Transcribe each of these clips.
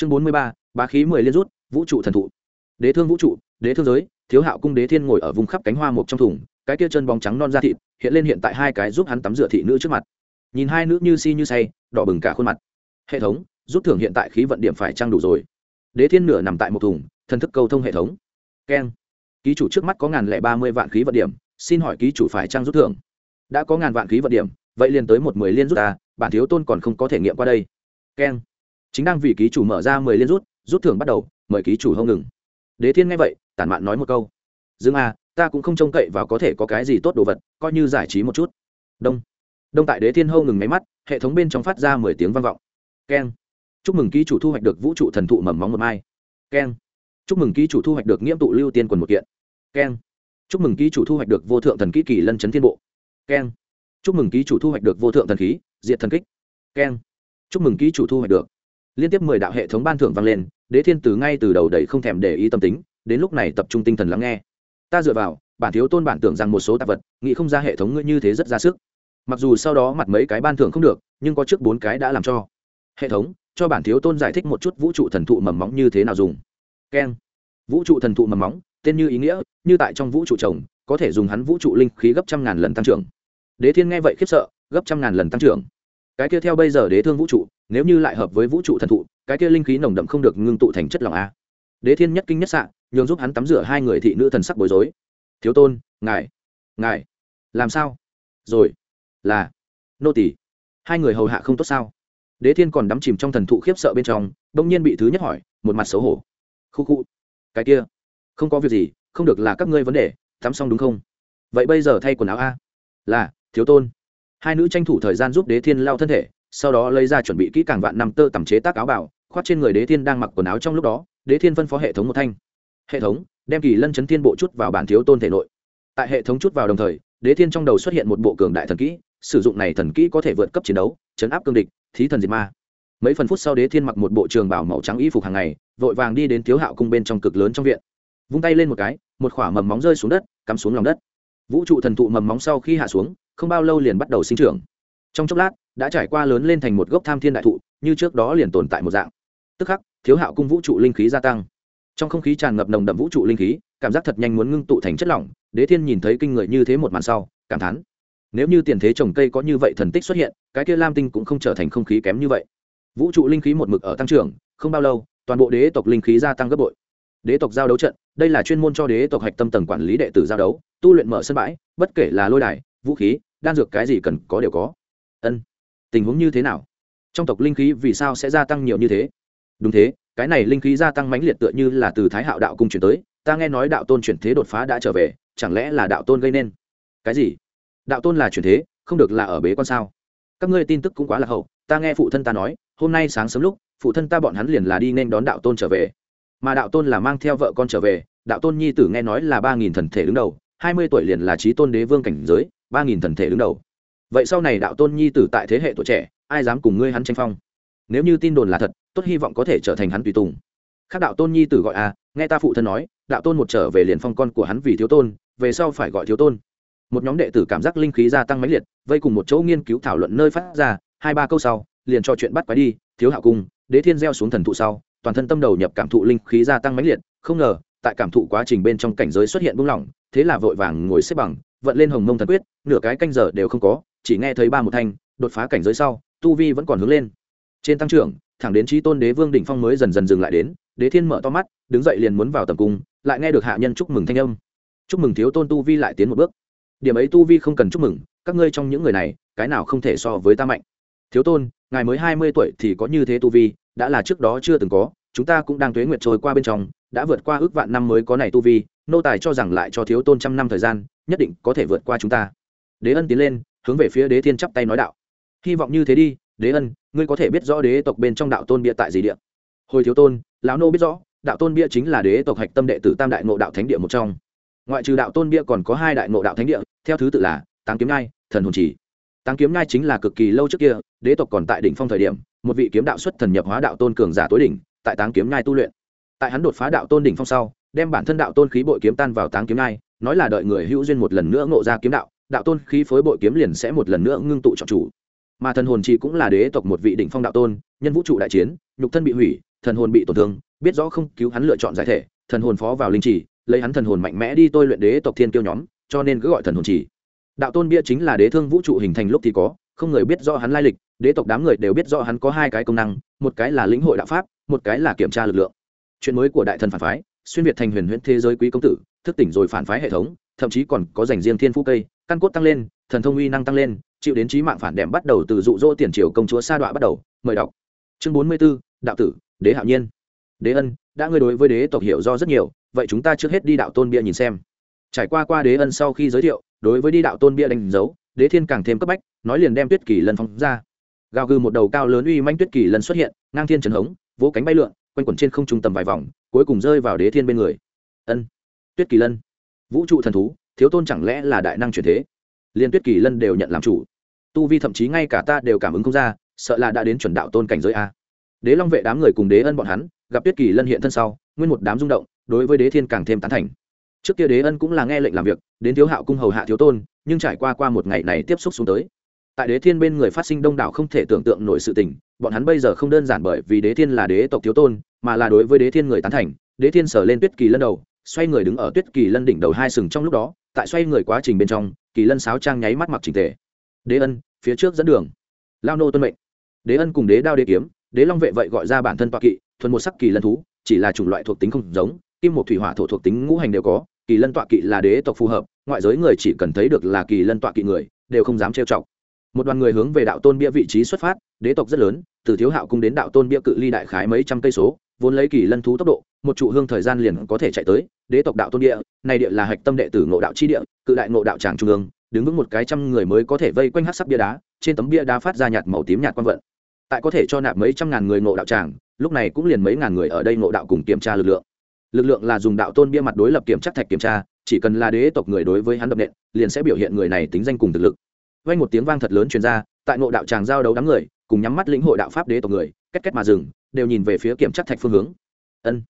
chương bốn mươi ba, bá khí mười liên rút, vũ trụ thần thụ. Đế thương vũ trụ, đế thương giới, thiếu hạo cung đế thiên ngồi ở vùng khắp cánh hoa một trong thùng, cái kia chân bóng trắng non da thịt, hiện lên hiện tại hai cái giúp hắn tắm rửa thị nữ trước mặt. Nhìn hai nữ như si như say, đỏ bừng cả khuôn mặt. Hệ thống rút thưởng hiện tại khí vận điểm phải trang đủ rồi? Đế thiên nửa nằm tại một thùng, thần thức cầu thông hệ thống. Keng. Ký chủ trước mắt có ngàn lẻ ba mươi vạn khí vận điểm, xin hỏi ký chủ phải trang rút thưởng? Đã có ngàn vạn khí vận điểm, vậy liền tới một mười liên rút ta bản thiếu tôn còn không có thể nghiệm qua đây. Keng chính đang vì ký chủ mở ra mười liên rút rút thưởng bắt đầu, mời ký chủ hông ngừng. Đế thiên nghe vậy, tản mạn nói một câu. Dương a, ta cũng không trông cậy vào có thể có cái gì tốt đồ vật, coi như giải trí một chút. Đông. Đông tại đế thiên hâu ngừng máy mắt, hệ thống bên trong phát ra mười tiếng vang vọng. Keng. Chúc mừng ký chủ thu hoạch được vũ trụ thần thụ mầm móng một mai. Keng. Chúc mừng ký chủ thu hoạch được nghiễm tụ lưu tiên quần một kiện. Keng. Chúc mừng ký chủ thu hoạch được vô thượng thần kỹ kỳ lân chấn thiên bộ. Keng. Chúc mừng ký chủ thu hoạch được vô thượng thần khí, diệt thần kích. Keng. Chúc mừng ký chủ thu hoạch được liên tiếp mười đạo hệ thống ban thưởng vang lên, đế thiên từ ngay từ đầu đầy không thèm để ý tâm tính, đến lúc này tập trung tinh thần lắng nghe. Ta dựa vào, bản thiếu tôn bản tưởng rằng một số tạp vật, nghĩ không ra hệ thống ngươi như thế rất ra sức. Mặc dù sau đó mặt mấy cái ban thưởng không được, nhưng có trước bốn cái đã làm cho. Hệ thống, cho bản thiếu tôn giải thích một chút vũ trụ thần thụ mầm móng như thế nào dùng. Keng. Vũ trụ thần thụ mầm móng, tên như ý nghĩa, như tại trong vũ trụ trồng có thể dùng hắn vũ trụ linh khí gấp trăm ngàn lần tăng trưởng. Đế thiên nghe vậy khiếp sợ, gấp trăm ngàn lần tăng trưởng cái kia theo bây giờ đế thương vũ trụ, nếu như lại hợp với vũ trụ thần thụ, cái kia linh khí nồng đậm không được ngưng tụ thành chất lỏng a. Đế thiên nhất kinh nhất sạn nhường giúp hắn tắm rửa hai người thị nữ thần sắc bối rối. Thiếu tôn, ngài ngài, làm sao? Rồi, là, nô tỷ hai người hầu hạ không tốt sao? Đế thiên còn đắm chìm trong thần thụ khiếp sợ bên trong đông nhiên bị thứ nhất hỏi, một mặt xấu hổ. Khu khu, cái kia, không có việc gì, không được là các ngươi vấn đề, tắm xong đúng không? Vậy bây giờ thay quần áo a. Là, thiếu tôn hai nữ tranh thủ thời gian giúp đế thiên lao thân thể, sau đó lấy ra chuẩn bị kỹ càng vạn năm tơ tẩm chế tác áo bảo khoác trên người đế thiên đang mặc quần áo trong lúc đó, đế thiên phân phó hệ thống một thanh. Hệ thống, đem kỳ lân chấn thiên bộ chút vào bản thiếu tôn thể nội. Tại hệ thống chút vào đồng thời, đế thiên trong đầu xuất hiện một bộ cường đại thần kỹ, sử dụng này thần kỹ có thể vượt cấp chiến đấu, chấn áp cương địch, thí thần diệt ma. Mấy phần phút sau đế thiên mặc một bộ trường bảo màu trắng y phục hàng ngày, vội vàng đi đến thiếu hạo cung bên trong cực lớn trong viện. Vung tay lên một cái, một k h ỏ a mầm móng rơi xuống đất, cắm xuống lòng đất. Vũ trụ thần thụ mầm móng sau khi hạ xuống không bao lâu liền bắt đầu sinh trưởng. Trong chốc lát, đã trải qua lớn lên thành một gốc tham thiên đại thụ, như trước đó liền tồn tại một dạng. Tức khắc, thiếu hạo cung vũ trụ linh khí gia tăng. Trong không khí tràn ngập nồng đậm vũ trụ linh khí, cảm giác thật nhanh muốn ngưng tụ thành chất lỏng, đế thiên nhìn thấy kinh người như thế một màn sau, cảm thán. Nếu như tiền thế trồng cây có như vậy thần tích xuất hiện, cái kia lam tinh cũng không trở thành không khí kém như vậy. Vũ trụ linh khí một mực ở tăng trưởng, không bao lâu, toàn bộ đế tộc linh khí gia tăng gấp bội. Đế tộc giao đấu trận, đây là chuyên môn cho đế tộc hạch tâm tầng quản lý đệ tử giao đấu, tu luyện mở sân bãi, bất kể là lôi đài, vũ khí đan dược cái gì cần có đều có. Ân, tình huống như thế nào? Trong tộc linh khí vì sao sẽ gia tăng nhiều như thế? Đúng thế, cái này linh khí gia tăng mãnh liệt tựa như là từ thái hạo đạo cung chuyển tới, ta nghe nói đạo tôn chuyển thế đột phá đã trở về, chẳng lẽ là đạo tôn gây nên? Cái gì? Đạo tôn là chuyển thế, không được là ở bế con sao? Các ngươi tin tức cũng quá là hậu, ta nghe phụ thân ta nói, hôm nay sáng sớm lúc, phụ thân ta bọn hắn liền là đi nên đón đạo tôn trở về. Mà đạo tôn là mang theo vợ con trở về, đạo tôn nhi tử nghe nói là ba nghìn thần thể đứng đầu, hai mươi tuổi liền là trí tôn đế vương cảnh giới ba nghìn thần thể đứng đầu. Vậy sau này đạo tôn nhi tử tại thế hệ tuổi trẻ, ai dám cùng ngươi hắn tranh phong? Nếu như tin đồn là thật, tốt hy vọng có thể trở thành hắn tùy tùng. Khác đạo tôn nhi tử gọi à nghe ta phụ thân nói, đạo tôn một trở về liền phong con của hắn vì thiếu tôn, về sau phải gọi thiếu tôn. Một nhóm đệ tử cảm giác linh khí gia tăng mãnh liệt, vây cùng một chỗ nghiên cứu thảo luận nơi phát ra, hai ba câu sau, liền cho chuyện bắt quái đi, thiếu hạo cung, đế thiên gieo xuống thần thụ sau, toàn thân tâm đầu nhập cảm thụ linh khí gia tăng mãnh liệt, không ngờ, tại cảm thụ quá trình bên trong cảnh giới xuất hiện buông lỏng, thế là vội vàng ngồi xếp bằng vận lên hồng mông thần quyết, nửa cái canh giờ đều không có, chỉ nghe thấy ba một thanh, đột phá cảnh giới sau, tu vi vẫn còn hướng lên. Trên tăng trưởng, thẳng đến trí tôn đế vương đỉnh phong mới dần dần dừng lại đến, đế thiên mở to mắt, đứng dậy liền muốn vào tầm cung, lại nghe được hạ nhân chúc mừng thanh âm. Chúc mừng thiếu tôn tu vi lại tiến một bước. Điểm ấy tu vi không cần chúc mừng, các ngươi trong những người này, cái nào không thể so với ta mạnh. Thiếu tôn, ngài mới hai mươi tuổi thì có như thế tu vi, đã là trước đó chưa từng có, chúng ta cũng đang tuế nguyệt trôi qua bên trong, đã vượt qua ước vạn năm mới có này tu vi nô tài cho rằng lại cho thiếu tôn trăm năm thời gian, nhất định có thể vượt qua chúng ta. Đế ân tiến lên, hướng về phía đế thiên chắp tay nói đạo. Hy vọng như thế đi, đế ân, ngươi có thể biết rõ đế tộc bên trong đạo tôn bia tại gì địa. Hồi thiếu tôn, lão nô biết rõ, đạo tôn bia chính là đế tộc hạch tâm đệ tử tam đại ngộ đạo thánh địa một trong. Ngoại trừ đạo tôn bia còn có hai đại ngộ đạo thánh địa, theo thứ tự là táng kiếm ngai, thần hồn chỉ. Táng kiếm ngai chính là cực kỳ lâu trước kia, đế tộc còn tại đỉnh phong thời điểm, một vị kiếm đạo xuất thần nhập hóa đạo tôn cường giả tối đỉnh, tại táng kiếm ngai tu luyện. Tại hắn đột phá đạo tôn đỉnh phong sau đem bản thân đạo tôn khí bội kiếm tan vào táng kiếm ngai nói là đợi người hữu duyên một lần nữa ngộ ra kiếm đạo đạo tôn khí phối bội kiếm liền sẽ một lần nữa ngưng tụ trọng chủ. Mà thần hồn chỉ cũng là đế tộc một vị đỉnh phong đạo tôn nhân vũ trụ đại chiến nhục thân bị hủy thần hồn bị tổn thương biết rõ không cứu hắn lựa chọn giải thể thần hồn phó vào linh chỉ, lấy hắn thần hồn mạnh mẽ đi tôi luyện đế tộc thiên kiêu nhóm cho nên cứ gọi thần hồn chỉ đạo tôn bia chính là đế thương vũ trụ hình thành lúc thì có không người biết rõ hắn lai lịch đế tộc đám người đều biết rõ hắn có hai cái công năng một cái là lĩnh hội đạo pháp một cái là kiểm tra lực lượng. Chuyện mới của đại thần phản phái xuyên việt thành huyền huyễn thế giới quý công tử thức tỉnh rồi phản phái hệ thống thậm chí còn có dành riêng thiên phú cây căn cốt tăng lên thần thông uy năng tăng lên chịu đến trí mạng phản đệm bắt đầu từ dụ dỗ tiền triều công chúa sa đọa bắt đầu mời đọc. Chương bốn mươi 44, đạo tử đế hạo nhiên. Đế ân đã ngươi đối với đế tộc hiểu do rất nhiều vậy chúng ta trước hết đi đạo tôn bia nhìn xem. Trải qua qua đế ân sau khi giới thiệu đối với đi đạo tôn bia đánh dấu đế thiên càng thêm cấp bách nói liền đem tuyết kỳ lân phóng ra. Gào gừ một đầu cao lớn uy manh tuyết kỳ lân xuất hiện ngang thiên trần hống vỗ cánh bay lượn quanh quẩn trên không trung tầm vài vòng, cuối cùng rơi vào đế thiên bên người. Ân, tuyết kỳ lân. Vũ trụ thần thú, thiếu tôn chẳng lẽ là đại năng chuyển thế? Liên tuyết kỳ lân đều nhận làm chủ. Tu vi thậm chí ngay cả ta đều cảm ứng không ra, sợ là đã đến chuẩn đạo tôn cảnh giới a. Đế long vệ đám người cùng đế ân bọn hắn, gặp tuyết kỳ lân hiện thân sau, nguyên một đám rung động, đối với đế thiên càng thêm tán thành. Trước kia đế ân cũng là nghe lệnh làm việc, đến thiếu hạo cung hầu hạ thiếu tôn, nhưng trải qua qua một ngày này tiếp xúc xuống tới. Tại đế thiên bên người phát sinh đông đảo không thể tưởng tượng nổi sự tình bọn hắn bây giờ không đơn giản bởi vì đế thiên là đế tộc thiếu tôn, mà là đối với đế thiên người tán thành. Đế thiên sở lên tuyết kỳ lân đầu, xoay người đứng ở tuyết kỳ lân đỉnh đầu hai sừng trong lúc đó, tại xoay người quá trình bên trong, kỳ lân sáo trang nháy mắt mặc trình tề. Đế ân, phía trước dẫn đường. Lao nô tuân mệnh. Đế ân cùng đế đao đế kiếm, đế long vệ vậy gọi ra bản thân toa kỵ, thuần một sắc kỳ lân thú, chỉ là chủng loại thuộc tính không giống, kim một thủy hỏa thổ thuộc tính ngũ hành đều có, kỳ lân tọa kỵ là đế tộc phù hợp, ngoại giới người chỉ cần thấy được là kỳ lân tọa kỵ người, đều không dám trêu chọc một đoàn người hướng về đạo tôn bia vị trí xuất phát, đế tộc rất lớn, từ thiếu hạo cung đến đạo tôn bia cự ly đại khái mấy trăm cây số, vốn lấy kỳ lân thú tốc độ, một trụ hương thời gian liền có thể chạy tới, đế tộc đạo tôn địa này địa là hạch tâm đệ tử ngộ đạo chi địa, cự đại ngộ đạo tràng trung ương, đứng vững một cái trăm người mới có thể vây quanh hát sắc bia đá, trên tấm bia đá phát ra nhạt màu tím nhạt quan vận. Tại có thể cho nạp mấy trăm ngàn người ngộ đạo tràng, lúc này cũng liền mấy ngàn người ở đây ngộ đạo cùng kiểm tra lực lượng. Lực lượng là dùng đạo tôn bia mặt đối lập kiểm tra thạch kiểm tra, chỉ cần là đế tộc người đối với hắn đập nện, liền sẽ biểu hiện người này tính danh cùng thực lực vang một tiếng vang thật lớn truyền ra tại ngộ đạo tràng giao đấu đám người cùng nhắm mắt lĩnh hội đạo pháp đế tộc người két két mà dừng đều nhìn về phía kiểm tra thạch phương hướng. Ân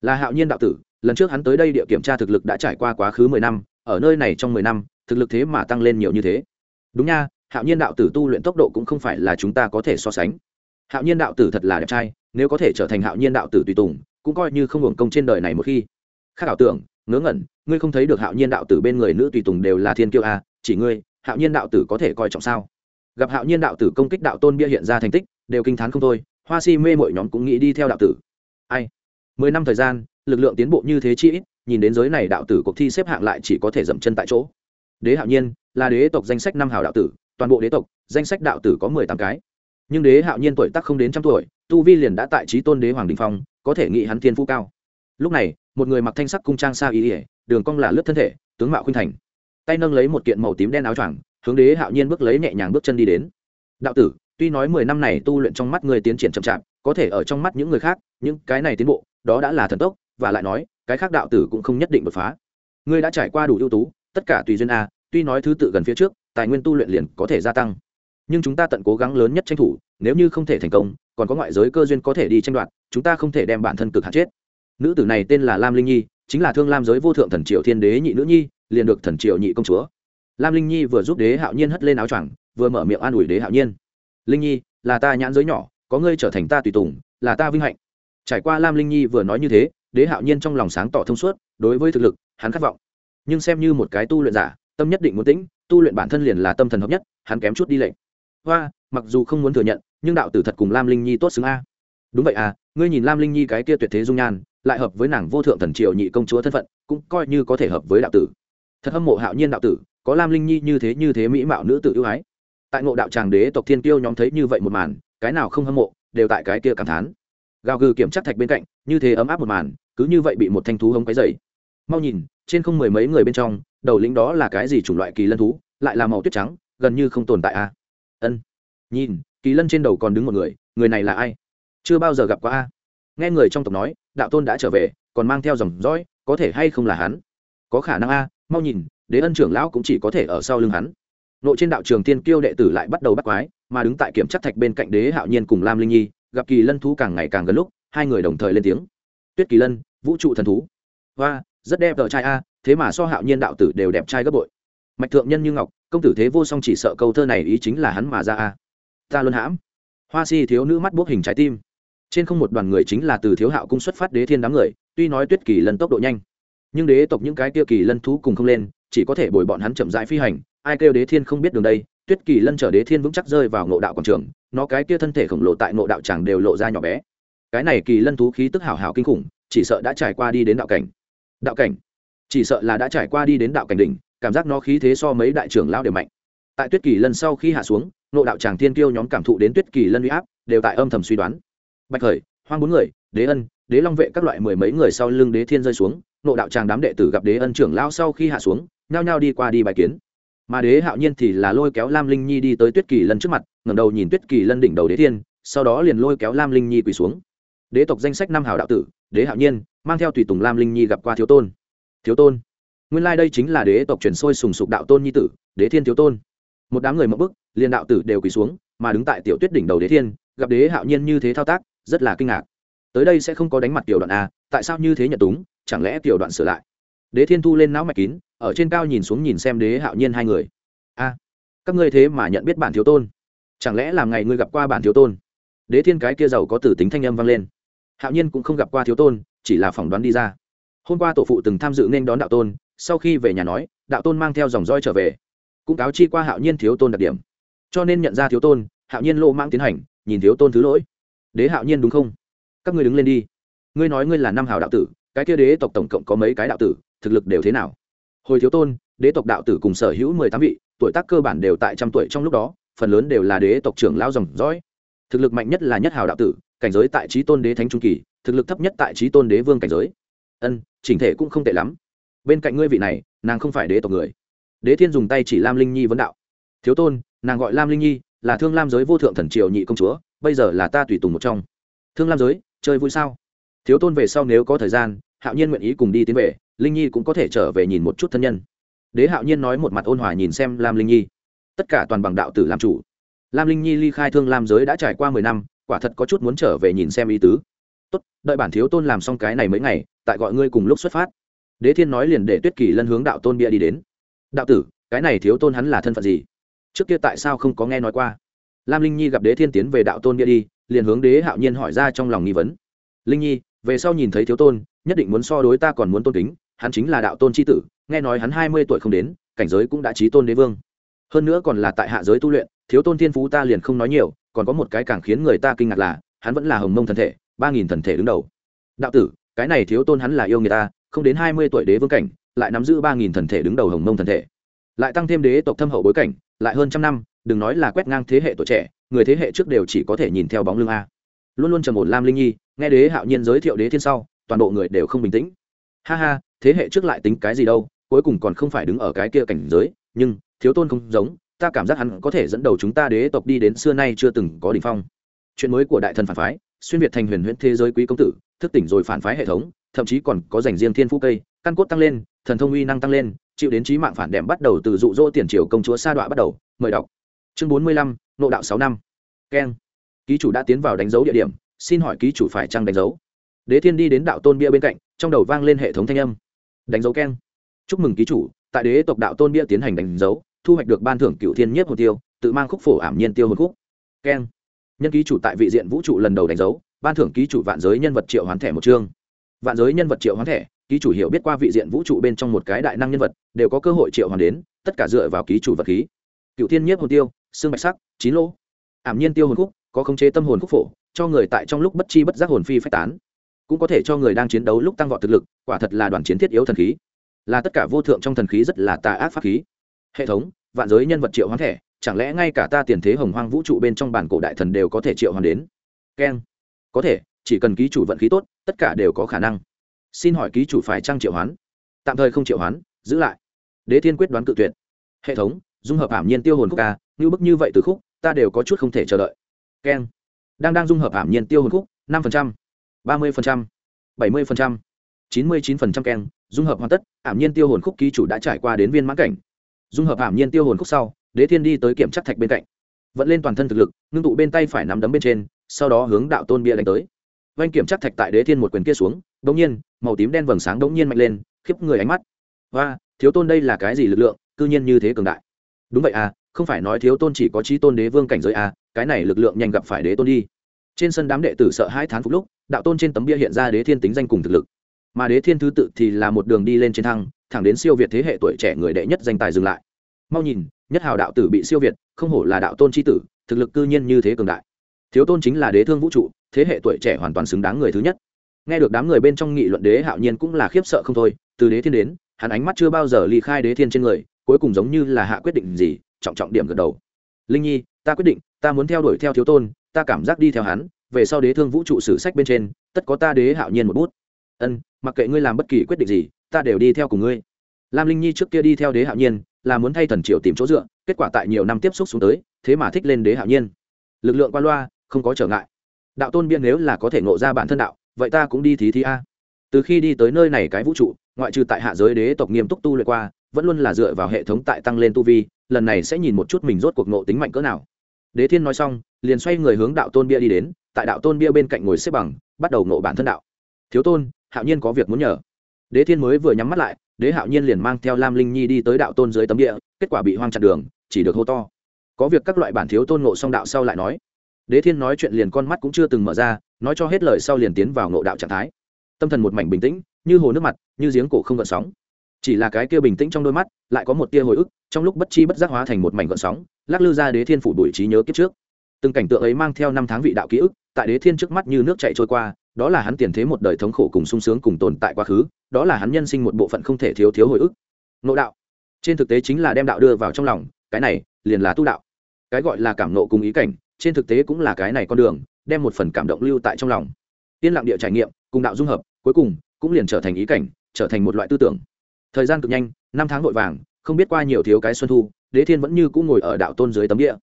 là hạo nhiên đạo tử lần trước hắn tới đây địa kiểm tra thực lực đã trải qua quá khứ mười năm ở nơi này trong mười năm thực lực thế mà tăng lên nhiều như thế. Đúng nha hạo nhiên đạo tử tu luyện tốc độ cũng không phải là chúng ta có thể so sánh. Hạo nhiên đạo tử thật là đẹp trai nếu có thể trở thành hạo nhiên đạo tử tùy tùng cũng coi như không hưởng công trên đời này một khi. Khác ảo tưởng ngớ ngẩn ngươi không thấy được hạo nhiên đạo tử bên người nữ tùy tùng đều là thiên kiêu a à, chỉ ngươi hạo nhiên đạo tử có thể coi trọng sao? Gặp hạo nhiên đạo tử công kích đạo tôn bia hiện ra thành tích, đều kinh t h á n không thôi, hoa si mê mọi nhóm cũng nghĩ đi theo đạo tử. Ai? Mười năm thời gian, lực lượng tiến bộ như thế chi ít, nhìn đến giới này đạo tử cuộc thi xếp hạng lại chỉ có thể dậm chân tại chỗ. Đế hạo nhiên, là đế tộc danh sách năm hào đạo tử, toàn bộ đế tộc, danh sách đạo tử có mười tám cái. Nhưng đế hạo nhiên tuổi tác không đến trăm tuổi, tu vi liền đã tại trí tôn đế hoàng đình phong, có thể nghĩ hắn thiên phú cao. Lúc này, một người mặc thanh sắc cung trang xa ý ỉa đường cong là lướt thân thể, tướng mạo khuynh thành tay nâng lấy một kiện màu tím đen áo choàng, hướng đế hạo nhiên bước lấy nhẹ nhàng bước chân đi đến. Đạo tử, tuy nói mười năm này tu luyện trong mắt người tiến triển chậm chạp, có thể ở trong mắt những người khác, những cái này tiến bộ, đó đã là thần tốc, và lại nói, cái khác đạo tử cũng không nhất định đột phá. Ngươi đã trải qua đủ ưu tú, tất cả tùy duyên a, tuy nói thứ tự gần phía trước, tài nguyên tu luyện liền có thể gia tăng. Nhưng chúng ta tận cố gắng lớn nhất tranh thủ, nếu như không thể thành công, còn có ngoại giới cơ duyên có thể đi tranh đoạt, chúng ta không thể đem bản thân cực hạn chết. Nữ tử này tên là lam linh nhi, chính là thương lam giới vô thượng thần triệu thiên đế nhị nữ nhi liền được thần triệu nhị công chúa. Lam linh nhi vừa giúp đế hạo nhiên hất lên áo choàng, vừa mở miệng an ủi đế hạo nhiên. Linh nhi, là ta nhãn giới nhỏ, có ngươi trở thành ta tùy tùng, là ta vinh hạnh. Trải qua lam linh nhi vừa nói như thế, đế hạo nhiên trong lòng sáng tỏ thông suốt, đối với thực lực, hắn khát vọng. Nhưng xem như một cái tu luyện giả, tâm nhất định muốn tĩnh, tu luyện bản thân liền là tâm thần hợp nhất, hắn kém chút đi lệnh. Hoa, mặc dù không muốn thừa nhận, nhưng đạo tử thật cùng lam linh nhi tốt xứng a. Đúng vậy à ngươi nhìn lam linh nhi cái kia tuyệt thế dung nhan, lại hợp với nàng vô thượng thần triều nhị công chúa thân phận, cũng coi như có thể hợp với đạo tử thật hâm mộ hạo nhiên đạo tử, có lam linh nhi như thế như thế mỹ mạo nữ tử ưu ái. Tại ngộ đạo tràng đế tộc thiên kiêu nhóm thấy như vậy một màn, cái nào không hâm mộ, đều tại cái kia cảm thán. Gào gừ kiểm chắc thạch bên cạnh, như thế ấm áp một màn, cứ như vậy bị một thanh thú hống cái dày mau nhìn, trên không mười mấy người bên trong, đầu lĩnh đó là cái gì chủng loại kỳ lân thú, lại là màu tuyết trắng, gần như không tồn tại a. À? ân. Nhìn, kỳ lân trên đầu còn đứng một người người này là ai? Chưa bao giờ gặp qua a. Nghe người trong tộc nói, đạo tôn đã trở về, còn mang theo dòng dõi, có thể hay không là hắn? Có khả năng a mau nhìn, đế ân trưởng lão cũng chỉ có thể ở sau lưng hắn. Nội trên đạo trường tiên kiêu đệ tử lại bắt đầu bắt quái, mà đứng tại kiểm chắc thạch bên cạnh đế hạo nhiên cùng lam linh nhi, gặp kỳ lân thú càng ngày càng gần lúc, hai người đồng thời lên tiếng. Tuyết kỳ lân, vũ trụ thần thú. Và rất đẹp đợi trai a, thế mà so hạo nhiên đạo tử đều đẹp trai gấp bội. Mạch thượng nhân như ngọc, công tử thế vô song chỉ sợ câu thơ này ý chính là hắn mà ra a. Ta luôn hãm. Hoa si thiếu nữ mắt bốc hình trái tim. Trên không một đoàn người chính là từ thiếu hạo cung xuất phát đế thiên đám người, tuy nói tuyết kỳ lân tốc độ nhanh nhưng đế tộc những cái kia kỳ lân thú cùng không lên, chỉ có thể bồi bọn hắn chậm rãi phi hành. Ai kêu đế thiên không biết đường đây, tuyết kỳ lân chở đế thiên vững chắc rơi vào ngộ đạo quảng trường, nó cái kia thân thể khổng lồ tại ngộ đạo chẳng đều lộ ra nhỏ bé. Cái này kỳ lân thú khí tức hảo hảo kinh khủng, chỉ sợ đã trải qua đi đến đạo cảnh. Đạo cảnh? Chỉ sợ là đã trải qua đi đến đạo cảnh đỉnh, cảm giác nó khí thế so mấy đại trưởng lao đều mạnh. Tại tuyết kỳ lân sau khi hạ xuống, ngộ đạo tràng thiên kiêu nhóm cảm thụ đến tuyết kỳ lân uy áp, đều tại âm thầm suy đoán. Bạch khởi, hoang bốn người, đế ân, đế long vệ các loại mười mấy người sau lưng đế thiên rơi xuống nộ đạo tràng đám đệ tử gặp đế ân trưởng lao sau khi hạ xuống, nhao nhao đi qua đi bài kiến. Mà đế hạo nhiên thì là lôi kéo lam linh nhi đi tới tuyết kỳ lân trước mặt, ngẩng đầu nhìn tuyết kỳ lân đỉnh đầu đế thiên, sau đó liền lôi kéo lam linh nhi quỳ xuống. Đế tộc danh sách năm hào đạo tử, đế hạo nhiên, mang theo tùy tùng lam linh nhi gặp qua thiếu tôn. Thiếu tôn. Nguyên lai、like、đây chính là đế tộc chuyển sôi sùng sục đạo tôn nhi tử, đế thiên thiếu tôn. Một đám người mậu bức, liền đạo tử đều quỳ xuống, mà đứng tại tiểu tuyết đỉnh đầu đế thiên, gặp đế hạo nhiên như thế thao tác, rất là kinh ngạc. Tới đây sẽ không có đánh mặt tiểu đoạn a tại sao như thế nhận túng chẳng lẽ tiểu đoạn sửa lại? Đế thiên thu lên não mạch kín, ở trên cao nhìn xuống nhìn xem đế hạo nhiên hai người. A, các ngươi thế mà nhận biết bản thiếu tôn. Chẳng lẽ làm ngày ngươi gặp qua bản thiếu tôn? Đế thiên cái kia giàu có tử tính thanh âm vang lên. Hạo nhiên cũng không gặp qua thiếu tôn, chỉ là phỏng đoán đi ra. Hôm qua tổ phụ từng tham dự nên đón đạo tôn, sau khi về nhà nói, đạo tôn mang theo dòng roi trở về. Cũng cáo chi qua hạo nhiên thiếu tôn đặc điểm. Cho nên nhận ra thiếu tôn, hạo nhiên lộ mang tiến hành, nhìn thiếu tôn thứ lỗi. Đế hạo nhiên đúng không? Các ngươi đứng lên đi. Ngươi nói ngươi là năm hào đạo tử cái kia đế tộc tổng cộng có mấy cái đạo tử, thực lực đều thế nào? Hồi thiếu tôn, đế tộc đạo tử cùng sở hữu mười tám vị, tuổi tác cơ bản đều tại trăm tuổi trong lúc đó, phần lớn đều là đế tộc trưởng lao dòng dõi. Thực lực mạnh nhất là nhất hào đạo tử, cảnh giới tại trí tôn đế thánh trung kỳ, thực lực thấp nhất tại trí tôn đế vương cảnh giới. Ân, chỉnh thể cũng không tệ lắm. Bên cạnh ngươi vị này, nàng không phải đế tộc người. Đế thiên dùng tay chỉ lam linh nhi vấn đạo. Thiếu tôn, nàng gọi lam linh nhi, là thương lam giới vô thượng thần triều nhị công chúa, bây giờ là ta tùy tùng một trong. Thương lam giới, chơi vui sao? Thiếu tôn về sau nếu có thời gian, hạo nhiên nguyện ý cùng đi tiến về, linh nhi cũng có thể trở về nhìn một chút thân nhân. Đế hạo nhiên nói một mặt ôn hòa nhìn xem lam linh nhi. Tất cả toàn bằng đạo tử làm chủ. Lam linh nhi ly khai thương lam giới đã trải qua mười năm, quả thật có chút muốn trở về nhìn xem ý tứ. Tốt, đợi bản thiếu tôn làm xong cái này mấy ngày, tại gọi ngươi cùng lúc xuất phát. Đế thiên nói liền để tuyết kỳ lân hướng đạo tôn bia đi đến. Đạo tử, cái này thiếu tôn hắn là thân phận gì? Trước kia tại sao không có nghe nói qua? Lam linh nhi gặp đế thiên tiến về đạo tôn bia đi, liền hướng đế hạo nhiên hỏi ra trong lòng nghi vấn. Linh nhi về sau nhìn thấy thiếu tôn, nhất định muốn so đối ta còn muốn tôn kính, hắn chính là đạo tôn c h i tử, nghe nói hắn hai mươi tuổi không đến, cảnh giới cũng đã trí tôn đế vương. Hơn nữa còn là tại hạ giới tu luyện, thiếu tôn thiên phú ta liền không nói nhiều, còn có một cái càng khiến người ta kinh ngạc là, hắn vẫn là hồng mông thần thể, ba nghìn thần thể đứng đầu. Đạo tử, cái này thiếu tôn hắn là yêu người ta, không đến hai mươi tuổi đế vương cảnh, lại nắm giữ ba nghìn thần thể đứng đầu hồng mông thần thể. Lại tăng thêm đế tộc thâm hậu bối cảnh, lại hơn trăm năm, đừng nói là quét ngang thế hệ tuổi trẻ, người thế hệ trước đều chỉ có thể nhìn theo bóng lưng a luôn luôn trầm ổn lam linh nhi nghe đế hạo nhiên giới thiệu đế thiên sau toàn bộ người đều không bình tĩnh ha ha thế hệ trước lại tính cái gì đâu cuối cùng còn không phải đứng ở cái kia cảnh giới nhưng thiếu tôn không giống ta cảm giác hắn có thể dẫn đầu chúng ta đế tộc đi đến xưa nay chưa từng có đ ỉ n h phong chuyện mới của đại thần phản phái xuyên việt thành huyền huyễn thế giới quý công tử thức tỉnh rồi phản phái hệ thống thậm chí còn có dành riêng thiên phú cây căn cốt tăng lên thần thông uy năng tăng lên chịu đến trí mạng phản đệm bắt đầu từ dụ dỗ tiền triều công chúa sa đọa bắt đầu mời đọc chương bốn mươi lăm nộ đạo sáu năm keng ký chủ đã tiến vào đánh dấu địa điểm, xin hỏi ký chủ phải trăng đánh dấu? Đế thiên đi đến đạo tôn bia bên cạnh, trong đầu vang lên hệ thống thanh âm. Đánh dấu keng. Chúc mừng ký chủ, tại đế tộc đạo tôn bia tiến hành đánh dấu, thu hoạch được ban thưởng cựu thiên nhất hồn tiêu, tự mang khúc phổ ảm nhiên tiêu hồn khúc. Keng. Nhân ký chủ tại vị diện vũ trụ lần đầu đánh dấu, ban thưởng ký chủ vạn giới nhân vật triệu hoán thẻ một chương. Vạn giới nhân vật triệu hoán thẻ, ký chủ hiểu biết qua vị diện vũ trụ bên trong một cái đại năng nhân vật, đều có cơ hội triệu hoán đến, tất cả dựa vào ký chủ vật khí. Cựu thiên nhất hồn tiêu, xương bạch sắc, chín lỗ. Ảm nhiên tiêu hồn khúc có khống chế tâm hồn khúc phổ, cho người tại trong lúc bất chi bất giác hồn phi phách tán. Cũng có thể cho người đang chiến đấu lúc tăng vọt thực lực, quả thật là đoàn chiến thiết yếu thần khí. Là tất cả vô thượng trong thần khí rất là tà ác pháp khí. Hệ thống, vạn giới nhân vật triệu hoán thẻ, chẳng lẽ ngay cả ta tiền thế hồng hoang vũ trụ bên trong bản cổ đại thần đều có thể triệu hoán đến? Keng. Có thể, chỉ cần ký chủ vận khí tốt, tất cả đều có khả năng. Xin hỏi ký chủ phải trăng triệu hoán? Tạm thời không triệu hoán, giữ lại. Đế thiên quyết đoán cự tuyệt. Hệ thống, dung hợp ảm nhiên tiêu hồn khúc ca, như bức như vậy từ khúc, ta đều có chút không thể chờ đợi keng. Đang đang dung hợp ảm nhiên tiêu hồn khúc năm phần trăm, ba mươi phần trăm, bảy mươi phần trăm, chín mươi chín phần trăm keng. Dung hợp hoàn tất ảm nhiên tiêu hồn khúc ký chủ đã trải qua đến viên mãn cảnh. Dung hợp ảm nhiên tiêu hồn khúc sau đế thiên đi tới kiểm chắc thạch bên cạnh. Vận lên toàn thân thực lực ngưng tụ bên tay phải nắm đấm bên trên sau đó hướng đạo tôn bia đánh tới. Vanh kiểm chắc thạch tại đế thiên một quyền kia xuống đ ỗ n g nhiên màu tím đen vầng sáng đ ỗ n g nhiên mạnh lên khiếp người ánh mắt. Và thiếu tôn đây là cái gì lực lượng cư nhiên như thế cường đại. Đúng vậy à không phải nói thiếu tôn chỉ có trí tôn đế vương cảnh giới à cái này lực lượng nhanh gặp phải đế tôn đi. Trên sân đám đệ tử sợ hai thán phục lúc, đạo tôn trên tấm bia hiện ra đế thiên tính danh cùng thực lực. Mà đế thiên thứ tự thì là một đường đi lên trên thăng, thẳng đến siêu việt thế hệ tuổi trẻ người đệ nhất danh tài dừng lại. Mau nhìn, nhất hào đạo tử bị siêu việt, không hổ là đạo tôn c h i tử, thực lực cư nhiên như thế cường đại. Thiếu tôn chính là đế thương vũ trụ, thế hệ tuổi trẻ hoàn toàn xứng đáng người thứ nhất. Nghe được đám người bên trong nghị luận đế hạo nhiên cũng là khiếp sợ không thôi, từ đế thiên đến, hắn ánh mắt chưa bao giờ ly khai đế thiên trên người, cuối cùng giống như là hạ quyết định gì, trọng trọng điểm gật đầu. Linh nhi, ta quyết định ta muốn theo đuổi theo thiếu tôn, ta cảm giác đi theo hắn, về sau đế thương vũ trụ sử sách bên trên, tất có ta đế hạo nhiên một bút. Ân, mặc kệ ngươi làm bất kỳ quyết định gì, ta đều đi theo cùng ngươi. Lam linh nhi trước kia đi theo đế hạo nhiên, là muốn thay thần triều tìm chỗ dựa, kết quả tại nhiều năm tiếp xúc xuống tới, thế mà thích lên đế hạo nhiên. Lực lượng qua loa, không có trở ngại. Đạo tôn biên nếu là có thể ngộ ra bản thân đạo, vậy ta cũng đi thí thí a. Từ khi đi tới nơi này cái vũ trụ, ngoại trừ tại hạ giới đế tộc nghiêm túc tu luyện qua, vẫn luôn là dựa vào hệ thống tại tăng lên tu vi, lần này sẽ nhìn một chút mình rốt cuộc ngộ tính mạnh cỡ nào đế thiên nói xong, liền xoay người hướng đạo tôn bia đi đến, tại đạo tôn bia bên cạnh ngồi xếp bằng, bắt đầu nộ bản thân đạo. Thiếu tôn, hạo nhiên có việc muốn nhờ. Đế thiên mới vừa nhắm mắt lại, đế hạo nhiên liền mang theo lam linh nhi đi tới đạo tôn dưới tấm địa kết quả bị hoang chặn đường, chỉ được hô to. Có việc các loại bản thiếu tôn ngộ xong đạo sau lại nói. Đế thiên nói chuyện liền con mắt cũng chưa từng mở ra, nói cho hết lời sau liền tiến vào ngộ đạo trạng thái. Tâm thần một mảnh bình tĩnh, như hồ nước mặt, như giếng cổ không gợn sóng. Chỉ là cái kia bình tĩnh trong đôi mắt, lại có một tia hồi ức trong lúc bất chi bất giác hóa thành một mảnh gợn sóng, lắc lư ra đế thiên phủ đuổi trí nhớ kiếp trước. Từng cảnh tượng ấy mang theo năm tháng vị đạo ký ức, tại đế thiên trước mắt như nước chạy trôi qua, đó là hắn tiền thế một đời thống khổ cùng sung sướng cùng tồn tại quá khứ, đó là hắn nhân sinh một bộ phận không thể thiếu thiếu hồi ức. Nộ đạo. Trên thực tế chính là đem đạo đưa vào trong lòng, cái này liền là tu đạo. Cái gọi là cảm nộ cùng ý cảnh, trên thực tế cũng là cái này con đường, đem một phần cảm động lưu tại trong lòng. Yên lặng địa trải nghiệm, cùng đạo dung hợp, cuối cùng cũng liền trở thành ý cảnh, trở thành một loại tư tưởng. Thời gian cực nhanh, năm tháng vội vàng không biết qua nhiều thiếu cái xuân thu, đế thiên vẫn như cũng ngồi ở đạo tôn dưới tấm địa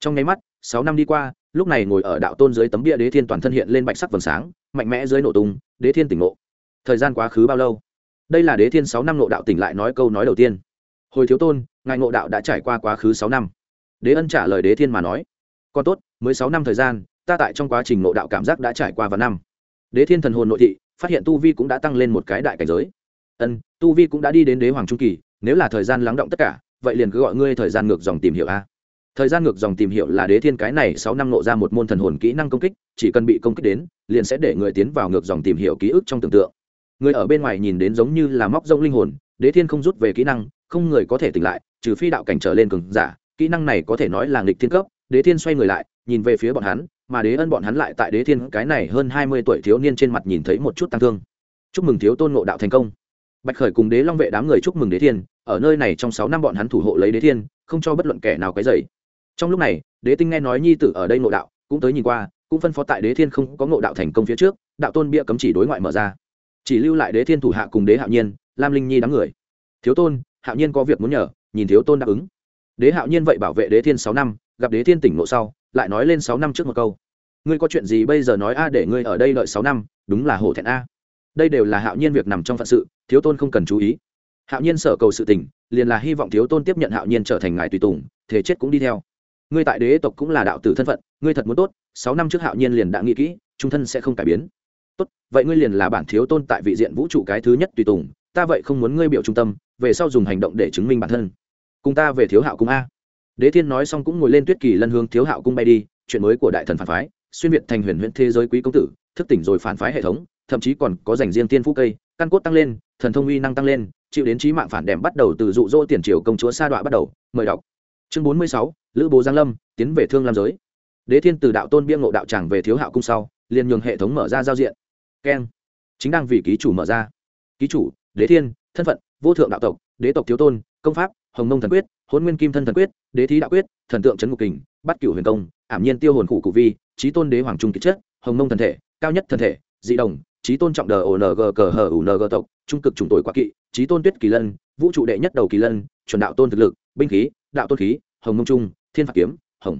trong nháy mắt, sáu năm đi qua, lúc này ngồi ở đạo tôn dưới tấm bia đế thiên toàn thân hiện lên bạch sắc vầng sáng, mạnh mẽ dưới nổ tung, đế thiên tỉnh ngộ. Thời gian quá khứ bao lâu? Đây là đế thiên sáu năm ngộ đạo tỉnh lại nói câu nói đầu tiên. Hồi thiếu tôn, ngài ngộ đạo đã trải qua quá khứ sáu năm. Đế ân trả lời đế thiên mà nói, còn tốt, mới sáu năm thời gian, ta tại trong quá trình ngộ đạo cảm giác đã trải qua vài năm. Đế thiên thần hồn nội thị, phát hiện tu vi cũng đã tăng lên một cái đại cảnh giới. Ân, tu vi cũng đã đi đến đế hoàng trung kỳ nếu là thời gian lắng động tất cả, vậy liền cứ gọi ngươi thời gian ngược dòng tìm hiểu a. Thời gian ngược dòng tìm hiểu là đế thiên cái này sáu năm nộ ra một môn thần hồn kỹ năng công kích, chỉ cần bị công kích đến, liền sẽ để người tiến vào ngược dòng tìm hiểu ký ức trong tưởng tượng. Người ở bên ngoài nhìn đến giống như là móc rông linh hồn, đế thiên không rút về kỹ năng, không người có thể tỉnh lại, trừ phi đạo cảnh trở lên cường giả, kỹ năng này có thể nói là nghịch thiên cấp, đế thiên xoay người lại, nhìn về phía bọn hắn, mà đế ân bọn hắn lại tại đế thiên cái này hơn hai mươi tuổi thiếu niên trên mặt nhìn thấy một chút tăng thương. Chúc mừng thiếu tôn ngộ đạo thành công bạch khởi cùng đế long vệ đám người chúc mừng đế thiên, ở nơi này trong sáu năm bọn hắn thủ hộ lấy đế thiên, không cho bất luận kẻ nào cái dày trong lúc này, đế tinh nghe nói nhi tử ở đây ngộ đạo, cũng tới nhìn qua, cũng phân phó tại đế thiên không có ngộ đạo thành công phía trước, đạo tôn bia cấm chỉ đối ngoại mở ra. Chỉ lưu lại đế thiên thủ hạ cùng đế hạo nhiên, lam linh nhi đám người. Thiếu tôn, hạo nhiên có việc muốn nhờ, nhìn thiếu tôn đáp ứng. Đế hạo nhiên vậy bảo vệ đế thiên sáu năm, gặp đế thiên tỉnh ngộ sau, lại nói lên sáu năm trước một câu. Ngươi có chuyện gì bây giờ nói a, để ngươi ở đây đợi sáu năm, đúng là hổ thẹn a đây đều là hạo nhiên việc nằm trong phận sự, thiếu tôn không cần chú ý. Hạo nhiên sở cầu sự tình, liền là hy vọng thiếu tôn tiếp nhận hạo nhiên trở thành ngài tùy tùng, thể chết cũng đi theo. Ngươi tại đế tộc cũng là đạo tử thân phận, ngươi thật muốn tốt, sáu năm trước hạo nhiên liền đã nghĩ kỹ trung thân sẽ không cải biến. Tốt, vậy ngươi liền là bản thiếu tôn tại vị diện vũ trụ cái thứ nhất tùy tùng, ta vậy không muốn ngươi biểu trung tâm, về sau dùng hành động để chứng minh bản thân. Cùng ta về thiếu hạo cung a. Đế thiên nói xong cũng ngồi lên tuyết kỳ lân hướng thiếu hạo cung bay đi, chuyện mới của đại thần phản phái, xuyên việt thành huyền huyện thế giới quý công tử, thức tỉnh rồi phản phái hệ thống thậm chí còn có dành riêng tiên phú cây, căn cốt tăng lên, thần thông uy năng tăng lên, chịu đến trí mạng phản đệm bắt đầu từ dụ dỗ tiền triều công chúa sa đọa bắt đầu, mời đọc. Chương bốn mươi sáu, lữ bố giang lâm, tiến về thương lam giới. Đế thiên từ đạo tôn biên ngộ đạo tràng về thiếu hạo cung sau, liền nhường hệ thống mở ra giao diện. Keng. Chính đang vì ký chủ mở ra. Ký chủ, đế thiên, thân phận, vô thượng đạo tộc, đế tộc thiếu tôn, công pháp, hồng mông thần quyết hôn nguyên kim thân thần quyết, đế thí đạo quyết, thần tượng trấn ngục kình, bắt cửu huyền công, ảm nhiên tiêu hồn cụ cụ vi trí tôn đế hoàng trung kịch chất, hồng mông thần thể, cao nhất thần thể, dị đồng trí tôn trọng đờ ong cờ hờ ung tộc, trung cực trùng tuổi quá kỵ, trí tôn tuyết kỳ lân, vũ trụ đệ nhất đầu kỳ lân, chuẩn đạo tôn thực lực, binh khí, đạo tôn khí, hồng mông trung, thiên phạt kiếm, hồng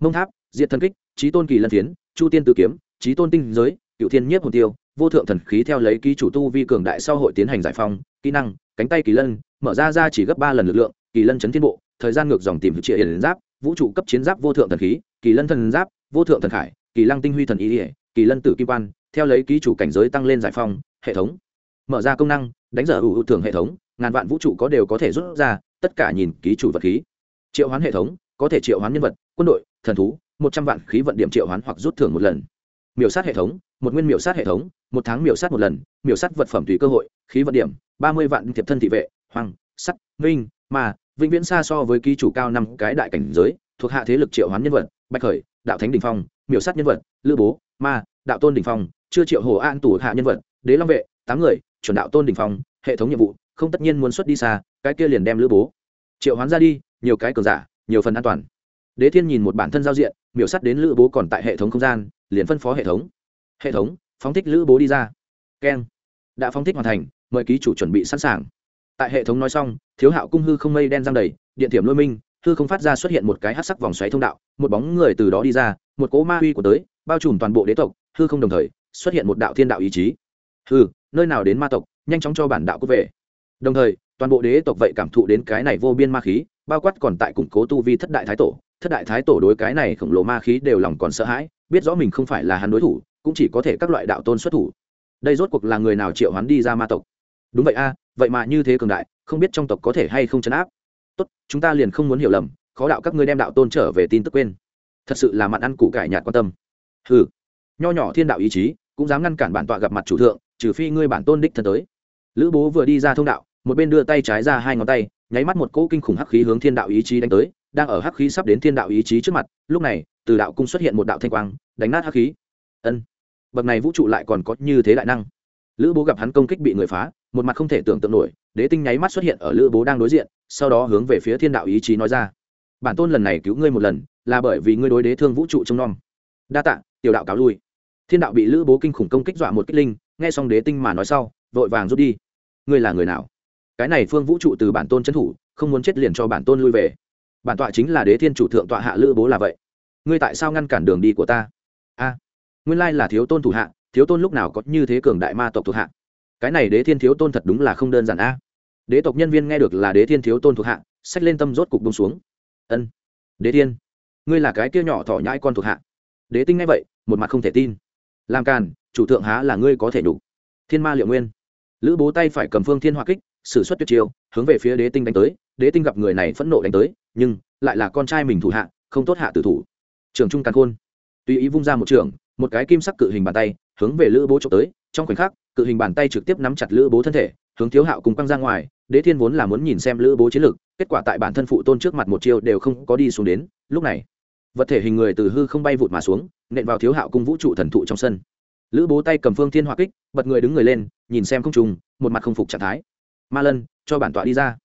mông tháp, diệt thần kích, trí tôn kỳ lân tiến chu tiên tử kiếm, trí tôn tinh giới, cựu thiên nhiếp hồn tiêu, vô thượng thần khí theo lấy ký chủ tu vi cường đại sau hội tiến hành giải phong kỹ năng, cánh tay kỳ lân, mở ra ra chỉ gấp ba lần lực lượng, kỳ lân chấn thiên bộ, thời gian ngược dòng tìm trịa hiền giáp, vũ trụ cấp chiến giáp vô thượng thần khí, kỳ lân thần giáp, vô thượng thần khải, kỳ lăng tinh huy thần ý ỉa, kỳ lân tử kim quan theo lấy ký chủ cảnh giới tăng lên giải phong, hệ thống. Mở ra công năng, đánh dở ưu thưởng hệ thống, ngàn vạn vũ trụ có đều có thể rút ra, tất cả nhìn ký chủ vật khí. Triệu hoán hệ thống, có thể triệu hoán nhân vật, quân đội, thần thú, một trăm vạn khí vận điểm triệu hoán hoặc rút thưởng một lần. Miểu sát hệ thống, một nguyên miểu sát hệ thống, một tháng miểu sát một lần, miểu sát vật phẩm tùy cơ hội, khí vận điểm, ba mươi vạn thiệp thân thị vệ hoàng sắt, minh mà vĩnh viễn xa so với ký chủ cao năm cái đại cảnh giới, thuộc hạ thế lực triệu hoán nhân vật, bạch khởi, đạo thánh đình phong, miểu sát nhân vật, lữ bố, ma, đạo tôn đình phong chưa triệu hồ an tủ hạ nhân vật, đế long vệ, tám người, chuẩn đạo tôn đình phong, hệ thống nhiệm vụ, không tất nhiên muốn xuất đi xa, cái kia liền đem lữ bố. Triệu hoán ra đi, nhiều cái cường giả, nhiều phần an toàn. Đế thiên nhìn một bản thân giao diện, miểu sắt đến lữ bố còn tại hệ thống không gian, liền phân phó hệ thống. Hệ thống, phóng thích lữ bố đi ra. Keng. Đã phóng thích hoàn thành, mời ký chủ chuẩn bị sẵn sàng. Tại hệ thống nói xong, thiếu hạo cung hư không mây đen giang đầy, điện thiểm lôi minh, hư không phát ra xuất hiện một cái hát sắc vòng xoáy thông đạo, một bóng người từ đó đi ra, một cỗ ma huy của tới, bao trùm toàn bộ đế tộc, hư không đồng thời xuất hiện một đạo thiên đạo ý chí. Hư nơi nào đến ma tộc, nhanh chóng cho bản đạo cốt về. Đồng thời, toàn bộ đế tộc vậy cảm thụ đến cái này vô biên ma khí, bao quát còn tại củng cố tu vi thất đại thái tổ, thất đại thái tổ đối cái này khổng lồ ma khí đều lòng còn sợ hãi, biết rõ mình không phải là hắn đối thủ, cũng chỉ có thể các loại đạo tôn xuất thủ. Đây rốt cuộc là người nào triệu hắn đi ra ma tộc? Đúng vậy a, vậy mà như thế cường đại, không biết trong tộc có thể hay không chấn áp. Tốt, chúng ta liền không muốn hiểu lầm, khó đạo các ngươi đem đạo tôn trở về tin tức quên. Thật sự là mặn ăn củ cải nhạt quan tâm. Ừ nho nhỏ thiên đạo ý chí cũng dám ngăn cản bản tọa gặp mặt chủ thượng, trừ phi ngươi bản tôn đích thân tới. Lữ bố vừa đi ra thông đạo, một bên đưa tay trái ra hai ngón tay, nháy mắt một cỗ kinh khủng hắc khí hướng thiên đạo ý chí đánh tới, đang ở hắc khí sắp đến thiên đạo ý chí trước mặt, lúc này, từ đạo cung xuất hiện một đạo thanh quang, đánh nát hắc khí. Ân, bậc này vũ trụ lại còn có như thế đại năng. Lữ bố gặp hắn công kích bị người phá, một mặt không thể tưởng tượng nổi, đế tinh nháy mắt xuất hiện ở lữ bố đang đối diện, sau đó hướng về phía thiên đạo ý chí nói ra. Bản tôn lần này cứu ngươi một lần, là bởi vì ngươi đối đế thương vũ trụ trông nom. Đa tạ, tiểu đạo cáo lui thiên đạo bị lữ bố kinh khủng công kích dọa một kích linh, nghe xong đế tinh mà nói sau, vội vàng rút đi. Ngươi là người nào? Cái này phương vũ trụ từ bản tôn trấn thủ, không muốn chết liền cho bản tôn lui về. Bản tọa chính là đế thiên chủ thượng tọa hạ lữ bố là vậy. Ngươi tại sao ngăn cản đường đi của ta? A, nguyên lai là thiếu tôn thủ hạ, thiếu tôn lúc nào có như thế cường đại ma tộc thuộc hạ? Cái này đế thiên thiếu tôn thật đúng là không đơn giản a. Đế tộc nhân viên nghe được là đế thiên thiếu tôn thuộc hạ sách lên tâm rốt cục bông xuống. Ân, đế thiên, ngươi là cái kia nhỏ thỏ nhãi con thuộc hạ. Đế tinh nghe vậy, một mặt không thể tin làm càn, chủ thượng há là ngươi có thể đủ. Thiên ma liệu nguyên. Lữ bố tay phải cầm phương thiên hoa kích s ử suất tuyệt chiêu, hướng về phía đế tinh đánh tới. Đế tinh gặp người này phẫn nộ đánh tới, nhưng lại là con trai mình thủ hạ, không tốt hạ tử thủ. Trường trung càn khôn. Tùy ý vung ra một trường, một cái kim sắc cự hình bàn tay, hướng về lữ bố trộm tới. Trong khoảnh khắc, cự hình bàn tay trực tiếp nắm chặt lữ bố thân thể, hướng thiếu hạo cùng căng ra ngoài. Đế thiên vốn là muốn nhìn xem lữ bố chiến lược kết quả tại bản thân phụ tôn trước mặt một chiêu đều không có đi xuống đến. Lúc này vật thể hình người từ hư không bay vụt mà xuống, nện vào thiếu hạo cung vũ trụ thần thụ trong sân. Lữ bố tay cầm phương thiên hỏa kích, bật người đứng người lên, nhìn xem không trùng một mặt không phục trạng thái. Ma lân, cho bản tọa đi ra.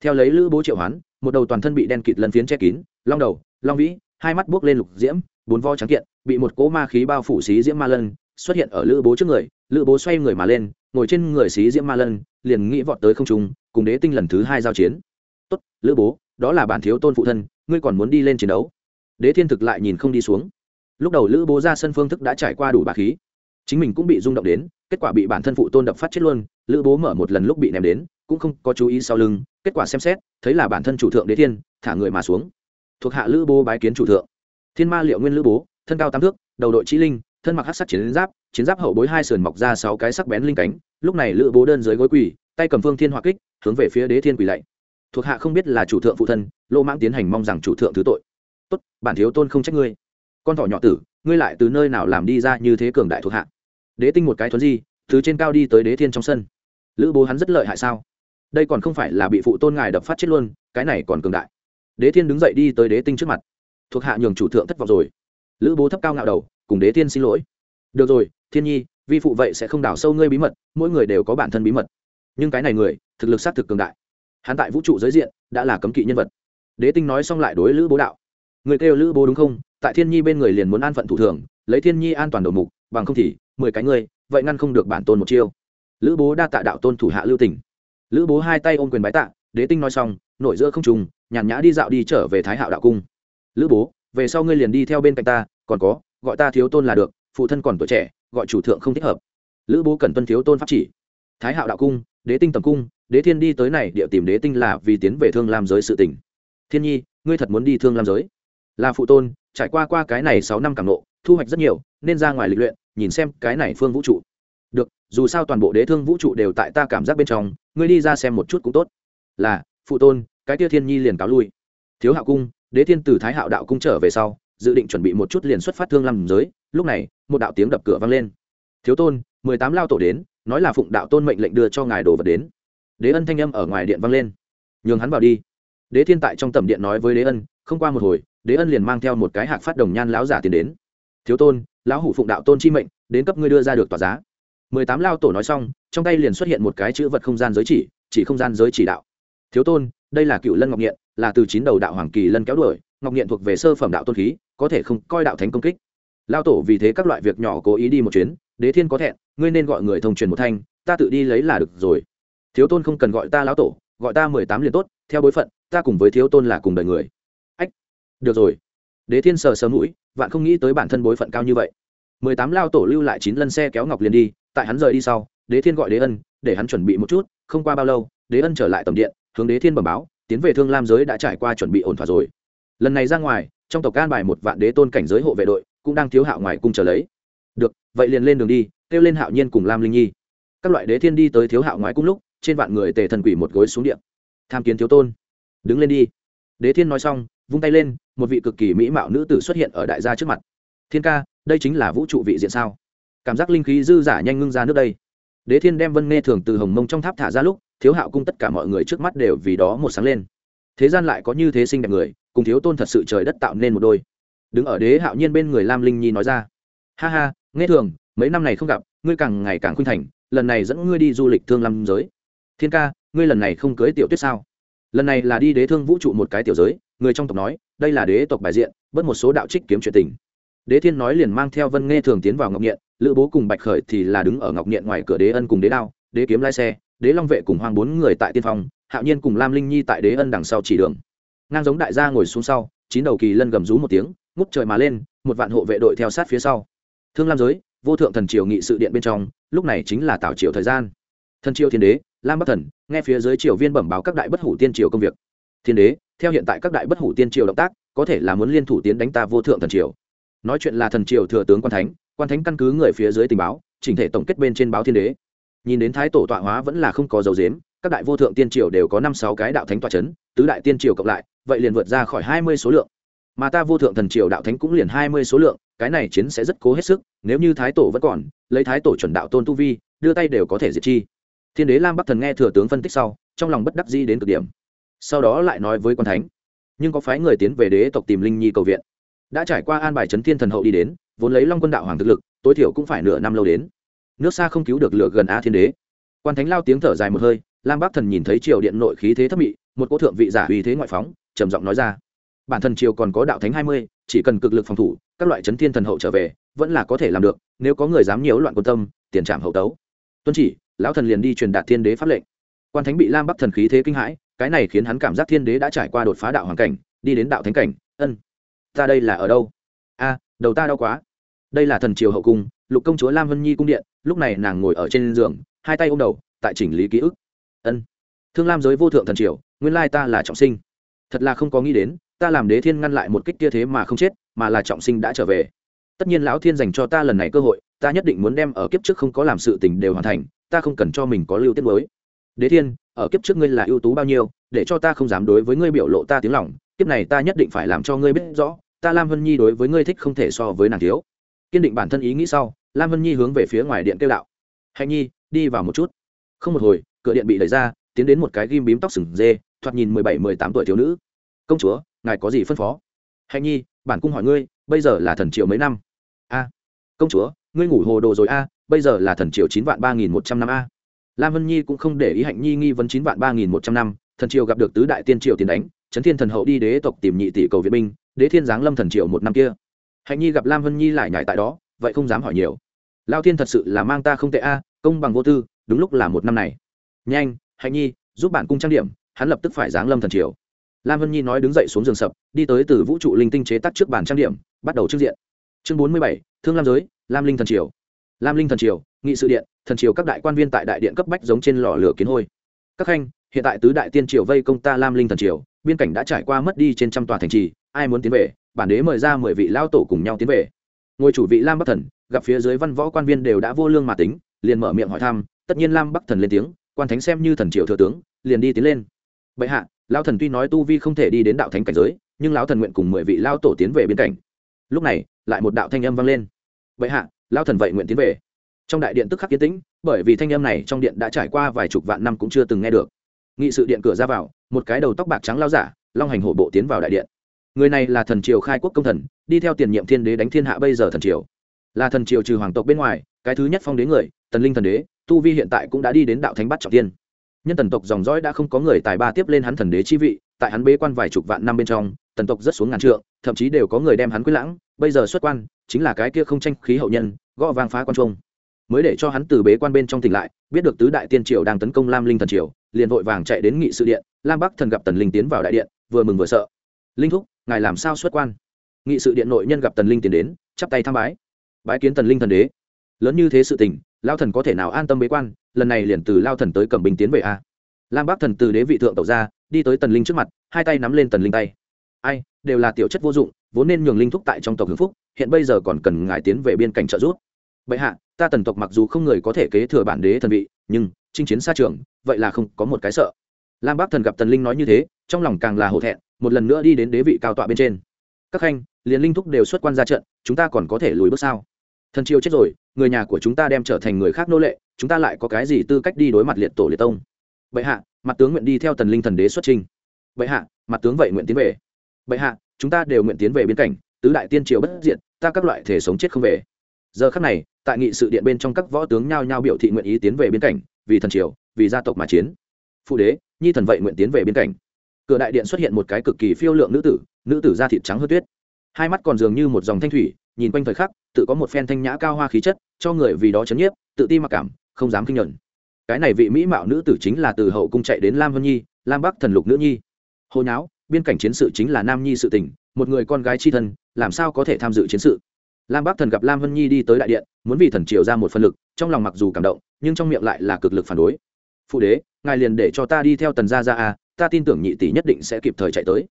Theo lấy lữ bố triệu hoán, một đầu toàn thân bị đen kịt lần phiến che kín, long đầu, long vĩ, hai mắt buốc lên lục diễm, bốn vo trắng kiện, bị một cỗ ma khí bao phủ xí diễm ma lân, xuất hiện ở lữ bố trước người. Lữ bố xoay người mà lên, ngồi trên người xí diễm ma lân, liền nghĩ vọt tới không trung, cùng đế tinh lần thứ hai giao chiến. Tốt, lữ bố, đó là bản thiếu tôn phụ thân, ngươi còn muốn đi lên chiến đấu? Đế thiên thực lại nhìn không đi xuống. Lúc đầu lữ bố ra sân phương thức đã trải qua đủ bà khí. Chính mình cũng bị rung động đến, kết quả bị bản thân phụ tôn đập phát chết luôn, lữ bố mở một lần lúc bị ném đến, cũng không có chú ý sau lưng, kết quả xem xét, thấy là bản thân chủ thượng đế thiên, thả người mà xuống. Thuộc hạ lữ bố bái kiến chủ thượng. Thiên ma liệu nguyên lữ bố, thân cao tám thước, đầu đội trí linh, thân mặc hát sắc chiến giáp chiến giáp hậu bối hai sườn mọc ra sáu cái sắc bén linh cánh. Lúc này lữ bố đơn dưới gối quỳ, tay cầm phương thiên hoa kích, hướng về phía đế thiên quỳ lạy. Thuộc hạ không biết là chủ thượng phụ thân, lô mãng tiến hành mong rằng chủ thượng thứ tội tốt, bản thiếu tôn không trách ngươi. Con thỏ nhỏ tử, ngươi lại từ nơi nào làm đi ra như thế cường đại thuộc hạ? Đế tinh một cái thuấn di, từ trên cao đi tới đế thiên trong sân. Lữ bố hắn rất lợi hại sao? Đây còn không phải là bị phụ tôn ngài đập phát chết luôn, cái này còn cường đại. Đế thiên đứng dậy đi tới đế tinh trước mặt. Thuộc hạ nhường chủ thượng thất vọng rồi. Lữ bố thấp cao ngạo đầu, cùng đế thiên xin lỗi. Được rồi, thiên nhi, vi phụ vậy sẽ không đào sâu ngươi bí mật, mỗi người đều có bản thân bí mật. Nhưng cái này người, thực lực xác thực cường đại. Hắn tại vũ trụ giới diện, đã là cấm kỵ nhân vật. Đế tinh nói xong lại đối lữ bố đạo người kêu lữ bố đúng không? Tại thiên nhi bên người liền muốn an phận thủ thường, lấy thiên nhi an toàn đầu mục, bằng không thì mười cái ngươi vậy ngăn không được bản tôn một chiêu. Lữ bố đa tạ đạo tôn thủ hạ lưu tỉnh lữ bố hai tay ôm quyền bái tạ, đế tinh nói xong, nổi giữa không trùng nhàn nhã đi dạo đi trở về thái hạo đạo cung. Lữ bố, về sau ngươi liền đi theo bên cạnh ta, còn có, gọi ta thiếu tôn là được, phụ thân còn tuổi trẻ, gọi chủ thượng không thích hợp. Lữ bố cần tuân thiếu tôn pháp chỉ. Thái hạo đạo cung, đế tinh tầm cung, đế thiên đi tới này địa tìm đế tinh là vì tiến về thương lam giới sự tỉnh thiên nhi, ngươi thật muốn đi thương lam giới? Là phụ tôn trải qua qua cái này sáu năm càng lộ, thu hoạch rất nhiều nên ra ngoài lịch luyện nhìn xem cái này phương vũ trụ. Được dù sao toàn bộ đế thương vũ trụ đều tại ta cảm giác bên trong ngươi đi ra xem một chút cũng tốt. Là phụ tôn cái tia thiên nhi liền cáo lui. Thiếu hạo cung đế thiên từ thái hạo đạo cung trở về sau dự định chuẩn bị một chút liền xuất phát thương làm giới lúc này một đạo tiếng đập cửa vang lên. Thiếu tôn mười tám lao tổ đến nói là phụng đạo tôn mệnh lệnh đưa cho ngài đồ vật đến. Đế ân thanh âm ở ngoài điện vang lên. Nhường hắn vào đi. Đế thiên tại trong tầm điện nói với đế ân không qua một hồi đế ân liền mang theo một cái hạc phát đồng nhan lão giả tiến đến. Thiếu tôn, lão hủ phụng đạo tôn chi mệnh, đến cấp ngươi đưa ra được tòa giá. Mười tám lao tổ nói xong, trong tay liền xuất hiện một cái chữ vật không gian giới chỉ chỉ không gian giới chỉ đạo. Thiếu tôn, đây là cựu lân ngọc nghiện, là từ chín đầu đạo hoàng kỳ lân kéo đuổi, ngọc nghiện thuộc về sơ phẩm đạo tôn khí, có thể không, coi đạo thánh công kích. Lao tổ vì thế các loại việc nhỏ cố ý đi một chuyến, đế thiên có thẹn, ngươi nên gọi người thông truyền một thanh, ta tự đi lấy là được rồi. Thiếu tôn không cần gọi ta lão tổ, gọi ta mười tám liền tốt, theo bối phận, ta cùng với thiếu tôn là cùng đời người được rồi. Đế thiên sờ sờ mũi, vạn không nghĩ tới bản thân bối phận cao như vậy. Mười tám lao tổ lưu lại chín lần xe kéo ngọc liền đi, tại hắn rời đi sau, đế thiên gọi đế ân, để hắn chuẩn bị một chút, không qua bao lâu, đế ân trở lại tầm điện, hướng đế thiên bẩm báo, tiến về thương lam giới đã trải qua chuẩn bị ổn thỏa rồi. Lần này ra ngoài, trong tộc can bài một vạn đế tôn cảnh giới hộ vệ đội, cũng đang thiếu hạo ngoài cung chờ lấy. Được, vậy liền lên đường đi, kêu lên hạo nhiên cùng lam linh nhi. Các loại đế thiên đi tới thiếu hạo ngoài cung lúc, trên vạn người tề thần quỷ một gối xuống điện. Tham kiến thiếu tôn. Đứng lên đi. Đế thiên nói xong vung tay lên, một vị cực kỳ mỹ mạo nữ tử xuất hiện ở đại gia trước mặt. Thiên ca, đây chính là vũ trụ vị diện sao? Cảm giác linh khí dư giả nhanh ngưng ra nước đây. Đế thiên đem vân nghe thường từ hồng mông trong tháp thả ra lúc, thiếu hạo cung tất cả mọi người trước mắt đều vì đó một sáng lên. Thế gian lại có như thế sinh đẹp người, cùng thiếu tôn thật sự trời đất tạo nên một đôi. Đứng ở đế hạo nhiên bên người lam linh nhi nói ra, ha ha, nghe thường, mấy năm này không gặp, ngươi càng ngày càng khuynh thành, lần này dẫn ngươi đi du lịch thương lam giới. Thiên ca, ngươi lần này không cưới tiểu tuyết sao? Lần này là đi đế thương vũ trụ một cái tiểu giới người trong tộc nói, đây là đế tộc bài diện, bớt một số đạo trích kiếm chuyện tình. Đế thiên nói liền mang theo vân nghe thường tiến vào ngọc nghiện, lữ bố cùng bạch khởi thì là đứng ở ngọc nghiện ngoài cửa đế ân cùng đế đao, đế kiếm lai xe, đế long vệ cùng hoàng bốn người tại tiên phong, hạo nhiên cùng lam linh nhi tại đế ân đằng sau chỉ đường. Ngang giống đại gia ngồi xuống sau, chín đầu kỳ lân gầm rú một tiếng, ngút trời mà lên, một vạn hộ vệ đội theo sát phía sau. Thương lam giới, vô thượng thần triều nghị sự điện bên trong, lúc này chính là tạo triều thời gian. Thần triều thiên đế, lam bắc thần, nghe phía dưới triều viên bẩm báo các đại bất hủ tiên triều công việc thiên đế, theo hiện tại các đại bất hủ tiên triều động tác, có thể là muốn liên thủ tiến đánh ta vô thượng thần triều. Nói chuyện là thần triều thừa tướng quan thánh quan thánh căn cứ người phía dưới tình báo, chỉnh thể tổng kết bên trên báo thiên đế. Nhìn đến thái tổ tọa hóa vẫn là không có dấu dếm các đại vô thượng tiên triều đều có năm sáu cái đạo thánh tọa c h ấ n tứ đại tiên triều cộng lại, vậy liền vượt ra khỏi hai mươi số lượng. Mà ta vô thượng thần triều đạo thánh cũng liền hai mươi số lượng, cái này chiến sẽ rất cố hết sức, nếu như thái tổ vẫn còn, lấy thái tổ chuẩn đạo tôn tu vi, đưa tay đều có thể diệt chi. Thiên đế lam bắc thần nghe thừa tướng phân tích sau, trong lòng bất đắc di đến cực điểm sau đó lại nói với quan thánh, nhưng có phái người tiến về đế tộc tìm linh nhi cầu viện. Đã trải qua an bài trấn thiên thần hậu đi đến, vốn lấy long quân đạo hoàng thực lực, tối thiểu cũng phải nửa năm lâu đến. Nước xa không cứu được lửa gần a thiên đế. Quan thánh lao tiếng thở dài một hơi, lam bắc thần nhìn thấy triều điện nội khí thế thấp mị, một cô thượng vị giả uy thế ngoại phóng, trầm giọng nói ra, bản thần triều còn có đạo thánh hai mươi, chỉ cần cực lực phòng thủ, các loại chấn thiên thần hậu trở về, vẫn là có thể làm được, nếu có người dám nhiễu loạn quân tâm, tiền trảm hậu tấu. Tuân chỉ, lão thần liền đi truyền đạt thiên đế pháp lệnh. Quan thánh bị lam bắc thần khí thế kinh hãi cái này khiến hắn cảm giác thiên đế đã trải qua đột phá đạo hoàn cảnh, đi đến đạo thánh cảnh. Ân, ta đây là ở đâu? A, đầu ta đau quá. Đây là thần triều hậu cung, lục công chúa lam vân nhi cung điện, lúc này nàng ngồi ở trên giường, hai tay ôm đầu, tại chỉnh lý ký ức. Ân, thương lam giới vô thượng thần triều, nguyên lai ta là trọng sinh. Thật là không có nghĩ đến, ta làm đế thiên ngăn lại một kích kia thế mà không chết, mà là trọng sinh đã trở về. Tất nhiên lão thiên dành cho ta lần này cơ hội, ta nhất định muốn đem ở kiếp trước không có làm sự tình đều hoàn thành, ta không cần cho mình có lưu tiết mới. Đế thiên ở kiếp trước ngươi là ưu tú bao nhiêu, để cho ta không dám đối với ngươi biểu lộ ta tiếng lòng, kiếp này ta nhất định phải làm cho ngươi biết rõ, ta lam hân nhi đối với ngươi thích không thể so với nàng thiếu. Kiên định bản thân ý nghĩ sau, lam hân nhi hướng về phía ngoài điện kêu đạo. Hạnh nhi, đi vào một chút. Không một hồi, cửa điện bị đẩy ra, tiến đến một cái ghim bím tóc sừng dê, thoạt nhìn mười bảy, mười tám tuổi thiếu nữ. Công chúa, ngài có gì phân phó? Hạnh nhi, bản cung hỏi ngươi, bây giờ là thần triều mấy năm? A, công chúa, ngươi ngủ hồ đồ rồi a, bây giờ là thần triều chín vạn ba nghìn một trăm năm a lam vân nhi cũng không để ý hạnh nhi nghi vấn chín vạn ba nghìn một trăm năm, thần triều gặp được tứ đại tiên triều tiền đánh trấn thiên thần hậu đi đế tộc tìm nhị tỷ cầu viện binh, đế thiên giáng lâm thần triều một năm kia. Hạnh nhi gặp lam vân nhi lại nhảy tại đó, vậy không dám hỏi nhiều. Lao thiên thật sự là mang ta không tệ a, công bằng vô tư, đúng lúc là một năm này. Nhanh, hạnh nhi, giúp bạn cung trang điểm, hắn lập tức phải giáng lâm thần triều. Lam vân nhi nói đứng dậy xuống giường sập, đi tới từ vũ trụ linh tinh chế tác trước bàn trang điểm, bắt đầu trước diện. Chương bốn mươi bảy, thương lam giới, lam linh thần triều. Lam linh thần triều, nghị sự điện thần triều các đại quan viên tại đại điện cấp bách giống trên lò lửa kiến hôi. Các khanh, hiện tại tứ đại tiên triều vây công ta lam linh thần triều, biên cảnh đã trải qua mất đi trên trăm tòa thành trì, ai muốn tiến về, bản đế mời ra mười vị lao tổ cùng nhau tiến về. Ngôi chủ vị lam bắc thần, gặp phía dưới văn võ quan viên đều đã vô lương mà tính, liền mở miệng hỏi thăm, tất nhiên lam bắc thần lên tiếng, quan thánh xem như thần triều thừa tướng, liền đi tiến lên. Bệ hạ lao thần tuy nói tu vi không thể đi đến đạo thánh cảnh giới, nhưng lão thần nguyện cùng mười vị lao tổ tiến về biên cảnh. Lúc này, lại một đạo thanh âm vang lên. Bệ hạ lao thần vậy nguyện tiến về trong đại điện tức khắc kiến tĩnh, bởi vì thanh âm này trong điện đã trải qua vài chục vạn năm cũng chưa từng nghe được. Nghị sự điện cửa ra vào, một cái đầu tóc bạc trắng lao giả, long hành hổ bộ tiến vào đại điện. Người này là thần triều khai quốc công thần, đi theo tiền nhiệm thiên đế đánh thiên hạ bây giờ thần triều. Là thần triều trừ hoàng tộc bên ngoài, cái thứ nhất phong đế người, tần linh thần đế, tu vi hiện tại cũng đã đi đến đạo thánh bắt trọng tiên. Nhân tần tộc dòng dõi đã không có người tài ba tiếp lên hắn thần đế chi vị, tại hắn bế quan vài chục vạn năm bên trong, tần tộc rất xuống ngàn trượng, thậm chí đều có người đem hắn quyết lãng. Bây giờ xuất quan, chính là cái kia không tranh khí hậu nhân, gõ vang phá quan trung mới để cho hắn từ bế quan bên trong tỉnh lại, biết được tứ đại tiên triều đang tấn công lam linh thần triều, liền vội vàng chạy đến nghị sự điện, lam bắc thần gặp tần linh tiến vào đại điện, vừa mừng vừa sợ. Linh thúc, ngài làm sao xuất quan? Nghị sự điện nội nhân gặp tần linh tiến đến, chắp tay tham bái. Bái kiến tần linh thần đế. Lớn như thế sự tình, lao thần có thể nào an tâm bế quan, lần này liền từ lao thần tới cẩm bình tiến về a. Lam bắc thần từ đế vị thượng tẩu ra, đi tới tần linh trước mặt, hai tay nắm lên tần linh tay. Ai, đều là tiểu chất vô dụng, vốn nên nhường linh thúc tại trong tộc hưng phúc, hiện bây giờ còn cần ngài tiến về biên cảnh trợ giúp bệ hạ, ta tần tộc mặc dù không người có thể kế thừa bản đế thần vị, nhưng chinh chiến xa trường, vậy là không có một cái sợ. Lam bác thần gặp tần linh nói như thế, trong lòng càng là hổ thẹn, một lần nữa đi đến đế vị cao tọa bên trên. Các khanh, liền linh thúc đều xuất quan ra trận, chúng ta còn có thể lùi bước sao? Thần triều chết rồi, người nhà của chúng ta đem trở thành người khác nô lệ, chúng ta lại có cái gì tư cách đi đối mặt liệt tổ liệt tông? Bệ hạ, mặt tướng nguyện đi theo tần linh thần đế xuất trình bệ hạ, mặt tướng vậy nguyện tiến về. Bệ hạ, chúng ta đều nguyện tiến về biên cảnh, tứ đại tiên triều bất diện ta các loại thể sống chết không về giờ khắc này, tại nghị sự điện bên trong các võ tướng nhao nhao biểu thị nguyện ý tiến về biên cảnh, vì thần triều, vì gia tộc mà chiến. Phụ đế, nhi thần vậy nguyện tiến về biên cảnh. Cửa đại điện xuất hiện một cái cực kỳ phiêu lượng nữ tử nữ tử da thịt trắng hớt tuyết. Hai mắt còn dường như một dòng thanh thủy, nhìn quanh thời khắc, tự có một phen thanh nhã cao hoa khí chất, cho người vì đó chấn nhiếp, tự ti mặc cảm, không dám kinh nhuận. Cái này vị mỹ mạo nữ tử chính là từ hậu cung chạy đến lam vân nhi, lam bắc thần lục nữ nhi. Hồi nháo, biên cảnh chiến sự chính là nam nhi sự tình, một người con gái chi thân, làm sao có thể tham dự chiến sự? Lam bắc thần gặp lam vân nhi đi tới đại điện, muốn vì thần triều ra một phân lực, trong lòng mặc dù cảm động, nhưng trong miệng lại là cực lực phản đối. Phụ đế, ngài liền để cho ta đi theo tần gia ra à ta tin tưởng nhị tỷ nhất định sẽ kịp thời chạy tới.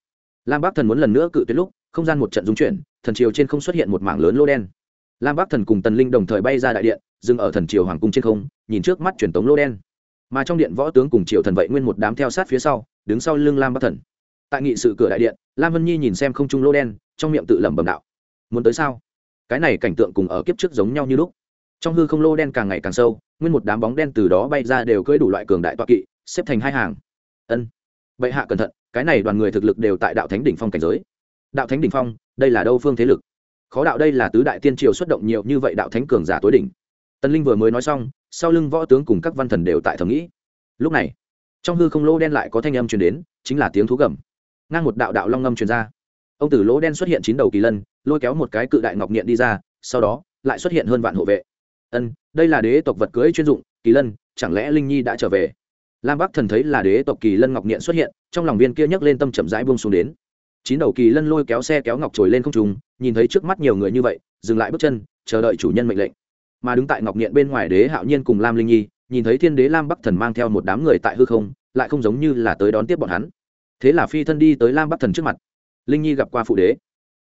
Lam bắc thần muốn lần nữa cự tuyệt lúc, không gian một trận dung chuyển, thần triều trên không xuất hiện một mảng lớn lô đen. Lam bắc thần cùng tần linh đồng thời bay ra đại điện, dừng ở thần triều hoàng cung trên không, nhìn trước mắt truyền tống lô đen. Mà trong điện võ tướng cùng triều thần vậy nguyên một đám theo sát phía sau, đứng sau lưng lam bắc thần. Tại nghị sự cửa đại điện, lam vân nhi nhìn xem không trung lô đen, trong miệng tự lẩm bẩm đạo muốn tới sao? Cái này cảnh tượng cùng ở kiếp trước giống nhau như lúc. Trong hư không lô đen càng ngày càng sâu, nguyên một đám bóng đen từ đó bay ra đều cưỡi đủ loại cường đại toa kỵ, xếp thành hai hàng. Ân, bệ hạ cẩn thận, cái này đoàn người thực lực đều tại đạo thánh đỉnh phong cảnh giới. Đạo thánh đỉnh phong, đây là đâu phương thế lực? Khó đạo đây là tứ đại tiên triều xuất động nhiều như vậy đạo thánh cường giả tối đỉnh. Tân linh vừa mới nói xong, sau lưng võ tướng cùng các văn thần đều tại thầm nghĩ. Lúc này, trong hư không lô đen lại có thanh âm truyền đến, chính là tiếng thú gầm. Ngang một đạo đạo long ngâm truyền ra ông tử lỗ đen xuất hiện chín đầu kỳ lân, lôi kéo một cái cự đại ngọc nghiện đi ra, sau đó, lại xuất hiện hơn vạn hộ vệ. Ân, đây là đế tộc vật cưỡi chuyên dụng, kỳ lân, chẳng lẽ linh nhi đã trở về? Lam bắc thần thấy là đế tộc kỳ lân ngọc nghiện xuất hiện, trong lòng viên kia nhấc lên tâm chậm rãi buông xuống đến. Chín đầu kỳ lân lôi kéo xe kéo ngọc trồi lên không trùng nhìn thấy trước mắt nhiều người như vậy, dừng lại bước chân, chờ đợi chủ nhân mệnh lệnh. Mà đứng tại ngọc nghiện bên ngoài đế hạo nhiên cùng lam linh nhi, nhìn thấy thiên đế lam bắc thần mang theo một đám người tại hư không, lại không giống như là tới đón tiếp bọn hắn. Thế là phi thân đi tới lam bắc thần trước mặt linh nhi gặp qua phụ đế.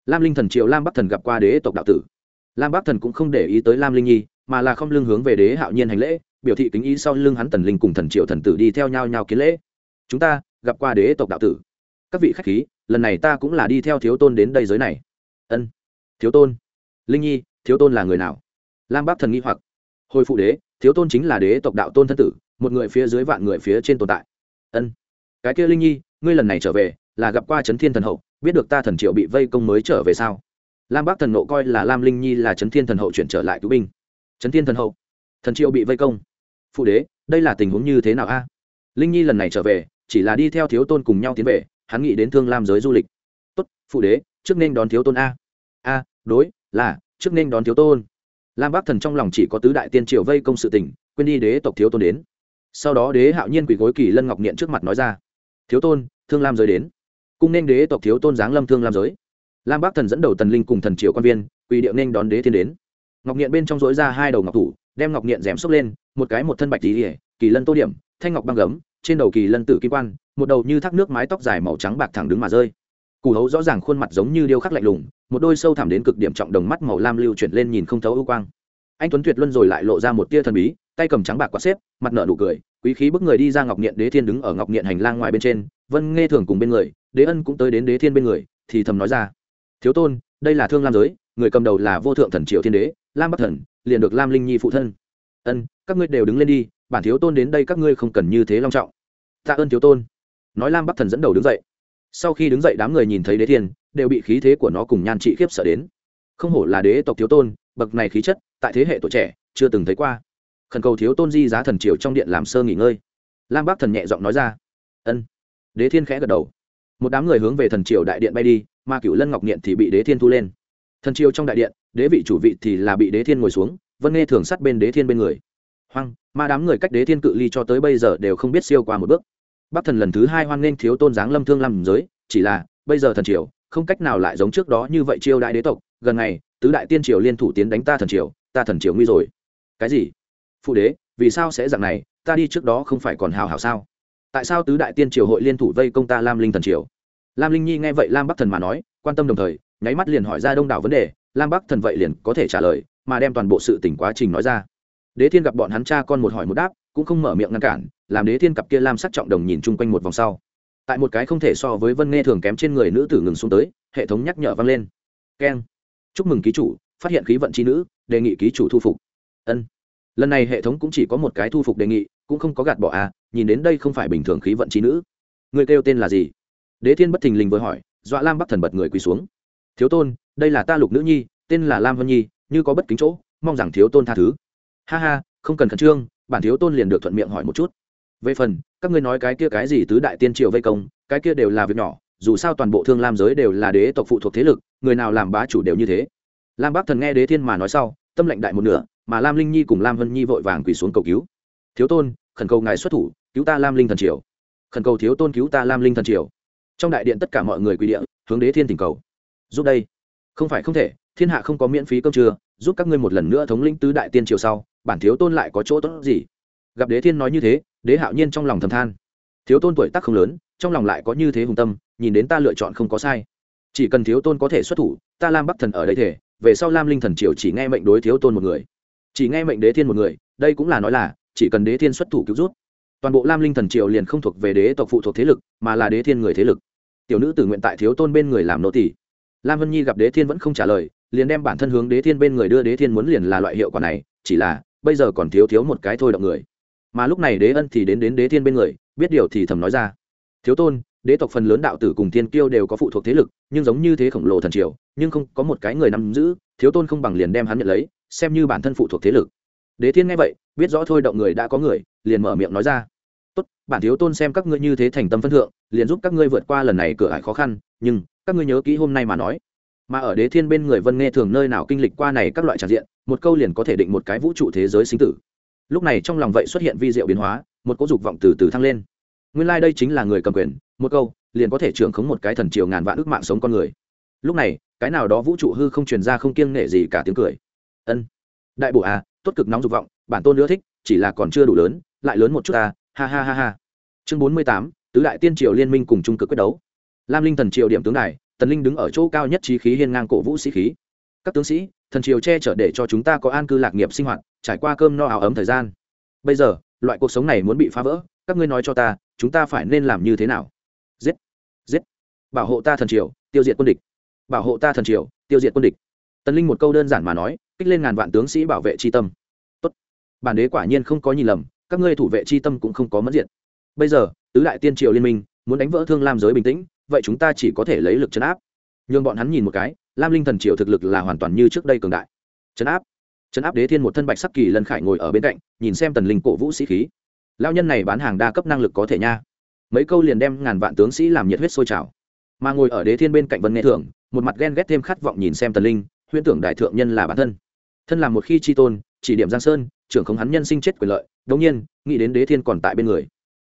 Lam linh thần triệu lam bắc thần gặp qua đế tộc đạo tử. Lam bắc thần cũng không để ý tới lam linh nhi, mà là không lưng hướng về đế hạo nhiên hành lễ, biểu thị kính ý sau lưng hắn tần linh cùng thần triệu thần tử đi theo nhau nhau kiến lễ. Chúng ta gặp qua đế tộc đạo tử. Các vị khách khí, lần này ta cũng là đi theo thiếu tôn đến đây giới này. Ân. Thiếu tôn. Linh nhi, thiếu tôn là người nào? Lam bắc thần nghi hoặc. Hồi phụ đế, thiếu tôn chính là đế tộc đạo tôn thân tử, một người phía dưới vạn người phía trên tồn tại. Ân. Cái kia linh nhi, ngươi lần này trở về, là gặp qua trấn thiên thần hậu biết được ta thần triệu bị vây công mới trở về sao? Lam bắc thần nộ coi là lam linh nhi là trấn thiên thần hậu chuyển trở lại cứu binh. Trấn thiên thần hậu, thần triệu bị vây công. Phụ đế, đây là tình huống như thế nào a? Linh nhi lần này trở về, chỉ là đi theo thiếu tôn cùng nhau tiến về, hắn nghĩ đến thương lam giới du lịch. Tốt, phụ đế, trước nên đón thiếu tôn a. A, đối, là, trước nên đón thiếu tôn. Lam bắc thần trong lòng chỉ có tứ đại tiên triều vây công sự tỉnh quên đi đế tộc thiếu tôn đến. Sau đó đế hạo nhiên quỳ gối kỳ lân ngọc niệm trước mặt nói ra. Thiếu tôn, thương lam giới đến cung nên đế tộc thiếu tôn giáng lâm thương lam giới. Lam bắc thần dẫn đầu tần linh cùng thần triều quan viên, quỳ điệu nên đón đế thiên đến. Ngọc nghiện bên trong dối ra hai đầu ngọc thủ, đem ngọc nghiện rèm xốc lên, một cái một thân bạch tỉ kỳ lân tô điểm, thanh ngọc băng gấm, trên đầu kỳ lân tử kim quan, một đầu như thác nước mái tóc dài màu trắng bạc thẳng đứng mà rơi. Cù hấu rõ ràng khuôn mặt giống như điêu khắc lạnh lùng, một đôi sâu thẳm đến cực điểm trọng đồng mắt màu lam lưu chuyển lên nhìn không thấu ưu quang. Anh tuấn tuyệt luân rồi lại lộ ra một tia thần bí, tay cầm trắng bạc quạt xếp, mặt nợ nụ cười, quý khí bức người đi ra ngọc nghiện đế thiên đứng ở ngọc nghiện hành lang ngoài bên trên, vân nghe thường cùng bên người đế ân cũng tới đến đế thiên bên người, thì thầm nói ra, thiếu tôn, đây là thương lam giới, người cầm đầu là vô thượng thần triệu thiên đế, lam bắc thần, liền được lam linh nhi phụ thân. Ân, các ngươi đều đứng lên đi, bản thiếu tôn đến đây các ngươi không cần như thế long trọng. Tạ ơn thiếu tôn. Nói lam bắc thần dẫn đầu đứng dậy. Sau khi đứng dậy đám người nhìn thấy đế thiên, đều bị khí thế của nó cùng nhan trị khiếp sợ đến. Không hổ là đế tộc thiếu tôn, bậc này khí chất, tại thế hệ tuổi trẻ, chưa từng thấy qua. Khẩn cầu thiếu tôn di giá thần triều trong điện làm sơ nghỉ ngơi. Lam bắc thần nhẹ giọng nói ra, ân. Đế thiên khẽ gật đầu một đám người hướng về thần triều đại điện bay đi, mà cựu lân ngọc niệm thì bị đế thiên thu lên. Thần triều trong đại điện, đế vị chủ vị thì là bị đế thiên ngồi xuống, vân nghe thường sát bên đế thiên bên người. Hoang, mà đám người cách đế thiên cự ly cho tới bây giờ đều không biết siêu qua một bước. Bắc thần lần thứ hai hoan nghênh thiếu tôn giáng lâm thương làm giới, chỉ là, bây giờ thần triều, không cách nào lại giống trước đó như vậy chiêu đại đế tộc, gần ngày, tứ đại tiên triều liên thủ tiến đánh ta thần triều, ta thần triều nguy rồi. Cái gì? Phụ đế, vì sao sẽ dạng này? Ta đi trước đó không phải còn hào hào sao? Tại sao tứ đại tiên triều hội liên thủ vây công ta lam linh thần triều? Lam linh nhi nghe vậy lam bắc thần mà nói, quan tâm đồng thời, nháy mắt liền hỏi ra đông đảo vấn đề, lam bắc thần vậy liền có thể trả lời, mà đem toàn bộ sự tỉnh quá trình nói ra. Đế thiên gặp bọn hắn cha con một hỏi một đáp, cũng không mở miệng ngăn cản, làm đế thiên cặp kia lam sắc trọng đồng nhìn chung quanh một vòng sau. Tại một cái không thể so với vân nghe thường kém trên người nữ tử ngừng xuống tới, hệ thống nhắc nhở vang lên. Keng. Chúc mừng ký chủ, phát hiện khí vận c h i nữ, đề nghị ký chủ thu phục. Ân. Lần này hệ thống cũng chỉ có một cái thu phục đề nghị, cũng không có gạt bỏ à nhìn đến đây không phải bình thường khí vận trí nữ. Người kêu tên là gì? Đế thiên bất thình lình với hỏi, dọa lam bắc thần bật người quỳ xuống. Thiếu tôn, đây là ta lục nữ nhi, tên là lam vân nhi, như có bất kính chỗ, mong rằng thiếu tôn tha thứ. Ha ha, không cần khẩn trương, bản thiếu tôn liền được thuận miệng hỏi một chút. Về phần, các ngươi nói cái kia cái gì tứ đại tiên triều vây công, cái kia đều là việc nhỏ, dù sao toàn bộ thương lam giới đều là đế tộc phụ thuộc thế lực, người nào làm bá chủ đều như thế. Lam bắc thần nghe đế thiên mà nói sau, tâm lệnh đại một nửa, mà lam linh nhi cùng lam vân nhi vội vàng quỳ xuống cầu cứu. Thiếu tôn, khẩn cầu ngài xuất thủ cứu ta lam linh thần triều. Khẩn cầu thiếu tôn cứu ta lam linh thần triều. Trong đại điện tất cả mọi người quy điện hướng đế thiên thỉnh cầu. Giúp đây. Không phải không thể, thiên hạ không có miễn phí cơm trưa, giúp các ngươi một lần nữa thống lĩnh tứ đại tiên triều sau, bản thiếu tôn lại có chỗ tốt gì? Gặp đế thiên nói như thế, đế hạo nhiên trong lòng thầm than. Thiếu tôn tuổi tác không lớn, trong lòng lại có như thế hùng tâm, nhìn đến ta lựa chọn không có sai. Chỉ cần thiếu tôn có thể xuất thủ, ta lam bắc thần ở đây thể, về sau lam linh thần triều chỉ nghe mệnh đối thiếu tôn một người. Chỉ nghe mệnh đế thiên một người, đây cũng là nói là, chỉ cần đế thiên xuất thủ cứu rút toàn bộ lam linh thần triều liền không thuộc về đế tộc phụ thuộc thế lực, mà là đế thiên người thế lực. Tiểu nữ tự nguyện tại thiếu tôn bên người làm nô tỷ lam vân nhi gặp đế thiên vẫn không trả lời, liền đem bản thân hướng đế thiên bên người đưa. Đế thiên muốn liền là loại hiệu quả này, chỉ là, bây giờ còn thiếu thiếu một cái thôi động người. Mà lúc này đế ân thì đến đến đế thiên bên người, biết điều thì thầm nói ra. Thiếu tôn, đế tộc phần lớn đạo tử cùng thiên kiêu đều có phụ thuộc thế lực, nhưng giống như thế khổng lồ thần triều, nhưng không có một cái người nắm giữ, thiếu tôn không bằng liền đem hắn nhận lấy, xem như bản thân phụ thuộc thế lực. Đế thiên nghe vậy, biết rõ thôi động người đã có người, liền mở miệng nói ra bản thiếu tôn xem các ngươi như thế thành tâm phân thượng, liền giúp các ngươi vượt qua lần này cửa ải khó khăn, nhưng, các ngươi nhớ kỹ hôm nay mà nói. Mà ở đế thiên bên người vân nghe thường nơi nào kinh lịch qua này các loại tràn diện, một câu liền có thể định một cái vũ trụ thế giới sinh tử. Lúc này trong lòng vậy xuất hiện vi diệu biến hóa, một cỗ dục vọng từ từ thăng lên. Nguyên lai、like、đây chính là người cầm quyền, một câu, liền có thể trưởng khống một cái thần triều ngàn vạn ước mạng sống con người. Lúc này, cái nào đó vũ trụ hư không truyền ra không kiêng nể gì cả tiếng cười. Ân, đại bộ à tốt cực nóng dục vọng, bản tôn nữa thích, chỉ là còn chưa đủ lớn, lại lớn một chút à ha ha ha ha. Chương bốn mươi tám, tứ đại tiên triều liên minh cùng trung cực quyết đấu. Lam linh thần triều điểm tướng này tần linh đứng ở chỗ cao nhất trí khí hiên ngang cổ vũ sĩ khí. Các tướng sĩ, thần triều che chở để cho chúng ta có an cư lạc nghiệp sinh hoạt, trải qua cơm no áo ấm thời gian. Bây giờ, loại cuộc sống này muốn bị phá vỡ, các ngươi nói cho ta, chúng ta phải nên làm như thế nào? Giết! Giết! Bảo hộ ta thần triều, tiêu diệt quân địch. Bảo hộ ta thần triều, tiêu diệt quân địch. Tần linh một câu đơn giản mà nói, kích lên ngàn vạn tướng sĩ bảo vệ tri tâm. Tốt! Bản đế quả nhiên không có nhìn lầm các ngươi thủ vệ chi tâm cũng không có mất diện bây giờ tứ đại tiên triều liên minh muốn đánh vỡ thương lam giới bình tĩnh vậy chúng ta chỉ có thể lấy lực chấn áp. Nhường bọn hắn nhìn một cái lam linh thần triều thực lực là hoàn toàn như trước đây cường đại. Chấn áp. Chấn áp đế thiên một thân bạch sắc kỳ lân khải ngồi ở bên cạnh nhìn xem tần linh cổ vũ sĩ khí. Lao nhân này bán hàng đa cấp năng lực có thể nha. Mấy câu liền đem ngàn vạn tướng sĩ làm nhiệt huyết sôi trào. Mà ngồi ở đế thiên bên cạnh vân nghệ thượng, một mặt ghen ghét thêm khát vọng nhìn xem tần linh huyễn tưởng đại thượng nhân là bản thân. Thân làm một khi tri tôn chỉ điểm giang sơn trưởng không hắn nhân sinh chết quyền lợi đống nhiên, nghĩ đến đế thiên còn tại bên người.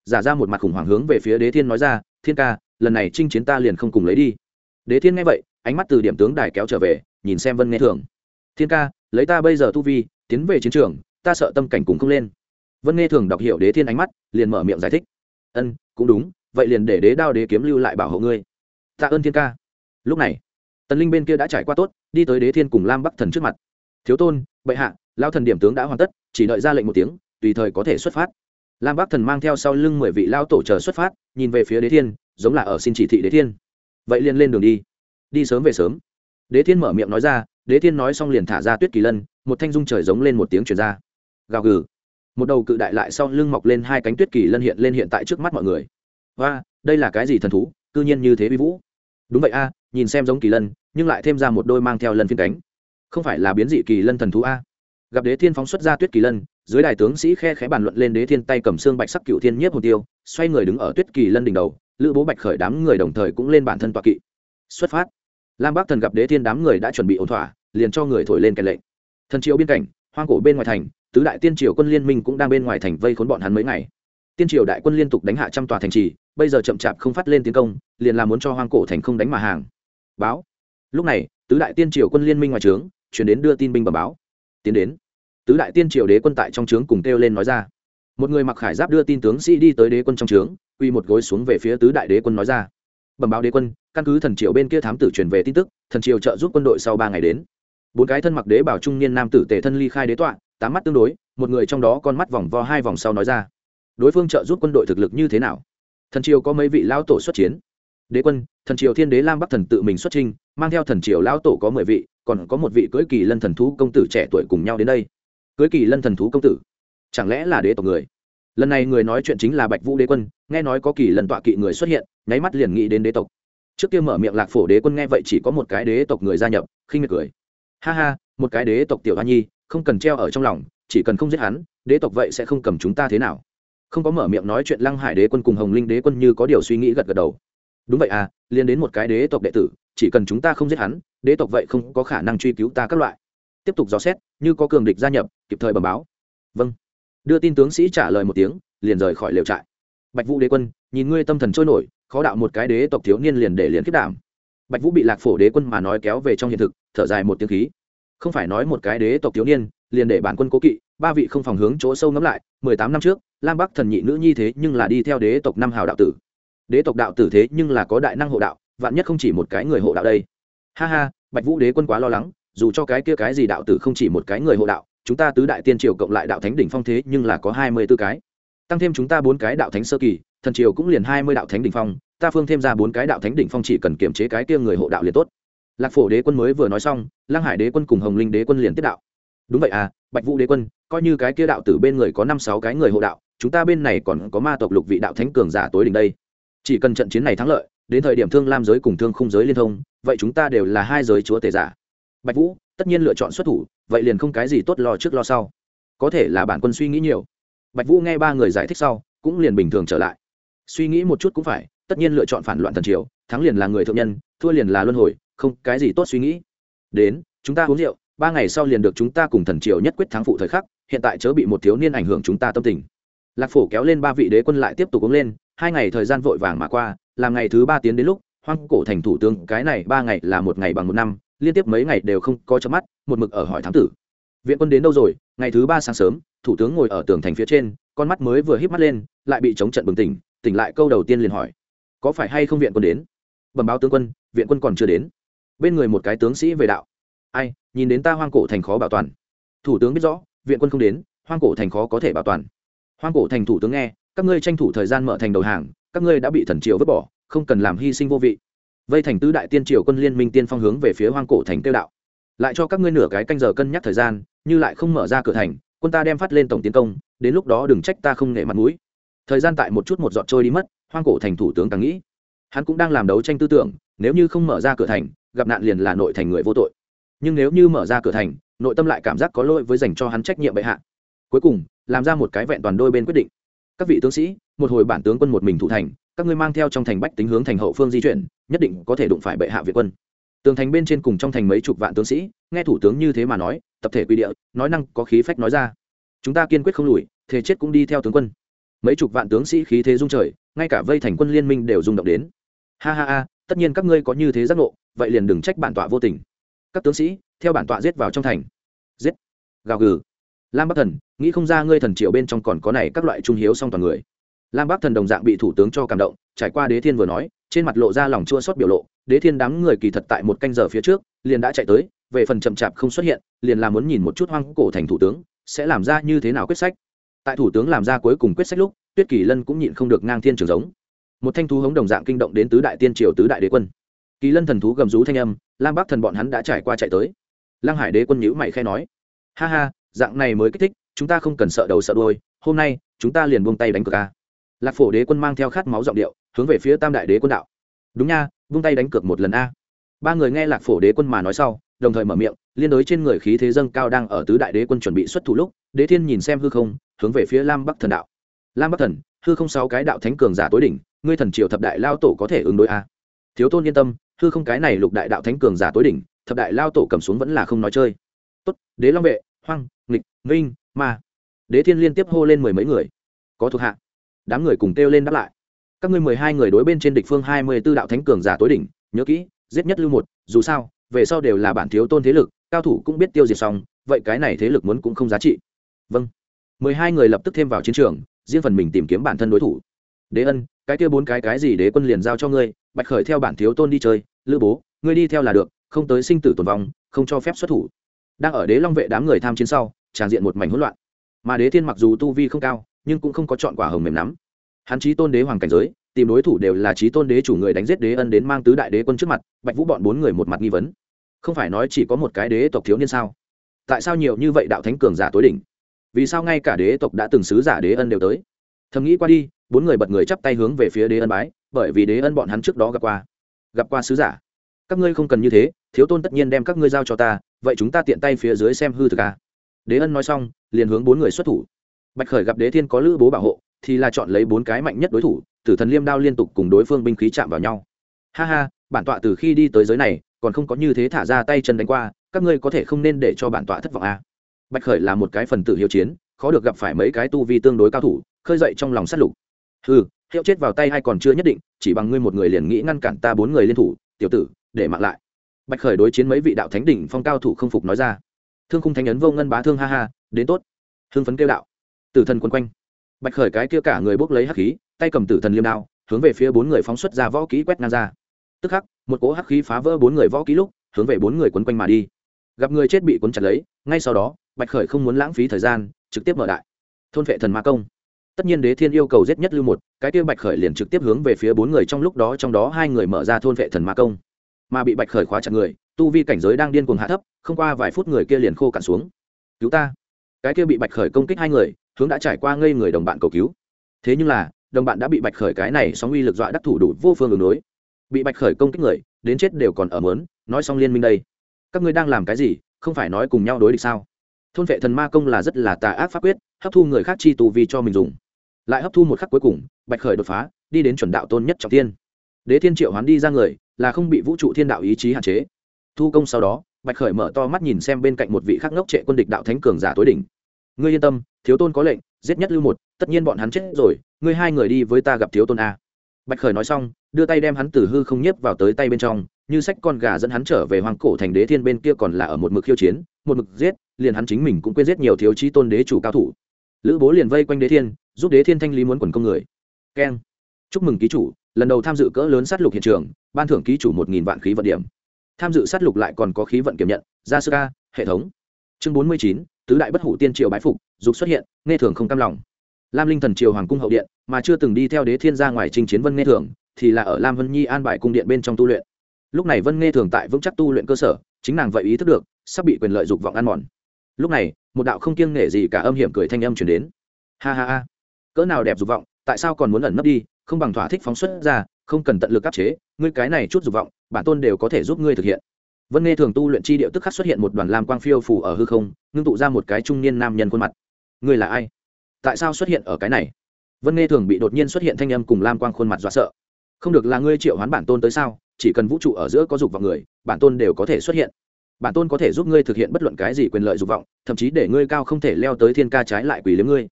Giả ra một mặt khủng hoảng hướng về phía đế thiên nói ra, thiên ca, lần này chinh chiến ta liền không cùng lấy đi. Đế thiên nghe vậy, ánh mắt từ điểm tướng đài kéo trở về, nhìn xem vân nghe thường thiên ca, lấy ta bây giờ tu vi, tiến về chiến trường, ta sợ tâm cảnh cùng không lên. Vân nghe thường đọc hiểu đế thiên ánh mắt, liền mở miệng giải thích. Ân, cũng đúng, vậy liền để đế đao đế kiếm lưu lại bảo hộ ngươi. Tạ ơn thiên ca. Lúc này, tần linh bên kia đã trải qua tốt, đi tới đế thiên cùng lam bắc thần trước mặt. Thiếu tôn, bệ hạ lao thần điểm tướng đã hoàn tất, chỉ đợi ra lệnh một tiếng tùy thời có thể xuất phát. Lam bắc thần mang theo sau lưng mười vị lao tổ chờ xuất phát, nhìn về phía đế thiên, giống là ở xin chỉ thị đế thiên. Vậy liền lên đường đi. Đi sớm về sớm. Đế thiên mở miệng nói ra, đế thiên nói xong liền thả ra tuyết kỳ lân, một thanh dung trời giống lên một tiếng chuyển ra. Gào gừ. Một đầu cự đại lại sau lưng mọc lên hai cánh tuyết kỳ lân hiện lên hiện tại trước mắt mọi người. Và đây là cái gì thần thú, cư nhiên như thế vi vũ. Đúng vậy a, nhìn xem giống kỳ lân, nhưng lại thêm ra một đôi mang theo lân phiên cánh. Không phải là biến dị kỳ lân thần thú a? Gặp đế thiên phóng xuất ra tuyết kỳ lân, dưới đài tướng sĩ khe khẽ bàn luận lên đế thiên tay cầm xương bạch sắc cựu thiên nhiếp hồn tiêu, xoay người đứng ở tuyết kỳ lân đỉnh đầu, lữ bố bạch khởi đám người đồng thời cũng lên bản thân tọa kỵ. Xuất phát. Lam bắc thần gặp đế thiên đám người đã chuẩn bị ổn thỏa, liền cho người thổi lên kèn lệnh. Thần triệu biên cảnh, hoang cổ bên ngoài thành, tứ đại tiên triều quân liên minh cũng đang bên ngoài thành vây khốn bọn hắn mấy ngày. Tiên triều đại quân liên tục đánh hạ trăm tòa thành trì, bây giờ chậm chạp không phát lên tiến công, liền là muốn cho hoang cổ thành không đánh mà hàng. Báo. Lúc này, tứ đại tiên triều quân liên minh ngoài trướng, chuyển đến đưa tin binh bẩm báo tiến đến. Tứ đại tiên triều đế quân tại trong trướng cùng kêu lên nói ra. Một người mặc khải giáp đưa tin tướng sĩ đi tới đế quân trong trướng, quy một gối xuống về phía tứ đại đế quân nói ra. Bẩm báo đế quân, căn cứ thần triều bên kia thám tử truyền về tin tức, thần triều trợ giúp quân đội sau ba ngày đến. Bốn cái thân mặc đế bảo trung niên nam tử tề thân ly khai đế tọa, tám mắt tương đối, một người trong đó con mắt vòng vo hai vòng sau nói ra. Đối phương trợ giúp quân đội thực lực như thế nào? Thần triều có mấy vị lão tổ xuất chiến? Đế quân, thần triều thiên đế lam bắc thần tự mình xuất trinh mang theo thần triều lão tổ có mười vị còn có một vị cưỡi kỳ lân thần thú công tử trẻ tuổi cùng nhau đến đây. Cưới kỳ lân thần thú công tử? Chẳng lẽ là đế tộc người? Lần này người nói chuyện chính là bạch vũ đế quân, nghe nói có kỳ lần tọa kỵ người xuất hiện, nháy mắt liền nghĩ đến đế tộc. Trước kia mở miệng lạc phổ đế quân nghe vậy chỉ có một cái đế tộc người gia nhập, khinh miệt cười. Ha ha, một cái đế tộc tiểu hoa nhi, không cần treo ở trong lòng, chỉ cần không giết hắn, đế tộc vậy sẽ không cầm chúng ta thế nào. Không có mở miệng nói chuyện lăng hải đế quân cùng hồng linh đế quân như có điều suy nghĩ gật gật đầu. Đúng vậy à liên đến một cái đế tộc đệ tử, chỉ cần chúng ta không giết hắn đế tộc vậy không có khả năng truy cứu ta các loại. Tiếp tục dò xét, như có cường địch gia nhập, kịp thời bẩm báo. Vâng. Đưa tin tướng sĩ trả lời một tiếng, liền rời khỏi lều trại. Bạch vũ đế quân, nhìn ngươi tâm thần trôi nổi, khó đạo một cái đế tộc thiếu niên liền để liền kết đảm. Bạch vũ bị lạc phổ đế quân mà nói kéo về trong hiện thực, thở dài một tiếng khí. Không phải nói một cái đế tộc thiếu niên, liền để bản quân cố kỵ, ba vị không phòng hướng chỗ sâu ngắm lại, mười tám năm trước, lam bắc thần nhị nữ nhi thế nhưng là đi theo đế tộc năm hào đạo tử. Đế tộc đạo tử thế nhưng là có đại năng hộ đạo, vạn nhất không chỉ một cái người hộ đạo đây ha ha, bạch vũ đế quân quá lo lắng, dù cho cái kia cái gì đạo tử không chỉ một cái người hộ đạo, chúng ta tứ đại tiên triều cộng lại đạo thánh đỉnh phong thế nhưng là có hai mươi b ố cái. Tăng thêm chúng ta bốn cái đạo thánh sơ kỳ, thần triều cũng liền hai mươi đạo thánh đỉnh phong, ta phương thêm ra bốn cái đạo thánh đỉnh phong chỉ cần kiểm chế cái kia người hộ đạo liền tốt. Lạc phổ đế quân mới vừa nói xong, lăng hải đế quân cùng hồng linh đế quân liền tiếp đạo. Đúng vậy à bạch vũ đế quân, coi như cái kia đạo tử bên người có năm sáu cái người hộ đạo, chúng ta bên này còn có ma tộc lục vị đạo thánh cường giả tối đỉnh đây. Chỉ cần trận chiến này thắng lợi đến thời điểm thương lam giới cùng thương khung giới liên thông, vậy chúng ta đều là hai giới chúa tể giả. Bạch vũ, tất nhiên lựa chọn xuất thủ, vậy liền không cái gì tốt lo trước lo sau. Có thể là bản quân suy nghĩ nhiều. Bạch vũ nghe ba người giải thích sau, cũng liền bình thường trở lại. Suy nghĩ một chút cũng phải, tất nhiên lựa chọn phản loạn thần triều, thắng liền là người thượng nhân, thua liền là luân hồi, không, cái gì tốt suy nghĩ. Đến, chúng ta uống rượu, ba ngày sau liền được chúng ta cùng thần triều nhất quyết thắng phụ thời khắc, hiện tại chớ bị một thiếu niên ảnh hưởng chúng ta tâm tình. Lạc phổ kéo lên ba vị đế quân lại tiếp tục uống lên, hai ngày thời gian vội vàng mà qua làm ngày thứ ba tiến đến lúc, hoang cổ thành thủ tướng, cái này ba ngày là một ngày bằng một năm, liên tiếp mấy ngày đều không có chớp mắt, một mực ở hỏi thám tử. Viện quân đến đâu rồi? Ngày thứ ba sáng sớm, thủ tướng ngồi ở tường thành phía trên, con mắt mới vừa híp mắt lên, lại bị chống trận bừng tỉnh tỉnh lại câu đầu tiên liền hỏi, có phải hay không viện quân đến? Bẩm báo tướng quân, viện quân còn chưa đến. Bên người một cái tướng sĩ về đạo, ai, nhìn đến ta hoang cổ thành khó bảo toàn. Thủ tướng biết rõ, viện quân không đến, hoang cổ thành khó có thể bảo toàn. Hoang cổ thành thủ tướng nghe, các ngươi tranh thủ thời gian mở thành đầu hàng các ngươi đã bị thần triều vứt bỏ, không cần làm hy sinh vô vị. Vây thành tứ đại tiên triều quân liên minh tiên phong hướng về phía hoang cổ thành tiêu đạo. Lại cho các ngươi nửa cái canh giờ cân nhắc thời gian, như lại không mở ra cửa thành, quân ta đem phát lên tổng tiến công, đến lúc đó đừng trách ta không nể mặt mũi. Thời gian tại một chút một giọt trôi đi mất, hoang cổ thành thủ tướng càng nghĩ. Hắn cũng đang làm đấu tranh tư tưởng, nếu như không mở ra cửa thành, gặp nạn liền là nội thành người vô tội. Nhưng nếu như mở ra cửa thành, nội tâm lại cảm giác có lỗi với dành cho hắn trách nhiệm bệ hạ. Cuối cùng, làm ra một cái vẹn toàn đôi bên quyết định. Các vị tướng sĩ một hồi bản tướng quân một mình thủ thành, các ngươi mang theo trong thành bách tính hướng thành hậu phương di chuyển, nhất định có thể đụng phải bệ hạ việt quân. Tường thành bên trên cùng trong thành mấy chục vạn tướng sĩ, nghe thủ tướng như thế mà nói, tập thể quy địa, nói năng có khí phách nói ra. Chúng ta kiên quyết không lùi thế chết cũng đi theo tướng quân. Mấy chục vạn tướng sĩ khí thế dung trời, ngay cả vây thành quân liên minh đều rung động đến. Ha ha ha, tất nhiên các ngươi có như thế giác ngộ, vậy liền đừng trách bản tọa vô tình. Các tướng sĩ, theo bản tọa giết vào trong thành. Giết. Gào gừ. Lam bắc thần, nghĩ không ra ngươi thần triệu bên trong còn có này các loại trung hiếu song toàn người lam bắc thần đồng dạng bị thủ tướng cho cảm động, trải qua đế thiên vừa nói, trên mặt lộ ra lòng chua xót biểu lộ, đế thiên đám người kỳ thật tại một canh giờ phía trước, liền đã chạy tới, về phần chậm chạp không xuất hiện, liền là muốn nhìn một chút hoang cổ thành thủ tướng, sẽ làm ra như thế nào quyết sách. Tại thủ tướng làm ra cuối cùng quyết sách lúc, tuyết kỳ lân cũng nhịn không được ngang thiên trường giống. Một thanh thú hống đồng dạng kinh động đến tứ đại tiên triều, tứ đại đế quân. Kỳ lân thần thú gầm rú thanh âm, lam bắc thần bọn hắn đã trải qua chạy tới. Lăng hải đế quân nhữ mày khe nói, ha ha, dạng này mới kích thích, chúng ta không cần sợ đầu sợ đôi hôm nay, chúng ta liền buông tay đánh cược a lạc phổ đế quân mang theo khát máu giọng điệu, hướng về phía tam đại đế quân đạo. Đúng nha, vung tay đánh cược một lần a. Ba người nghe lạc phổ đế quân mà nói sau, đồng thời mở miệng, liên đối trên người khí thế dâng cao đang ở tứ đại đế quân chuẩn bị xuất thủ lúc, đế thiên nhìn xem hư không, hướng về phía lam bắc thần đạo. Lam bắc thần, hư không sáu cái đạo thánh cường giả tối đỉnh, ngươi thần triều thập đại lao tổ có thể ứng đối a? Thiếu tôn yên tâm, hư không cái này lục đại đạo thánh cường giả tối đỉnh, thập đại lao tổ cầm xuống vẫn là không nói chơi. Tốt, đế long vệ, hoang, nghịch minh ma. Đế thiên liên tiếp hô lên mười mấy người. Có thuộc hạ đám người cùng kêu lên đáp lại. Các ngươi mười hai người đối bên trên địch phương hai mươi b ố đạo thánh cường giả tối đỉnh, nhớ kỹ, giết nhất lưu một, dù sao, về sau đều là bản thiếu tôn thế lực, cao thủ cũng biết tiêu diệt xong, vậy cái này thế lực muốn cũng không giá trị. Vâng. Mười hai người lập tức thêm vào chiến trường, riêng phần mình tìm kiếm bản thân đối thủ. Đế ân, cái kia bốn cái cái gì đế quân liền giao cho ngươi, bạch khởi theo bản thiếu tôn đi chơi, lữ bố, ngươi đi theo là được, không tới sinh tử tồn vong, không cho phép xuất thủ. Đang ở đế long vệ đám người tham chiến sau, tràn diện một mảnh hỗn loạn. Mà đế thiên mặc dù tu vi không cao nhưng cũng không có chọn quả hồng mềm nắm hắn trí tôn đế hoàng cảnh giới, tìm đối thủ đều là trí tôn đế chủ người đánh giết đế ân đến mang tứ đại đế quân trước mặt, bạch vũ bọn bốn người một mặt nghi vấn. Không phải nói chỉ có một cái đế tộc thiếu niên sao? Tại sao nhiều như vậy đạo thánh cường giả tối đỉnh? Vì sao ngay cả đế tộc đã từng sứ giả đế ân đều tới? Thầm nghĩ qua đi, bốn người bật người chắp tay hướng về phía đế ân bái, bởi vì đế ân bọn hắn trước đó gặp qua. Gặp qua sứ giả. Các ngươi không cần như thế, thiếu tôn tất nhiên đem các ngươi giao cho ta, vậy chúng ta tiện tay phía dưới xem hư thực a đế ân nói xong, liền hướng bốn người xuất thủ bạch khởi gặp đế thiên có lữ bố bảo hộ, thì là chọn lấy bốn cái mạnh nhất đối thủ, tử thần liêm đao liên tục cùng đối phương binh khí chạm vào nhau. Ha ha, bản tọa từ khi đi tới giới này, còn không có như thế thả ra tay chân đánh qua, các ngươi có thể không nên để cho bản tọa thất vọng a bạch khởi là một cái phần tử hiếu chiến, khó được gặp phải mấy cái tu vi tương đối cao thủ, khơi dậy trong lòng sát lục. Ừ hiệu chết vào tay hay còn chưa nhất định, chỉ bằng ngươi một người liền nghĩ ngăn cản ta bốn người liên thủ, tiểu tử, để mạng lại. Bạch khởi đối chiến mấy vị đạo thánh đỉnh phong cao thủ không phục nói ra. Thương khung thánh ấn vô ngân bá thương, ha ha, đến tốt. Hưng phấn kêu đạo tử thần quấn quanh. Bạch khởi cái kia cả người bốc lấy hắc khí, tay cầm tử thần liêm đao, hướng về phía bốn người phóng xuất ra võ ký quét ngang ra. Tức khắc, một cỗ hắc khí phá vỡ bốn người võ ký lúc, hướng về bốn người quấn quanh mà đi. Gặp người chết bị cuốn chặt lấy, ngay sau đó, bạch khởi không muốn lãng phí thời gian, trực tiếp mở đại. Thôn vệ thần ma công. Tất nhiên đế thiên yêu cầu giết nhất lưu một, cái kia bạch khởi liền trực tiếp hướng về phía bốn người trong lúc đó, trong đó hai người mở ra thôn vệ thần ma công. Mà bị bạch khởi khóa chặt người, tu vi cảnh giới đang điên cuồng hạ thấp, không qua vài phút người kia liền khô cạn xuống. Cứu ta. Cái kia bị bạch khởi công kích hai người hướng đã trải qua ngây người đồng bạn cầu cứu. Thế nhưng là, đồng bạn đã bị bạch khởi cái này sóng uy lực dọa đắc thủ đủ vô phương ứng đối. Bị bạch khởi công kích người, đến chết đều còn ở mớn, nói xong liên minh đây. Các ngươi đang làm cái gì, không phải nói cùng nhau đối địch sao? Thôn vệ thần ma công là rất là tà ác pháp quyết, hấp thu người khác chi tù vì cho mình dùng. Lại hấp thu một khắc cuối cùng, bạch khởi đột phá, đi đến chuẩn đạo tôn nhất trọng tiên đế thiên triệu hoán đi ra người, là không bị vũ trụ thiên đạo ý chí hạn chế. Thu công sau đó, bạch khởi mở to mắt nhìn xem bên cạnh một vị khắc ngốc trệ quân địch đạo thánh cường giả tối đỉnh ngươi yên tâm, thiếu tôn có lệnh, giết nhất lưu một, tất nhiên bọn hắn chết rồi, ngươi hai người đi với ta gặp thiếu tôn a. Bạch khởi nói xong, đưa tay đem hắn từ hư không nhiếp vào tới tay bên trong, như sách con gà dẫn hắn trở về hoàng cổ thành đế thiên bên kia còn là ở một mực khiêu chiến, một mực giết, liền hắn chính mình cũng quên giết nhiều thiếu chí tôn đế chủ cao thủ. Lữ bố liền vây quanh đế thiên, giúp đế thiên thanh lý muốn quần công người. Keng. Chúc mừng ký chủ, lần đầu tham dự cỡ lớn sát lục hiện trường, ban thưởng ký chủ một nghìn vạn khí vận điểm. Tham dự sát lục lại còn có khí vận kiểm nhận ra sơ ca hệ thống. Chương bốn mươi chín tứ đại bất hủ tiên triều bái phục, dục xuất hiện, nghe thường không cam lòng. Lam linh thần triều hoàng cung hậu điện, mà chưa từng đi theo đế thiên ra ngoài trình chiến vân nghe thường, thì là ở lam vân nhi an bài cung điện bên trong tu luyện. Lúc này vân nghe thường tại vững chắc tu luyện cơ sở, chính nàng vậy ý thức được, sắp bị quyền lợi dục vọng ăn mòn. Lúc này, một đạo không kiêng nể gì cả âm hiểm cười thanh âm chuyển đến. Ha ha ha, cỡ nào đẹp dục vọng, tại sao còn muốn ẩn nấp đi, không bằng thỏa thích phóng xuất ra, không cần tận lực áp chế, ngươi cái này chút dục vọng, bản tôn đều có thể giúp ngươi thực hiện vân nghe thường tu luyện chi điệu tức khắc xuất hiện một đoàn lam quang phiêu phủ ở hư không, ngưng tụ ra một cái trung niên nam nhân khuôn mặt. Ngươi là ai? Tại sao xuất hiện ở cái này? Vân nghe thường bị đột nhiên xuất hiện thanh âm cùng lam quang khuôn mặt dọa sợ. Không được là ngươi triệu hoán bản tôn tới sao? Chỉ cần vũ trụ ở giữa có dục vọng người, bản tôn đều có thể xuất hiện. Bản tôn có thể giúp ngươi thực hiện bất luận cái gì quyền lợi dục vọng, thậm chí để ngươi cao không thể leo tới thiên ca trái lại quỷ liếm ngươi.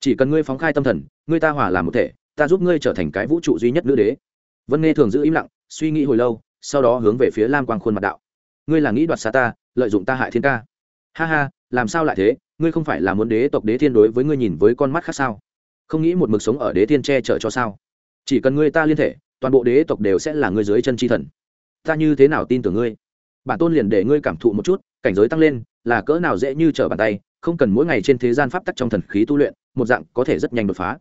Chỉ cần ngươi phóng khai tâm thần, ngươi ta hòa làm một thể, ta giúp ngươi trở thành cái vũ trụ duy nhất nữ đế. Vân nghe thường giữ im lặng, suy nghĩ hồi lâu, sau đó hướng về phía lam quang khuôn mặt đạo ngươi là nghĩ đoạt xa ta, lợi dụng ta hại thiên ca. Ha ha, làm sao lại thế? Ngươi không phải là muốn đế tộc đế thiên đối với ngươi nhìn với con mắt khác sao? Không nghĩ một mực sống ở đế thiên che chở cho sao? Chỉ cần ngươi ta liên thể, toàn bộ đế tộc đều sẽ là ngươi dưới chân chi thần. Ta như thế nào tin tưởng ngươi? Bản tôn liền để ngươi cảm thụ một chút, cảnh giới tăng lên, là cỡ nào dễ như trở bàn tay, không cần mỗi ngày trên thế gian pháp tắc trong thần khí tu luyện, một dạng có thể rất nhanh đột phá.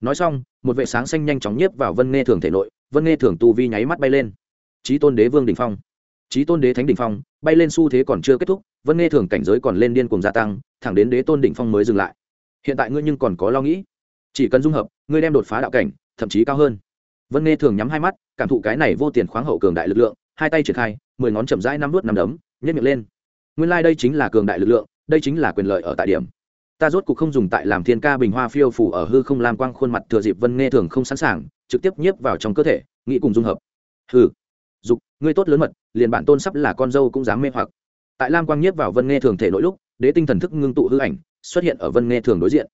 Nói xong, một vệ sáng xanh nhanh chóng nhiếp vào vân nghe thường thể nội, vân nghe thường tu vi nháy mắt bay lên. Trí tôn đế vương đình phong trí tôn đế thánh đỉnh phong bay lên xu thế còn chưa kết thúc vân nghe thường cảnh giới còn lên điên cùng gia tăng thẳng đến đế tôn đỉnh phong mới dừng lại. Hiện tại ngươi nhưng còn có lo nghĩ. Chỉ cần dung hợp ngươi đem đột phá đạo cảnh thậm chí cao hơn. Vân nghe thường nhắm hai mắt cảm thụ cái này vô tiền khoáng hậu cường đại lực lượng hai tay triển khai mười ngón chậm rãi năm nuốt năm đấm nhét miệng lên. Nguyên lai、like、đây chính là cường đại lực lượng đây chính là quyền lợi ở tại điểm. Ta rốt cuộc không dùng tại làm thiên ca bình hoa phiêu phủ ở hư không lam quang khuôn mặt thừa dịp vân nghe thường không sẵn sàng trực tiếp nhiếp vào trong cơ thể nghĩ cùng dung hợp. Hừ, dục ngươi tốt lớn mật liền bản tôn sắp là con dâu cũng dám mê hoặc. Tại lam quang nhiếp vào vân nghe thường thể nội lúc, đế tinh thần thức ngưng tụ hư ảnh, xuất hiện ở vân nghe thường đối diện.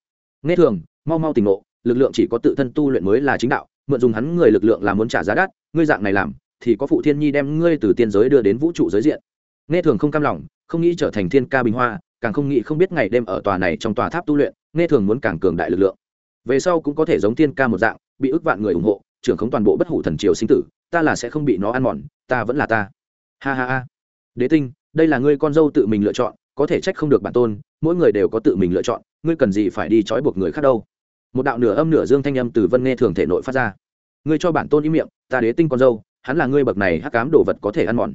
Nghe thường, mau mau tỉnh ngộ, lực lượng chỉ có tự thân tu luyện mới là chính đạo, mượn dùng hắn người lực lượng là muốn trả giá đắt, ngươi dạng này làm, thì có phụ thiên nhi đem ngươi từ tiên giới đưa đến vũ trụ giới diện. Nghe thường không cam lòng, không nghĩ trở thành thiên ca bình hoa, càng không nghĩ không biết ngày đêm ở tòa này trong tòa tháp tu luyện, nghe thường muốn càng cường đại lực lượng. Về sau cũng có thể giống thiên ca một dạng, bị ức vạn người ủng hộ, trưởng không toàn bộ bất hủ thần triều sinh tử, ta là sẽ không bị nó ăn mòn, ta vẫn là ta ha ha ha. Đế tinh, đây là ngươi con dâu tự mình lựa chọn, có thể trách không được bản tôn, mỗi người đều có tự mình lựa chọn, ngươi cần gì phải đi trói buộc người khác đâu. Một đạo nửa âm nửa dương thanh âm từ vân nghe thường thể nội phát ra. Ngươi cho bản tôn ý miệng, ta đế tinh con dâu, hắn là ngươi bậc này hắc cám đồ vật có thể ăn mòn.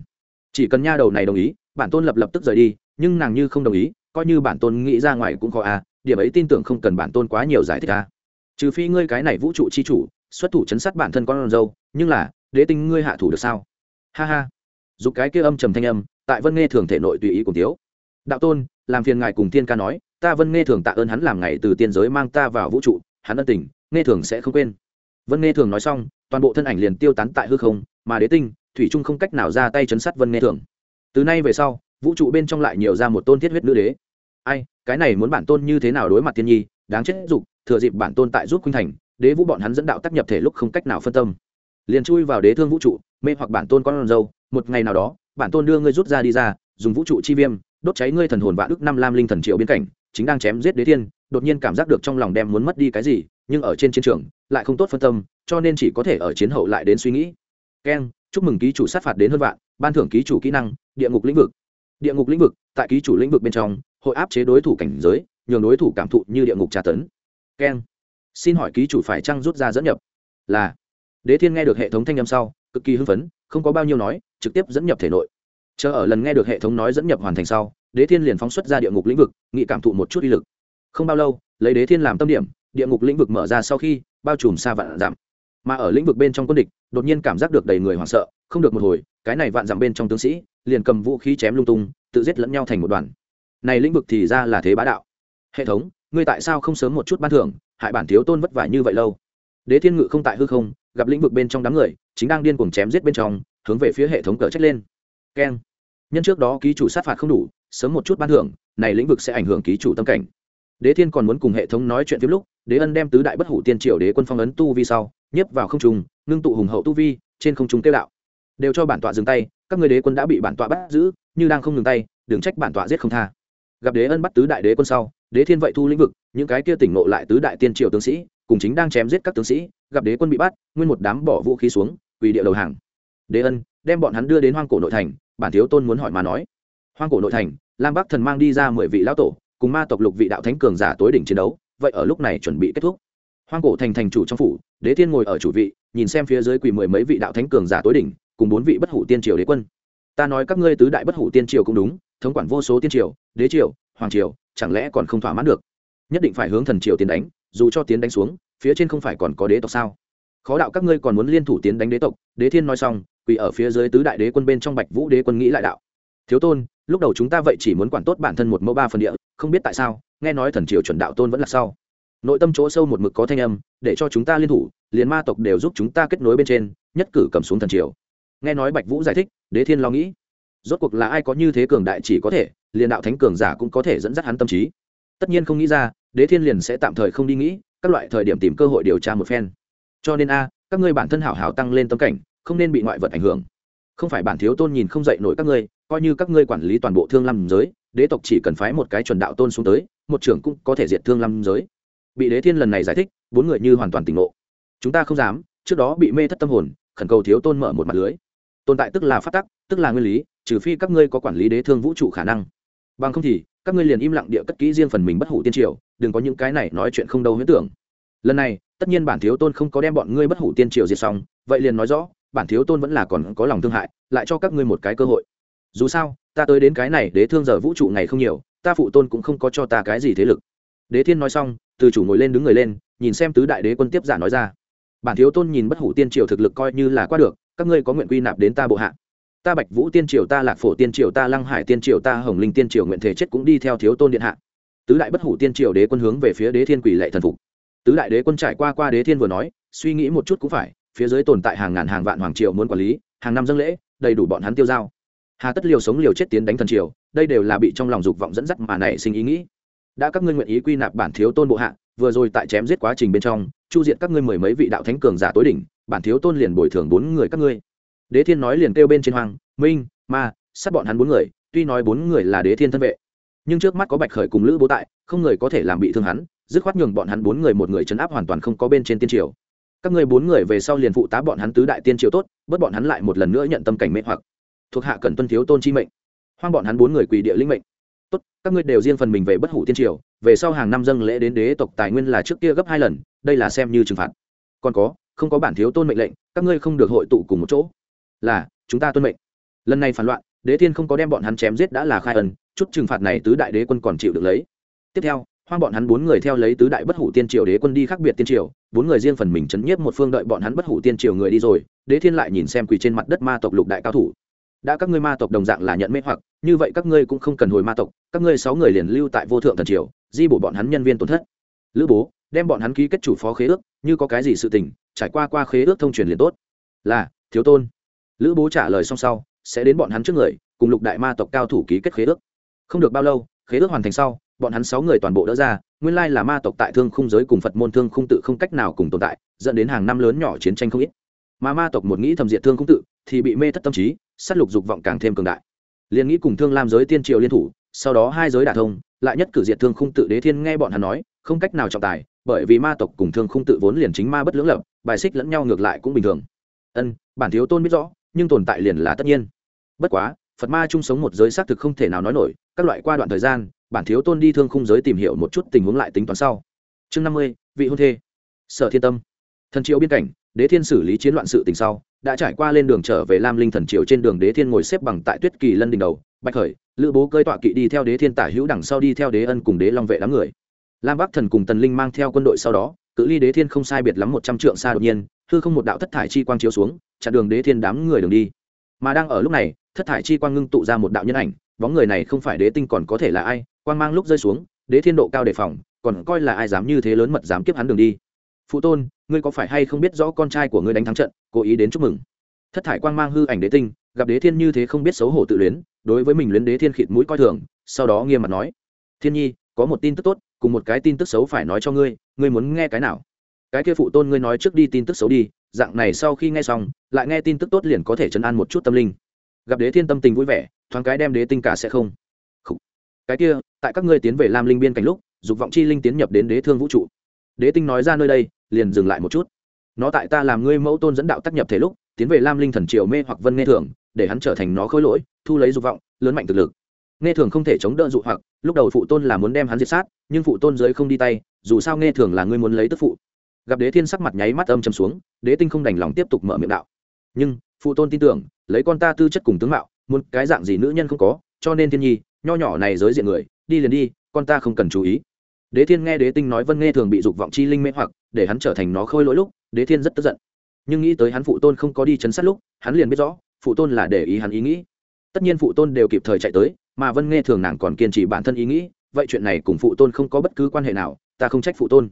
Chỉ cần nha đầu này đồng ý, bản tôn lập lập tức rời đi, nhưng nàng như không đồng ý, coi như bản tôn nghĩ ra ngoài cũng khó a điểm ấy tin tưởng không cần bản tôn quá nhiều giải thích a trừ phi ngươi cái này vũ trụ chi chủ, xuất thủ chấn sát bản thân con dâu, nhưng là, đế tinh ngươi hạ thủ được sao? Ha ha dục cái kia âm trầm thanh âm, tại vân nghe thường thể nội tùy ý cùng thiếu. Đạo tôn, làm phiền ngài cùng tiên ca nói, ta vân nghe thường tạ ơn hắn làm ngày từ tiên giới mang ta vào vũ trụ, hắn ân tình nghe thường sẽ không quên. Vân nghe thường nói xong, toàn bộ thân ảnh liền tiêu tán tại hư không, mà đế tinh, thủy trung không cách nào ra tay chấn sát vân nghe thường. Từ nay về sau, vũ trụ bên trong lại nhiều ra một tôn thiết huyết nữ đế. Ai, cái này muốn bản tôn như thế nào đối mặt tiên nhi, đáng chết dục, thừa dịp bản tôn tại giúp khuynh thành, đế vũ bọn hắn dẫn đạo tác nhập thể lúc không cách nào phân tâm. Liền chui vào đế thương vũ trụ, mê hoặc bản tôn con dâu một ngày nào đó, bản tôn đưa ngươi rút ra đi ra, dùng vũ trụ chi viêm, đốt cháy ngươi thần hồn vạn ức năm lam linh thần triệu biến cảnh, chính đang chém giết đế thiên, đột nhiên cảm giác được trong lòng đem muốn mất đi cái gì, nhưng ở trên chiến trường, lại không tốt phân tâm, cho nên chỉ có thể ở chiến hậu lại đến suy nghĩ. Keng chúc mừng ký chủ sát phạt đến hơn vạn, ban thưởng ký chủ kỹ năng, địa ngục lĩnh vực. Địa ngục lĩnh vực, tại ký chủ lĩnh vực bên trong, hội áp chế đối thủ cảnh giới, nhường đối thủ cảm thụ như địa ngục tra tấn. Keng xin hỏi ký chủ phải trăng rút ra dẫn nhập? Là. Đế thiên nghe được hệ thống thanh âm sau, cực kỳ hưng phấn không có bao nhiêu nói, trực tiếp dẫn nhập thể nội. Chờ ở lần nghe được hệ thống nói dẫn nhập hoàn thành sau, đế thiên liền phóng xuất ra địa ngục lĩnh vực, nghị cảm thụ một chút uy lực. Không bao lâu, lấy đế thiên làm tâm điểm, địa ngục lĩnh vực mở ra sau khi, bao trùm xa vạn giảm mà ở lĩnh vực bên trong quân địch, đột nhiên cảm giác được đầy người hoảng sợ, không được một hồi, cái này vạn dặm bên trong tướng sĩ, liền cầm vũ khí chém lung tung, tự giết lẫn nhau thành một đoàn. Này lĩnh vực thì ra là thế bá đạo. Hệ thống, ngươi tại sao không sớm một chút ban thưởng, hại bản thiếu tôn vất vả như vậy lâu? Đế thiên ngự không tại hư không, gặp lĩnh vực bên trong đám người, chính đang điên cuồng chém giết bên trong, hướng về phía hệ thống cờ trách lên. Keng. Nhân trước đó ký chủ sát phạt không đủ, sớm một chút ban thưởng, này lĩnh vực sẽ ảnh hưởng ký chủ tâm cảnh. Đế thiên còn muốn cùng hệ thống nói chuyện phim lúc, đế ân đem tứ đại bất hủ tiên triều đế quân phong ấn tu vi sau, nhấp vào không trung, ngưng tụ hùng hậu tu vi, trên không trung tiêu đạo. Đều cho bản tọa dừng tay, các người đế quân đã bị bản tọa bắt giữ, như đang không ngừng tay, đừng trách bản tọa giết không tha. Gặp đế ân bắt tứ đại đế quân sau, đế thiên vậy thu lĩnh vực, những cái kia tỉnh ngộ lại tứ đại tiên triều tướng sĩ cùng chính đang chém giết các tướng sĩ, gặp đế quân bị bắt, nguyên một đám bỏ vũ khí xuống, quỳ địa đầu hàng. Đế ân, đem bọn hắn đưa đến hoang cổ nội thành, bản thiếu tôn muốn hỏi mà nói. Hoang cổ nội thành, lam bắc thần mang đi ra mười vị lão tổ, cùng ma tộc lục vị đạo thánh cường giả tối đỉnh chiến đấu, vậy ở lúc này chuẩn bị kết thúc. Hoang cổ thành thành chủ trong phủ, đế thiên ngồi ở chủ vị, nhìn xem phía dưới quỳ mười mấy vị đạo thánh cường giả tối đỉnh, cùng bốn vị bất hủ tiên triều đế quân. Ta nói các ngươi tứ đại bất hủ tiên triều cũng đúng, thống quản vô số tiên triều, đế triều, hoàng triều, chẳng lẽ còn không thỏa mãn được? Nhất định phải hướng thần triều tiến đánh dù cho tiến đánh xuống, phía trên không phải còn có đế tộc sao? Khó đạo các ngươi còn muốn liên thủ tiến đánh đế tộc, đế thiên nói xong, quỳ ở phía dưới tứ đại đế quân bên trong bạch vũ đế quân nghĩ lại đạo. Thiếu tôn, lúc đầu chúng ta vậy chỉ muốn quản tốt bản thân một mẫu ba phần địa, không biết tại sao, nghe nói thần triều chuẩn đạo tôn vẫn là sau. Nội tâm chỗ sâu một mực có thanh âm, để cho chúng ta liên thủ, liền ma tộc đều giúp chúng ta kết nối bên trên, nhất cử cầm xuống thần triều. Nghe nói bạch vũ giải thích, đế thiên lo nghĩ. Rốt cuộc là ai có như thế cường đại chỉ có thể, liền đạo thánh cường giả cũng có thể dẫn dắt hắn tâm trí tất nhiên không nghĩ ra, đế thiên liền sẽ tạm thời không đi nghĩ, các loại thời điểm tìm cơ hội điều tra một phen. Cho nên a, các ngươi bản thân hảo hảo tăng lên tâm cảnh, không nên bị ngoại vật ảnh hưởng. Không phải bản thiếu tôn nhìn không dậy nổi các ngươi, coi như các ngươi quản lý toàn bộ thương lâm giới, đế tộc chỉ cần phái một cái chuẩn đạo tôn xuống tới, một trưởng cũng có thể diệt thương lâm giới. Bị đế thiên lần này giải thích, bốn người như hoàn toàn tỉnh ngộ. Chúng ta không dám, trước đó bị mê thất tâm hồn, khẩn cầu thiếu tôn mở một mặt lưới. Tồn tại tức là phát tắc, tức là nguyên lý, trừ phi các ngươi có quản lý đế thương vũ trụ khả năng. Bằng không thì các ngươi liền im lặng địa cất kỹ riêng phần mình bất hủ tiên triều, đừng có những cái này nói chuyện không đâu huyết tưởng. Lần này, tất nhiên bản thiếu tôn không có đem bọn ngươi bất hủ tiên triều diệt xong, vậy liền nói rõ, bản thiếu tôn vẫn là còn có lòng thương hại, lại cho các ngươi một cái cơ hội. Dù sao, ta tới đến cái này đế thương giờ vũ trụ ngày không nhiều, ta phụ tôn cũng không có cho ta cái gì thế lực. Đế thiên nói xong, từ chủ ngồi lên đứng người lên, nhìn xem tứ đại đế quân tiếp giả nói ra. Bản thiếu tôn nhìn bất hủ tiên triều thực lực coi như là qua được, các ngươi có nguyện quy nạp đến ta bộ hạ? Ta bạch vũ tiên triều ta lạc phổ tiên triều ta lăng hải tiên triều ta hồng linh tiên triều nguyện thể chết cũng đi theo thiếu tôn điện hạ. Tứ đại bất hủ tiên triều đế quân hướng về phía đế thiên quỷ lệ thần phục. Tứ đại đế quân trải qua qua đế thiên vừa nói suy nghĩ một chút cũng phải phía dưới tồn tại hàng ngàn hàng vạn hoàng triều muốn quản lý hàng năm dâng lễ đầy đủ bọn hắn tiêu dao, hà tất liều sống liều chết tiến đánh thần triều đây đều là bị trong lòng dục vọng dẫn dắt mà nảy sinh ý nghĩ. Đã các ngươi nguyện ý quy nạp bản thiếu tôn bộ hạ vừa rồi tại chém giết quá trình bên trong chu diện các ngươi mười mấy vị đạo thánh cường giả tối đỉnh bản thiếu tôn liền bồi thường bốn người các ngươi đế thiên nói liền kêu bên trên hoàng minh, ma, sát bọn hắn bốn người, tuy nói bốn người là đế thiên thân vệ, nhưng trước mắt có bạch khởi cùng lữ bố tại, không người có thể làm bị thương hắn, dứt khoát nhường bọn hắn bốn người một người chấn áp hoàn toàn không có bên trên tiên triều. Các ngươi bốn người về sau liền phụ tá bọn hắn tứ đại tiên triều tốt, bớt bọn hắn lại một lần nữa nhận tâm cảnh mệnh hoặc. Thuộc hạ cần tuân thiếu tôn chi mệnh. Hoang bọn hắn bốn người quỳ địa linh mệnh. Tốt, các ngươi đều riêng phần mình về bất hủ tiên triều, về sau hàng năm dâng lễ đến đế tộc tài nguyên là trước kia gấp hai lần, đây là xem như trừng phạt. Còn có, không có bản thiếu tôn mệnh lệnh, các ngươi không được hội tụ cùng một chỗ là, chúng ta tuân mệnh. Lần này phản loạn, đế thiên không có đem bọn hắn chém giết đã là khai ân, chút trừng phạt này tứ đại đế quân còn chịu được lấy. Tiếp theo, hoang bọn hắn bốn người theo lấy tứ đại bất hủ tiên triều đế quân đi khác biệt tiên triều, bốn người riêng phần mình chấn nhiếp một phương đợi bọn hắn bất hủ tiên triều người đi rồi, đế thiên lại nhìn xem quỳ trên mặt đất ma tộc lục đại cao thủ. Đã các ngươi ma tộc đồng dạng là nhận mê hoặc, như vậy các ngươi cũng không cần hồi ma tộc, các ngươi sáu người liền lưu tại vô thượng thần triều, di bổ bọn hắn nhân viên tổn thất. Lữ bố, đem bọn hắn ký kết chủ phó khế ước, như có cái gì sự tình, trải qua qua khế ước thông truyền liền tốt. Là, thiếu tôn lữ bố trả lời xong sau, sẽ đến bọn hắn trước người, cùng lục đại ma tộc cao thủ ký kết khế ước. Không được bao lâu, khế ước hoàn thành sau, bọn hắn sáu người toàn bộ đỡ ra, nguyên lai là ma tộc tại thương khung giới cùng phật môn thương khung tự không cách nào cùng tồn tại, dẫn đến hàng năm lớn nhỏ chiến tranh không ít. Mà ma tộc một nghĩ thầm diệt thương khung tự, thì bị mê thất tâm trí, sát lục dục vọng càng thêm cường đại. Liền nghĩ cùng thương lam giới tiên triều liên thủ, sau đó hai giới đả thông, lại nhất cử diệt thương khung tự đế thiên nghe bọn hắn nói, không cách nào trọng tài, bởi vì ma tộc cùng thương khung tự vốn liền chính ma bất lưỡng lập, bài xích lẫn nhau ngược lại cũng bình thường. Ân, bản thiếu tôn biết rõ nhưng tồn tại liền là tất nhiên. Bất quá, phật ma chung sống một giới xác thực không thể nào nói nổi, các loại qua đoạn thời gian, bản thiếu tôn đi thương khung giới tìm hiểu một chút tình huống lại tính toán sau. Chương năm mươi, vị hôn thê. Sở thiên tâm. Thần triệu biên cảnh, đế thiên xử lý chiến loạn sự tình sau, đã trải qua lên đường trở về lam linh thần triều trên đường đế thiên ngồi xếp bằng tại tuyết kỳ lân đỉnh đầu, bạch khởi, lữ bố cơi tọa kỵ đi theo đế thiên tả hữu đằng sau đi theo đế ân cùng đế long vệ đám người. Lam bắc thần cùng tần linh mang theo quân đội sau đó, cự ly đế thiên không sai biệt lắm một trăm trượng xa đột nhiên hư không một đạo thất thải chi quang chiếu xuống, chặn đường đế thiên đám người đường đi. Mà đang ở lúc này, thất thải chi quang ngưng tụ ra một đạo nhân ảnh, bóng người này không phải đế tinh còn có thể là ai, quang mang lúc rơi xuống, đế thiên độ cao đề phòng, còn coi là ai dám như thế lớn mật dám kiếp hắn đường đi. Phụ tôn, ngươi có phải hay không biết rõ con trai của ngươi đánh thắng trận, cố ý đến chúc mừng. Thất thải quang mang hư ảnh đế tinh, gặp đế thiên như thế không biết xấu hổ tự luyến, đối với mình luyến đế thiên khịt mũi coi thường, sau đó nghiêm mặt nói. Thiên nhi, có một tin tức tốt, cùng một cái tin tức xấu phải nói cho ngươi ngươi muốn nghe cái nào? Cái kia phụ tôn ngươi nói trước đi tin tức xấu đi, dạng này sau khi nghe xong, lại nghe tin tức tốt liền có thể chấn an một chút tâm linh. Gặp đế thiên tâm tình vui vẻ, thoáng cái đem đế tinh cả sẽ không. Khủ. cái kia, tại các ngươi tiến về lam linh biên cảnh lúc, dục vọng chi linh tiến nhập đến đế thương vũ trụ. Đế tinh nói ra nơi đây, liền dừng lại một chút. Nó tại ta làm ngươi mẫu tôn dẫn đạo tác nhập thể lúc, tiến về lam linh thần triều mê hoặc vân nghe thường, để hắn trở thành nó khôi lỗi, thu lấy dục vọng, lớn mạnh thực lực. Nghe thường không thể chống đỡ dụ hoặc, lúc đầu phụ tôn là muốn đem hắn diệt sát, nhưng phụ tôn giới không đi tay, dù sao nghe thường là ngươi muốn lấy tức phụ gặp đế thiên sắc mặt nháy mắt âm chầm xuống, đế tinh không đành lòng tiếp tục mở miệng đạo. Nhưng, phụ tôn tin tưởng, lấy con ta tư chất cùng tướng mạo, muốn cái dạng gì nữ nhân không có, cho nên thiên nhi, nho nhỏ này giới diện người, đi liền đi, con ta không cần chú ý. Đế thiên nghe đế tinh nói vân nghe thường bị dục vọng chi linh mê hoặc, để hắn trở thành nó khôi lỗi lúc, đế thiên rất tức giận. Nhưng nghĩ tới hắn phụ tôn không có đi chấn sát lúc, hắn liền biết rõ, phụ tôn là để ý hắn ý nghĩ. Tất nhiên phụ tôn đều kịp thời chạy tới, mà vân nghe thường nàng còn kiên trì bản thân ý nghĩ, vậy chuyện này cùng phụ tôn không có bất cứ quan hệ nào, ta không trách phụ tôn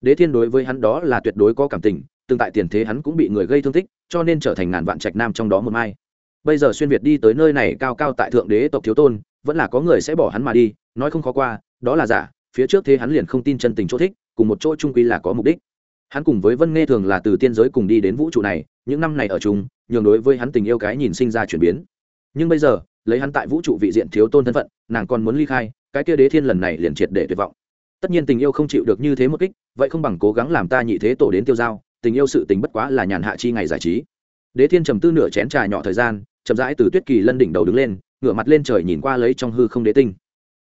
đế thiên đối với hắn đó là tuyệt đối có cảm tình, tương tại tiền thế hắn cũng bị người gây thương tích, cho nên trở thành ngàn vạn trạch nam trong đó một mai. Bây giờ xuyên việt đi tới nơi này cao cao tại thượng đế tộc thiếu tôn, vẫn là có người sẽ bỏ hắn mà đi, nói không khó qua, đó là giả, phía trước thế hắn liền không tin chân tình chỗ thích, cùng một chỗ trung quy là có mục đích. Hắn cùng với vân nghe thường là từ tiên giới cùng đi đến vũ trụ này, những năm này ở chung, nhường đối với hắn tình yêu cái nhìn sinh ra chuyển biến. Nhưng bây giờ, lấy hắn tại vũ trụ vị diện thiếu tôn thân phận, nàng còn muốn ly khai, cái kia đế thiên lần này liền triệt để tuyệt vọng tất nhiên tình yêu không chịu được như thế một kích, vậy không bằng cố gắng làm ta nhị thế tổ đến tiêu giao, tình yêu sự tình bất quá là nhàn hạ chi ngày giải trí. Đế thiên trầm tư nửa chén trà nhỏ thời gian, chậm rãi từ tuyết kỳ lân đỉnh đầu đứng lên, ngửa mặt lên trời nhìn qua lấy trong hư không đế tinh.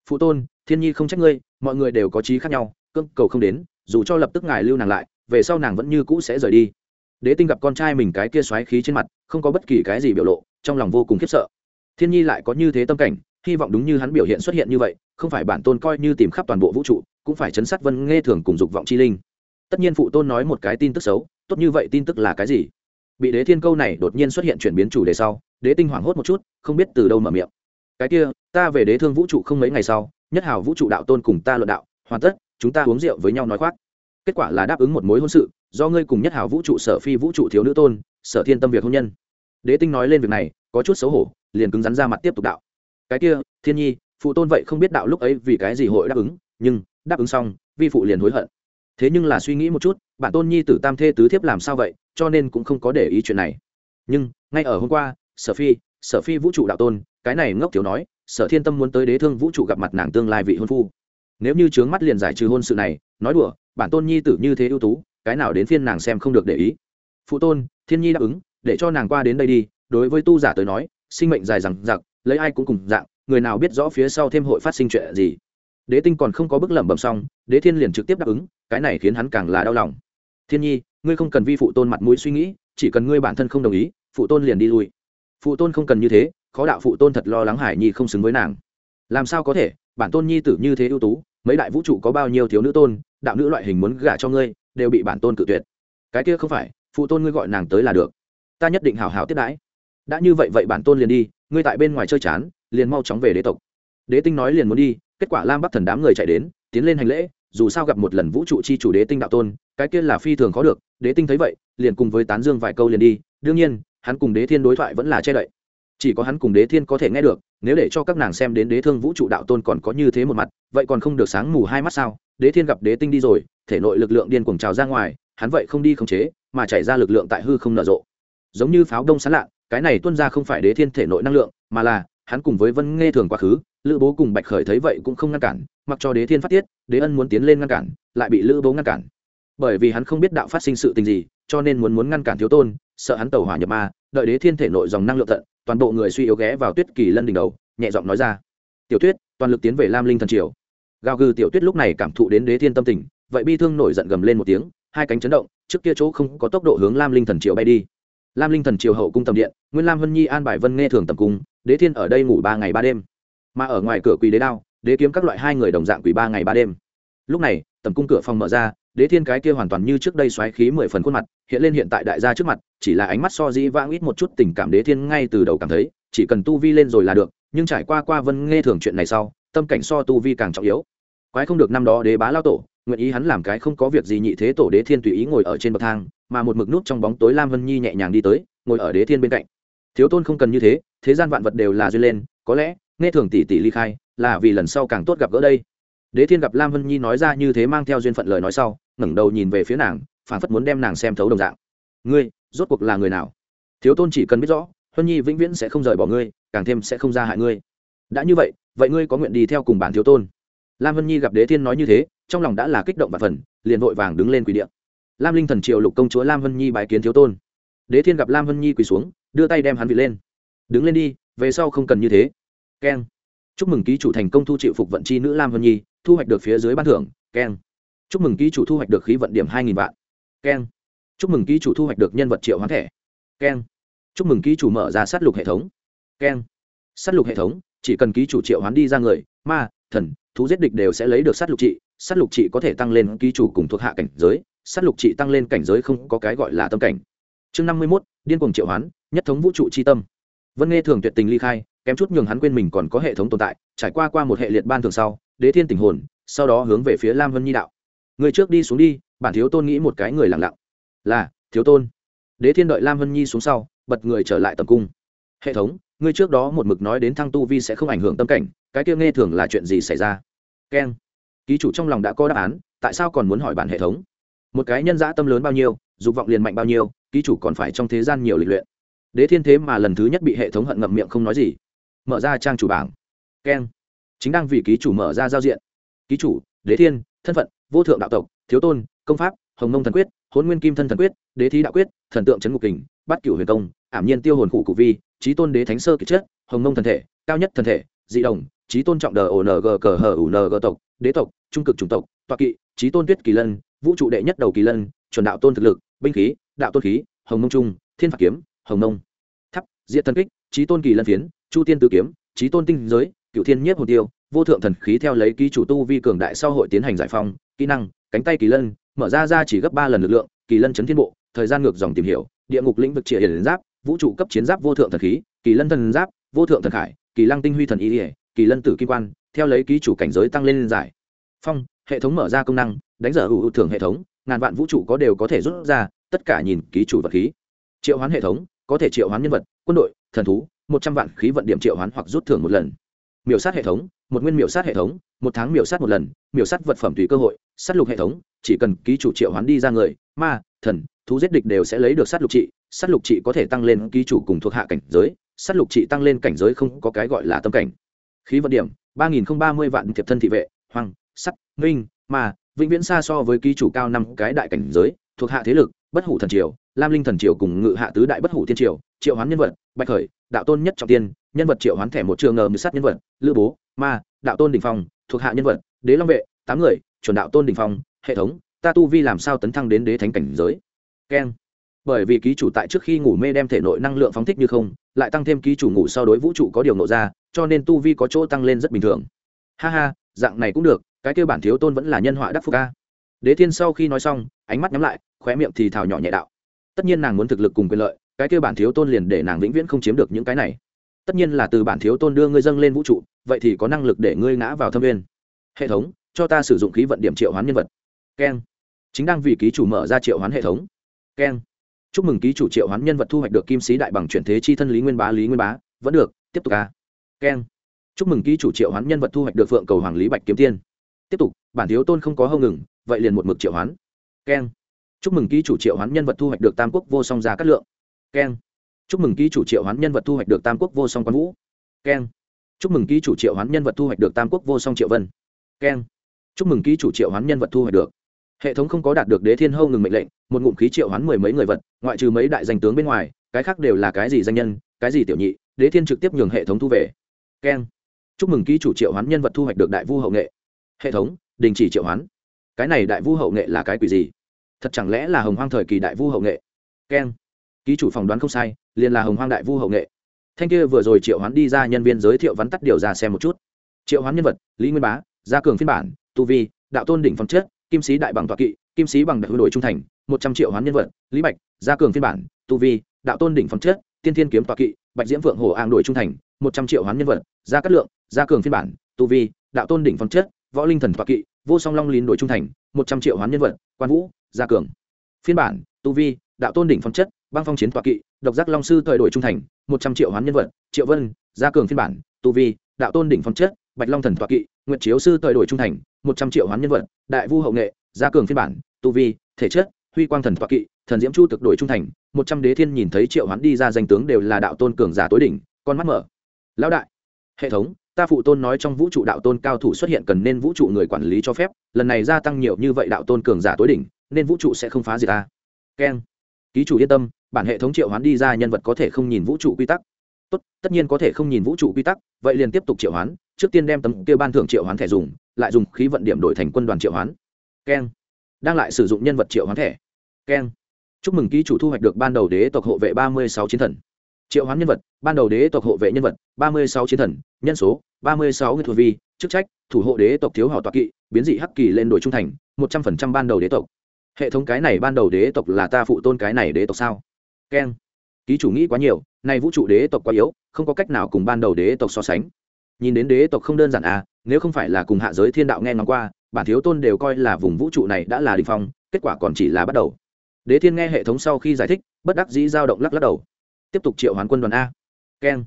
Phụ tôn, thiên nhi không trách ngươi, mọi người đều có trí khác nhau cưng cầu không đến, dù cho lập tức ngài lưu nàng lại, về sau nàng vẫn như cũ sẽ rời đi. Đế tinh gặp con trai mình cái kia xoáy khí trên mặt, không có bất kỳ cái gì biểu lộ, trong lòng vô cùng khiếp sợ. Thiên nhi lại có như thế tâm cảnh hy vọng đúng như hắn biểu hiện xuất hiện như vậy, không phải bản tôn coi như tìm khắp toàn bộ vũ trụ, cũng phải chấn sát vân nghe thường cùng dục vọng chi linh. Tất nhiên phụ tôn nói một cái tin tức xấu, tốt như vậy tin tức là cái gì? Bị đế thiên câu này đột nhiên xuất hiện chuyển biến chủ đề sau, đế tinh hoảng hốt một chút, không biết từ đâu mở miệng. Cái kia, ta về đế thương vũ trụ không mấy ngày sau, nhất hào vũ trụ đạo tôn cùng ta luận đạo, hoàn tất, chúng ta uống rượu với nhau nói khoác. Kết quả là đáp ứng một mối hôn sự, do ngươi cùng nhất hào vũ trụ sở phi vũ trụ thiếu nữ tôn, sở thiên tâm việc hôn nhân. Đế tinh nói lên việc này, có chút xấu hổ, liền cứng rắn ra mặt tiếp tục đạo cái kia, thiên nhi, phụ tôn vậy không biết đạo lúc ấy vì cái gì hội đáp ứng, nhưng, đáp ứng xong, vi phụ liền hối hận. Thế nhưng là suy nghĩ một chút, bản tôn nhi tử tam thê tứ thiếp làm sao vậy, cho nên cũng không có để ý chuyện này. Nhưng, ngay ở hôm qua, sở phi sở phi vũ trụ đạo tôn, cái này ngốc thiếu nói, sở thiên tâm muốn tới đế thương vũ trụ gặp mặt nàng tương lai vị hôn phu. Nếu như trướng mắt liền giải trừ hôn sự này, nói đùa, bản tôn nhi tử như thế ưu tú, cái nào đến phiên nàng xem không được để ý. Phụ tôn, thiên nhi đáp ứng, để cho nàng qua đến đây đi, đối với tu giả tới nói, sinh mệnh dài rằng giặc lấy ai cũng cùng dạng, người nào biết rõ phía sau thêm hội phát sinh chuyện gì. Đế tinh còn không có bức lẩm bẩm xong, đế thiên liền trực tiếp đáp ứng, cái này khiến hắn càng là đau lòng. Thiên nhi, ngươi không cần vi phụ tôn mặt mũi suy nghĩ, chỉ cần ngươi bản thân không đồng ý, phụ tôn liền đi lui. Phụ tôn không cần như thế, khó đạo phụ tôn thật lo lắng hải nhi không xứng với nàng. Làm sao có thể, bản tôn nhi tử như thế ưu tú, mấy đại vũ trụ có bao nhiêu thiếu nữ tôn, đạo nữ loại hình muốn gả cho ngươi, đều bị bản tôn cự tuyệt. Cái kia không phải, phụ tôn ngươi gọi nàng tới là được. Ta nhất định hào hào tiếp đãi. Đã như vậy vậy bản tôn liền đi ngươi tại bên ngoài chơi chán, liền mau chóng về đế tộc. Đế tinh nói liền muốn đi, kết quả lam bắc thần đám người chạy đến, tiến lên hành lễ, dù sao gặp một lần vũ trụ chi chủ đế tinh đạo tôn, cái kia là phi thường khó được, đế tinh thấy vậy, liền cùng với tán dương vài câu liền đi, đương nhiên, hắn cùng đế thiên đối thoại vẫn là che đậy. Chỉ có hắn cùng đế thiên có thể nghe được, nếu để cho các nàng xem đến đế thương vũ trụ đạo tôn còn có như thế một mặt, vậy còn không được sáng mù hai mắt sao? Đế thiên gặp đế tinh đi rồi, thể nội lực lượng điên cuồng trào ra ngoài, hắn vậy không đi khống chế, mà chảy ra lực lượng tại hư không nở rộ. Giống như pháo đông sán lạ cái này tuân ra không phải đế thiên thể nội năng lượng, mà là, hắn cùng với vân nghe thường quá khứ, lữ bố cùng bạch khởi thấy vậy cũng không ngăn cản, mặc cho đế thiên phát tiết, đế ân muốn tiến lên ngăn cản, lại bị lữ bố ngăn cản. Bởi vì hắn không biết đạo phát sinh sự tình gì, cho nên muốn muốn ngăn cản thiếu tôn, sợ hắn tàu hỏa nhập ma, đợi đế thiên thể nội dòng năng lượng tận, toàn bộ người suy yếu ghé vào tuyết kỳ lân đỉnh đầu, nhẹ giọng nói ra. Tiểu tuyết, toàn lực tiến về lam linh thần triều. Gào gừ tiểu tuyết lúc này cảm thụ đến đế thiên tâm tình, vậy bi thương nổi giận gầm lên một tiếng, hai cánh chấn động, trước kia chỗ không có tốc độ hướng lam linh thần triều bay đi lam linh thần triều hậu cung tầm điện, nguyên lam hân nhi an bài vân nghe thường tầm cung, đế thiên ở đây ngủ ba ngày ba đêm. Mà ở ngoài cửa quỳ đế đao, đế kiếm các loại hai người đồng dạng quỳ ba ngày ba đêm. Lúc này, tầm cung cửa phòng mở ra, đế thiên cái kia hoàn toàn như trước đây xoáy khí mười phần khuôn mặt, hiện lên hiện tại đại gia trước mặt, chỉ là ánh mắt so dĩ vãng ít một chút tình cảm đế thiên ngay từ đầu cảm thấy, chỉ cần tu vi lên rồi là được, nhưng trải qua qua vân nghe thường chuyện này sau, tâm cảnh so tu vi càng trọng yếu. Quái không được năm đó đế bá lao tổ, nguyện ý hắn làm cái không có việc gì nhị thế tổ đế thiên tùy ý ngồi ở trên bậc thang mà một mực nút trong bóng tối lam vân nhi nhẹ nhàng đi tới, ngồi ở đế thiên bên cạnh. Thiếu tôn không cần như thế thế gian vạn vật đều là duyên lên, có lẽ, nghe thường tỷ tỷ ly khai, là vì lần sau càng tốt gặp gỡ đây. Đế thiên gặp lam vân nhi nói ra như thế mang theo duyên phận lời nói sau, ngẩng đầu nhìn về phía nàng phản phất muốn đem nàng xem thấu đồng dạng. Ngươi, rốt cuộc là người nào? Thiếu tôn chỉ cần biết rõ, huân nhi vĩnh viễn sẽ không rời bỏ ngươi, càng thêm sẽ không ra hại ngươi. Đã như vậy vậy ngươi có nguyện đi theo cùng bản thiếu tôn? Lam vân nhi gặp đế thiên nói như thế, trong lòng đã là kích động và phần, liền vội vàng đứng lên quỳ điện lam linh thần triệu lục công chúa lam vân nhi bái kiến thiếu tôn. Đế thiên gặp lam vân nhi quỳ xuống, đưa tay đem hắn vị lên. Đứng lên đi, về sau không cần như thế. Keng. Chúc mừng ký chủ thành công thu chịu phục vận chi nữ lam vân nhi, thu hoạch được phía dưới ban thưởng. Keng. Chúc mừng ký chủ thu hoạch được khí vận điểm hai nghìn vạn. Keng. Chúc mừng ký chủ thu hoạch được nhân vật triệu hoán thẻ. Keng. Chúc mừng ký chủ mở ra sát lục hệ thống. Keng. Sát lục hệ thống, chỉ cần ký chủ triệu hoán đi ra người, ma, thần thú giết địch đều sẽ lấy được sát lục trị, sát lục trị có thể tăng lên ký chủ cùng thuộc hạ cảnh giới, sát lục trị tăng lên cảnh giới không có cái gọi là tâm cảnh. Chương năm mươi mốt, điên cuồng triệu hoán, nhất thống vũ trụ c h i tâm. Vân nghe thường tuyệt tình ly khai, kém chút nhường hắn quên mình còn có hệ thống tồn tại, trải qua qua một hệ liệt ban thường sau, đế thiên tình hồn, sau đó hướng về phía lam vân nhi đạo. Người trước đi xuống đi, bản thiếu tôn nghĩ một cái người lặng lặng. Là, thiếu tôn. Đế thiên đợi lam vân nhi xuống sau, bật người trở lại tầm cung hệ thống, ngươi trước đó một mực nói đến thăng tu vi sẽ không ảnh hưởng tâm cảnh, cái kia nghe thường là chuyện gì xảy ra? Keng. Ký chủ trong lòng đã có đáp án, tại sao còn muốn hỏi bản hệ thống? Một cái nhân dã tâm lớn bao nhiêu, dục vọng liền mạnh bao nhiêu, ký chủ còn phải trong thế gian nhiều lịch luyện. Đế thiên thế mà lần thứ nhất bị hệ thống hận ngậm miệng không nói gì. Mở ra trang chủ bảng. Keng. Chính đang vì ký chủ mở ra giao diện. Ký chủ, đế thiên, thân phận, vô thượng đạo tộc, thiếu tôn, công pháp, hồng nông thần quyết hôn nguyên kim thân thần quyết, đế thí đạo quyết, thần tượng trấn ngục kình bắt cửu huyền công, ảm nhiên tiêu hồn cụ cụ vi trí tôn đế thánh sơ kiệt chất, hồng mông thần thể, cao nhất thần thể, dị đồng, trí tôn trọng đờ ng cờ hờ ủ ng tộc, đế tộc, trung cực chủng tộc, toa kỵ, trí tôn tuyết kỳ lân, vũ trụ đệ nhất đầu kỳ lân, chuẩn đạo tôn thực lực, binh khí, đạo tôn khí, hồng mông trung, thiên phạt kiếm, hồng mông. Thắp diện thần kích, trí tôn kỳ lân phiến, chu tiên tử kiếm, trí tôn tinh giới, cựu thiên nhiếp hồn tiêu, vô thượng thần khí theo lấy ký chủ tu vi cường đại sau hội tiến hành giải phong kỹ năng, cánh tay kỳ lân, mở ra ra chỉ gấp ba lần lực lượng, kỳ lân chấn thiên bộ, thời gian ngược dòng tìm hiểu, địa ngục lĩnh vực trịa hiển giáp vũ trụ cấp chiến giáp vô thượng thần khí, kỳ lân thần giáp, vô thượng thần khải, kỳ lăng tinh huy thần ý ỉa kỳ lân tử kim quan, theo lấy ký chủ cảnh giới tăng lên giải. Phong, hệ thống mở ra công năng, đánh giờ hữu thưởng hệ thống, ngàn vạn vũ trụ có đều có thể rút ra, tất cả nhìn ký chủ vật khí. Triệu hoán hệ thống, có thể triệu hoán nhân vật, quân đội, thần thú, một trăm vạn khí vận điểm triệu hoán hoặc rút thưởng một lần. Miểu sát hệ thống, một nguyên miểu sát hệ thống, một tháng miểu sát một lần, miểu sát vật phẩm tùy cơ hội, sát lục hệ thống, chỉ cần ký chủ triệu hoán đi ra người, ma, thần, thú giết địch đều sẽ lấy được sát lục trị sát lục trị có thể tăng lên ký chủ cùng thuộc hạ cảnh giới sát lục trị tăng lên cảnh giới không có cái gọi là tâm cảnh. Khí vận điểm, ba nghìn ba mươi vạn thiệp thân thị vệ hoàng sắt minh ma, vĩnh viễn xa so với ký chủ cao năm cái đại cảnh giới, thuộc hạ thế lực, bất hủ thần triều, lam linh thần triều cùng ngự hạ tứ đại bất hủ thiên triều, triệu hoán nhân vật, bạch khởi, đạo tôn nhất trọng tiên, nhân vật triệu hoán thẻ một trường ngờ mưu sát nhân vật, lữ bố, ma, đạo tôn đình phong, thuộc hạ nhân vật, đế long vệ, tám người, chuẩn đạo tôn đình phong, hệ thống, ta tu vi làm sao tấn thăng đến đế thánh cảnh giới? Keng bởi vì ký chủ tại trước khi ngủ mê đem thể nội năng lượng phóng thích như không, lại tăng thêm ký chủ ngủ so đối vũ trụ có điều nộ ra, cho nên tu vi có chỗ tăng lên rất bình thường. Ha ha, dạng này cũng được, cái kêu bản thiếu tôn vẫn là nhân họa đắc phúc ca đế thiên sau khi nói xong, ánh mắt nhắm lại, khóe miệng thì thào nhỏ nhẹ đạo. Tất nhiên nàng muốn thực lực cùng quyền lợi, cái kêu bản thiếu tôn liền để nàng vĩnh viễn không chiếm được những cái này. Tất nhiên là từ bản thiếu tôn đưa ngươi dâng lên vũ trụ, vậy thì có năng lực để ngươi ngã vào thâm viên hệ thống, cho ta sử dụng khí vận điểm triệu hoán nhân vật. Keng. Chính đang vì ký chủ mở ra triệu hoán hệ thống. Keng chúc mừng ký chủ triệu hoán nhân vật thu hoạch được kim sĩ đại bằng chuyển thế chi thân lý nguyên bá, lý nguyên bá, vẫn được, tiếp tục a. Keng. Chúc mừng ký chủ triệu hoán nhân vật thu hoạch được phượng cầu hoàng lý bạch kiếm tiên. Tiếp tục, bản thiếu tôn không có hâu ngừng, vậy liền một mực triệu hoán. Keng. Chúc mừng ký chủ triệu hoán nhân vật thu hoạch được tam quốc vô song gia cát lượng. Keng. Chúc mừng ký chủ triệu hoán nhân vật thu hoạch được tam quốc vô song quan vũ. Keng. Chúc mừng ký chủ triệu hoán nhân vật thu hoạch được tam quốc vô song triệu vân. Keng. Chúc mừng ký chủ triệu hoán nhân vật thu hoạch được hệ thống không có đạt được đế thiên hâu ngừng mệnh lệnh, một ngụm khí triệu hoán mười mấy người vật, ngoại trừ mấy đại danh tướng bên ngoài, cái khác đều là cái gì danh nhân, cái gì tiểu nhị, đế thiên trực tiếp nhường hệ thống thu về. Keng. Chúc mừng ký chủ triệu hoán nhân vật thu hoạch được đại vu hậu nghệ. Hệ thống, đình chỉ triệu hoán. Cái này đại vu hậu nghệ là cái quỷ gì? Thật chẳng lẽ là hồng hoang thời kỳ đại vu hậu nghệ? Keng. Ký chủ phỏng đoán không sai, liền là hồng hoang đại vu hậu nghệ. Thanh kia vừa rồi triệu hoán đi ra nhân viên giới thiệu vắn tắt điều ra xem một chút. Triệu hoán nhân vật, lý nguyên bá, gia cường phiên bản, tu vi, đạo tôn đỉnh phong chất kim sĩ đại bằng tọa kỵ, kim sĩ bằng đại hư đội trung thành, một trăm triệu hoán nhân vật, lý bạch, gia cường phiên bản, tu vi, đạo tôn đỉnh phong chất, tiên thiên kiếm tọa kỵ, bạch diễm phượng hồ an đội trung thành, một trăm triệu hoán nhân vật, gia cát lượng, gia cường phiên bản, tu vi, đạo tôn đỉnh phong chất, võ linh thần tọa kỵ, vô song long lín đội trung thành, một trăm triệu hoán nhân vật, quan vũ, gia cường. Phiên bản, tu vi, đạo tôn đỉnh phong chất, băng phong chiến tọa kỵ, độc giác long sư thời đổi trung thành, một trăm triệu hoán nhân vật, triệu vân, gia cường phiên bản, tu vi, đạo tôn đỉnh phong chất, bạch long thần tọa kỵ, nguyệt chiếu sư thời đổi trung thành một trăm triệu hoán nhân vật, đại vu hậu nghệ, gia cường phiên bản, tu vi, thể chất, huy quang thần tọa kỵ, thần diễm chu thực đổi trung thành, một trăm đế thiên nhìn thấy triệu hoán đi ra danh tướng đều là đạo tôn cường giả tối đỉnh, con mắt mở. Lão đại, hệ thống, ta phụ tôn nói trong vũ trụ đạo tôn cao thủ xuất hiện cần nên vũ trụ người quản lý cho phép, lần này gia tăng nhiều như vậy đạo tôn cường giả tối đỉnh, nên vũ trụ sẽ không phá gì ta. Keng. Ký chủ yên tâm, bản hệ thống triệu hoán đi ra nhân vật có thể không nhìn vũ trụ quy tắc. Tốt, tất nhiên có thể không nhìn vũ trụ quy tắc, vậy liền tiếp tục triệu hoán trước tiên đem tấm kia ban thưởng triệu hoán thẻ dùng, lại dùng khí vận điểm đổi thành quân đoàn triệu hoán. Keng. Đang lại sử dụng nhân vật triệu hoán thẻ. Keng. Chúc mừng ký chủ thu hoạch được ban đầu đế tộc hộ vệ ba mươi sáu chiến thần. Triệu hoán nhân vật, ban đầu đế tộc hộ vệ nhân vật, ba mươi sáu chiến thần, nhân số, ba mươi sáu người thuộc vi, chức trách, thủ hộ đế tộc thiếu họ toạc kỵ, biến dị hắc kỳ lên đội trung thành, một trăm phần trăm ban đầu đế tộc. Hệ thống cái này ban đầu đế tộc là ta phụ tôn cái này đế tộc sao? Keng. Ký chủ nghĩ quá nhiều, nay vũ trụ đế tộc quá yếu, không có cách nào cùng ban đầu đế tộc so sánh nhìn đến đế tộc không đơn giản à nếu không phải là cùng hạ giới thiên đạo nghe ngóng qua, bản thiếu tôn đều coi là vùng vũ trụ này đã là đình phong, kết quả còn chỉ là bắt đầu. Đế thiên nghe hệ thống sau khi giải thích, bất đắc dĩ dao động lắc lắc đầu. Tiếp tục triệu hoán quân đoàn a. Keng.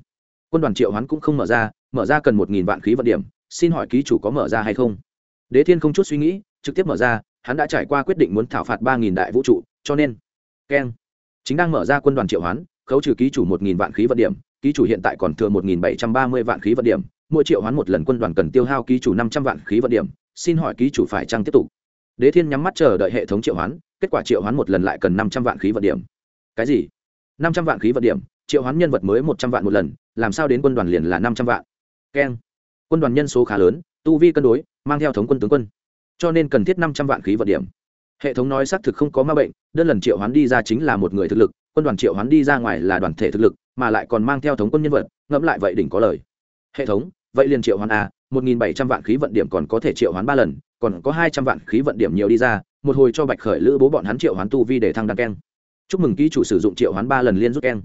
Quân đoàn triệu hoán cũng không mở ra mở ra cần một nghìn vạn khí vận điểm, xin hỏi ký chủ có mở ra hay không? Đế thiên không chút suy nghĩ, trực tiếp mở ra, hắn đã trải qua quyết định muốn thảo phạt ba nghìn đại vũ trụ, cho nên. Keng. Chính đang mở ra quân đoàn triệu hoán, khấu trừ ký chủ một nghìn vạn khí vận điểm, ký chủ hiện tại còn thừa một nghìn bảy trăm ba mươi vạn khí vận điểm mỗi triệu hoán một lần quân đoàn cần tiêu hao ký chủ năm trăm vạn khí vận điểm, xin hỏi ký chủ phải chăng tiếp tục? Đế thiên nhắm mắt chờ đợi hệ thống triệu hoán, kết quả triệu hoán một lần lại cần năm trăm vạn khí vận điểm. Cái gì? Năm trăm vạn khí vận điểm, triệu hoán nhân vật mới một trăm vạn một lần, làm sao đến quân đoàn liền là năm trăm vạn? Keng. Quân đoàn nhân số khá lớn, tu vi cân đối, mang theo thống quân tướng quân. Cho nên cần thiết năm trăm vạn khí vận điểm. Hệ thống nói xác thực không có ma bệnh, đơn lần triệu hoán đi ra chính là một người thực lực, quân đoàn triệu hoán đi ra ngoài là đoàn thể thực lực, mà lại còn mang theo thống quân nhân vật, ngẫm lại vậy đỉnh có lời. Hệ thống vậy liền triệu hoán a, một nghìn bảy trăm vạn khí vận điểm còn có thể triệu hoán ba lần, còn có hai trăm vạn khí vận điểm nhiều đi ra, một hồi cho bạch khởi lữ bố bọn hắn triệu hoán tu vi để thăng đăng keng. Chúc mừng ký chủ sử dụng triệu hoán ba lần liên rút keng.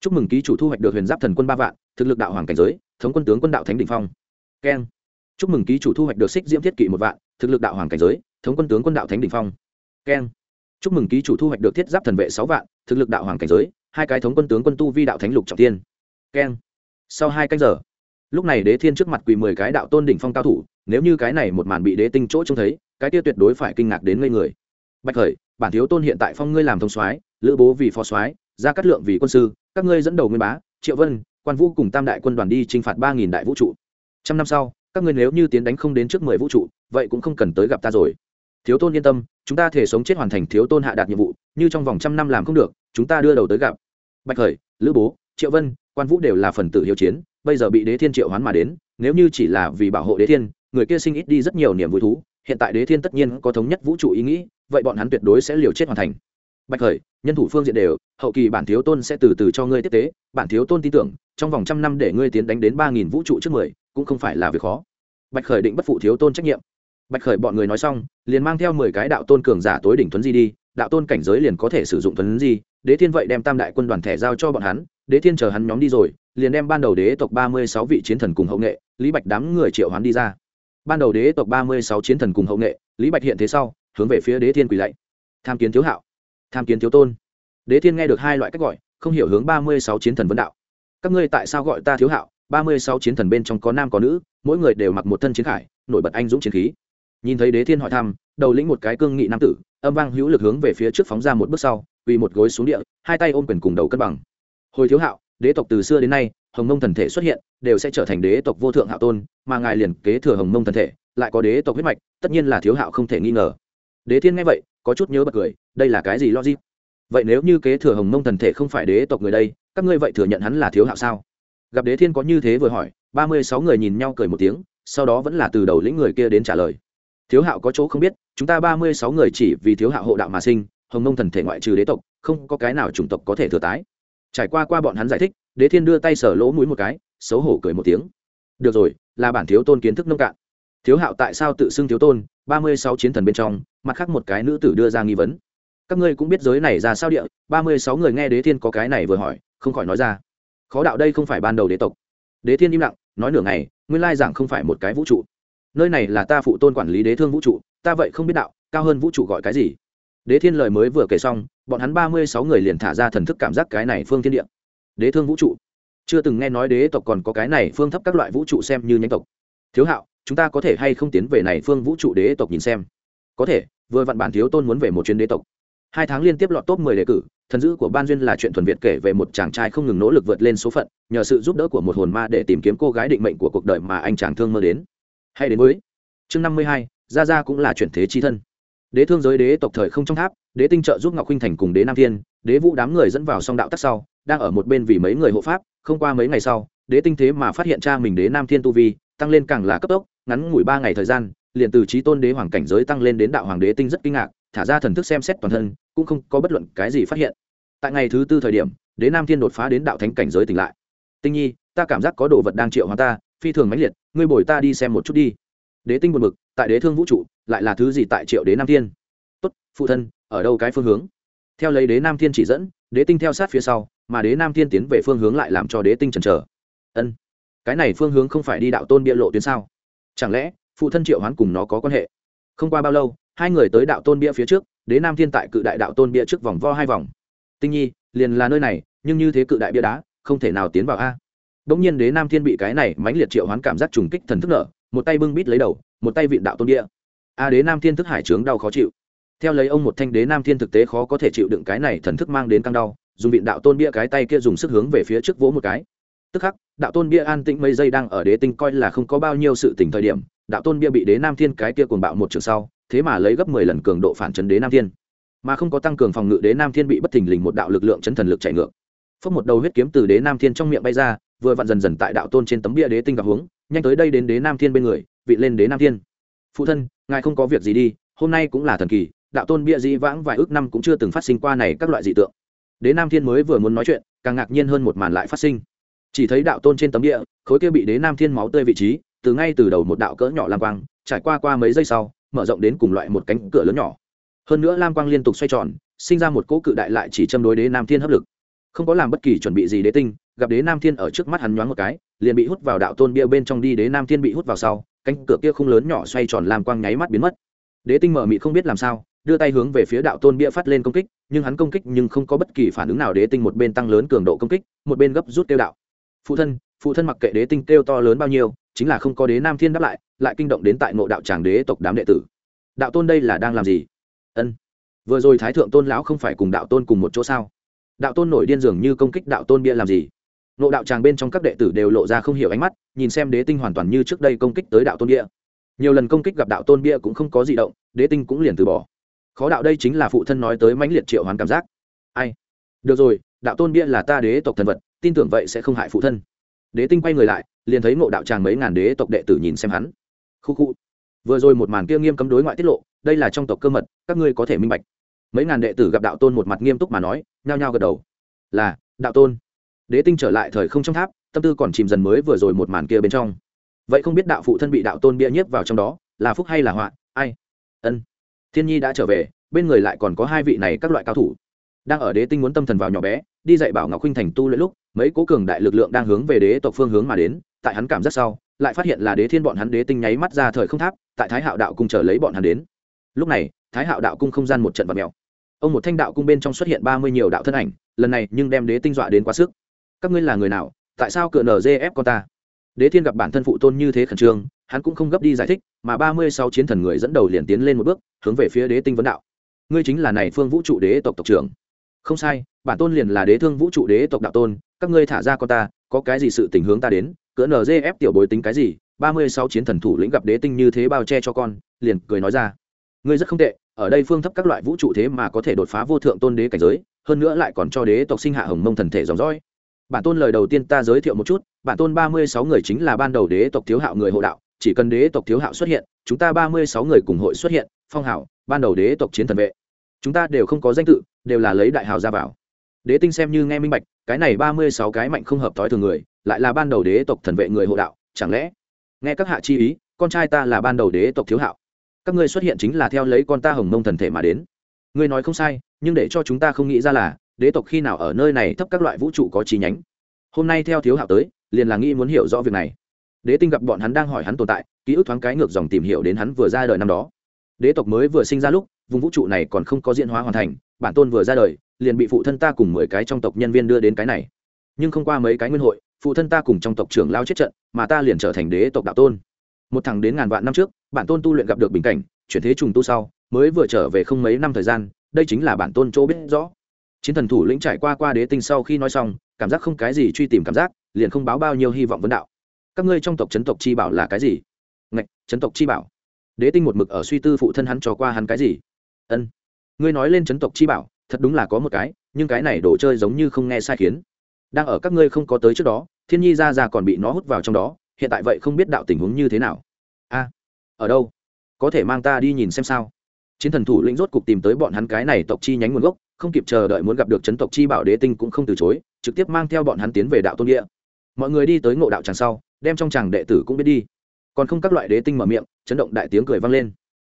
Chúc mừng ký chủ thu hoạch được huyền giáp thần quân ba vạn, thực lực đạo hoàng cảnh giới, thống quân tướng quân đạo thánh đỉnh phong. Keng. Chúc mừng ký chủ thu hoạch được xích diễm thiết kỷ một vạn, thực lực đạo hoàng cảnh giới, thống quân tướng quân đạo thánh đỉnh phong. Keng. Chúc mừng ký chủ thu hoạch được thiết giáp thần vệ sáu vạn, thực lực đạo hoàng cảnh giới, hai cái thống quân tướng quân tu vi đạo thánh lục trọng tiên. Keng. Sau hai canh giờ lúc này đế thiên trước mặt quỳ mười cái đạo tôn đỉnh phong cao thủ, nếu như cái này một màn bị đế tinh chỗ trông thấy, cái kia tuyệt đối phải kinh ngạc đến ngây người. Bạch khởi, bản thiếu tôn hiện tại phong ngươi làm thông soái, lữ bố vì phó soái, gia cát lượng vì quân sư, các ngươi dẫn đầu nguyên bá, triệu vân, quan vũ cùng tam đại quân đoàn đi chinh phạt ba nghìn đại vũ trụ. Trăm năm sau, các ngươi nếu như tiến đánh không đến trước mười vũ trụ, vậy cũng không cần tới gặp ta rồi. Thiếu tôn yên tâm, chúng ta thể sống chết hoàn thành thiếu tôn hạ đạt nhiệm vụ, như trong vòng trăm năm làm không được, chúng ta đưa đầu tới gặp. Bạch khởi, lữ bố, triệu vân, quan vũ đều là phần tử hiếu chiến bây giờ bị đế thiên triệu hoán mà đến, nếu như chỉ là vì bảo hộ đế thiên, người kia sinh ít đi rất nhiều niềm vui thú, hiện tại đế thiên tất nhiên có thống nhất vũ trụ ý nghĩ, vậy bọn hắn tuyệt đối sẽ liều chết hoàn thành. Bạch khởi, nhân thủ phương diện đều, hậu kỳ bản thiếu tôn sẽ từ từ cho ngươi tiếp tế, bản thiếu tôn tin tưởng, trong vòng trăm năm để ngươi tiến đánh đến ba nghìn vũ trụ trước mười, cũng không phải là việc khó. Bạch khởi định bất phụ thiếu tôn trách nhiệm. Bạch khởi bọn người nói xong, liền mang theo mười cái đạo tôn cường giả tối đỉnh thuấn di đi, đạo tôn cảnh giới liền có thể sử dụng thuấn di, đế thiên vậy đem tam đại quân đoàn thẻ giao cho bọn hắn, đế thiên chờ hắn nhóm đi rồi liền đem ban đầu đế tộc ba mươi sáu vị chiến thần cùng hậu nghệ, lý bạch đám người triệu hoán đi ra. Ban đầu đế tộc ba mươi sáu chiến thần cùng hậu nghệ, lý bạch hiện thế sau, hướng về phía đế thiên quỳ lạy. Tham kiến thiếu hạo. Tham kiến thiếu tôn. Đế thiên nghe được hai loại cách gọi, không hiểu hướng ba mươi sáu chiến thần vấn đạo. Các ngươi tại sao gọi ta thiếu hạo? ba mươi sáu chiến thần bên trong có nam có nữ, mỗi người đều mặc một thân chiến khải, nổi bật anh dũng chiến khí. Nhìn thấy đế thiên hỏi thăm, đầu lĩnh một cái cương nghị nam tử, âm vang hữu lực hướng về phía trước phóng ra một bước sau, quỳ một gối xuống địa, hai tay ôm quyền cùng đầu cân bằng. Hồi thiếu hạo đế tộc từ xưa đến nay, hồng mông thần thể xuất hiện, đều sẽ trở thành đế tộc vô thượng hạo tôn, mà ngài liền kế thừa hồng mông thần thể, lại có đế tộc huyết mạch, tất nhiên là thiếu hạo không thể nghi ngờ. Đế thiên nghe vậy, có chút nhớ bật cười, đây là cái gì logic? Vậy nếu như kế thừa hồng mông thần thể không phải đế tộc người đây, các ngươi vậy thừa nhận hắn là thiếu hạo sao? Gặp đế thiên có như thế vừa hỏi, ba mươi sáu người nhìn nhau cười một tiếng, sau đó vẫn là từ đầu lĩnh người kia đến trả lời. Thiếu hạo có chỗ không biết, chúng ta ba mươi sáu người chỉ vì thiếu hạo hộ đạo mà sinh, hồng mông thần thể ngoại trừ đế tộc, không có cái nào chủng tộc có thể thừa tái trải qua qua bọn hắn giải thích, đế thiên đưa tay sở lỗ mũi một cái, xấu hổ cười một tiếng. Được rồi, là bản thiếu tôn kiến thức nông cạn. Thiếu hạo tại sao tự xưng thiếu tôn? Ba mươi sáu chiến thần bên trong, mặt khác một cái nữ tử đưa ra nghi vấn. Các ngươi cũng biết giới này ra sao địa, ba mươi sáu người nghe đế thiên có cái này vừa hỏi, không khỏi nói ra. Khó đạo đây không phải ban đầu đế tộc. Đế thiên im lặng, nói nửa ngày, nguyên lai giảng không phải một cái vũ trụ. Nơi này là ta phụ tôn quản lý đế thương vũ trụ, ta vậy không biết đạo, cao hơn vũ trụ gọi cái gì? Đế thiên lời mới vừa kể xong, bọn hắn ba mươi sáu người liền thả ra thần thức cảm giác cái này phương thiên địa. Đế thương vũ trụ. Chưa từng nghe nói đế tộc còn có cái này phương thấp các loại vũ trụ xem như nhánh tộc. Thiếu hạo, chúng ta có thể hay không tiến về này phương vũ trụ đế tộc nhìn xem? Có thể, vừa vặn bản thiếu tôn muốn về một chuyến đế tộc. Hai tháng liên tiếp lọt top mười đề cử, thần dữ của ban duyên là chuyện thuần việt kể về một chàng trai không ngừng nỗ lực vượt lên số phận, nhờ sự giúp đỡ của một hồn ma để tìm kiếm cô gái định mệnh của cuộc đời mà anh chàng thương mơ đến. Hay đến mới chương năm mươi hai, gia gia cũng là chuyển thế chi thân đế thương giới đế tộc thời không trong tháp, đế tinh trợ giúp ngọc huynh thành cùng đế nam thiên, đế vũ đám người dẫn vào song đạo tắc sau, đang ở một bên vì mấy người hộ pháp, không qua mấy ngày sau, đế tinh thế mà phát hiện cha mình đế nam thiên tu vi, tăng lên càng là cấp tốc, ngắn ngủi ba ngày thời gian, liền từ trí tôn đế hoàng cảnh giới tăng lên đến đạo hoàng đế tinh rất kinh ngạc, thả ra thần thức xem xét toàn thân, cũng không có bất luận cái gì phát hiện. Tại ngày thứ tư thời điểm, đế nam thiên đột phá đến đạo thánh cảnh giới tỉnh lại. Tinh nhi, ta cảm giác có đồ vật đang triệu hóa ta, phi thường mãnh liệt, ngươi bồi ta đi xem một chút đi. Đế tinh buồn bực, tại đế thương vũ trụ lại là thứ gì tại triệu đế nam thiên? Tốt phụ thân ở đâu cái phương hướng? Theo lấy đế nam thiên chỉ dẫn đế tinh theo sát phía sau mà đế nam thiên tiến về phương hướng lại làm cho đế tinh chần chờ. Ân cái này phương hướng không phải đi đạo tôn bia lộ tuyến sao? Chẳng lẽ phụ thân triệu hoán cùng nó có quan hệ? Không qua bao lâu hai người tới đạo tôn bia phía trước đế nam thiên tại cự đại đạo tôn bia trước vòng vo hai vòng. Tinh nhi liền là nơi này nhưng như thế cự đại bia đá không thể nào tiến vào a. Đống nhiên Đế Nam Thiên bị cái này mãnh liệt triệu hoán cảm giác trùng kích thần thức nở, một tay bưng bít lấy đầu, một tay vịn đạo tôn địa. A Đế Nam Thiên thức hải trướng đau khó chịu. Theo lấy ông một thanh Đế Nam Thiên thực tế khó có thể chịu đựng cái này thần thức mang đến căng đau, dùng vịn đạo tôn bia cái tay kia dùng sức hướng về phía trước vỗ một cái. Tức khắc, đạo tôn bia an tĩnh mấy giây đang ở đế tinh coi là không có bao nhiêu sự tình thời điểm, đạo tôn bia bị Đế Nam Thiên cái kia cuồng bạo một trường sau, thế mà lấy gấp mười lần cường độ phản chấn Đế Nam Thiên. Mà không có tăng cường phòng ngự Đế Nam Thiên bị bất thình lình một đạo lực lượng chấn thần lực chạy ngược. Phất một đầu huyết kiếm từ Đế Nam Thiên trong miệng bay ra, vừa vặn dần dần tại đạo tôn trên tấm bia đế tinh gặp hướng nhanh tới đây đến đế nam thiên bên người vị lên đế nam thiên phụ thân ngài không có việc gì đi, hôm nay cũng là thần kỳ, đạo tôn bia dĩ vãng vài ước năm cũng chưa từng phát sinh qua này các loại dị tượng. Đế nam thiên mới vừa muốn nói chuyện, càng ngạc nhiên hơn một màn lại phát sinh. Chỉ thấy đạo tôn trên tấm địa khối kia bị đế nam thiên máu tươi vị trí, từ ngay từ đầu một đạo cỡ nhỏ lam quang, trải qua qua mấy giây sau, mở rộng đến cùng loại một cánh cửa lớn nhỏ. Hơn nữa lam quang liên tục xoay tròn, sinh ra một cỗ cự đại lại chỉ châm đối đế nam thiên hấp lực. Không có làm bất kỳ chuẩn bị gì đế tinh gặp đế nam thiên ở trước mắt hắn nhoáng một cái, liền bị hút vào đạo tôn bia bên trong đi, đế nam thiên bị hút vào sau, cánh cửa kia không lớn nhỏ xoay tròn làm quang nháy mắt biến mất. Đế tinh mở mị không biết làm sao, đưa tay hướng về phía đạo tôn bia phát lên công kích, nhưng hắn công kích nhưng không có bất kỳ phản ứng nào, đế tinh một bên tăng lớn cường độ công kích, một bên gấp rút tiêu đạo. Phụ thân phụ thân mặc kệ đế tinh kêu to lớn bao nhiêu, chính là không có đế nam thiên đáp lại lại kinh động đến tại ngộ đạo tràng đế tộc đám đệ tử. Đạo tôn đây là đang làm gì? Ân. Vừa rồi thái thượng tôn lão không phải cùng đạo tôn cùng một chỗ sao? Đạo tôn nổi điên dường như công kích đạo tôn bia làm gì? Ngộ đạo tràng bên trong các đệ tử đều lộ ra không hiểu ánh mắt, nhìn xem đế tinh hoàn toàn như trước đây công kích tới đạo tôn bia. Nhiều lần công kích gặp đạo tôn bia cũng không có gì động, đế tinh cũng liền từ bỏ. Khó đạo đây chính là phụ thân nói tới mãnh liệt triệu hoán cảm giác. Ai? Được rồi, đạo tôn bia là ta đế tộc thần vật, tin tưởng vậy sẽ không hại phụ thân. Đế tinh quay người lại, liền thấy ngộ đạo tràng mấy ngàn đế tộc đệ tử nhìn xem hắn. Khu khu. Vừa rồi một màn kia nghiêm cấm đối ngoại tiết lộ, đây là trong tộc cơ mật, các ngươi có thể minh bạch. Mấy ngàn đệ tử gặp đạo tôn một mặt nghiêm túc mà nói, nhao nhao gật đầu. Là, đạo tôn đế tinh trở lại thời không trong tháp, tâm tư còn chìm dần mới vừa rồi một màn kia bên trong. Vậy không biết đạo phụ thân bị đạo tôn bia nhiếp vào trong đó, là phúc hay là họa, ai? Ân. Thiên nhi đã trở về, bên người lại còn có hai vị này các loại cao thủ. Đang ở đế tinh muốn tâm thần vào nhỏ bé, đi dạy bảo ngọc khuynh thành tu lẫn lúc, mấy cố cường đại lực lượng đang hướng về đế tộc phương hướng mà đến, tại hắn cảm giác sau, lại phát hiện là đế thiên bọn hắn đế tinh nháy mắt ra thời không tháp, tại thái hạo đạo cung chờ lấy bọn hắn đến. Lúc này, thái hạo đạo cung không gian một trận vật mèo. Ông một thanh đạo cung bên trong xuất hiện ba mươi nhiều đạo thân ảnh, lần này nhưng đem đế tinh dọa đến quá sức các ngươi là người nào, tại sao cựa nở dê ép con ta? Đế thiên gặp bản thân phụ tôn như thế khẩn trương, hắn cũng không gấp đi giải thích, mà ba mươi sáu chiến thần người dẫn đầu liền tiến lên một bước, hướng về phía đế tinh vấn đạo. Ngươi chính là này phương vũ trụ đế tộc tộc trưởng. Không sai, bản tôn liền là đế thương vũ trụ đế tộc đạo tôn, các ngươi thả ra con ta, có cái gì sự tình hướng ta đến cỡ nở dê ép tiểu bối tính cái gì? ba mươi sáu chiến thần thủ lĩnh gặp đế tinh như thế bao che cho con, liền cười nói ra. Ngươi rất không tệ, ở đây phương thấp các loại vũ trụ thế mà có thể đột phá vô thượng tôn đế cảnh giới, hơn nữa lại còn cho đế tộc sinh hạ hồng mông thần thể dòng dõi bản tôn lời đầu tiên ta giới thiệu một chút, bản tôn ba mươi sáu người chính là ban đầu đế tộc thiếu hạo người hộ đạo, chỉ cần đế tộc thiếu hạo xuất hiện, chúng ta ba mươi sáu người cùng hội xuất hiện, phong hảo ban đầu đế tộc chiến thần vệ. Chúng ta đều không có danh tự, đều là lấy đại hào ra vào. Đế tinh xem như nghe minh bạch, cái này ba mươi sáu cái mạnh không hợp thói thường người, lại là ban đầu đế tộc thần vệ người hộ đạo, chẳng lẽ? Nghe các hạ chi ý, con trai ta là ban đầu đế tộc thiếu hạo. Các ngươi xuất hiện chính là theo lấy con ta hồng mông thần thể mà đến. Ngươi nói không sai, nhưng để cho chúng ta không nghĩ ra là đế tộc khi nào ở nơi này thấp các loại vũ trụ có chi nhánh? Hôm nay theo thiếu hạo tới, liền là nghĩ muốn hiểu rõ việc này. Đế tinh gặp bọn hắn đang hỏi hắn tồn tại, ký ức thoáng cái ngược dòng tìm hiểu đến hắn vừa ra đời năm đó. Đế tộc mới vừa sinh ra lúc, vùng vũ trụ này còn không có diễn hóa hoàn thành, bản tôn vừa ra đời, liền bị phụ thân ta cùng mười cái trong tộc nhân viên đưa đến cái này. Nhưng không qua mấy cái nguyên hội, phụ thân ta cùng trong tộc trưởng lao chết trận, mà ta liền trở thành đế tộc đạo tôn. Một thằng đến ngàn vạn năm trước, bản tôn tu luyện gặp được bình cảnh, chuyển thế trùng tu sau, mới vừa trở về không mấy năm thời gian, đây chính là bản tôn chỗ biết rõ chiến thần thủ lĩnh trải qua qua đế tinh sau khi nói xong, cảm giác không cái gì truy tìm cảm giác, liền không báo bao nhiêu hy vọng vấn đạo. Các ngươi trong tộc chấn tộc chi bảo là cái gì? Ngạch, chấn tộc chi bảo. Đế tinh một mực ở suy tư phụ thân hắn cho qua hắn cái gì? Ân. Ngươi nói lên chấn tộc chi bảo, thật đúng là có một cái, nhưng cái này đồ chơi giống như không nghe sai khiến. Đang ở các ngươi không có tới trước đó, thiên nhi ra ra còn bị nó hút vào trong đó, hiện tại vậy không biết đạo tình huống như thế nào. A, ở đâu? Có thể mang ta đi nhìn xem sao? Chiến thần thủ lĩnh rốt cục tìm tới bọn hắn cái này tộc chi nhánh nguồn gốc không kịp chờ đợi muốn gặp được chấn tộc chi bảo đế tinh cũng không từ chối, trực tiếp mang theo bọn hắn tiến về đạo tôn địa. Mọi người đi tới ngộ đạo tràng sau, đem trong tràng đệ tử cũng biết đi. Còn không các loại đế tinh mở miệng, chấn động đại tiếng cười vang lên.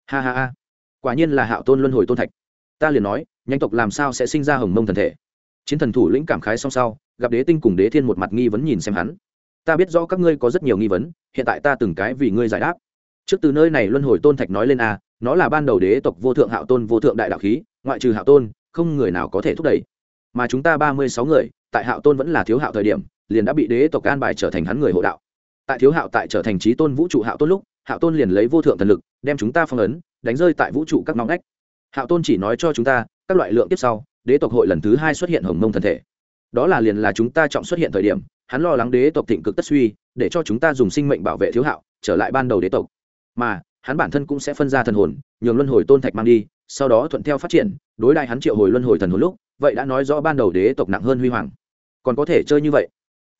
Ha ha ha, quả nhiên là hạo tôn luân hồi tôn thạch. Ta liền nói nhanh tộc làm sao sẽ sinh ra hồng mông thần thể? Chiến thần thủ lĩnh cảm khái song sau, gặp đế tinh cùng đế thiên một mặt nghi vấn nhìn xem hắn. Ta biết rõ các ngươi có rất nhiều nghi vấn, hiện tại ta từng cái vì ngươi giải đáp. Trước từ nơi này luân hồi tôn thạch nói lên a nó là ban đầu đế tộc vô thượng hạo tôn vô thượng đại đạo khí, ngoại trừ hạo tôn không người nào có thể thúc đẩy. Mà chúng ta ba mươi sáu người, tại hạo tôn vẫn là thiếu hạo thời điểm, liền đã bị đế tộc an bài trở thành hắn người hộ đạo. Tại thiếu hạo tại trở thành trí tôn vũ trụ hạo tôn lúc, hạo tôn liền lấy vô thượng thần lực, đem chúng ta phong ấn, đánh rơi tại vũ trụ các nóng ngách. Hạo tôn chỉ nói cho chúng ta, các loại lượng tiếp sau, đế tộc hội lần thứ hai xuất hiện hồng mông thần thể. Đó là liền là chúng ta trọng xuất hiện thời điểm, hắn lo lắng đế tộc thịnh cực tất suy, để cho chúng ta dùng sinh mệnh bảo vệ thiếu hạo, trở lại ban đầu đế tộc. Mà, hắn bản thân cũng sẽ phân ra thần hồn, nhường luân hồi tôn thạch mang đi sau đó thuận theo phát triển, đối đại hắn triệu hồi luân hồi thần hồn lúc, vậy đã nói rõ ban đầu đế tộc nặng hơn huy hoàng. Còn có thể chơi như vậy?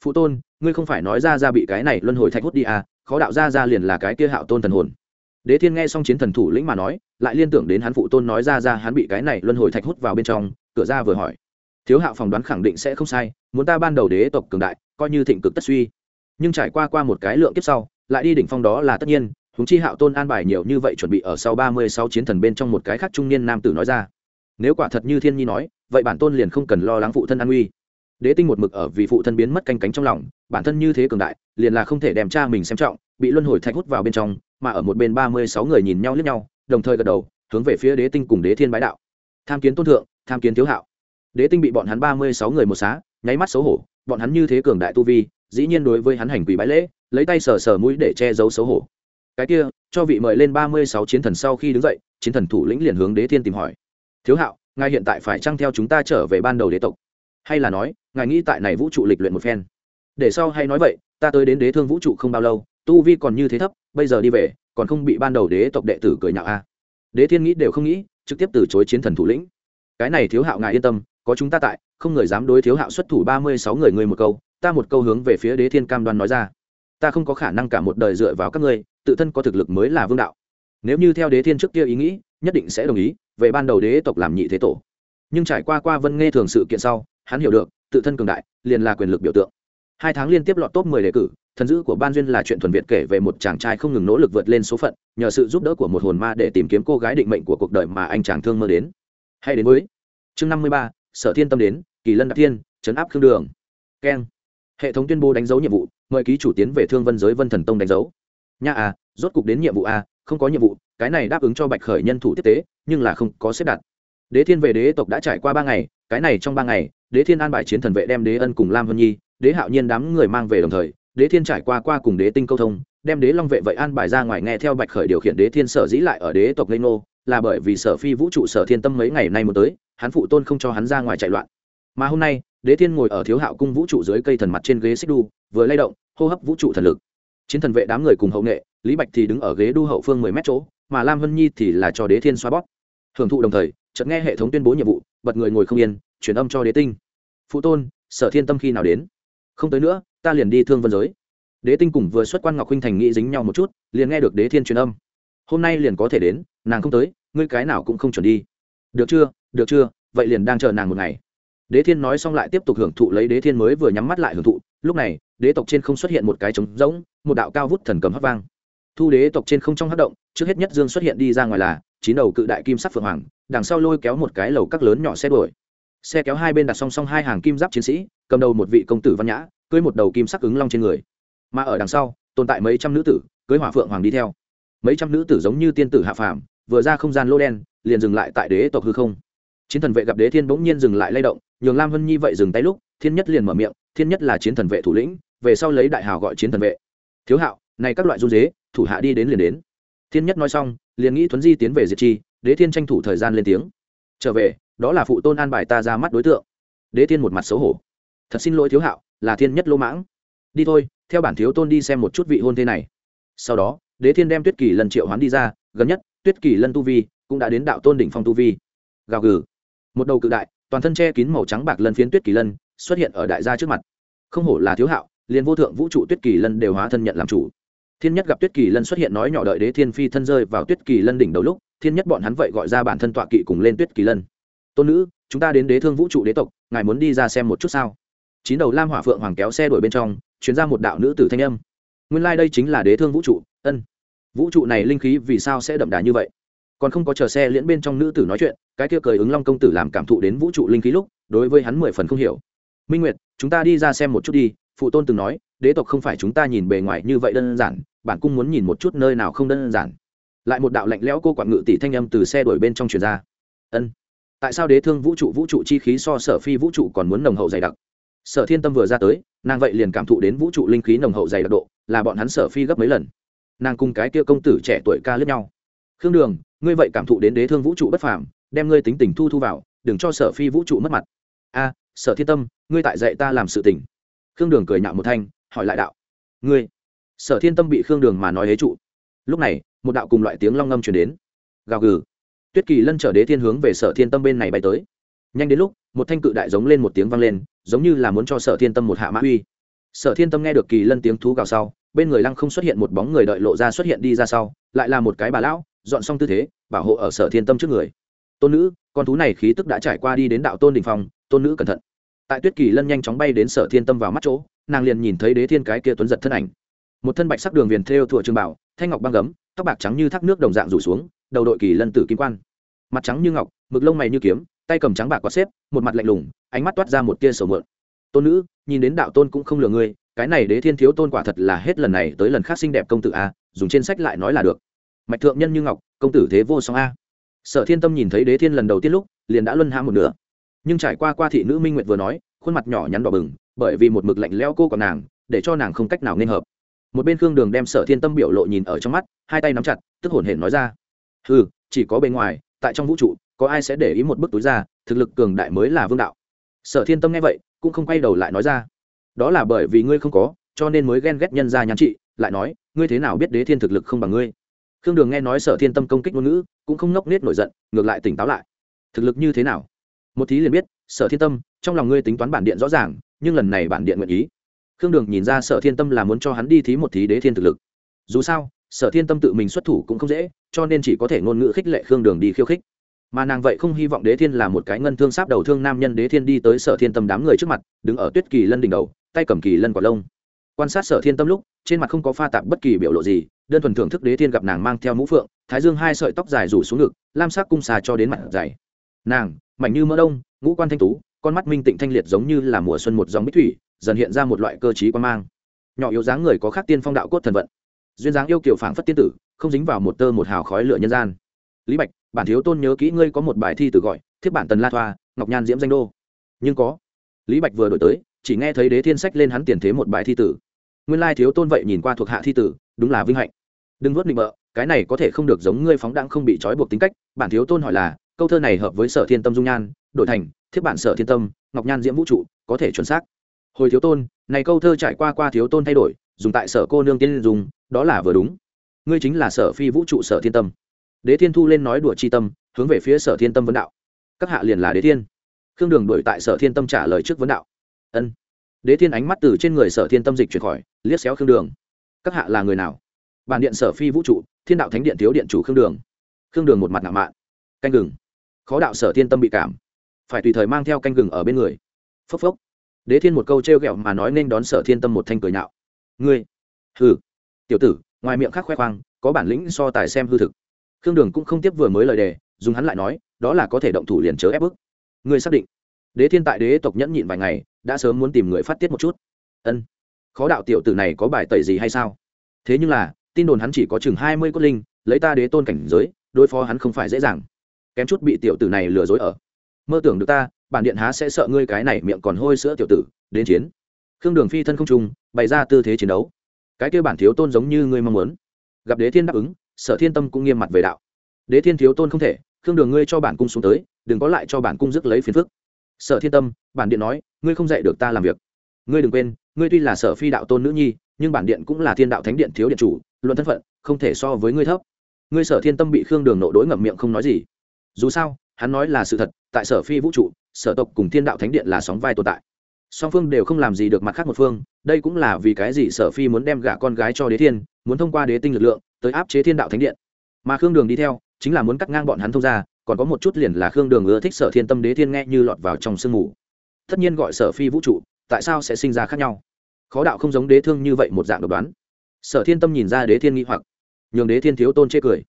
Phụ tôn, ngươi không phải nói ra ra bị cái này luân hồi thạch hút đi à khó đạo ra ra liền là cái kia hạo tôn thần hồn. Đế thiên nghe xong chiến thần thủ lĩnh mà nói, lại liên tưởng đến hắn phụ tôn nói ra ra hắn bị cái này luân hồi thạch hút vào bên trong, cửa ra vừa hỏi. Thiếu hạo phỏng đoán khẳng định sẽ không sai, muốn ta ban đầu đế tộc cường đại, coi như thịnh cực tất suy. Nhưng trải qua qua một cái lượng kiếp sau, lại đi đỉnh phong đó là tất nhiên húng chi hạo tôn an bài nhiều như vậy chuẩn bị ở sau ba mươi sáu chiến thần bên trong một cái khác trung niên nam tử nói ra. Nếu quả thật như thiên nhi nói, vậy bản tôn liền không cần lo lắng phụ thân an nguy. Đế tinh một mực ở vì phụ thân biến mất canh cánh trong lòng, bản thân như thế cường đại, liền là không thể đem cha mình xem trọng, bị luân hồi thạch hút vào bên trong, mà ở một bên ba mươi sáu người nhìn nhau lướt nhau, đồng thời gật đầu, hướng về phía đế tinh cùng đế thiên bái đạo. Tham kiến tôn thượng, tham kiến thiếu hạo. Đế tinh bị bọn hắn ba mươi sáu người một xá, nháy mắt xấu hổ, bọn hắn như thế cường đại tu vi, dĩ nhiên đối với hắn hành quỷ bái lễ, lấy tay sờ sờ mũi để che giấu xấu hổ cái kia, cho vị mời lên ba mươi sáu chiến thần sau khi đứng dậy, chiến thần thủ lĩnh liền hướng đế thiên tìm hỏi. Thiếu hạo, ngài hiện tại phải trăng theo chúng ta trở về ban đầu đế tộc? Hay là nói, ngài nghĩ tại này vũ trụ lịch luyện một phen? Để sau hay nói vậy, ta tới đến đế thương vũ trụ không bao lâu, tu vi còn như thế thấp, bây giờ đi về, còn không bị ban đầu đế tộc đệ tử cười nhạo a. À. đế thiên nghĩ đều không nghĩ, trực tiếp từ chối chiến thần thủ lĩnh. Cái này thiếu hạo ngài yên tâm, có chúng ta tại, không người dám đối thiếu hạo xuất thủ ba mươi sáu người người một câu, ta một câu hướng về phía đế thiên cam đoan nói ra ta không có khả năng cả một đời dựa vào các ngươi, tự thân có thực lực mới là vương đạo. Nếu như theo đế thiên trước kia ý nghĩ, nhất định sẽ đồng ý, về ban đầu đế tộc làm nhị thế tổ. Nhưng trải qua qua vân nghe thường sự kiện sau, hắn hiểu được, tự thân cường đại, liền là quyền lực biểu tượng. Hai tháng liên tiếp lọt top mười đề cử, thần dữ của ban duyên là chuyện thuần việt kể về một chàng trai không ngừng nỗ lực vượt lên số phận, nhờ sự giúp đỡ của một hồn ma để tìm kiếm cô gái định mệnh của cuộc đời mà anh chàng thương mơ đến. Hay đến với chương năm mươi ba, sở thiên tâm đến, kỳ lân đặc thiên chấn áp khương đường. Keng. Hệ thống tuyên bố đánh dấu nhiệm vụ mời ký chủ tiến về thương vân giới vân thần tông đánh dấu. Nha à rốt cục đến nhiệm vụ a, không có nhiệm vụ, cái này đáp ứng cho bạch khởi nhân thủ tiếp tế, nhưng là không có xếp đặt. Đế thiên về đế tộc đã trải qua ba ngày, cái này trong ba ngày, đế thiên an bài chiến thần vệ đem đế ân cùng lam vân nhi, đế hạo nhiên đám người mang về đồng thời, đế thiên trải qua qua cùng đế tinh câu thông, đem đế long vệ vậy an bài ra ngoài nghe theo bạch khởi điều khiển đế thiên sở dĩ lại ở đế tộc lê nô là bởi vì sở phi vũ trụ sở thiên tâm mấy ngày nay một tới, hắn phụ tôn không cho hắn ra ngoài chạy loạn. Mà hôm nay đế thiên ngồi ở thiếu hạo cung vũ trụ dưới cây thần mặt trên ghế xích đu vừa lay động, hô hấp vũ trụ thần lực. Chiến thần vệ đám người cùng hậu nghệ, lý bạch thì đứng ở ghế đu hậu phương mười mét chỗ, mà lam hân nhi thì là cho đế thiên xoa bóp. Hưởng thụ đồng thời, chợt nghe hệ thống tuyên bố nhiệm vụ, bật người ngồi không yên, truyền âm cho đế tinh. Phụ tôn, sở thiên tâm khi nào đến? Không tới nữa, ta liền đi thương vân giới. Đế tinh cùng vừa xuất quan ngọc huynh thành nghĩ dính nhau một chút, liền nghe được đế thiên truyền âm. Hôm nay liền có thể đến, nàng không tới, ngươi cái nào cũng không chuẩn đi. Được chưa được chưa, vậy liền đang chờ nàng một ngày đế thiên nói xong lại tiếp tục hưởng thụ lấy đế thiên mới vừa nhắm mắt lại hưởng thụ. Lúc này, đế tộc trên không xuất hiện một cái trống rỗng, một đạo cao vút thần cầm hấp vang. Thu đế tộc trên không trong hấp động, trước hết nhất dương xuất hiện đi ra ngoài là chín đầu cự đại kim sắc phượng hoàng, đằng sau lôi kéo một cái lầu các lớn nhỏ xe đuổi. Xe kéo hai bên đặt song song hai hàng kim giáp chiến sĩ, cầm đầu một vị công tử văn nhã, cưới một đầu kim sắc ứng long trên người. Mà ở đằng sau, tồn tại mấy trăm nữ tử, cưới hỏa phượng hoàng đi theo. Mấy trăm nữ tử giống như tiên tử hạ phàm, vừa ra không gian lô đen, liền dừng lại tại đế tộc hư không. Chiến thần vệ gặp đế thiên bỗng nhiên dừng lại lay động nhường lam vân nhi vậy dừng tay lúc, thiên nhất liền mở miệng, thiên nhất là chiến thần vệ thủ lĩnh, về sau lấy đại hào gọi chiến thần vệ. Thiếu hạo, này các loại run dế, thủ hạ đi đến liền đến. Thiên nhất nói xong, liền nghĩ thuấn di tiến về diệt chi, đế thiên tranh thủ thời gian lên tiếng. Trở về, đó là phụ tôn an bài ta ra mắt đối tượng. Đế thiên một mặt xấu hổ. Thật xin lỗi thiếu hạo, là thiên nhất lỗ mãng. Đi thôi, theo bản thiếu tôn đi xem một chút vị hôn thế này. Sau đó, đế thiên đem tuyết kỳ lần triệu hoán đi ra, gần nhất, tuyết kỳ lân tu vi cũng đã đến đạo tôn đỉnh phong tu vi. Gào gừ. Một đầu cự đại toàn thân che kín màu trắng bạc lân phiến tuyết kỳ lân xuất hiện ở đại gia trước mặt. Không hổ là thiếu hạo, liền vô thượng vũ trụ tuyết kỳ lân đều hóa thân nhận làm chủ. Thiên nhất gặp tuyết kỳ lân xuất hiện nói nhỏ đợi đế thiên phi thân rơi vào tuyết kỳ lân đỉnh đầu lúc, thiên nhất bọn hắn vậy gọi ra bản thân tọa kỵ cùng lên tuyết kỳ lân. Tôn nữ, chúng ta đến đế thương vũ trụ đế tộc, ngài muốn đi ra xem một chút sao? Chín đầu lam hỏa phượng hoàng kéo xe đuổi bên trong chuyến ra một đạo nữ tử thanh âm. Nguyên lai、like、đây chính là đế thương vũ trụ, ân. Vũ trụ này linh khí vì sao sẽ đậm đà như vậy? Còn không có chờ xe liễn bên trong nữ tử nói chuyện, cái kia cười ứng long công tử làm cảm thụ đến vũ trụ linh khí lúc, đối với hắn mười phần không hiểu. Minh nguyệt, chúng ta đi ra xem một chút đi, phụ tôn từng nói, đế tộc không phải chúng ta nhìn bề ngoài như vậy đơn giản bản cung muốn nhìn một chút nơi nào không đơn giản. Lại một đạo lạnh lẽo cô quản ngự tỷ thanh âm từ xe đuổi bên trong truyền ra. Ân. Tại sao đế thương vũ trụ vũ trụ chi khí so sở phi vũ trụ còn muốn nồng hậu dày đặc? Sở thiên tâm vừa ra tới, nàng vậy liền cảm thụ đến vũ trụ linh khí nồng hậu dày đặc độ, là bọn hắn sở phi gấp mấy lần. Nàng cùng cái kia công tử trẻ tuổi ca lướt nhau. Khương đường ngươi vậy cảm thụ đến đế thương vũ trụ bất phàm, đem ngươi tính tình thu thu vào, đừng cho sở phi vũ trụ mất mặt. A, sở thiên tâm, ngươi tại dạy ta làm sự tình. Khương đường cười nhạo một thanh, hỏi lại đạo. Ngươi, sở thiên tâm bị khương đường mà nói hế trụ. Lúc này, một đạo cùng loại tiếng long ngâm chuyển đến. Gào gừ. Tuyết kỳ lân trở đế thiên hướng về sở thiên tâm bên này bay tới. Nhanh đến lúc, một thanh cự đại giống lên một tiếng vang lên, giống như là muốn cho sở thiên tâm một hạ mã uy. Sở thiên tâm nghe được kỳ lân tiếng thú gào sau, bên người lăng không xuất hiện một bóng người đợi lộ ra xuất hiện đi ra sau, lại là một cái bà lão dọn xong tư thế, bảo hộ ở sở thiên tâm trước người. Tôn nữ, con thú này khí tức đã trải qua đi đến đạo tôn đình phong, tôn nữ cẩn thận. Tại tuyết kỳ lân nhanh chóng bay đến sở thiên tâm vào mắt chỗ, nàng liền nhìn thấy đế thiên cái kia tuấn giật thân ảnh. Một thân bạch sắc đường viền theo thủa trường bảo, thanh ngọc băng gấm, tóc bạc trắng như thác nước đồng dạng rủ xuống, đầu đội kỳ lân tử kim quan. Mặt trắng như ngọc, mực lông mày như kiếm, tay cầm trắng bạc quạt xếp, một mặt lạnh lùng, ánh mắt toát ra một tia sầu mượn. Tôn nữ, nhìn đến đạo tôn cũng không lừa ngươi, cái này đế thiên thiếu tôn quả thật là hết lần này tới lần khác xinh đẹp công tử a, dùng trên sách lại nói là được mạch thượng nhân như ngọc, công tử thế vô song a. Sở thiên tâm nhìn thấy đế thiên lần đầu tiên lúc, liền đã luân hãm một nửa. Nhưng trải qua qua thị nữ minh nguyệt vừa nói, khuôn mặt nhỏ nhắn đỏ bừng, bởi vì một mực lạnh leo cô còn nàng, để cho nàng không cách nào nên hợp. Một bên khương đường đem sở thiên tâm biểu lộ nhìn ở trong mắt, hai tay nắm chặt, tức hổn hển nói ra. Ừ chỉ có bên ngoài, tại trong vũ trụ, có ai sẽ để ý một bức túi ra, thực lực cường đại mới là vương đạo. Sở thiên tâm nghe vậy, cũng không quay đầu lại nói ra. Đó là bởi vì ngươi không có, cho nên mới ghen ghét nhân ra nhắn chị, lại nói, ngươi thế nào biết đế thiên thực lực không bằng ngươi? Khương đường nghe nói sở thiên tâm công kích ngôn ngữ, cũng không ngốc nết nổi giận, ngược lại tỉnh táo lại. Thực lực như thế nào? Một thí liền biết, sở thiên tâm, trong lòng ngươi tính toán bản điện rõ ràng, nhưng lần này bản điện nguyện ý. Khương đường nhìn ra sở thiên tâm là muốn cho hắn đi thí một thí đế thiên thực lực. Dù sao, sở thiên tâm tự mình xuất thủ cũng không dễ, cho nên chỉ có thể ngôn ngữ khích lệ khương đường đi khiêu khích. Mà nàng vậy không hy vọng đế thiên là một cái ngân thương sáp đầu thương nam nhân đế thiên đi tới sở thiên tâm đám người trước mặt, đứng ở tuyết kỳ lân đỉnh đầu, tay cầm kỳ lân quả lông quan sát sở thiên tâm lúc, trên mặt không có pha tạp bất kỳ biểu lộ gì, đơn thuần thưởng thức đế thiên gặp nàng mang theo mũ phượng, thái dương hai sợi tóc dài rủ xuống ngực, lam sắc cung xà cho đến mặt dày. Nàng, mảnh như mỡ đông, ngũ quan thanh tú, con mắt minh tịnh thanh liệt giống như là mùa xuân một dòng bích thủy, dần hiện ra một loại cơ chí quan mang. Nhỏ yếu dáng người có khác tiên phong đạo cốt thần vận. Duyên dáng yêu kiều phảng phất tiên tử, không dính vào một tơ một hào khói lửa nhân gian. Lý bạch, bản thiếu tôn nhớ kỹ ngươi có một bài thi từ gọi thiếp bản tần la thoa, ngọc nhan diễm danh đô. Nhưng có. Lý bạch vừa đổi tới, chỉ nghe thấy đế thiên sách lên hắn tiền thế một bài thi tử nguyên lai thiếu tôn vậy nhìn qua thuộc hạ thi tử, đúng là vinh hạnh. Đừng vớt định bợ, cái này có thể không được giống ngươi phóng đãng không bị trói buộc tính cách. Bản thiếu tôn hỏi là, câu thơ này hợp với sở thiên tâm dung nhan, đổi thành thiếp bản sở thiên tâm, ngọc nhan diễm vũ trụ, có thể chuẩn xác. Hồi thiếu tôn, này câu thơ trải qua qua thiếu tôn thay đổi, dùng tại sở cô nương tiên dùng, đó là vừa đúng. Ngươi chính là sở phi vũ trụ sở thiên tâm. Đế thiên thu lên nói đùa chi tâm, hướng về phía sở thiên tâm vấn đạo. Các hạ liền là đế thiên. Khương đường đuổi tại sở thiên tâm trả lời trước vấn đạo. Ân. Đế thiên ánh mắt từ trên người sở thiên tâm dịch chuyển khỏi liếc xéo khương đường. Các hạ là người nào? Bản điện sở phi vũ trụ, thiên đạo thánh điện thiếu điện chủ khương đường. Khương đường một mặt nạ mạ canh gừng. Khó đạo sở thiên tâm bị cảm. Phải tùy thời mang theo canh gừng ở bên người. Phốc phốc. Đế thiên một câu t r e o g ẹ o mà nói nên đón sở thiên tâm một thanh cười nhạo. Ngươi. Hừ. Tiểu tử, ngoài miệng khác khoe khoang, có bản lĩnh so tài xem hư thực. Khương đường cũng không tiếp vừa mới lời đề, dùng hắn lại nói, đó là có thể động thủ liền chớ ép bức. Ngươi xác định. Đế thiên tại đế tộc nhẫn nhịn vài ngày, đã sớm muốn tìm người phát tiết một chút. Ân khó đạo tiểu tử này có bài tẩy gì hay sao? Thế nhưng là, tin đồn hắn chỉ có chừng hai mươi cốt linh, lấy ta đế tôn cảnh giới, đối phó hắn không phải dễ dàng. Kém chút bị tiểu tử này lừa dối ở. Mơ tưởng được ta, bản điện há sẽ sợ ngươi cái này miệng còn hôi sữa tiểu tử, đến chiến. Khương đường phi thân không trung, bày ra tư thế chiến đấu. Cái kêu bản thiếu tôn giống như ngươi mong muốn. Gặp đế thiên đáp ứng, sở thiên tâm cũng nghiêm mặt về đạo. Đế thiên thiếu tôn không thể, khương đường ngươi cho bản cung xuống tới, đừng có lại cho bản cung dứt lấy phiền phức. Sở thiên tâm, bản điện nói, ngươi không dạy được ta làm việc ngươi đừng quên, ngươi tuy là sở phi đạo tôn nữ nhi, nhưng bản điện cũng là thiên đạo thánh điện thiếu điện chủ, luận thân phận, không thể so với ngươi thấp. Ngươi sở thiên tâm bị khương đường nộ đối ngậm miệng không nói gì. Dù sao, hắn nói là sự thật, tại sở phi vũ trụ, sở tộc cùng thiên đạo thánh điện là sóng vai tồn tại. Song phương đều không làm gì được mặt khác một phương, đây cũng là vì cái gì sở phi muốn đem gả con gái cho đế thiên, muốn thông qua đế tinh lực lượng tới áp chế thiên đạo thánh điện. Mà khương đường đi theo, chính là muốn cắt ngang bọn hắn thông ra, còn có một chút liền là khương đường ưa thích sở thiên tâm đế thiên nghe như lọt vào trong sương mù. Tất nhiên gọi sở phi vũ trụ tại sao sẽ sinh ra khác nhau? Khó đạo không giống đế thương như vậy một dạng độc đoán. Sở thiên tâm nhìn ra đế thiên nghĩ hoặc. Nhường đế thiên thiếu tôn chê cười.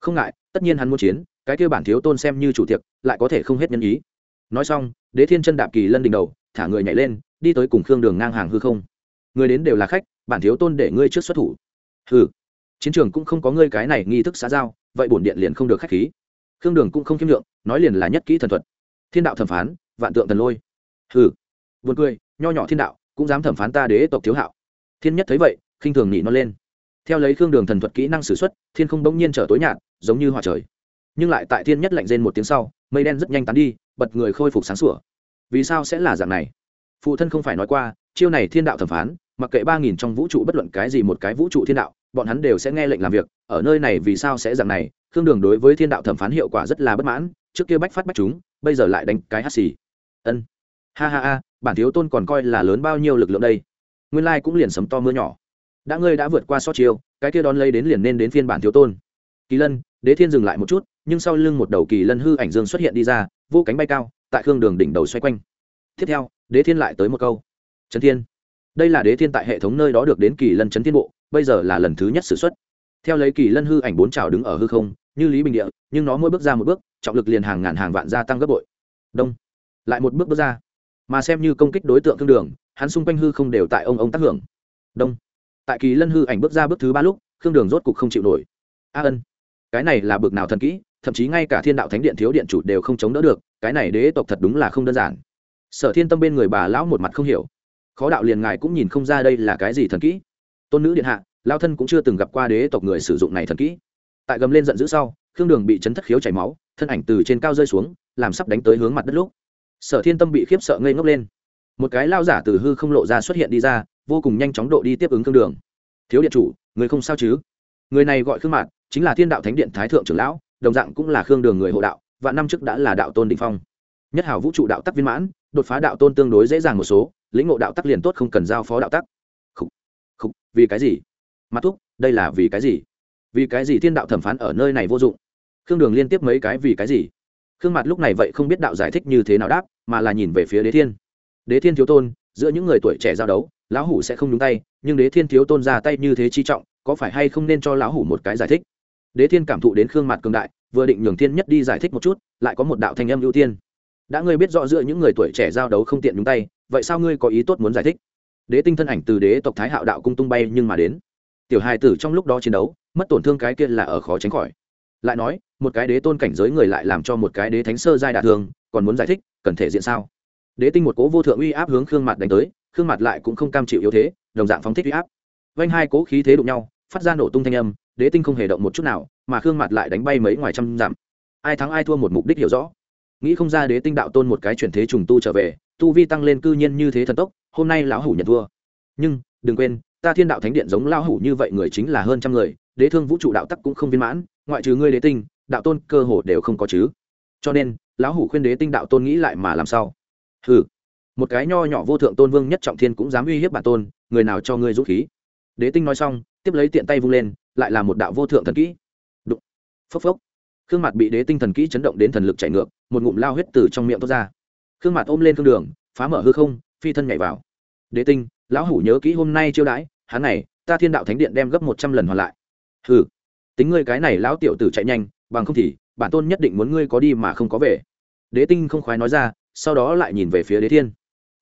Không ngại, tất nhiên hắn muốn chiến, cái kêu bản thiếu tôn xem như chủ tiệc, lại có thể không hết nhân ý. Nói xong, đế thiên chân đạp kỳ lân đỉnh đầu, thả người nhảy lên, đi tới cùng khương đường ngang hàng hư không. Người đến đều là khách, bản thiếu tôn để ngươi trước xuất thủ. Hừ. Chiến trường cũng không có ngươi cái này nghi thức xã giao, vậy bổn điện liền không được khách khí. Khương đường cũng không kiêm lượng nói liền là nhất kỹ thần thuật. Thiên đạo thẩm phán, vạn tượng thần lôi. Hừ buồn cười, nho nhỏ thiên đạo, cũng dám thẩm phán ta đế tộc thiếu hạo. Thiên nhất thấy vậy, khinh thường nhị nó lên. Theo lấy khương đường thần thuật kỹ năng s ử x u ấ t thiên không bỗng nhiên trở tối nhạt, giống như hòa trời. Nhưng lại tại thiên nhất lạnh rên một tiếng sau, mây đen rất nhanh tán đi, bật người khôi phục sáng sủa. Vì sao sẽ là dạng này? Phụ thân không phải nói qua, chiêu này thiên đạo thẩm phán, mặc kệ ba nghìn trong vũ trụ bất luận cái gì một cái vũ trụ thiên đạo, bọn hắn đều sẽ nghe lệnh làm việc, ở nơi này vì sao sẽ dạng này, khương đường đối với thiên đạo thẩm phán hiệu quả rất là bất mãn, trước kia bách phát bách chúng, bây giờ lại đánh cái hát xì. Ân. Ha ha ha bản thiếu tôn còn coi là lớn bao nhiêu lực lượng đây? Nguyên lai cũng liền sấm to mưa nhỏ. Đã ngươi đã vượt qua sót chiêu, cái kia đón lấy đến liền nên đến phiên bản thiếu tôn. Kỳ lân, đế thiên dừng lại một chút, nhưng sau lưng một đầu kỳ lân hư ảnh dương xuất hiện đi ra, vô cánh bay cao, tại khương đường đỉnh đầu xoay quanh. Tiếp theo, đế thiên lại tới một câu. Trấn thiên. Đây là đế thiên tại hệ thống nơi đó được đến kỳ lân trấn thiên bộ, bây giờ là lần thứ nhất xử x u ấ t theo lấy kỳ lân hư ảnh bốn trào đứng ở hư không, như lý bình địa, nhưng nó mỗi bước ra một bước, trọng lực liền hàng ngàn hàng vạn gia tăng gấp bội. Đông. Lại một bước bước ra mà xem như công kích đối tượng thương đường, hắn xung quanh hư không đều tại ông ông tác hưởng. Đông. Tại kỳ lân hư ảnh bước ra bước thứ ba lúc khương đường rốt cục không chịu nổi. A ân. Cái này là bực nào thần kỹ, thậm chí ngay cả thiên đạo thánh điện thiếu điện chủ đều không chống đỡ được, cái này đế tộc thật đúng là không đơn giản. Sở thiên tâm bên người bà lão một mặt không hiểu. Khó đạo liền ngài cũng nhìn không ra đây là cái gì thần kỹ. Tôn nữ điện hạ lao thân cũng chưa từng gặp qua đế tộc người sử dụng này thần kỹ. Tại gầm lên giận dữ sau khương đường bị chấn thất khiếu chảy máu, thân ảnh từ trên cao rơi xuống, làm sắp đánh tới hướng mặt đất lúc sở thiên tâm bị khiếp sợ ngây ngốc lên. Một cái lao giả từ hư không lộ ra xuất hiện đi ra vô cùng nhanh chóng độ đi tiếp ứng khương đường. Thiếu điện chủ người không sao chứ? Người này gọi khương mạn chính là thiên đạo thánh điện thái thượng trưởng lão đồng dạng cũng là khương đường người hộ đạo và năm trước đã là đạo tôn đình phong. Nhất hảo vũ trụ đạo tắc viên mãn đột phá đạo tôn tương đối dễ dàng một số lĩnh ngộ đạo tắc liền tốt không cần giao phó đạo tắc. Khúc, khúc, vì cái gì? Mặt thúc đây là vì cái gì? Vì cái gì thiên đạo thẩm phán ở nơi này vô dụng? Khương đường liên tiếp mấy cái vì cái gì? Khương mặt lúc này vậy không biết đạo giải thích như thế nào đáp, mà là nhìn về phía đế thiên. Đế thiên thiếu tôn, giữa những người tuổi trẻ giao đấu, lão hủ sẽ không nhúng tay, nhưng đế thiên thiếu tôn ra tay như thế chi trọng, có phải hay không nên cho lão hủ một cái giải thích? Đế thiên cảm thụ đến khương mặt cường đại, vừa định nhường thiên nhất đi giải thích một chút, lại có một đạo thanh âm ưu tiên. Đã ngươi biết rõ giữa những người tuổi trẻ giao đấu không tiện nhúng tay, vậy sao ngươi có ý tốt muốn giải thích? Đế tinh thân ảnh từ đế tộc thái hạo đạo cung tung bay nhưng mà đến. Tiểu hài tử trong lúc đó chiến đấu, mất tổn thương cái kia là ở khó tránh khỏi lại nói, một cái đế tôn cảnh giới người lại làm cho một cái đế thánh sơ giai đạt thường còn muốn giải thích, cần thể diện sao? Đế tinh một cố vô thượng uy áp hướng khương mặt đánh tới, khương mặt lại cũng không cam chịu yếu thế, đồng dạng phóng thích uy áp. Vanh hai cố khí thế đụng nhau, phát ra nổ tung thanh âm, đế tinh không hề động một chút nào, mà khương mặt lại đánh bay mấy ngoài trăm dặm. Ai thắng ai thua một mục đích hiểu rõ. Nghĩ không ra đế tinh đạo tôn một cái chuyển thế trùng tu trở về, tu vi tăng lên cư nhiên như thế thần tốc, hôm nay lão hủ nhận thua. Nhưng, đừng quên, ta thiên đạo thánh điện giống lão hủ như vậy người chính là hơn trăm người, đế thương vũ trụ đạo tắc cũng không viên mãn ngoại trừ ngươi đế tinh, đạo tôn cơ hồ đều không có chứ. Cho nên, lão hủ khuyên đế tinh đạo tôn nghĩ lại mà làm sao? Hừ, một cái nho nhỏ vô thượng tôn vương nhất trọng thiên cũng dám uy hiếp bản tôn, người nào cho ngươi dũng khí? Đế tinh nói xong, tiếp lấy tiện tay vung lên, lại là một đạo vô thượng thần kỹ. Đụng, phốc phốc. Khương mặt bị đế tinh thần kỹ chấn động đến thần lực chảy ngược, một ngụm lao huyết từ trong miệng thoát ra. Khương mặt ôm lên khương đường, phá mở hư không, phi thân nhảy vào. Đế tinh, lão hủ nhớ kỹ hôm nay chiêu đãi, hắn này, ta thiên đạo thánh điện đem gấp một trăm lần hoàn lại. Hừ tính ngươi cái này lão tiểu tử chạy nhanh, bằng không thì, bản tôn nhất định muốn ngươi có đi mà không có về. Đế tinh không khoái nói ra, sau đó lại nhìn về phía đế thiên.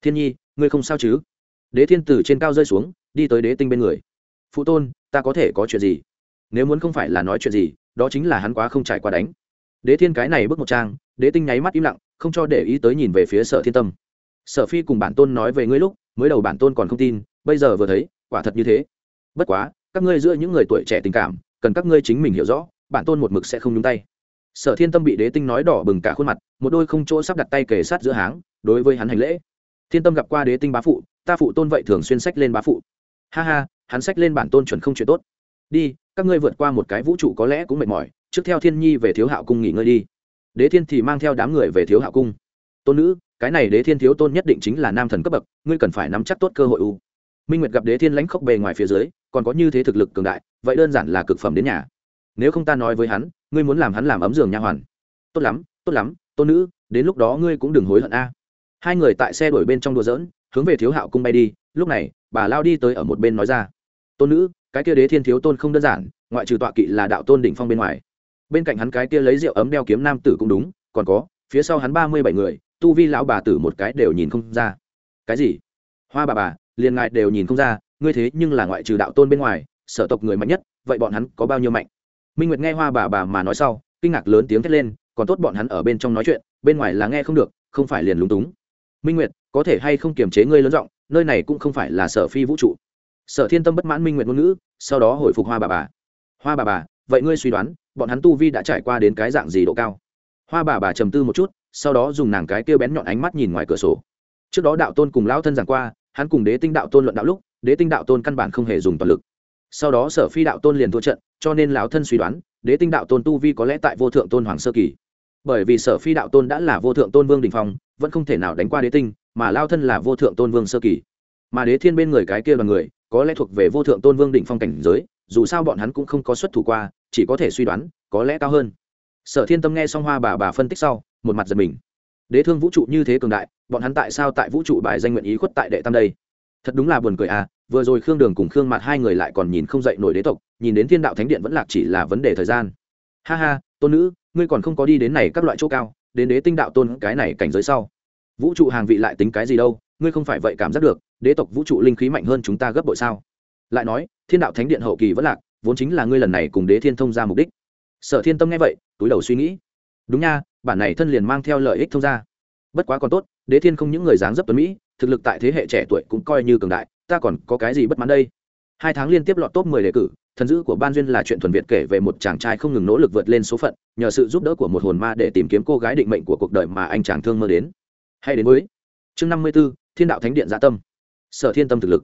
Thiên nhi, ngươi không sao chứ? Đế thiên từ trên cao rơi xuống, đi tới đế tinh bên người. Phụ tôn, ta có thể có chuyện gì? Nếu muốn không phải là nói chuyện gì, đó chính là hắn quá không trải qua đánh. Đế thiên cái này bước một trang, đế tinh nháy mắt im lặng, không cho để ý tới nhìn về phía sở thiên tâm. Sở phi cùng bản tôn nói về ngươi lúc, mới đầu bản tôn còn không tin, bây giờ vừa thấy, quả thật như thế. Bất quá, các ngươi giữa những người tuổi trẻ tình cảm cần các ngươi chính mình hiểu rõ, bản tôn một mực sẽ không nhúng tay. Sở thiên tâm bị đế tinh nói đỏ bừng cả khuôn mặt, một đôi không chỗ sắp đặt tay kề sát giữa háng, đối với hắn hành lễ. Thiên tâm gặp qua đế tinh bá phụ, ta phụ tôn vậy thường xuyên sách lên bá phụ. Ha ha, hắn sách lên bản tôn chuẩn không chuyện tốt. Đi, các ngươi vượt qua một cái vũ trụ có lẽ cũng mệt mỏi, trước theo thiên nhi về thiếu hạo cung nghỉ ngơi đi. Đế thiên thì mang theo đám người về thiếu hạo cung. Tôn nữ, cái này đế thiên thiếu tôn nhất định chính là nam thần cấp bậc, ngươi cần phải nắm chắc tốt cơ hội u. Minh nguyệt gặp đế thiên lãnh khốc bề ngoài phía dưới, còn có như thế thực lực cường đại vậy đơn giản là cực phẩm đến nhà. Nếu không ta nói với hắn, ngươi muốn làm hắn làm ấm giường nha hoàn. Tốt lắm tốt lắm, tôn nữ, đến lúc đó ngươi cũng đừng hối hận a. Hai người tại xe đuổi bên trong đùa dỡn hướng về thiếu hạo cung bay đi. Lúc này, bà lao đi tới ở một bên nói ra. Tôn nữ, cái kia đế thiên thiếu tôn không đơn giản, ngoại trừ tọa kỵ là đạo tôn đỉnh phong bên ngoài. Bên cạnh hắn cái kia lấy rượu ấm đeo kiếm nam tử cũng đúng, còn có, phía sau hắn ba mươi bảy người, tu vi lão bà tử một cái đều nhìn không ra. Cái gì? Hoa bà bà, liền ngại đều nhìn không ra, ngươi thế nhưng là ngoại trừ đạo tôn bên ngoài sở tộc người mạnh nhất, vậy bọn hắn có bao nhiêu mạnh? Minh nguyệt nghe hoa bà bà mà nói sau, kinh ngạc lớn tiếng thét lên, còn tốt bọn hắn ở bên trong nói chuyện, bên ngoài là nghe không được, không phải liền lúng túng. Minh nguyệt, có thể hay không kiềm chế ngươi lớn giọng, nơi này cũng không phải là sở phi vũ trụ. Sở thiên tâm bất mãn minh nguyệt ngôn ngữ, sau đó hồi phục hoa bà bà. Hoa bà bà, vậy ngươi suy đoán, bọn hắn tu vi đã trải qua đến cái dạng gì độ cao? Hoa bà bà trầm tư một chút, sau đó dùng nàng cái kêu bén nhọn ánh mắt nhìn ngoài cửa sổ. Trước đó đạo tôn cùng lão thân giảng qua, hắn cùng đế tinh đạo tôn luận đạo lúc, đế tinh đạo tôn căn bản không hề dùng toàn lực sau đó sở phi đạo tôn liền thua trận, cho nên lão thân suy đoán, đế tinh đạo tôn tu vi có lẽ tại vô thượng tôn hoàng sơ kỳ. Bởi vì sở phi đạo tôn đã là vô thượng tôn vương đình phong, vẫn không thể nào đánh qua đế tinh, mà lao thân là vô thượng tôn vương sơ kỳ. Mà đế thiên bên người cái kia đoàn người, có lẽ thuộc về vô thượng tôn vương đỉnh phong cảnh giới, dù sao bọn hắn cũng không có xuất thủ qua, chỉ có thể suy đoán, có lẽ cao hơn. Sở thiên tâm nghe xong hoa bà bà phân tích sau, một mặt giật mình. Đế thương vũ trụ như thế cường đại, bọn hắn tại sao tại vũ trụ bài danh nguyện ý khuất tại đệ tam đây? Thật đúng là buồn cười à vừa rồi khương đường cùng khương mặt hai người lại còn nhìn không dậy nổi đế tộc, nhìn đến thiên đạo thánh điện vẫn lạc chỉ là vấn đề thời gian. Ha ha, tôn nữ, ngươi còn không có đi đến này các loại chỗ cao, đến đế tinh đạo tôn cái này cảnh giới sau. Vũ trụ hàng vị lại tính cái gì đâu, ngươi không phải vậy cảm giác được, đế tộc vũ trụ linh khí mạnh hơn chúng ta gấp bội sao? Lại nói, thiên đạo thánh điện hậu kỳ vẫn lạc, vốn chính là ngươi lần này cùng đế thiên thông ra mục đích. Sở thiên tâm nghe vậy, túi đầu suy nghĩ. Đúng nha, bản này thân liền mang theo lợi ích thông ra. Bất quá còn tốt đế thiên không những người dáng dấp tuấn mỹ, thực lực tại thế hệ trẻ tuổi cũng coi như cường đại, ta còn có cái gì bất mãn đây? Hai tháng liên tiếp lọt top mười đề cử, thần dữ của ban duyên là chuyện thuần việt kể về một chàng trai không ngừng nỗ lực vượt lên số phận, nhờ sự giúp đỡ của một hồn ma để tìm kiếm cô gái định mệnh của cuộc đời mà anh chàng thương mơ đến. Hay đến với chương năm mươi b ố thiên đạo thánh điện gia dạ tâm. Sở thiên tâm thực lực.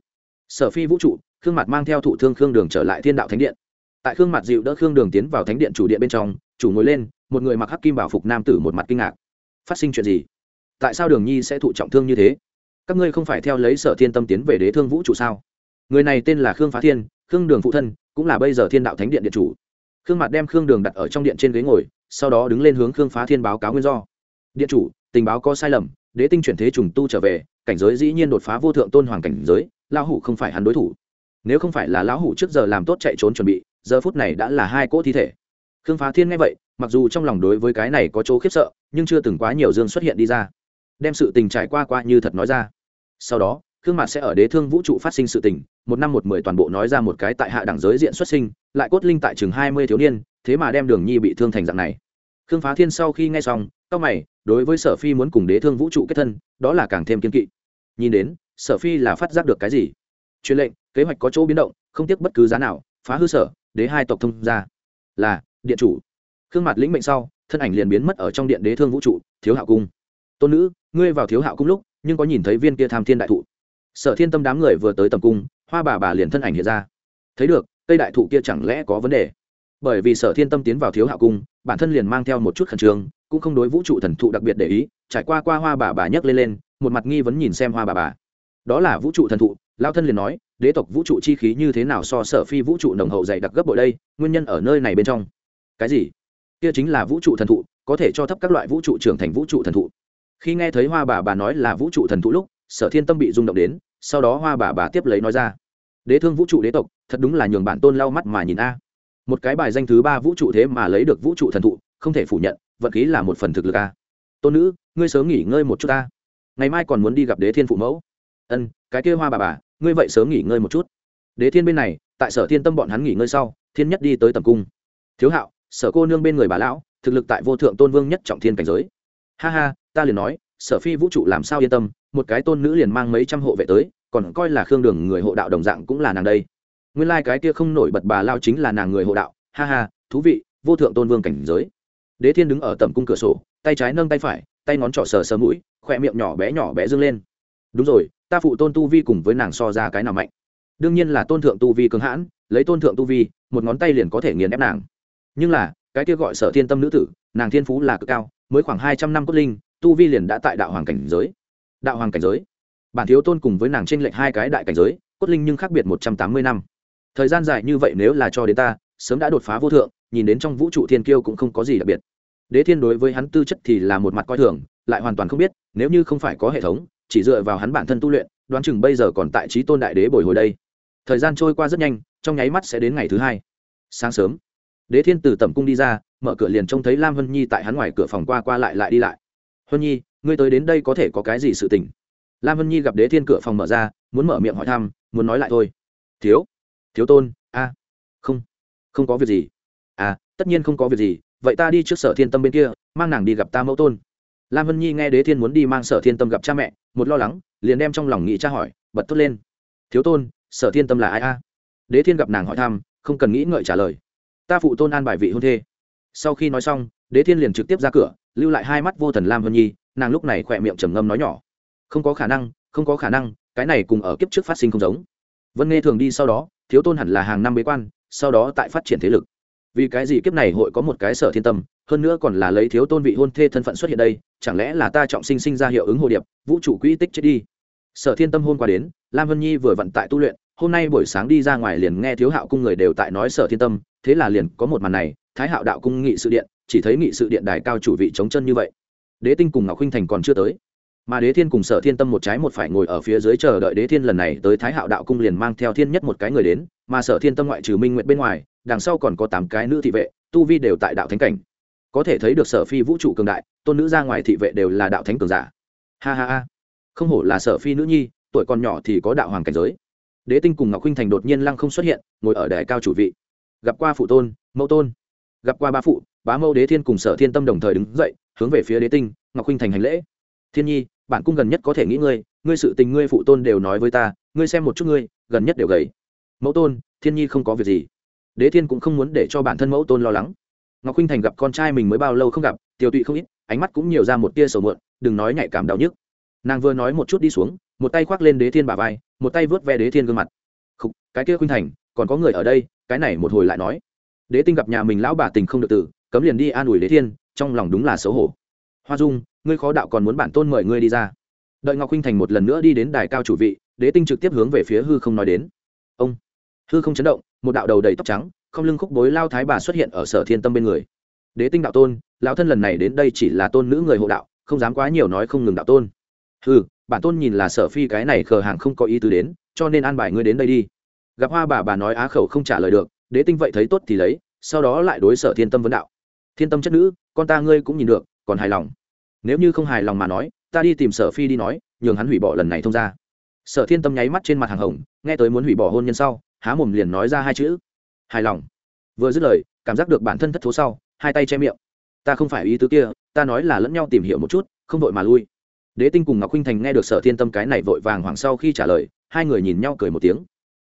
Sở phi vũ trụ, khương mặt mang theo thụ thương khương đường trở lại thiên đạo thánh điện. Tại khương mặt dịu đỡ khương đường tiến vào thánh điện chủ điện bên trong, chủ ngồi lên, một người mặc hắc kim bảo phục nam tử một mặt kinh ngạc. Phát sinh chuyện gì? Tại sao đường nhi sẽ thụ trọng thương như thế? Các ngươi không phải theo lấy sở thiên tâm tiến về đế thương vũ trụ sao? Người này tên là khương phá thiên, khương đường phụ thân, cũng là bây giờ thiên đạo thánh điện điện chủ. Khương mặt đem khương đường đặt ở trong điện trên ghế ngồi, sau đó đứng lên hướng khương phá thiên báo cáo nguyên do. Điện chủ, tình báo có sai lầm, đế tinh chuyển thế trùng tu trở về, cảnh giới dĩ nhiên đột phá vô thượng tôn hoàng cảnh giới, lão hủ không phải hắn đối thủ. Nếu không phải là lão hủ trước giờ làm tốt chạy trốn chuẩn bị, giờ phút này đã là hai cỗ thi thể. Khương phá thiên nghe vậy, mặc dù trong lòng đối với cái này có chỗ khiếp sợ, nhưng chưa từng quá nhiều dương xuất hiện đi ra đem sự tình trải qua qua như thật nói ra. Sau đó, khương mạt sẽ ở đế thương vũ trụ phát sinh sự tình, một năm một mười toàn bộ nói ra một cái tại hạ đẳng giới diện xuất sinh, lại cốt linh tại chừng hai mươi thiếu niên, thế mà đem đường nhi bị thương thành dạng này. Khương phá thiên sau khi nghe xong tóc mày, đối với sở phi muốn cùng đế thương vũ trụ kết thân, đó là càng thêm kiên kỵ. Nhìn đến, sở phi là phát giác được cái gì? Truyền lệnh, kế hoạch có chỗ biến động, không tiếc bất cứ giá nào, phá hư sở, đế hai tộc thông ra là, điện chủ. Khương mặt lĩnh mệnh sau, thân ảnh liền biến mất ở trong điện đế thương vũ trụ, thiếu hạo cung. Tôn nữ ngươi vào thiếu hạo cung lúc, nhưng có nhìn thấy viên kia tham thiên đại thụ. Sở thiên tâm đám người vừa tới tầm cung, hoa bà bà liền thân ảnh hiện ra. Thấy được, cây đại thụ kia chẳng lẽ có vấn đề? Bởi vì sở thiên tâm tiến vào thiếu hạo cung, bản thân liền mang theo một chút khẩn trương, cũng không đối vũ trụ thần thụ đặc biệt để ý, trải qua qua hoa bà bà nhấc lên lên, một mặt nghi vấn nhìn xem hoa bà bà. Đó là vũ trụ thần thụ lao thân liền nói, đế tộc vũ trụ chi khí như thế nào so sở phi vũ trụ nồng hậu dày đặc gấp bội đây, nguyên nhân ở nơi này bên trong. Cái gì? Kia chính là vũ trụ thần thụ, có thể cho thấp các loại vũ trụ trưởng thành vũ trụ thần thụ khi nghe thấy hoa bà bà nói là vũ trụ thần thụ lúc, sở thiên tâm bị rung động đến, sau đó hoa bà bà tiếp lấy nói ra, đế thương vũ trụ đế tộc, thật đúng là nhường bản tôn lau mắt mà nhìn a. Một cái bài danh thứ ba vũ trụ thế mà lấy được vũ trụ thần thụ, không thể phủ nhận, vận khí là một phần thực lực a. Tôn nữ, ngươi sớm nghỉ ngơi một chút ta. Ngày mai còn muốn đi gặp đế thiên phụ mẫu. Ân, cái kia hoa bà bà, ngươi vậy sớm nghỉ ngơi một chút. Đế thiên bên này, tại sở thiên tâm bọn hắn nghỉ ngơi sau, thiên nhất đi tới tầm cung. Thiếu hạo, sở cô nương bên người bà lão, thực lực tại vô thượng tôn vương nhất trọng thiên cảnh giới ha ha, ta liền nói, sở phi vũ trụ làm sao yên tâm, một cái tôn nữ liền mang mấy trăm hộ vệ tới, còn coi là khương đường người hộ đạo đồng dạng cũng là nàng đây. Nguyên lai、like、cái kia không nổi bật bà lao chính là nàng người hộ đạo. Ha ha, thú vị, vô thượng tôn vương cảnh giới. Đế thiên đứng ở tầm cung cửa sổ, tay trái nâng tay phải, tay ngón trỏ sờ sờ mũi, khỏe miệng nhỏ bé nhỏ bé dâng lên. Đúng rồi, ta phụ tôn tu vi cùng với nàng so ra cái nào mạnh? Đương nhiên là tôn thượng tu vi cường hãn, lấy tôn thượng tu vi, một ngón tay liền có thể nghiền ép nàng. Nhưng là cái kia gọi sở thiên tâm nữ tử, nàng thiên phú là cực cao, mới khoảng hai trăm năm cốt linh, tu vi liền đã tại đạo hoàng cảnh giới. Đạo hoàng cảnh giới. Bản thiếu tôn cùng với nàng t r ê n lệch hai cái đại cảnh giới, cốt linh nhưng khác biệt một trăm tám mươi năm. Thời gian dài như vậy nếu là cho đến ta, sớm đã đột phá vô thượng, nhìn đến trong vũ trụ thiên kiêu cũng không có gì đặc biệt. Đế thiên đối với hắn tư chất thì là một mặt coi thường, lại hoàn toàn không biết, nếu như không phải có hệ thống, chỉ dựa vào hắn bản thân tu luyện, đoán chừng bây giờ còn tại trí tôn đại đế bồi hồi đây. Thời gian trôi qua rất nhanh, trong nháy mắt sẽ đến ngày thứ hai. Sáng sớm đế thiên từ tẩm cung đi ra, mở cửa liền trông thấy lam hân nhi tại hắn ngoài cửa phòng qua qua lại lại đi lại. Hân nhi, ngươi tới đến đây có thể có cái gì sự tình? Lam hân nhi gặp đế thiên cửa phòng mở ra, muốn mở miệng hỏi thăm, muốn nói lại thôi. Thiếu thiếu tôn, a, không không có việc gì. À tất nhiên không có việc gì, vậy ta đi trước sở thiên tâm bên kia, mang nàng đi gặp ta mẫu tôn. Lam hân nhi nghe đế thiên muốn đi mang sở thiên tâm gặp cha mẹ, một lo lắng, liền đem trong lòng nghĩ cha hỏi, bật thốt lên. Thiếu tôn, sở thiên tâm là ai a? Đế thiên gặp nàng hỏi thăm, không cần nghĩ ngợi trả lời ta phụ tôn an bài vị hôn thê. Sau khi nói xong, đế thiên liền trực tiếp ra cửa, lưu lại hai mắt vô thần lam hân nhi, nàng lúc này khỏe miệng trầm ngâm nói nhỏ. Không có khả năng, không có khả năng, cái này cùng ở kiếp trước phát sinh không giống. Vân nghe thường đi sau đó, thiếu tôn hẳn là hàng năm bế quan, sau đó tại phát triển thế lực. Vì cái gì kiếp này hội có một cái sở thiên tâm, hơn nữa còn là lấy thiếu tôn vị hôn thê thân phận xuất hiện đây, chẳng lẽ là ta trọng sinh sinh ra hiệu ứng hồ điệp, vũ trụ quỹ tích chết đi. Sở thiên tâm hôn qua đến, lam vân nhi vừa vận tại tu luyện hôm nay buổi sáng đi ra ngoài liền nghe thiếu hạo cung người đều tại nói sở thiên tâm, thế là liền có một màn này, thái hạo đạo cung nghị sự điện, chỉ thấy nghị sự điện đài cao chủ vị chống chân như vậy. Đế tinh cùng ngọc huynh thành còn chưa tới. Mà đế thiên cùng sở thiên tâm một trái một phải ngồi ở phía dưới chờ đợi đế thiên lần này tới thái hạo đạo cung liền mang theo thiên nhất một cái người đến, mà sở thiên tâm ngoại trừ minh nguyện bên ngoài, đằng sau còn có tám cái nữ thị vệ, tu vi đều tại đạo thánh cảnh. Có thể thấy được sở phi vũ trụ cường đại, tôn nữ ra ngoài thị vệ đều là đạo thánh cường giả. Ha ha ha. Không hổ là sở phi nữ nhi, tuổi còn nhỏ thì có đạo hoàng cảnh giới đế tinh cùng ngọc huynh thành đột nhiên lăng không xuất hiện, ngồi ở đài cao chủ vị. Gặp qua phụ tôn, mẫu tôn. Gặp qua ba phụ, bá mẫu đế thiên cùng sở thiên tâm đồng thời đứng dậy, hướng về phía đế tinh, ngọc huynh thành hành lễ. Thiên nhi bản cung gần nhất có thể nghĩ ngươi ngươi sự tình ngươi phụ tôn đều nói với ta, ngươi xem một chút ngươi, gần nhất đều gầy. Mẫu tôn, thiên nhi không có việc gì. Đế thiên cũng không muốn để cho bản thân mẫu tôn lo lắng. Ngọc huynh thành gặp con trai mình mới bao lâu không gặp tiêu tụy không ít, ánh mắt cũng nhiều ra một tia sầu muộn, đừng nói nhạy cảm đau nhức. Nàng vừa nói một chút đi xuống một tay khoác lên đế thiên bà vai một tay vớt ve đế thiên gương mặt. Khúc, cái kia khuynh thành còn có người ở đây cái này một hồi lại nói. Đế tinh gặp nhà mình lão bà tình không được tử cấm liền đi an ủi đế thiên trong lòng đúng là xấu hổ. Hoa dung ngươi khó đạo còn muốn bản tôn mời ngươi đi ra. Đợi ngọc khuynh thành một lần nữa đi đến đài cao chủ vị đế tinh trực tiếp hướng về phía hư không nói đến. Ông hư không chấn động một đạo đầu đầy tóc trắng không lưng khúc bối lao thái bà xuất hiện ở sở thiên tâm bên người. Đế tinh đạo tôn lão thân lần này đến đây chỉ là tôn nữ người hộ đạo không dám quá nhiều nói không ngừng đạo tôn. Ừ bản tôn nhìn là sở phi cái này khờ hàng không có ý tứ đến, cho nên an bài ngươi đến đây đi. Gặp hoa bà bà nói á khẩu không trả lời được, đế tinh vậy thấy tốt thì lấy, sau đó lại đối sở thiên tâm vấn đạo. Thiên tâm chất nữ, con ta ngươi cũng nhìn được, còn hài lòng. Nếu như không hài lòng mà nói, ta đi tìm sở phi đi nói, nhường hắn hủy bỏ lần này thông ra sở thiên tâm nháy mắt trên mặt hàng hồng, nghe tới muốn hủy bỏ hôn nhân sau, há mồm liền nói ra hai chữ. Hài lòng. Vừa dứt lời, cảm giác được bản thân thất thố sau, hai tay che miệng. Ta không phải ý tứ kia, ta nói là lẫn nhau tìm hiểu một chút, không vội mà lui đế tinh cùng ngọc Khinh thành nghe được sở thiên tâm cái này vội vàng hoảng sau khi trả lời, hai người nhìn nhau cười một tiếng.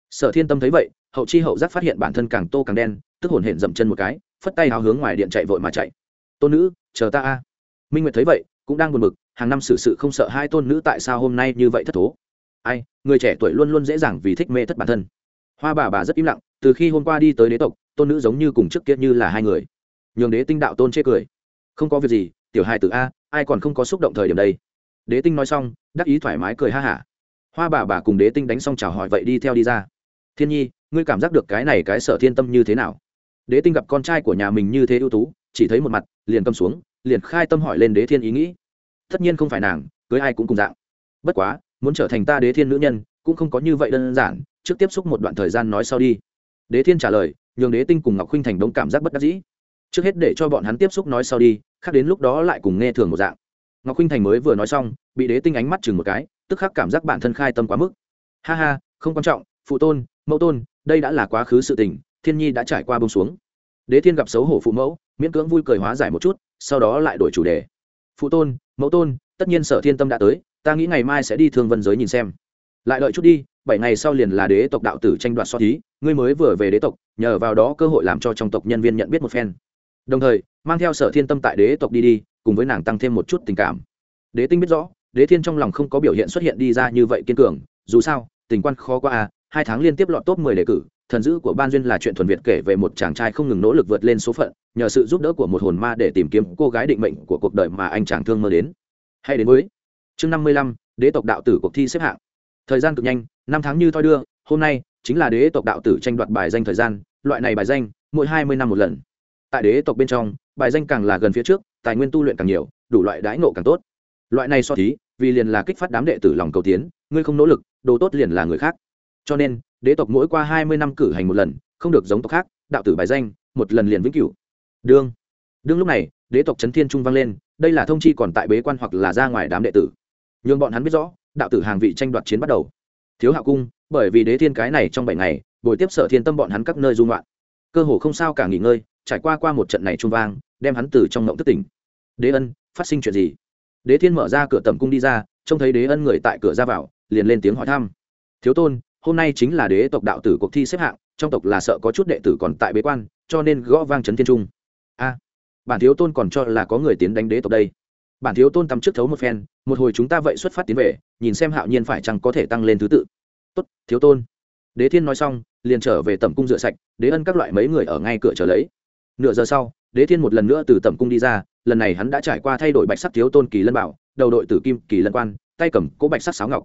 Sở thiên tâm thấy vậy, hậu chi hậu giác phát hiện bản thân càng tô càng đen, tức hồn hển dậm chân một cái, phất tay hào hướng ngoài điện chạy vội mà chạy. Tôn nữ, chờ ta a. Minh nguyệt thấy vậy, cũng đang buồn bực, hàng năm xử sự không sợ hai tôn nữ tại sao hôm nay như vậy thất thố. Ai, người trẻ tuổi luôn luôn dễ dàng vì thích mê thất bản thân. Hoa bà bà rất im lặng, từ khi hôm qua đi tới đế tộc, tôn nữ giống như cùng trước kia như là hai người. Nhường đế tinh đạo tôn chê cười. Không có việc gì, tiểu hài tử a, ai còn không có xúc động thời điểm đây? Đế tinh nói xong, đắc ý thoải mái cười ha hả. Hoa bà bà cùng đế tinh đánh xong chào hỏi vậy đi theo đi ra. Thiên nhi, ngươi cảm giác được cái này cái sở thiên tâm như thế nào? Đế tinh gặp con trai của nhà mình như thế ưu tú, chỉ thấy một mặt, liền cầm xuống, liền khai tâm hỏi lên đế thiên ý nghĩ. Tất nhiên không phải nàng, cưới ai cũng cùng dạng. Bất quá, muốn trở thành ta đế thiên nữ nhân, cũng không có như vậy đơn giản, trước tiếp xúc một đoạn thời gian nói sau đi. Đế thiên trả lời, nhường đế tinh cùng ngọc khuynh thành đông cảm giác bất đắc dĩ. Trước hết để cho bọn hắn tiếp xúc nói sau đi, khác đến lúc đó lại cùng nghe thường một dạng ngọc khuynh thành mới vừa nói xong, bị đế tinh ánh mắt chừng một cái, tức khắc cảm giác bản thân khai tâm quá mức. Ha ha, không quan trọng, phụ tôn, mẫu tôn, đây đã là quá khứ sự tình, thiên nhi đã trải qua bông xuống. Đế thiên gặp xấu hổ phụ mẫu, miễn cưỡng vui cười hóa giải một chút, sau đó lại đổi chủ đề. Phụ tôn, mẫu tôn, tất nhiên sở thiên tâm đã tới, ta nghĩ ngày mai sẽ đi thương vân giới nhìn xem. Lại đợi chút đi, bảy ngày sau liền là đế tộc đạo tử tranh đoạt so thí, ngươi mới vừa về đế tộc, nhờ vào đó cơ hội làm cho trong tộc nhân viên nhận biết một phen. Đồng thời, mang theo sở thiên tâm tại đế tộc đi đi cùng với nàng tăng thêm một chút tình cảm. Đế tinh biết rõ, đế thiên trong lòng không có biểu hiện xuất hiện đi ra như vậy kiên cường, dù sao, tình quan khó qua à hai tháng liên tiếp lọt top mười đề cử, thần dữ của ban duyên là chuyện thuần việt kể về một chàng trai không ngừng nỗ lực vượt lên số phận, nhờ sự giúp đỡ của một hồn ma để tìm kiếm cô gái định mệnh của cuộc đời mà anh chàng thương mơ đến. Hay đến với chương năm mươi lăm, đế tộc đạo tử cuộc thi xếp hạng. Thời gian cực nhanh, năm tháng như thoi đưa, hôm nay chính là đế tộc đạo tử tranh đoạt bài danh thời gian, loại này bài danh, mỗi hai mươi năm một lần. Tại đế tộc bên trong bài danh càng là gần phía trước, tài nguyên tu luyện càng nhiều, đủ loại đãi nộ càng tốt. Loại này so thí, vì liền là kích phát đám đệ tử lòng cầu tiến, ngươi không nỗ lực, đồ tốt liền là người khác. Cho nên, đế tộc mỗi qua hai mươi năm cử hành một lần, không được giống tộc khác, đạo tử bài danh, một lần liền vĩnh cửu. Đương. Đương lúc này, đế tộc trấn thiên trung vang lên, đây là thông chi còn tại bế quan hoặc là ra ngoài đám đệ tử. Nhường bọn hắn biết rõ, đạo tử hàng vị tranh đoạt chiến bắt đầu. Thiếu hạ cung, bởi vì đế thiên cái này trong bảy ngày, buổi tiếp sở thiên tâm bọn hắn các nơi dung loạn cơ hồ không sao cả nghỉ ngơi trải qua qua một trận này trung vang, đem hắn từ trong ngộng thất tỉnh. Đế ân, phát sinh chuyện gì? Đế thiên mở ra cửa tầm cung đi ra, trông thấy đế ân người tại cửa ra vào, liền lên tiếng hỏi thăm. Thiếu tôn, hôm nay chính là đế tộc đạo tử cuộc thi xếp hạng, trong tộc là sợ có chút đệ tử còn tại bế quan, cho nên gõ vang trấn thiên trung. A, bản thiếu tôn còn cho là có người tiến đánh đế tộc đây. Bản thiếu tôn tắm trước thấu một phen, một hồi chúng ta vậy xuất phát tiến về, nhìn xem hạo nhiên phải chăng có thể tăng lên thứ tự. Tốt, thiếu tôn. Đế thiên nói xong, liền trở về tầm cung rửa sạch, đế ân các loại mấy người ở ngay cửa chờ lấy nửa giờ sau, đế thiên một lần nữa từ tẩm cung đi ra, lần này hắn đã trải qua thay đổi bạch sắc thiếu tôn kỳ lân bảo, đầu đội tử kim kỳ lân quan, tay cầm cỗ bạch sắc sáo ngọc.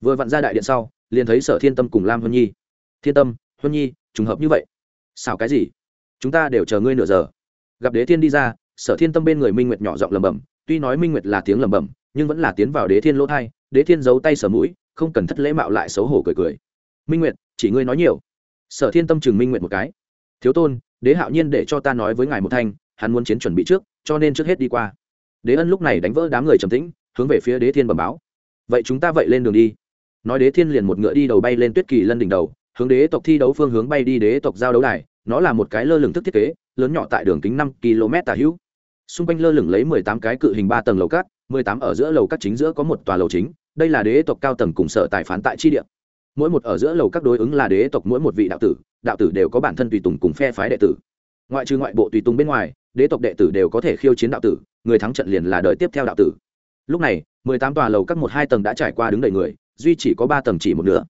Vừa vặn ra đại điện sau, liền thấy sở thiên tâm cùng lam huân nhi. Thiên tâm, huân nhi, trùng hợp như vậy. Sao cái gì? Chúng ta đều chờ ngươi nửa giờ. Gặp đế thiên đi ra, sở thiên tâm bên người minh nguyệt nhỏ giọng lầm bầm tuy nói minh nguyệt là tiếng lầm bầm nhưng vẫn là tiến vào đế thiên lỗ thai, đế thiên giấu tay sở mũi, không cần thất lễ mạo lại xấu hổ cười cười. Minh nguyệt, chỉ ngươi nói nhiều. Sở thiên tâm chừng minh nguyệt một cái. Thiếu tôn đế hạo nhiên để cho ta nói với ngài một thanh, hắn muốn chiến chuẩn bị trước, cho nên trước hết đi qua. Đế ân lúc này đánh vỡ đám người trầm tĩnh, hướng về phía đế thiên bẩm báo. Vậy chúng ta vậy lên đường đi. Nói đế thiên liền một ngựa đi đầu bay lên tuyết kỳ lân đỉnh đầu, hướng đế tộc thi đấu phương hướng bay đi đế tộc giao đấu đài, nó là một cái lơ lửng thức thiết kế, lớn nhỏ tại đường kính năm km tả hữu. Xung quanh lơ lửng lấy mười tám cái cự hình ba tầng lầu cát, mười tám ở giữa lầu cát chính giữa có một tòa lầu chính, đây là đế tộc cao tầng cùng sở tài phán tại chi địa mỗi một ở giữa lầu các đối ứng là đế tộc mỗi một vị đạo tử đạo tử đều có bản thân tùy tùng cùng phe phái đệ tử. Ngoại trừ ngoại bộ tùy tùng bên ngoài, đế tộc đệ tử đều có thể khiêu chiến đạo tử, người thắng trận liền là đời tiếp theo đạo tử. Lúc này, mười tám tòa lầu các một hai tầng đã trải qua đứng đầy người, duy chỉ có ba tầng chỉ một nửa.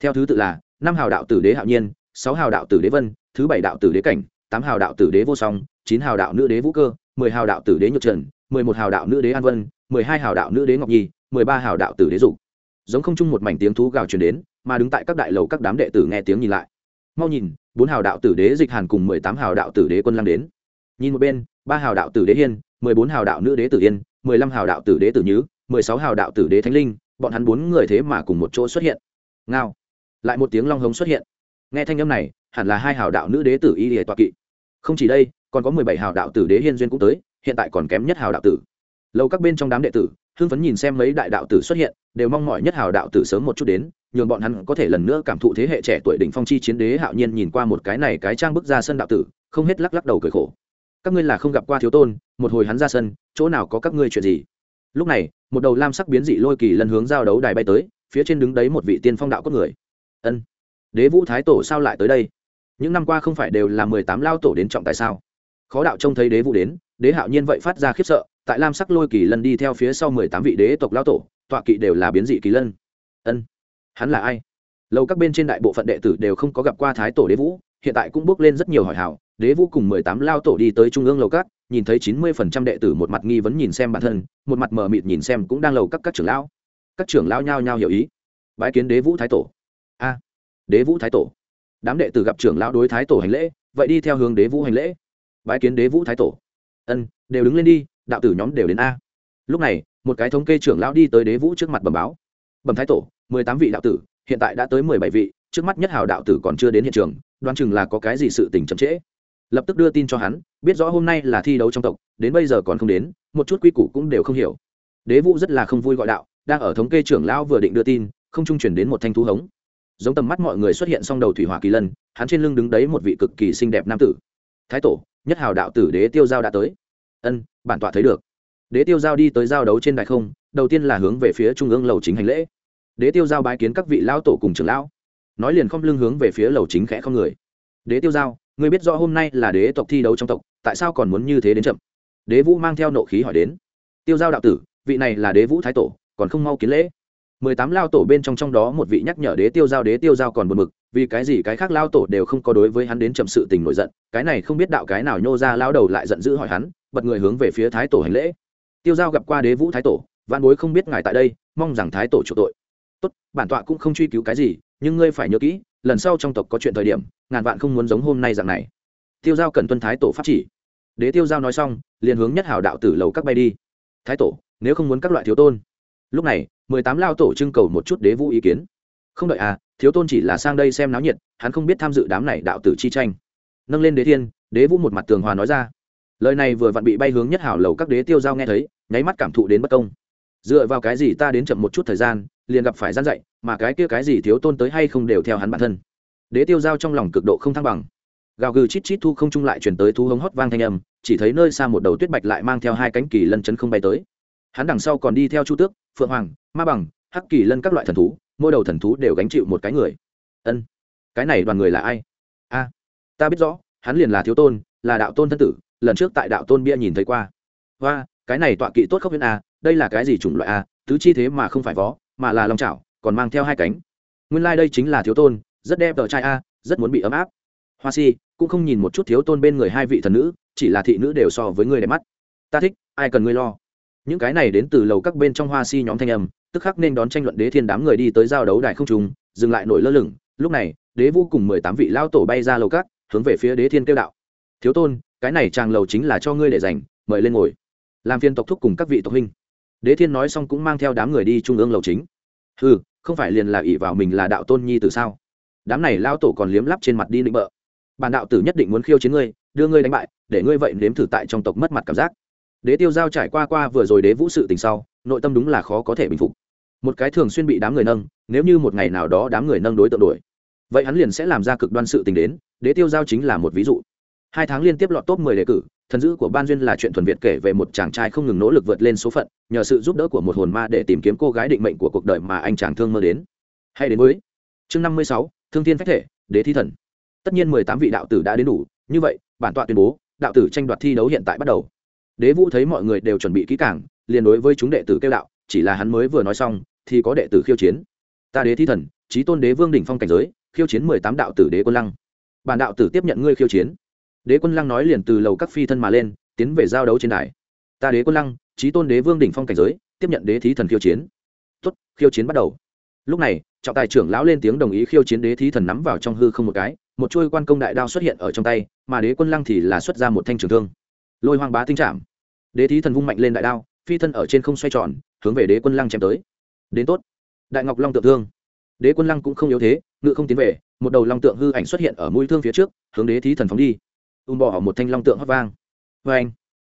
Theo thứ tự là, năm hào đạo tử đế hạo nhiên, sáu hào đạo tử đế vân, thứ bảy đạo tử đế cảnh, tám hào đạo tử đế vô song, chín hào đạo nữ đế vũ cơ, mười hào đạo tử đế nhược trần, mười một hào đạo nữ đế an vân, mười hai hào đạo nữ đế ngọc nhi, mười ba hào đạo tử đế dục. Giống không chung một mảnh tiếng thú gào truyền đến mà đứng tại các đại lầu các đám đệ tử nghe tiếng nhìn lại mau nhìn bốn hào đạo tử đế dịch hàn cùng mười tám hào đạo tử đế quân lăng đến nhìn một bên ba hào đạo tử đế hiên mười bốn hào đạo nữ đế tử yên mười lăm hào đạo tử đế tử nhứ mười sáu hào đạo tử đế thánh linh bọn hắn bốn người thế mà cùng một chỗ xuất hiện ngao lại một tiếng long hống xuất hiện nghe thanh âm này hẳn là hai hào đạo nữ đế tử y hệ toạ kỵ không chỉ đây còn có mười bảy hào đạo tử đế hiên duyên cũng tới hiện tại còn kém nhất hào đạo tử lâu các bên trong đám đệ tử hưng phấn nhìn xem mấy đại đạo tử xuất hiện đều mong mỏi nhất hào đạo tử sớm một chút đến nhường bọn hắn có thể lần nữa cảm thụ thế hệ trẻ tuổi đỉnh phong chi chiến đế hạo nhiên nhìn qua một cái này cái trang bước ra sân đạo tử, không hết lắc lắc đầu cười khổ. Các ngươi là không gặp qua thiếu tôn, một hồi hắn ra sân, chỗ nào có các ngươi chuyện gì? Lúc này, một đầu lam sắc biến dị lôi kỳ lần hướng giao đấu đài bay tới, phía trên đứng đấy một vị tiên phong đạo có người. Ân, đế vũ thái tổ sao lại tới đây? Những năm qua không phải đều là mười tám lao tổ đến trọng tại sao? Khó đạo trông thấy đế vũ đến, đế hạo nhiên vậy phát ra khiếp sợ, tại lam sắc lôi kỳ lân đi theo phía sau mười tám vị đế tộc lao tổ, tọa kỵ đều là biến dị kỳ lân. Ân hắn là ai? Lâu các bên trên đại bộ phận đệ tử đều không có gặp qua thái tổ đế vũ, hiện tại cũng bước lên rất nhiều hỏi hảo đế vũ cùng mười tám lao tổ đi tới trung ương lầu các, nhìn thấy chín mươi phần trăm đệ tử một mặt nghi vấn nhìn xem bản thân, một mặt mờ mịt nhìn xem cũng đang lầu các các trưởng lão. Các trưởng lão nhao nhao hiểu ý. Bái kiến đế vũ thái tổ. A, đế vũ thái tổ. Đám đệ tử gặp trưởng lão đối thái tổ hành lễ, vậy đi theo hướng đế vũ hành lễ. Bái kiến đế vũ thái tổ. Ân, đều đứng lên đi, đạo tử nhóm đều đến a. Lúc này, một cái thống kê trưởng lão đi tới đế vũ trước mặt bẩm báo. Bẩm thái tổ mười tám vị đạo tử, hiện tại đã tới mười bảy vị, trước mắt nhất hào đạo tử còn chưa đến hiện trường, đoán chừng là có cái gì sự tình chậm trễ. Lập tức đưa tin cho hắn, biết rõ hôm nay là thi đấu trong tộc, đến bây giờ còn không đến, một chút quy củ cũng đều không hiểu. Đế vũ rất là không vui gọi đạo, đang ở thống kê trưởng lão vừa định đưa tin, không trung chuyển đến một thanh thú hống. Giống tầm mắt mọi người xuất hiện song đầu thủy hỏa kỳ lân, hắn trên lưng đứng đấy một vị cực kỳ xinh đẹp nam tử. Thái tổ, nhất hào đạo tử đế tiêu giao đã tới. Ân, bản tọa thấy được. Đế tiêu giao đi tới giao đấu trên đại không, đầu tiên là hướng về phía trung ương lầu chính hành lễ đế tiêu giao bái kiến các vị lão tổ cùng trưởng lão. Nói liền không lưng hướng về phía lầu chính khẽ không người. Đế tiêu giao, ngươi biết rõ hôm nay là đế tộc thi đấu trong tộc, tại sao còn muốn như thế đến chậm? Đế vũ mang theo nộ khí hỏi đến. Tiêu giao đạo tử, vị này là đế vũ thái tổ, còn không mau kiến lễ. Mười tám lao tổ bên trong trong đó một vị nhắc nhở đế tiêu giao, đế tiêu giao còn buồn mực vì cái gì cái khác lao tổ đều không có đối với hắn đến chậm sự tình nổi giận, cái này không biết đạo cái nào nhô ra lao đầu lại giận dữ hỏi hắn, bật người hướng về phía thái tổ hành lễ. Tiêu giao gặp qua đế vũ thái tổ văn bối không biết ngài tại đây, mong rằng thái tổ chủ tội tốt, bản tọa cũng không truy cứu cái gì, nhưng ngươi phải nhớ kỹ, lần sau trong tộc có chuyện thời điểm, ngàn vạn không muốn giống hôm nay dạng này. Tiêu giao cần tuân thái tổ pháp chỉ. Đế tiêu giao nói xong, liền hướng nhất hảo đạo tử lầu các bay đi. Thái tổ, nếu không muốn các loại thiếu tôn. Lúc này, mười tám lao tổ trưng cầu một chút đế vũ ý kiến. Không đợi à thiếu tôn chỉ là sang đây xem náo nhiệt, hắn không biết tham dự đám này đạo tử chi tranh. Nâng lên đế thiên, đế vũ một mặt tường hòa nói ra. Lời này vừa vặn bị bay hướng nhất hảo lầu các đế tiêu giao nghe thấy, nháy mắt cảm thụ đến bất công. Dựa vào cái gì ta đến chậm một chút thời gian liền gặp phải gian dạy, mà cái kia cái gì thiếu tôn tới hay không đều theo hắn bản thân. Đế tiêu giao trong lòng cực độ không thăng bằng. Gào gừ chít chít thu không trung lại chuyển tới thu hống hót vang thanh âm, chỉ thấy nơi xa một đầu tuyết bạch lại mang theo hai cánh kỳ lân chấn không bay tới. Hắn đằng sau còn đi theo chu tước, phượng hoàng, ma bằng, hắc kỳ lân các loại thần thú, mỗi đầu thần thú đều gánh chịu một cái người. Ân, cái này đoàn người là ai? A, ta biết rõ, hắn liền là thiếu tôn, là đạo tôn thân tử, lần trước tại đạo tôn bia nhìn thấy qua. Và cái này tọa kỵ tốt khóc viên a, đây là cái gì chủng loại a, tứ chi thế mà không phải vó mà là lòng chảo, còn mang theo hai cánh. Nguyên lai、like、đây chính là thiếu tôn, rất đẹp tờ trai a, rất muốn bị ấm áp. Hoa si cũng không nhìn một chút thiếu tôn bên người hai vị thần nữ, chỉ là thị nữ đều so với người đẹp mắt. Ta thích, ai cần ngươi lo? Những cái này đến từ lầu các bên trong hoa si nhóm thanh âm, tức khắc nên đón tranh luận đế thiên đám người đi tới giao đấu đài không trùng dừng lại nổi lơ lửng. Lúc này, đế vũ cùng mười tám vị lao tổ bay ra lầu các, hướng về phía đế thiên kêu đạo. Thiếu tôn, cái này tràng lầu chính là cho ngươi để dành, mời lên ngồi. Làm phiên tộc thúc cùng các vị tộc huynh đế thiên nói xong cũng mang theo đám người đi trung ương lầu chính. Ừ không phải liền là ỷ vào mình là đạo tôn nhi từ sao? Đám này lao tổ còn liếm lắp trên mặt đi định bợ. Bản đạo tử nhất định muốn khiêu chiến ngươi, đưa ngươi đánh bại, để ngươi vậy nếm thử tại trong tộc mất mặt cảm giác. Đế tiêu giao trải qua qua vừa rồi đế vũ sự tình sau, nội tâm đúng là khó có thể bình phục. Một cái thường xuyên bị đám người nâng, nếu như một ngày nào đó đám người nâng đối tượng đuổi vậy hắn liền sẽ làm ra cực đoan sự tình đến, đế tiêu giao chính là một ví dụ hai tháng liên tiếp lọt top mười đề cử, thần dữ của ban duyên là chuyện thuần việt kể về một chàng trai không ngừng nỗ lực vượt lên số phận, nhờ sự giúp đỡ của một hồn ma để tìm kiếm cô gái định mệnh của cuộc đời mà anh chàng thương mơ đến. Hay đến mới chương năm mươi sáu, thương thiên phách thể, đế thi thần. Tất nhiên mười tám vị đạo tử đã đến đủ, như vậy, bản tọa tuyên bố, đạo tử tranh đoạt thi đấu hiện tại bắt đầu. Đế vũ thấy mọi người đều chuẩn bị kỹ càng, liền đối với chúng đệ tử kêu đạo, chỉ là hắn mới vừa nói xong, thì có đệ tử khiêu chiến. Ta đế thi thần trí tôn đế vương đỉnh phong cảnh giới, khiêu chiến mười tám đạo tử đế quân lăng. Bản đạo tử tiếp nhận ngươi khiêu chiến đế quân lăng nói liền từ lầu các phi thân mà lên, tiến về giao đấu trên đài. Ta đế quân lăng trí tôn đế vương đỉnh phong cảnh giới, tiếp nhận đế thí thần khiêu chiến. Tuất khiêu chiến bắt đầu. Lúc này, trọng tài trưởng lão lên tiếng đồng ý khiêu chiến đế thí thần nắm vào trong hư không một cái, một chuôi quan công đại đao xuất hiện ở trong tay, mà đế quân lăng thì là xuất ra một thanh trường thương. Lôi hoang bá tinh trảm. Đế thí thần vung mạnh lên đại đao, phi thân ở trên không xoay tròn, hướng về đế quân lăng chém tới. Đến tốt. Đại ngọc long tượng thương. Đế quân lăng cũng không yếu thế, ngự không tiến về, một đầu long tượng hư ảnh xuất hiện ở mũi thương phía trước, hướng đế thí thần phóng đi ùm bỏ một thanh long tượng hót vang. Vê anh.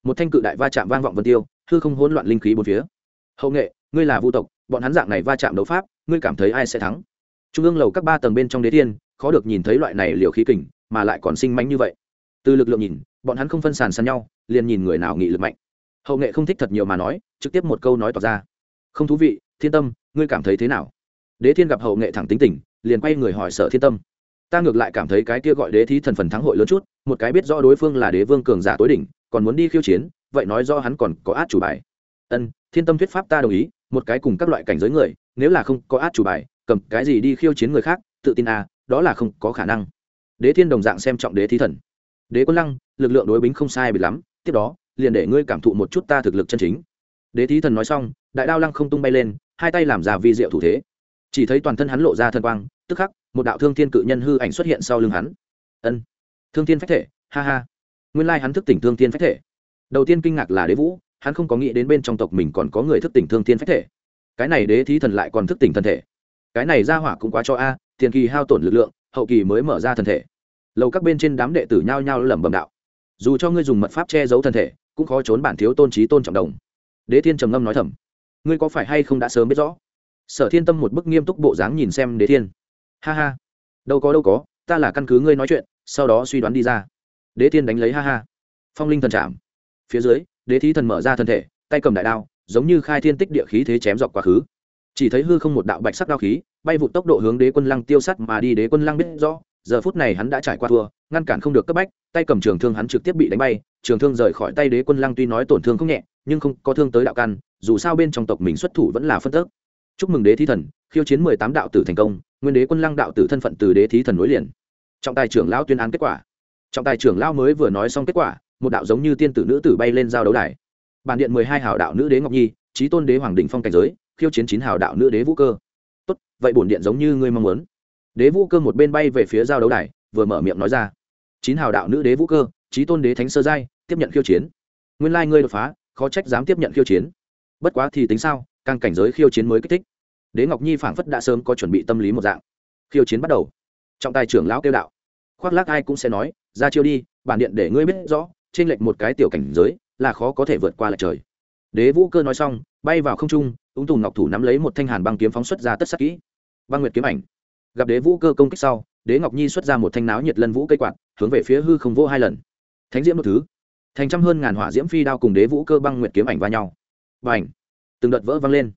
Một thanh cự đại va chạm vang vọng vân tiêu, hư không hỗn loạn linh khí bốn phía. Hậu nghệ, ngươi là vu tộc, bọn hắn dạng này va chạm đấu pháp, ngươi cảm thấy ai sẽ thắng? Trung ương lầu các ba tầng bên trong đế thiên khó được nhìn thấy loại này liều khí kình, mà lại còn sinh mánh như vậy. Từ lực lượng nhìn, bọn hắn không phân sàn sàn nhau, liền nhìn người nào nghị lực mạnh. Hậu nghệ không thích thật nhiều mà nói, trực tiếp một câu nói tỏ ra. Không thú vị, thiên tâm, ngươi cảm thấy thế nào? Đế thiên gặp hậu nghệ thẳng tính tình, liền quay người hỏi sợ thiên tâm ta ngược lại cảm thấy cái kia gọi đế thí thần phần thắng hội lớn chút, một cái biết rõ đối phương là đế vương cường giả tối đỉnh, còn muốn đi khiêu chiến, vậy nói do hắn còn có át chủ bài. Ân, thiên tâm thuyết pháp ta đồng ý, một cái cùng các loại cảnh giới người, nếu là không có át chủ bài, cầm cái gì đi khiêu chiến người khác, tự tin à đó là không có khả năng. Đế thiên đồng dạng xem trọng đế thí thần. Đế quân lăng, lực lượng đối bính không sai bị lắm, tiếp đó, liền để ngươi cảm thụ một chút ta thực lực chân chính. Đế thí thần nói xong, đại đao lăng không tung bay lên, hai tay làm ra vi diệu thủ thế. Chỉ thấy toàn thân hắn lộ ra thân quang, tức khắc một đạo thương thiên cự nhân hư ảnh xuất hiện sau lưng hắn. Ân, thương thiên phách thể, ha ha. Nguyên lai hắn thức tỉnh thương thiên phách thể. Đầu tiên kinh ngạc là đế vũ, hắn không có nghĩ đến bên trong tộc mình còn có người thức tỉnh thương thiên phách thể. Cái này đế thí thần lại còn thức tỉnh thân thể. Cái này ra hỏa cũng quá cho a, tiền kỳ hao tổn lực lượng, hậu kỳ mới mở ra thân thể. Lầu các bên trên đám đệ tử nhao nhao lẩm bẩm đạo. Dù cho ngươi dùng mật pháp che giấu thân thể, cũng khó trốn bản thiếu tôn trí tôn trọng đồng. Đế thiên trầm ngâm nói thầm. Ngươi có phải hay không đã sớm biết rõ? Sở thiên tâm một bức nghiêm túc bộ dáng nhìn xem đế thiên ha ha. Đâu có đâu có, ta là căn cứ ngươi nói chuyện, sau đó suy đoán đi ra. Đế thiên đánh lấy ha ha. Phong linh thần chạm. Phía dưới, đế thí thần mở ra thân thể, tay cầm đại đao, giống như khai thiên tích địa khí thế chém dọc quá khứ. Chỉ thấy hư không một đạo bạch sắc đao khí, bay vụ tốc độ hướng đế quân lăng tiêu sắt mà đi. Đế quân lăng biết rõ, giờ phút này hắn đã trải qua thua, ngăn cản không được cấp bách, tay cầm trường thương hắn trực tiếp bị đánh bay. Trường thương rời khỏi tay đế quân lăng tuy nói tổn thương không nhẹ, nhưng không có thương tới đạo căn, dù sao bên trong tộc mình xuất thủ vẫn là phân tước chúc mừng đế thi thần, khiêu chiến mười tám đạo tử thành công nguyên đế quân lăng đạo tử thân phận từ đế thí thần nối liền. Trọng tài trưởng lão tuyên án kết quả. Trọng tài trưởng lão mới vừa nói xong kết quả, một đạo giống như tiên tử nữ tử bay lên giao đấu đài. Bản điện mười hai hào đạo nữ đế ngọc nhi trí tôn đế hoàng đình phong cảnh giới, khiêu chiến chín hào đạo nữ đế vũ cơ. Tốt, vậy bổn điện giống như ngươi mong muốn. Đế vũ cơ một bên bay về phía giao đấu đài, vừa mở miệng nói ra. Chín hào đạo nữ đế vũ cơ trí tôn đế thánh sơ giai, tiếp nhận khiêu chiến. Nguyên lai ngươi đột phá, khó trách dám tiếp nhận khiêu chiến. Bất quá thì tính sao, càng cảnh giới khiêu chiến mới kích thích đế ngọc nhi phảng phất đã sớm có chuẩn bị tâm lý một dạng. Khiêu chiến bắt đầu. Trọng tài trưởng lão kêu đạo. Khoác lác ai cũng sẽ nói, ra chiêu đi, bản điện để ngươi biết rõ, trên lệnh một cái tiểu cảnh giới là khó có thể vượt qua lại trời. Đế vũ cơ nói xong, bay vào không trung ung tùng ngọc thủ nắm lấy một thanh hàn băng kiếm phóng xuất ra tất sắc kỹ. Băng nguyệt kiếm ảnh. Gặp đế vũ cơ công kích sau, đế ngọc nhi xuất ra một thanh náo nhiệt lân vũ cây quạt, hướng về phía hư không vô hai lần. Thánh diễm một thứ. Thành trăm hơn ngàn hỏa diễm phi đao cùng đế vũ cơ băng nguyệt kiếm ảnh va nhau. Và ảnh từng đợt vỡ văng lên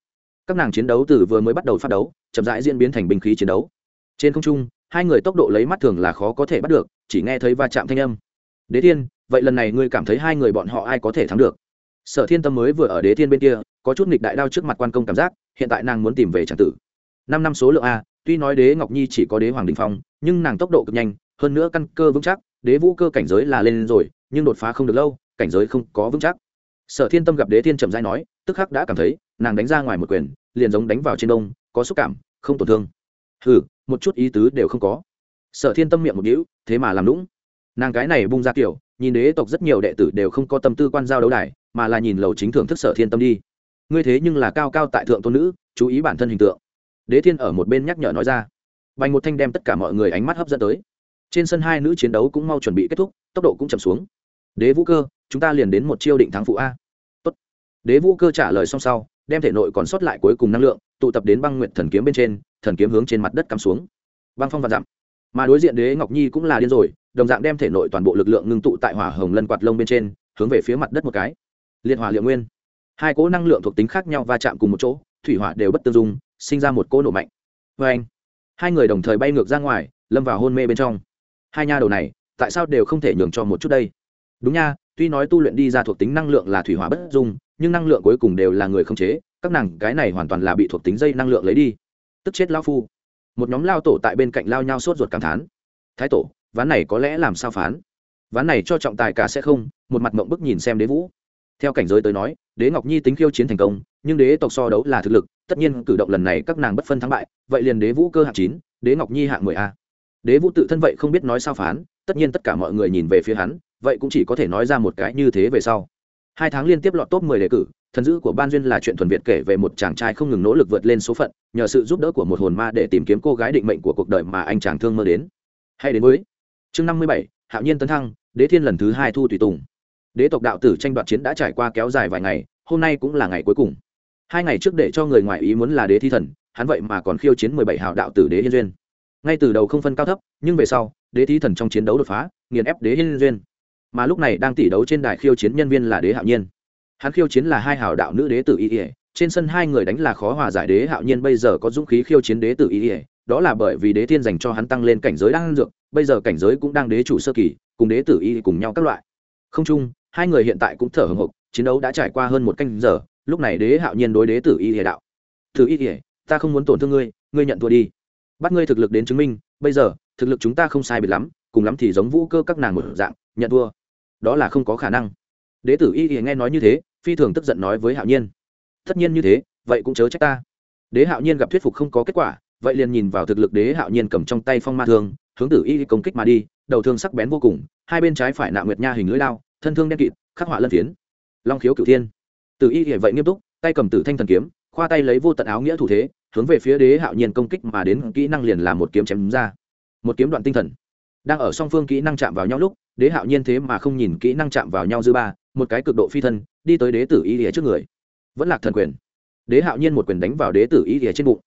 các nàng chiến đấu từ vừa mới bắt đầu phát đấu, chậm rãi diễn biến thành binh khí chiến đấu. Trên không trung, hai người tốc độ lấy mắt thường là khó có thể bắt được, chỉ nghe thấy va chạm thanh âm. Đế thiên, vậy lần này ngươi cảm thấy hai người bọn họ ai có thể thắng được? Sở thiên tâm mới vừa ở đế thiên bên kia, có chút nghịch đại đao trước mặt quan công cảm giác, hiện tại nàng muốn tìm về tràng tử. Năm năm số lượng a, tuy nói đế ngọc nhi chỉ có đế hoàng đình phong, nhưng nàng tốc độ cực nhanh, hơn nữa căn cơ vững chắc, đế vũ cơ cảnh giới là lên rồi, nhưng đột phá không được lâu, cảnh giới không có vững chắc sở thiên tâm gặp đế thiên trầm dai nói, tức khắc đã cảm thấy, nàng đánh ra ngoài một quyền, liền giống đánh vào trên đông, có xúc cảm, không tổn thương. Ừ một chút ý tứ đều không có. Sở thiên tâm miệng một đĩu thế mà làm lũng nàng cái này bung ra kiểu, nhìn đế tộc rất nhiều đệ tử đều không có tâm tư quan giao đấu đài, mà là nhìn lầu chính thưởng thức sở thiên tâm đi. Ngươi thế nhưng là cao cao tại thượng tôn nữ, chú ý bản thân hình tượng. Đế thiên ở một bên nhắc nhở nói ra. Bành một thanh đem tất cả mọi người ánh mắt hấp dẫn tới. Trên sân hai nữ chiến đấu cũng mau chuẩn bị kết thúc, tốc độ cũng chậm xuống. Đế vũ cơ chúng ta liền đến một chiêu định thắng phụ a. Tốt. đế vũ cơ trả lời xong sau, đem thể nội còn sót lại cuối cùng năng lượng, tụ tập đến băng nguyện thần kiếm bên trên, thần kiếm hướng trên mặt đất cắm xuống. Băng phong và dặm. Mà đối diện đế ngọc nhi cũng là điên rồi, đồng dạng đem thể nội toàn bộ lực lượng ngưng tụ tại hỏa hồng lân quạt lông bên trên, hướng về phía mặt đất một cái. Liên hỏa liệu nguyên. Hai cỗ năng lượng thuộc tính khác nhau va chạm cùng một chỗ, thủy hỏa đều bất tương dung, sinh ra một cỗ nổ mạnh. Vê anh, hai người đồng thời bay ngược ra ngoài, lâm vào hôn mê bên trong. Hai nha đầu này, tại sao đều không thể nhường cho một chút đây? Đúng nha tuy nói tu luyện đi ra thuộc tính năng lượng là thủy hỏa bất dung, nhưng năng lượng cuối cùng đều là người không chế, các nàng cái này hoàn toàn là bị thuộc tính dây năng lượng lấy đi. Tức chết lao phu. Một nhóm lao tổ tại bên cạnh lao nhau sốt ruột cảm thán. Thái tổ, ván này có lẽ làm sao phán? Ván này cho trọng tài cả sẽ không, một mặt mộng bức nhìn xem đế vũ. Theo cảnh giới tới nói, đế ngọc nhi tính khiêu chiến thành công, nhưng đế tộc so đấu là thực lực, tất nhiên cử động lần này các nàng bất phân thắng bại, vậy liền đế vũ cơ hạng chín, đế ngọc nhi hạng mười a. Đế vũ tự thân vậy không biết nói sao phán, tất nhiên tất cả mọi người nhìn về phía hắn vậy cũng chỉ có thể nói ra một cái như thế về sau. Hai tháng liên tiếp lọt top mười đề cử, thần dữ của ban duyên là chuyện thuần việt kể về một chàng trai không ngừng nỗ lực vượt lên số phận, nhờ sự giúp đỡ của một hồn ma để tìm kiếm cô gái định mệnh của cuộc đời mà anh chàng thương mơ đến. Hay đến với chương năm mươi bảy, hạo nhiên tấn thăng, đế thiên lần thứ hai thu tùy tùng. Đế tộc đạo tử tranh đoạt chiến đã trải qua kéo dài vài ngày, hôm nay cũng là ngày cuối cùng. Hai ngày trước để cho người ngoài ý muốn là đế thi thần, hắn vậy mà còn khiêu chiến mười bảy hào đạo tử đế hiên duyên. Ngay từ đầu không phân cao thấp, nhưng về sau, đế thi thần trong chiến đấu đột phá, nghiền ép đế hiên duyên mà lúc này đang tỷ đấu trên đài khiêu chiến nhân viên là đế hạo nhiên. Hắn khiêu chiến là hai hào đạo nữ đế tử y ỉa trên sân hai người đánh là khó hòa giải đế hạo nhiên, bây giờ có dũng khí khiêu chiến đế tử y ỉa đó là bởi vì đế thiên dành cho hắn tăng lên cảnh giới đang dược, bây giờ cảnh giới cũng đang đế chủ sơ kỳ, cùng đế tử y cùng nhau các loại. Không chung, hai người hiện tại cũng thở hồng hộc, chiến đấu đã trải qua hơn một canh giờ, lúc này đế hạo nhiên đối đế tử y ỉa đạo. Tử y ỉa ta không muốn tổn thương ngươi ngươi nhận thua đi. Bắt ngươi thực lực đến chứng minh, bây giờ, thực lực chúng ta không sai biệt lắm, cùng lắm thì giống vũ cơ các nàng một dạng, nhận thua đó là không có khả năng. Đế tử y địa nghe nói như thế, phi thường tức giận nói với hạo nhiên. Tất nhiên như thế, vậy cũng chớ trách ta. Đế hạo nhiên gặp thuyết phục không có kết quả, vậy liền nhìn vào thực lực đế hạo nhiên cầm trong tay phong ma thương, hướng tử y công kích mà đi, đầu thương sắc bén vô cùng, hai bên trái phải nạ nguyệt nha hình lưỡi lao, thân thương đen kịt, khắc họa lân phiến. Long khiếu cửu thiên. Tử y vậy nghiêm túc, tay cầm tử thanh thần kiếm, khoa tay lấy vô tận áo nghĩa thủ thế, hướng về phía đế hạo nhiên công kích mà đến, kỹ năng liền là một kiếm chém ra. Một kiếm đoạn tinh thần. Đang ở song phương kỹ năng chạm vào nhau lúc đế hạo nhiên thế mà không nhìn kỹ năng chạm vào nhau dư ba, một cái cực độ phi thân, đi tới đế tử y lìa trước người. Vẫn lạc thần quyền. Đế hạo nhiên một quyền đánh vào đế tử y lìa trên bụng.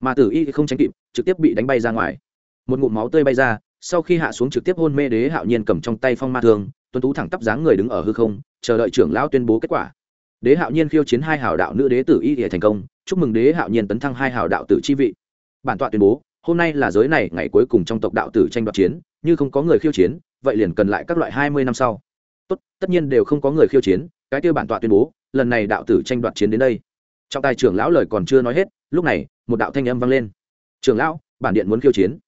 Mà tử y không tránh kịp, trực tiếp bị đánh bay ra ngoài. Một ngụm máu tươi bay ra, sau khi hạ xuống trực tiếp hôn mê đế hạo nhiên cầm trong tay phong ma thương, tuấn tú thẳng tắp dáng người đứng ở hư không, chờ đợi trưởng lão tuyên bố kết quả. Đế hạo nhiên khiêu chiến hai hào đạo nữ đế tử y lìa thành công, chúc mừng đế hạo nhiên tấn thăng hai hào đạo tử chi vị. Bản tọa tuyên bố, hôm nay là giới này ngày cuối cùng trong tộc đạo tử tranh đoạt chiến, như không có người khiêu chiến vậy liền cần lại các loại hai mươi năm sau. Tốt, tất nhiên đều không có người khiêu chiến, cái tiêu bản tọa tuyên bố, lần này đạo tử tranh đoạt chiến đến đây. Trọng tài trưởng lão lời còn chưa nói hết, lúc này, một đạo thanh âm vang lên. Trưởng lão, bản điện muốn khiêu chiến.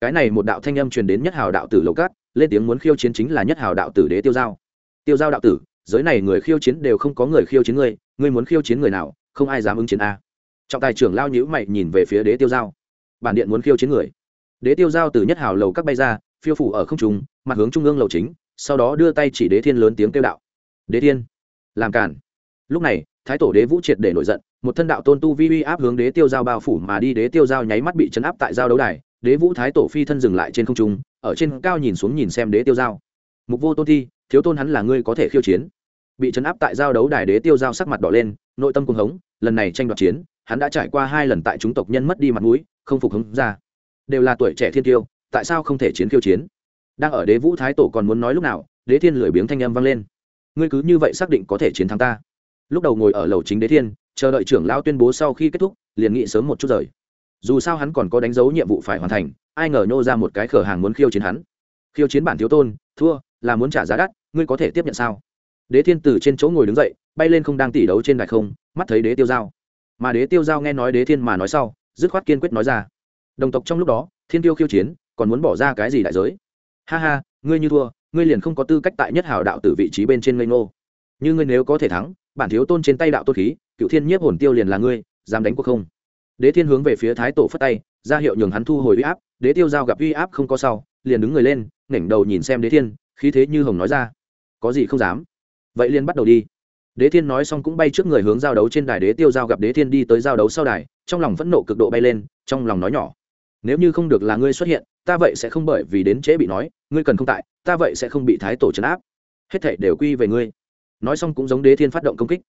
Cái này một đạo thanh âm truyền đến nhất hào đạo tử lầu cát, lên tiếng muốn khiêu chiến chính là nhất hào đạo tử đế tiêu giao. Tiêu giao đạo tử, giới này người khiêu chiến đều không có người khiêu chiến ngươi ngươi muốn khiêu chiến người nào, không ai dám ứng chiến a. Trọng tài trưởng lao nhữ mày nhìn về phía đế tiêu giao. Bản điện muốn khiêu chiến người. Đế tiêu giao từ nhất hào lầu các bay ra phiêu phủ ở không trung, mặt hướng trung ương lầu chính, sau đó đưa tay chỉ đế thiên lớn tiếng kêu đạo. Đế thiên, làm cản. Lúc này, thái tổ đế vũ triệt để nổi giận, một thân đạo tôn tu vi uy áp hướng đế tiêu giao bao phủ mà đi, đế tiêu giao nháy mắt bị chấn áp tại giao đấu đài, đế vũ thái tổ phi thân dừng lại trên không trung, ở trên cao nhìn xuống nhìn xem đế tiêu giao. Mục vô tôn thi, thiếu tôn hắn là ngươi có thể khiêu chiến. Bị chấn áp tại giao đấu đài đế tiêu giao sắc mặt đỏ lên, nội tâm cuồng hống, lần này tranh đoạt chiến, hắn đã trải qua hai lần tại chúng tộc nhân mất đi mặt mũi, không phục hống ra. Đều là tuổi trẻ thiên tiêu tại sao không thể chiến khiêu chiến? Đang ở đế vũ thái tổ còn muốn nói lúc nào, đế thiên lười biếng thanh âm vang lên. Ngươi cứ như vậy xác định có thể chiến thắng ta. Lúc đầu ngồi ở lầu chính đế thiên, chờ đợi trưởng lão tuyên bố sau khi kết thúc, liền nghị sớm một chút rời. Dù sao hắn còn có đánh dấu nhiệm vụ phải hoàn thành, ai ngờ nhô ra một cái cửa hàng muốn khiêu chiến hắn. Khiêu chiến bản thiếu tôn, thua, là muốn trả giá đắt, ngươi có thể tiếp nhận sao? Đế thiên từ trên chỗ ngồi đứng dậy, bay lên không đang tỉ đấu trên đài không, mắt thấy đế tiêu giao. Mà đế tiêu giao nghe nói đế thiên mà nói sau, dứt khoát kiên quyết nói ra. Đồng tộc trong lúc đó, thiên tiêu khiêu chiến còn muốn bỏ ra cái gì đại giới? Ha ha, ngươi như thua, ngươi liền không có tư cách tại nhất hào đạo từ vị trí bên trên ngây ngô. Như ngươi nếu có thể thắng, bản thiếu tôn trên tay đạo tôn khí, cựu thiên nhiếp hồn tiêu liền là ngươi, dám đánh cuộc không? Đế thiên hướng về phía thái tổ phất tay, ra hiệu nhường hắn thu hồi uy áp, đế tiêu giao gặp uy áp không có sau, liền đứng người lên, ngẩng đầu nhìn xem đế thiên, khí thế như hồng nói ra. Có gì không dám? Vậy liền bắt đầu đi. Đế thiên nói xong cũng bay trước người hướng giao đấu trên đài, đế tiêu giao gặp đế thiên đi tới giao đấu sau đài, trong lòng phẫn nộ cực độ bay lên, trong lòng nói nhỏ. Nếu như không được là ngươi xuất hiện ta vậy sẽ không bởi vì đến trễ bị nói, ngươi cần không tại, ta vậy sẽ không bị thái tổ trấn áp. Hết thể đều quy về ngươi. Nói xong cũng giống đế thiên phát động công kích.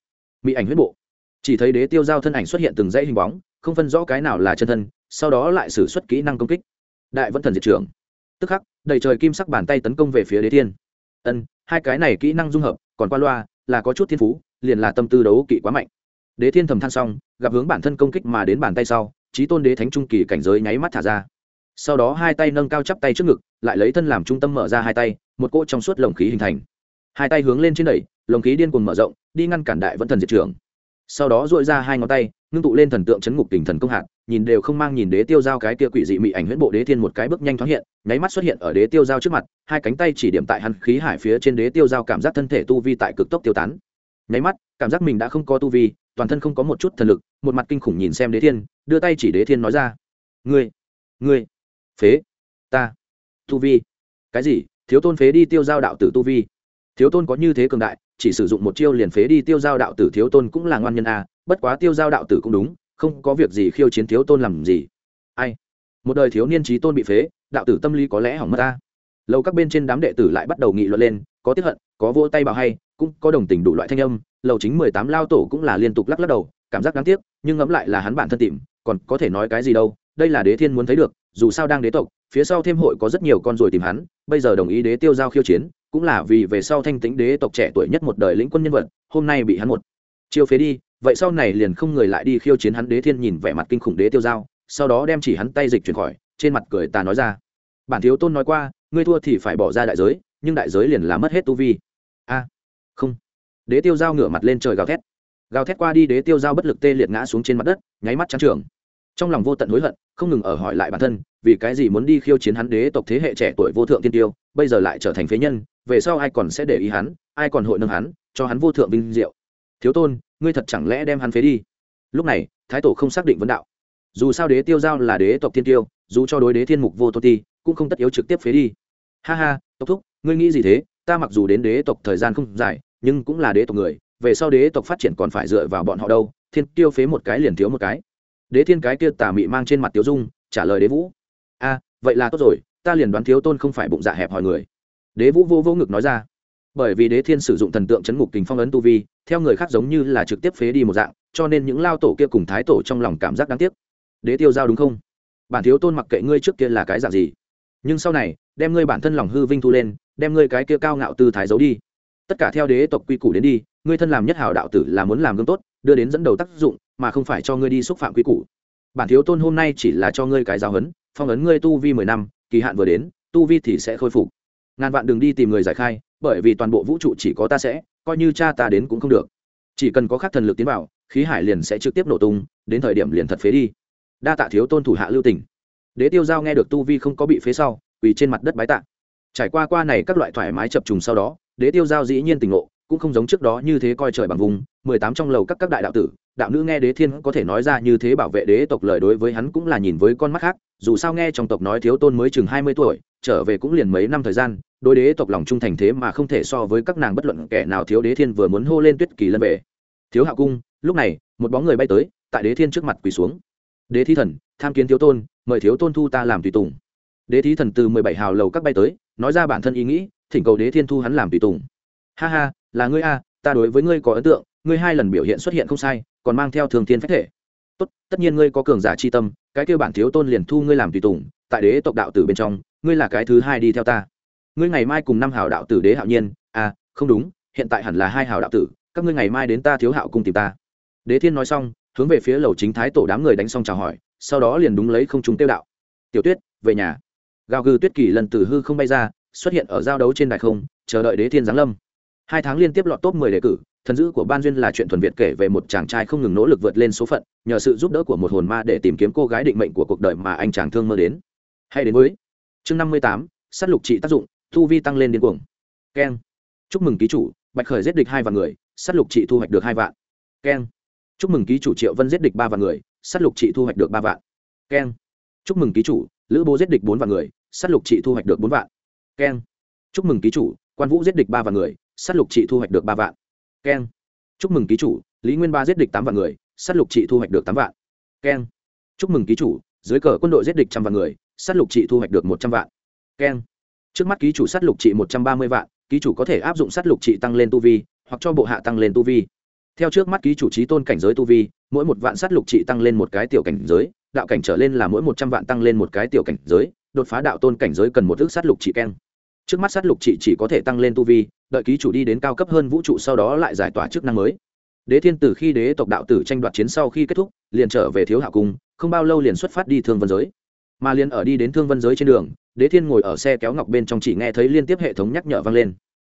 Bị ảnh huyết bộ. Chỉ thấy đế tiêu giao thân ảnh xuất hiện từng dãy hình bóng, không phân rõ cái nào là chân thân, sau đó lại xử suất kỹ năng công kích. Đại vẫn thần diệt trưởng. Tức khắc, đầy trời kim sắc bàn tay tấn công về phía đế thiên. Ân, hai cái này kỹ năng dung hợp, còn qua loa, là có chút thiên phú, liền là tâm tư đấu kỵ quá mạnh. Đế thiên thầm than xong, gặp hướng bản thân công kích mà đến bàn tay sau trí tôn đế thánh trung kỳ cảnh giới nháy mắt thả ra sau đó hai tay nâng cao chắp tay trước ngực, lại lấy thân làm trung tâm mở ra hai tay, một cỗ trong suốt lồng khí hình thành. Hai tay hướng lên trên đẩy, lồng khí điên cuồng mở rộng, đi ngăn cản đại vẫn thần diệt trường sau đó dội ra hai ngón tay, ngưng tụ lên thần tượng chấn ngục tình thần công hạt, nhìn đều không mang nhìn đế tiêu giao cái kia quỷ dị mị ảnh huyễn bộ đế thiên một cái bước nhanh thoáng hiện, nháy mắt xuất hiện ở đế tiêu giao trước mặt, hai cánh tay chỉ điểm tại hắn khí hải phía trên đế tiêu giao cảm giác thân thể tu vi tại cực tốc tiêu tán. Nháy mắt, cảm giác mình đã không có tu vi, toàn thân không có một chút thần lực, một mặt kinh khủng nhìn xem đế thiên, đưa tay chỉ đế thiên nói ra. Ngươi ngươi phế. Ta. Tu vi. Cái gì? Thiếu tôn phế đi tiêu giao đạo tử tu vi. Thiếu tôn có như thế cường đại, chỉ sử dụng một chiêu liền phế đi tiêu giao đạo tử thiếu tôn cũng là ngoan nhân a, bất quá tiêu giao đạo tử cũng đúng, không có việc gì khiêu chiến thiếu tôn làm gì. Ai? Một đời thiếu niên trí tôn bị phế, đạo tử tâm lý có lẽ hỏng mất ta lâu các bên trên đám đệ tử lại bắt đầu nghị luận lên, có tiếp hận, có vô tay bảo hay, cũng có đồng tình đủ loại thanh âm lầu chính mười tám lao tổ cũng là liên tục lắc lắc đầu, cảm giác đáng tiếc, nhưng ngẫm lại là hắn bản thân tìm, còn có thể nói cái gì đâu, đây là đế thiên muốn thấy được dù sao đang đế tộc, phía sau thêm hội có rất nhiều con rồi tìm hắn, bây giờ đồng ý đế tiêu giao khiêu chiến, cũng là vì về sau thanh tĩnh đế tộc trẻ tuổi nhất một đời lĩnh quân nhân vật, hôm nay bị hắn một chiêu phế đi, vậy sau này liền không người lại đi khiêu chiến hắn đế thiên nhìn vẻ mặt kinh khủng đế tiêu giao, sau đó đem chỉ hắn tay dịch chuyển khỏi, trên mặt cười ta nói ra. Bản thiếu tôn nói qua, ngươi thua thì phải bỏ ra đại giới, nhưng đại giới liền là mất hết tu vi. A, không. Đế tiêu giao ngửa mặt lên trời gào thét. Gào thét qua đi đế tiêu giao bất lực tê liệt ngã xuống trên mặt đất, nháy mắt trắng trường trong lòng vô tận hối hận, không ngừng ở hỏi lại bản thân, vì cái gì muốn đi khiêu chiến hắn đế tộc thế hệ trẻ tuổi vô thượng tiên tiêu, bây giờ lại trở thành phế nhân, về sau ai còn sẽ để ý hắn, ai còn hội nâng hắn, cho hắn vô thượng vinh diệu. Thiếu tôn, ngươi thật chẳng lẽ đem hắn phế đi? Lúc này, thái tổ không xác định vấn đạo. Dù sao đế tiêu giao là đế tộc tiên tiêu, dù cho đối đế thiên mục vô tô ti, cũng không tất yếu trực tiếp phế đi. Ha ha, tộc thúc, ngươi nghĩ gì thế? Ta mặc dù đến đế tộc thời gian không dài, nhưng cũng là đế tộc người, về sau đế tộc phát triển còn phải dựa vào bọn họ đâu, thiên tiêu phế một cái liền thiếu một cái đế thiên cái kia tà mị mang trên mặt Tiểu dung, trả lời đế vũ. A, vậy là tốt rồi, ta liền đoán thiếu tôn không phải bụng dạ hẹp hòi người. Đế vũ vô vô ngực nói ra. Bởi vì đế thiên sử dụng thần tượng chấn ngục kình phong ấn tu vi, theo người khác giống như là trực tiếp phế đi một dạng, cho nên những lao tổ kia cùng thái tổ trong lòng cảm giác đáng tiếc. Đế tiêu giao đúng không? Bản thiếu tôn mặc kệ ngươi trước kia là cái dạng gì, nhưng sau này, đem ngươi bản thân lòng hư vinh thu lên, đem ngươi cái kia cao ngạo tư thái giấu đi. Tất cả theo đế tộc quy củ đến đi, ngươi thân làm nhất hào đạo tử là muốn làm gương tốt đưa đến dẫn đầu tác dụng, mà không phải cho ngươi đi xúc phạm quy củ. Bản thiếu tôn hôm nay chỉ là cho ngươi cái giáo huấn, phong ấn ngươi tu vi mười năm, kỳ hạn vừa đến, tu vi thì sẽ khôi phục. Ngàn vạn đừng đi tìm người giải khai, bởi vì toàn bộ vũ trụ chỉ có ta sẽ, coi như cha ta đến cũng không được. Chỉ cần có khắc thần lực tiến vào, khí hải liền sẽ trực tiếp nổ tung, đến thời điểm liền thật phế đi. Đa tạ thiếu tôn thủ hạ lưu tỉnh đế tiêu giao nghe được tu vi không có bị phế sau, quỳ trên mặt đất bái tạ. Trải qua qua này các loại thoải mái chập trùng sau đó, đế tiêu giao dĩ nhiên tỉnh ngộ, cũng không giống trước đó như thế coi trời bằng vùng mười tám trong lầu các các đại đạo tử, đạo nữ nghe đế thiên có thể nói ra như thế bảo vệ đế tộc lời đối với hắn cũng là nhìn với con mắt khác, dù sao nghe trong tộc nói thiếu tôn mới chừng hai mươi tuổi, trở về cũng liền mấy năm thời gian, đối đế tộc lòng trung thành thế mà không thể so với các nàng bất luận kẻ nào thiếu đế thiên vừa muốn hô lên tuyết kỳ lân về. Thiếu hạ cung, lúc này, một bóng người bay tới, tại đế thiên trước mặt quỳ xuống. Đế thi thần, tham kiến thiếu tôn, mời thiếu tôn thu ta làm tùy tùng. Đế thí thần từ mười bảy hào lầu các bay tới, nói ra bản thân ý nghĩ, thỉnh cầu đế thiên thu hắn làm tùy tùng. Ha ha, là ngươi a, ta đối với ngươi có ấn tượng ngươi hai lần biểu hiện xuất hiện không sai, còn mang theo thường thiên phách thể. Tốt, tất nhiên ngươi có cường giả chi tâm, cái kêu bản thiếu tôn liền thu ngươi làm tùy tùng, tại đế tộc đạo tử bên trong, ngươi là cái thứ hai đi theo ta. Ngươi ngày mai cùng năm hào đạo tử đế hạo nhiên à không đúng, hiện tại hẳn là hai hào đạo tử, các ngươi ngày mai đến ta thiếu hạo cùng tìm ta. Đế thiên nói xong, hướng về phía lầu chính thái tổ đám người đánh xong chào hỏi, sau đó liền đúng lấy không chúng tiêu đạo. Tiểu tuyết, về nhà. Gào gừ tuyết kỳ lần từ hư không bay ra, xuất hiện ở giao đấu trên đài không, chờ đợi đế thiên giáng lâm. Hai tháng liên tiếp lọt top mười đề cử thần dữ của ban duyên là chuyện thuần việt kể về một chàng trai không ngừng nỗ lực vượt lên số phận, nhờ sự giúp đỡ của một hồn ma để tìm kiếm cô gái định mệnh của cuộc đời mà anh chàng thương mơ đến. Hay đến với chương năm mươi tám s á t lục trị tác dụng thu vi tăng lên điên cuồng. Keng. Chúc mừng ký chủ, bạch khởi giết địch hai vạn người s á t lục trị thu hoạch được hai vạn. Keng. Chúc mừng ký chủ triệu vân giết địch ba vạn người s á t lục trị thu hoạch được ba vạn. Keng. Chúc mừng ký chủ, lữ bố giết địch bốn vạn người s á t lục trị thu hoạch được bốn vạn. Keng. Chúc mừng ký chủ, quan vũ giết địch ba vạn người s á t lục trị thu hoạch được ba vạn keng. Chúc mừng ký chủ, lý nguyên ba giết địch tám vạn người s á t lục trị thu hoạch được tám vạn. Keng. Chúc mừng ký chủ, dưới cờ quân đội giết địch trăm vạn người s á t lục trị thu hoạch được một trăm vạn. Keng. Trước mắt ký chủ s á t lục trị một trăm ba mươi vạn, ký chủ có thể áp dụng s á t lục trị tăng lên tu vi, hoặc cho bộ hạ tăng lên tu vi. Theo trước mắt ký chủ trí tôn cảnh giới tu vi, mỗi một vạn s á t lục trị tăng lên một cái tiểu cảnh giới, đạo cảnh trở lên là mỗi một trăm vạn tăng lên một cái tiểu cảnh giới, đột phá đạo tôn cảnh giới cần một ước sát lục trị keng trước mắt sát lục chỉ chỉ có thể tăng lên tu vi, đợi ký chủ đi đến cao cấp hơn vũ trụ sau đó lại giải tỏa chức năng mới. Đế thiên từ khi đế tộc đạo tử tranh đoạt chiến sau khi kết thúc, liền trở về thiếu hạ cung, không bao lâu liền xuất phát đi thương vân giới. Mà liền ở đi đến thương vân giới trên đường, đế thiên ngồi ở xe kéo ngọc bên trong chỉ nghe thấy liên tiếp hệ thống nhắc nhở vang lên.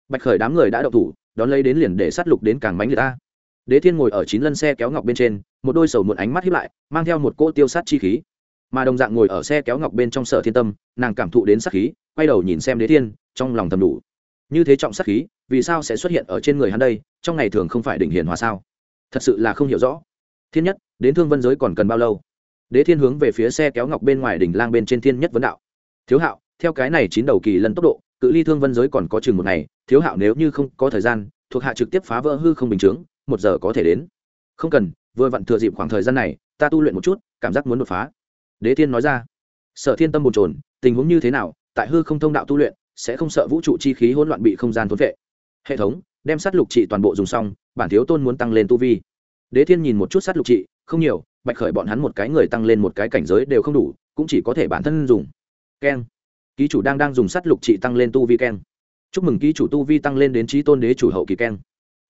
Bạch khởi đám người đã đậu thủ, đón lấy đến liền để sát lục đến càng bánh người ta. Đế thiên ngồi ở chín lân xe kéo ngọc bên trên, một đôi sầu muộn ánh mắt hiếp lại, mang theo một cỗ tiêu sát chi khí mà đồng dạng ngồi ở xe kéo ngọc bên trong sở thiên tâm, nàng cảm thụ đến sát khí, quay đầu nhìn xem đế thiên, trong lòng thầm đủ. Như thế trọng sát khí, vì sao sẽ xuất hiện ở trên người hắn đây? Trong ngày thường không phải đỉnh hiền hòa sao? Thật sự là không hiểu rõ. Thiên nhất, đến thương vân giới còn cần bao lâu? Đế thiên hướng về phía xe kéo ngọc bên ngoài đỉnh lang bên trên thiên nhất vấn đạo. Thiếu hạo, theo cái này chín đầu kỳ lân tốc độ, cự ly thương vân giới còn có chừng một ngày. Thiếu hạo nếu như không có thời gian, thuộc hạ trực tiếp phá vỡ hư không bình chướng, một giờ có thể đến. Không cần, vừa vặn thừa dịp khoảng thời gian này, ta tu luyện một chút, cảm giác muốn đột phá đế thiên nói ra. Sở thiên tâm bồn trồn tình huống như thế nào, tại hư không thông đạo tu luyện, sẽ không sợ vũ trụ chi khí hỗn loạn bị không gian thốn vệ. Hệ thống, đem sát lục trị toàn bộ dùng xong, bản thiếu tôn muốn tăng lên tu vi. Đế thiên nhìn một chút sát lục trị, không nhiều, bạch khởi bọn hắn một cái người tăng lên một cái cảnh giới đều không đủ, cũng chỉ có thể bản thân dùng. Keng. Ký chủ đang đang dùng sát lục trị tăng lên tu vi keng. Chúc mừng ký chủ tu vi tăng lên đến trí tôn đế chủ hậu kỳ keng.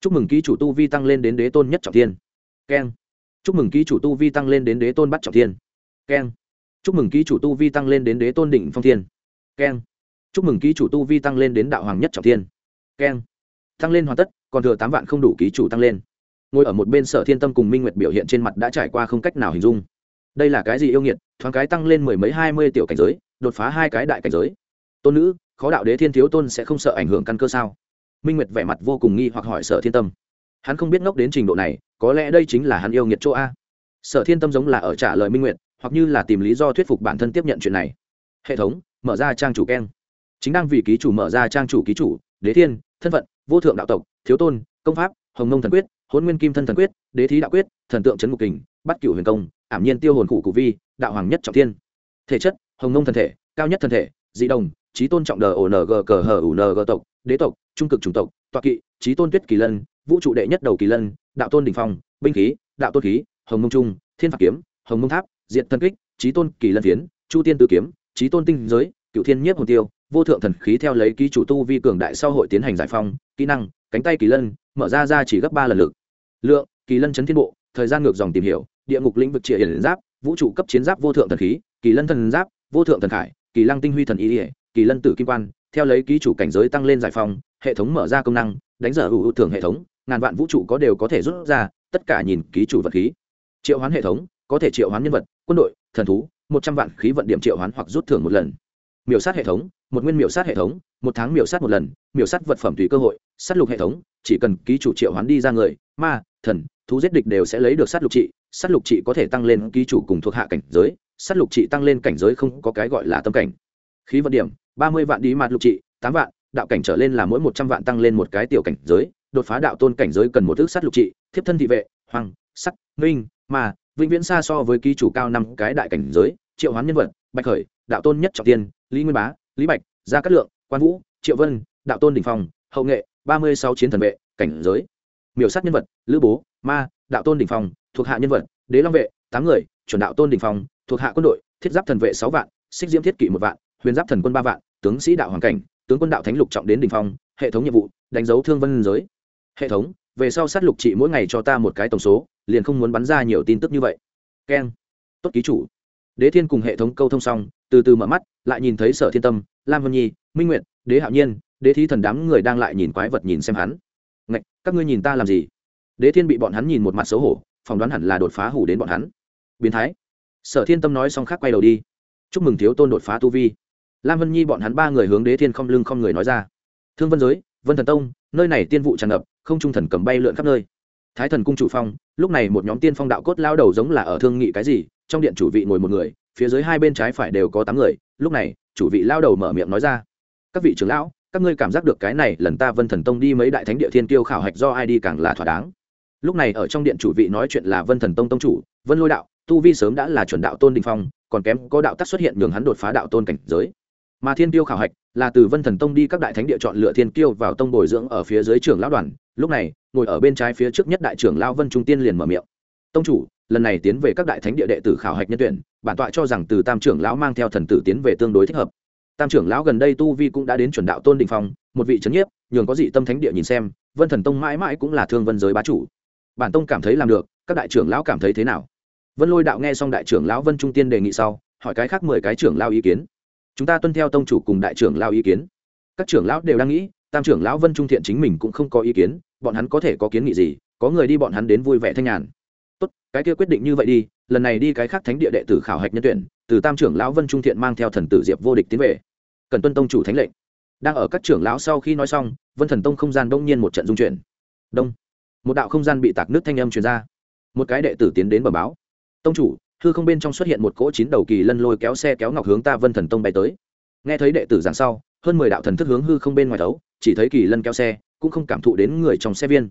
Chúc mừng ký chủ tu vi tăng lên đến đế tôn nhất trọng thiên. Keng. Chúc mừng ký chủ tu vi tăng lên đến đế tôn bắt trọng thiên. Keng chúc mừng ký chủ tu vi tăng lên đến đế tôn đỉnh phong thiên. Keng. Chúc mừng ký chủ tu vi tăng lên đến đạo hoàng nhất trọng thiên. Keng. Tăng lên hoàn tất, còn thừa tám vạn không đủ ký chủ tăng lên. Ngồi ở một bên sở thiên tâm cùng minh nguyệt biểu hiện trên mặt đã trải qua không cách nào hình dung. Đây là cái gì yêu nghiệt, thoáng cái tăng lên mười mấy hai mươi tiểu cảnh giới, đột phá hai cái đại cảnh giới. Tôn nữ, khó đạo đế thiên thiếu tôn sẽ không sợ ảnh hưởng căn cơ sao? Minh nguyệt vẻ mặt vô cùng nghi hoặc hỏi sở thiên tâm. Hắn không biết ngốc đến trình độ này, có lẽ đây chính là hắn yêu nghiệt chỗ a. Sở thiên tâm giống là ở trả lời minh nguyệt hoặc như là tìm lý do thuyết phục bản thân tiếp nhận chuyện này. Hệ thống, mở ra trang chủ keng chính đang vì ký chủ mở ra trang chủ ký chủ, đế thiên, thân phận, vô thượng đạo tộc, thiếu tôn, công pháp, hồng nông thần quyết hôn nguyên kim thân thần quyết, đế thí đạo quyết, thần tượng trấn ngục kình bắt cửu huyền công, ảm nhiên tiêu hồn cụ cụ vi, đạo hoàng nhất trọng thiên. Thể chất, hồng nông thần thể, cao nhất thần thể, dị đồng trí tôn trọng đờ ổ ng cờ hờ ủ ng tộc, đế tộc, trung cực chủng tộc, toa kỵ trí tôn tuyết kỳ lân, vũ trụ đệ nhất đầu kỳ lân, đạo tôn đình phong, binh khí, đạo tôn khí, hồng mông trung, thiên phạt kiếm, hồng mông tháp diện thân kích trí tôn kỳ lân phiến, chu tiên tử kiếm trí tôn tinh giới, cựu thiên nhiếp hồn tiêu, vô thượng thần khí theo lấy ký chủ tu vi cường đại sau hội tiến hành giải phong kỹ năng, cánh tay kỳ lân, mở ra ra chỉ gấp ba lần lực. Lượng, kỳ lân chấn thiên bộ, thời gian ngược dòng tìm hiểu, địa ngục lĩnh vực trịa hiển giáp, vũ trụ cấp chiến giáp vô thượng thần khí, kỳ lân thần giáp, vô thượng thần khải, kỳ lăng tinh huy thần ý ỉa kỳ lân tử kim quan, theo lấy ký chủ cảnh giới tăng lên giải phong hệ thống mở ra công năng, đánh giờ hữu thường hệ thống, ngàn vạn vũ trụ có đều có thể rút ra, tất cả nhìn ký chủ vật khí. Triệu hoán hệ thống, có thể triệu hoán nhân vật quân đội, thần thú, một trăm vạn khí vận điểm triệu hoán hoặc rút thưởng một lần. Miểu sát hệ thống, một nguyên miểu sát hệ thống, một tháng miểu sát một lần, miểu sát vật phẩm tùy cơ hội, sát lục hệ thống, chỉ cần ký chủ triệu hoán đi ra người, ma, thần, thú giết địch đều sẽ lấy được sát lục trị, sát lục trị có thể tăng lên ký chủ cùng thuộc hạ cảnh giới, sát lục trị tăng lên cảnh giới không có cái gọi là tâm cảnh. Khí vận điểm, ba mươi vạn đi mặt lục trị, tám vạn, đạo cảnh trở lên là mỗi một trăm vạn tăng lên một cái tiểu cảnh giới, đột phá đạo tôn cảnh giới cần một thước sát lục trị, thiếp thân thị vệ hoàng sắc minh mà vĩnh viễn xa so với ký chủ cao năm cái đại cảnh giới, triệu hoán nhân vật, bạch khởi, đạo tôn nhất trọng tiên, lý nguyên bá, lý bạch, gia cát lượng, quan vũ, triệu vân, đạo tôn đình phong, hậu nghệ, ba mươi sáu chiến thần vệ, cảnh giới. Miểu sát nhân vật, lữ bố, ma, đạo tôn đình phong, thuộc hạ nhân vật, đế long vệ, tám người, chuẩn đạo tôn đình phong, thuộc hạ quân đội, thiết giáp thần vệ sáu vạn, xích diễm thiết kỷ một vạn, huyền giáp thần quân ba vạn, tướng sĩ đạo hoàng cảnh, tướng quân đạo thánh lục trọng đến đình phong, hệ thống nhiệm vụ, đánh dấu thương vân giới. Hệ thống về sau sát lục trị mỗi ngày cho ta một cái tổng số, liền không muốn bắn ra nhiều tin tức như vậy. Keng tốt ký chủ. Đế thiên cùng hệ thống câu thông xong, từ từ mở mắt, lại nhìn thấy sở thiên tâm, lam vân nhi, minh nguyệt, đế hạo nhiên, đế thí thần đám người đang lại nhìn quái vật nhìn xem hắn. Ngạch, các ngươi nhìn ta làm gì? Đế thiên bị bọn hắn nhìn một mặt xấu hổ, phỏng đoán hẳn là đột phá hủ đến bọn hắn. Biến thái. Sở thiên tâm nói xong khác quay đầu đi. Chúc mừng thiếu tôn đột phá tu vi. Lam vân nhi bọn hắn ba người hướng đế thiên không lưng không người nói ra. Thương vân giới, vân thần tông, nơi này tiên vụ tràn ngập không trung thần cầm bay lượn khắp nơi. Thái thần cung chủ phong, lúc này một nhóm tiên phong đạo cốt lao đầu giống là ở thương nghị cái gì, trong điện chủ vị ngồi một người, phía dưới hai bên trái phải đều có tám người, lúc này, chủ vị lao đầu mở miệng nói ra. Các vị trưởng lão, các ngươi cảm giác được cái này lần ta vân thần tông đi mấy đại thánh địa thiên kiêu khảo hạch do ai đi càng là thỏa đáng. Lúc này ở trong điện chủ vị nói chuyện là vân thần tông tông chủ, vân lôi đạo, tu vi sớm đã là chuẩn đạo tôn đình phong, còn kém có đạo tắc xuất hiện nhường hắn đột phá đạo tôn cảnh giới mà thiên Tiêu khảo hạch là từ vân thần tông đi các đại thánh địa chọn lựa thiên Tiêu vào tông bồi dưỡng ở phía dưới trưởng lão đoàn. Lúc này, ngồi ở bên trái phía trước nhất đại trưởng Lão vân trung tiên liền mở miệng. Tông chủ, lần này tiến về các đại thánh địa đệ tử khảo hạch nhân tuyển, bản tọa cho rằng từ tam trưởng lão mang theo thần tử tiến về tương đối thích hợp. Tam trưởng lão gần đây tu vi cũng đã đến chuẩn đạo tôn đình phong, một vị trấn nhiếp, nhường có dị tâm thánh địa nhìn xem, vân thần tông mãi mãi cũng là thương vân giới bá chủ. Bản tông cảm thấy làm được, các đại trưởng lão cảm thấy thế nào? Vân lôi đạo nghe xong đại trưởng lão vân trung tiên đề nghị sau, hỏi cái khác mười cái trưởng Lão ý kiến chúng ta tuân theo tông chủ cùng đại trưởng lao ý kiến. Các trưởng lão đều đang nghĩ, tam trưởng lão vân trung thiện chính mình cũng không có ý kiến, bọn hắn có thể có kiến nghị gì, có người đi bọn hắn đến vui vẻ thanh nhàn. Tốt, cái kia quyết định như vậy đi, lần này đi cái khác thánh địa đệ tử khảo hạch nhân tuyển, từ tam trưởng lão vân trung thiện mang theo thần tử diệp vô địch tiến về. Cần tuân tông chủ thánh lệnh. Đang ở các trưởng lão sau khi nói xong, vân thần tông không gian đông nhiên một trận dung chuyển. Đông. Một đạo không gian bị tạc nước thanh âm truyền ra. Một cái đệ tử tiến đến bẩm báo. Tông chủ hư không bên trong xuất hiện một cỗ chín đầu kỳ lân lôi kéo xe kéo ngọc hướng ta vân thần tông bay tới. Nghe thấy đệ tử giảng sau, hơn mười đạo thần thức hướng hư không bên ngoài thấu chỉ thấy kỳ lân kéo xe, cũng không cảm thụ đến người trong xe viên.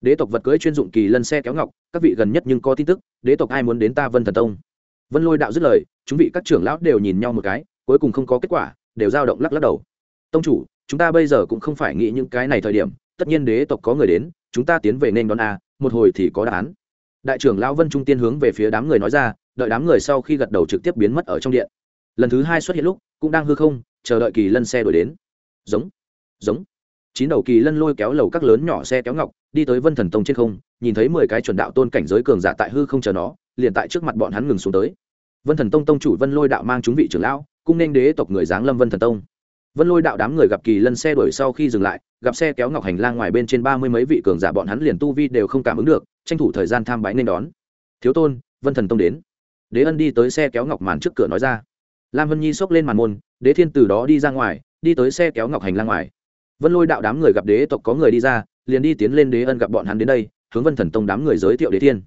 Đế tộc vật cưỡi chuyên dụng kỳ lân xe kéo ngọc, các vị gần nhất nhưng có tin tức, đế tộc ai muốn đến ta vân thần tông? Vân lôi đạo dứt lời, chúng vị các trưởng lão đều nhìn nhau một cái, cuối cùng không có kết quả, đều dao động lắc lắc đầu. Tông chủ, chúng ta bây giờ cũng không phải nghĩ những cái này thời điểm, tất nhiên đế tộc có người đến, chúng ta tiến về nên đón a, một hồi thì có đáp án đại trưởng lão vân trung tiên hướng về phía đám người nói ra, đợi đám người sau khi gật đầu trực tiếp biến mất ở trong điện. Lần thứ hai xuất hiện lúc, cũng đang hư không, chờ đợi kỳ lân xe đuổi đến. Giống giống. Chín đầu kỳ lân lôi kéo lầu các lớn nhỏ xe kéo ngọc, đi tới vân thần tông trên không, nhìn thấy mười cái chuẩn đạo tôn cảnh giới cường giả tại hư không chờ nó, liền tại trước mặt bọn hắn ngừng xuống tới. Vân thần tông tông chủ vân lôi đạo mang chúng vị trưởng lão, cung nên đế tộc người giáng lâm vân thần tông vân lôi đạo đám người gặp kỳ lân xe đuổi sau khi dừng lại, gặp xe kéo ngọc hành lang ngoài bên trên ba mươi mấy vị cường giả bọn hắn liền tu vi đều không cảm ứng được, tranh thủ thời gian tham bái nên đón. Thiếu tôn, vân thần tông đến. Đế ân đi tới xe kéo ngọc màn trước cửa nói ra. Lam vân nhi xốc lên màn môn, đế thiên từ đó đi ra ngoài, đi tới xe kéo ngọc hành lang ngoài. Vân lôi đạo đám người gặp đế tộc có người đi ra, liền đi tiến lên đế ân gặp bọn hắn đến đây, hướng vân thần tông đám người giới thiệu đế thiên.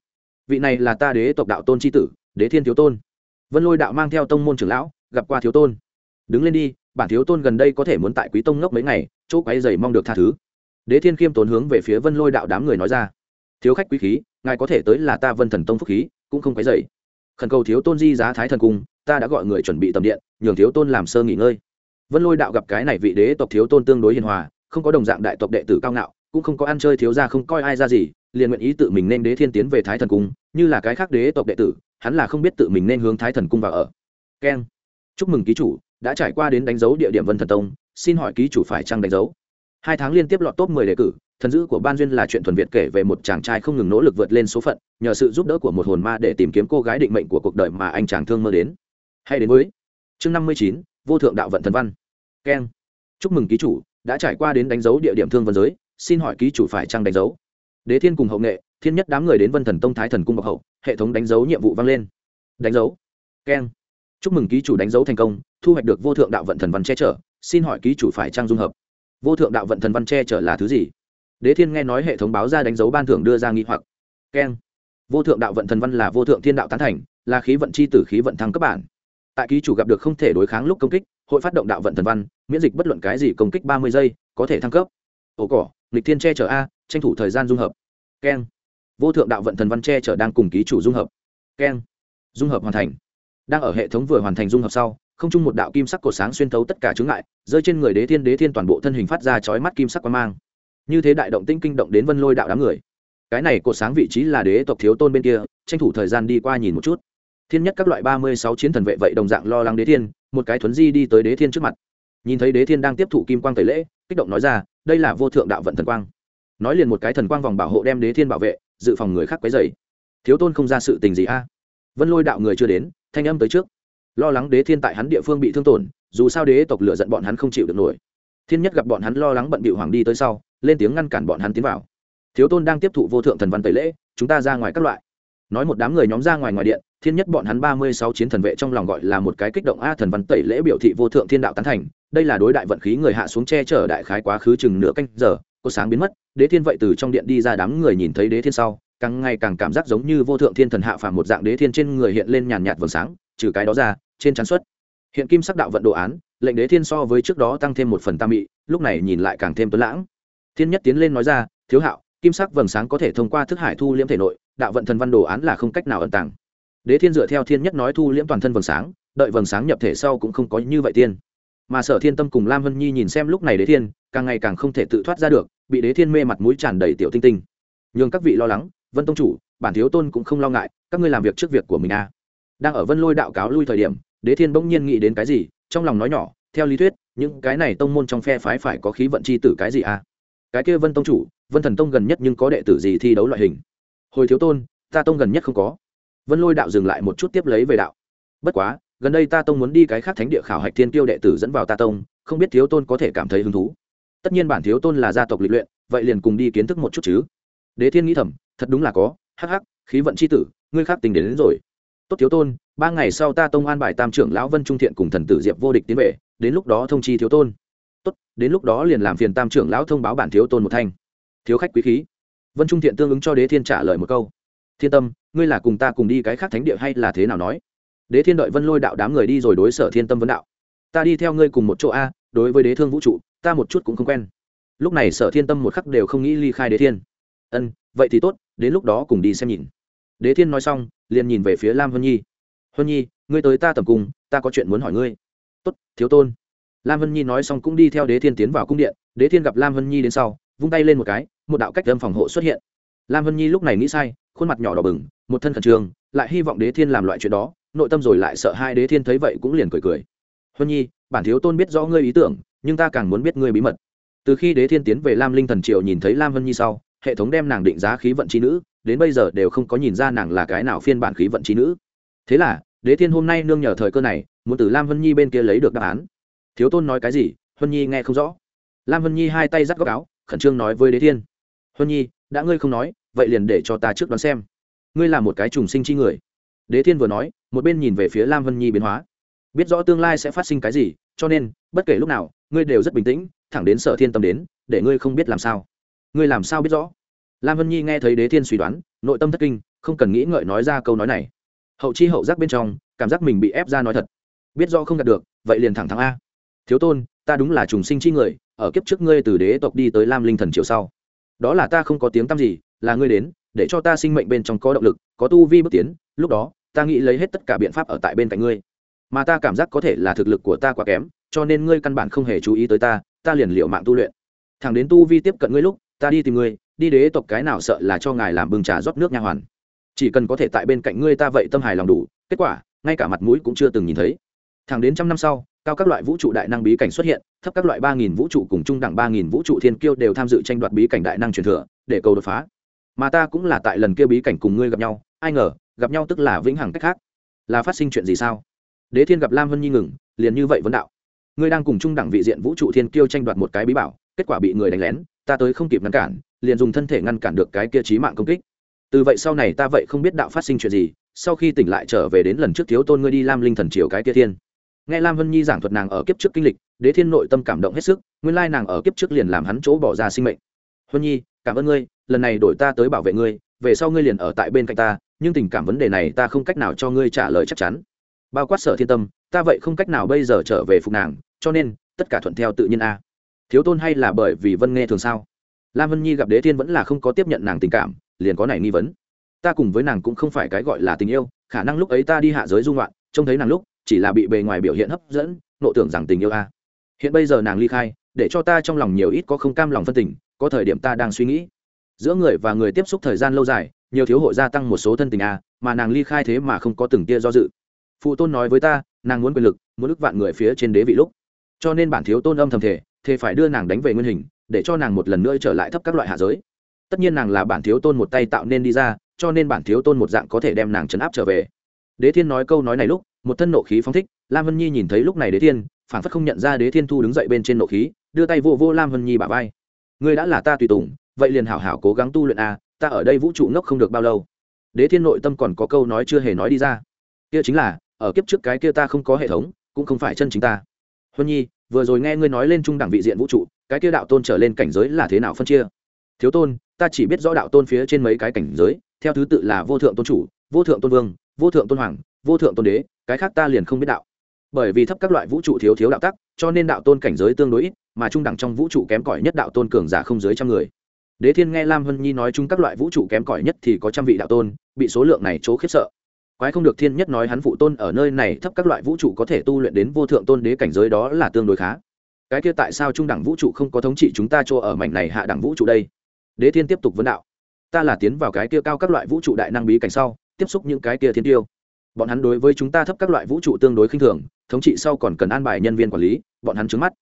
Vị này là ta đế tộc đạo tôn c tử, đế thiên thiếu tôn. Vân lôi đạo mang theo tông môn trưởng lão, gặp qua thiếu tôn. Đứng lên đi bản thiếu tôn gần đây có thể muốn tại quý tông ngốc mấy ngày, chỗ quáy dày mong được tha thứ. Đế thiên khiêm tốn hướng về phía vân lôi đạo đám người nói ra, thiếu khách quý khí, ngài có thể tới là ta vân thần tông phúc khí, cũng không quáy dày khẩn cầu thiếu tôn di giá thái thần cung, ta đã gọi người chuẩn bị tầm điện, nhường thiếu tôn làm sơ nghỉ ngơi. Vân lôi đạo gặp cái này vị đế tộc thiếu tôn tương đối hiền hòa, không có đồng dạng đại tộc đệ tử cao ngạo, cũng không có ăn chơi thiếu ra không coi ai ra gì, liền nguyện ý tự mình nên đế thiên tiến về thái thần cung, như là cái khác đế tộc đệ tử, hắn là không biết tự mình nên hướng thái thần cung vào ở. Keng. Chúc mừng ký chủ đã trải qua đến đánh dấu địa điểm vân thần tông, xin hỏi ký chủ phải chăng đánh dấu? Hai tháng liên tiếp lọt top mười đề cử, thần dữ của ban duyên là chuyện thuần việt kể về một chàng trai không ngừng nỗ lực vượt lên số phận, nhờ sự giúp đỡ của một hồn ma để tìm kiếm cô gái định mệnh của cuộc đời mà anh chàng thương mơ đến. Hay đến với chương năm mươi chín, vô thượng đạo vận thần văn. Keng. Chúc mừng ký chủ, đã trải qua đến đánh dấu địa điểm thương vân giới, xin hỏi ký chủ phải chăng đánh dấu? Đế thiên cùng hậu nghệ, thiên nhất đám người đến vân thần tông thái thần cung bậc hậu, hệ thống đánh dấu nhiệm vụ vang lên. Đánh dấu. Keng chúc mừng ký chủ đánh dấu thành công, thu hoạch được vô thượng đạo vận thần văn che chở, xin hỏi ký chủ phải trang dung hợp. Vô thượng đạo vận thần văn che chở là thứ gì? Đế thiên nghe nói hệ thống báo ra đánh dấu ban thưởng đưa ra nghi hoặc. Keng. Vô thượng đạo vận thần văn là vô thượng thiên đạo tán thành, là khí vận c h i tử khí vận thăng cấp bản. Tại ký chủ gặp được không thể đối kháng lúc công kích, hội phát động đạo vận thần văn, miễn dịch bất luận cái gì công kích ba mươi giây, có thể thăng cấp. Ổ cỏ lịch thiên che chở a, tranh thủ thời gian dung hợp. Keng. Vô thượng đạo vận thần văn che chở đang cùng ký chủ dung hợp. Keng. Dung hợp hoàn thành đang ở hệ thống vừa hoàn thành dung hợp sau, không chung một đạo kim sắc cột sáng xuyên thấu tất cả chướng ngại, rơi trên người đế thiên đế thiên toàn bộ thân hình phát ra chói mắt kim sắc quang mang. Như thế đại động tinh kinh động đến vân lôi đạo đám người. Cái này cột sáng vị trí là đế tộc thiếu tôn bên kia, tranh thủ thời gian đi qua nhìn một chút. Thiên nhất các loại ba mươi sáu chiến thần vệ vậy đồng dạng lo lắng đế thiên, một cái thuấn di đi tới đế thiên trước mặt. Nhìn thấy đế thiên đang tiếp thụ kim quang tẩy lễ, kích động nói ra, đây là vô thượng đạo vận thần quang. Nói liền một cái thần quang vòng bảo hộ đem đế thiên bảo vệ, dự phòng người khác quấy dày thiếu tôn không ra sự tình gì a? Vân lôi đạo người chưa đến, thanh âm tới trước. Lo lắng đế thiên tại hắn địa phương bị thương tổn, dù sao đế tộc lựa giận bọn hắn không chịu được nổi. Thiên nhất gặp bọn hắn lo lắng bận bị hoàng đi tới sau, lên tiếng ngăn cản bọn hắn tiến vào. Thiếu tôn đang tiếp thụ vô thượng thần văn tẩy lễ, chúng ta ra ngoài các loại. Nói một đám người nhóm ra ngoài ngoài điện, thiên nhất bọn hắn ba mươi sáu chiến thần vệ trong lòng gọi là một cái kích động a thần văn tẩy lễ biểu thị vô thượng thiên đạo tán thành. Đây là đối đại vận khí người hạ xuống che chở đại khái quá khứ chừng nửa canh giờ cô sáng biến mất, đế thiên vậy từ trong điện đi ra đám người nhìn thấy đế thiên sau càng ngày càng cảm giác giống như vô thượng thiên thần hạ phàm một dạng đế thiên trên người hiện lên nhàn nhạt vầng sáng, trừ cái đó ra, trên chắn xuất. Hiện kim sắc đạo vận đồ án, lệnh đế thiên so với trước đó tăng thêm một phần tam mị, lúc này nhìn lại càng thêm tuấn lãng. Thiên nhất tiến lên nói ra, thiếu hạo, kim sắc vầng sáng có thể thông qua thức hải thu liễm thể nội, đạo vận thần văn đồ án là không cách nào ẩn tàng. Đế thiên dựa theo thiên nhất nói thu liễm toàn thân vầng sáng, đợi vầng sáng nhập thể sau cũng không có như vậy tiên. Mà sở thiên tâm cùng lam vân nhi nhìn xem lúc này đế thiên, càng ngày càng không thể tự thoát ra được, bị đế thiên mê mặt mũi tràn đầy tiểu tinh tinh. Nhường các vị lo lắng vân tông chủ, bản thiếu tôn cũng không lo ngại, các ngươi làm việc trước việc của mình a à. đang ở vân lôi đạo cáo lui thời điểm, đế thiên bỗng nhiên nghĩ đến cái gì, trong lòng nói nhỏ, theo lý thuyết, những cái này tông môn trong phe phái phải có khí vận chi tử cái gì a à? cái kia vân tông chủ, vân thần tông gần nhất nhưng có đệ tử gì thi đấu loại hình? Hồi thiếu tôn, ta tông gần nhất không có. Vân lôi đạo dừng lại một chút tiếp lấy về đạo. Bất quá, gần đây ta tông muốn đi cái khác thánh địa khảo hạch thiên tiêu đệ tử dẫn vào ta tông, không biết thiếu tôn có thể cảm thấy hứng thú. Tất nhiên bản thiếu tôn là gia tộc lịch luyện, vậy liền cùng đi kiến thức một chút chứ. Đế thiên nghĩ thầm thật đúng là có hắc hắc khí vận c h i tử ngươi khác tính đến, đến rồi. Tốt thiếu tôn ba ngày sau ta tông an bài tam trưởng lão vân trung thiện cùng thần tử diệp vô địch tiến về đến lúc đó thông chi thiếu tôn. Tốt đến lúc đó liền làm phiền tam trưởng lão thông báo bản thiếu tôn một thanh. Thiếu khách quý khí. Vân trung thiện tương ứng cho đế thiên trả lời một câu. Thiên tâm ngươi là cùng ta cùng đi cái khác thánh địa hay là thế nào nói? Đế thiên đợi vân lôi đạo đám người đi rồi đối sở thiên tâm vấn đạo. Ta đi theo ngươi cùng một chỗ a đối với đế thương vũ trụ ta một chút cũng không quen. Lúc này sở thiên tâm một khắc đều không nghĩ ly khai đế thiên. Ân vậy thì tốt đến lúc đó cùng đi xem nhìn. Đế thiên nói xong, liền nhìn về phía lam hân nhi. Hân nhi, ngươi tới ta tầm cung, ta có chuyện muốn hỏi ngươi. Tốt, thiếu tôn. Lam hân nhi nói xong cũng đi theo đế thiên tiến vào cung điện. Đế thiên gặp lam hân nhi đến sau, vung tay lên một cái, một đạo cách âm phòng hộ xuất hiện. Lam hân nhi lúc này nghĩ sai, khuôn mặt nhỏ đỏ bừng, một thân khẩn trương, lại hy vọng đế thiên làm loại chuyện đó, nội tâm rồi lại sợ hai đế thiên thấy vậy cũng liền cười cười. Hân nhi, bản thiếu tôn biết rõ ngươi ý tưởng, nhưng ta càng muốn biết ngươi bí mật. Từ khi đế thiên tiến về lam linh thần triều nhìn thấy lam hân nhi sau hệ thống đem nàng định giá khí vận chi nữ, đến bây giờ đều không có nhìn ra nàng là cái nào phiên bản khí vận chi nữ. Thế là, đế thiên hôm nay nương nhờ thời cơ này, muốn từ lam vân nhi bên kia lấy được đáp án. Thiếu tôn nói cái gì huân nhi nghe không rõ. Lam vân nhi hai tay dắt góc áo, khẩn trương nói với đế thiên. Huân nhi, đã ngươi không nói, vậy liền để cho ta trước đoán xem. Ngươi là một cái trùng sinh chi người. Đế thiên vừa nói, một bên nhìn về phía lam vân nhi biến hóa. Biết rõ tương lai sẽ phát sinh cái gì, cho nên, bất kể lúc nào, ngươi đều rất bình tĩnh, thẳng đến sở thiên tâm đến, để ngươi không biết làm sao ngươi làm sao biết rõ? Lam vân nhi nghe thấy đế thiên suy đoán, nội tâm thất kinh, không cần nghĩ ngợi nói ra câu nói này. Hậu chi hậu giác bên trong, cảm giác mình bị ép ra nói thật. Biết rõ không đạt được, vậy liền thẳng thắng a. Thiếu tôn, ta đúng là trùng sinh chi người, ở kiếp trước ngươi từ đế tộc đi tới lam linh thần triều sau. Đó là ta không có tiếng tăm gì, là ngươi đến, để cho ta sinh mệnh bên trong có động lực, có tu vi bước tiến, lúc đó, ta nghĩ lấy hết tất cả biện pháp ở tại bên cạnh ngươi. Mà ta cảm giác có thể là thực lực của ta quá kém, cho nên ngươi căn bản không hề chú ý tới ta ta liền liệu mạng tu luyện. Thẳng đến tu vi tiếp cận ngươi lúc ta đi tìm ngươi, đi đế tộc cái nào sợ là cho ngài làm bưng trà rót nước nha hoàn. Chỉ cần có thể tại bên cạnh ngươi ta vậy tâm hài lòng đủ, kết quả, ngay cả mặt mũi cũng chưa từng nhìn thấy. Thẳng đến trăm năm sau, cao các loại vũ trụ đại năng bí cảnh xuất hiện, thấp các loại ba nghìn vũ trụ cùng trung đẳng ba nghìn vũ trụ thiên kiêu đều tham dự tranh đoạt bí cảnh đại năng truyền thừa, để cầu đột phá. Mà ta cũng là tại lần kia bí cảnh cùng ngươi gặp nhau, ai ngờ, gặp nhau tức là vĩnh hằng cách khác. Là phát sinh chuyện gì sao? Đế thiên gặp lam Hân nhi ngừng, liền như vậy vấn đạo. Ngươi đang cùng trung đẳng vị diện vũ trụ thiên kiêu tranh đoạt một cái bí bảo, kết quả bị người đánh lén ta tới không kịp ngăn cản, liền dùng thân thể ngăn cản được cái kia trí mạng công kích. Từ vậy sau này ta vậy không biết đạo phát sinh chuyện gì, sau khi tỉnh lại trở về đến lần trước thiếu tôn ngươi đi lam linh thần triều cái kia thiên. Nghe lam vân nhi giảng thuật nàng ở kiếp trước kinh lịch, đế thiên nội tâm cảm động hết sức, nguyên lai nàng ở kiếp trước liền làm hắn chỗ bỏ ra sinh mệnh. Huân nhi, cảm ơn ngươi, lần này đổi ta tới bảo vệ ngươi, về sau ngươi liền ở tại bên cạnh ta, nhưng tình cảm vấn đề này ta không cách nào cho ngươi trả lời chắc chắn. Bao quát sở thiên tâm, ta vậy không cách nào bây giờ trở về phục nàng, cho nên, tất cả thuận theo tự nhiên a thiếu tôn hay là bởi vì vân nghe thường sao? Lam vân nhi gặp đế thiên vẫn là không có tiếp nhận nàng tình cảm, liền có này nghi vấn. Ta cùng với nàng cũng không phải cái gọi là tình yêu, khả năng lúc ấy ta đi hạ giới dung loạn, trông thấy nàng lúc, chỉ là bị bề ngoài biểu hiện hấp dẫn, nộ tưởng rằng tình yêu a. Hiện bây giờ nàng ly khai, để cho ta trong lòng nhiều ít có không cam lòng phân tình, có thời điểm ta đang suy nghĩ. Giữa người và người tiếp xúc thời gian lâu dài, nhiều thiếu hội gia tăng một số thân tình a, mà nàng ly khai thế mà không có từng tia do dự. Phụ tôn nói với ta, nàng muốn quyền lực, muốn ức vạn người phía trên đế vị lúc. Cho nên bản thiếu tôn âm thầm thể thế phải đưa nàng đánh về nguyên hình, để cho nàng một lần nữa trở lại thấp các loại hạ giới. Tất nhiên nàng là bản thiếu tôn một tay tạo nên đi ra, cho nên bản thiếu tôn một dạng có thể đem nàng chấn áp trở về. Đế thiên nói câu nói này lúc, một thân nộ khí phóng thích, lam vân nhi nhìn thấy lúc này đế thiên, phản phất không nhận ra đế thiên thu đứng dậy bên trên nộ khí, đưa tay vô vô lam vân nhi bả vai. Ngươi đã là ta tùy tùng, vậy liền hảo hảo cố gắng tu luyện a, ta ở đây vũ trụ ngốc không được bao lâu. Đế thiên nội tâm còn có câu nói chưa hề nói đi ra. Kia chính là, ở kiếp trước cái kia ta không có hệ thống, cũng không phải chân chính ta. Huân nhi vừa rồi nghe ngươi nói lên trung đẳng vị diện vũ trụ, cái kia đạo tôn trở lên cảnh giới là thế nào phân chia? Thiếu tôn, ta chỉ biết rõ đạo tôn phía trên mấy cái cảnh giới, theo thứ tự là vô thượng tôn chủ, vô thượng tôn vương, vô thượng tôn hoàng, vô thượng tôn đế, cái khác ta liền không biết đạo. Bởi vì thấp các loại vũ trụ thiếu thiếu đạo tắc, cho nên đạo tôn cảnh giới tương đối ít, mà trung đẳng trong vũ trụ kém cỏi nhất đạo tôn cường giả không dưới trăm người. Đế thiên nghe lam hân nhi nói chung các loại vũ trụ kém cỏi nhất thì có trăm vị đạo tôn, bị số lượng này chỗ khiếp sợ quái không được thiên nhất nói hắn phụ tôn ở nơi này thấp các loại vũ trụ có thể tu luyện đến vô thượng tôn đế cảnh giới đó là tương đối khá. Cái kia tại sao trung đẳng vũ trụ không có thống trị chúng ta cho ở mảnh này hạ đẳng vũ trụ đây? Đế thiên tiếp tục vấn đạo. Ta là tiến vào cái kia cao các loại vũ trụ đại năng bí cảnh sau, tiếp xúc những cái kia thiên tiêu. Bọn hắn đối với chúng ta thấp các loại vũ trụ tương đối khinh thường, thống trị sau còn cần an bài nhân viên quản lý, bọn hắn trứng mắt.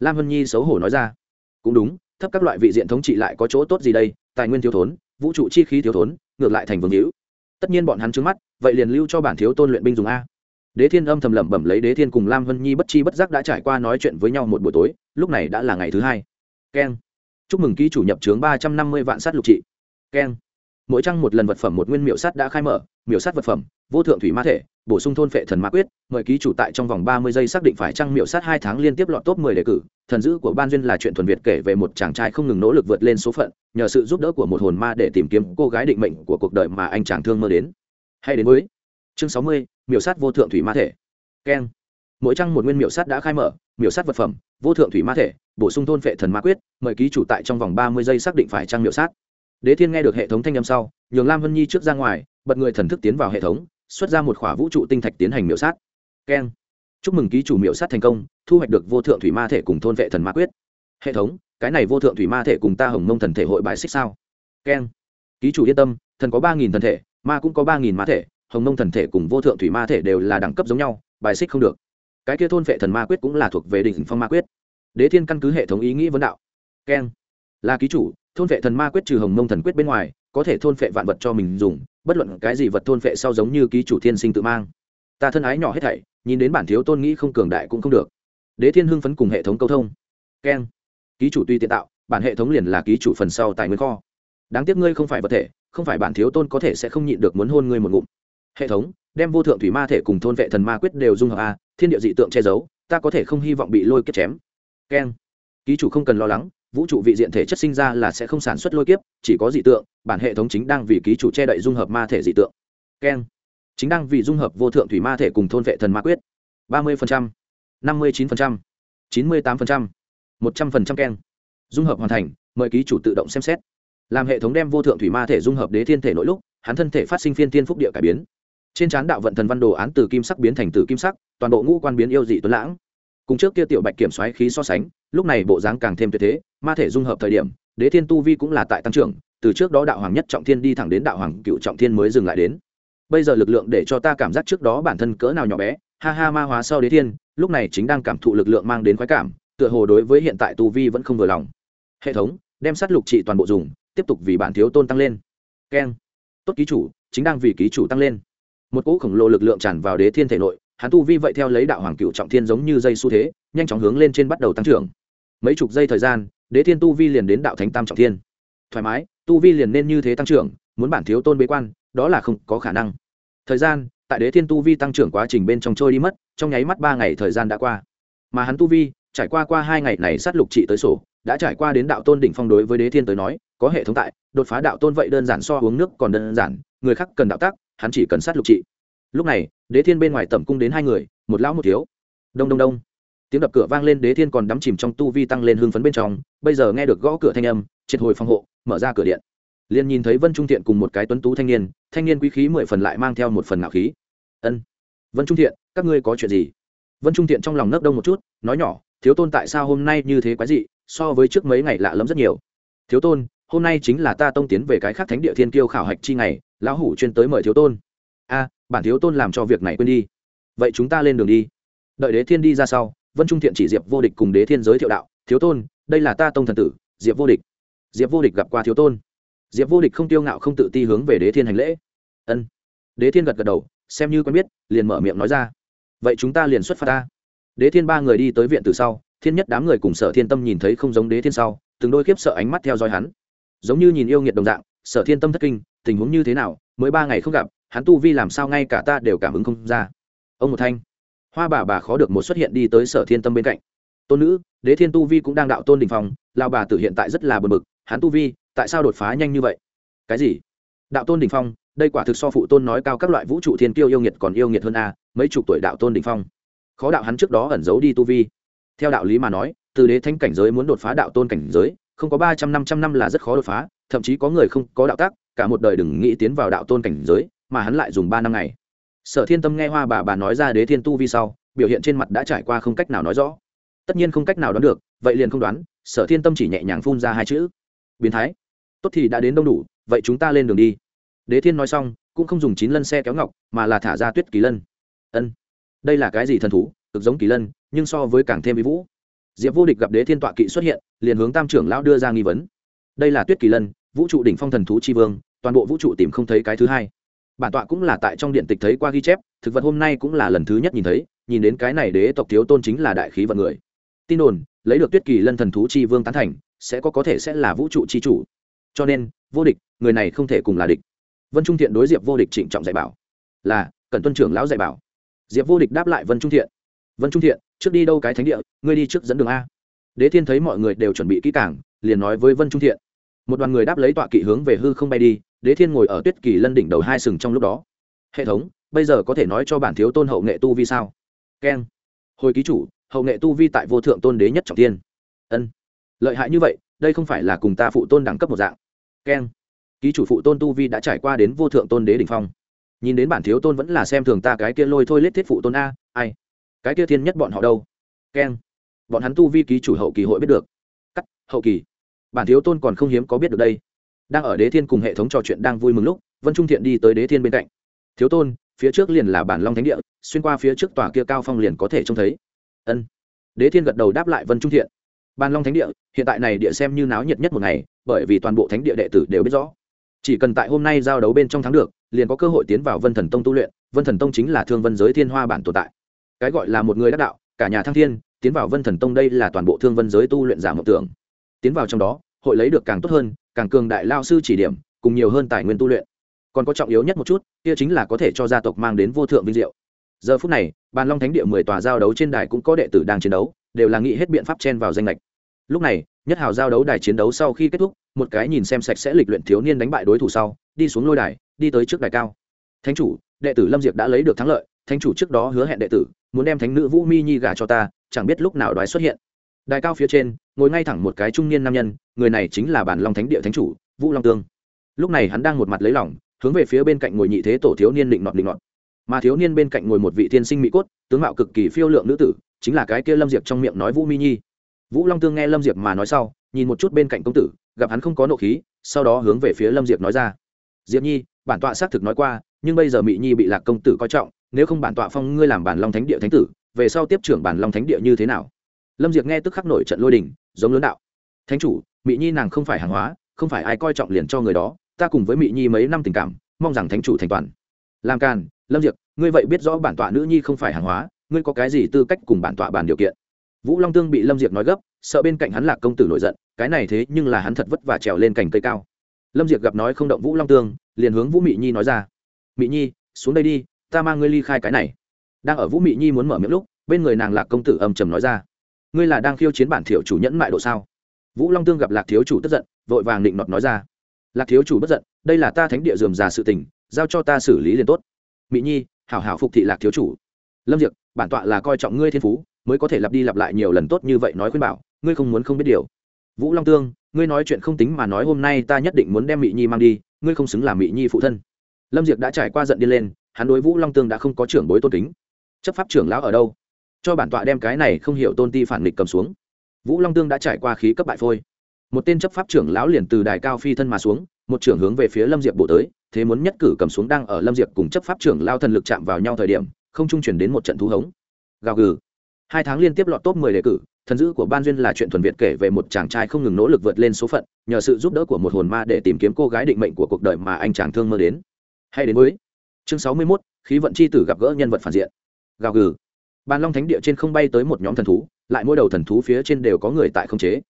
Lam hân nhi xấu hổ nói ra. Cũng đúng, thấp các loại vị diện thống trị lại có chỗ tốt gì đây? Tài nguyên thiếu thốn, vũ trụ chi khí thiếu thốn, ngược lại thành vương hữu tất nhiên bọn hắn trứng mắt, vậy liền lưu cho bản thiếu tôn luyện binh dùng a. Đế thiên âm thầm lẩm bẩm lấy đế thiên cùng lam hân nhi bất chi bất giác đã trải qua nói chuyện với nhau một buổi tối, lúc này đã là ngày thứ hai. Keng. Chúc mừng ký chủ nhập trướng ba trăm năm mươi vạn sát lục trị. Keng. Mỗi trăng một lần vật phẩm một nguyên miệu sắt đã khai mở miệu sắt vật phẩm, vô thượng thủy ma thể, bổ sung thôn phệ thần ma quyết, mời ký chủ tại trong vòng ba mươi giây xác định phải trăng miệu sắt hai tháng liên tiếp lọt top mười đề cử thần dữ của ban duyên là chuyện thuần việt kể về một chàng trai không ngừng nỗ lực vượt lên số phận, nhờ sự giúp đỡ của một hồn ma để tìm kiếm cô gái định mệnh của cuộc đời mà anh chàng thương mơ đến. Hay đến với chương sáu mươi miệu sát vô thượng thủy ma thể. Keng. Mỗi trang một nguyên miệu sát đã khai mở miệu sát vật phẩm, vô thượng thủy ma thể, bổ sung thôn phệ thần ma quyết, mời ký chủ tại trong vòng ba mươi giây xác định phải trang miệu sát. Đế thiên nghe được hệ thống thanh âm sau, nhường lam vân nhi trước ra ngoài, bật người thần thức tiến vào hệ thống, xuất ra một khỏa vũ trụ tinh thạch tiến hành miểu sát. Keng. Chúc mừng ký chủ miểu sát thành công thu hoạch được vô thượng thủy ma thể cùng thôn vệ thần ma quyết. Hệ thống, cái này vô thượng thủy ma thể cùng ta hồng mông thần thể hội bài xích sao? Keng ký chủ yên tâm, thần có ba nghìn thần thể, ma cũng có ba nghìn ma thể, hồng mông thần thể cùng vô thượng thủy ma thể đều là đẳng cấp giống nhau, bài xích không được. Cái kia thôn vệ thần ma quyết cũng là thuộc về đỉnh phong ma quyết. Đế thiên căn cứ hệ thống ý nghĩ vấn đạo. Keng là ký chủ, thôn vệ thần ma quyết trừ hồng mông thần quyết bên ngoài, có thể thôn vệ vạn vật cho mình dùng, bất luận cái gì vật thôn vệ sau giống như ký chủ thiên sinh tự mang. Ta thân ái nhỏ hết thảy, nhìn đến bản thiếu tôn nghĩ không cường đại cũng không được đế thiên hưng phấn cùng hệ thống câu thông. Keng. Ký chủ tuy tiện tạo, bản hệ thống liền là ký chủ phần sau tài nguyên kho. Đáng tiếc ngươi không phải vật thể, không phải bản thiếu tôn có thể sẽ không nhịn được muốn hôn ngươi một ngụm. Hệ thống, đem vô thượng thủy ma thể cùng thôn vệ thần ma quyết đều dung hợp a, thiên địa dị tượng che giấu, ta có thể không hy vọng bị lôi kết chém. Keng. Ký chủ không cần lo lắng, vũ trụ vị diện thể chất sinh ra là sẽ không sản xuất lôi kiếp, chỉ có dị tượng, bản hệ thống chính đang vì ký chủ che đậy dung hợp ma thể dị tượng. Keng. Chính đang vì dung hợp vô thượng thủy ma thể cùng thôn vệ thần ma quyết. Ba mươi năm mươi chín chín mươi tám một trăm linh keng. Dung hợp hoàn thành, mời ký chủ tự động xem xét. Làm hệ thống đem vô thượng thủy ma thể dung hợp đế thiên thể nội lúc, hắn thân thể phát sinh phiên thiên phúc địa cải biến. Trên trán đạo vận thần văn đồ án từ kim sắc biến thành từ kim sắc, toàn bộ ngũ quan biến yêu dị tuấn lãng. Cùng trước kia tiểu bạch kiểm xoáy khí so sánh, lúc này bộ dáng càng thêm tuyệt thế, ma thể dung hợp thời điểm, đế thiên tu vi cũng là tại tăng trưởng, từ trước đó đạo hoàng nhất trọng thiên đi thẳng đến đạo hoàng cựu trọng thiên mới dừng lại đến. Bây giờ lực lượng để cho ta cảm giác trước đó bản thân cỡ nào nhỏ bé, ha ha ma hóa sau đế thiên lúc này chính đang cảm thụ lực lượng mang đến khoái cảm, tựa hồ đối với hiện tại tu vi vẫn không vừa lòng. Hệ thống, đem sát lục trị toàn bộ dùng, tiếp tục vì bản thiếu tôn tăng lên. Keng. Tốt ký chủ, chính đang vì ký chủ tăng lên. Một cỗ khổng lồ lực lượng tràn vào đế thiên thể nội, hắn tu vi vậy theo lấy đạo hoàng cựu trọng thiên giống như dây xu thế, nhanh chóng hướng lên trên bắt đầu tăng trưởng. Mấy chục giây thời gian, đế thiên tu vi liền đến đạo thánh tam trọng thiên. Thoải mái, tu vi liền nên như thế tăng trưởng, muốn bản thiếu tôn bế quan, đó là không có khả năng. Thời gian tại đế thiên tu vi tăng trưởng quá trình bên trong trôi đi mất, trong nháy mắt ba ngày thời gian đã qua. Mà hắn tu vi, trải qua qua hai ngày này sát lục trị tới sổ, đã trải qua đến đạo tôn đỉnh phong đối với đế thiên tới nói, có hệ thống tại, đột phá đạo tôn vậy đơn giản so uống nước còn đơn giản, người khác cần đạo tác, hắn chỉ cần sát lục trị. Lúc này, đế thiên bên ngoài tẩm cung đến hai người, một lão một thiếu. Đông đông đông. Tiếng đập cửa vang lên đế thiên còn đắm chìm trong tu vi tăng lên hưng phấn bên trong, bây giờ nghe được gõ cửa thanh âm, triệt hồi phòng hộ, mở ra cửa điện. Liền nhìn thấy vân trung thiện cùng một cái tuấn tú thanh niên thanh niên quý khí mười phần lại mang theo một phần ngạo khí ân. Vân trung thiện, các ngươi có chuyện gì? Vân trung thiện trong lòng nấc đông một chút, nói nhỏ, thiếu tôn tại sao hôm nay như thế quái dị, so với trước mấy ngày lạ lẫm rất nhiều? Thiếu tôn, hôm nay chính là ta tông tiến về cái khác thánh địa thiên kiêu khảo hạch chi ngày, lão hủ chuyên tới mời thiếu tôn. A, bản thiếu tôn làm cho việc này quên đi. Vậy chúng ta lên đường đi. Đợi đế thiên đi ra sau, vân trung thiện chỉ diệp vô địch cùng đế thiên giới thiệu đạo, thiếu tôn, đây là ta tông thần tử, diệp vô địch. Diệp vô địch gặp qua thiếu tôn. Diệp vô địch không tiêu ngạo không tự ti hướng về đế thiên hành lễ. Ân. Đế thiên gật gật đầu xem như quen biết, liền mở miệng nói ra. Vậy chúng ta liền xuất phát ta. Đế thiên ba người đi tới viện từ sau, thiên nhất đám người cùng sở thiên tâm nhìn thấy không giống đế thiên sau, từng đôi khiếp sợ ánh mắt theo dõi hắn. Giống như nhìn yêu nghiệt đồng dạng, sở thiên tâm thất kinh, tình huống như thế nào, mới ba ngày không gặp, hắn tu vi làm sao ngay cả ta đều cảm ứng không ra. Ông một thanh. Hoa bà bà khó được một xuất hiện đi tới sở thiên tâm bên cạnh. Tôn nữ, đế thiên tu vi cũng đang đạo tôn đình phòng lao bà tử hiện tại rất là bờ bực, hắn tu vi, tại sao đột phá nhanh như vậy? Cái gì? Đạo tôn đình phong đây quả thực so phụ tôn nói cao các loại vũ trụ thiên kiêu yêu nghiệt còn yêu nghiệt hơn a, mấy chục tuổi đạo tôn đ ỉ n h phong. Khó đạo hắn trước đó ẩn giấu đi tu vi. Theo đạo lý mà nói, từ đế thanh cảnh giới muốn đột phá đạo tôn cảnh giới, không có ba trăm năm trăm năm là rất khó đột phá, thậm chí có người không có đạo tác, cả một đời đừng nghĩ tiến vào đạo tôn cảnh giới, mà hắn lại dùng ba năm ngày. Sở thiên tâm nghe hoa bà bà nói ra đế thiên tu vi sau, biểu hiện trên mặt đã trải qua không cách nào nói rõ. Tất nhiên không cách nào đoán được, vậy liền không đoán, sở thiên tâm chỉ nhẹ nhàng phun ra hai chữ. Biến thái. Tốt thì đã đến đông đủ, vậy chúng ta lên đường đi đế thiên nói xong, cũng không dùng chín lân xe kéo ngọc, mà là thả ra tuyết kỳ lân. Ân, đây là cái gì thần thú? Cực giống kỳ lân, nhưng so với càng thêm vĩ vũ. Diệp vô địch gặp đế thiên tọa kỵ xuất hiện, liền hướng tam trưởng lão đưa ra nghi vấn. Đây là tuyết kỳ lân, vũ trụ đỉnh phong thần thú tri vương, toàn bộ vũ trụ tìm không thấy cái thứ hai. Bản tọa cũng là tại trong điện tịch thấy qua ghi chép, thực vật hôm nay cũng là lần thứ nhất nhìn thấy, nhìn đến cái này đế tộc thiếu tôn chính là đại khí vận người. Tin đồn, lấy được tuyết kỳ lân thần thú chi vương tán thành, sẽ có có thể sẽ là vũ trụ chi chủ. Cho nên, vô địch, người này không thể cùng là địch vân trung thiện đối diệp vô địch trịnh trọng dạy bảo. Là cần tuân trưởng lão dạy bảo. Diệp vô địch đáp lại vân trung thiện. Vân trung thiện, trước đi đâu cái thánh địa, ngươi đi trước dẫn đường a. Đế thiên thấy mọi người đều chuẩn bị kỹ cảng liền nói với vân trung thiện. Một đoàn người đáp lấy tọa kỵ hướng về hư không bay đi, đế thiên ngồi ở tuyết kỳ lân đỉnh đầu hai sừng trong lúc đó. Hệ thống, bây giờ có thể nói cho bản thiếu tôn hậu nghệ tu vi sao? Keng. Hồi ký chủ, hậu nghệ tu vi tại vô thượng tôn đế nhất trọng tiên ân. Lợi hại như vậy, đây không phải là cùng ta phụ tôn đẳng cấp một dạng. Keng ký chủ phụ tôn tu vi đã trải qua đến vô thượng tôn đế đ ỉ n h phong. Nhìn đến bản thiếu tôn vẫn là xem thường ta cái kia lôi thôi lết thiết phụ tôn a, ai? Cái kia thiên nhất bọn họ đâu? Keng. Bọn hắn tu vi ký chủ hậu kỳ hội biết được. Cắt, hậu kỳ. Bản thiếu tôn còn không hiếm có biết được đây. Đang ở đế thiên cùng hệ thống trò chuyện đang vui mừng lúc, vân trung thiện đi tới đế thiên bên cạnh. Thiếu tôn, phía trước liền là bản long thánh địa, xuyên qua phía trước tòa kia cao phong liền có thể trông thấy. Ân. Đế thiên gật đầu đáp lại vân trung thiện. Bàn long thánh địa, hiện tại này địa xem như náo nhiệt nhất một ngày, bởi vì toàn bộ thánh địa đệ tử đều biết rõ chỉ cần tại hôm nay giao đấu bên trong thắng được, liền có cơ hội tiến vào vân thần tông tu luyện, vân thần tông chính là thương vân giới thiên hoa bản tồn tại. Cái gọi là một người đắc đạo, cả nhà thăng thiên, tiến vào vân thần tông đây là toàn bộ thương vân giới tu luyện giả mộng tưởng. Tiến vào trong đó, hội lấy được càng tốt hơn, càng cường đại lao sư chỉ điểm, cùng nhiều hơn tài nguyên tu luyện. Còn có trọng yếu nhất một chút, kia chính là có thể cho gia tộc mang đến vô thượng vinh diệu. Giờ phút này, bàn long thánh địa mười tòa giao đấu trên đài cũng có đệ tử đang chiến đấu, đều là nghĩ hết biện pháp chen vào danh lệch. Lúc này nhất hào giao đấu đài chiến đấu sau khi kết thúc, một cái nhìn xem sạch sẽ lịch luyện thiếu niên đánh bại đối thủ sau, đi xuống lôi đài, đi tới trước đài cao. Thánh chủ, đệ tử lâm diệp đã lấy được thắng lợi, thánh chủ trước đó hứa hẹn đệ tử, muốn đem thánh nữ vũ mi nhi gả cho ta, chẳng biết lúc nào đoái xuất hiện. Đài cao phía trên, ngồi ngay thẳng một cái trung niên nam nhân, người này chính là bản long thánh địa thánh chủ, vũ long tương. Lúc này hắn đang một mặt lấy lỏng hướng về phía bên cạnh ngồi nhị thế tổ thiếu niên định nọt định nọt. Mà thiếu niên bên cạnh ngồi một vị tiên sinh mỹ cốt, tướng mạo cực kỳ phiêu lượng nữ tử, chính là cái kia lâm diệp trong miệng nói vũ mi nhi vũ long tương nghe lâm diệp mà nói sau, nhìn một chút bên cạnh công tử, gặp hắn không có nộ khí, sau đó hướng về phía lâm diệp nói ra. Diệp nhi, bản tọa xác thực nói qua, nhưng bây giờ mỹ nhi bị lạc công tử coi trọng, nếu không bản tọa phong ngươi làm bản long thánh địa thánh tử, về sau tiếp trưởng bản long thánh địa như thế nào? Lâm diệp nghe tức khắc nổi trận lôi đình, giống lớn đạo. Thánh chủ mỹ nhi nàng không phải hàng hóa, không phải ai coi trọng liền cho người đó, ta cùng với mỹ nhi mấy năm tình cảm, mong rằng thánh chủ thành toàn. Làm càn, lâm diệp, ngươi vậy biết rõ bản tọa nữ nhi không phải hàng hóa, ngươi có cái gì tư cách cùng bản tọa bàn điều kiện? Vũ long tương bị lâm diệp nói gấp, sợ bên cạnh hắn lạc công tử nổi giận, cái này thế nhưng là hắn thật vất vả trèo lên cành cây cao. Lâm diệp gặp nói không động vũ long tương, liền hướng vũ mị nhi nói ra, mị nhi, xuống đây đi, ta mang ngươi ly khai cái này. Đang ở vũ mị nhi muốn mở miệng lúc, bên người nàng lạc công tử âm trầm nói ra, ngươi là đang khiêu chiến bản thiểu chủ nhẫn mại độ sao? Vũ long tương gặp lạc thiếu chủ tức giận, vội vàng định nọt nói ra, lạc thiếu chủ bất giận, đây là ta thánh địa dườm già sự tình, giao cho ta xử lý liền tốt. Mỹ nhi, hảo hảo phục thị lạc thiếu chủ. Lâm diệp, bản tọa là coi trọng ngươi thiên phú mới có thể lặp đi lặp lại nhiều lần tốt như vậy nói khuyên bảo, ngươi không muốn không biết điều. Vũ long tương, ngươi nói chuyện không tính mà nói hôm nay ta nhất định muốn đem mỹ nhi mang đi, ngươi không xứng làm mỹ nhi phụ thân. Lâm diệp đã trải qua giận đi lên, hắn đối vũ long tương đã không có trưởng bối tôn kính. Chấp pháp trưởng lão ở đâu? Cho bản tọa đem cái này không hiểu tôn ti phản nghịch cầm xuống. Vũ long tương đã trải qua khí cấp bại phôi. Một tên chấp pháp trưởng lão liền từ đài cao phi thân mà xuống, một trưởng hướng về phía lâm diệp bổ tới, thế muốn nhất cử cầm xuống đang ở lâm diệp cùng chấp pháp trưởng lao thần lực chạm vào nhau thời điểm, không trung chuyển đến một trận thú hống. Gào gừ hai tháng liên tiếp lọt top mười đề cử thần dữ của ban duyên là chuyện thuần việt kể về một chàng trai không ngừng nỗ lực vượt lên số phận nhờ sự giúp đỡ của một hồn ma để tìm kiếm cô gái định mệnh của cuộc đời mà anh chàng thương mơ đến. Hay đến với chương sáu mươi 61, khí vận chi tử gặp gỡ nhân vật phản diện. Gào gừ. Ban long thánh địa trên không bay tới một nhóm thần thú lại mỗi đầu thần thú phía trên đều có người tại không chế.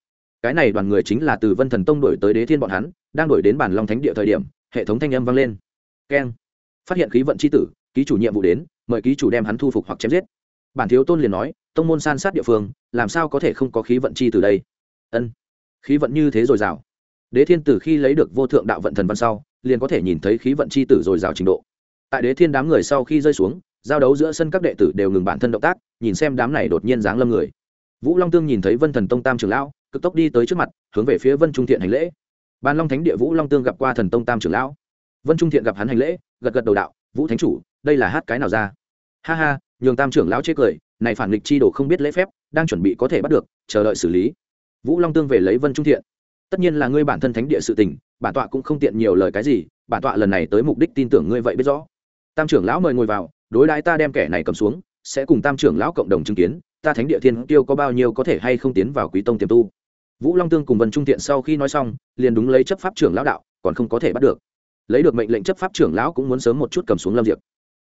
Cái này đoàn người chính là từ vân thần tông đổi tới đế thiên bọn hắn đang đổi đến bàn long thánh địa thời điểm hệ thống thanh âm vang lên. Keng. Phát hiện khí vận chi tử ký chủ nhiệm vụ đến mời ký chủ đem hắn thu phục hoặc chém giết bản thiếu tôn liền nói, tông môn san sát địa phương, làm sao có thể không có khí vận chi từ đây? Ân, khí vận như thế rồi rào. Đế thiên tử khi lấy được vô thượng đạo vận thần văn sau, liền có thể nhìn thấy khí vận chi i tử dồi dào trình độ. Tại đế thiên đám người sau khi rơi xuống, giao đấu giữa sân các đệ tử đều ngừng bản thân động tác, nhìn xem đám này đột nhiên giáng lâm người. Vũ long tương nhìn thấy vân thần tông tam trưởng lão, cực tốc đi tới trước mặt, hướng về phía vân trung thiện hành lễ. Ban long thánh địa vũ long tương gặp qua thần tông tam trưởng lão. Vân trung thiện gặp hắn hành lễ, gật gật đầu đạo, vũ thánh chủ, đây là hát cái nào ra? Ha ha nhường tam trưởng lão chê cười, này phản nghịch chi đồ không biết lễ phép, đang chuẩn bị có thể bắt được, chờ đợi xử lý. Vũ long tương về lấy vân trung thiện. Tất nhiên là ngươi bản thân thánh địa sự tình, bản tọa cũng không tiện nhiều lời cái gì, bản tọa lần này tới mục đích tin tưởng ngươi vậy biết rõ. Tam trưởng lão mời ngồi vào, đối đãi ta đem kẻ này cầm xuống, sẽ cùng tam trưởng lão cộng đồng chứng kiến, ta thánh địa thiên tiêu có bao nhiêu có thể hay không tiến vào quý tông tiềm tu. Vũ long tương cùng vân trung thiện sau khi nói xong, liền đúng lấy chấp pháp trưởng lão đạo, còn không có thể bắt được. Lấy được mệnh lệnh chấp pháp trưởng lão cũng muốn sớm một chút cầm xuống lâm diệp.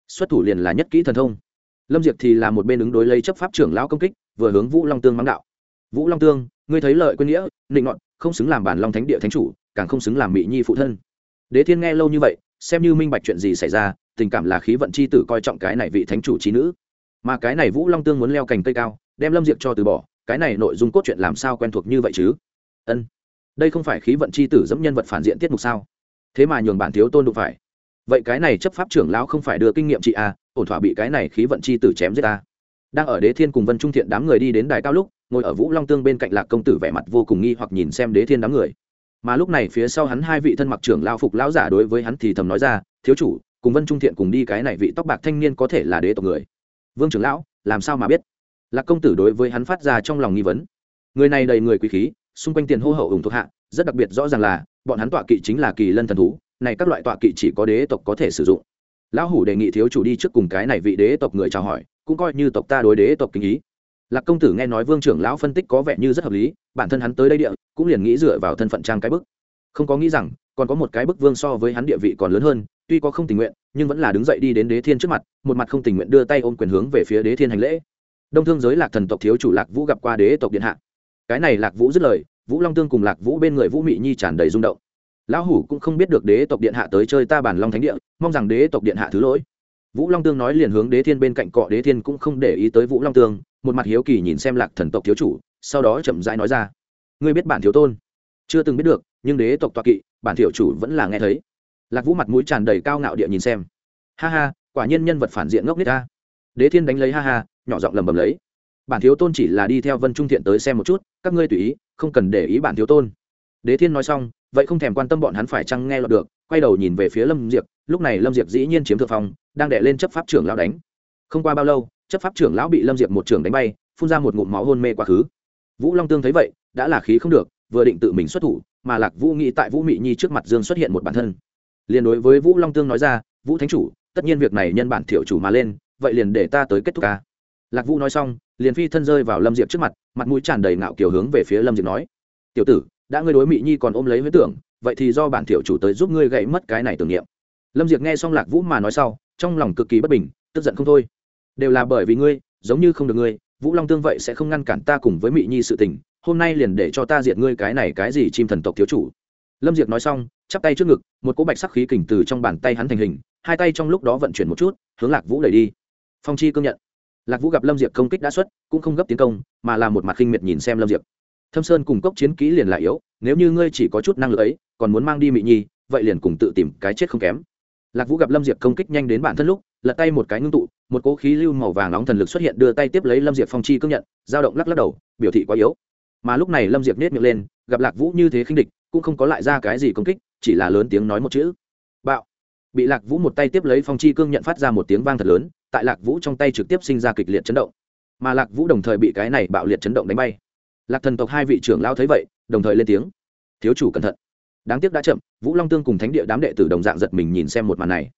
Xuất thủ liền là nhất kỹ thần thông lâm diệp thì là một bên ứng đối lấy chấp pháp trưởng lão công kích, vừa hướng vũ long tương mắng đạo. Vũ long tương, ngươi thấy lợi quân nghĩa, nịnh ngọn không xứng làm bản long thánh địa thánh chủ, càng không xứng làm mỹ nhi phụ thân. Đế thiên nghe lâu như vậy, xem như minh bạch chuyện gì xảy ra, tình cảm là khí vận c h i tử coi trọng cái này vị thánh chủ trí nữ. Mà cái này vũ long tương muốn leo cành cây cao, đem lâm diệp cho từ bỏ, cái này nội dung cốt truyện làm sao quen thuộc như vậy chứ? Ân, đây không phải khí vận c h i tử dẫm nhân vật phản diện tiết mục sao? Thế mà nhường bản thiếu tôn đụng phải vậy cái này chấp pháp trưởng lão không phải đưa kinh nghiệm chị a à, ổn thỏa bị cái này khí vận chi tử chém giết ta đang ở đế thiên cùng vân trung thiện đám người đi đến đài cao lúc ngồi ở vũ long tương bên cạnh lạc công tử vẻ mặt vô cùng nghi hoặc nhìn xem đế thiên đám người. Mà lúc này phía sau hắn hai vị thân mặc trưởng lao phục lão giả đối với hắn thì thầm nói ra thiếu chủ cùng vân trung thiện cùng đi cái này vị tóc bạc thanh niên có thể là đế tộc người. Vương trưởng lão làm sao mà biết? Lạc công tử đối với hắn phát ra trong lòng nghi vấn. Người này đầy người quý khí xung quanh tiền hô hậu ủng thuộc hạ rất đặc biệt rõ ràng là bọn hắn tọa kỵ chính là kỳ lân thần thú này các loại tọa kỵ chỉ có đế tộc có thể sử dụng. Lão hủ đề nghị thiếu chủ đi trước cùng cái này vị đế tộc người chào hỏi, cũng coi như tộc ta đối đế tộc kính ý. Lạc công tử nghe nói vương trưởng lão phân tích có vẻ như rất hợp lý, bản thân hắn tới đây địa, cũng liền nghĩ dựa vào thân phận trang cái bức. Không có nghĩ rằng, còn có một cái bức vương so với hắn địa vị còn lớn hơn, tuy có không tình nguyện, nhưng vẫn là đứng dậy đi đến đế thiên trước mặt, một mặt không tình nguyện đưa tay ôm quyền hướng về phía đế thiên hành lễ. Đông thương giới lạc thần tộc thiếu chủ lạc vũ gặp qua đế tộc điện hạ. Cái này lạc vũ dứt lời, vũ long tương cùng lạc vũ bên người vũ mị nhi tràn đầy rung động lão hủ cũng không biết được đế tộc điện hạ tới chơi ta bản long thánh địa, mong rằng đế tộc điện hạ thứ lỗi. Vũ long tương nói liền hướng đế thiên bên cạnh cọ đế thiên cũng không để ý tới vũ long tương, một mặt hiếu kỳ nhìn xem lạc thần tộc thiếu chủ, sau đó chậm rãi nói ra. Ngươi biết bản thiếu tôn? Chưa từng biết được, nhưng đế tộc toa kỵ, bản thiểu chủ vẫn là nghe thấy. Lạc vũ mặt mũi tràn đầy cao ngạo địa nhìn xem. Ha ha, quả nhiên nhân vật phản diện ngốc nít ta. Đế thiên đánh lấy ha ha, nhỏ giọng lầm bầm lấy. Bản thiếu tôn chỉ là đi theo vân trung thiện tới xem một chút, các ngươi tùy ý, không cần để ý bản thiếu tôn đế thiên nói xong, vậy không thèm quan tâm bọn hắn phải chăng nghe lọt được, quay đầu nhìn về phía lâm diệp, lúc này lâm diệp dĩ nhiên chiếm thượng phong, đang đệ lên chấp pháp trưởng lão đánh. Không qua bao lâu, chấp pháp trưởng lão bị lâm diệp một trưởng đánh bay, phun ra một ngụm máu hôn mê quá khứ. Vũ long tương thấy vậy, đã là khí không được, vừa định tự mình xuất thủ, mà lạc vũ nghĩ tại vũ mị nhi trước mặt dương xuất hiện một bản thân. Liền đối với vũ long tương nói ra, vũ thánh chủ, tất nhiên việc này nhân bản thiểu chủ mà lên, vậy liền để ta tới kết thúc ca. Lạc vũ nói xong, liền phi thân rơi vào lâm diệp trước mặt mặt mũi tràn đầy ngạo kiều hướng về phía lâm diệp nói, tiểu tử đã ngươi đối mỹ nhi còn ôm lấy huyết tưởng, vậy thì do bản thiểu chủ tới giúp ngươi gãy mất cái này tưởng niệm. Lâm diệp nghe xong lạc vũ mà nói sau, trong lòng cực kỳ bất bình, tức giận không thôi. Đều là bởi vì ngươi, giống như không được ngươi, vũ long tương vậy sẽ không ngăn cản ta cùng với mỹ nhi sự tình, hôm nay liền để cho ta diệt ngươi cái này cái gì chim thần tộc thiếu chủ. Lâm diệp nói xong, chắp tay trước ngực, một cỗ bạch sắc khí kình từ trong bàn tay hắn thành hình, hai tay trong lúc đó vận chuyển một chút, hướng lạc vũ đẩy đi. Phong chi công nhận. Lạc vũ gặp lâm diệp công kích đã xuất, cũng không gấp tiến công, mà là một mặt khinh miệt nhìn xem lâm diệp thâm sơn cùng cốc chiến kỹ liền lại yếu, nếu như ngươi chỉ có chút năng lực ấy, còn muốn mang đi mị nhi, vậy liền cùng tự tìm cái chết không kém. Lạc vũ gặp lâm diệp công kích nhanh đến bản thân lúc, lật tay một cái ngưng tụ, một cỗ khí lưu màu vàng nóng thần lực xuất hiện đưa tay tiếp lấy lâm diệp phong chi cưng nhận, dao động lắc lắc đầu, biểu thị quá yếu. Mà lúc này lâm diệp nết miệng lên, gặp lạc vũ như thế khinh địch, cũng không có lại ra cái gì công kích, chỉ là lớn tiếng nói một chữ. Bạo. Bị lạc vũ một tay tiếp lấy phong chi cương nhận phát ra một tiếng vang thật lớn, tại lạc vũ trong tay trực tiếp sinh ra kịch liệt chấn động. Mà lạc vũ đồng thời bị cái này bạo liệt chấn động đánh bay lạc thần tộc hai vị trưởng lao thấy vậy, đồng thời lên tiếng. Thiếu chủ cẩn thận. Đáng tiếc đã chậm, vũ long tương cùng thánh địa đám đệ tử đồng dạng giật mình nhìn xem một màn này.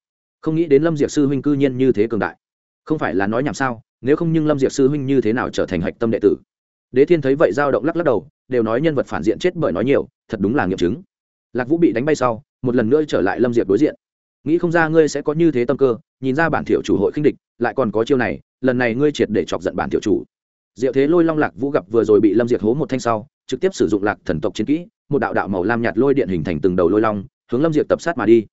Không nghĩ đến lâm diệp sư huynh cư nhiên như thế cường đại. Không phải là nói nhảm sao, nếu không nhưng lâm diệp sư huynh như thế nào trở thành hạch tâm đệ tử? Đế thiên thấy vậy dao động lắc lắc đầu, đều nói nhân vật phản diện chết bởi nói nhiều, thật đúng là nghiệm chứng. Lạc vũ bị đánh bay sau, một lần nữa trở lại lâm diệp đối diện. Nghĩ không ra ngươi sẽ có như thế tâm cơ, nhìn ra bản thiểu chủ hội khinh địch, lại còn có chiêu này, lần này ngươi triệt để chọc giận bản thiểu chủ diệu thế lôi long lạc vũ gặp vừa rồi bị lâm diệt hố một thanh sau, trực tiếp sử dụng lạc thần tộc chiến kỹ, một đạo đạo màu lam nhạt lôi điện hình thành từng đầu lôi long, hướng lâm diệt tập sát mà đi.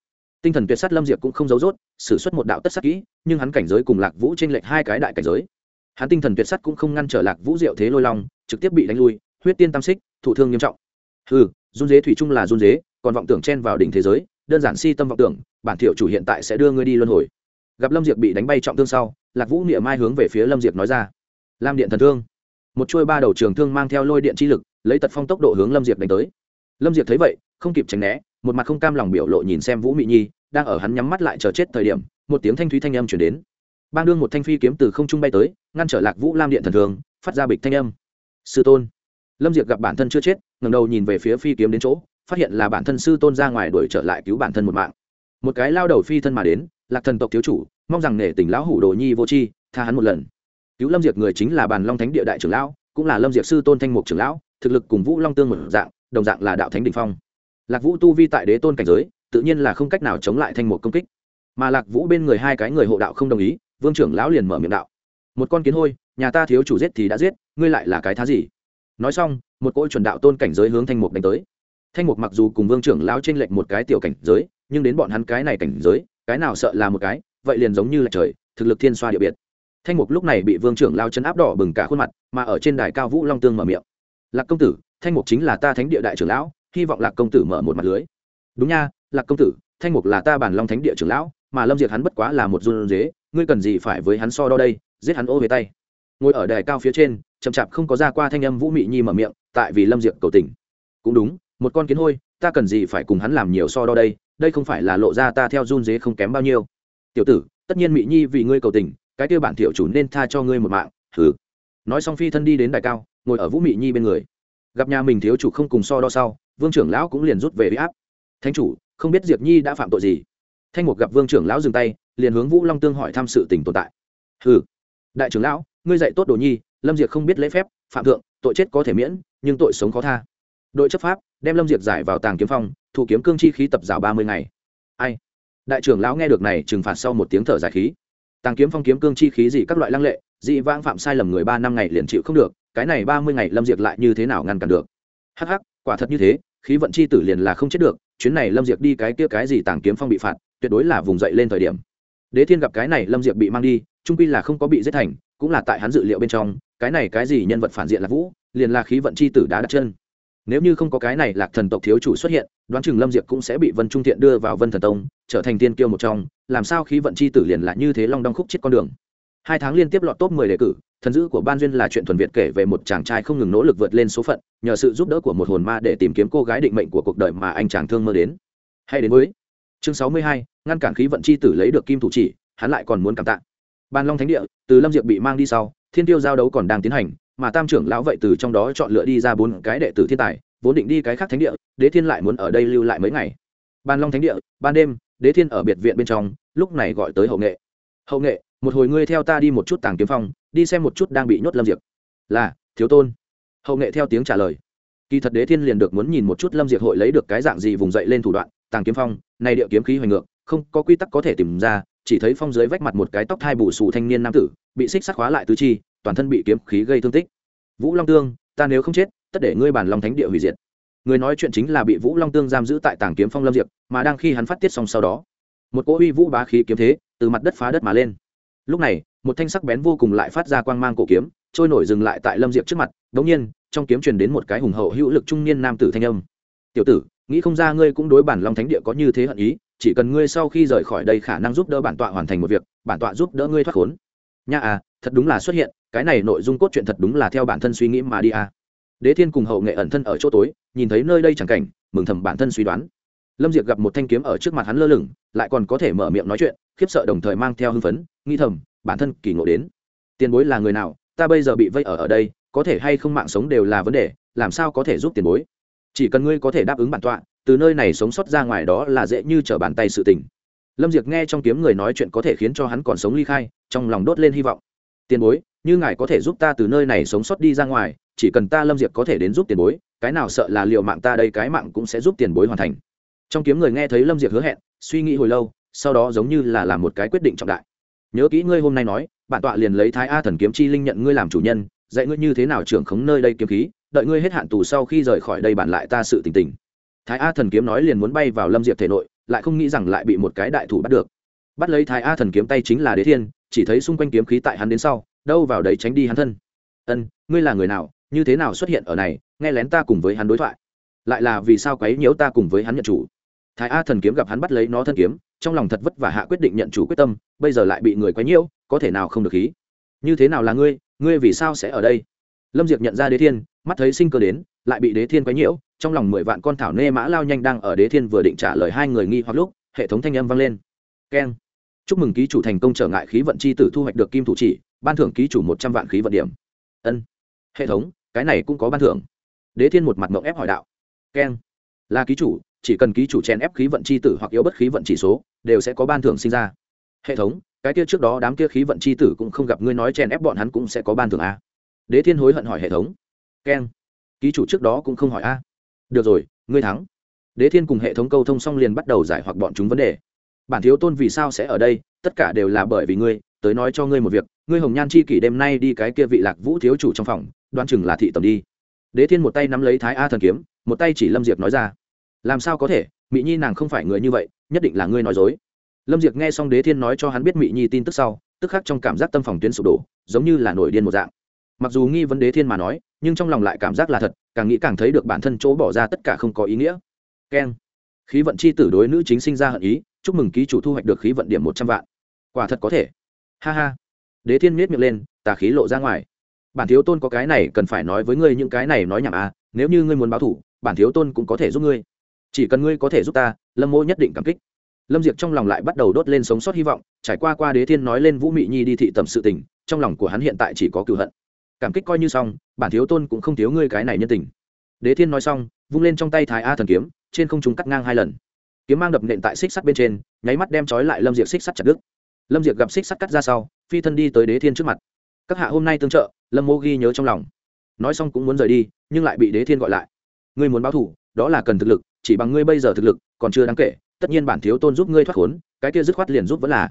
Tinh thần tuyệt sát lâm diệt cũng không giấu rốt, sử xuất một đạo tất sát kỹ, nhưng hắn cảnh giới cùng lạc vũ trên lệch hai cái đại cảnh giới. Hắn tinh thần tuyệt sát cũng không ngăn trở lạc vũ diệu thế lôi long, trực tiếp bị đánh lui, huyết tiên tam xích, thụ thương nghiêm trọng. Ừ run dế thủy chung là run dế còn vọng tưởng chen vào đỉnh thế giới, đơn giản si tâm vọng tưởng, bản thiệu chủ hiện tại sẽ đưa ngươi đi luân hồi. Gặp lâm diệp bị đánh bay trọng thương sau, lạc vũ niệm mai hướng về phía lâm diệp nói ra lam điện thần thương. Một chuôi ba đầu trường thương mang theo lôi điện chi lực, lấy tật phong tốc độ hướng lâm diệp đánh tới. Lâm diệp thấy vậy, không kịp tránh né, một mặt không cam lòng biểu lộ nhìn xem vũ mị nhi, đang ở hắn nhắm mắt lại chờ chết thời điểm, một tiếng thanh thúy thanh âm chuyển đến. Bang đương một thanh phi kiếm từ không trung bay tới, ngăn trở lạc vũ lam điện thần thường phát ra bịch thanh âm. Sư tôn. Lâm diệp gặp bản thân chưa chết ngầm đầu nhìn về phía phi kiếm đến chỗ, phát hiện là bản thân sư tôn ra ngoài đuổi trở lại cứu bản thân một mạng. Một cái lao đầu phi thân mà đến, lạc thần tộc thiếu chủ, mong rằng nể tình lão hủ đồ nhi vô chi, tha hắn một lần cứu lâm diệp người chính là bàn long thánh địa đại trưởng lão, cũng là lâm diệp sư tôn thanh mục trưởng lão, thực lực cùng vũ long tương một dạng, đồng dạng là đạo thánh đình phong. Lạc vũ tu vi tại đế tôn cảnh giới, tự nhiên là không cách nào chống lại thanh mục công kích. Mà lạc vũ bên người hai cái người hộ đạo không đồng ý, vương trưởng lão liền mở miệng đạo. Một con kiến hôi, nhà ta thiếu chủ giết thì đã giết, ngươi lại là cái thá gì? Nói xong, một cỗ chuẩn đạo tôn cảnh giới hướng thanh mục đánh tới. Thanh mục mặc dù cùng vương trưởng lão trên lệnh một cái tiểu cảnh giới, nhưng đến bọn hắn cái này cảnh giới, cái nào sợ là một cái, vậy liền giống như là trời, thực lực thiên xoa địa biệt thanh mục lúc này bị vương trưởng lao chân áp đỏ bừng cả khuôn mặt, mà ở trên đài cao vũ long tương mở miệng. Lạc công tử, thanh mục chính là ta thánh địa đại trưởng lão, hy vọng lạc công tử mở một mặt lưới. Đúng nha, lạc công tử, thanh mục là ta bản long thánh địa trưởng lão, mà lâm diệt hắn bất quá là một run dế ngươi cần gì phải với hắn so đo đây, giết hắn ô về tay. Ngồi ở đài cao phía trên, chậm chạp không có ra qua thanh âm vũ mị nhi mở miệng, tại vì lâm diệt cầu tình. Cũng đúng, một con kiến hôi, ta cần gì phải cùng hắn làm nhiều so đo đây đây không phải là lộ ra ta theo run dế không kém bao nhiêu. Tiểu tử, tất nhiên mị nhi vì ngươi cầu tình cái kia bản tiểu chủ nên tha cho ngươi một mạng thử nói xong phi thân đi đến đài cao, ngồi ở vũ mị nhi bên người. Gặp nhà mình thiếu chủ không cùng so đo sau, vương trưởng lão cũng liền rút về bị áp. Thánh chủ, không biết diệp nhi đã phạm tội gì? Thanh mục gặp vương trưởng lão dừng tay, liền hướng vũ long tương hỏi thăm sự tình tồn tại. Hừ. Đại trưởng lão, ngươi dạy tốt đồ nhi, lâm diệp không biết lễ phép, phạm thượng, tội chết có thể miễn, nhưng tội sống khó tha. Đội chấp pháp, đem lâm diệp giải vào tàng kiếm phong thủ kiếm cương chi khí tập rào ba mươi ngày. Ai? Đại trưởng lão nghe được này, trừng phạt sau một tiếng thở dài khí tàng kiếm phong kiếm cương chi khí gì các loại lăng lệ, dị vãng phạm sai lầm người ba năm ngày liền chịu không được, cái này ba mươi ngày lâm diệt lại như thế nào ngăn cản được? Hắc hắc, quả thật như thế, khí vận chi tử liền là không chết được, chuyến này lâm diệt đi cái kia cái gì tàng kiếm phong bị phạt, tuyệt đối là vùng dậy lên thời điểm. Đế thiên gặp cái này lâm diệt bị mang đi trung quy là không có bị giết thành, cũng là tại hắn dự liệu bên trong, cái này cái gì nhân vật phản diện là vũ, liền là khí vận chi tử đã đặt chân nếu như không có cái này lạc thần tộc thiếu chủ xuất hiện, đoán chừng lâm diệp cũng sẽ bị vân trung thiện đưa vào vân thần tông, trở thành tiên kiêu một trong, làm sao khí vận chi tử liền là như thế long đong khúc chết con đường. Hai tháng liên tiếp lọt top mười đề cử, thần dữ của ban duyên là chuyện thuần việt kể về một chàng trai không ngừng nỗ lực vượt lên số phận, nhờ sự giúp đỡ của một hồn ma để tìm kiếm cô gái định mệnh của cuộc đời mà anh chàng thương mơ đến. Hay đến với chương sáu mươi hai, ngăn cản khí vận chi tử lấy được kim thủ chỉ, hắn lại còn muốn cảm tạ. Ban long thánh địa, từ lâm diệp bị mang đi sau, thiên tiêu giao đấu còn đang tiến hành mà tam trưởng lão vậy từ trong đó chọn lựa đi ra bốn cái đệ tử thiên tài, vốn định đi cái khác thánh địa, đế thiên lại muốn ở đây lưu lại mấy ngày. Ban long thánh địa, ban đêm, đế thiên ở biệt viện bên trong, lúc này gọi tới hậu nghệ. Hậu nghệ, một hồi ngươi theo ta đi một chút tàng kiếm phong, đi xem một chút đang bị nhốt lâm diệp. Là, thiếu tôn. Hậu nghệ theo tiếng trả lời. Kỳ thật đế thiên liền được muốn nhìn một chút lâm diệp hội lấy được cái dạng gì vùng dậy lên thủ đoạn, tàng kiếm phong, này địa kiếm khí hoành ngược, không có quy tắc có thể tìm ra, chỉ thấy phong dưới vách mặt một cái tóc thai bù xù thanh niên nam tử, bị xích sắt khóa lại tứ chi toàn thân bị kiếm khí gây thương tích. Vũ long tương, ta nếu không chết, tất để ngươi bản long thánh địa hủy diệt. Người nói chuyện chính là bị vũ long tương giam giữ tại tàng kiếm phong lâm diệp mà đang khi hắn phát tiết xong sau đó, một cỗ uy vũ bá khí kiếm thế từ mặt đất phá đất mà lên. Lúc này, một thanh sắc bén vô cùng lại phát ra quang mang cổ kiếm, trôi nổi dừng lại tại lâm diệp trước mặt. Đ ỗ n g nhiên, trong kiếm truyền đến một cái hùng hậu hữu lực trung niên nam tử thanh âm. Tiểu tử, nghĩ không ra ngươi cũng đối bản long thánh địa có như thế hận ý, chỉ cần ngươi sau khi rời khỏi đây khả năng giúp đỡ bản tọa hoàn thành một việc, bản tọa giúp đỡ ngươi thoát khốn. Nha à thật đúng là xuất hiện cái này nội dung cốt truyện thật đúng là theo bản thân suy nghĩ mà đi à. Đế thiên cùng hậu nghệ ẩn thân ở chỗ tối, nhìn thấy nơi đây chẳng cảnh, mừng thầm bản thân suy đoán. Lâm diệp gặp một thanh kiếm ở trước mặt hắn lơ lửng, lại còn có thể mở miệng nói chuyện, khiếp sợ đồng thời mang theo hưng phấn nghi thầm, bản thân kỳ ngộ đến. Tiền bối là người nào, ta bây giờ bị vây ở ở đây, có thể hay không mạng sống đều là vấn đề, làm sao có thể giúp tiền bối? Chỉ cần ngươi có thể đáp ứng bản tọa, từ nơi này sống sót ra ngoài đó là dễ như trở bàn tay sự tình. Lâm diệp nghe trong kiếm người nói chuyện có thể khiến cho hắn còn sống ly khai, trong lòng đốt lên hy vọng tiền bối, như ngài có thể giúp ta từ nơi này sống sót đi ra ngoài, chỉ cần ta lâm diệp có thể đến giúp tiền bối, cái nào sợ là liệu mạng ta đây cái mạng cũng sẽ giúp tiền bối hoàn thành. Trong kiếm người nghe thấy lâm diệp hứa hẹn, suy nghĩ hồi lâu, sau đó giống như là làm một cái quyết định trọng đại. Nhớ kỹ ngươi hôm nay nói, bản tọa liền lấy thái a thần kiếm chi linh nhận ngươi làm chủ nhân, dạy ngươi như thế nào trưởng khống nơi đây kiếm khí, đợi ngươi hết hạn tù sau khi rời khỏi đây bản lại ta sự tình tình. Thái a thần kiếm nói liền muốn bay vào lâm diệp thể nội, lại không nghĩ rằng lại bị một cái đại thủ bắt được. Bắt lấy thái a thần kiếm tay chính là đế thiên chỉ thấy xung quanh kiếm khí tại hắn đến sau, đâu vào đấy tránh đi hắn thân. Ân, ngươi là người nào, như thế nào xuất hiện ở này, nghe lén ta cùng với hắn đối thoại. Lại là vì sao quấy nhiễu ta cùng với hắn nhận chủ? Thái a thần kiếm gặp hắn bắt lấy nó thân kiếm, trong lòng thật vất vả hạ quyết định nhận chủ quyết tâm, bây giờ lại bị người quấy nhiễu, có thể nào không được khí? Như thế nào là ngươi ngươi vì sao sẽ ở đây? Lâm diệp nhận ra đế thiên, mắt thấy sinh cơ đến, lại bị đế thiên quấy nhiễu, trong lòng mười vạn con thảo nê mã lao nhanh đang ở đế thiên vừa định trả lời hai người nghi hoặc lúc, hệ thống thanh âm vang lên. Keng chúc mừng ký chủ thành công trở ngại khí vận chi tử thu hoạch được kim thủ chỉ, ban thưởng ký chủ một trăm vạn khí vận điểm. Ân. Hệ thống, cái này cũng có ban thưởng. Đế thiên một mặt mộng ép hỏi đạo. Keng. Là ký chủ, chỉ cần ký chủ chèn ép khí vận c h i tử hoặc yếu bất khí vận chỉ số, đều sẽ có ban thưởng sinh ra. Hệ thống, cái kia trước đó đám kia khí vận c h i tử cũng không gặp ngươi nói chèn ép bọn hắn cũng sẽ có ban thưởng a. Đế thiên hối hận hỏi hệ thống. Keng. Ký chủ trước đó cũng không hỏi a. Được rồi, ngươi thắng. Đế thiên cùng hệ thống câu thông xong liền bắt đầu giải hoặc bọn chúng vấn đề bản thiếu tôn vì sao sẽ ở đây, tất cả đều là bởi vì ngươi, tới nói cho ngươi một việc, ngươi hồng nhan chi kỷ đêm nay đi cái kia vị lạc vũ thiếu chủ trong phòng đoan chừng là thị tầm đi. Đế thiên một tay nắm lấy thái a thần kiếm, một tay chỉ lâm diệp nói ra. Làm sao có thể mỹ nhi nàng không phải người như vậy, nhất định là ngươi nói dối. Lâm diệp nghe xong đế thiên nói cho hắn biết mỹ nhi tin tức sau, tức khắc trong cảm giác tâm phòng tuyến sụp đổ, giống như là nổi điên một dạng. Mặc dù nghi vấn đế thiên mà nói, nhưng trong lòng lại cảm giác là thật, càng nghĩ càng thấy được bản thân chỗ bỏ ra tất cả không có ý nghĩa. Keng. Khí vận c h i tử đối nữ chính sinh ra hận ý chúc mừng ký chủ thu hoạch được khí vận điểm một trăm vạn. Quả thật có thể. Ha ha. Đế thiên miết miệng lên, tà khí lộ ra ngoài. Bản thiếu tôn có cái này cần phải nói với ngươi những cái này nói nhảm à nếu như ngươi muốn báo thủ, bản thiếu tôn cũng có thể giúp ngươi. Chỉ cần ngươi có thể giúp ta, lâm mô nhất định cảm kích. Lâm diệp trong lòng lại bắt đầu đốt lên sống sót hy vọng, trải qua qua đế thiên nói lên vũ mị nhi đi thị tầm sự tình, trong lòng của hắn hiện tại chỉ có cựu hận. Cảm kích coi như xong, bản thiếu tôn cũng không thiếu ngươi cái này nhân tình. Đế thiên nói xong, vung lên trong tay thái a thần kiếm, trên không trung cắt ngang hai lần kiếm mang đập nện tại xích sắt bên trên, nháy mắt đem trói lại lâm diệp xích sắt chặt đứt. Lâm diệp gặp xích sắt cắt ra sau, phi thân đi tới đế thiên trước mặt. Các hạ hôm nay tương trợ, lâm mô ghi nhớ trong lòng. Nói xong cũng muốn rời đi, nhưng lại bị đế thiên gọi lại. Ngươi muốn báo thủ, đó là cần thực lực, chỉ bằng ngươi bây giờ thực lực, còn chưa đáng kể, tất nhiên bản thiếu tôn giúp ngươi thoát khốn, cái kia dứt khoát liền giúp vẫn là.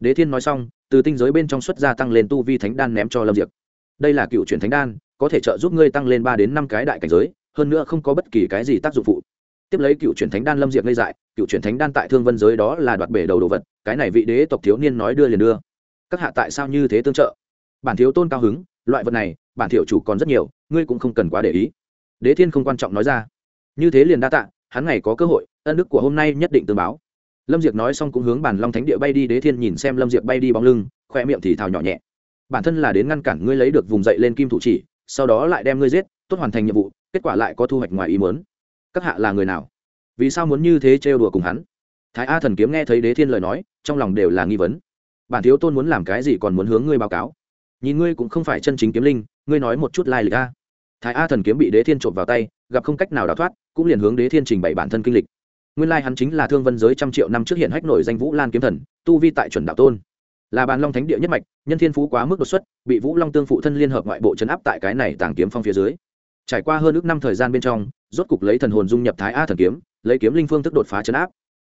Đế thiên nói xong, từ tinh giới bên trong xuất gia tăng lên tu vi thánh đan ném cho lâm diệp đây là cựu truyền thánh đan, có thể trợ giúp ngươi tăng lên ba đến năm cái đại cảnh giới, hơn nữa không có bất kỳ cái gì tác dụng phụ. Tiếp lấy cựu truyền thánh đan lâm diệp ngây dại cựu truyền thánh đan tại thương vân giới đó là đoạt bể đầu đồ vật, cái này vị đế tộc thiếu niên nói đưa liền đưa. Các hạ tại sao như thế tương trợ? Bản thiếu tôn cao hứng, loại vật này, bản thiệu chủ còn rất nhiều, ngươi cũng không cần quá để ý. Đế thiên không quan trọng nói ra. Như thế liền đa tạ, hắn ngày có cơ hội, ân đức của hôm nay nhất định tương báo. Lâm diệp nói xong cũng hướng bản long thánh địa bay đi, đế thiên nhìn xem lâm diệp bay đi bóng lưng, khoe miệng thì thào nhỏ nhẹ. Bản thân là đến ngăn cản ngươi lấy được vùng dậy lên kim thủ chỉ, sau đó lại đem ngươi giết, tốt hoàn thành nhiệm vụ, kết quả lại có thu hoạch ngoài ý muốn. Các hạ là người nào? Vì sao muốn như thế trêu đùa cùng hắn? Thái a thần kiếm nghe thấy đế thiên lời nói, trong lòng đều là nghi vấn. Bản thiếu tôn muốn làm cái gì còn muốn hướng ngươi báo cáo? Nhìn ngươi cũng không phải chân chính kiếm linh, ngươi nói một chút lai lịch a. Thái a thần kiếm bị đế thiên trộm vào tay, gặp không cách nào đào thoát, cũng liền hướng đế thiên trình bày bản thân kinh lịch. Nguyên lai hắn chính là thương vân giới trăm triệu năm trước hiện hách nổi danh vũ lan kiếm thần, tu vi tại chuẩn đạo tôn. Là bàn long thánh địa nhất mạch, nhân thiên phú quá mức đột xuất, bị vũ long tương phụ thân liên hợp ngoại bộ chấn áp tại cái này tàng kiếm phong phía dưới trải qua hơn ước năm thời gian bên trong, rốt cục lấy thần hồn dung nhập thái a thần kiếm, lấy kiếm linh phương thức đột phá chấn áp.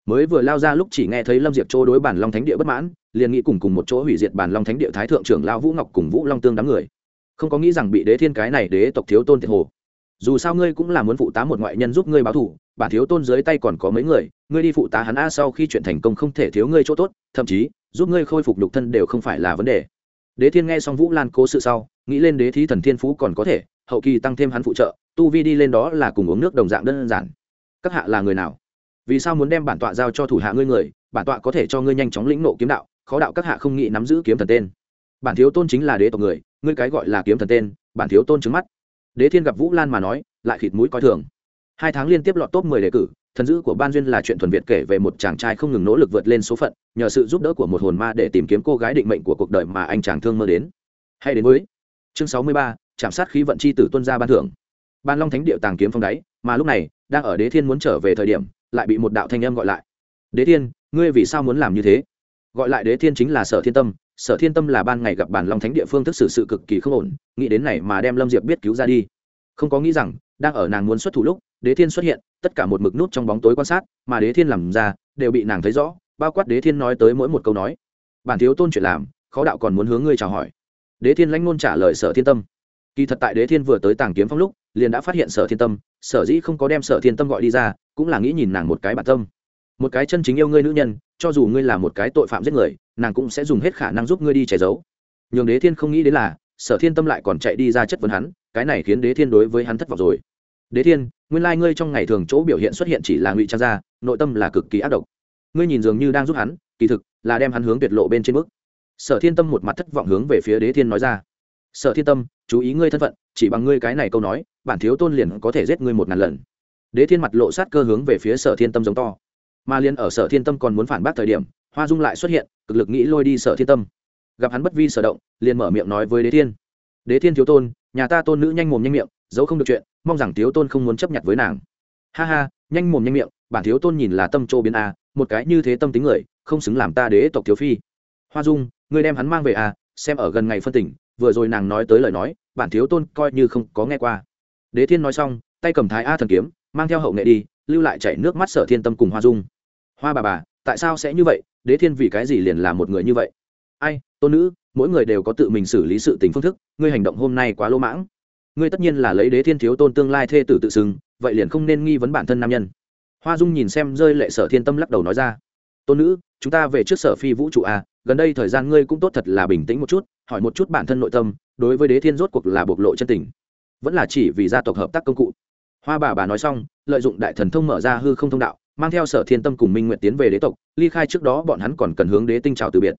Mới vừa lao ra lúc chỉ nghe thấy lâm diệp chỗ đối bản long thánh địa bất mãn, liền nghĩ cùng cùng một chỗ hủy diệt bản long thánh địa thái thượng trưởng lao vũ ngọc cùng vũ long tương đám người. Không có nghĩ rằng bị đế thiên cái này đế tộc thiếu tôn thiệt hồ. Dù sao ngươi cũng là muốn phụ tá một ngoại nhân giúp ngươi báo thủ bản thiếu tôn dưới tay còn có mấy người, ngươi đi phụ tá hắn a sau khi chuyện thành công không thể thiếu ngươi chỗ tốt, thậm chí, giúp ngươi khôi phục nhục thân đều không phải là vấn đề. Đế thiên nghe xong vũ lan cố sự sau, nghĩ lên đế thí thần thiên phú còn có thể hậu kỳ tăng thêm hắn phụ trợ, tu vi đi lên đó là cùng uống nước đồng dạng đơn giản. Các hạ là người nào? Vì sao muốn đem bản tọa giao cho thủ hạ ngươi người, bản tọa có thể cho ngươi nhanh chóng lĩnh nộ kiếm đạo, khó đạo các hạ không nghĩ nắm giữ kiếm thần tên. Bản thiếu tôn chính là đế tộc người, ngươi cái gọi là kiếm thần tên, bản thiếu tôn trứng mắt. Đế thiên gặp vũ lan mà nói, lại khịt mũi coi thường. Hai tháng liên tiếp lọt top mười đề cử, thần dữ của ban duyên là chuyện thuần việt kể về một chàng trai không ngừng nỗ lực vượt lên số phận, nhờ sự giúp đỡ của một hồn ma để tìm kiếm cô gái định mệnh của cuộc đời mà anh chàng thương mơ đến. Hay đến với chương sáu mươi ba chạm sát khí vận chi tử tuân ra ban thưởng. Ban long thánh điệu tàng kiếm phong đáy, mà lúc này, đang ở đế thiên muốn trở về thời điểm, lại bị một đạo thanh âm gọi lại. Đế thiên, ngươi vì sao muốn làm như thế? Gọi lại đế thiên chính là sở thiên tâm. Sở thiên tâm là ban ngày gặp bản long thánh địa phương thức xử sự cực kỳ không ổn, nghĩ đến này mà đem lâm diệp biết cứu ra đi. Không có nghĩ rằng, đang ở nàng muốn xuất thủ lúc, đế thiên xuất hiện, tất cả một mực nút trong bóng tối quan sát, mà đế thiên làm ra, đều bị nàng thấy rõ, bao quát đế thiên nói tới mỗi một câu nói. Bản thiếu tôn chuyện làm, khó đạo còn muốn hướng ngươi chào hỏi. Đế thiên lãnh ngôn trả lời sở thiên tâm kỳ thật tại đế thiên vừa tới tàng kiếm phong lúc, liền đã phát hiện sở thiên tâm, sở dĩ không có đem sở thiên tâm gọi đi ra, cũng là nghĩ nhìn nàng một cái bản tâm. Một cái chân chính yêu ngươi nữ nhân, cho dù ngươi là một cái tội phạm giết người, nàng cũng sẽ dùng hết khả năng giúp ngươi đi che giấu. Nhường đế thiên không nghĩ đến là, sở thiên tâm lại còn chạy đi ra chất vấn hắn, cái này khiến đế thiên đối với hắn thất vọng rồi. Đế thiên, nguyên lai ngươi trong ngày thường chỗ biểu hiện xuất hiện chỉ là ngụy trang gia nội tâm là cực kỳ ác độc. Ngươi nhìn dường như đang giúp hắn, kỳ thực là đem hắn hướng tuyệt lộ bên trên bước. Sở thiên tâm một mặt thất vọng hướng về phía đế thiên nói ra. Sở thiên tâm chú ý ngươi thân phận, chỉ bằng ngươi cái này câu nói, bản thiếu tôn liền có thể giết ngươi một ngàn lần. Đế thiên mặt lộ sát cơ hướng về phía sở thiên tâm giống to. Mà liền ở sở thiên tâm còn muốn phản bác thời điểm, hoa dung lại xuất hiện, cực lực nghĩ lôi đi sở thiên tâm. Gặp hắn bất vi sở động, liền mở miệng nói với đế thiên. Đế thiên thiếu tôn, nhà ta tôn nữ nhanh mồm nhanh miệng, giấu không được chuyện, mong rằng thiếu tôn không muốn chấp nhận với nàng. Ha ha, nhanh mồm nhanh miệng, bản thiếu tôn nhìn là tâm châu biến a, một cái như thế tâm tính người, không xứng làm ta đế tộc thiếu phi. Hoa dung, ngươi đem hắn mang về a, xem ở gần ngày phân tỉnh vừa rồi nàng nói tới lời nói, bản thiếu tôn coi như không có nghe qua. Đế thiên nói xong, tay cầm thái a thần kiếm, mang theo hậu nghệ đi, lưu lại chảy nước mắt sở thiên tâm cùng hoa dung. Hoa bà bà, tại sao sẽ như vậy? Đế thiên vì cái gì liền là một người như vậy? Ai, tôn nữ, mỗi người đều có tự mình xử lý sự tình phương thức, ngươi hành động hôm nay quá lỗ mãng. Ngươi tất nhiên là lấy đế thiên thiếu tôn tương lai thê tử tự xưng, vậy liền không nên nghi vấn bản thân nam nhân. Hoa dung nhìn xem rơi lệ sở thiên tâm lắc đầu nói ra. Tôn nữ, chúng ta về trước sở phi vũ trụ a gần đây thời gian ngươi cũng tốt thật là bình tĩnh một chút, hỏi một chút bản thân nội tâm, đối với đế thiên rốt cuộc là bộc lộ chân tình. Vẫn là chỉ vì gia tộc hợp tác công cụ. Hoa bà bà nói xong, lợi dụng đại thần thông mở ra hư không thông đạo, mang theo sở thiên tâm cùng minh nguyện tiến về đế tộc, ly khai trước đó bọn hắn còn cần hướng đế tinh trào từ biệt.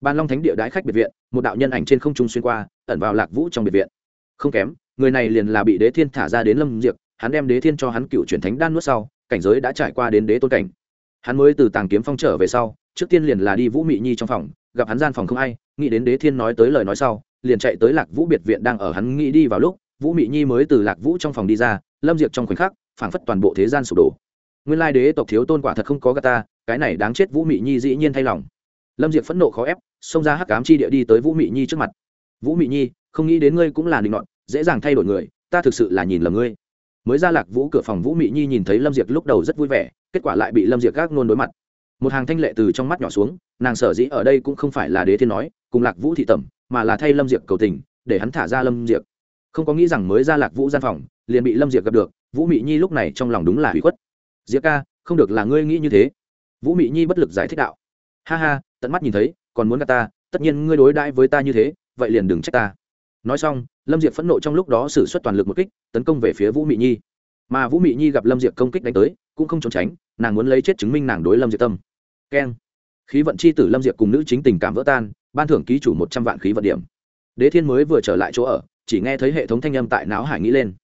Ban long thánh địa đái khách biệt viện, một đạo nhân ảnh trên không trung xuyên qua, ẩn vào lạc vũ trong biệt viện. Không kém, người này liền là bị đế thiên thả ra đến lâm diệp, hắn đem đế thiên cho hắn cựu truyền thánh đan nuốt sau, cảnh giới đã trải qua đến đế tôn cảnh. Hắn mới từ tàng kiếm phong trở về sau trước tiên liền là đi vũ mị nhi trong phòng, gặp hắn gian phòng không ai, nghĩ đến đế thiên nói tới lời nói sau, liền chạy tới lạc vũ biệt viện đang ở hắn nghĩ đi vào lúc, vũ mị nhi mới từ lạc vũ trong phòng đi ra, lâm diệp trong khoảnh khắc, phảng phất toàn bộ thế gian sụp đổ. Nguyên lai đế tộc thiếu tôn quả thật không có gà ta, cái này đáng chết vũ mị nhi dĩ nhiên thay lòng. Lâm diệp phẫn nộ khó ép, xông ra hắc cám chi địa đi tới vũ mị nhi trước mặt. Vũ mị nhi, không nghĩ đến ngươi cũng là định ngọn dễ dàng thay đổi người, ta thực sự là nhìn lầm ngươi. Mới ra lạc vũ cửa phòng vũ mị nhi nhìn thấy lâm diệp lúc đầu rất vui vẻ, kết quả lại bị lâm diệp gác nôn đối mặt một hàng thanh lệ từ trong mắt nhỏ xuống, nàng sở dĩ ở đây cũng không phải là đế thiên nói, cùng lạc vũ thị tẩm, mà là thay lâm diệp cầu tình, để hắn thả ra lâm diệp. Không có nghĩ rằng mới ra lạc vũ gian phòng, liền bị lâm diệp gặp được, vũ mị nhi lúc này trong lòng đúng là hủy khuất. Diệp ca, không được là ngươi nghĩ như thế. Vũ mị nhi bất lực giải thích đạo. Ha ha, tận mắt nhìn thấy, còn muốn gặp ta, tất nhiên ngươi đối đãi với ta như thế, vậy liền đừng trách ta. Nói xong, lâm diệp phẫn nộ trong lúc đó xử suất toàn lực một kích, tấn công về phía vũ mị nhi. Mà vũ mị nhi gặp lâm diệp công kích đánh tới, cũng không trốn tránh, nàng muốn lấy chết chứng minh nàng đối lâm diệp tâm keng. Khí vận c h i tử lâm diệp cùng nữ chính tình cảm vỡ tan, ban thưởng ký chủ một trăm vạn khí vận điểm. Đế thiên mới vừa trở lại chỗ ở, chỉ nghe thấy hệ thống thanh âm tại não hải nghĩ lên.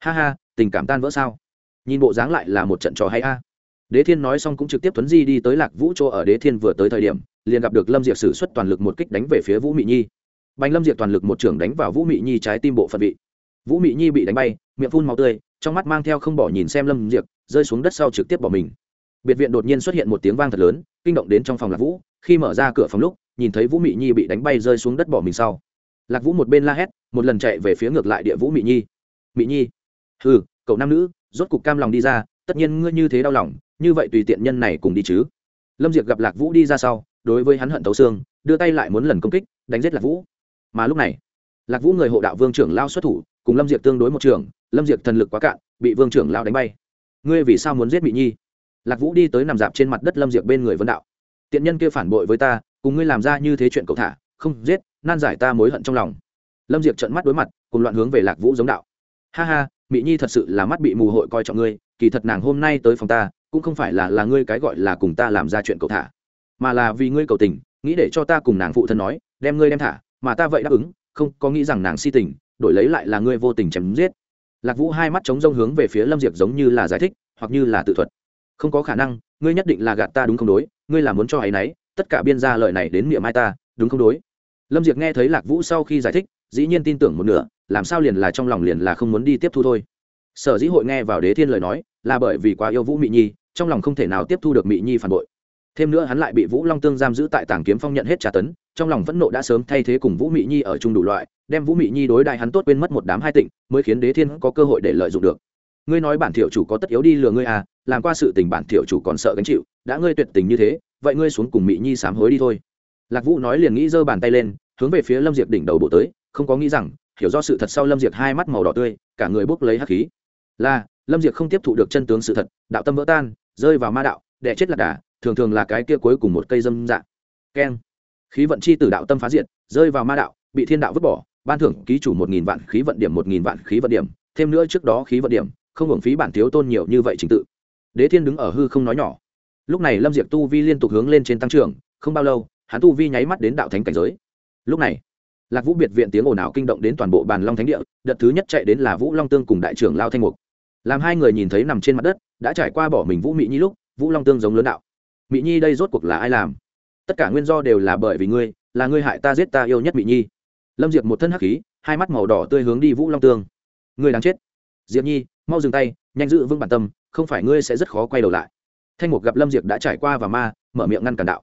Ha ha, tình cảm tan vỡ sao? Nhìn bộ dáng lại là một trận trò hay a. Đế thiên nói xong cũng trực tiếp tuấn di đi tới lạc vũ chỗ ở. Đế thiên vừa tới thời điểm, liền gặp được lâm diệp xử suất toàn lực một kích đánh về phía vũ mị nhi. Bánh lâm diệp toàn lực một trưởng đánh vào vũ mị nhi trái tim bộ phận vị. Vũ mị nhi bị đánh bay, miệng phun màu tươi, trong mắt mang theo không bỏ nhìn xem lâm diệp, rơi xuống đất sau trực tiếp bỏ mình biệt viện đột nhiên xuất hiện một tiếng vang thật lớn, kinh động đến trong phòng lạc vũ, khi mở ra cửa phòng lúc, nhìn thấy vũ mị nhi bị đánh bay rơi xuống đất bỏ mình sau. Lạc vũ một bên la hét, một lần chạy về phía ngược lại địa vũ mị nhi. Mị nhi ừ cậu nam nữ, rốt cục cam lòng đi ra, tất nhiên ngươi như thế đau lòng, như vậy tùy tiện nhân này cùng đi chứ. Lâm diệp gặp lạc vũ đi ra sau, đối với hắn hận tấu xương, đưa tay lại muốn lần công kích, đánh giết lạc vũ. Mà lúc này, lạc vũ người hộ đạo vương trưởng lao xuất thủ, cùng lâm diệp tương đối một trường, lâm diệp thần lực quá cạn, bị vương trưởng lao đánh bay. Ngươi vì sao muốn giết mỹ nhi? Lạc vũ đi tới nằm dạp trên mặt đất lâm diệp bên người vân đạo. Tiện nhân kia phản bội với ta, cùng ngươi làm ra như thế chuyện cậu thả, không giết, nan giải ta mối hận trong lòng. Lâm diệp trận mắt đối mặt, cùng loạn hướng về lạc vũ giống đạo. Ha ha mỹ nhi thật sự là mắt bị mù hội coi trọng ngươi, kỳ thật nàng hôm nay tới phòng ta, cũng không phải là là ngươi cái gọi là cùng ta làm ra chuyện cậu thả, mà là vì ngươi cầu tình, nghĩ để cho ta cùng nàng phụ thân nói, đem ngươi đem thả, mà ta vậy đáp ứng, không có nghĩ rằng nàng si tình, đổi lấy lại là ngươi vô tình chém giết. Lạc vũ hai mắt chống rông hướng về phía lâm diệp giống như là giải thích, hoặc như là tự thuật không có khả năng, ngươi nhất định là gạt ta đúng không đối? Ngươi là muốn cho hay nấy, tất cả biên gia lợi này đến miệng mai ta, đúng không đối? Lâm diệp nghe thấy lạc vũ sau khi giải thích, dĩ nhiên tin tưởng một nửa, làm sao liền là trong lòng liền là không muốn đi tiếp thu thôi. Sở dĩ hội nghe vào đế thiên lời nói, là bởi vì quá yêu vũ mị nhi, trong lòng không thể nào tiếp thu được mị nhi phản bội. Thêm nữa hắn lại bị vũ long tương giam giữ tại tảng kiếm phong nhận hết trả tấn, trong lòng vẫn nộ đã sớm thay thế cùng vũ mị nhi ở chung đủ loại, đem vũ mị nhi đối đại hắn tốt quên mất một đám hai tịnh, mới khiến đế thiên có cơ hội để lợi dụng được ngươi nói bản thiểu chủ có tất yếu đi lừa ngươi à làm qua sự tình bản thiểu chủ còn sợ gánh chịu, đã ngươi tuyệt tình như thế, vậy ngươi xuống cùng mỹ nhi sám hối đi thôi. Lạc vũ nói liền nghĩ giơ bàn tay lên, hướng về phía lâm diệp đỉnh đầu bộ tới, không có nghĩ rằng, hiểu do sự thật sau lâm diệp hai mắt màu đỏ tươi, cả người bốc lấy hắc khí. Là, lâm diệp không tiếp thụ được chân tướng sự thật, đạo tâm vỡ tan, rơi vào ma đạo, đẻ chết lạc đà, thường thường là cái kia cuối cùng một cây dâm dạ. Keng. Khí vận chi từ đạo tâm phá diệt, rơi vào ma đạo, bị thiên đạo vứt bỏ, ban thưởng ký chủ một nghìn vạn khí vận điểm một nghìn vạn khí vận điểm, thêm nữa trước đó khí vận điểm không hưởng phí bản thiếu tôn nhiều như vậy trình tự. Đế thiên đứng ở hư không nói nhỏ. Lúc này lâm diệp tu vi liên tục hướng lên trên tăng trưởng, không bao lâu, hắn tu vi nháy mắt đến đạo thánh cảnh giới. Lúc này, lạc vũ biệt viện tiếng ồn ào kinh động đến toàn bộ bàn long thánh địa, đợt thứ nhất chạy đến là vũ long tương cùng đại trưởng lao thanh mục. Làm hai người nhìn thấy nằm trên mặt đất, đã trải qua bỏ mình vũ mị nhi lúc, vũ long tương giống lớn đạo. Mị nhi, đây rốt cuộc là ai làm? Tất cả nguyên do đều là bởi vì ngươi, là ngươi hại ta giết ta yêu nhất mị nhi. Lâm diệp một thân hắc khí, hai mắt màu đỏ tươi hướng đi vũ long tương. Ngươi đáng chết diệp nhi mau dừng tay nhanh giữ vững bản tâm không phải ngươi sẽ rất khó quay đầu lại. Thanh mục gặp lâm diệp đã trải qua và ma mở miệng ngăn cản đạo.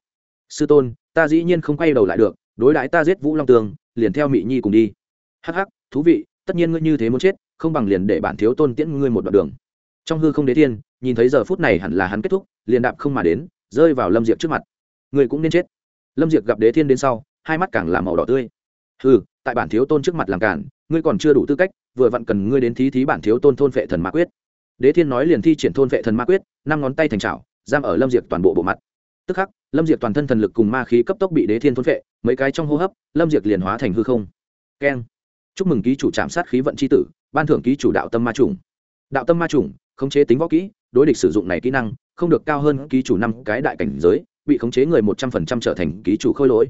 Sư tôn ta dĩ nhiên không quay đầu lại được đối đãi ta giết vũ long Tường, liền theo mị nhi cùng đi. Hắc hắc thú vị tất nhiên ngươi như thế muốn chết không bằng liền để bản thiếu tôn tiễn ngươi một đoạn đường. Trong hư không đế thiên nhìn thấy giờ phút này hẳn là hắn kết thúc liền đạp không mà đến rơi vào lâm diệp trước mặt. Ngươi cũng nên chết. Lâm diệp gặp đế thiên đến sau hai mắt càng làm màu đỏ tươi. Ừ tại bản thiếu tôn trước mặt làm cản ngươi còn chưa đủ tư cách vừa vặn cần ngươi đến thí thí bản thiếu tôn thôn vệ thần ma quyết. Đế thiên nói liền thi triển thôn vệ thần ma quyết, năm ngón tay thành trào giam ở lâm diệt toàn bộ bộ mặt. Tức khắc, lâm diệt toàn thân thần lực cùng ma khí cấp tốc bị đế thiên thôn vệ, mấy cái trong hô hấp, lâm diệt liền hóa thành hư không. Keng. Chúc mừng ký chủ trạm sát khí vận c h i tử, ban thưởng ký chủ đạo tâm ma trùng đạo tâm ma trùng khống chế tính võ kỹ, đối địch sử dụng này kỹ năng, không được cao hơn ký chủ năm cái đại cảnh giới, bị khống chế người một trăm phần trăm trở thành ký chủ khôi lỗi.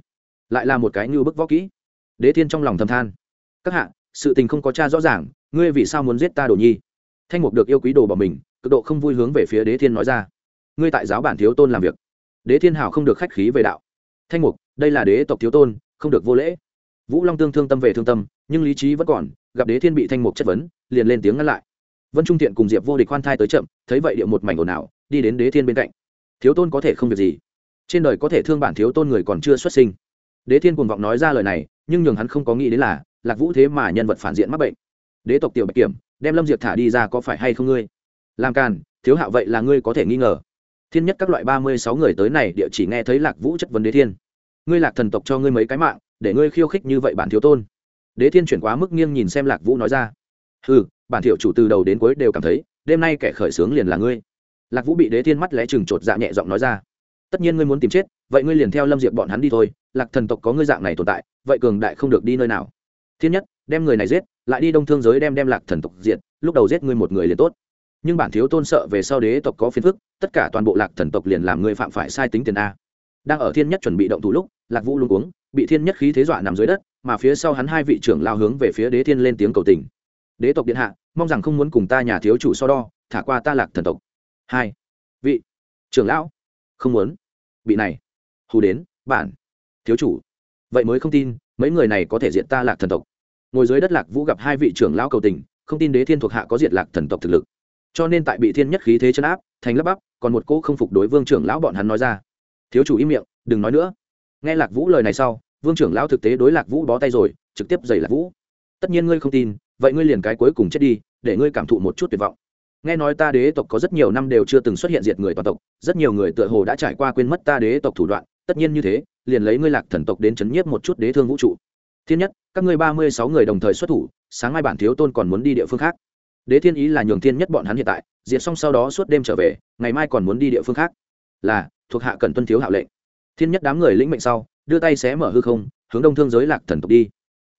Lại là một cái như bức võ kỹ. Đế thiên trong lòng thầm than. Các hạ sự tình không có cha rõ ràng, ngươi vì sao muốn giết ta đồ nhi? Thanh mục được yêu quý đồ bỏ mình, cực độ không vui hướng về phía đế thiên nói ra. Ngươi tại giáo bản thiếu tôn làm việc. Đế thiên hào không được khách khí về đạo. Thanh mục, đây là đế tộc thiếu tôn, không được vô lễ. Vũ long tương thương tâm về thương tâm, nhưng lý trí vẫn còn, gặp đế thiên bị thanh mục chất vấn, liền lên tiếng ngăn lại. Vân trung thiện cùng diệp vô địch khoan thai tới chậm, thấy vậy điệu một mảnh ồn ào, đi đến đế thiên bên cạnh. Thiếu tôn có thể không việc gì? Trên đời có thể thương bản thiếu tôn người còn chưa xuất sinh. Đế thiên cuồng vọng nói ra lời này, nhưng nhường hắn không có nghĩ đến là lạc vũ thế mà nhân vật phản diện mắc bệnh. Đế tộc tiểu bạch kiểm, đem lâm diệp thả đi ra có phải hay không ngươi? Làm càn, thiếu hạo vậy là ngươi có thể nghi ngờ. Thiên nhất các loại ba mươi sáu người tới này, địa chỉ nghe thấy lạc vũ chất vấn đế thiên. Ngươi lạc thần tộc cho ngươi mấy cái mạng, để ngươi khiêu khích như vậy bản thiếu tôn. Đế thiên chuyển quá mức nghiêng nhìn xem lạc vũ nói ra. Ừ bản thiệu chủ từ đầu đến cuối đều cảm thấy, đêm nay kẻ khởi xướng liền là ngươi. Lạc vũ bị đế thiên mắt lẽ chừng chột dạ nhẹ giọng nói ra. Tất nhiên ngươi muốn tìm chết, vậy ngươi liền theo lâm diệp bọn hắn đi thôi, lạc thần tộc có ngươi dạng này tồn tại, vậy cường đại không được đi nơi nào thiên nhất, đem người này giết, lại đi đông thương giới đem đem lạc thần tộc diện lúc đầu giết ngươi một người liền tốt. Nhưng bản thiếu tôn sợ về sau đế tộc có phiền phức, tất cả toàn bộ lạc thần tộc liền làm ngươi phạm phải sai tính tiền a. Đang ở thiên nhất chuẩn bị động thủ lúc, lạc vũ luôn uống bị thiên nhất khí thế dọa nằm dưới đất, mà phía sau hắn hai vị trưởng lao hướng về phía đế thiên lên tiếng cầu tình. Đế tộc điện hạ, mong rằng không muốn cùng ta nhà thiếu chủ so đo, thả qua ta lạc thần tộc. Hai. Vị. Trưởng lão. Không muốn. Bị này. Hù đến. Bản. Thiếu chủ. Vậy mới không tin, mấy người này có thể diện ta lạc thần tộc ngồi dưới đất lạc vũ gặp hai vị trưởng lão cầu tình, không tin đế thiên thuộc hạ có diệt lạc thần tộc thực lực. Cho nên tại bị thiên nhất khí thế chấn áp, thành lấp bắp, còn một cô không phục đối vương trưởng lão bọn hắn nói ra. Thiếu chủ im miệng, đừng nói nữa. Nghe lạc vũ lời này sau, vương trưởng lão thực tế đối lạc vũ bó tay rồi, trực tiếp giày lạc vũ. Tất nhiên ngươi không tin, vậy ngươi liền cái cuối cùng chết đi, để ngươi cảm thụ một chút tuyệt vọng. Nghe nói ta đế tộc có rất nhiều năm đều chưa từng xuất hiện diệt người toàn tộc, rất nhiều người tựa hồ đã trải qua quên mất ta đế tộc thủ đoạn, tất nhiên như thế, liền lấy ngươi lạc thần tộc đến chấn nhiếp một chút đế thương vũ trụ thiên nhất, các ngươi ba mươi sáu người đồng thời xuất thủ, sáng mai bản thiếu tôn còn muốn đi địa phương khác. Đế thiên ý là nhường thiên nhất bọn hắn hiện tại, diệt xong sau đó suốt đêm trở về, ngày mai còn muốn đi địa phương khác. Là, thuộc hạ cần tuân thiếu hạo lệnh. Thiên nhất đám người lĩnh mệnh sau, đưa tay xé mở hư không, hướng đông thương giới lạc thần tộc đi.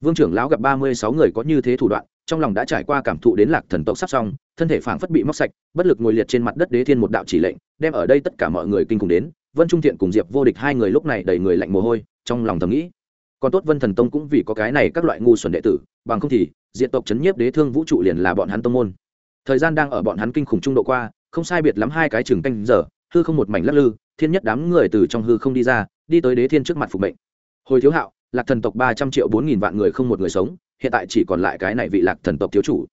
Vương trưởng lão gặp ba mươi sáu người có như thế thủ đoạn, trong lòng đã trải qua cảm thụ đến lạc thần tộc sắp xong, thân thể phảng phất bị móc sạch, bất lực ngồi liệt trên mặt đất đế thiên một đạo chỉ lệnh, đem ở đây tất cả mọi người kinh cùng đến. Vân trung thiện cùng diệp vô địch hai người lúc này đầy người lạnh mồ hôi, trong lòng thầm nghĩ còn tốt vân thần tông cũng vì có cái này các loại ngu xuẩn đệ tử, bằng không thì diện tộc chấn nhiếp đế thương vũ trụ liền là bọn hắn tông môn. Thời gian đang ở bọn hắn kinh khủng trung độ qua, không sai biệt lắm hai cái chừng canh giờ, hư không một mảnh lắc lư, thiên nhất đám người từ trong hư không đi ra, đi tới đế thiên trước mặt phục mệnh. Hồi thiếu hạo, lạc thần tộc ba trăm triệu bốn nghìn vạn người không một người sống, hiện tại chỉ còn lại cái này vị lạc thần tộc thiếu chủ.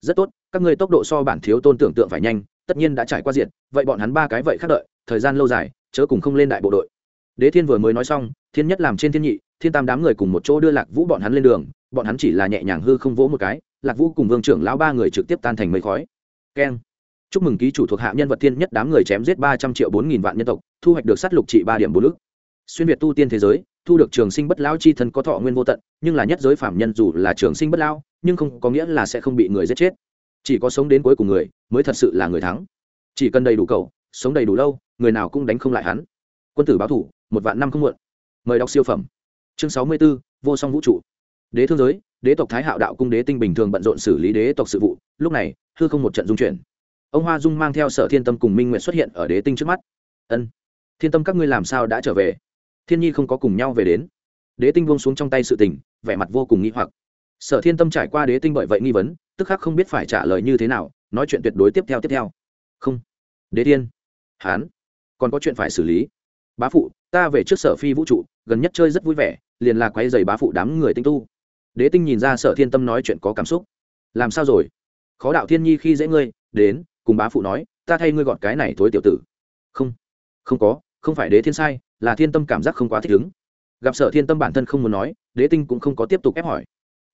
Rất tốt, các ngươi tốc độ so bản thiếu tôn tưởng tượng phải nhanh, tất nhiên đã trải qua diện vậy bọn hắn ba cái vậy khác đợi, thời gian lâu dài, chớ cùng không lên đại bộ đội. Đế thiên vừa mới nói xong, thiên nhất làm trên thiên nhị thiên tam đám người cùng một chỗ đưa lạc vũ bọn hắn lên đường, bọn hắn chỉ là nhẹ nhàng hư không vỗ một cái, lạc vũ cùng vương trưởng lão ba người trực tiếp tan thành mây khói. Keng. Chúc mừng ký chủ thuộc hạ nhân vật thiên nhất đám người chém giết ba trăm triệu bốn nghìn vạn nhân tộc, thu hoạch được sát lục trị ba điểm bốn ức. Xuyên việt tu tiên thế giới, thu được trường sinh bất lão chi thân có thọ nguyên vô tận, nhưng là nhất giới phạm nhân dù là trường sinh bất lão, nhưng không có nghĩa là sẽ không bị người giết chết. Chỉ có sống đến cuối cùng người mới thật sự là người thắng. Chỉ cần đầy đủ cầu, sống đầy đủ lâu, người nào cũng đánh không lại hắn. Quân tử báo thủ, một vạn năm không muộn. Mời đọc siêu phẩm chương sáu mươi 64, vô song vũ trụ. Đế thương giới đế tộc thái hạo đạo cung đế tinh bình thường bận rộn xử lý đế tộc sự vụ lúc này hư không một trận dung chuyển. Ông hoa dung mang theo sở thiên tâm cùng minh nguyện xuất hiện ở đế tinh trước mắt. Ân thiên tâm các ngươi làm sao đã trở về? Thiên nhi không có cùng nhau về đến. Đế tinh vông xuống trong tay sự tình vẻ mặt vô cùng nghi hoặc. Sở thiên tâm trải qua đế tinh bởi vậy nghi vấn tức khắc không biết phải trả lời như thế nào nói chuyện tuyệt đối tiếp theo tiếp theo. Không đế tiên hán còn có chuyện phải xử lý. Bá phụ ta về trước sở phi vũ trụ gần nhất chơi rất vui vẻ liền là quay dày bá phụ đám người tinh tu. Đế tinh nhìn ra sở thiên tâm nói chuyện có cảm xúc. Làm sao rồi? Khó đạo thiên nhi khi dễ ngươi, đến, cùng bá phụ nói, ta thay ngươi gọt cái này thối tiểu tử. Không không có, không phải đế thiên sai, là thiên tâm cảm giác không quá thích ứng. Gặp sở thiên tâm bản thân không muốn nói, đế tinh cũng không có tiếp tục ép hỏi.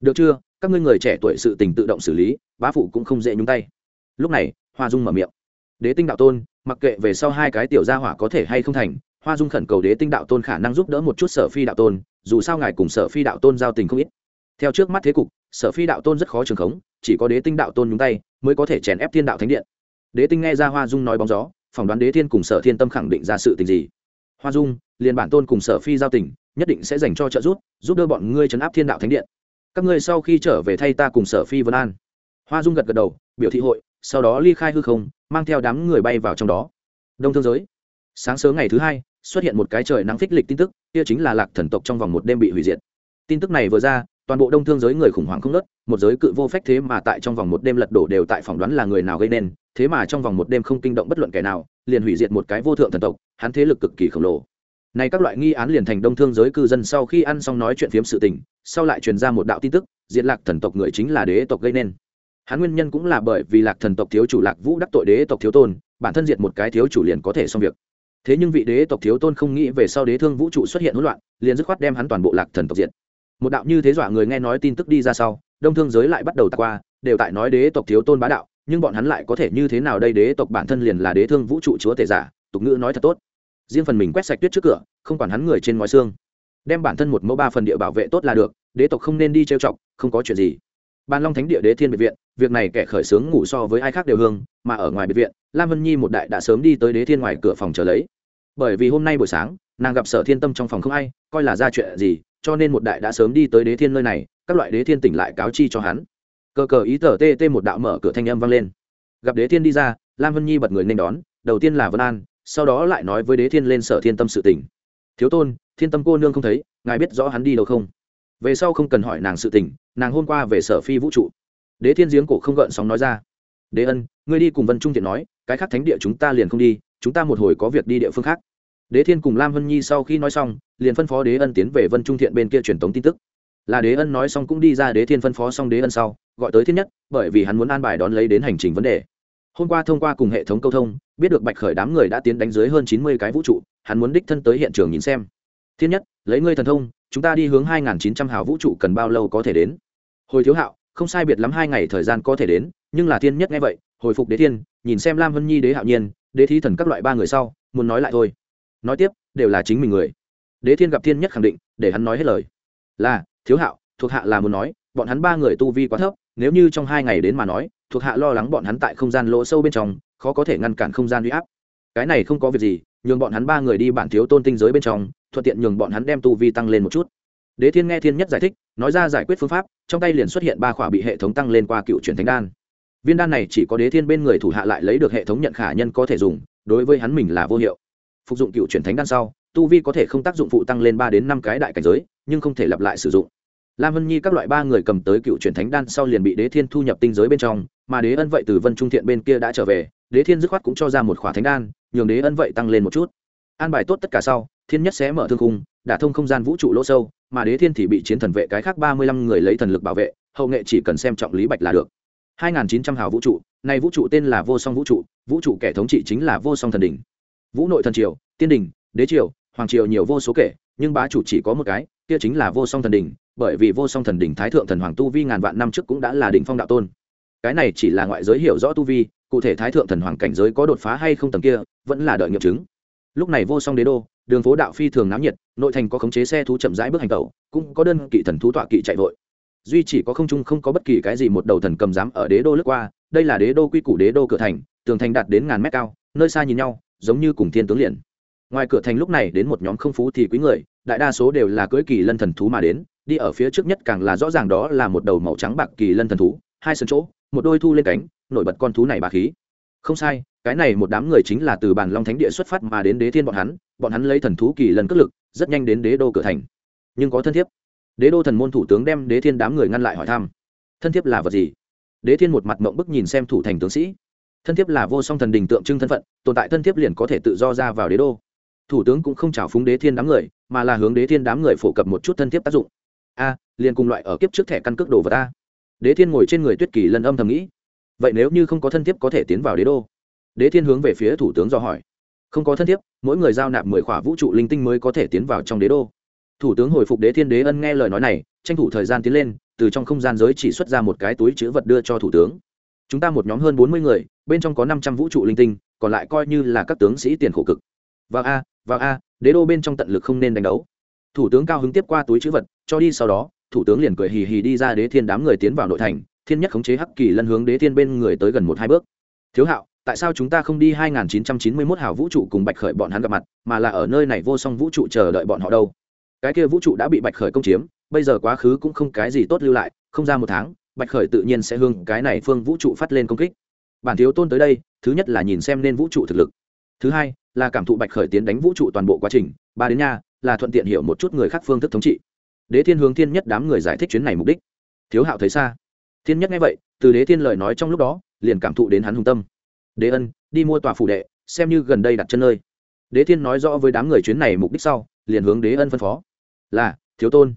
Được chưa, các ngươi người trẻ tuổi sự tình tự động xử lý, bá phụ cũng không dễ nhúng tay. Lúc này, hoa dung mở miệng. Đế tinh đạo tôn, mặc kệ về sau hai cái tiểu gia hỏa có thể hay không thành, hoa dung khẩn cầu đế tinh đạo tôn khả năng giúp đỡ một chút sở phi đạo tôn dù sao ngài cùng sở phi đạo tôn giao tình không ít. Theo trước mắt thế cục, sở phi đạo tôn rất khó trường khống, chỉ có đế tinh đạo tôn nhúng tay mới có thể chèn ép thiên đạo thánh điện. Đế tinh nghe ra hoa dung nói bóng gió, phỏng đoán đế thiên cùng sở thiên tâm khẳng định ra sự tình gì. Hoa dung, liền bản tôn cùng sở phi giao tình, nhất định sẽ dành cho trợ giúp giúp đỡ bọn ngươi chấn áp thiên đạo thánh điện. Các ngươi sau khi trở về thay ta cùng sở phi vân an. Hoa dung gật gật đầu, biểu thị hội, sau đó ly khai hư không, mang theo đám người bay vào trong đó. Đông thương giới. Sáng sớm ngày thứ hai xuất hiện một cái trời nắng phích lịch tin tức, kia chính là lạc thần tộc trong vòng một đêm bị hủy diệt. Tin tức này vừa ra, toàn bộ đông thương giới người khủng hoảng không nớt một giới cự vô phách thế mà tại trong vòng một đêm lật đổ đều tại phỏng đoán là người nào gây nên, thế mà trong vòng một đêm không kinh động bất luận kẻ nào, liền hủy diệt một cái vô thượng thần tộc, hắn thế lực cực kỳ khổng lồ. Này các loại nghi án liền thành đông thương giới cư dân sau khi ăn xong nói chuyện phiếm sự tình, sau lại truyền ra một đạo tin tức, diệt lạc thần tộc người chính là đế tộc gây nên. Hắn nguyên nhân cũng là bởi vì lạc thần tộc thiếu chủ lạc vũ đắc tội đế tộc thiếu tôn, bản thân diệt một cái thiếu chủ liền có thể xong việc thế nhưng vị đế tộc thiếu tôn không nghĩ về sau đế thương vũ trụ xuất hiện hỗn loạn, liền dứt khoát đem hắn toàn bộ lạc thần tộc diện một đạo như thế dọa người nghe nói tin tức đi ra sau, đông thương giới lại bắt đầu tạc qua, đều tại nói đế tộc thiếu tôn bá đạo, nhưng bọn hắn lại có thể như thế nào đây đế tộc bản thân liền là đế thương vũ trụ chúa tể giả, tục ngữ nói thật tốt. Riêng phần mình quét sạch tuyết trước cửa, không quản hắn người trên ngói xương. Đem bản thân một mẫu ba phần địa bảo vệ tốt là được, đế tộc không nên đi trêu chọc, không có chuyện gì ban long thánh địa đế thiên biệt viện, việc này kẻ khởi sướng ngủ so với ai khác đều hương, mà ở ngoài biệt viện, lam vân nhi một đại đã sớm đi tới đế thiên ngoài cửa phòng chờ lấy. Bởi vì hôm nay buổi sáng, nàng gặp sở thiên tâm trong phòng không ai, coi là ra chuyện gì, cho nên một đại đã sớm đi tới đế thiên nơi này, các loại đế thiên tỉnh lại cáo chi cho hắn. Cờ cờ ý tờ tê tê một đạo mở cửa thanh âm vang lên. Gặp đế thiên đi ra, lam vân nhi bật người nên đón, đầu tiên là vân an, sau đó lại nói với đế thiên lên sở thiên tâm sự tình. thiếu tôn, thiên tâm cô nương không thấy, ngài biết rõ hắn đi đâu không? Về sau không cần hỏi nàng sự tình, nàng hôm qua về sở phi vũ trụ. Đế thiên giếng cổ không gợn sóng nói ra. Đế ân, ngươi đi cùng vân trung thiện nói, cái khác thánh địa chúng ta liền không đi, chúng ta một hồi có việc đi địa phương khác. Đế thiên cùng lam vân nhi sau khi nói xong, liền phân phó đế ân tiến về vân trung thiện bên kia truyền tống tin tức. Là đế ân nói xong cũng đi ra đế thiên phân phó xong đế ân sau, gọi tới thiên nhất, bởi vì hắn muốn an bài đón lấy đến hành trình vấn đề. Hôm qua thông qua cùng hệ thống câu thông, biết được bạch khởi đám người đã tiến đánh dưới hơn chín mươi cái vũ trụ, hắn muốn đích thân tới hiện trường nhìn xem. Thiên nhất, lấy ngươi thần thông chúng ta đi hướng hai nghìn chín trăm hào vũ trụ cần bao lâu có thể đến? Hồi thiếu hạo, không sai biệt lắm hai ngày thời gian có thể đến, nhưng là thiên nhất nghe vậy, hồi phục đế thiên, nhìn xem lam vân nhi đế hạo nhiên, đế thi thần các loại ba người sau, muốn nói lại thôi. Nói tiếp, đều là chính mình người. Đế thiên gặp thiên nhất khẳng định, để hắn nói hết lời. Là, thiếu hạo, thuộc hạ là muốn nói, bọn hắn ba người tu vi quá thấp, nếu như trong hai ngày đến mà nói, thuộc hạ lo lắng bọn hắn tại không gian lỗ sâu bên trong, khó có thể ngăn cản không gian huy áp. Cái này không có việc gì nhường bọn hắn ba người đi bản thiếu tôn tinh giới bên trong, thuận tiện nhường bọn hắn đem tu vi tăng lên một chút. Đế thiên nghe thiên nhất giải thích, nói ra giải quyết phương pháp, trong tay liền xuất hiện ba khỏa bị hệ thống tăng lên qua cựu truyền thánh đan. Viên đan này chỉ có đế thiên bên người thủ hạ lại lấy được hệ thống nhận khả nhân có thể dùng, đối với hắn mình là vô hiệu. Phục dụng cựu truyền thánh đan sau, tu vi có thể không tác dụng phụ tăng lên ba đến năm cái đại cảnh giới, nhưng không thể lặp lại sử dụng. Lam vân nhi các loại ba người cầm tới cựu truyền thánh đan sau liền bị đế thiên thu nhập tinh giới bên trong mà đế ân vậy từ vân trung thiện bên kia đã trở về, đế thiên dứt khoát cũng cho ra một khỏa thánh đan, nhường đế ân vậy tăng lên một chút. An bài tốt tất cả sau, thiên nhất sẽ mở thương khung, đả thông không gian vũ trụ lỗ sâu, mà đế thiên thì bị chiến thần vệ cái khác ba mươi lăm người lấy thần lực bảo vệ, hậu nghệ chỉ cần xem trọng lý bạch là được. hai nghìn chín trăm hào vũ trụ, này vũ trụ tên là vô song vũ trụ vũ trụ kẻ thống trị chính là vô song thần đỉnh. Vũ nội thần triều, tiên đình đế triều, hoàng triều nhiều vô số kể, nhưng bá chủ chỉ có một cái, kia chính là vô song thần đỉnh, bởi vì vô song thần đỉnh thái thượng thần hoàng tu vi ngàn vạn năm trước cũng đã là đỉnh phong đạo tôn cái này chỉ là ngoại giới hiểu rõ tu vi, cụ thể thái thượng thần hoàng cảnh giới có đột phá hay không tầng kia, vẫn là đợi nghiệm chứng. Lúc này vô song đế đô, đường phố đạo phi thường náo nhiệt, nội thành có khống chế xe thú chậm rãi bước hành tẩu, cũng có đơn kỵ thần thú tọa kỵ chạy vội. Duy chỉ có không trung không có bất kỳ cái gì một đầu thần cầm dám ở đế đô lướt qua, đây là đế đô quy củ đế đô cửa thành, tường thành đạt đến ngàn mét cao, nơi xa nhìn nhau, giống như cùng thiên tướng liền. Ngoài cửa thành lúc này đến một nhóm không phú thì quý người, đại đa số đều là cưỡi kỳ lân thần thú mà đến, đi ở phía trước nhất càng là rõ ràng đó là một đầu màu trắng bạc kỳ lân thần thú, hai sân chỗ một đôi thu lên cánh, nổi bật con thú này bà khí. Không sai, cái này một đám người chính là từ bàn long thánh địa xuất phát mà đến đế thiên bọn hắn bọn hắn lấy thần thú kỳ lần cất lực, rất nhanh đến đế đô cửa thành. Nhưng có thân thiếp. Đế đô thần môn thủ tướng đem đế thiên đám người ngăn lại hỏi thăm. Thân thiếp là vật gì? Đế thiên một mặt mộng bức nhìn xem thủ thành tướng sĩ. Thân thiếp là vô song thần đình tượng trưng thân phận, tồn tại thân thiếp liền có thể tự do ra vào đế đô. Thủ tướng cũng không trào phúng đế thiên đám người, mà là hướng đế thiên đám người phổ cập một chút thân thiếp tác dụng. A, liền cùng loại ở kiếp trước thẻ căn cước đồ vật a đế thiên ngồi trên người tuyết kỳ lân âm thầm nghĩ, vậy nếu như không có thân thiếp có thể tiến vào đế đô? Đế thiên hướng về phía thủ tướng do hỏi. Không có thân thiếp, mỗi người giao nạp mười khỏa vũ trụ linh tinh mới có thể tiến vào trong đế đô. Thủ tướng hồi phục đế thiên đế ân nghe lời nói này, tranh thủ thời gian tiến lên, từ trong không gian giới chỉ xuất ra một cái túi chữ vật đưa cho thủ tướng. Chúng ta một nhóm hơn bốn mươi người, bên trong có năm trăm vũ trụ linh tinh, còn lại coi như là các tướng sĩ tiền khổ cực. Vào a vào a, đế đô bên trong tận lực không nên đánh đấu. Thủ tướng cao hứng tiếp qua túi chữ vật, cho đi sau đó thủ tướng liền cười hì hì đi ra đế thiên đám người tiến vào nội thành, thiên nhất khống chế hắc kỳ lân hướng đế thiên bên người tới gần một hai bước. Thiếu hạo, tại sao chúng ta không đi 2991 hào vũ trụ cùng bạch khởi bọn hắn gặp mặt, mà là ở nơi này vô song vũ trụ chờ đợi bọn họ đâu? Cái kia vũ trụ đã bị bạch khởi công chiếm, bây giờ quá khứ cũng không cái gì tốt lưu lại, không ra một tháng, bạch khởi tự nhiên sẽ hương cái này phương vũ trụ phát lên công kích. Bản thiếu tôn tới đây, thứ nhất là nhìn xem nên vũ trụ thực lực. Thứ hai, là cảm thụ bạch khởi tiến đánh vũ trụ toàn bộ quá trình, ba đến nha, là thuận tiện hiểu một chút người khác phương thức thống trị đế thiên hướng thiên nhất đám người giải thích chuyến này mục đích. Thiếu hạo thấy xa. Thiên nhất nghe vậy, từ đế thiên lời nói trong lúc đó, liền cảm thụ đến hắn hùng tâm. Đế ân, đi mua tòa phủ đệ, xem như gần đây đặt chân nơi. Đế thiên nói rõ với đám người chuyến này mục đích sau, liền hướng đế ân phân phó. Là, thiếu tôn.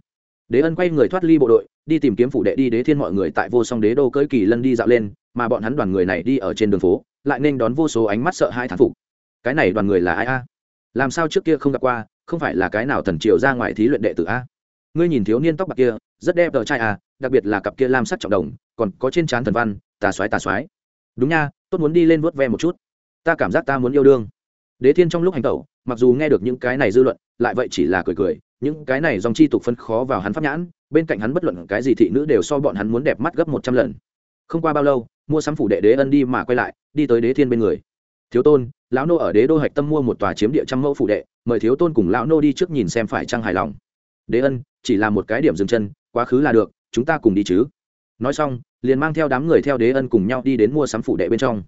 Đế ân quay người thoát ly bộ đội, đi tìm kiếm phủ đệ đi, đế thiên mọi người tại vô song đế đô cưỡi kỳ lân đi dạo lên, mà bọn hắn đoàn người này đi ở trên đường phố, lại nên đón vô số ánh mắt sợ hai thán phục. Cái này đoàn người là ai a? Làm sao trước kia không gặp qua, không phải là cái nào thần triều ra ngoài thí luyện đệ tử a? Ngươi nhìn thiếu niên tóc bạc kia, rất đẹp tờ trai à? đặc biệt là cặp kia lam sắc trọng đồng, còn có trên trán thần văn, tà xoái tà xoái đúng nha, tốt muốn đi lên vuốt ve một chút. Ta cảm giác ta muốn yêu đương. Đế thiên trong lúc hành tẩu, mặc dù nghe được những cái này dư luận, lại vậy chỉ là cười cười, những cái này dòng chi tục phân khó vào hắn pháp nhãn, bên cạnh hắn bất luận cái gì thị nữ đều so bọn hắn muốn đẹp mắt gấp một trăm lần. Không qua bao lâu, mua sắm phủ đệ đế ân đi mà quay lại, đi tới đế thiên bên người. Thiếu tôn, lão nô ở đế đô hạch tâm mua một tòa chiếm địa trăm mẫu phủ đệ, mời thiếu tôn cùng lão nô đi trước nhìn xem phải trăng hài lòng đế ân, chỉ là một cái điểm dừng chân, quá khứ là được, chúng ta cùng đi chứ. Nói xong, liền mang theo đám người theo đế ân cùng nhau đi đến mua sắm phủ đệ bên trong.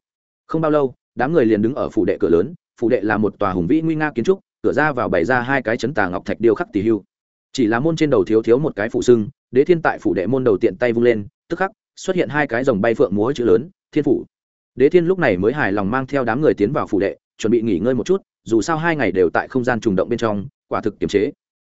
Không bao lâu, đám người liền đứng ở phủ đệ cửa lớn, phủ đệ là một tòa hùng vĩ nguy nga kiến trúc, cửa ra vào bày ra hai cái chấn tà ngọc thạch điêu khắc tỷ hưu. Chỉ là môn trên đầu thiếu thiếu một cái phụ sưng, đế thiên tại phủ đệ môn đầu tiện tay vung lên, tức khắc, xuất hiện hai cái dòng bay phượng múa chữ lớn, thiên phủ. Đế thiên lúc này mới hài lòng mang theo đám người tiến vào phủ đệ, chuẩn bị nghỉ ngơi một chút, dù sao hai ngày đều tại không gian trùng động bên trong, quả thực kiềm chế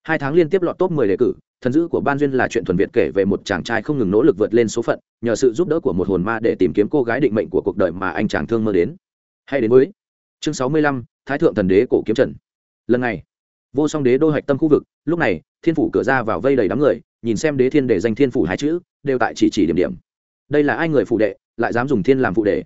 hai tháng liên tiếp lọt top mười đề cử, thần dữ của ban duyên là chuyện thuần việt kể về một chàng trai không ngừng nỗ lực vượt lên số phận, nhờ sự giúp đỡ của một hồn ma để tìm kiếm cô gái định mệnh của cuộc đời mà anh chàng thương mơ đến. Hay đến với chương sáu mươi lăm, thái thượng thần đế cổ kiếm trần. Lần này, vô song đế đô hạch tâm khu vực, lúc này, thiên phủ cửa ra vào vây đầy đám người, nhìn xem đế thiên để danh thiên phủ hai chữ, đều tại chỉ chỉ điểm điểm. Đây là ai người phụ đệ, lại dám dùng thiên làm phụ đệ?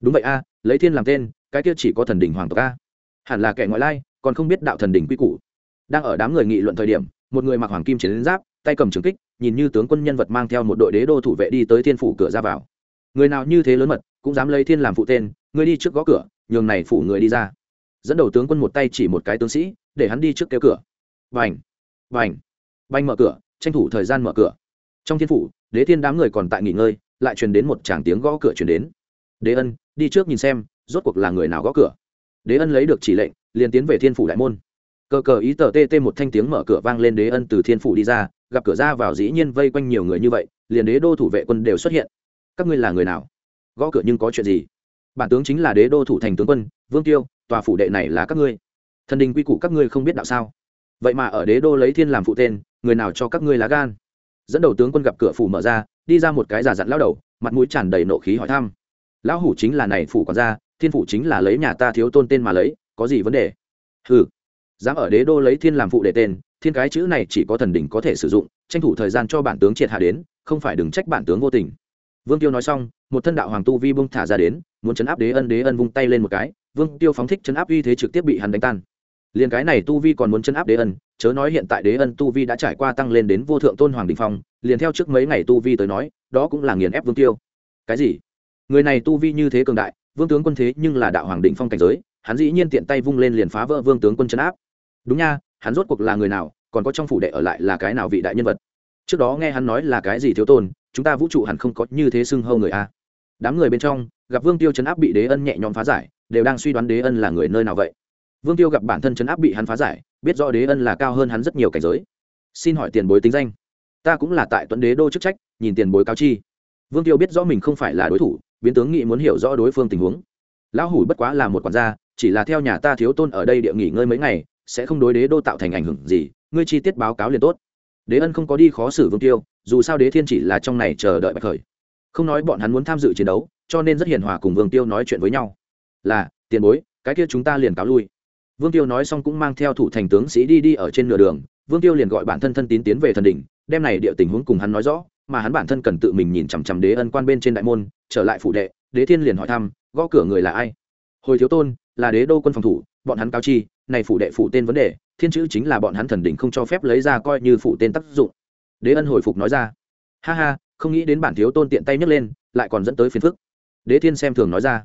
Đúng vậy a, lấy thiên làm tên, cái kia chỉ có thần đỉnh hoàng tộc a. Hẳn là kẻ ngoại lai, còn không biết đạo thần đỉnh quy củ đang ở đám người nghị luận thời điểm, một người mặc hoàng kim chiến giáp, tay cầm trường kích, nhìn như tướng quân nhân vật mang theo một đội đế đô thủ vệ đi tới thiên phủ cửa ra vào. Người nào như thế lớn mật, cũng dám lấy thiên làm phụ tên ngươi đi trước gõ cửa, nhường này phủ người đi ra. Dẫn đầu tướng quân một tay chỉ một cái tướng sĩ, để hắn đi trước kêu cửa. Vành vành vành mở cửa, tranh thủ thời gian mở cửa. Trong thiên phủ, đế thiên đám người còn tại nghỉ ngơi, lại truyền đến một tràng tiếng gõ cửa truyền đến. Đế ân, đi trước nhìn xem, rốt cuộc là người nào gõ cửa. Đế ân lấy được chỉ lệnh, liền tiến về thiên phủ đại môn cờ cờ ý tờ tê tê một thanh tiếng mở cửa vang lên đế ân từ thiên phủ đi ra, gặp cửa ra vào dĩ nhiên vây quanh nhiều người như vậy, liền đế đô thủ vệ quân đều xuất hiện. Các ngươi là người nào? Gõ cửa nhưng có chuyện gì? Bản tướng chính là đế đô thủ thành tướng quân, vương tiêu, tòa phủ đệ này là các ngươi. Thần đình quy củ các ngươi không biết đạo sao? Vậy mà ở đế đô lấy thiên làm phụ tên, người nào cho các ngươi lá gan? Dẫn đầu tướng quân gặp cửa phủ mở ra, đi ra một cái giả dặn lao đầu, mặt mũi tràn đầy nộ khí hỏi thăm. Lão hủ chính là này phủ còn ra thiên phủ chính là lấy nhà ta thiếu tôn tên mà lấy, có gì vấn đề? Ừ dám ở đế đô lấy thiên làm phụ để tên, thiên cái chữ này chỉ có thần đỉnh có thể sử dụng, tranh thủ thời gian cho bản tướng triệt hạ đến, không phải đừng trách bản tướng vô tình. Vương tiêu nói xong, một thân đạo hoàng tu vi bung thả ra đến, muốn chấn áp đế ân đế ân vung tay lên một cái, vương tiêu phóng thích chấn áp uy thế trực tiếp bị hắn đánh tan. Liền cái này tu vi còn muốn chấn áp đế ân, chớ nói hiện tại đế ân tu vi đã trải qua tăng lên đến vô thượng tôn hoàng đình phong, liền theo trước mấy ngày tu vi tới nói, đó cũng là nghiền ép vương tiêu. Cái gì? Người này tu vi như thế cường đại, vương tướng quân thế nhưng là đạo hoàng định phong cảnh giới hắn dĩ nhiên tiện tay vung lên liền phá vỡ vương tướng quân chấn áp. Đúng nha, hắn rốt cuộc là người nào, còn có trong phủ đệ ở lại là cái nào vị đại nhân vật? Trước đó nghe hắn nói là cái gì thiếu tôn, chúng ta vũ trụ hẳn không có như thế xưng hâu người a. Đám người bên trong, gặp vương tiêu chấn áp bị đế ân nhẹ nhõm phá giải, đều đang suy đoán đế ân là người nơi nào vậy. Vương tiêu gặp bản thân chấn áp bị hắn phá giải, biết rõ đế ân là cao hơn hắn rất nhiều cảnh giới. Xin hỏi tiền bối tính danh. Ta cũng là tại tuấn đế đô chức trách, nhìn tiền bối cao chi. Vương tiêu biết rõ mình không phải là đối thủ, biến tướng nghị muốn hiểu rõ đối phương tình huống. Lão hủ bất quá là một quản gia chỉ là theo nhà ta thiếu tôn ở đây địa nghỉ ngơi mấy ngày, sẽ không đối đế đô tạo thành ảnh hưởng gì, ngươi chi tiết báo cáo liền tốt. Đế ân không có đi khó xử vương tiêu, dù sao đế thiên chỉ là trong này chờ đợi bạch khởi. Không nói bọn hắn muốn tham dự chiến đấu, cho nên rất hiền hòa cùng vương tiêu nói chuyện với nhau. Là, tiền bối, cái kia chúng ta liền cáo lui. Vương tiêu nói xong cũng mang theo thủ thành tướng sĩ đi đi ở trên nửa đường, vương tiêu liền gọi bản thân thân tín tiến về thần đỉnh, đem này địa tình huống cùng hắn nói rõ, mà hắn bản thân cần tự mình nhìn chằm chằm đế ân quan bên trên đại môn, trở lại phụ đệ, đế thiên liền hỏi thăm, gõ cửa người là ai? Hồi thiếu tôn là đế đô quân phòng thủ, bọn hắn cao chi, này phủ đệ phủ tên vấn đề, thiên chữ chính là bọn hắn thần đỉnh không cho phép lấy ra coi như phủ tên tác dụng. Đế ân hồi phục nói ra. Ha ha, không nghĩ đến bản thiếu tôn tiện tay nhấc lên, lại còn dẫn tới phiền phức. Đế thiên xem thường nói ra.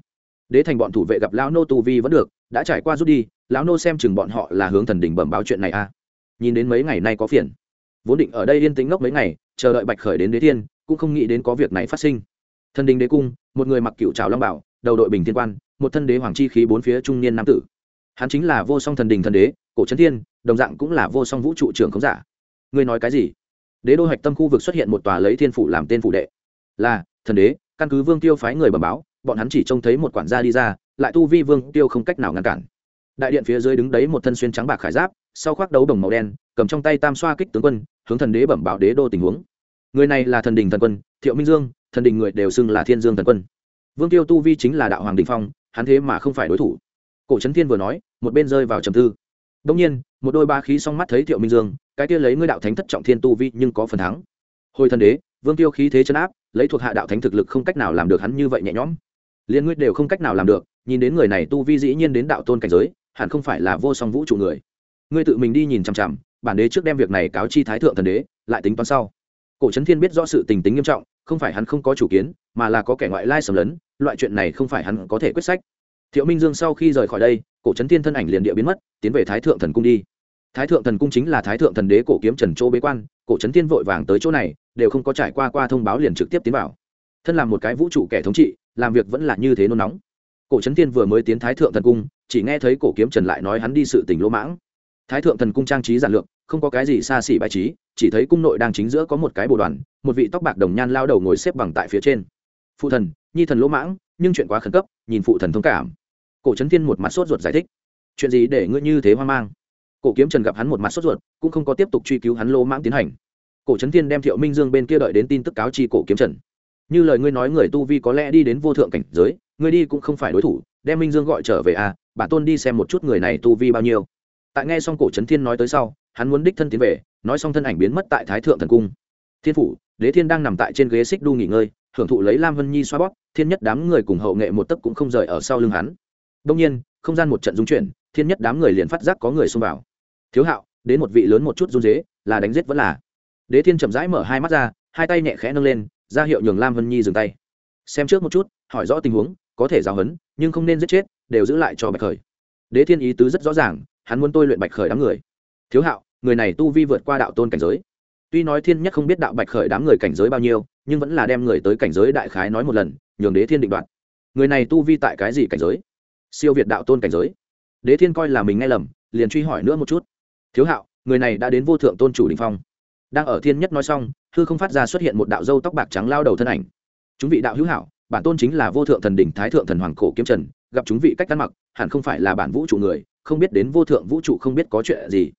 Đế thành bọn thủ vệ gặp lão nô tu vi vẫn được, đã trải qua rút đi, lão nô xem chừng bọn họ là hướng thần đỉnh bẩm báo chuyện này a à. nhìn đến mấy ngày nay có phiền. Vốn định ở đây yên tĩnh ngốc mấy ngày, chờ đợi bạch khởi đến đế thiên, cũng không nghĩ đến có việc này phát sinh. Thần đình đế cung, một người mặc cựu trào long bảo đầu đội bình thiên quan, một thân đế hoàng chi khí bốn phía trung niên nam tử. Hắn chính là vô song thần đình thần đế, cổ trấn thiên, đồng dạng cũng là vô song vũ trụ trưởng khống giả. Ngươi nói cái gì? Đế đô hạch tâm khu vực xuất hiện một tòa lấy thiên phủ làm tên phủ đệ. Là, thần đế, căn cứ vương tiêu phái người bẩm báo, bọn hắn chỉ trông thấy một quản gia đi ra, lại tu vi vương tiêu không cách nào ngăn cản. Đại điện phía dưới đứng đấy một thân xuyên trắng bạc khải giáp, sau khoác đấu đồng màu đen, cầm trong tay tam xoa kích tướng quân, hướng thần đế bẩm báo đế đô tình huống. Người này là thần đình thần quân, thiệu minh dương, thần đình người đều xưng là thiên dương thần quân vương tiêu tu vi chính là đạo hoàng đình phong, hắn thế mà không phải đối thủ. Cổ trấn thiên vừa nói, một bên rơi vào trầm tư. Đông nhiên, một đôi ba khí song mắt thấy thiệu minh dương, cái kia lấy ngươi đạo thánh thất trọng thiên tu vi nhưng có phần thắng. Hồi thần đế, vương tiêu khí thế chấn áp, lấy thuộc hạ đạo thánh thực lực không cách nào làm được hắn như vậy nhẹ nhõm. Liên ngươi đều không cách nào làm được, nhìn đến người này tu vi dĩ nhiên đến đạo tôn cảnh giới, hẳn không phải là vô song vũ trụ người. Ngươi tự mình đi nhìn chằm chằm, bản đế trước đem việc này cáo chi thái thượng thần đế, lại tính toán sau. Cổ trấn thiên biết rõ sự tình tính nghiêm trọng không phải hắn không có chủ kiến, mà là có kẻ ngoại lai sầm lấn, loại chuyện này không phải hắn có thể quyết sách. Thiệu minh dương sau khi rời khỏi đây, cổ trấn thiên thân ảnh liền địa biến mất, tiến về thái thượng thần cung đi. Thái thượng thần cung chính là thái thượng thần đế cổ kiếm trần châu bế quan, cổ trấn thiên vội vàng tới chỗ này, đều không có trải qua qua thông báo liền trực tiếp tiến vào. Thân là một cái vũ trụ kẻ thống trị, làm việc vẫn là như thế nôn nóng. Cổ trấn thiên vừa mới tiến thái thượng thần cung, chỉ nghe thấy cổ kiếm trần lại nói hắn đi sự tình lỗ mãng. Thái thượng thần cung trang trí giản lược không có cái gì xa xỉ bài trí, chỉ thấy cung nội đang chính giữa có một cái bồ đoàn, một vị tóc bạc đồng nhan lao đầu ngồi xếp bằng tại phía trên. Phụ thần, nhi thần lỗ mãng, nhưng chuyện quá khẩn cấp, nhìn phụ thần thông cảm. Cổ trấn thiên một mặt sốt ruột giải thích. Chuyện gì để ngươi như thế hoang mang? Cổ kiếm trần gặp hắn một mặt sốt ruột, cũng không có tiếp tục truy cứu hắn lỗ mãng tiến hành. Cổ trấn thiên đem thiệu minh dương bên kia đợi đến tin tức cáo chi cổ kiếm trần. Như lời ngươi nói người tu vi có lẽ đi đến vô thượng cảnh giới, ngươi đi cũng không phải đối thủ, đem minh dương gọi trở về à bản tôn đi xem một chút người này tu vi bao nhiêu. Tại nghe xong cổ trấn thiên nói tới sau hắn muốn đích thân tiến về, nói xong thân ảnh biến mất tại thái thượng thần cung. Thiên phủ, đế thiên đang nằm tại trên ghế xích đu nghỉ ngơi, hưởng thụ lấy lam vân nhi xoa bóp, thiên nhất đám người cùng hậu nghệ một tấc cũng không rời ở sau lưng hắn. Đông nhiên, không gian một trận dung chuyển, thiên nhất đám người liền phát giác có người xông vào. Thiếu hạo, đến một vị lớn một chút run dế là đánh giết vẫn là. Đế thiên chậm rãi mở hai mắt ra, hai tay nhẹ khẽ nâng lên, ra hiệu nhường lam vân nhi dừng tay. Xem trước một chút, hỏi rõ tình huống, có thể giáo hấn nhưng không nên giết chết, đều giữ lại cho bạch khởi. Đế thiên ý tứ rất rõ ràng, hắn muốn tôi luyện bạch khởi đám người thiếu hạo, người này tu vi vượt qua đạo tôn cảnh giới. Tuy nói thiên nhất không biết đạo bạch khởi đám người cảnh giới bao nhiêu, nhưng vẫn là đem người tới cảnh giới đại khái nói một lần, nhường đế thiên định đoạt. Người này tu vi tại cái gì cảnh giới? Siêu việt đạo tôn cảnh giới. Đế thiên coi là mình nghe lầm, liền truy hỏi nữa một chút. Thiếu hạo, người này đã đến vô thượng tôn chủ đình phong. Đang ở thiên nhất nói xong, hư không phát ra xuất hiện một đạo dâu tóc bạc trắng lao đầu thân ảnh. Chúng vị đạo hữu hảo, bản tôn chính là vô thượng thần đỉnh thái thượng thần hoàng cổ kiếm trần, gặp chúng vị cách ăn mặc, hẳn không phải là bản vũ trụ người, không biết đến vô thượng vũ trụ không biết có chuyện gì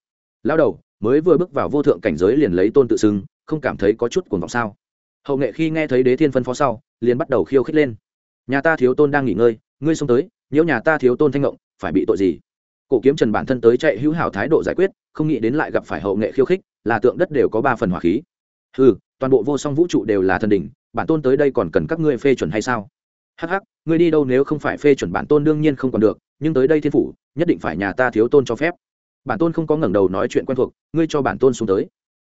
lao đầu, mới vừa bước vào vô thượng cảnh giới liền lấy tôn tự xưng, không cảm thấy có chút cuồng vọng sao? Hậu nghệ khi nghe thấy đế thiên phân phó sau, liền bắt đầu khiêu khích lên. Nhà ta thiếu tôn đang nghỉ ngơi, ngươi xông tới nếu nhà ta thiếu tôn thanh ngộng, phải bị tội gì? Cổ kiếm trần bản thân tới chạy hữu hảo thái độ giải quyết, không nghĩ đến lại gặp phải hậu nghệ khiêu khích, là tượng đất đều có ba phần hỏa khí. Ừ toàn bộ vô song vũ trụ đều là thần đỉnh, bản tôn tới đây còn cần các ngươi phê chuẩn hay sao? Hắc hắc, ngươi đi đâu nếu không phải phê chuẩn bản tôn đương nhiên không còn được, nhưng tới đây thiên phủ, nhất định phải nhà ta thiếu tôn cho phép bản tôn không có ngẩng đầu nói chuyện quen thuộc ngươi cho bản tôn xuống tới.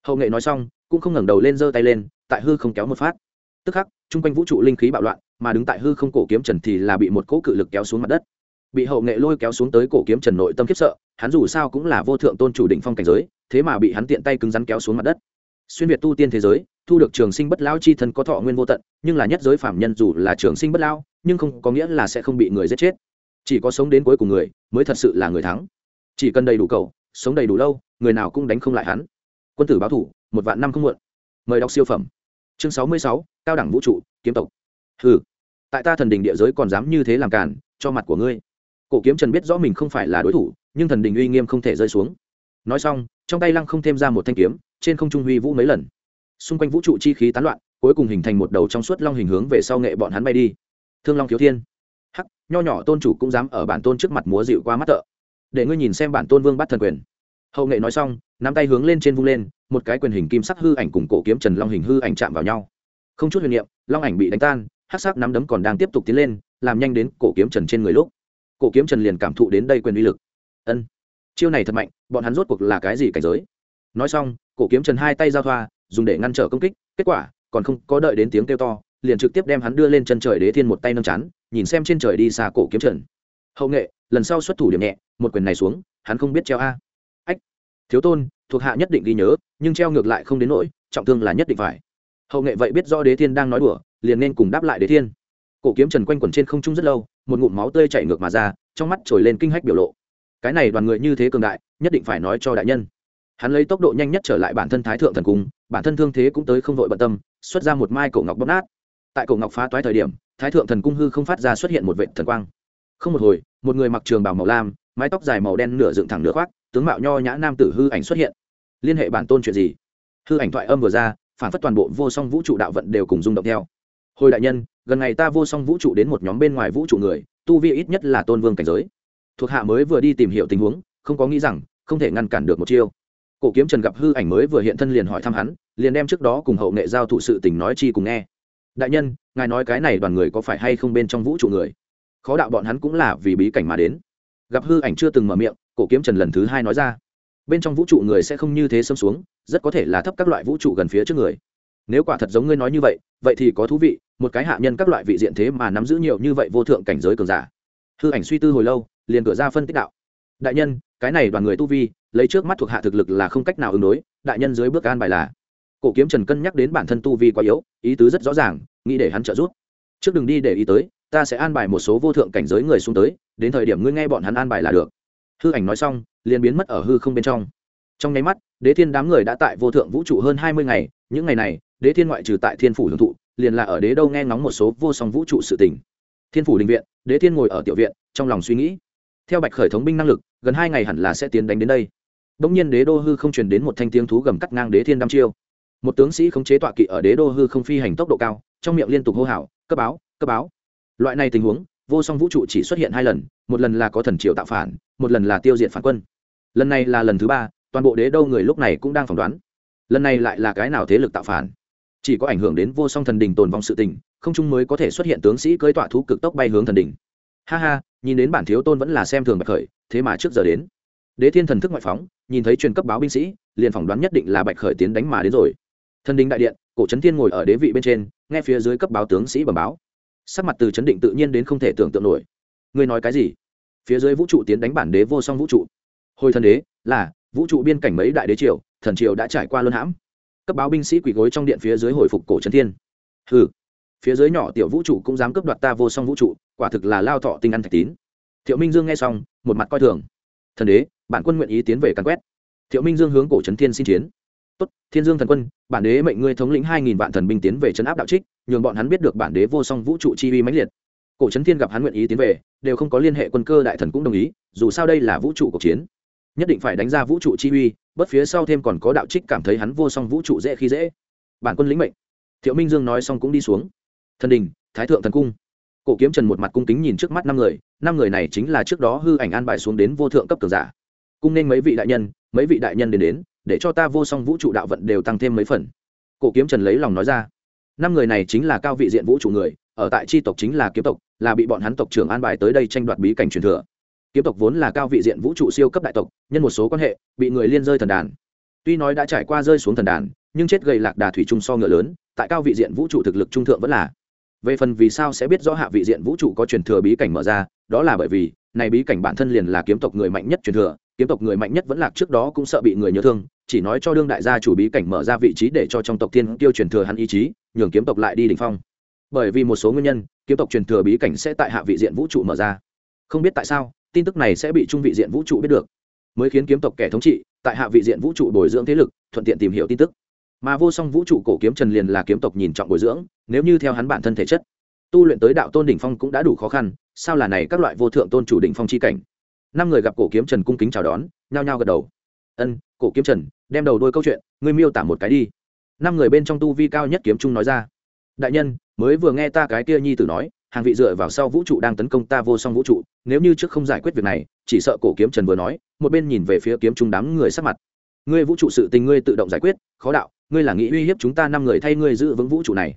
Hậu nghệ nói xong cũng không ngẩng đầu lên giơ tay lên tại hư không kéo một phát. Tức khắc chung quanh vũ trụ linh khí bạo loạn mà đứng tại hư không cổ kiếm trần thì là bị một cỗ cự lực kéo xuống mặt đất. Bị hậu nghệ lôi kéo xuống tới cổ kiếm trần nội tâm khiếp sợ hắn dù sao cũng là vô thượng tôn chủ định phong cảnh giới thế mà bị hắn tiện tay cứng rắn kéo xuống mặt đất. Xuyên việt tu tiên thế giới thu được trường sinh bất lao chi thân có thọ nguyên vô tận nhưng là nhất giới phạm nhân dù là trường sinh bất lao, nhưng không có nghĩa là sẽ không bị người giết chết. Chỉ có sống đến cuối cùng người mới thật sự là người thắng chỉ cần đầy đủ cầu sống đầy đủ lâu, người nào cũng đánh không lại hắn. Quân tử báo thủ, một vạn năm không muộn. Mời đọc siêu phẩm. Chương sáu mươi sáu, cao đẳng vũ trụ, kiếm tộc. Ừ tại ta thần đình địa giới còn dám như thế làm cản cho mặt của ngươi. Cổ kiếm trần biết rõ mình không phải là đối thủ, nhưng thần đình uy nghiêm không thể rơi xuống. Nói xong, trong tay lăng không thêm ra một thanh kiếm, trên không trung huy vũ mấy lần. Xung quanh vũ trụ chi khí tán loạn, cuối cùng hình thành một đầu trong suốt long hình hướng về sau nghệ bọn hắn bay đi. Thương long thiếu thiên. Hắc, nho nhỏ tôn chủ cũng dám ở bản tôn trước mặt múa dịu qua mắt tợ để ngươi nhìn xem bản tôn vương bắt thần quyền. Hậu nghệ nói xong, nắm tay hướng lên trên vung lên, một cái quyền hình kim sắc hư ảnh cùng cổ kiếm trần long hình hư ảnh chạm vào nhau. Không chút huyền niệm, long ảnh bị đánh tan, hắc sắc nắm đấm còn đang tiếp tục tiến lên, làm nhanh đến cổ kiếm trần trên người lúc. Cổ kiếm trần liền cảm thụ đến đây quyền uy lực. Ân, chiêu này thật mạnh, bọn hắn rốt cuộc là cái gì cảnh giới? Nói xong, cổ kiếm trần hai tay giao thoa, dùng để ngăn trở công kích, kết quả, còn không có đợi đến tiếng kêu to, liền trực tiếp đem hắn đưa lên chân trời đế thiên một tay nâng chán, nhìn xem trên trời đi xa cổ kiếm trần hậu nghệ, lần sau xuất thủ điểm nhẹ, một quyền này xuống, hắn không biết treo a. Ách, thiếu tôn, thuộc hạ nhất định ghi nhớ, nhưng treo ngược lại không đến nỗi, trọng thương là nhất định phải. Hậu nghệ vậy biết do đế thiên đang nói đùa, liền nên cùng đáp lại đế thiên. Cổ kiếm trần quanh quẩn trên không trung rất lâu, một ngụm máu tươi chảy ngược mà ra, trong mắt trồi lên kinh hách biểu lộ. Cái này đoàn người như thế cường đại, nhất định phải nói cho đại nhân. Hắn lấy tốc độ nhanh nhất trở lại bản thân thái thượng thần cung, bản thân thương thế cũng tới không vội bận tâm, xuất ra một mai cổ ngọc bóp nát. Tại cổ ngọc phá toái thời điểm, thái thượng thần cung hư không phát ra xuất hiện một vệ thần quang không một hồi, một người mặc trường bào màu lam, mái tóc dài màu đen nửa dựng thẳng nửa khoác, tướng mạo nho nhã nam tử hư ảnh xuất hiện. Liên hệ bản tôn chuyện gì? Hư ảnh thoại âm vừa ra, phản phất toàn bộ vô song vũ trụ đạo vận đều cùng rung động theo. Hồi đại nhân, gần ngày ta vô song vũ trụ đến một nhóm bên ngoài vũ trụ người, tu vi ít nhất là tôn vương cảnh giới. Thuộc hạ mới vừa đi tìm hiểu tình huống, không có nghĩ rằng, không thể ngăn cản được một chiêu. Cổ kiếm trần gặp hư ảnh mới vừa hiện thân liền hỏi thăm hắn, liền đem trước đó cùng hậu nghệ giao thụ sự tình nói chi cùng nghe. Đại nhân, ngài nói cái này đoàn người có phải hay không bên trong vũ trụ người? Khó đạo bọn hắn cũng là vì bí cảnh mà đến. Gặp hư ảnh chưa từng mở miệng, cổ kiếm trần lần thứ hai nói ra. Bên trong vũ trụ người sẽ không như thế xâm xuống, rất có thể là thấp các loại vũ trụ gần phía trước người. Nếu quả thật giống ngươi nói như vậy vậy thì có thú vị, một cái hạ nhân các loại vị diện thế mà nắm giữ nhiều như vậy vô thượng cảnh giới cường giả. Hư ảnh suy tư hồi lâu, liền cửa ra phân tích đạo. Đại nhân, cái này đoàn người tu vi, lấy trước mắt thuộc hạ thực lực là không cách nào ứng đối, đại nhân dưới bước an bài là. Cổ kiếm trần cân nhắc đến bản thân tu vi quá yếu, ý tứ rất rõ ràng, nghĩ để hắn trợ giúp. Trước đừng đi để ý tới ta sẽ an bài một số vô thượng cảnh giới người xuống tới, đến thời điểm ngươi nghe bọn hắn an bài là được. Hư ảnh nói xong, liền biến mất ở hư không bên trong. Trong nháy mắt, đế thiên đám người đã tại vô thượng vũ trụ hơn hai mươi ngày, những ngày này, đế thiên ngoại trừ tại thiên phủ hưởng thụ, liền là ở đế đâu nghe ngóng một số vô song vũ trụ sự tình. Thiên phủ đình viện, đế thiên ngồi ở tiểu viện, trong lòng suy nghĩ. Theo bạch khởi thống binh năng lực, gần hai ngày hẳn là sẽ tiến đánh đến đây. Bỗng nhiên đế đô hư không truyền đến một thanh tiếng thú gầm cắt ngang đế thiên đăm chiêu. Một tướng sĩ khống chế tọa kỵ ở đế đô hư không phi hành tốc độ cao, trong miệng liên tục hô hào, cấp báo cấp báo loại này tình huống, vô song vũ trụ chỉ xuất hiện hai lần, một lần là có thần triệu tạo phản, một lần là tiêu diệt phản quân. Lần này là lần thứ ba, toàn bộ đế đô người lúc này cũng đang phỏng đoán. Lần này lại là cái nào thế lực tạo phản? Chỉ có ảnh hưởng đến vô song thần đình tồn vong sự tình, không chung mới có thể xuất hiện tướng sĩ cưới tọa thú cực tốc bay hướng thần đình. Ha ha, nhìn đến bản thiếu tôn vẫn là xem thường bạch khởi, thế mà trước giờ đến. Đế thiên thần thức ngoại phóng, nhìn thấy truyền cấp báo binh sĩ, liền phỏng đoán nhất định là bạch khởi tiến đánh mà đến rồi. Thần đình đại điện, cổ trấn thiên ngồi ở đế vị bên trên, nghe phía dưới cấp báo tướng sĩ bẩm báo sắc mặt từ chấn định tự nhiên đến không thể tưởng tượng nổi. Ngươi nói cái gì? Phía dưới vũ trụ tiến đánh bản đế vô song vũ trụ. Hồi thần đế, là, vũ trụ biên cảnh mấy đại đế triều, thần triều đã trải qua luân hãm. Cấp báo binh sĩ quỳ gối trong điện phía dưới hồi phục cổ trấn thiên. Hừ. Phía dưới nhỏ tiểu vũ trụ cũng dám cướp đoạt ta vô song vũ trụ, quả thực là lao thọ tinh ăn thạch tín. Thiệu minh dương nghe xong, một mặt coi thường. Thần đế, bản quân nguyện ý tiến về càn quét. Thiệu minh dương hướng cổ trấn thiên xin chiến tốt, thiên dương thần quân, bản đế mệnh ngươi thống lĩnh hai nghìn vạn thần binh tiến về trấn áp đạo trích, nhường bọn hắn biết được bản đế vô song vũ trụ chi uy mãnh liệt. Cổ trấn thiên gặp hắn nguyện ý tiến về, đều không có liên hệ quân cơ đại thần cũng đồng ý, dù sao đây là vũ trụ cuộc chiến. Nhất định phải đánh ra vũ trụ chi uy, bất phía sau thêm còn có đạo trích cảm thấy hắn vô song vũ trụ dễ khi dễ. Bản quân lĩnh mệnh. Thiệu minh dương nói xong cũng đi xuống. Thần đình, thái thượng thần cung. Cổ kiếm trần một mặt cung kính nhìn trước mắt năm người năm người này chính là trước đó hư ảnh an bài xuống đến vô thượng cấp cường giả. Cung nên mấy vị đại nhân, mấy vị đại nhân đến đến để cho ta vô song vũ trụ đạo vận đều tăng thêm mấy phần. Cổ kiếm trần lấy lòng nói ra. Năm người này chính là cao vị diện vũ trụ người, ở tại tri tộc chính là kiếm tộc, là bị bọn hắn tộc trưởng an bài tới đây tranh đoạt bí cảnh truyền thừa. Kiếm tộc vốn là cao vị diện vũ trụ siêu cấp đại tộc, nhân một số quan hệ, bị người liên rơi thần đàn. Tuy nói đã trải qua rơi xuống thần đàn, nhưng chết gầy lạc đà thủy trung so ngựa lớn, tại cao vị diện vũ trụ thực lực trung thượng vẫn là. Về phần vì sao sẽ biết rõ hạ vị diện vũ trụ có truyền thừa bí cảnh mở ra, đó là bởi vì, này bí cảnh bản thân liền là kiếm tộc người mạnh nhất truyền thừa kiếm tộc người mạnh nhất vẫn lạc trước đó cũng sợ bị người nhớ thương, chỉ nói cho đương đại gia chủ bí cảnh mở ra vị trí để cho trong tộc tiên tiêu truyền thừa hắn ý chí, nhường kiếm tộc lại đi đỉnh phong. Bởi vì một số nguyên nhân, kiếm tộc truyền thừa bí cảnh sẽ tại hạ vị diện vũ trụ mở ra. Không biết tại sao, tin tức này sẽ bị trung vị diện vũ trụ biết được. Mới khiến kiếm tộc kẻ thống trị, tại hạ vị diện vũ trụ bồi dưỡng thế lực, thuận tiện tìm hiểu tin tức. Mà vô song vũ trụ cổ kiếm trần liền là kiếm tộc nhìn trọng bồi dưỡng, nếu như theo hắn bản thân thể chất, tu luyện tới đạo tôn đỉnh phong cũng đã đủ khó khăn, sao là này các loại vô thượng tôn chủ đỉnh phong chi cảnh? Năm người gặp cổ kiếm trần cung kính chào đón, nhao nhao gật đầu. Ân, cổ kiếm trần, đem đầu đôi câu chuyện, ngươi miêu tả một cái đi. Năm người bên trong tu vi cao nhất kiếm trung nói ra. Đại nhân, mới vừa nghe ta cái kia nhi tử nói, hàng vị dựa vào sau vũ trụ đang tấn công ta vô song vũ trụ, nếu như trước không giải quyết việc này, chỉ sợ cổ kiếm trần vừa nói, một bên nhìn về phía kiếm trung đám người sắc mặt. Ngươi vũ trụ sự tình ngươi tự động giải quyết, khó đạo, ngươi là nghĩ uy hiếp chúng ta năm người thay ngươi giữ vững vũ trụ này.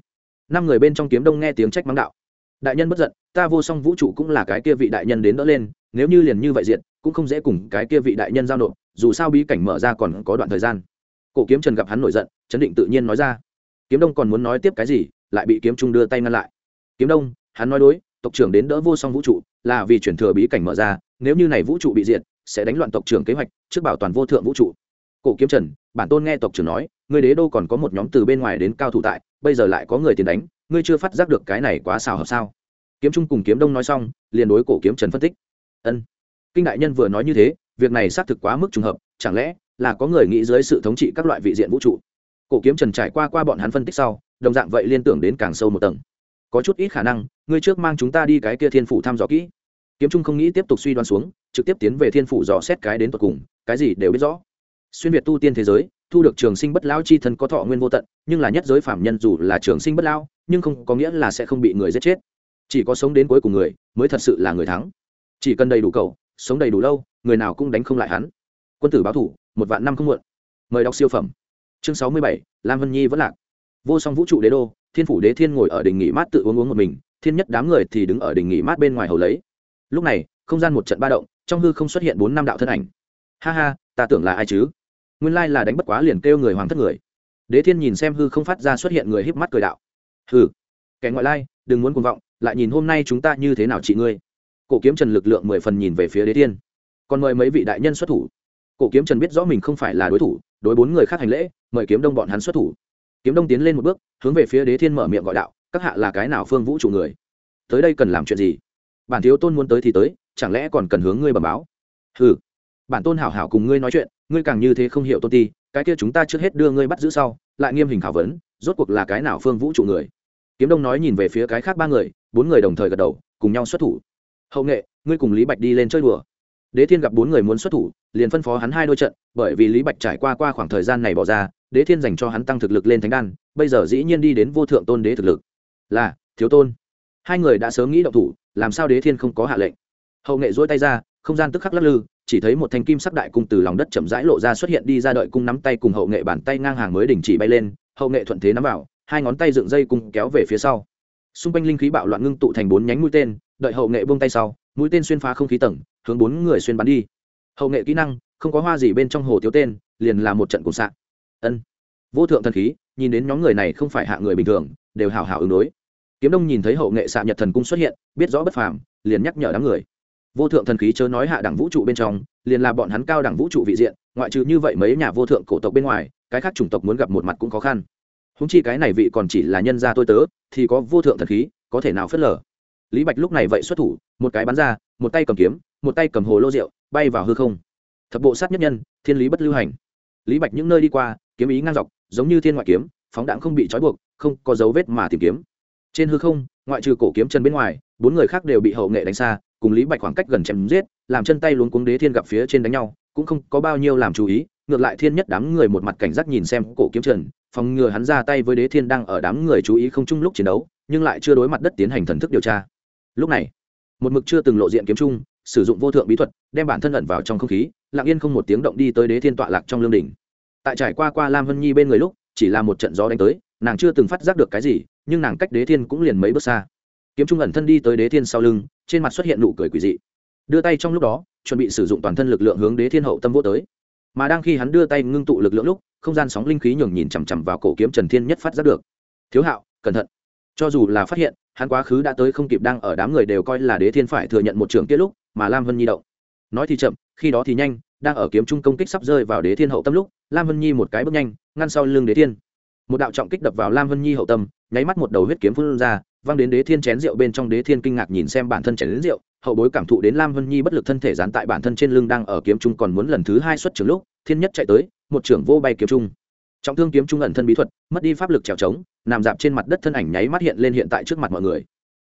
Năm người bên trong kiếm đông nghe tiếng trách mắng đạo. Đại nhân bất giận, ta vô song vũ trụ cũng là cái kia vị đại nhân đến đỡ lên nếu như liền như vậy diện cũng không dễ cùng cái kia vị đại nhân giao nộp, dù sao bí cảnh mở ra còn có đoạn thời gian. Cổ kiếm trần gặp hắn nổi giận, chấn định tự nhiên nói ra. Kiếm đông còn muốn nói tiếp cái gì, lại bị kiếm trung đưa tay ngăn lại. Kiếm đông, hắn nói đối, tộc trưởng đến đỡ vô song vũ trụ, là vì chuyển thừa bí cảnh mở ra, nếu như này vũ trụ bị diệt, sẽ đánh loạn tộc trưởng kế hoạch, trước bảo toàn vô thượng vũ trụ. Cổ kiếm trần, bản tôn nghe tộc trưởng nói, người đế đô còn có một nhóm từ bên ngoài đến cao thủ tại, bây giờ lại có người tiền đánh, ngươi chưa phát giác được cái này quá xào hợp sao? Kiếm trung cùng kiếm đông nói xong, liền đối cổ kiếm trần phân tích ân. Kinh đại nhân vừa nói như thế, việc này xác thực quá mức trùng hợp, chẳng lẽ là có người nghĩ dưới sự thống trị các loại vị diện vũ trụ? Cổ kiếm trần trải qua qua bọn hắn phân tích sau, đồng dạng vậy liên tưởng đến càng sâu một tầng. Có chút ít khả năng ngươi trước mang chúng ta đi cái kia thiên phủ thăm dò kỹ. Kiếm trung không nghĩ tiếp tục suy đoán xuống, trực tiếp tiến về thiên phủ dò xét cái đến tận cùng, cái gì đều biết rõ. Xuyên việt tu tiên thế giới, thu được trường sinh bất lão chi thân có thọ nguyên vô tận, nhưng là nhất giới phạm nhân dù là trường sinh bất lão, nhưng không có nghĩa là sẽ không bị người giết chết. Chỉ có sống đến cuối cùng người, mới thật sự là người thắng chỉ cần đầy đủ cầu sống đầy đủ lâu, người nào cũng đánh không lại hắn. Quân tử báo thủ, một vạn năm không muộn. Mời đọc siêu phẩm. Chương sáu mươi bảy, lam vân nhi vẫn lạc. Vô song vũ trụ đế đô, thiên phủ đế thiên ngồi ở đỉnh nghỉ mát tự uống uống một mình, thiên nhất đám người thì đứng ở đỉnh nghỉ mát bên ngoài hầu lấy. Lúc này, không gian một trận ba động, trong hư không xuất hiện bốn năm đạo thân ảnh. Ha ha, ta tưởng là ai chứ? Nguyên lai là đánh bất quá liền kêu người hoàng thất người. Đế thiên nhìn xem hư không phát ra xuất hiện người híp mắt cười đạo. Hừ, kẻ ngoại lai, đừng muốn cuồng vọng, lại nhìn hôm nay chúng ta như thế nào chị ngươi cổ kiếm trần lực lượng mười phần nhìn về phía đế thiên còn mời mấy vị đại nhân xuất thủ. Cổ kiếm trần biết rõ mình không phải là đối thủ, đối bốn người khác hành lễ, mời kiếm đông bọn hắn xuất thủ. Kiếm đông tiến lên một bước, hướng về phía đế thiên mở miệng gọi đạo, các hạ là cái nào phương vũ trụ người? Tới đây cần làm chuyện gì? Bản thiếu tôn muốn tới thì tới, chẳng lẽ còn cần hướng ngươi bẩm báo? Ừ bản tôn hảo hảo cùng ngươi nói chuyện, ngươi càng như thế không hiểu tôn ti, cái kia chúng ta trước hết đưa ngươi bắt giữ sau, lại nghiêm hình khảo vấn, rốt cuộc là cái nào phương vũ trụ người? Kiếm đông nói nhìn về phía cái khác ba người, bốn người đồng thời gật đầu, cùng nhau xuất thủ hậu nghệ, ngươi cùng lý bạch đi lên chơi đùa. Đế thiên gặp bốn người muốn xuất thủ, liền phân phó hắn hai đôi trận, bởi vì lý bạch trải qua qua khoảng thời gian này bỏ ra, đế thiên dành cho hắn tăng thực lực lên thánh đan, bây giờ dĩ nhiên đi đến vô thượng tôn đế thực lực. Là, thiếu tôn. Hai người đã sớm nghĩ động thủ, làm sao đế thiên không có hạ lệnh? Hậu nghệ dỗi tay ra, không gian tức khắc lắc lư, chỉ thấy một thanh kim sắc đại cung từ lòng đất chậm rãi lộ ra xuất hiện đi ra đợi cung nắm tay cùng hậu nghệ bàn tay ngang hàng mới đình chỉ bay lên, hậu nghệ thuận thế nắm vào, hai ngón tay dựng dây cung kéo về phía sau xung quanh linh khí bạo loạn ngưng tụ thành bốn nhánh mũi tên, đợi hậu nghệ buông tay sau, mũi tên xuyên phá không khí tầng, hướng bốn người xuyên bắn đi. Hậu nghệ kỹ năng, không có hoa gì bên trong hồ thiếu tên, liền là một trận cùng xạ ân. Vô thượng thần khí, nhìn đến nhóm người này không phải hạ người bình thường, đều hào hào ứng đối. Kiếm đông nhìn thấy hậu nghệ xạ nhật thần cung xuất hiện, biết rõ bất phàm, liền nhắc nhở đám người. Vô thượng thần khí chớ nói hạ đẳng vũ trụ bên trong, liền là bọn hắn cao đẳng vũ trụ vị diện, ngoại trừ như vậy mấy nhà vô thượng cổ tộc bên ngoài, cái khác chủng tộc muốn gặp một mặt cũng khó khăn húng chi cái này vị còn chỉ là nhân gia tôi tớ, thì có vô thượng thần khí, có thể nào phớt lờ? Lý bạch lúc này vậy xuất thủ, một cái bắn ra, một tay cầm kiếm, một tay cầm hồ lô rượu, bay vào hư không. Thập bộ sát nhất nhân, thiên lý bất lưu hành. Lý bạch những nơi đi qua, kiếm ý ngang dọc, giống như thiên ngoại kiếm, phóng đạn không bị trói buộc, không có dấu vết mà tìm kiếm. Trên hư không, ngoại trừ cổ kiếm chân bên ngoài, bốn người khác đều bị hậu nghệ đánh xa, cùng lý bạch khoảng cách gần chém giết, làm chân tay luống cuống đế thiên gặp phía trên đánh nhau, cũng không có bao nhiêu làm chú ý, ngược lại thiên nhất đám người một mặt cảnh giác nhìn xem cổ kiếm trần phòng ngừa hắn ra tay với đế thiên đang ở đám người chú ý không chung lúc chiến đấu, nhưng lại chưa đối mặt đất tiến hành thần thức điều tra. Lúc này, một mực chưa từng lộ diện kiếm trung sử dụng vô thượng bí thuật, đem bản thân ẩn vào trong không khí, lặng yên không một tiếng động đi tới đế thiên tọa lạc trong lương đỉnh. Tại trải qua qua lam vân nhi bên người lúc, chỉ là một trận gió đánh tới, nàng chưa từng phát giác được cái gì, nhưng nàng cách đế thiên cũng liền mấy bước xa. Kiếm trung ẩn thân đi tới đế thiên sau lưng, trên mặt xuất hiện nụ cười quỷ dị. Đưa tay trong lúc đó, chuẩn bị sử dụng toàn thân lực lượng hướng đế thiên hậu tâm vô tới mà đang khi hắn đưa tay ngưng tụ lực lượng lúc, không gian sóng linh khí nhường nhìn chằm chằm vào cổ kiếm trần thiên nhất phát ra được. Thiếu hạo, cẩn thận. Cho dù là phát hiện, hắn quá khứ đã tới không kịp đang ở đám người đều coi là đế thiên phải thừa nhận một trường kia lúc, mà lam vân nhi động. Nói thì chậm, khi đó thì nhanh, đang ở kiếm trung công kích sắp rơi vào đế thiên hậu tâm lúc, lam vân nhi một cái bước nhanh, ngăn sau lưng đế thiên. Một đạo trọng kích đập vào lam vân nhi hậu tâm, nháy mắt một đầu huyết kiếm phun ra, văng đến đế thiên chén rượu bên trong đế thiên kinh ngạc nhìn xem bản thân chén rượu hậu bối cảm thụ đến lam vân nhi bất lực thân thể dán tại bản thân trên lưng đang ở kiếm trung còn muốn lần thứ hai xuất trường lúc, thiên nhất chạy tới, một trưởng vô bay kiếm trung. Trọng thương kiếm trung ẩn thân bí thuật, mất đi pháp lực trèo trống, nằm dạp trên mặt đất thân ảnh nháy mắt hiện lên hiện tại trước mặt mọi người.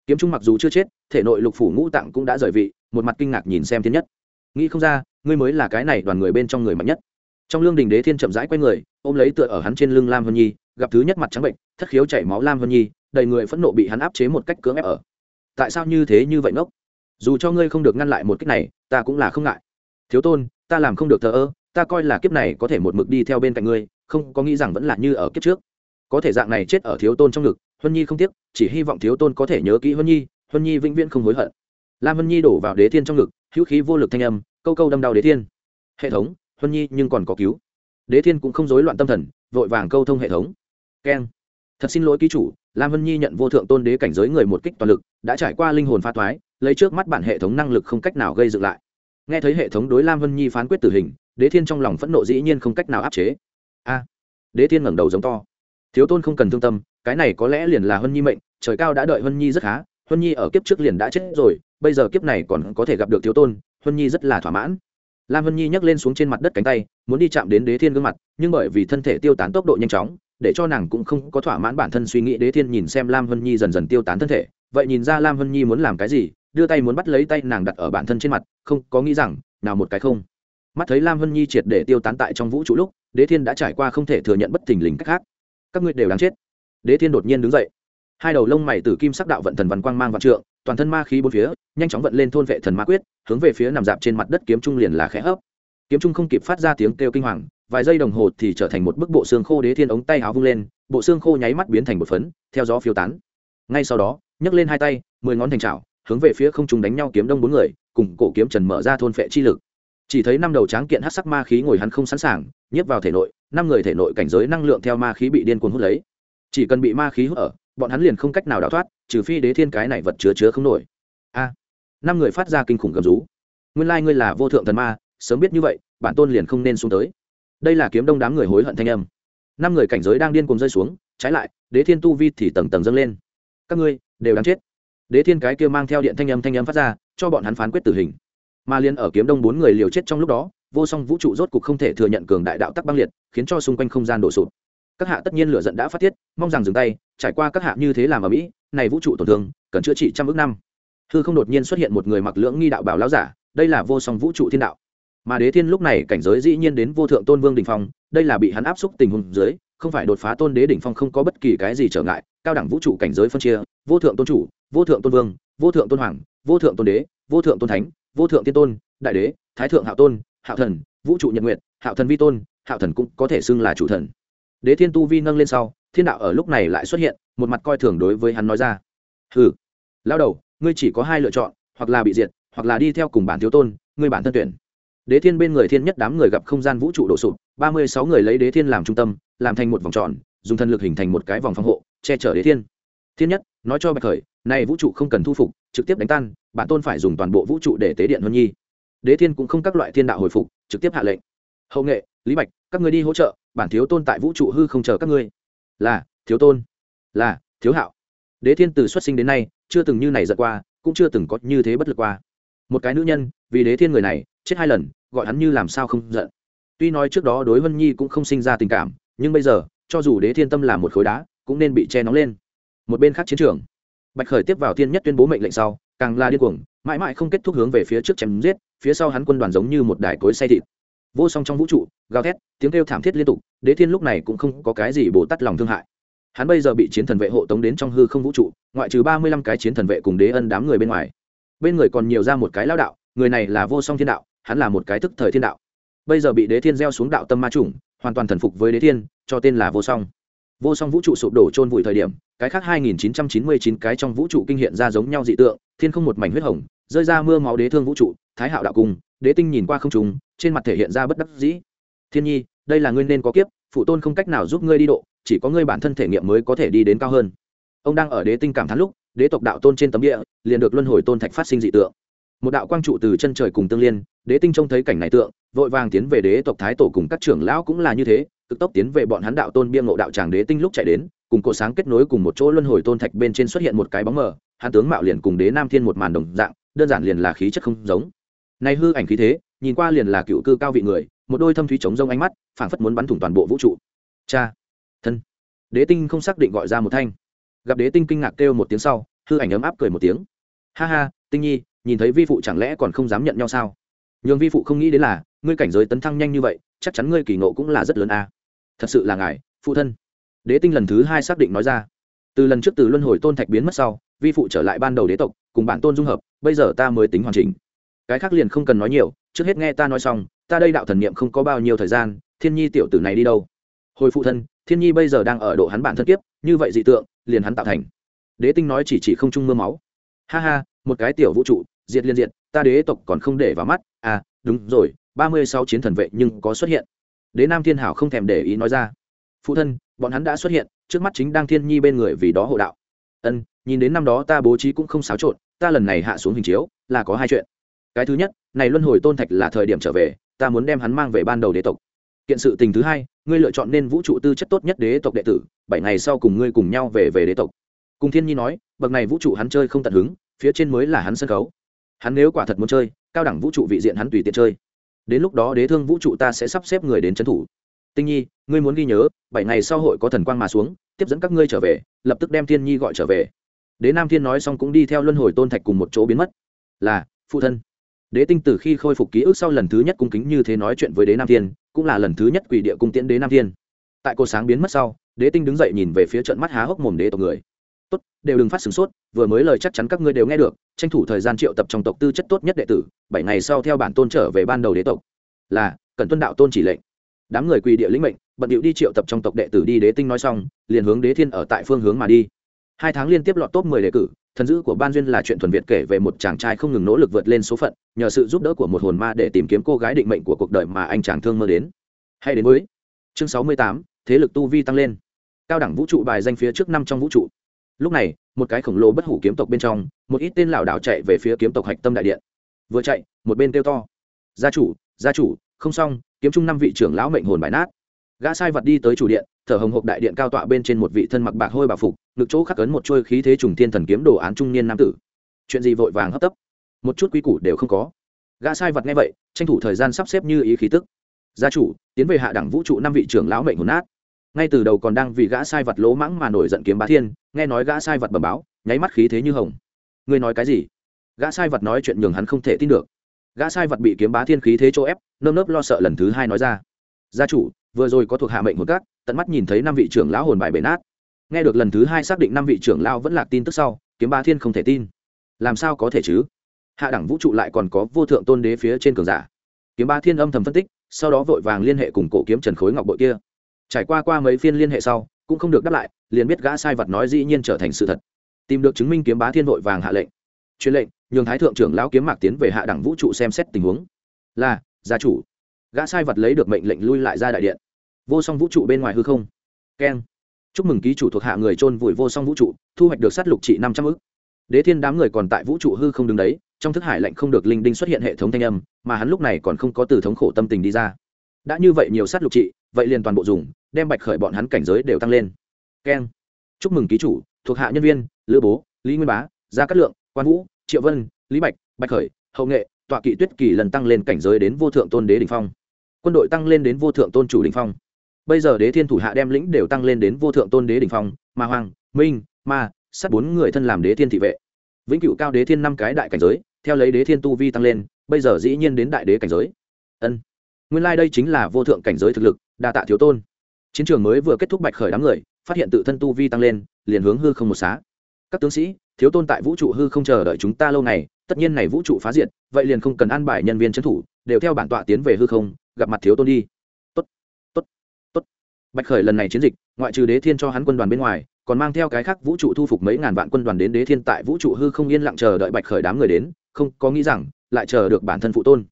Kiếm trung mặc dù chưa chết, thể nội lục phủ ngũ tạng cũng đã rời vị, một mặt kinh ngạc nhìn xem thiên nhất. Nghĩ không ra, ngươi mới là cái này đoàn người bên trong người mạnh nhất. Trong lương đình đế thiên chậm rãi q u a y người, ôm lấy tựa ở hắn trên lưng lam vân nhi, gặp thứ nhất mặt trắng bệnh, thất khiếu chảy máu lam vân nhi, đầy người phẫn nộ bị hắn áp chế một cách cưỡng ép ở. Tại sao như thế như vậy ngốc? Dù cho ngươi không được ngăn lại một cách này, ta cũng là không ngại. Thiếu tôn, ta làm không được thờ ơ, ta coi là kiếp này có thể một mực đi theo bên cạnh ngươi, không có nghĩ rằng vẫn là như ở kiếp trước. Có thể dạng này chết ở thiếu tôn trong ngực, huân nhi không tiếc, chỉ hy vọng thiếu tôn có thể nhớ kỹ huân nhi huân nhi vĩnh viễn không hối hận. Lam huân nhi đổ vào đế thiên trong ngực, hữu khí vô lực thanh âm, câu câu đâm đau đế thiên. Hệ thống, huân nhi nhưng còn có cứu. Đế thiên cũng không rối loạn tâm thần, vội vàng câu thông hệ thống. Keng. Thật xin lỗi ký chủ, lam huân nhi nhận vô thượng tôn đế cảnh giới người một kích toàn lực, đã trải qua linh hồn pha thoái lấy trước mắt bản hệ thống năng lực không cách nào gây dựng lại. Nghe thấy hệ thống đối lam vân nhi phán quyết tử hình, đế thiên trong lòng phẫn nộ dĩ nhiên không cách nào áp chế. A, đế thiên ngẩng đầu giống to. Thiếu tôn không cần thương tâm, cái này có lẽ liền là huân nhi mệnh, trời cao đã đợi huân nhi rất khá, huân nhi ở kiếp trước liền đã chết rồi, bây giờ kiếp này còn có thể gặp được thiếu tôn, huân nhi rất là thỏa mãn. Lam huân nhi nhấc lên xuống trên mặt đất cánh tay, muốn đi chạm đến đế thiên gương mặt, nhưng bởi vì thân thể tiêu tán tốc độ nhanh chóng, để cho nàng cũng không có thỏa mãn bản thân suy nghĩ, đế thiên nhìn xem lam huân nhi dần dần tiêu tán thân thể, vậy nhìn ra lam huân nhi muốn làm cái gì đưa tay muốn bắt lấy tay nàng đặt ở bản thân trên mặt, không có nghĩ rằng, nào một cái không. Mắt thấy lam hân nhi triệt để tiêu tán tại trong vũ trụ lúc, đế thiên đã trải qua không thể thừa nhận bất thình lình cách khác. Các ngươi đều đáng chết. Đế thiên đột nhiên đứng dậy. Hai đầu lông mày tử kim sắc đạo vận thần văn quang mang vạn trượng, toàn thân ma khí bốn phía, nhanh chóng vận lên thôn vệ thần ma quyết, hướng về phía nằm dạp trên mặt đất kiếm trung liền là khẽ hấp. Kiếm trung không kịp phát ra tiếng kêu kinh hoàng, vài giây đồng hồ thì trở thành một bức bộ xương khô đế thiên ống tay áo vung lên, bộ xương khô nháy mắt biến thành một phấn, theo gió phiêu tán. Ngay sau đó, nhấc lên hai tay, mười ngón thành trào hướng về phía không trung đánh nhau kiếm đông bốn người, cùng cổ kiếm trần mở ra thôn phệ chi lực. Chỉ thấy năm đầu tráng kiện hát sắc ma khí ngồi hắn không sẵn sàng nhếp vào thể nội, năm người thể nội cảnh giới năng lượng theo ma khí bị điên cuồng hút lấy. Chỉ cần bị ma khí hút ở, bọn hắn liền không cách nào đào thoát, trừ phi đế thiên cái này vật chứa chứa không nổi. A, năm người phát ra kinh khủng gầm rú. Nguyên lai ngươi là vô thượng thần ma, sớm biết như vậy, bản tôn liền không nên xuống tới. Đây là kiếm đông đám người hối hận thanh âm. Năm người cảnh giới đang điên cuồng rơi xuống, trái lại, đế thiên tu vi thì tầng tầng dâng lên. Các ngươi đều đáng chết đế thiên cái kia mang theo điện thanh âm thanh âm phát ra, cho bọn hắn phán quyết tử hình. Mà liên ở kiếm đông bốn người liều chết trong lúc đó, vô song vũ trụ rốt cục không thể thừa nhận cường đại đạo tắc băng liệt, khiến cho xung quanh không gian đổ sụt các hạ tất nhiên lửa giận đã phát tiết, mong rằng dừng tay, trải qua các hạ như thế làm ở mỹ, này vũ trụ tổn thương, cần chữa trị trăm ước năm. Hư không đột nhiên xuất hiện một người mặc lưỡng nghi đạo bảo lão giả, đây là vô song vũ trụ thiên đạo. Mà đế thiên lúc này cảnh giới dĩ nhiên đến vô thượng tôn vương đình phong, đây là bị hắn áp xúc tình huống dưới không phải đột phá tôn đế đỉnh phong không có bất kỳ cái gì trở ngại, cao đẳng vũ trụ cảnh giới phân chia, vô thượng tôn chủ, vô thượng tôn vương, vô thượng tôn hoàng, vô thượng tôn đế, vô thượng tôn thánh, vô thượng tiên tôn, đại đế, thái thượng hạo tôn, hạo thần, vũ trụ nhật nguyện hạo thần vi tôn, hạo thần cũng có thể xưng là chủ thần. Đế thiên tu vi nâng lên sau, thiên đạo ở lúc này lại xuất hiện, một mặt coi thường đối với hắn nói ra. Hừ lao đầu, ngươi chỉ có hai lựa chọn, hoặc là bị diệt, hoặc là đi theo cùng bản thiếu tôn, ngươi bản thân tuyển. Đế thiên bên người thiên nhất đám người gặp không gian vũ trụ đổ sụp ba mươi sáu người lấy đế thiên làm trung tâm, làm thành một vòng tròn, dùng thân lực hình thành một cái vòng phòng hộ, che chở đế thiên. Thiên nhất, nói cho bạch khởi, này vũ trụ không cần thu phục, trực tiếp đánh tan, bản tôn phải dùng toàn bộ vũ trụ để tế điện huân nhi. Đế thiên cũng không các loại thiên đạo hồi phục, trực tiếp hạ lệnh. Hậu nghệ, lý bạch, các người đi hỗ trợ, bản thiếu tôn tại vũ trụ hư không chờ các ngươi. Là, thiếu tôn. Là, thiếu hạo. Đế thiên từ xuất sinh đến nay, chưa từng như này giật qua, cũng chưa từng có như thế bất lực qua. Một cái nữ nhân, vì đế thiên người này, chết hai lần, gọi hắn như làm sao không giận tuy nói trước đó đối vân nhi cũng không sinh ra tình cảm, nhưng bây giờ, cho dù đế thiên tâm là một khối đá, cũng nên bị che nóng lên. Một bên khác chiến trường, bạch khởi tiếp vào thiên nhất tuyên bố mệnh lệnh sau, càng là điên cuồng, mãi mãi không kết thúc hướng về phía trước chém giết, phía sau hắn quân đoàn giống như một đài cối say thịt. Vô song trong vũ trụ, gào thét, tiếng kêu thảm thiết liên tục, đế thiên lúc này cũng không có cái gì bồ tắt lòng thương hại. Hắn bây giờ bị chiến thần vệ hộ tống đến trong hư không vũ trụ, ngoại trừ ba mươi lăm cái chiến thần vệ cùng đế ân đám người bên ngoài. Bên người còn nhiều ra một cái lao đạo, người này là vô song thiên đạo, hắn là một cái thức thời thiên đạo bây giờ bị đế thiên gieo xuống đạo tâm ma chủng, hoàn toàn thần phục với đế thiên, cho tên là vô song. Vô song vũ trụ sụp đổ trôn vùi thời điểm, cái khác 2.999 cái trong vũ trụ kinh hiện ra giống nhau dị tượng, thiên không một mảnh huyết hồng, rơi ra mưa máu đế thương vũ trụ, thái hạo đạo cung, đế tinh nhìn qua không trùng, trên mặt thể hiện ra bất đắc dĩ. Thiên nhi, đây là ngươi nên có kiếp, phụ tôn không cách nào giúp ngươi đi độ, chỉ có ngươi bản thân thể nghiệm mới có thể đi đến cao hơn. Ông đang ở đế tinh cảm thán lúc, đế tộc đạo tôn trên tấm địa, liền được luân hồi tôn thạch phát sinh dị tượng một đạo quang trụ từ chân trời cùng tương liên, đế tinh trông thấy cảnh này tượng, vội vàng tiến về đế tộc thái tổ cùng các trưởng lão cũng là như thế, cực tốc tiến về bọn hắn đạo tôn biên ngộ đạo tràng đế tinh lúc chạy đến, cùng cổ sáng kết nối cùng một chỗ luân hồi tôn thạch bên trên xuất hiện một cái bóng mờ, hắn tướng mạo liền cùng đế nam thiên một màn đồng dạng, đơn giản liền là khí chất không giống. Này hư ảnh khí thế, nhìn qua liền là cựu cư cao vị người, một đôi thâm thúy chống rông ánh mắt, phảng phất muốn bắn thủng toàn bộ vũ trụ. Cha, thân. Đế tinh không xác định gọi ra một thanh. Gặp đế tinh kinh ngạc kêu một tiếng sau, hư ảnh ấm áp cười một tiếng. Ha ha, tinh nhi nhìn thấy vi phụ chẳng lẽ còn không dám nhận nhau sao? Nhường vi phụ không nghĩ đến là, ngươi cảnh giới tấn thăng nhanh như vậy, chắc chắn ngươi kỳ ngộ cũng là rất lớn a. Thật sự là ngài, phụ thân. Đế tinh lần thứ hai xác định nói ra. Từ lần trước từ luân hồi tôn thạch biến mất sau, vi phụ trở lại ban đầu đế tộc, cùng bản tôn dung hợp, bây giờ ta mới tính hoàn chỉnh. Cái khác liền không cần nói nhiều, trước hết nghe ta nói xong, ta đây đạo thần niệm không có bao nhiêu thời gian, thiên nhi tiểu tử này đi đâu? Hồi phụ thân, thiên nhi bây giờ đang ở độ hắn bản thân kiếp, như vậy dị tượng, liền hắn tạo thành. Đế tinh nói chỉ chỉ không trung mưa máu. Ha ha một cái tiểu vũ trụ, diệt liên diệt, ta đế tộc còn không để vào mắt. À đúng rồi, ba mươi sáu chiến thần vệ nhưng có xuất hiện. Đế nam thiên hảo không thèm để ý nói ra. Phụ thân, bọn hắn đã xuất hiện, trước mắt chính đang thiên nhi bên người vì đó hộ đạo. Ân, nhìn đến năm đó ta bố trí cũng không xáo trộn, ta lần này hạ xuống hình chiếu, là có hai chuyện. Cái thứ nhất, này luân hồi tôn thạch là thời điểm trở về, ta muốn đem hắn mang về ban đầu đế tộc. Kiện sự tình thứ hai, ngươi lựa chọn nên vũ trụ tư chất tốt nhất đế tộc đệ tử, bảy ngày sau cùng ngươi cùng nhau về về đế tộc. Cùng thiên nhi nói, bậc này vũ trụ hắn chơi không tận hứng phía trên mới là hắn sân khấu. Hắn nếu quả thật muốn chơi, cao đẳng vũ trụ vị diện hắn tùy tiện chơi. Đến lúc đó đế thương vũ trụ ta sẽ sắp xếp người đến trấn thủ. Tinh nhi, ngươi muốn ghi nhớ, bảy ngày sau hội có thần quang mà xuống, tiếp dẫn các ngươi trở về, lập tức đem thiên nhi gọi trở về. Đế nam thiên nói xong cũng đi theo luân hồi tôn thạch cùng một chỗ biến mất. Là, phụ thân. Đế tinh từ khi khôi phục ký ức sau lần thứ nhất cung kính như thế nói chuyện với đế nam thiên, cũng là lần thứ nhất quỷ địa cung tiễn đế nam thiên. Tại cô sáng biến mất sau, đế tinh đứng dậy nhìn về phía trận mắt há hốc mồm đế tộc người tốt, đều đừng phát sửng sốt, vừa mới lời chắc chắn các ngươi đều nghe được, tranh thủ thời gian triệu tập trong tộc tư chất tốt nhất đệ tử, bảy ngày sau theo bản tôn trở về ban đầu đế tộc. Là cần tuân đạo tôn chỉ lệnh. Đám người quỳ địa lĩnh mệnh, bận điệu đi triệu tập trong tộc đệ tử đi đế tinh nói xong, liền hướng đế thiên ở tại phương hướng mà đi. Hai tháng liên tiếp lọt top mười đề cử, thần dữ của ban duyên là chuyện thuần việt kể về một chàng trai không ngừng nỗ lực vượt lên số phận, nhờ sự giúp đỡ của một hồn ma để tìm kiếm cô gái định mệnh của cuộc đời mà anh chàng thương mơ đến. Hay đến mới. chương sáu mươi tám, thế lực tu vi tăng lên. Cao đẳng vũ trụ bài danh phía trước năm trong vũ trụ lúc này, một cái khổng lồ bất hủ kiếm tộc bên trong, một ít tên lảo đảo chạy về phía kiếm tộc hạch tâm đại điện. Vừa chạy, một bên kêu to. Gia chủ gia chủ, không xong, kiếm chung năm vị trưởng lão mệnh hồn bài nát. Gã sai vật đi tới chủ điện, thở hồng hộc đại điện cao tọa bên trên một vị thân mặc bạc hôi bảo phục, ngực chỗ khắc ấn một chuôi khí thế trùng thiên thần kiếm đồ án trung niên nam tử. Chuyện gì vội vàng hấp tấp? Một chút quy củ đều không có. Gã sai vật nghe vậy, tranh thủ thời gian sắp xếp như ý khí tức. Gia chủ, tiến về hạ đẳng vũ trụ năm vị trưởng lão mệnh hồn nát ngay từ đầu còn đang vì gã sai vật lỗ mãng mà nổi giận kiếm bá thiên, nghe nói gã sai vật bẩm báo, nháy mắt khí thế như hồng. Ngươi nói cái gì? Gã sai vật nói chuyện nhường hắn không thể tin được. Gã sai vật bị kiếm bá thiên khí thế chỗ ép, nơm nớp lo sợ lần thứ hai nói ra. Gia chủ, vừa rồi có thuộc hạ mệnh hồn cát tận mắt nhìn thấy năm vị trưởng lão hồn bài bể nát. Nghe được lần thứ hai xác định năm vị trưởng lão vẫn lạc tin tức sau, kiếm bá thiên không thể tin. Làm sao có thể chứ? Hạ đẳng vũ trụ lại còn có vô thượng tôn đế phía trên cường giả. Kiếm bá thiên âm thầm phân tích, sau đó vội vàng liên hệ cùng cổ kiếm trần khối ngọc bội kia trải qua qua mấy phiên liên hệ sau, cũng không được đáp lại, liền biết gã sai vật nói dĩ nhiên trở thành sự thật. Tìm được chứng minh kiếm bá thiên vội vàng hạ lệnh. Truyền lệnh, nhường thái thượng trưởng lão kiếm mạc tiến về hạ đẳng vũ trụ xem xét tình huống. Là, gia chủ. Gã sai vật lấy được mệnh lệnh lui lại ra đại điện. Vô song vũ trụ bên ngoài hư không. Keng. Chúc mừng ký chủ thuộc hạ người trôn vùi vô song vũ trụ, thu hoạch được sát lục trị năm trăm ư c đế thiên đám người còn tại vũ trụ hư không đứng đấy, trong thức hải lệnh không được linh đinh xuất hiện hệ thống thanh âm, mà hắn lúc này còn không có từ thống khổ tâm tình đi ra. Đã như vậy nhiều sát lục trị, vậy liền toàn bộ dùng đem bạch khởi bọn hắn cảnh giới đều tăng lên. Keng. Chúc mừng ký chủ, thuộc hạ nhân viên, lữ bố, lý nguyên bá, gia cát lượng, quan vũ, triệu vân, lý bạch bạch khởi, hậu nghệ, tọa kỵ tuyết kỳ lần tăng lên cảnh giới đến vô thượng tôn đế đình phong. Quân đội tăng lên đến vô thượng tôn chủ đình phong. Bây giờ đế thiên thủ hạ đem lĩnh đều tăng lên đến vô thượng tôn đế đình phong, ma hoàng minh, ma, sát bốn người thân làm đế thiên thị vệ. Vĩnh cựu cao đế thiên năm cái đại cảnh giới, theo lấy đế thiên tu vi tăng lên, bây giờ dĩ nhiên đến đại đế cảnh giới. Ân. Nguyên lai、like、đây chính là vô thượng cảnh giới thực lực, đa tạ thiếu tôn chiến trường mới vừa kết thúc bạch khởi đám người, phát hiện tự thân tu vi tăng lên, liền hướng hư không một xá. Các tướng sĩ, thiếu tôn tại vũ trụ hư không chờ đợi chúng ta lâu ngày, tất nhiên này vũ trụ phá diệt, vậy liền không cần an bài nhân viên trấn thủ, đều theo bản tọa tiến về hư không, gặp mặt thiếu tôn đi. Tốt tốt tốt. Bạch khởi lần này chiến dịch, ngoại trừ đế thiên cho hắn quân đoàn bên ngoài, còn mang theo cái khác vũ trụ thu phục mấy ngàn vạn quân đoàn đến đế thiên tại vũ trụ hư không yên lặng chờ đợi bạch khởi đám người đến, không có nghĩ rằng, lại chờ được bản thân phụ tôn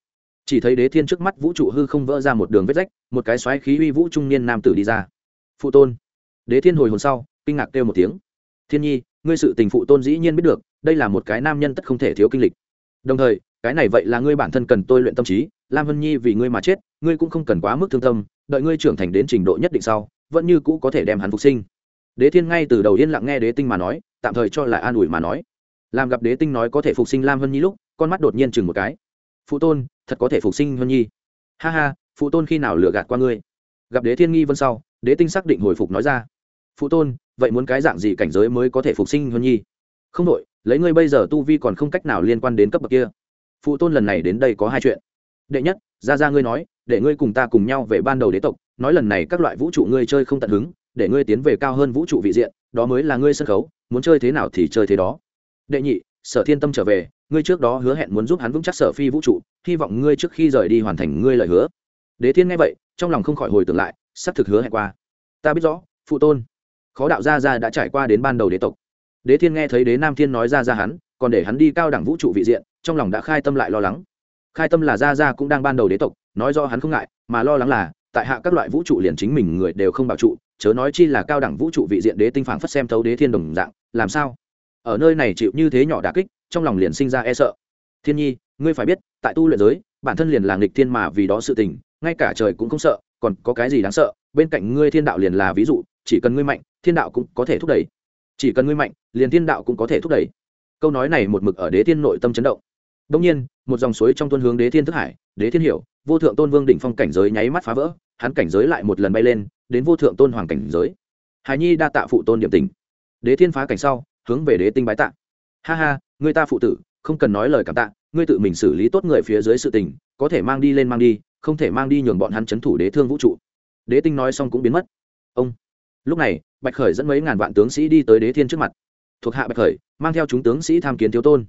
chỉ thấy đế thiên trước mắt vũ trụ hư không vỡ ra một đường vết rách, một cái xoáy khí uy vũ trung niên nam tử đi ra. Phụ tôn. Đế thiên hồi hồn sau, kinh ngạc kêu một tiếng. Thiên nhi, ngươi sự tình phụ tôn dĩ nhiên biết được, đây là một cái nam nhân tất không thể thiếu kinh lịch. Đồng thời, cái này vậy là ngươi bản thân cần tôi luyện tâm trí, lam vân nhi vì ngươi mà chết, ngươi cũng không cần quá mức thương tâm, đợi ngươi trưởng thành đến trình độ nhất định sau, vẫn như cũ có thể đem hắn phục sinh. Đế thiên ngay từ đầu yên lặng nghe đế tinh mà nói, tạm thời cho là an ủi mà nói. Làm gặp đế tinh nói có thể phục sinh lam vân nhi lúc, con mắt đột nhiên chừng một cái. Phụ tôn thật có thể phục sinh vân nhi. Ha ha, phụ tôn khi nào lừa gạt qua ngươi? Gặp đế thiên nghi vân sau, đế tinh xác định hồi phục nói ra. Phụ tôn, vậy muốn cái dạng gì cảnh giới mới có thể phục sinh vân nhi? Không đội lấy ngươi bây giờ tu vi còn không cách nào liên quan đến cấp bậc kia. Phụ tôn lần này đến đây có hai chuyện. Đệ nhất ra ra ngươi nói, để ngươi cùng ta cùng nhau về ban đầu đế tộc, nói lần này các loại vũ trụ ngươi chơi không tận hứng, để ngươi tiến về cao hơn vũ trụ vị diện, đó mới là ngươi sân khấu, muốn chơi thế nào thì chơi thế đó. Đệ nhị, sở thiên tâm trở về ngươi trước đó hứa hẹn muốn giúp hắn vững chắc sở phi vũ trụ, hy vọng ngươi trước khi rời đi hoàn thành ngươi lời hứa. Đế thiên nghe vậy, trong lòng không khỏi hồi tưởng lại, sắp thực hứa hẹn qua. Ta biết rõ, phụ tôn. Khó đạo gia gia đã trải qua đến ban đầu đế tộc. Đế thiên nghe thấy đế nam thiên nói ra ra hắn, còn để hắn đi cao đẳng vũ trụ vị diện, trong lòng đã khai tâm lại lo lắng. Khai tâm là gia gia cũng đang ban đầu đế tộc, nói do hắn không ngại, mà lo lắng là, tại hạ các loại vũ trụ liền chính mình người đều không bảo trụ, chớ nói chi là cao đẳng vũ trụ vị diện đế tinh phảng phất xem thấu đế thiên đồng dạng, làm sao? Ở nơi này chịu như thế nhỏ đà kích trong lòng liền sinh ra e sợ. Thiên nhi, ngươi phải biết, tại tu luyện giới, bản thân liền là nghịch thiên mà vì đó sự tình, ngay cả trời cũng không sợ, còn có cái gì đáng sợ, bên cạnh ngươi thiên đạo liền là ví dụ, chỉ cần ngươi mạnh, thiên đạo cũng có thể thúc đẩy. Chỉ cần ngươi mạnh, liền thiên đạo cũng có thể thúc đẩy. Câu nói này một mực ở đế thiên nội tâm chấn động. Đông nhiên, một dòng suối trong tuân hướng đế thiên thức hải, đế thiên hiểu, vô thượng tôn vương đỉnh phong cảnh giới nháy mắt phá vỡ, hắn cảnh giới lại một lần bay lên, đến vô thượng tôn hoàng cảnh giới. Hài nhi đa tạ phụ tôn điểm tình. Đế thiên phá cảnh sau, hướng về đế tinh bái tạ ha ha người ta phụ tử, không cần nói lời cảm tạ, ngươi tự mình xử lý tốt người phía dưới sự tình, có thể mang đi lên mang đi, không thể mang đi nhường bọn hắn c h ấ n thủ đế thương vũ trụ. Đế tinh nói xong cũng biến mất. Ông. Lúc này, bạch khởi dẫn mấy ngàn vạn tướng sĩ đi tới đế thiên trước mặt. Thuộc hạ bạch khởi, mang theo chúng tướng sĩ tham kiến thiếu tôn.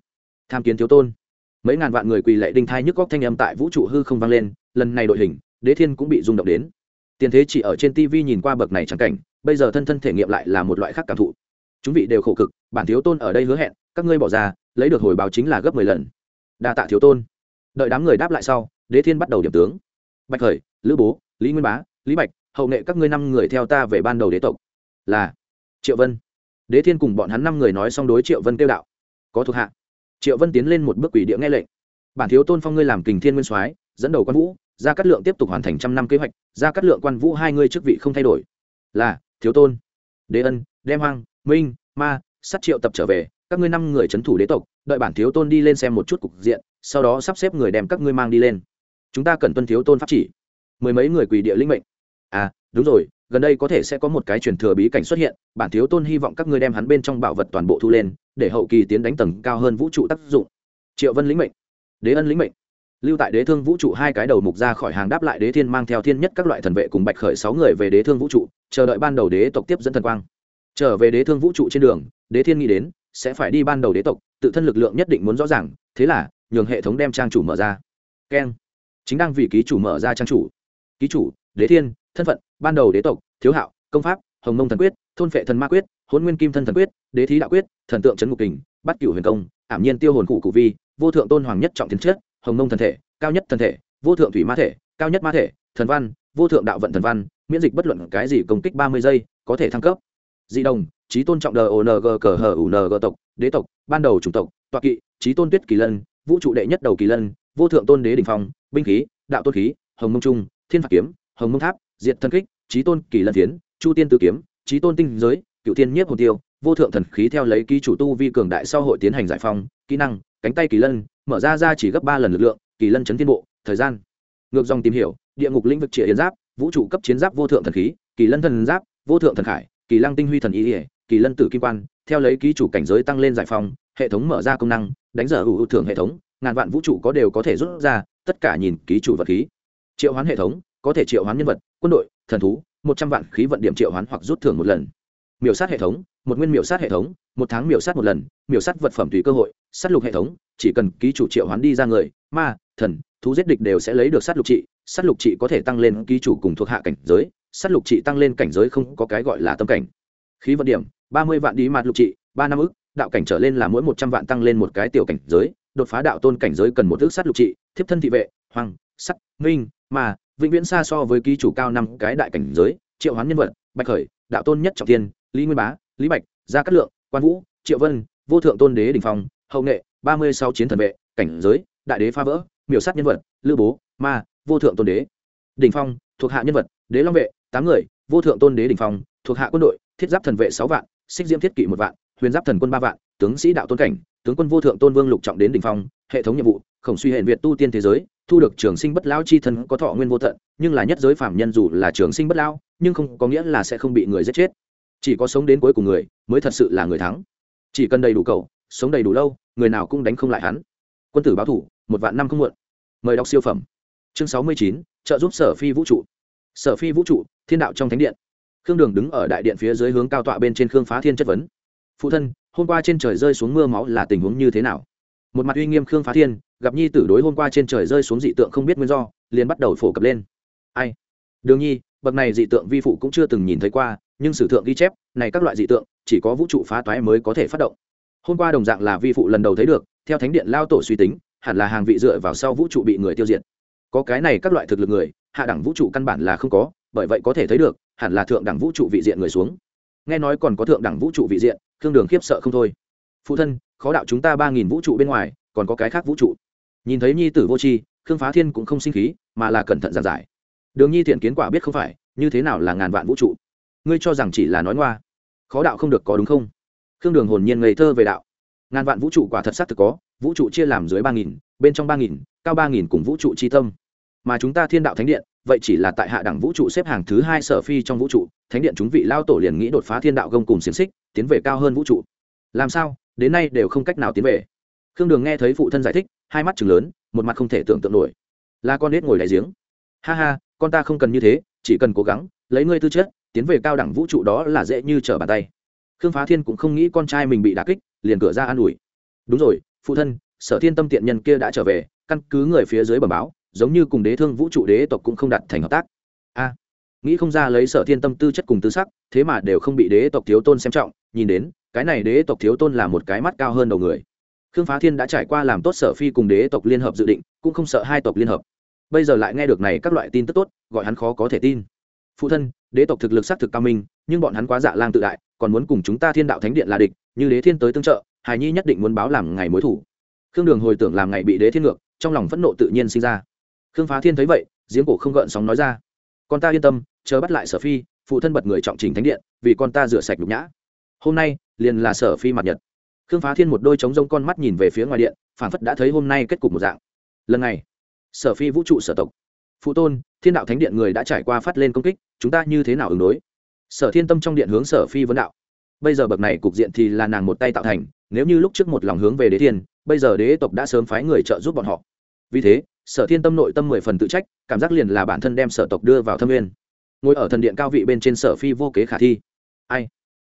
Tham kiến thiếu tôn. Mấy ngàn vạn người quỳ lệ đinh thai nhức góc thanh âm tại vũ trụ hư không vang lên, lần này đội hình, đế thiên cũng bị rung động đến. Tiền thế chỉ ở trên tv nhìn qua bậc này trắng cảnh, bây giờ thân thân thể nghiệm lại là một loại khác cảm thụ chúng vị đều khổ cực, bản thiếu tôn ở đây hứa hẹn, các ngươi bỏ ra, lấy được hồi báo chính là gấp mười lần. Đa tạ thiếu tôn. Đợi đám người đáp lại sau, đế thiên bắt đầu điểm tướng. Bạch khởi, lữ bố, lý nguyên bá, lý bạch, hậu nghệ các ngươi năm người theo ta về ban đầu đế tộc. Là triệu vân. Đế thiên cùng bọn hắn năm người nói xong đối triệu vân kêu đạo. Có thuộc hạ. Triệu vân tiến lên một bước quỷ địa nghe lệnh. Bản thiếu tôn phong ngươi làm kình thiên nguyên soái, dẫn đầu quan vũ, gia cát lượng tiếp tục hoàn thành trăm năm kế hoạch, gia cát lượng quan vũ hai ngươi chức vị không thay đổi. Là, thiếu tôn. Đế ân, đem hoang minh, ma, sát triệu tập trở về, các ngươi năm người c h ấ n thủ đế tộc, đợi bản thiếu tôn đi lên xem một chút cục diện, sau đó sắp xếp người đem các ngươi mang đi lên. Chúng ta cần tuân thiếu tôn pháp chỉ. Mười mấy người quỳ địa linh mệnh. À đúng rồi, gần đây có thể sẽ có một cái truyền thừa bí cảnh xuất hiện, bản thiếu tôn hy vọng các ngươi đem hắn bên trong bảo vật toàn bộ thu lên, để hậu kỳ tiến đánh tầng cao hơn vũ trụ tác dụng. Triệu vân lĩnh mệnh. Đế ân lĩnh mệnh. Lưu tại đế thương vũ trụ hai cái đầu mục ra khỏi hàng đáp lại đế thiên mang theo thiên nhất các loại thần vệ cùng bạch khởi sáu người về đế thương vũ trụ, chờ đợi ban đầu đế tộc tiếp dẫn thần quang trở về đế thương vũ trụ trên đường, đế thiên nghĩ đến, sẽ phải đi ban đầu đế tộc, tự thân lực lượng nhất định muốn rõ ràng, thế là, nhường hệ thống đem trang chủ mở ra. Keng. Chính đang vì ký chủ mở ra trang chủ. Ký chủ, đế thiên, thân phận, ban đầu đế tộc, thiếu hạo, công pháp, hồng mông thần quyết, thôn phệ thần ma quyết hôn nguyên kim thân thần quyết, đế thí đạo quyết, thần tượng trấn ngục kình, bắt cửu huyền công, ảm nhiên tiêu hồn cụ cụ vi, vô thượng tôn hoàng nhất trọng tiến chất, hồng mông thần thể, cao nhất thần thể, vô thượng thủy ma thể, cao nhất ma thể, thần văn, vô thượng đạo vận thần văn, miễn dịch bất luận cái gì công kích ba mươi giây, có thể thăng cấp di đồng trí tôn trọng đờ ong cờ hờ G tộc, đế tộc, ban đầu chủng tộc toạ kỵ trí tôn tuyết kỳ lân, vũ trụ đệ nhất đầu kỳ lân, vô thượng tôn đế đình phong, binh khí, đạo tôn khí, hồng mông trung, thiên phạt kiếm, hồng mông tháp, diệt thân kích trí tôn kỳ lân tiến chu tiên tử kiếm trí tôn tinh giới, cựu tiên nhiếp hồn tiêu, vô thượng thần khí theo lấy ký chủ tu vi cường đại sau hội tiến hành giải phong kỹ năng, cánh tay kỳ lân, mở ra ra chỉ gấp ba lần lực lượng, kỳ lân chấn thiên bộ, thời gian. Ngược dòng tìm hiểu, địa ngục lĩnh vực trịa yến giáp, vũ trụ cấp chiến giáp vô thượng thần khí, kỳ lân thần giáp, vô thượng thần khải kỳ lăng tinh huy thần ý ỉa kỳ lân tử kim quan theo lấy ký chủ cảnh giới tăng lên giải phóng, hệ thống mở ra công năng đánh giờ hữu thưởng hệ thống ngàn vạn vũ trụ có đều có thể rút ra tất cả nhìn ký chủ vật khí. Triệu hoán hệ thống có thể triệu hoán nhân vật quân đội thần thú một trăm vạn khí vận điểm triệu hoán hoặc rút thưởng một lần. Miểu sát hệ thống một nguyên miểu sát hệ thống một tháng miểu sát một lần miểu sát vật phẩm tùy cơ hội sát lục hệ thống chỉ cần ký chủ triệu hoán đi ra người ma thần thú giết địch đều sẽ lấy được sát lục trị sát lục trị có thể tăng lên ký chủ cùng thuộc hạ cảnh giới sát lục trị tăng lên cảnh giới không có cái gọi là tâm cảnh. Khí vận điểm, ba mươi vạn đi mặt lục trị, ba năm ức, đạo cảnh trở lên là mỗi một trăm vạn tăng lên một cái tiểu cảnh giới, đột phá đạo tôn cảnh giới cần một ước sát lục trị, thiếp thân thị vệ hoàng sắc, minh, mà, vĩnh viễn xa so với ký chủ cao năm cái đại cảnh giới, triệu hoán nhân vật, bạch khởi, đạo tôn nhất trọng tiên, lý nguyên bá, lý bạch, gia cát lượng, quan vũ, triệu vân, vô thượng tôn đế đình phong, hậu nghệ, ba mươi sáu chiến thần vệ, cảnh giới, đại đế phá vỡ, miểu sát nhân vật, lữ bố, ma, vô thượng tôn đế đỉnh phong, thuộc hạ nhân vật, đế long vệ tám người, vô thượng tôn đế đỉnh phong, thuộc hạ quân đội, thiết giáp thần vệ sáu vạn, xích diễm thiết kỵ một vạn, huyền giáp thần quân ba vạn, tướng sĩ đạo tôn cảnh, tướng quân vô thượng tôn vương lục trọng đến đỉnh phong, hệ thống nhiệm vụ, khổng suy hệ việt tu tiên thế giới, thu được trường sinh bất lão chi thân có thọ nguyên vô tận, nhưng là nhất giới phạm nhân dù là trường sinh bất lão nhưng không có nghĩa là sẽ không bị người giết chết. Chỉ có sống đến cuối cùng người, mới thật sự là người thắng. Chỉ cần đầy đủ cầu, sống đầy đủ lâu, người nào cũng đánh không lại hắn. Quân tử báo thủ, một vạn năm không muộn. Mời đọc siêu phẩm. Chương sáu mươi chín, trợ giúp sở phi vũ trụ sở phi vũ trụ, thiên đạo trong thánh điện. Khương đường đứng ở đại điện phía dưới hướng cao tọa bên trên khương phá thiên chất vấn. Phụ thân, hôm qua trên trời rơi xuống mưa máu là tình huống như thế nào? Một mặt uy nghiêm khương phá thiên, gặp nhi tử đối hôm qua trên trời rơi xuống dị tượng không biết nguyên do, liền bắt đầu phổ cập lên. Ai? Đường nhi, bậc này dị tượng vi phụ cũng chưa từng nhìn thấy qua, nhưng sử thượng ghi chép, này các loại dị tượng, chỉ có vũ trụ phá toái mới có thể phát động. Hôm qua đồng dạng là vi phụ lần đầu thấy được, theo thánh điện lao tổ suy tính, hẳn là hàng vị dựa vào sau vũ trụ bị người tiêu diệt. Có cái này các loại thực lực người hạ đẳng vũ trụ căn bản là không có, bởi vậy có thể thấy được, hẳn là thượng đẳng vũ trụ vị diện người xuống. Nghe nói còn có thượng đẳng vũ trụ vị diện thương đường khiếp sợ không thôi. Phụ thân, khó đạo chúng ta ba nghìn vũ trụ bên ngoài, còn có cái khác vũ trụ. Nhìn thấy nhi tử vô tri, khương phá thiên cũng không sinh khí, mà là cẩn thận giản giải. Đường nhi thiện kiến quả biết không phải, như thế nào là ngàn vạn vũ trụ? Ngươi cho rằng chỉ là nói ngoa. Khó đạo không được có đúng không? Khương đường hồn nhiên ngây thơ về đạo. Ngàn vạn vũ trụ quả thật xác thực có, vũ trụ chia làm dưới ba nghìn, bên trong ba nghìn, cao ba nghìn cùng vũ trụ chi tâm mà chúng ta thiên đạo thánh điện, vậy chỉ là tại hạ đẳng vũ trụ xếp hàng thứ hai sở phi trong vũ trụ, thánh điện chúng vị lao tổ liền nghĩ đột phá thiên đạo gông cùng xiềng xích, tiến về cao hơn vũ trụ. Làm sao? Đến nay đều không cách nào tiến về. Khương đường nghe thấy phụ thân giải thích, hai mắt chừng lớn, một mặt không thể tưởng tượng nổi. Là con nết ngồi đại giếng. Ha ha, con ta không cần như thế, chỉ cần cố gắng, lấy ngươi tư chất, tiến về cao đẳng vũ trụ đó là dễ như trở bàn tay. Khương phá thiên cũng không nghĩ con trai mình bị đà kích, liền cửa ra an ủi. Đúng rồi, phụ thân, sở thiên tâm tiện nhân kia đã trở về, căn cứ người phía dưới bẩm báo giống như cùng đế thương vũ trụ đế tộc cũng không đặt thành hợp tác. A, nghĩ không ra lấy sở thiên tâm tư chất cùng tư sắc, thế mà đều không bị đế tộc thiếu tôn xem trọng, nhìn đến, cái này đế tộc thiếu tôn là một cái mắt cao hơn đầu người. Khương phá thiên đã trải qua làm tốt sở phi cùng đế tộc liên hợp dự định, cũng không sợ hai tộc liên hợp. Bây giờ lại nghe được này các loại tin tức tốt, gọi hắn khó có thể tin. Phụ thân, đế tộc thực lực xác thực cao minh, nhưng bọn hắn quá dạ lang tự đại, còn muốn cùng chúng ta thiên đạo thánh điện là địch, như đế thiên tới tương trợ, hài nhi nhất định muốn báo làm ngày mối thủ. Khương đường hồi tưởng làm ngày bị đế thiên ngược, trong lòng phẫn nộ tự nhiên sinh ra khương phá thiên thấy vậy, giếng cổ không gợn sóng nói ra. Con ta yên tâm, chờ bắt lại sở phi, phụ thân bật người trọng trình thánh điện, vì con ta rửa sạch nhục nhã. Hôm nay, liền là sở phi mặt nhật. Khương phá thiên một đôi trống rông con mắt nhìn về phía ngoài điện phản phất đã thấy hôm nay kết cục một dạng. Lần này, sở phi vũ trụ sở tộc. Phụ tôn, thiên đạo thánh điện người đã trải qua phát lên công kích, chúng ta như thế nào ứng đối? Sở thiên tâm trong điện hướng sở phi vấn đạo. Bây giờ bậc này cục diện thì là nàng một tay tạo thành, nếu như lúc trước một lòng hướng về đế thiên, bây giờ đế tộc đã sớm phái người trợ giúp bọn họ. Vì thế sở thiên tâm nội tâm mười phần tự trách, cảm giác liền là bản thân đem sở tộc đưa vào thâm nguyên. Ngồi ở thần điện cao vị bên trên sở phi vô kế khả thi. Ai?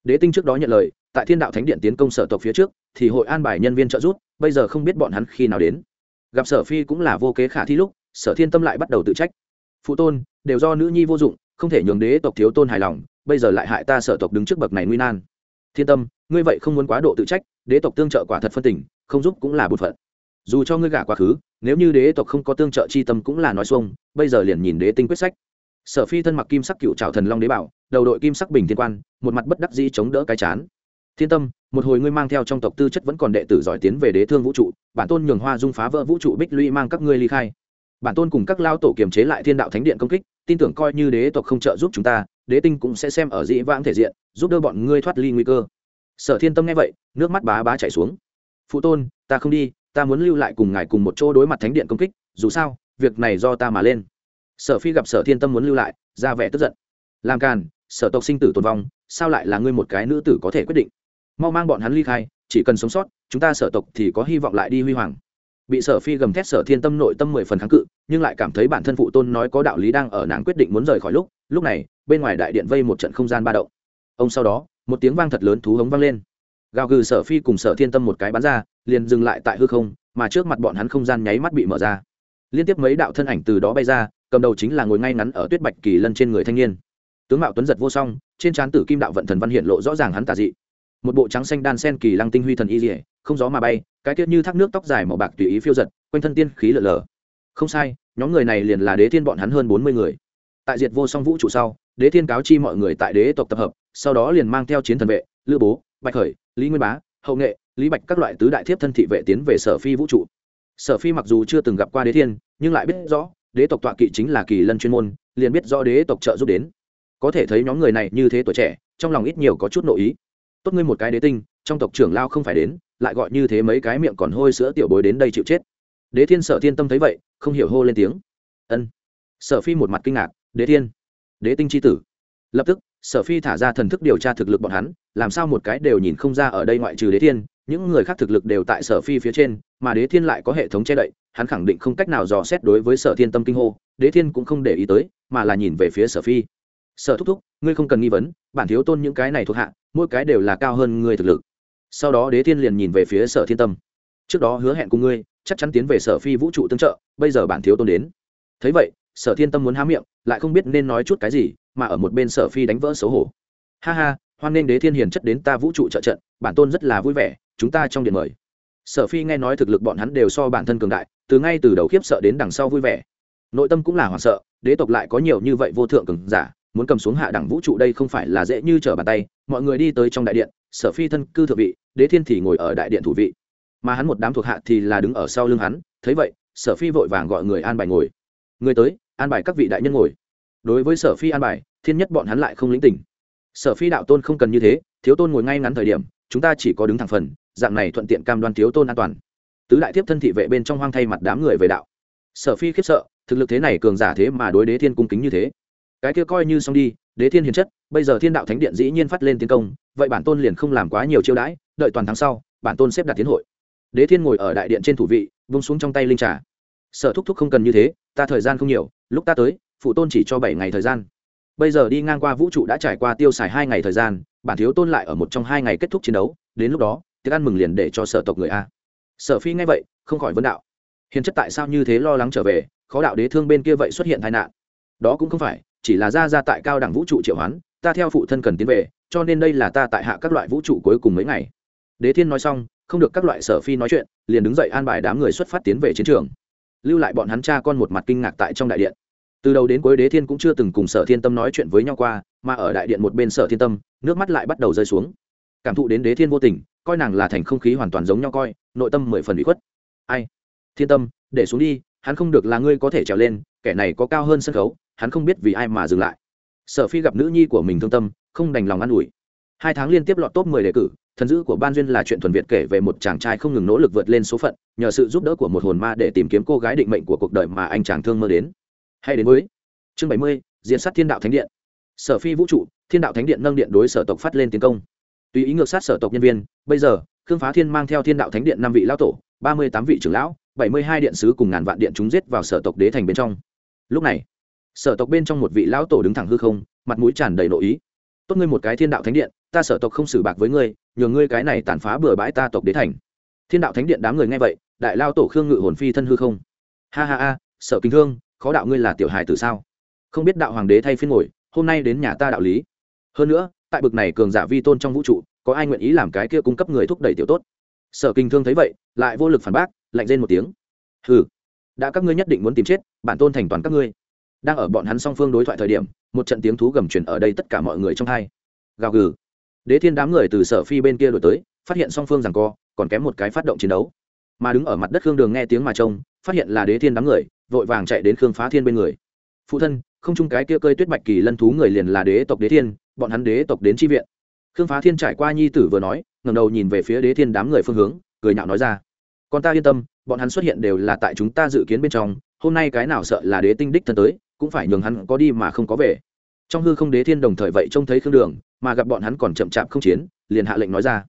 Đế tinh trước đó nhận lời, tại thiên đạo thánh điện tiến công sở tộc phía trước, thì hội an bài nhân viên trợ giúp, bây giờ không biết bọn hắn khi nào đến. Gặp sở phi cũng là vô kế khả thi lúc, sở thiên tâm lại bắt đầu tự trách. Phụ tôn, đều do nữ nhi vô dụng, không thể nhường đế tộc thiếu tôn hài lòng, bây giờ lại hại ta sở tộc đứng trước bậc này nguy nan. Thiên tâm, ngươi vậy không muốn quá độ tự trách, đế tộc tương trợ quả thật phân tình, không giúp cũng là bột phận dù cho ngươi gả quá khứ, nếu như đế tộc không có tương trợ chi tâm cũng là nói xuông, bây giờ liền nhìn đế tinh quyết sách. Sở phi thân mặc kim sắc cựu trào thần long đế bảo, đầu đội kim sắc bình thiên quan, một mặt bất đắc dĩ chống đỡ cái chán. Thiên tâm, một hồi ngươi mang theo trong tộc tư chất vẫn còn đệ tử giỏi tiến về đế thương vũ trụ, bản tôn nhường hoa dung phá vỡ vũ trụ bích lũy mang các ngươi ly khai. Bản tôn cùng các lao tổ kiềm chế lại thiên đạo thánh điện công kích, tin tưởng coi như đế tộc không trợ giúp chúng ta, đế tinh cũng sẽ xem ở dĩ vãng thể diện, giúp đỡ bọn ngươi thoát ly nguy cơ. Sở thiên tâm nghe vậy, nước mắt bá bá chảy xuống. Phụ tôn, ta không đi ta muốn lưu lại cùng ngài cùng một chỗ đối mặt thánh điện công kích, dù sao, việc này do ta mà lên. Sở phi gặp sở thiên tâm muốn lưu lại, ra vẻ tức giận. Làm càn, sở tộc sinh tử tồn vong, sao lại là ngươi một cái nữ tử có thể quyết định? Mau mang bọn hắn ly khai, chỉ cần sống sót, chúng ta sở tộc thì có hy vọng lại đi huy hoàng. Bị sở phi gầm thét, sở thiên tâm nội tâm mười phần kháng cự, nhưng lại cảm thấy bản thân phụ tôn nói có đạo lý đang ở nàng quyết định muốn rời khỏi lúc lúc này, bên ngoài đại điện vây một trận không gian ba động. Ông sau đó, một tiếng vang thật lớn thú hống vang lên gào gừ sở phi cùng sở thiên tâm một cái bắn ra, liền dừng lại tại hư không, mà trước mặt bọn hắn không gian nháy mắt bị mở ra. Liên tiếp mấy đạo thân ảnh từ đó bay ra, cầm đầu chính là ngồi ngay ngắn ở tuyết bạch kỳ lân trên người thanh niên. Tướng mạo tuấn giật vô song, trên trán tử kim đạo vận thần văn hiện lộ rõ ràng hắn tà dị. Một bộ trắng xanh đan sen kỳ lăng tinh huy thần y dỉa không gió mà bay, cái tiết như thác nước tóc dài màu bạc tùy ý phiêu giật, quanh thân tiên khí lở lở. Không sai, nhóm người này liền là đế thiên bọn hắn hơn bốn mươi người. Tại diệt vô song vũ trụ sau, đế thiên cáo chi mọi người tại đế tộc tập hợp, sau đó liền mang theo chiến thần vệ, lữ bố, bạch khởi lý nguyên bá, hậu nghệ, lý bạch các loại tứ đại thiếp thân thị vệ tiến về sở phi vũ trụ. Sở phi mặc dù chưa từng gặp qua đế thiên, nhưng lại biết rõ, đế tộc tọa kỵ chính là kỳ lân chuyên môn, liền biết rõ đế tộc trợ giúp đến. Có thể thấy nhóm người này như thế tuổi trẻ, trong lòng ít nhiều có chút nội ý. Tốt ngươi một cái đế tinh, trong tộc trưởng lao không phải đến, lại gọi như thế mấy cái miệng còn hôi sữa tiểu bối đến đây chịu chết. Đế thiên sở thiên tâm thấy vậy, không hiểu hô lên tiếng. Ân. Sở phi một mặt kinh ngạc, đế thiên, đế tinh c tử. Lập tức sở phi thả ra thần thức điều tra thực lực bọn hắn, làm sao một cái đều nhìn không ra ở đây ngoại trừ đế thiên, những người khác thực lực đều tại sở phi phía trên, mà đế thiên lại có hệ thống che đậy, hắn khẳng định không cách nào dò xét đối với sở thiên tâm kinh hô, đế thiên cũng không để ý tới, mà là nhìn về phía sở phi. Sở thúc thúc, ngươi không cần nghi vấn, bản thiếu tôn những cái này thuộc hạ, mỗi cái đều là cao hơn ngươi thực lực. Sau đó đế thiên liền nhìn về phía sở thiên tâm. Trước đó hứa hẹn cùng ngươi, chắc chắn tiến về sở phi vũ trụ tương trợ, bây giờ bản thiếu tôn đến. Thấy vậy, sở thiên tâm muốn há miệng, lại không biết nên nói chút cái gì mà ở một bên sở phi đánh vỡ xấu hổ. Ha ha, hoan nghênh đế thiên hiền chất đến ta vũ trụ trợ trận, bản tôn rất là vui vẻ, chúng ta trong điện mời. Sở phi nghe nói thực lực bọn hắn đều so bản thân cường đại, từ ngay từ đầu khiếp sợ đến đằng sau vui vẻ. Nội tâm cũng là hoảng sợ, đế tộc lại có nhiều như vậy vô thượng cường giả, muốn cầm xuống hạ đẳng vũ trụ đây không phải là dễ như trở bàn tay, mọi người đi tới trong đại điện, sở phi thân cư thượng vị, đế thiên thì ngồi ở đại điện thủ vị. Mà hắn một đám thuộc hạ thì là đứng ở sau lưng hắn, thấy vậy, sở phi vội vàng gọi người an bài ngồi. Người tới, an bài các vị đại nhân ngồi đối với sở phi an bài, thiên nhất bọn hắn lại không lĩnh tình. Sở phi đạo tôn không cần như thế, thiếu tôn ngồi ngay ngắn thời điểm, chúng ta chỉ có đứng thẳng phần, dạng này thuận tiện cam đoan thiếu tôn an toàn. Tứ đại tiếp thân thị vệ bên trong hoang thay mặt đám người về đạo. Sở phi khiếp sợ, thực lực thế này cường giả thế mà đối đế thiên cung kính như thế. Cái kia coi như xong đi, đế thiên hiền chất, bây giờ thiên đạo thánh điện dĩ nhiên phát lên tiến công, vậy bản tôn liền không làm quá nhiều chiêu đãi, đợi toàn tháng sau, bản tôn xếp đặt tiến hội. Đế thiên ngồi ở đại điện trên thủ vị, vung xuống trong tay linh trà. Sở thúc thúc không cần như thế, ta thời gian không nhiều, lúc ta tới phụ tôn chỉ cho bảy ngày thời gian. Bây giờ đi ngang qua vũ trụ đã trải qua tiêu xài hai ngày thời gian, bản thiếu tôn lại ở một trong hai ngày kết thúc chiến đấu, đến lúc đó, tiệc ăn mừng liền để cho sở tộc người a. Sở phi nghe vậy, không khỏi vấn đạo. Hiền chất tại sao như thế lo lắng trở về, khó đạo đế thương bên kia vậy xuất hiện tai nạn. Đó cũng không phải, chỉ là ra ra tại cao đẳng vũ trụ triệu hoán, ta theo phụ thân cần tiến về, cho nên đây là ta tại hạ các loại vũ trụ cuối cùng mấy ngày. Đế thiên nói xong, không được các loại sở phi nói chuyện, liền đứng dậy an bài đám người xuất phát tiến về chiến trường. Lưu lại bọn hắn cha con một mặt kinh ngạc tại trong đại điện từ đầu đến cuối đế thiên cũng chưa từng cùng sở thiên tâm nói chuyện với nhau qua, mà ở đại điện một bên sở thiên tâm, nước mắt lại bắt đầu rơi xuống. Cảm thụ đến đế thiên vô tình, coi nàng là thành không khí hoàn toàn giống nhau coi, nội tâm mười phần bị khuất. Ai? Thiên tâm, để xuống đi, hắn không được là ngươi có thể trèo lên, kẻ này có cao hơn sân khấu, hắn không biết vì ai mà dừng lại. Sở phi gặp nữ nhi của mình thương tâm, không đành lòng an ủi. Hai tháng liên tiếp lọt top mười đề cử, thần dữ của ban duyên là chuyện thuần việt kể về một chàng trai không ngừng nỗ lực vượt lên số phận, nhờ sự giúp đỡ của một hồn ma để tìm kiếm cô gái định mệnh của cuộc đời mà anh chàng thương mơ đến hay đến với chương bảy mươi diện sát thiên đạo thánh điện. Sở phi vũ trụ, thiên đạo thánh điện nâng điện đối sở tộc phát lên tiến công. Tùy ý ngược sát sở tộc nhân viên, bây giờ, khương phá thiên mang theo thiên đạo thánh điện năm vị lão tổ, ba mươi tám vị trưởng lão, bảy mươi hai điện sứ cùng ngàn vạn điện chúng giết vào sở tộc đế thành bên trong. Lúc này, sở tộc bên trong một vị lão tổ đứng thẳng hư không, mặt mũi tràn đầy nội ý. Tốt ngươi một cái thiên đạo thánh điện, ta sở tộc không xử bạc với ngươi, nhờ ngươi cái này tàn phá bừa bãi ta tộc đế thành. Thiên đạo thánh điện đám người nghe vậy, đại lao tổ khương ngự hồn phi thân hư không. Ha ha ha sở kinh thương khó đạo ngươi là tiểu hài từ sao? Không biết đạo hoàng đế thay phiên ngồi, hôm nay đến nhà ta đạo lý. Hơn nữa, tại bực này cường giả vi tôn trong vũ trụ, có ai nguyện ý làm cái kia cung cấp người thúc đẩy tiểu tốt? Sở kinh thương thấy vậy, lại vô lực phản bác, lạnh rên một tiếng. Hừ, đã các ngươi nhất định muốn tìm chết, bản tôn thành toàn các ngươi. Đang ở bọn hắn song phương đối thoại thời điểm, một trận tiếng thú gầm truyền ở đây tất cả mọi người trong hai. Gào gừ. Đế thiên đám người từ sở phi bên kia đổi tới, phát hiện song phương rằng co, còn kém một cái phát động chiến đấu. Mà đứng ở mặt đất khương đường nghe tiếng mà trông, phát hiện là đế thiên đám người vội vàng chạy đến khương phá thiên bên người. Phụ thân, không chung cái kia cơi tuyết bạch kỳ lân thú người liền là đế tộc đế thiên, bọn hắn đế tộc đến tri viện. Khương phá thiên trải qua nhi tử vừa nói ngầm đầu nhìn về phía đế thiên đám người phương hướng, cười nhạo nói ra, con ta yên tâm, bọn hắn xuất hiện đều là tại chúng ta dự kiến bên trong, hôm nay cái nào sợ là đế tinh đích thân tới, cũng phải nhường hắn có đi mà không có về. Trong hư không đế thiên đồng thời vậy trông thấy khương đường, mà gặp bọn hắn còn chậm chạp không chiến, liền hạ lệnh nói ra,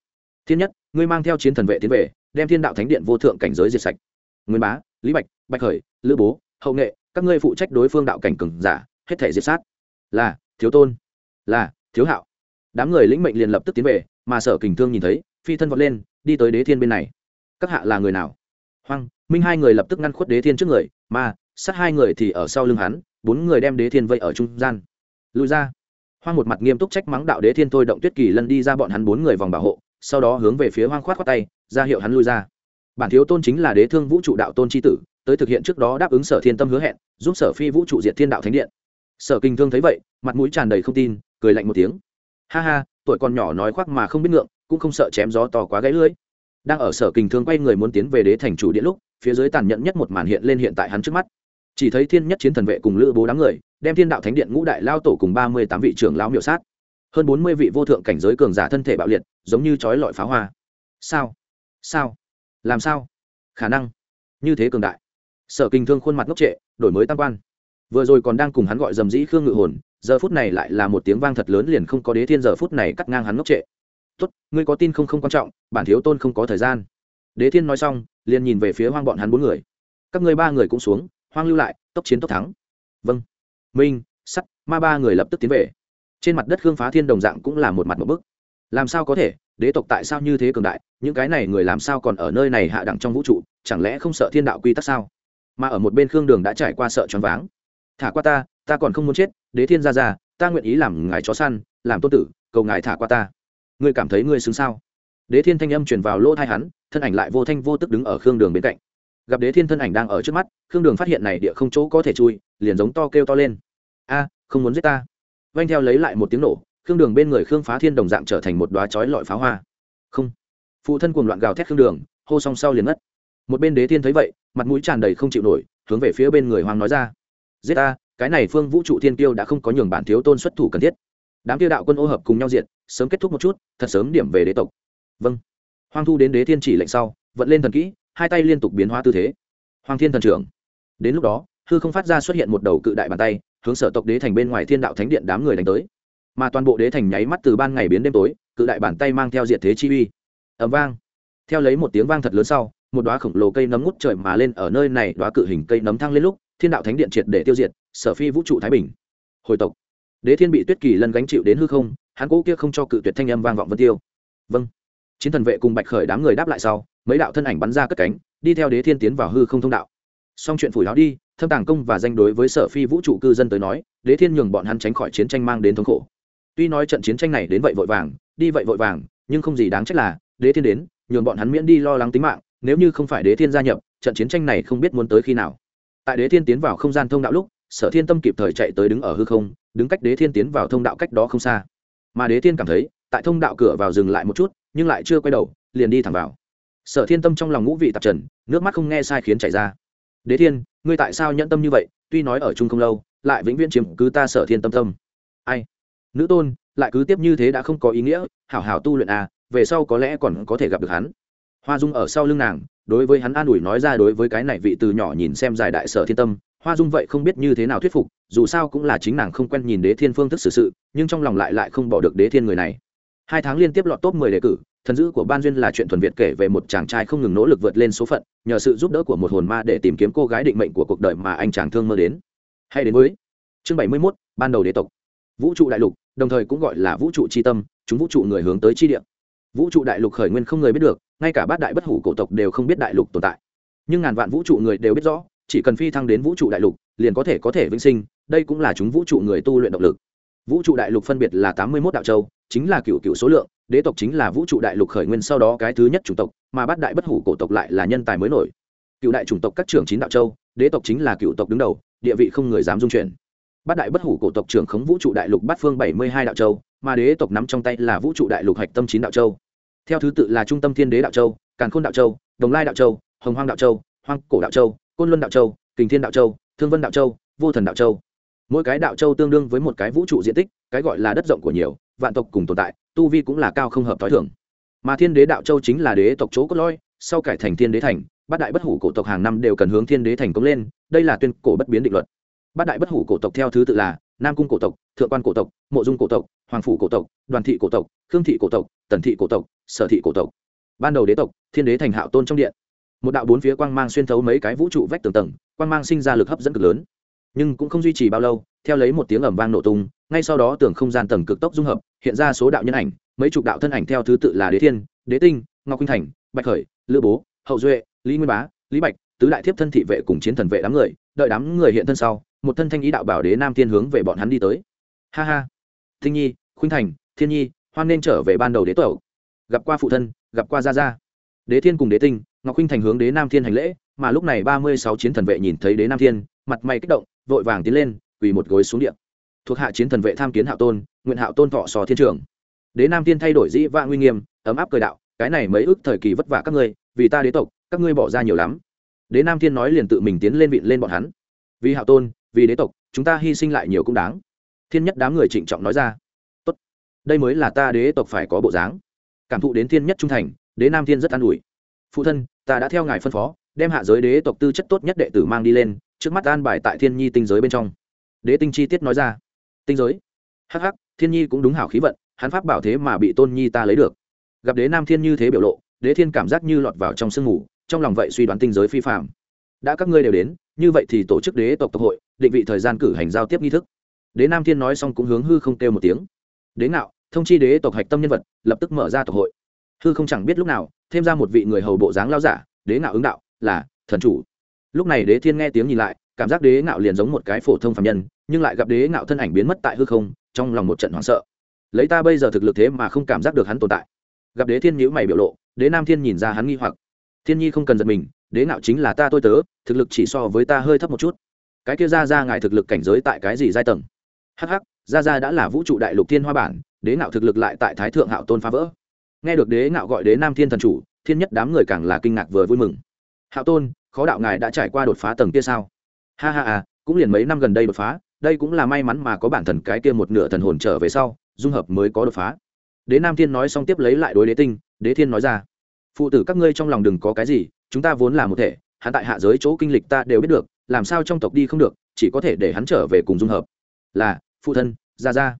thiên nhất, ngươi mang theo chiến thần vệ tiến về, đem thiên đạo thánh điện vô thượng cảnh giới diệt sạch. Nguyên bá, lý bạch bạch khởi, lữ bố, hậu nghệ, các ngươi phụ trách đối phương đạo cảnh cừng giả, hết thể diệt sát. Là, thiếu tôn. Là, thiếu hạo. Đám người lĩnh mệnh liền lập tức tiến về, mà sở kình thương nhìn thấy, phi thân vọt lên, đi tới đế thiên bên này. Các hạ là người nào? Hoang, minh hai người lập tức ngăn khuất đế thiên trước người, mà, sát hai người thì ở sau lưng hắn, bốn người đem đế thiên vây ở trung gian. Lùi ra. Hoang một mặt nghiêm túc trách mắng đạo đế thiên thôi động tuyết kỳ lân đi ra bọn hắn bốn người vòng bảo hộ, sau đó hướng về phía hoang khoát khoát tay, ra hiệu hắn lui ra. Bản thiếu tôn chính là đế thương vũ trụ đạo tôn tri tử tới thực hiện trước đó đáp ứng sở thiên tâm hứa hẹn, giúp sở phi vũ trụ diệt thiên đạo thánh điện. Sở kinh thương thấy vậy, mặt mũi tràn đầy không tin, cười lạnh một tiếng. Ha ha, tuổi còn nhỏ nói khoác mà không biết ngượng, cũng không sợ chém gió to quá gãy lưỡi. Đang ở sở kinh thương quay người muốn tiến về đế thành chủ điện lúc, phía dưới tàn nhẫn nhất một màn hiện lên hiện tại hắn trước mắt. Chỉ thấy thiên nhất chiến thần vệ cùng lữ bố đám người, đem thiên đạo thánh điện ngũ đại lao tổ cùng ba mươi tám vị trưởng lão miểu sát. Hơn bốn mươi vị vô thượng cảnh giới cường giả thân thể bạo liệt, giống như chói lọi pháo hoa. Sao? Sao? Làm sao? Khả năng. Như thế cường đại sở kinh thương khuôn mặt ngốc trệ, đổi mới tam quan. Vừa rồi còn đang cùng hắn gọi dầm dĩ khương ngự hồn, giờ phút này lại là một tiếng vang thật lớn liền không có đế thiên giờ phút này cắt ngang hắn ngốc trệ. Tốt, ngươi có tin không không quan trọng, bản thiếu tôn không có thời gian. Đế thiên nói xong, liền nhìn về phía hoang bọn hắn bốn người. Các ngươi ba người cũng xuống, hoang lưu lại, tốc chiến tốc thắng. Vâng. Minh, sắt, ma ba người lập tức tiến về. Trên mặt đất khương phá thiên đồng dạng cũng là một mặt một bức. Làm sao có thể, đế tộc tại sao như thế cường đại, những cái này người làm sao còn ở nơi này hạ đẳng trong vũ trụ, chẳng lẽ không sợ thiên đạo quy tắc sao? Mà ở một bên khương đường đã trải qua sợ choáng váng. Thả qua ta ta còn không muốn chết, đế thiên ra ra ta nguyện ý làm ngài chó săn, làm tôn tử, cầu ngài thả qua ta. Ngươi cảm thấy ngươi xứng sao? Đế thiên thanh âm truyền vào lỗ thai hắn, thân ảnh lại vô thanh vô tức đứng ở khương đường bên cạnh. Gặp đế thiên thân ảnh đang ở trước mắt, khương đường phát hiện này địa không chỗ có thể chui, liền giống to kêu to lên. A, không muốn giết ta. Vanh theo lấy lại một tiếng nổ, khương đường bên người khương phá thiên đồng dạng trở thành một đoá chói lọi pháo hoa. Không. Phụ thân cuồng loạn gào thét khương đường, hô song sau liền mất một bên đế thiên thấy vậy mặt mũi tràn đầy không chịu nổi, hướng về phía bên người hoàng nói ra. Giết ta, cái này phương vũ trụ thiên tiêu đã không có nhường bản thiếu tôn xuất thủ cần thiết. Đám tiêu đạo quân ô hợp cùng nhau diện sớm kết thúc một chút, thật sớm điểm về đế tộc. Vâng. Hoàng thu đến đế thiên chỉ lệnh sau, vận lên thần kỹ, hai tay liên tục biến hóa tư thế. Hoàng thiên thần trưởng. Đến lúc đó, hư không phát ra xuất hiện một đầu cự đại bàn tay, hướng sở tộc đế thành bên ngoài thiên đạo thánh điện đám người đánh tới. Mà toàn bộ đế thành nháy mắt từ ban ngày biến đêm tối, cự đại bàn tay mang theo diệt thế chi uy. Ẩm vang. Theo lấy một tiếng vang thật lớn sau một đóa khổng lồ cây nấm ngút trời mà lên ở nơi này, đóa cự hình cây nấm thăng lên lúc, thiên đạo thánh điện triệt để tiêu diệt, sở phi vũ trụ thái bình. Hồi tộc. Đế thiên bị tuyết kỳ lân gánh chịu đến hư không, hắn cố kia không cho cự tuyệt thanh âm vang vọng vân tiêu. Vâng. Chiến thần vệ cùng bạch khởi đám người đáp lại sau, mấy đạo thân ảnh bắn ra cất cánh, đi theo đế thiên tiến vào hư không thông đạo. Xong chuyện phủi láo đi, thâm tàng công và danh đối với sở phi vũ trụ cư dân tới nói, đế thiên nhường bọn hắn tránh khỏi chiến tranh mang đến thống khổ. Tuy nói trận chiến tranh này đến vậy vội vàng, đi vậy vội vàng, nhưng không gì đáng trách là, đế thiên đến, nhường bọn hắn miễn đi lo lắng tính mạng nếu như không phải đế thiên gia nhập, trận chiến tranh này không biết muốn tới khi nào. Tại đế thiên tiến vào không gian thông đạo lúc, sở thiên tâm kịp thời chạy tới đứng ở hư không, đứng cách đế thiên tiến vào thông đạo cách đó không xa. Mà đế thiên cảm thấy, tại thông đạo cửa vào dừng lại một chút, nhưng lại chưa quay đầu, liền đi thẳng vào. Sở thiên tâm trong lòng ngũ vị tạp trần, nước mắt không nghe sai khiến chảy ra. Đế thiên, ngươi tại sao nhẫn tâm như vậy? Tuy nói ở chung không lâu, lại vĩnh viễn chiếm cứ ta sở thiên tâm tâm. Ai? Nữ tôn, lại cứ tiếp như thế đã không có ý nghĩa, hảo hảo tu luyện à về sau có lẽ còn có thể gặp được hắn hoa dung ở sau lưng nàng đối với hắn an ủi nói ra đối với cái này vị từ nhỏ nhìn xem dài đại sở thiên tâm hoa dung vậy không biết như thế nào thuyết phục dù sao cũng là chính nàng không quen nhìn đế thiên phương thức xử sự nhưng trong lòng lại lại không bỏ được đế thiên người này. Hai tháng liên tiếp lọt top mười đề cử thần dữ của ban duyên là chuyện thuần việt kể về một chàng trai không ngừng nỗ lực vượt lên số phận nhờ sự giúp đỡ của một hồn ma để tìm kiếm cô gái định mệnh của cuộc đời mà anh chàng thương mơ đến. Hay đến với chương bảy mươi 71, ban đầu đế tộc. Vũ trụ đại lục đồng thời cũng gọi là vũ trụ chi tâm chúng vũ trụ người hướng tới chi địa vũ trụ đại lục khởi nguyên không người biết được, ngay cả bát đại bất hủ cổ tộc đều không biết đại lục tồn tại. Nhưng ngàn vạn vũ trụ người đều biết rõ, chỉ cần phi thăng đến vũ trụ đại lục, liền có thể có thể vĩnh sinh, đây cũng là chúng vũ trụ người tu luyện động lực. Vũ trụ đại lục phân biệt là tám mươi một đạo châu, chính là cựu cựu số lượng, đế tộc chính là vũ trụ đại lục khởi nguyên sau đó cái thứ nhất chủng tộc, mà bát đại bất hủ cổ tộc lại là nhân tài mới nổi. Cựu đại chủng tộc các trưởng chín đạo châu, đế tộc chính là cựu tộc đứng đầu, địa vị không người dám dung chuyển. Bát đại bất hủ cổ tộc trưởng khống vũ trụ đại lục bát phương bảy mươi hai đạo châu, mà đế tộc nắm trong tay là vũ trụ đại lục hạch tâm chín đạo châu theo thứ tự là trung tâm thiên đế đạo châu, càn khôn đạo châu, đồng lai đạo châu, hồng hoang đạo châu, hoang cổ đạo châu, côn luân đạo châu, kình thiên đạo châu, thương vân đạo châu, vô thần đạo châu. Mỗi cái đạo châu tương đương với một cái vũ trụ diện tích, cái gọi là đất rộng của nhiều, vạn tộc cùng tồn tại, tu vi cũng là cao không hợp t h o i thưởng mà thiên đế đạo châu chính là đế tộc chỗ cốt lõi, sau cải thành thiên đế thành, bát đại bất hủ cổ tộc hàng năm đều cần hướng thiên đế thành công lên, đây là tuyên cổ bất biến định luật. Bát đại bất hủ cổ tộc theo thứ tự là nam cung cổ tộc, thượng quan cổ tộc, mộ dung cổ tộc, hoàng phủ cổ tộc, đoàn thị cổ tộc, khương thị cổ tộc tần thị cổ tộc, sở thị cổ tộc. Ban đầu đế tộc, thiên đế thành hạo tôn trong điện. Một đạo bốn phía quang mang xuyên thấu mấy cái vũ trụ vách tường tầng, quang mang sinh ra lực hấp dẫn cực lớn. Nhưng cũng không duy trì bao lâu, theo lấy một tiếng ẩm vang nổ tung, ngay sau đó tường không gian tầng cực tốc dung hợp, hiện ra số đạo nhân ảnh, mấy chục đạo thân ảnh theo thứ tự là đế thiên, đế tinh, ngọc huynh thành, bạch khởi, lữ bố, hậu duệ, lý nguyên bá, lý bạch, tứ đại thiếp thân thị vệ cùng chiến thần vệ đám người, đợi đám người hiện thân sau, một thân thanh ý đạo bảo đế nam thiên hướng về bọn hắn đi tới. Ha ha. Thinh nhi, khuynh thành, thiên nhi hoan nên trở về ban đầu đế tẩu gặp qua phụ thân, gặp qua gia gia. Đế thiên cùng đế tinh, ngọc huynh thành hướng đế nam thiên hành lễ, mà lúc này ba mươi sáu chiến thần vệ nhìn thấy đế nam thiên, mặt mày kích động, vội vàng tiến lên, quỳ một gối xuống điện thuộc hạ chiến thần vệ tham kiến hạo tôn, nguyện hạo tôn thọ sò thiên trường đế nam thiên thay đổi dĩ vã nguy nghiêm, ấm áp cười đạo, cái này mấy ước thời kỳ vất vả các ngươi, vì ta đế tộc, các ngươi bỏ ra nhiều lắm. Đế nam thiên nói liền tự mình tiến lên vịn lên bọn hắn. Vì hạo tôn, vì đế tộc, chúng ta hy sinh lại nhiều cũng đáng. Thiên nhất đám người trịnh trọng nói ra đây mới là ta đế tộc phải có bộ dáng. Cảm thụ đến thiên nhất trung thành, đế nam thiên rất an ủi. Phụ thân, ta đã theo ngài phân phó, đem hạ giới đế tộc tư chất tốt nhất đệ tử mang đi lên, trước mắt an bài tại thiên nhi tinh giới bên trong. Đế tinh chi tiết nói ra. Tinh giới? Hh thiên nhi cũng đúng hảo khí vận, hắn pháp bảo thế mà bị tôn nhi ta lấy được. Gặp đế nam thiên như thế biểu lộ, đế thiên cảm giác như lọt vào trong sương mù, trong lòng vậy suy đoán tinh giới phi phạm. Đã các ngươi đều đến, như vậy thì tổ chức đế tộc tộc hội, định vị thời gian cử hành giao tiếp nghi thức. Đế nam thiên nói xong cũng hướng hư không kêu một tiếng. Đế ngạo thông chi đế tộc hạch tâm nhân vật, lập tức mở ra tộc hội. Hư không chẳng biết lúc nào, thêm ra một vị người hầu bộ dáng lao giả, đế ngạo ứng đạo, là thần chủ. Lúc này đế thiên nghe tiếng nhìn lại, cảm giác đế ngạo liền giống một cái phổ thông phạm nhân, nhưng lại gặp đế ngạo thân ảnh biến mất tại hư không, trong lòng một trận hoảng sợ. Lấy ta bây giờ thực lực thế mà không cảm giác được hắn tồn tại. Gặp đế thiên nhữ mày biểu lộ, đế nam thiên nhìn ra hắn nghi hoặc. Thiên nhi không cần giật mình, đế ngạo chính là ta tôi tớ, thực lực chỉ so với ta hơi thấp một chút. Cái kia ra ra ngài thực lực cảnh giới tại cái gì giai tầng? Hh ra ra đã là vũ trụ đại lục thiên hoa bản đế ngạo thực lực lại tại thái thượng hạo tôn phá vỡ. Nghe được đế ngạo gọi đế nam thiên thần chủ, thiên nhất đám người càng là kinh ngạc vừa vui mừng. Hạo tôn, khó đạo ngài đã trải qua đột phá tầng kia sao? Ha ha à cũng liền mấy năm gần đây đột phá, đây cũng là may mắn mà có bản thần cái kia một nửa thần hồn trở về sau, dung hợp mới có đột phá. Đế nam thiên nói xong tiếp lấy lại đối đế tinh, đế thiên nói ra, phụ tử các ngươi trong lòng đừng có cái gì, chúng ta vốn là một thể, hắn tại hạ giới chỗ kinh lịch ta đều biết được, làm sao trong tộc đi không được, chỉ có thể để hắn trở về cùng dung hợp. Là, phụ thân, ra ra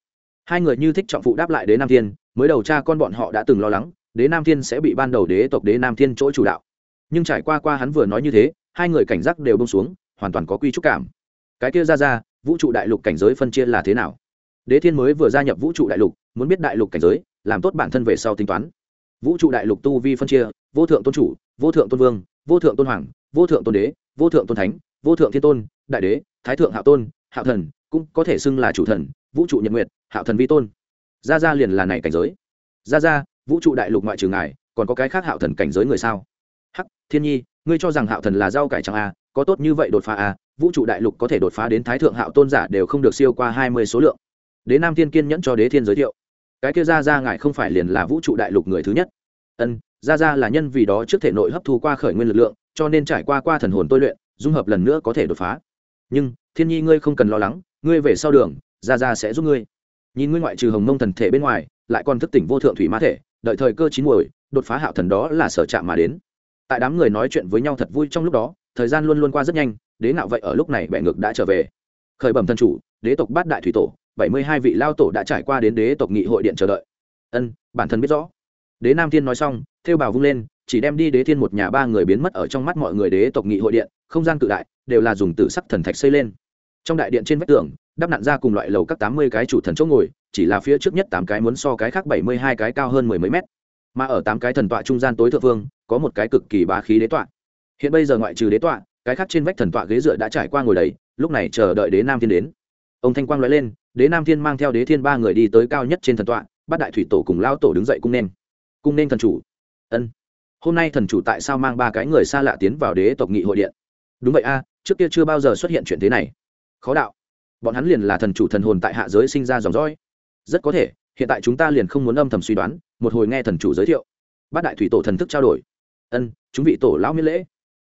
hai người như thích trọng phụ đáp lại đế nam thiên, mới đầu cha con bọn họ đã từng lo lắng, đế nam thiên sẽ bị ban đầu đế tộc đế nam thiên chỗ chủ đạo. Nhưng trải qua qua hắn vừa nói như thế, hai người cảnh giác đều bông xuống, hoàn toàn có quy trúc cảm. Cái kia ra ra, vũ trụ đại lục cảnh giới phân chia là thế nào? Đế thiên mới vừa gia nhập vũ trụ đại lục, muốn biết đại lục cảnh giới, làm tốt bản thân về sau tính toán. Vũ trụ đại lục tu vi phân chia, vô thượng tôn chủ, vô thượng tôn vương, vô thượng tôn hoàng, vô thượng tôn đế, vô thượng tôn thánh, vô thượng thiên tôn, đại đế, thái thượng hạ tôn hạo thần cũng có thể xưng là chủ thần vũ trụ nhật nguyệt hạo thần vi tôn. Ra ra liền là này cảnh giới. Ra ra vũ trụ đại lục ngoại trừ ngài còn có cái khác hạo thần cảnh giới người sao? Hắc thiên nhi ngươi cho rằng hạo thần là rau cải chẳng a à, có tốt như vậy đột phá a à, vũ trụ đại lục có thể đột phá đến thái thượng hạo tôn giả đều không được siêu qua hai mươi số lượng. Đế nam thiên kiên nhẫn cho đế thiên giới thiệu. Cái kia ra ra ngài không phải liền là vũ trụ đại lục người thứ nhất. Ân ra ra là nhân vì đó trước thể nội hấp thu qua khởi nguyên lực lượng cho nên trải qua qua thần hồn tôi luyện dung hợp lần nữa có thể đột phá. Nhưng thiên nhi, ngươi không cần lo lắng, ngươi về sau đường ra ra sẽ giúp ngươi. Nhìn ngươi ngoại trừ hồng mông thần thể bên ngoài, lại còn thức tỉnh vô thượng thủy ma thể, đợi thời cơ chín muồi, đột phá hạo thần đó là sở trạm mà đến. Tại đám người nói chuyện với nhau thật vui trong lúc đó, thời gian luôn luôn qua rất nhanh, đế nạo vậy ở lúc này bệ ngược đã trở về. Khởi bẩm thân chủ, đế tộc bát đại thủy tổ, bảy mươi hai vị lao tổ đã trải qua đến đế tộc nghị hội điện chờ đợi. Ân, bản thân biết rõ. Đế nam thiên nói xong theo bào vung lên, chỉ đem đi đế thiên một nhà ba người biến mất ở trong mắt mọi người đế tộc nghị hội điện, không gian cự đại, đều là dùng tử sắc thần thạch xây lên trong đại điện trên vách tường, đắp nặn ra cùng loại lầu các tám mươi cái chủ thần chỗ ngồi, chỉ là phía trước nhất tám cái muốn so cái khác bảy mươi hai cái cao hơn mười mấy mét. Mà ở tám cái thần tọa trung gian tối thượng vương có một cái cực kỳ bá khí đế tọa. Hiện bây giờ ngoại trừ đế tọa, cái khác trên vách thần tọa ghế dựa đã trải qua ngồi đầy, lúc này chờ đợi đế nam thiên đến. Ông thanh quang nói lên, đế nam thiên mang theo đế thiên ba người đi tới cao nhất trên thần tọa bát đại thủy tổ cùng lao tổ đứng dậy cung nên. Cung nên thần chủ. Ân. Hôm nay thần chủ tại sao mang ba cái người xa lạ tiến vào đế tộc nghị hội điện? Đúng vậy a, trước kia chưa bao giờ xuất hiện chuyện thế này khó đạo. Bọn hắn liền là thần chủ thần hồn tại hạ giới sinh ra dòng dõi. Rất có thể, hiện tại chúng ta liền không muốn âm thầm suy đoán, một hồi nghe thần chủ giới thiệu, bát đại thủy tổ thần thức trao đổi. Ân, chúng vị tổ lão miễn lễ.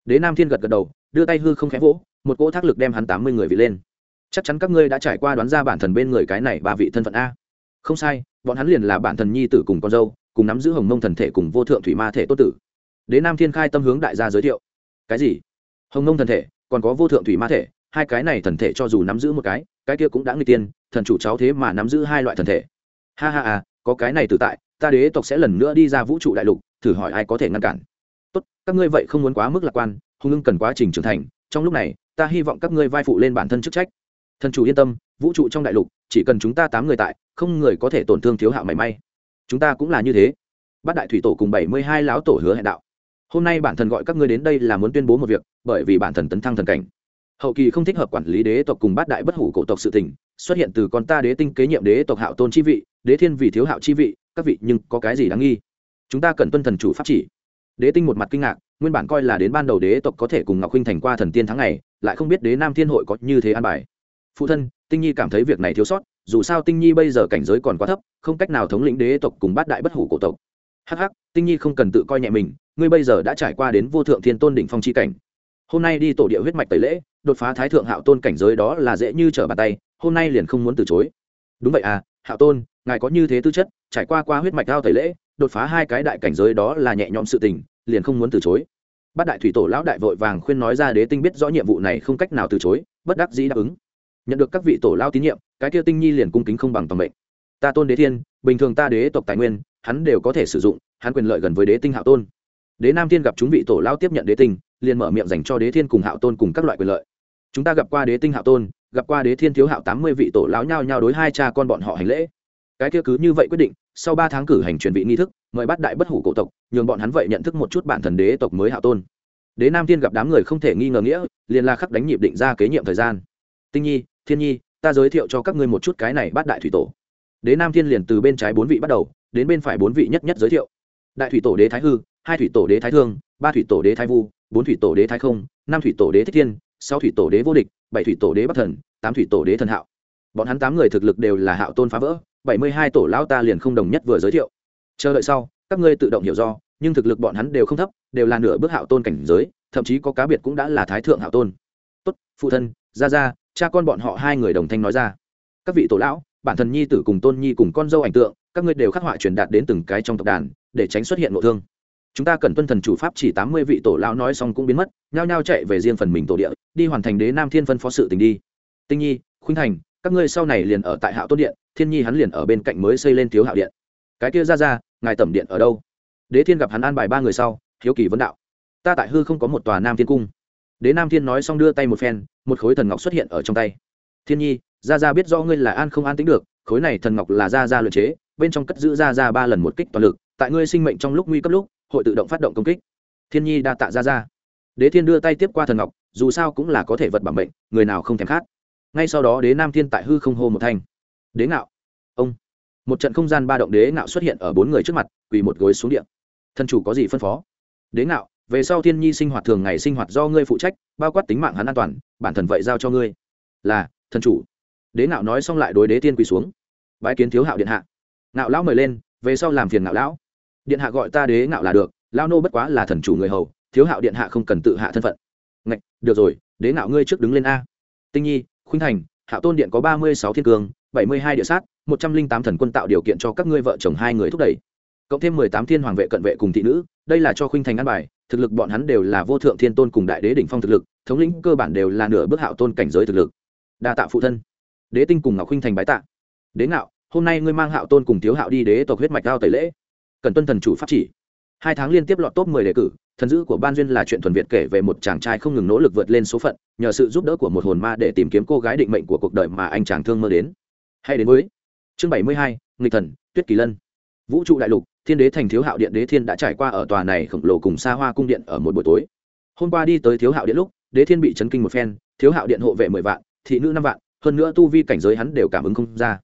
Đế nam thiên gật gật đầu, đưa tay hư không khẽ vỗ, một cỗ thác lực đem hắn tám mươi người vị lên. Chắc chắn các ngươi đã trải qua đoán ra bản thần bên người cái này ba vị thân phận a. Không sai, bọn hắn liền là bản thần nhi tử cùng con dâu, cùng nắm giữ hồng mông thần thể cùng vô thượng thủy ma thể tốt tử. Đế nam thiên khai tâm hướng đại gia giới thiệu. Cái gì? Hồng mông thần thể, còn có vô thượng thủy ma thể hai cái này thần thể cho dù nắm giữ một cái cái kia cũng đã người tiên, thần chủ cháu thế mà nắm giữ hai loại thần thể. Ha ha à có cái này tự tại, ta đế tộc sẽ lần nữa đi ra vũ trụ đại lục, thử hỏi ai có thể ngăn cản. Tốt, các ngươi vậy không muốn quá mức lạc quan hùng ưng cần quá trình trưởng thành, trong lúc này, ta hy vọng các ngươi vai phụ lên bản thân chức trách. Thần chủ yên tâm, vũ trụ trong đại lục, chỉ cần chúng ta tám người tại, không người có thể tổn thương thiếu hạo mảy may. Chúng ta cũng là như thế. Bát đại thủy tổ cùng bảy mươi hai láo tổ hứa hẹn đạo. Hôm nay bản thần gọi các ngươi đến đây là muốn tuyên bố một việc, bởi vì bản thần tấn thăng thần cảnh hậu kỳ không thích hợp quản lý đế tộc cùng bát đại bất hủ cổ tộc sự tình, xuất hiện từ con ta đế tinh kế nhiệm đế tộc hạo tôn chi vị, đế thiên vì thiếu hạo chi vị, các vị nhưng có cái gì đáng nghi? Chúng ta cần tuân thần chủ pháp chỉ. Đế tinh một mặt kinh ngạc, nguyên bản coi là đến ban đầu đế tộc có thể cùng ngọc huynh thành qua thần tiên tháng này lại không biết đế nam thiên hội có như thế an bài. Phụ thân, tinh nhi cảm thấy việc này thiếu sót, dù sao tinh nhi bây giờ cảnh giới còn quá thấp, không cách nào thống lĩnh đế tộc cùng bát đại bất hủ cổ tộc. Hh tinh nhi không cần tự coi nhẹ mình, ngươi bây giờ đã trải qua đến vô thượng thiên tôn đỉnh phong chi cảnh hôm nay đi tổ địa huyết mạch tẩy lễ, đột phá thái thượng hạo tôn cảnh giới đó là dễ như trở bàn tay, hôm nay liền không muốn từ chối. Đúng vậy à hạo tôn, ngài có như thế tư chất, trải qua qua huyết mạch ao tẩy lễ, đột phá hai cái đại cảnh giới đó là nhẹ nhõm sự tình, liền không muốn từ chối. Bát đại thủy tổ lão đại vội vàng khuyên nói ra đế tinh biết rõ nhiệm vụ này không cách nào từ chối, bất đắc dĩ đáp ứng. Nhận được các vị tổ lao tín nhiệm, cái kia tinh nhi liền cung kính không bằng toàn mệnh. Ta tôn đế thiên, bình thường ta đế tộc tài nguyên, hắn đều có thể sử dụng, hắn quyền lợi gần với đế tinh hạo tôn. Đế nam thiên gặp chúng vị tổ lao tiếp nhận đế tinh liền mở miệng dành cho đế thiên cùng hạo tôn cùng các loại quyền lợi. Chúng ta gặp qua đế tinh hạo tôn, gặp qua đế thiên thiếu hạo tám mươi vị tổ lão nhao nhao đối hai cha con bọn họ hành lễ. Cái kia cứ như vậy quyết định, sau ba tháng cử hành truyền vị nghi thức, mời bắt đại bất hủ cổ tộc, nhường bọn hắn vậy nhận thức một chút bản thần đế tộc mới hạo tôn. Đế nam thiên gặp đám người không thể nghi ngờ nghĩa, liền la khắc đánh nhịp định ra kế nhiệm thời gian. Tinh nhi, thiên nhi, ta giới thiệu cho các ngươi một chút cái này bắt đại thủy tổ. Đế nam thiên liền từ bên trái bốn vị bắt đầu, đến bên phải bốn vị nhất nhất giới thiệu. Đại thủy tổ đế thái hư, hai thủy tổ đế thái thương, ba thủy tổ đế thái vu bốn thủy tổ đế thái không, năm thủy tổ đế thích thiên, sáu thủy tổ đế vô địch, bảy thủy tổ đế bắc thần, tám thủy tổ đế thần hạo. Bọn hắn tám người thực lực đều là hạo tôn phá vỡ, bảy mươi hai tổ lão ta liền không đồng nhất vừa giới thiệu. Chờ đợi sau, các ngươi tự động hiểu do, nhưng thực lực bọn hắn đều không thấp, đều là nửa bước hạo tôn cảnh giới, thậm chí có cá biệt cũng đã là thái thượng hạo tôn. Tốt, phụ thân, ra ra, cha con bọn họ hai người đồng thanh nói ra. Các vị tổ lão, bản thân nhi tử cùng tôn nhi cùng con dâu ảnh tượng, các ngươi đều khắc họa truyền đạt đến từng cái trong tộc đàn, để tránh xuất hiện nội thương chúng ta cần tuân thần chủ pháp chỉ tám mươi vị tổ lão nói xong cũng biến mất, nhao nhao chạy về riêng phần mình tổ địa, đi hoàn thành đế nam thiên phân phó sự tình đi. Tinh nhi, khuynh thành, các ngươi sau này liền ở tại hạo tôn điện, thiên nhi hắn liền ở bên cạnh mới xây lên thiếu hạo điện. Cái kia ra ra, ngài tẩm điện ở đâu? Đế thiên gặp hắn an bài ba người sau, hiếu kỳ vấn đạo. Ta tại hư không có một tòa nam thiên cung. Đế nam thiên nói xong đưa tay một phen, một khối thần ngọc xuất hiện ở trong tay. Thiên nhi, ra ra biết do ngươi là an không an tính được, khối này thần ngọc là ra ra luyện chế, bên trong cất giữ ra ra ba lần một kích toàn lực, tại ngươi sinh mệnh trong lúc nguy cấp lúc hội tự động phát động công kích. Thiên nhi đa tạ ra ra đế thiên đưa tay tiếp qua thần ngọc, dù sao cũng là có thể vật bản bệnh người nào không thèm khát. Ngay sau đó đế nam thiên tại hư không hô một thanh. Đế ngạo. Ông. Một trận không gian ba động đế ngạo xuất hiện ở bốn người trước mặt, quỳ một gối xuống điện thân chủ có gì phân phó? Đế ngạo, về sau thiên nhi sinh hoạt thường ngày sinh hoạt do ngươi phụ trách, bao quát tính mạng hắn an toàn, bản thần vậy giao cho ngươi. Là thần chủ. Đế ngạo nói xong lại đối đế tiên quỳ xuống. Bái kiến thiếu hạo điện hạ. Ngạo lão mời lên, về sau làm phiền ngạo lão điện hạ gọi ta đế ngạo là được, lao nô bất quá là thần chủ người hầu, thiếu hạo điện hạ không cần tự hạ thân phận. Ngạch, được rồi, đế ngạo ngươi trước đứng lên a. Tinh nhi, khuynh thành, hạo tôn điện có ba mươi sáu thiên cương bảy mươi hai địa sát, một trăm linh tám thần quân tạo điều kiện cho các ngươi vợ chồng hai người thúc đẩy. Cộng thêm mười tám thiên hoàng vệ cận vệ cùng thị nữ, đây là cho khuynh thành ăn bài, thực lực bọn hắn đều là vô thượng thiên tôn cùng đại đế đỉnh phong thực lực, thống lĩnh cơ bản đều là nửa bước hạo tôn cảnh giới thực lực. Đa tạ phụ thân. Đế tinh cùng ngọc khuynh thành bái tạ. Đế ngạo, hôm nay ngươi mang hạo tôn cùng thiếu hạo đi đế tộc huyết mạch cao tẩy lễ cần tuân thần chủ pháp chỉ. Hai tháng liên tiếp lọt top mười đề cử, thần dữ của ban duyên là chuyện thuần việt kể về một chàng trai không ngừng nỗ lực vượt lên số phận, nhờ sự giúp đỡ của một hồn ma để tìm kiếm cô gái định mệnh của cuộc đời mà anh chàng thương mơ đến. Hay đến với chương bảy mươi hai, nghịch thần, tuyết kỳ lân. Vũ trụ đại lục, thiên đế thành thiếu hạo điện đế thiên đã trải qua ở tòa này khổng lồ cùng xa hoa cung điện ở một buổi tối. Hôm qua đi tới thiếu hạo điện lúc, đế thiên bị chấn kinh một phen, thiếu hạo điện hộ vệ mười vạn, thị nữ năm vạn, hơn nữa tu vi cảnh giới hắn đều cảm ứng không ra.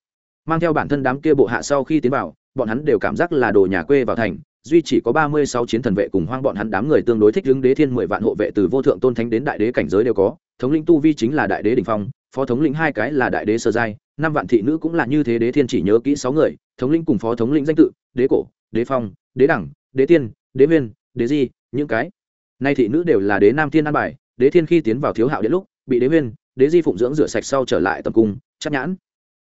Mang theo bản thân đám kia bộ hạ sau khi tiến vào bọn hắn đều cảm giác là đồ nhà quê vào thành, duy chỉ có ba mươi sáu chiến thần vệ cùng hoang bọn hắn đám người tương đối thích ứng đế thiên mười vạn hộ vệ từ vô thượng tôn thánh đến đại đế cảnh giới đều có. Thống lĩnh tu vi chính là đại đế đ ỉ n h phong, phó thống lĩnh hai cái là đại đế sơ giai, năm vạn thị nữ cũng là như thế đế thiên chỉ nhớ kỹ sáu người, thống lĩnh cùng phó thống lĩnh danh tự, đế cổ, đế phong, đế đẳng, đế tiên, đế viên, đế di, những cái. Nay thị nữ đều là đế nam thiên an bài, đế thiên khi tiến vào thiếu hạo đến lúc, bị đế viên, đế di phụng dưỡng rửa sạch sau trở lại tập cung, chắc nhãn.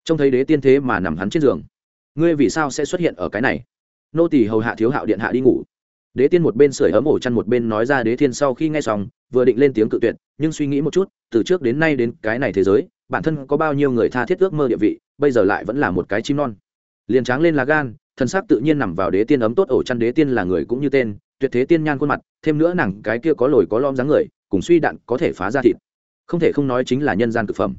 Trông thấy đế tiên thế mà nằm hắn trên giường ngươi vì sao sẽ xuất hiện ở cái này? Nô tỳ hầu hạ thiếu hạo điện hạ đi ngủ. Đế tiên một bên sưởi ấm ổ chăn một bên nói ra đế thiên sau khi nghe xong, vừa định lên tiếng cự tuyệt, nhưng suy nghĩ một chút, từ trước đến nay đến cái này thế giới, bản thân có bao nhiêu người tha thiết ước mơ địa vị, bây giờ lại vẫn là một cái chim non. Liền tráng lên là gan thân xác tự nhiên nằm vào đế tiên ấm tốt ổ chăn đế tiên là người cũng như tên, tuyệt thế tiên nhan khuôn mặt, thêm nữa nàng cái kia có lồi có lom dáng người, cùng suy đạn có thể phá ra thịt. Không thể không nói chính là nhân gian thực phẩm.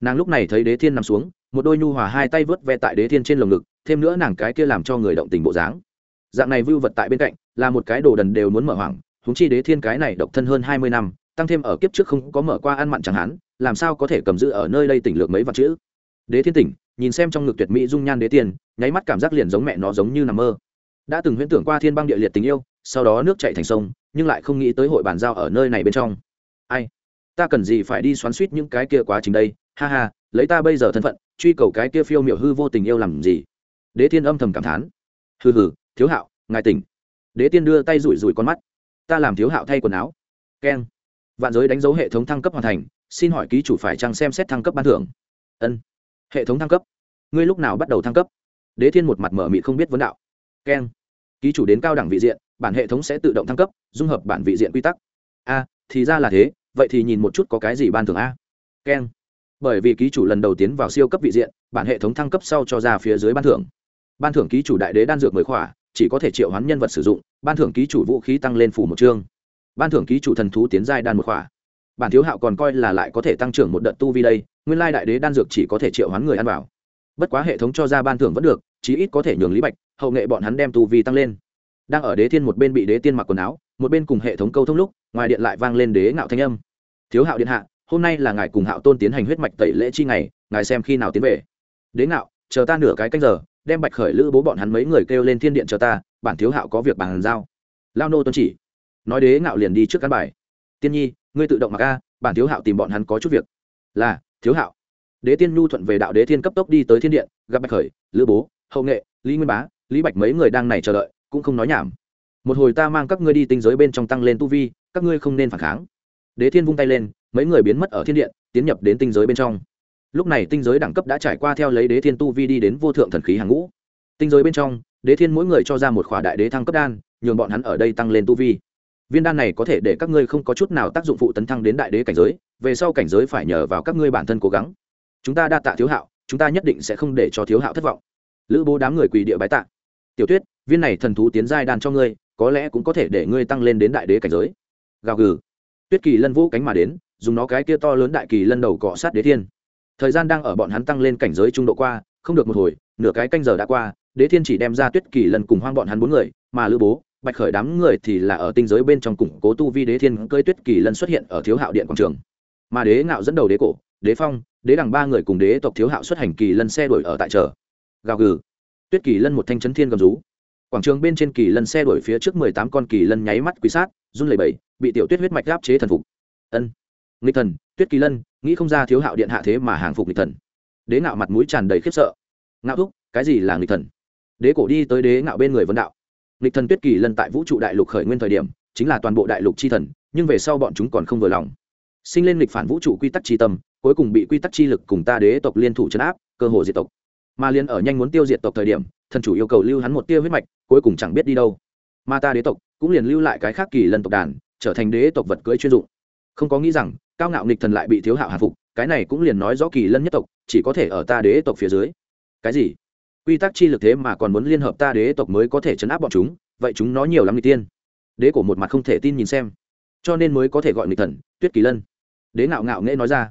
Nàng lúc này thấy đế thiên nằm xuống một đôi nhu hòa hai tay vớt ve tại đế thiên trên lồng ngực, thêm nữa nàng cái kia làm cho người động tình bộ dáng. Dạng này vưu vật tại bên cạnh, là một cái đồ đần đều muốn mở hoảng húng chi đế thiên cái này độc thân hơn hai mươi năm, tăng thêm ở kiếp trước không có mở qua ăn mặn chẳng hạn, làm sao có thể cầm giữ ở nơi đây tỉnh lược mấy vật chữ. Đế thiên tỉnh, nhìn xem trong ngực tuyệt mỹ dung nhan đế tiên, nháy mắt cảm giác liền giống mẹ nó giống như nằm mơ. Đã từng huyễn tưởng qua thiên băng địa liệt tình yêu, sau đó nước chạy thành sông, nhưng lại không nghĩ tới hội bàn giao ở nơi này bên trong. Ai? Ta cần gì phải đi xoắn suýt những cái kia quá trình đây? Ha ha, lấy ta bây giờ thân phận truy cầu cái kia phiêu miểu hư vô tình yêu làm gì? Đế thiên âm thầm cảm thán. Hừ hừ, thiếu hạo, ngài tỉnh. Đế tiên đưa tay rủi rủi con mắt. Ta làm thiếu hạo thay quần áo. Keng. Vạn giới đánh dấu hệ thống thăng cấp hoàn thành, xin hỏi ký chủ phải chăng xem xét thăng cấp ban thưởng? Ân. Hệ thống thăng cấp. Ngươi lúc nào bắt đầu thăng cấp? Đế thiên một mặt mở mị không biết vấn đạo. Keng. Ký chủ đến cao đẳng vị diện, bản hệ thống sẽ tự động thăng cấp, dung hợp bản vị diện quy tắc. A, thì ra là thế, vậy thì nhìn một chút có cái gì ban thưởng a. Keng bởi vì ký chủ lần đầu tiến vào siêu cấp vị diện, bản hệ thống thăng cấp sau cho ra phía dưới ban thưởng. Ban thưởng ký chủ đại đế đan dược mười khỏa, chỉ có thể triệu hoán nhân vật sử dụng, ban thưởng ký chủ vũ khí tăng lên phủ một chương. Ban thưởng ký chủ thần thú tiến giai đan một khỏa. Bản thiếu hạo còn coi là lại có thể tăng trưởng một đợt tu vi đây, nguyên lai đại đế đan dược chỉ có thể triệu hoán người ăn vào. Bất quá hệ thống cho ra ban thưởng vẫn được, chí ít có thể nhường lý bạch, hậu nghệ bọn hắn đem tu vi tăng lên. Đang ở đế thiên một bên bị đế tiên mặc quần áo, một bên cùng hệ thống câu thông lúc, ngoài điện lại vang lên đế ngạo thanh âm. Thiếu hạo điện hạ hôm nay là ngài cùng hạo tôn tiến hành huyết mạch tẩy lễ chi ngày, ngài xem khi nào tiến về. Đế ngạo, chờ ta nửa cái canh giờ, đem bạch khởi lữ bố bọn hắn mấy người kêu lên thiên điện chờ ta, bản thiếu hạo có việc bàn giao. Lao nô tuân chỉ. Nói đế ngạo liền đi trước căn bài. Tiên nhi, ngươi tự động mặc a, bản thiếu hạo tìm bọn hắn có chút việc. Là, thiếu hạo. Đế tiên nhu thuận về đạo đế thiên cấp tốc đi tới thiên điện, gặp bạch khởi, lữ bố, hậu nghệ, lý nguyên bá, lý bạch mấy người đang này chờ đợi, cũng không nói nhảm. Một hồi ta mang các ngươi đi tinh giới bên trong tăng lên tu vi, các ngươi không nên phản kháng. Đế thiên vung tay lên mấy người biến mất ở thiên điện, tiến nhập đến tinh giới bên trong. Lúc này tinh giới đẳng cấp đã trải qua theo lấy đế thiên tu vi đi đến vô thượng thần khí hàng ngũ. Tinh giới bên trong, đế thiên mỗi người cho ra một khỏa đại đế thăng cấp đan, nhường bọn hắn ở đây tăng lên tu vi. Viên đan này có thể để các ngươi không có chút nào tác dụng phụ tấn thăng đến đại đế cảnh giới, về sau cảnh giới phải nhờ vào các ngươi bản thân cố gắng. Chúng ta đa tạ thiếu hạo, chúng ta nhất định sẽ không để cho thiếu hạo thất vọng. Lữ bố đám người quỳ địa bái tạ. Tiểu tuyết, viên này thần thú tiến giai đan cho ngươi, có lẽ cũng có thể để ngươi tăng lên đến đại đế cảnh giới. Gào gừ. Tuyết kỳ lân vũ cánh mà đến dùng nó cái kia to lớn đại kỳ lân đầu cọ sát đế thiên. Thời gian đang ở bọn hắn tăng lên cảnh giới trung độ qua, không được một hồi, nửa cái canh giờ đã qua, đế thiên chỉ đem ra tuyết kỳ lân cùng hoang bọn hắn bốn người, mà lữ bố, bạch khởi đám người thì là ở tinh giới bên trong củng cố tu vi đế thiên cơi tuyết kỳ lân xuất hiện ở thiếu hạo điện quảng trường. Mà đế ngạo dẫn đầu đế cổ, đế phong, đế đằng ba người cùng đế tộc thiếu hạo xuất hành kỳ lân xe đuổi ở tại chợ gào gừ. Tuyết kỳ lân một thanh chấn thiên gầm rú. Quảng trường bên trên kỳ lân xe đuổi phía trước mười tám con kỳ lân nháy mắt quý sát, run lẩy bẩy, bị tiểu tuyết huyết mạch áp chế thần phục. Ân nghịch thần, tuyết kỳ lân, nghĩ không ra thiếu hạo điện hạ thế mà hàng phục nghịch thần. Đế ngạo mặt mũi tràn đầy khiếp sợ. Ngạo thúc, cái gì là nghịch thần? Đế cổ đi tới đế ngạo bên người vân đạo. Nghịch thần tuyết kỳ lân tại vũ trụ đại lục khởi nguyên thời điểm, chính là toàn bộ đại lục c h i thần, nhưng về sau bọn chúng còn không vừa lòng. Sinh lên nghịch phản vũ trụ quy tắc tri tâm, cuối cùng bị quy tắc chi lực cùng ta đế tộc liên thủ chấn áp, cơ hồ diệt tộc. Mà liên ở nhanh muốn tiêu diệt tộc thời điểm, thần chủ yêu cầu lưu hắn một tia huyết mạch, cuối cùng chẳng biết đi đâu. Mà ta đế tộc cũng liền lưu lại cái khác kỳ lân tộc đàn, trở thành đế tộc vật cưỡi chuyên dụng không có nghĩ rằng, cao ngạo nghịch thần lại bị thiếu hạo hạ phục, cái này cũng liền nói rõ kỳ lân nhất tộc, chỉ có thể ở ta đế tộc phía dưới. Cái gì? Quy tắc chi lực thế mà còn muốn liên hợp ta đế tộc mới có thể chấn áp bọn chúng, vậy chúng nó nhiều lắm người tiên. Đế cổ một mặt không thể tin nhìn xem. Cho nên mới có thể gọi nghịch thần, tuyết kỳ lân. Đế ngạo ngạo nghễ nói ra.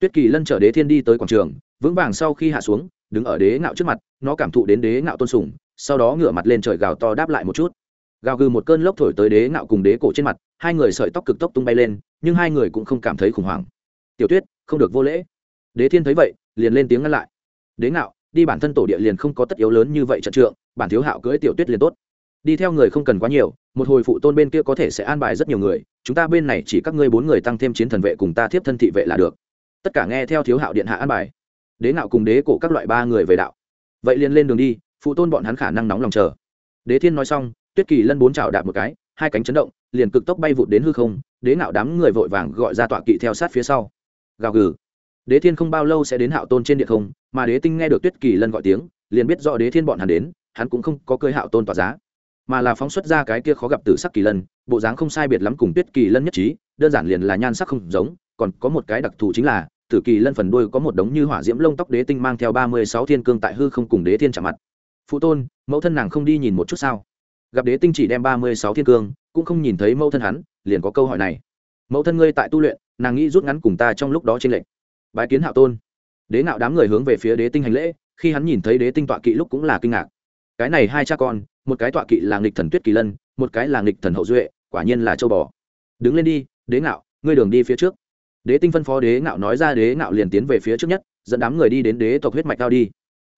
Tuyết kỳ lân chở đế thiên đi tới quảng trường, vững vàng sau khi hạ xuống, đứng ở đế ngạo trước mặt, nó cảm thụ đến đế ngạo tôn sùng, sau đó ngửa mặt lên trời gào to đáp lại một chút. Gào gừ một cơn lốc thổi tới đế ngạo cùng đế cổ trên mặt hai người sợi tóc cực tốc tung bay lên, nhưng hai người cũng không cảm thấy khủng hoảng. Tiểu tuyết, không được vô lễ. Đế thiên thấy vậy, liền lên tiếng ngăn lại. Đế ngạo, đi bản thân tổ địa liền không có tất yếu lớn như vậy trận trượng, bản thiếu hạo cưỡi tiểu tuyết liền tốt. Đi theo người không cần quá nhiều, một hồi phụ tôn bên kia có thể sẽ an bài rất nhiều người, chúng ta bên này chỉ các ngươi bốn người tăng thêm chiến thần vệ cùng ta thiếp thân thị vệ là được. Tất cả nghe theo thiếu hạo điện hạ an bài. Đế ngạo cùng đế cổ các loại ba người về đạo. Vậy liền lên đường đi, phụ tôn bọn hắn khả năng nóng lòng chờ. Đế thiên nói xong, tuyết kỳ lân bốn chào đạp một cái hai cánh chấn động, liền cực tốc bay vụt đến hư không, đế ngạo đám người vội vàng gọi ra tọa kỵ theo sát phía sau. Gào gừ. Đế thiên không bao lâu sẽ đến hạo tôn trên địa không, mà đế tinh nghe được tuyết kỳ lân gọi tiếng, liền biết rõ đế thiên bọn hắn đến, hắn cũng không có cơi hạo tôn tỏa giá. Mà là phóng xuất ra cái kia khó gặp từ sắc kỳ lân, bộ dáng không sai biệt lắm cùng tuyết kỳ lân nhất trí, đơn giản liền là nhan sắc không giống, còn có một cái đặc thù chính là, tử kỳ lân phần đuôi có một đống như hỏa diễm lông tóc đế tinh mang theo ba mươi sáu thiên cương tại hư không cùng đế thiên chạm mặt. Phụ tôn, mẫu thân nàng không đi nhìn một chút sao? Gặp đế tinh chỉ đem ba mươi sáu thiên cương, cũng không nhìn thấy mẫu thân hắn, liền có câu hỏi này. Mẫu thân ngươi tại tu luyện, nàng nghĩ rút ngắn cùng ta trong lúc đó trên lệnh bái kiến hạo tôn. Đế nạo đám người hướng về phía đế tinh hành lễ, khi hắn nhìn thấy đế tinh tọa kỵ lúc cũng là kinh ngạc. Cái này hai cha con, một cái tọa kỵ là nghịch thần tuyết kỳ lân, một cái là nghịch thần hậu duệ, quả nhiên là châu bò. Đứng lên đi, đế ngạo, ngươi đường đi phía trước. Đế tinh phân phó đế ngạo nói ra đế ngạo liền tiến về phía trước nhất, dẫn đám người đi đến đế tộc huyết mạch cao đi.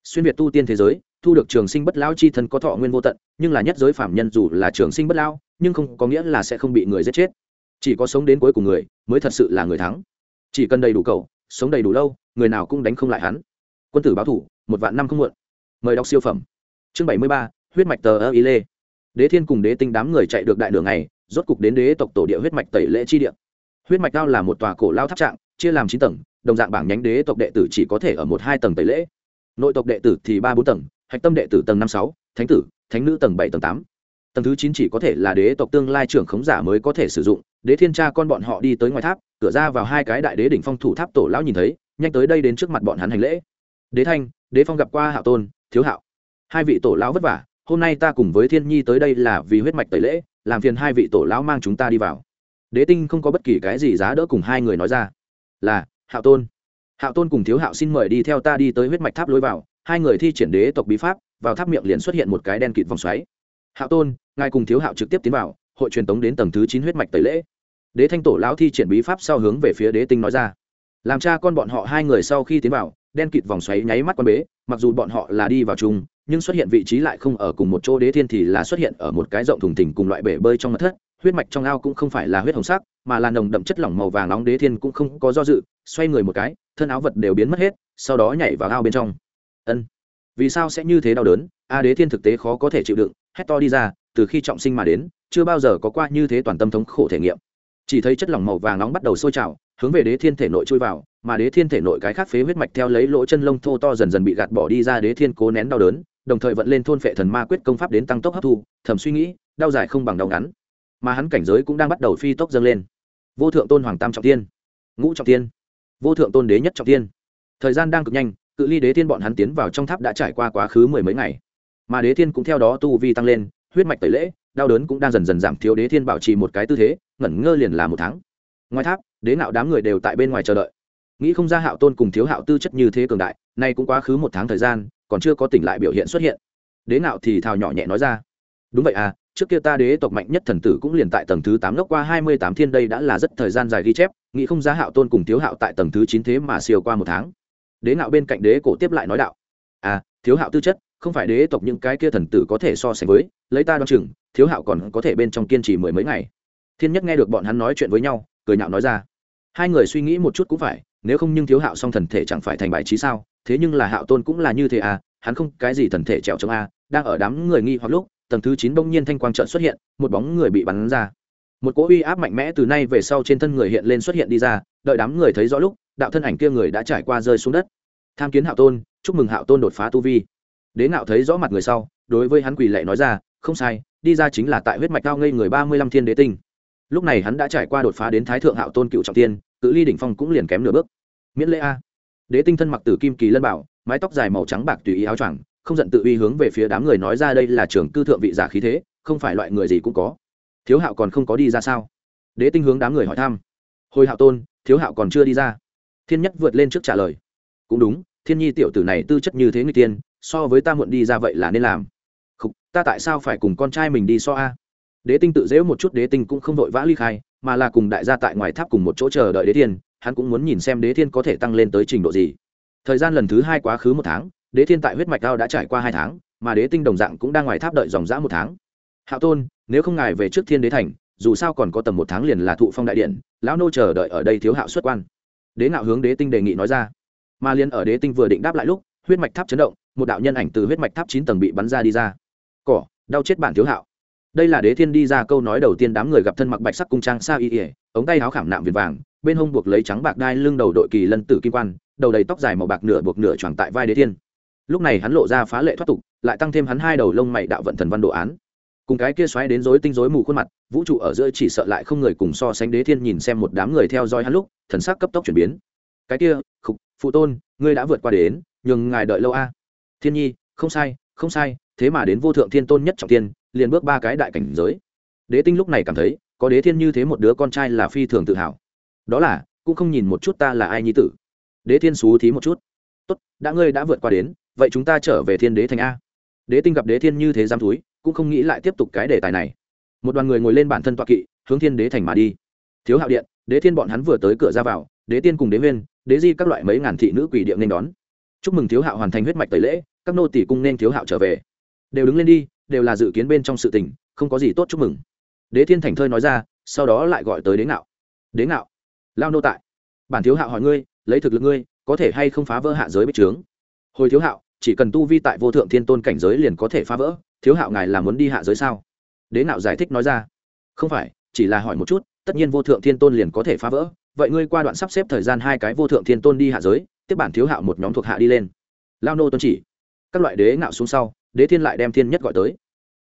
Xuyên việt tu tiên thế giới thu được trường sinh bất lão chi thân có thọ nguyên vô tận, nhưng là nhất giới phạm nhân dù là trường sinh bất lão, nhưng không có nghĩa là sẽ không bị người giết chết. Chỉ có sống đến cuối cùng người mới thật sự là người thắng. Chỉ cần đầy đủ cầu, sống đầy đủ lâu, người nào cũng đánh không lại hắn. Quân tử báo thủ, một vạn năm không muộn. Mời đọc siêu phẩm. Chương bảy mươi ba, huyết mạch tờ ơ y lê. Đế thiên cùng đế tinh đám người chạy được đại đường này rốt cục đến đế tộc tổ địa huyết mạch tẩy lễ chi địa. Huyết mạch cao là một tòa cổ lao tháp trạng, chia làm chín tầng, đồng dạng bảng nhánh đế tộc đệ tử chỉ có thể ở một hai tầng tẩy lễ. Nội tộc đệ tử thì ba bốn tầng hạch tâm đệ tử tầng năm sáu, thánh tử, thánh nữ tầng bảy tầng tám. Tầng thứ chín chỉ có thể là đế tộc tương lai trưởng khống giả mới có thể sử dụng. Đế thiên cha con bọn họ đi tới ngoài tháp, cửa ra vào hai cái đại đế đỉnh phong thủ tháp tổ lão nhìn thấy, nhanh tới đây đến trước mặt bọn hắn hành lễ. Đế thanh, đế phong gặp qua hạo tôn, thiếu hạo. Hai vị tổ lão vất vả, hôm nay ta cùng với thiên nhi tới đây là vì huyết mạch tẩy lễ, làm phiền hai vị tổ lão mang chúng ta đi vào. Đế tinh không có bất kỳ cái gì giá đỡ cùng hai người nói ra. Là, hạo tôn. Hạo tôn cùng thiếu hạo xin mời đi theo ta đi tới huyết mạch tháp lối vào hai người thi triển đế tộc bí pháp, vào tháp miệng liền xuất hiện một cái đen kịt vòng xoáy. Hạo tôn, ngài cùng thiếu hạo trực tiếp tiến vào, hội truyền tống đến tầng thứ chín huyết mạch tẩy lễ. Đế thanh tổ lão thi triển bí pháp sau hướng về phía đế tinh nói ra. Làm cha con bọn họ hai người sau khi tiến vào, đen kịt vòng xoáy nháy mắt quan bế, mặc dù bọn họ là đi vào chung, nhưng xuất hiện vị trí lại không ở cùng một chỗ đế thiên thì là xuất hiện ở một cái rộng thùng thình cùng loại bể bơi trong mặt thất. Huyết mạch trong ao cũng không phải là huyết hồng sắc, mà là nồng đậm chất lỏng màu vàng nóng đế thiên cũng không có do dự, xoay người một cái, thân áo vật đều biến mất hết, sau đó nhảy vào ao bên trong ân. Vì sao sẽ như thế đau đớn? A đế thiên thực tế khó có thể chịu đựng, hét to đi ra, từ khi trọng sinh mà đến, chưa bao giờ có qua như thế toàn tâm thống khổ thể nghiệm. Chỉ thấy chất lỏng màu vàng nóng bắt đầu sôi trào, hướng về đế thiên thể nội chui vào, mà đế thiên thể nội cái khác phế huyết mạch theo lấy lỗ chân lông thô to dần dần bị gạt bỏ đi ra, đế thiên cố nén đau đớn, đồng thời vận lên thôn phệ thần ma quyết công pháp đến tăng tốc hấp thu, thầm suy nghĩ, đau dài không bằng đau ngắn. Mà hắn cảnh giới cũng đang bắt đầu phi tốc dâng lên. Vô thượng tôn hoàng tam trọng tiên ngũ trọng tiên vô thượng tôn đế nhất trọng tiên thời gian đang cực nhanh cự ly đế thiên bọn hắn tiến vào trong tháp đã trải qua quá khứ mười mấy ngày. Mà đế thiên cũng theo đó tu vi tăng lên, huyết mạch tẩy lễ, đau đớn cũng đang dần dần giảm thiếu đế thiên bảo trì một cái tư thế, ngẩn ngơ liền là một tháng. Ngoài tháp, đế nạo đám người đều tại bên ngoài chờ đợi. Nghĩ không ra hạo tôn cùng thiếu hạo tư chất như thế cường đại, nay cũng quá khứ một tháng thời gian, còn chưa có tỉnh lại biểu hiện xuất hiện. Đế nạo thì thào nhỏ nhẹ nói ra, đúng vậy à trước kia ta đế tộc mạnh nhất thần tử cũng liền tại tầng thứ tám lốc qua hai mươi tám thiên đây đã là rất thời gian dài ghi chép, nghĩ không ra hạo tôn cùng thiếu hạo tại tầng thứ chín thế mà siêu qua một tháng đế nạo bên cạnh đế cổ tiếp lại nói đạo. À thiếu hạo tư chất, không phải đế tộc những cái kia thần tử có thể so sánh với, lấy ta đ o chừng, thiếu hạo còn có thể bên trong kiên trì mười mấy ngày. Thiên nhất nghe được bọn hắn nói chuyện với nhau, cười nhạo nói ra. Hai người suy nghĩ một chút cũng phải, nếu không nhưng thiếu hạo song thần thể chẳng phải thành bài trí sao, thế nhưng là hạo tôn cũng là như thế à hắn không cái gì thần thể trèo trong a à, đang ở đám người nghi hoặc lúc, tầng thứ chín bỗng nhiên thanh quang trợn xuất hiện, một bóng người bị bắn ra. Một cỗ uy áp mạnh mẽ từ nay về sau trên thân người hiện lên xuất hiện đi ra, đợi đám người thấy rõ lúc đạo thân ảnh kia người đã trải qua rơi xuống đất. Tham kiến hạo tôn, chúc mừng hạo tôn đột phá tu vi. Đế ngạo thấy rõ mặt người sau, đối với hắn quỳ lệ nói ra, không sai, đi ra chính là tại huyết mạch cao ngây người ba mươi lăm thiên đế tinh. Lúc này hắn đã trải qua đột phá đến thái thượng hạo tôn cựu trọng tiên cự ly đỉnh phong cũng liền kém nửa bước. Miễn lễ a. Đế tinh thân mặc tử kim kỳ lân bảo, mái tóc dài màu trắng bạc tùy ý áo choàng, không giận tự uy hướng về phía đám người nói ra đây là trường cư thượng vị giả khí thế, không phải loại người gì cũng có. Thiếu hạo còn không có đi ra sao? Đế tinh hướng đám người hỏi thăm. Hồi hạo tôn, thiếu hạo còn chưa đi ra thiên nhất vượt lên trước trả lời. Cũng đúng, thiên nhi tiểu tử này tư chất như thế người tiên, so với ta muộn đi ra vậy là nên làm. Không ta tại sao phải cùng con trai mình đi so a? Đế tinh tự dễu một chút, đế tinh cũng không vội vã ly khai, mà là cùng đại gia tại ngoài tháp cùng một chỗ chờ đợi đế thiên, hắn cũng muốn nhìn xem đế thiên có thể tăng lên tới trình độ gì. Thời gian lần thứ hai quá khứ một tháng, đế thiên tại huyết mạch cao đã trải qua hai tháng, mà đế tinh đồng dạng cũng đang ngoài tháp đợi dòng dã một tháng. Hạo tôn, nếu không ngài về trước thiên đế thành, dù sao còn có tầm một tháng liền là thụ phong đại điện, lão nô chờ đợi ở đây thiếu hạo xuất quan đế ngạo hướng đế tinh đề nghị nói ra. Mà liên ở đế tinh vừa định đáp lại lúc, huyết mạch tháp chấn động, một đạo nhân ảnh từ huyết mạch tháp chín tầng bị bắn ra đi ra. Cỏ, đau chết bản thiếu hạo. Đây là đế thiên đi ra câu nói đầu tiên đám người gặp thân mặc bạch sắc cung trang sa y ỉa ống tay áo khảm nạm viền vàng, bên hông buộc lấy trắng bạc đai lưng đầu đội kỳ lân tử kim quan, đầu đầy tóc dài màu bạc nửa buộc nửa choàng tại vai đế thiên. Lúc này hắn lộ ra phá lệ thoát tục, lại tăng thêm hắn hai đầu lông mày đạo vận thần văn đồ án cùng cái kia xoáy đến rối tinh rối mù khuôn mặt, vũ trụ ở giữa chỉ sợ lại không người cùng so sánh đế thiên nhìn xem một đám người theo dõi hắn lúc, thần sắc cấp tốc chuyển biến. Cái kia, khục, phụ tôn, ngươi đã vượt qua đến, nhường ngài đợi lâu a. Thiên nhi, không sai không sai, thế mà đến vô thượng thiên tôn nhất trọng tiên, liền bước ba cái đại cảnh giới. Đế tinh lúc này cảm thấy, có đế thiên như thế một đứa con trai là phi thường tự hào. Đó là, cũng không nhìn một chút ta là ai nhi tử. Đế thiên xú thí một chút. Tốt, đã ngươi đã vượt qua đến, vậy chúng ta trở về thiên đế thành a. Đế tinh gặp đế thiên như thế giam túi cũng không nghĩ lại tiếp tục cái đề tài này. Một đoàn người ngồi lên bản thân tọa kỵ, hướng thiên đế thành mà đi. Thiếu hạo điện, đế thiên bọn hắn vừa tới cửa ra vào, đế tiên cùng đế viên đế di các loại mấy ngàn thị nữ quỷ điện nên đón. Chúc mừng thiếu hạo hoàn thành huyết mạch tẩy lễ, các nô tỷ cung nên thiếu hạo trở về. Đều đứng lên đi, đều là dự kiến bên trong sự tình, không có gì tốt chúc mừng. Đế thiên thành thơi nói ra, sau đó lại gọi tới đế ngạo. Đế ngạo, lao nô tại. Bản thiếu hạo hỏi ngươi, lấy thực lực ngươi, có thể hay không phá vỡ hạ giới bích trướng? Hồi thiếu hạo, chỉ cần tu vi tại vô thượng thiên tôn cảnh giới liền có thể phá vỡ thiếu hạo ngài là muốn đi hạ giới sao? Đế ngạo giải thích nói ra. Không phải, chỉ là hỏi một chút, tất nhiên vô thượng thiên tôn liền có thể phá vỡ. Vậy ngươi qua đoạn sắp xếp thời gian hai cái vô thượng thiên tôn đi hạ giới, tiếp bản thiếu hạo một nhóm thuộc hạ đi lên. Lao nô tuân chỉ. Các loại đế ngạo xuống sau, đế thiên lại đem thiên nhất gọi tới.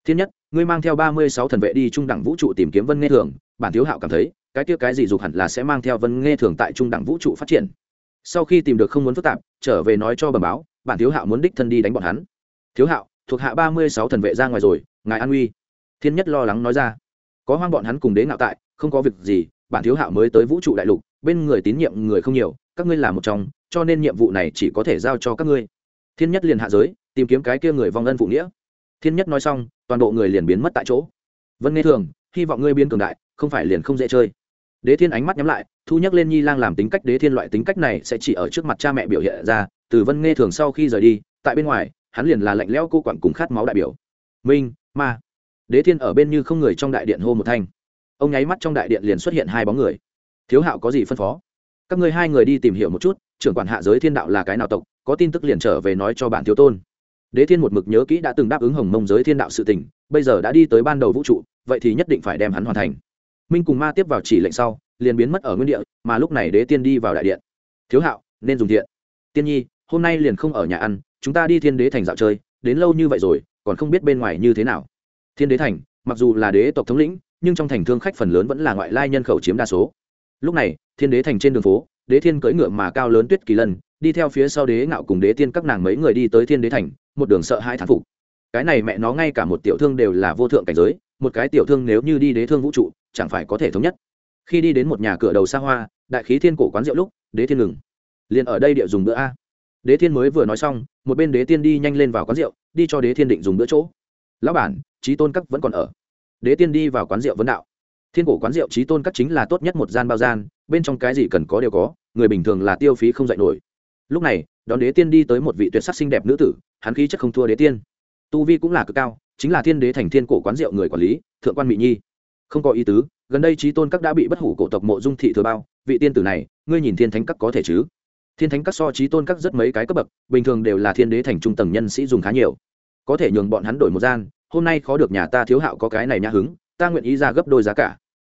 Thiên nhất, ngươi mang theo ba mươi sáu thần vệ đi trung đẳng vũ trụ tìm kiếm vân nghe thường. Bản thiếu hạo cảm thấy, cái kia cái gì dục hẳn là sẽ mang theo vân nghe thường tại trung đẳng vũ trụ phát triển. Sau khi tìm được không muốn phức tạp, trở về nói cho bẩm báo, bản thiếu hạo muốn đích thân đi đánh bọn hắn. Thiếu hạo thuộc hạ ba mươi sáu thần vệ ra ngoài rồi, ngài an uy. Thiên nhất lo lắng nói ra. Có hoang bọn hắn cùng đế ngạo tại, không có việc gì, bản thiếu hạo mới tới vũ trụ đại lục, bên người tín nhiệm người không nhiều, các ngươi là một trong, cho nên nhiệm vụ này chỉ có thể giao cho các ngươi. Thiên nhất liền hạ giới, tìm kiếm cái kia người vong ân phụ nghĩa. Thiên nhất nói xong, toàn bộ người liền biến mất tại chỗ. Vân nghe thường, hy vọng ngươi biến cường đại, không phải liền không dễ chơi. Đế thiên ánh mắt nhắm lại, thu nhắc lên nhi lang làm tính cách đế thiên loại tính cách này sẽ chỉ ở trước mặt cha mẹ biểu hiện ra, từ vân nghe thường sau khi rời đi, tại bên ngoài hắn liền là lạnh lẽo cô quặn cùng khát máu đại biểu. Minh, ma. Đế thiên ở bên như không người trong đại điện hô một thanh. Ông nháy mắt trong đại điện liền xuất hiện hai bóng người. Thiếu hạo có gì phân phó? Các ngươi hai người đi tìm hiểu một chút, trưởng quản hạ giới thiên đạo là cái nào tộc, có tin tức liền trở về nói cho bản thiếu tôn. Đế thiên một mực nhớ kỹ đã từng đáp ứng hồng mông giới thiên đạo sự tình, bây giờ đã đi tới ban đầu vũ trụ, vậy thì nhất định phải đem hắn hoàn thành. Minh cùng ma tiếp vào chỉ lệnh sau, liền biến mất ở nguyên địa, mà lúc này đế tiên đi vào đại điện. Thiếu hạo, nên dùng thiện. Tiên nhi, hôm nay liền không ở nhà ăn chúng ta đi thiên đế thành dạo chơi, đến lâu như vậy rồi, còn không biết bên ngoài như thế nào. Thiên đế thành, mặc dù là đế tộc thống lĩnh, nhưng trong thành thương khách phần lớn vẫn là ngoại lai nhân khẩu chiếm đa số. Lúc này, thiên đế thành trên đường phố, đế thiên cưỡi ngựa mà cao lớn tuyết kỳ lân, đi theo phía sau đế ngạo cùng đế tiên các nàng mấy người đi tới thiên đế thành, một đường sợ hai thán phục. Cái này mẹ nó ngay cả một tiểu thương đều là vô thượng cảnh giới, một cái tiểu thương nếu như đi đế thương vũ trụ, chẳng phải có thể thống nhất. Khi đi đến một nhà cửa đầu xa hoa, đại khí thiên cổ quán rượu lúc, đế thiên ngừng. Liền ở đây địa dùng bữa a đế thiên mới vừa nói xong, một bên đế tiên đi nhanh lên vào quán rượu, đi cho đế thiên định dùng bữa chỗ. Lão bản trí tôn các vẫn còn ở. Đế tiên đi vào quán rượu vấn đạo. Thiên cổ quán rượu trí tôn các chính là tốt nhất một gian bao gian, bên trong cái gì cần có đều có, người bình thường là tiêu phí không dạy nổi. Lúc này, đón đế tiên đi tới một vị tuyệt sắc xinh đẹp nữ tử, hắn khí chất không thua đế tiên. Tu vi cũng là cực cao, chính là thiên đế thành thiên cổ quán rượu người quản lý, thượng quan mỹ nhi. Không có ý tứ, gần đây trí tôn các đã bị bất hủ cổ tộc mộ dung thị thừa bao, vị tiên tử này, ngươi nhìn thiên thánh các có thể chứ? Thiên thánh các so trí tôn các rất mấy cái cấp bậc, bình thường đều là thiên đế thành trung tầng nhân sĩ dùng khá nhiều. Có thể nhường bọn hắn đổi một gian, hôm nay khó được nhà ta thiếu hạo có cái này nhã hứng, ta nguyện ý ra gấp đôi giá cả.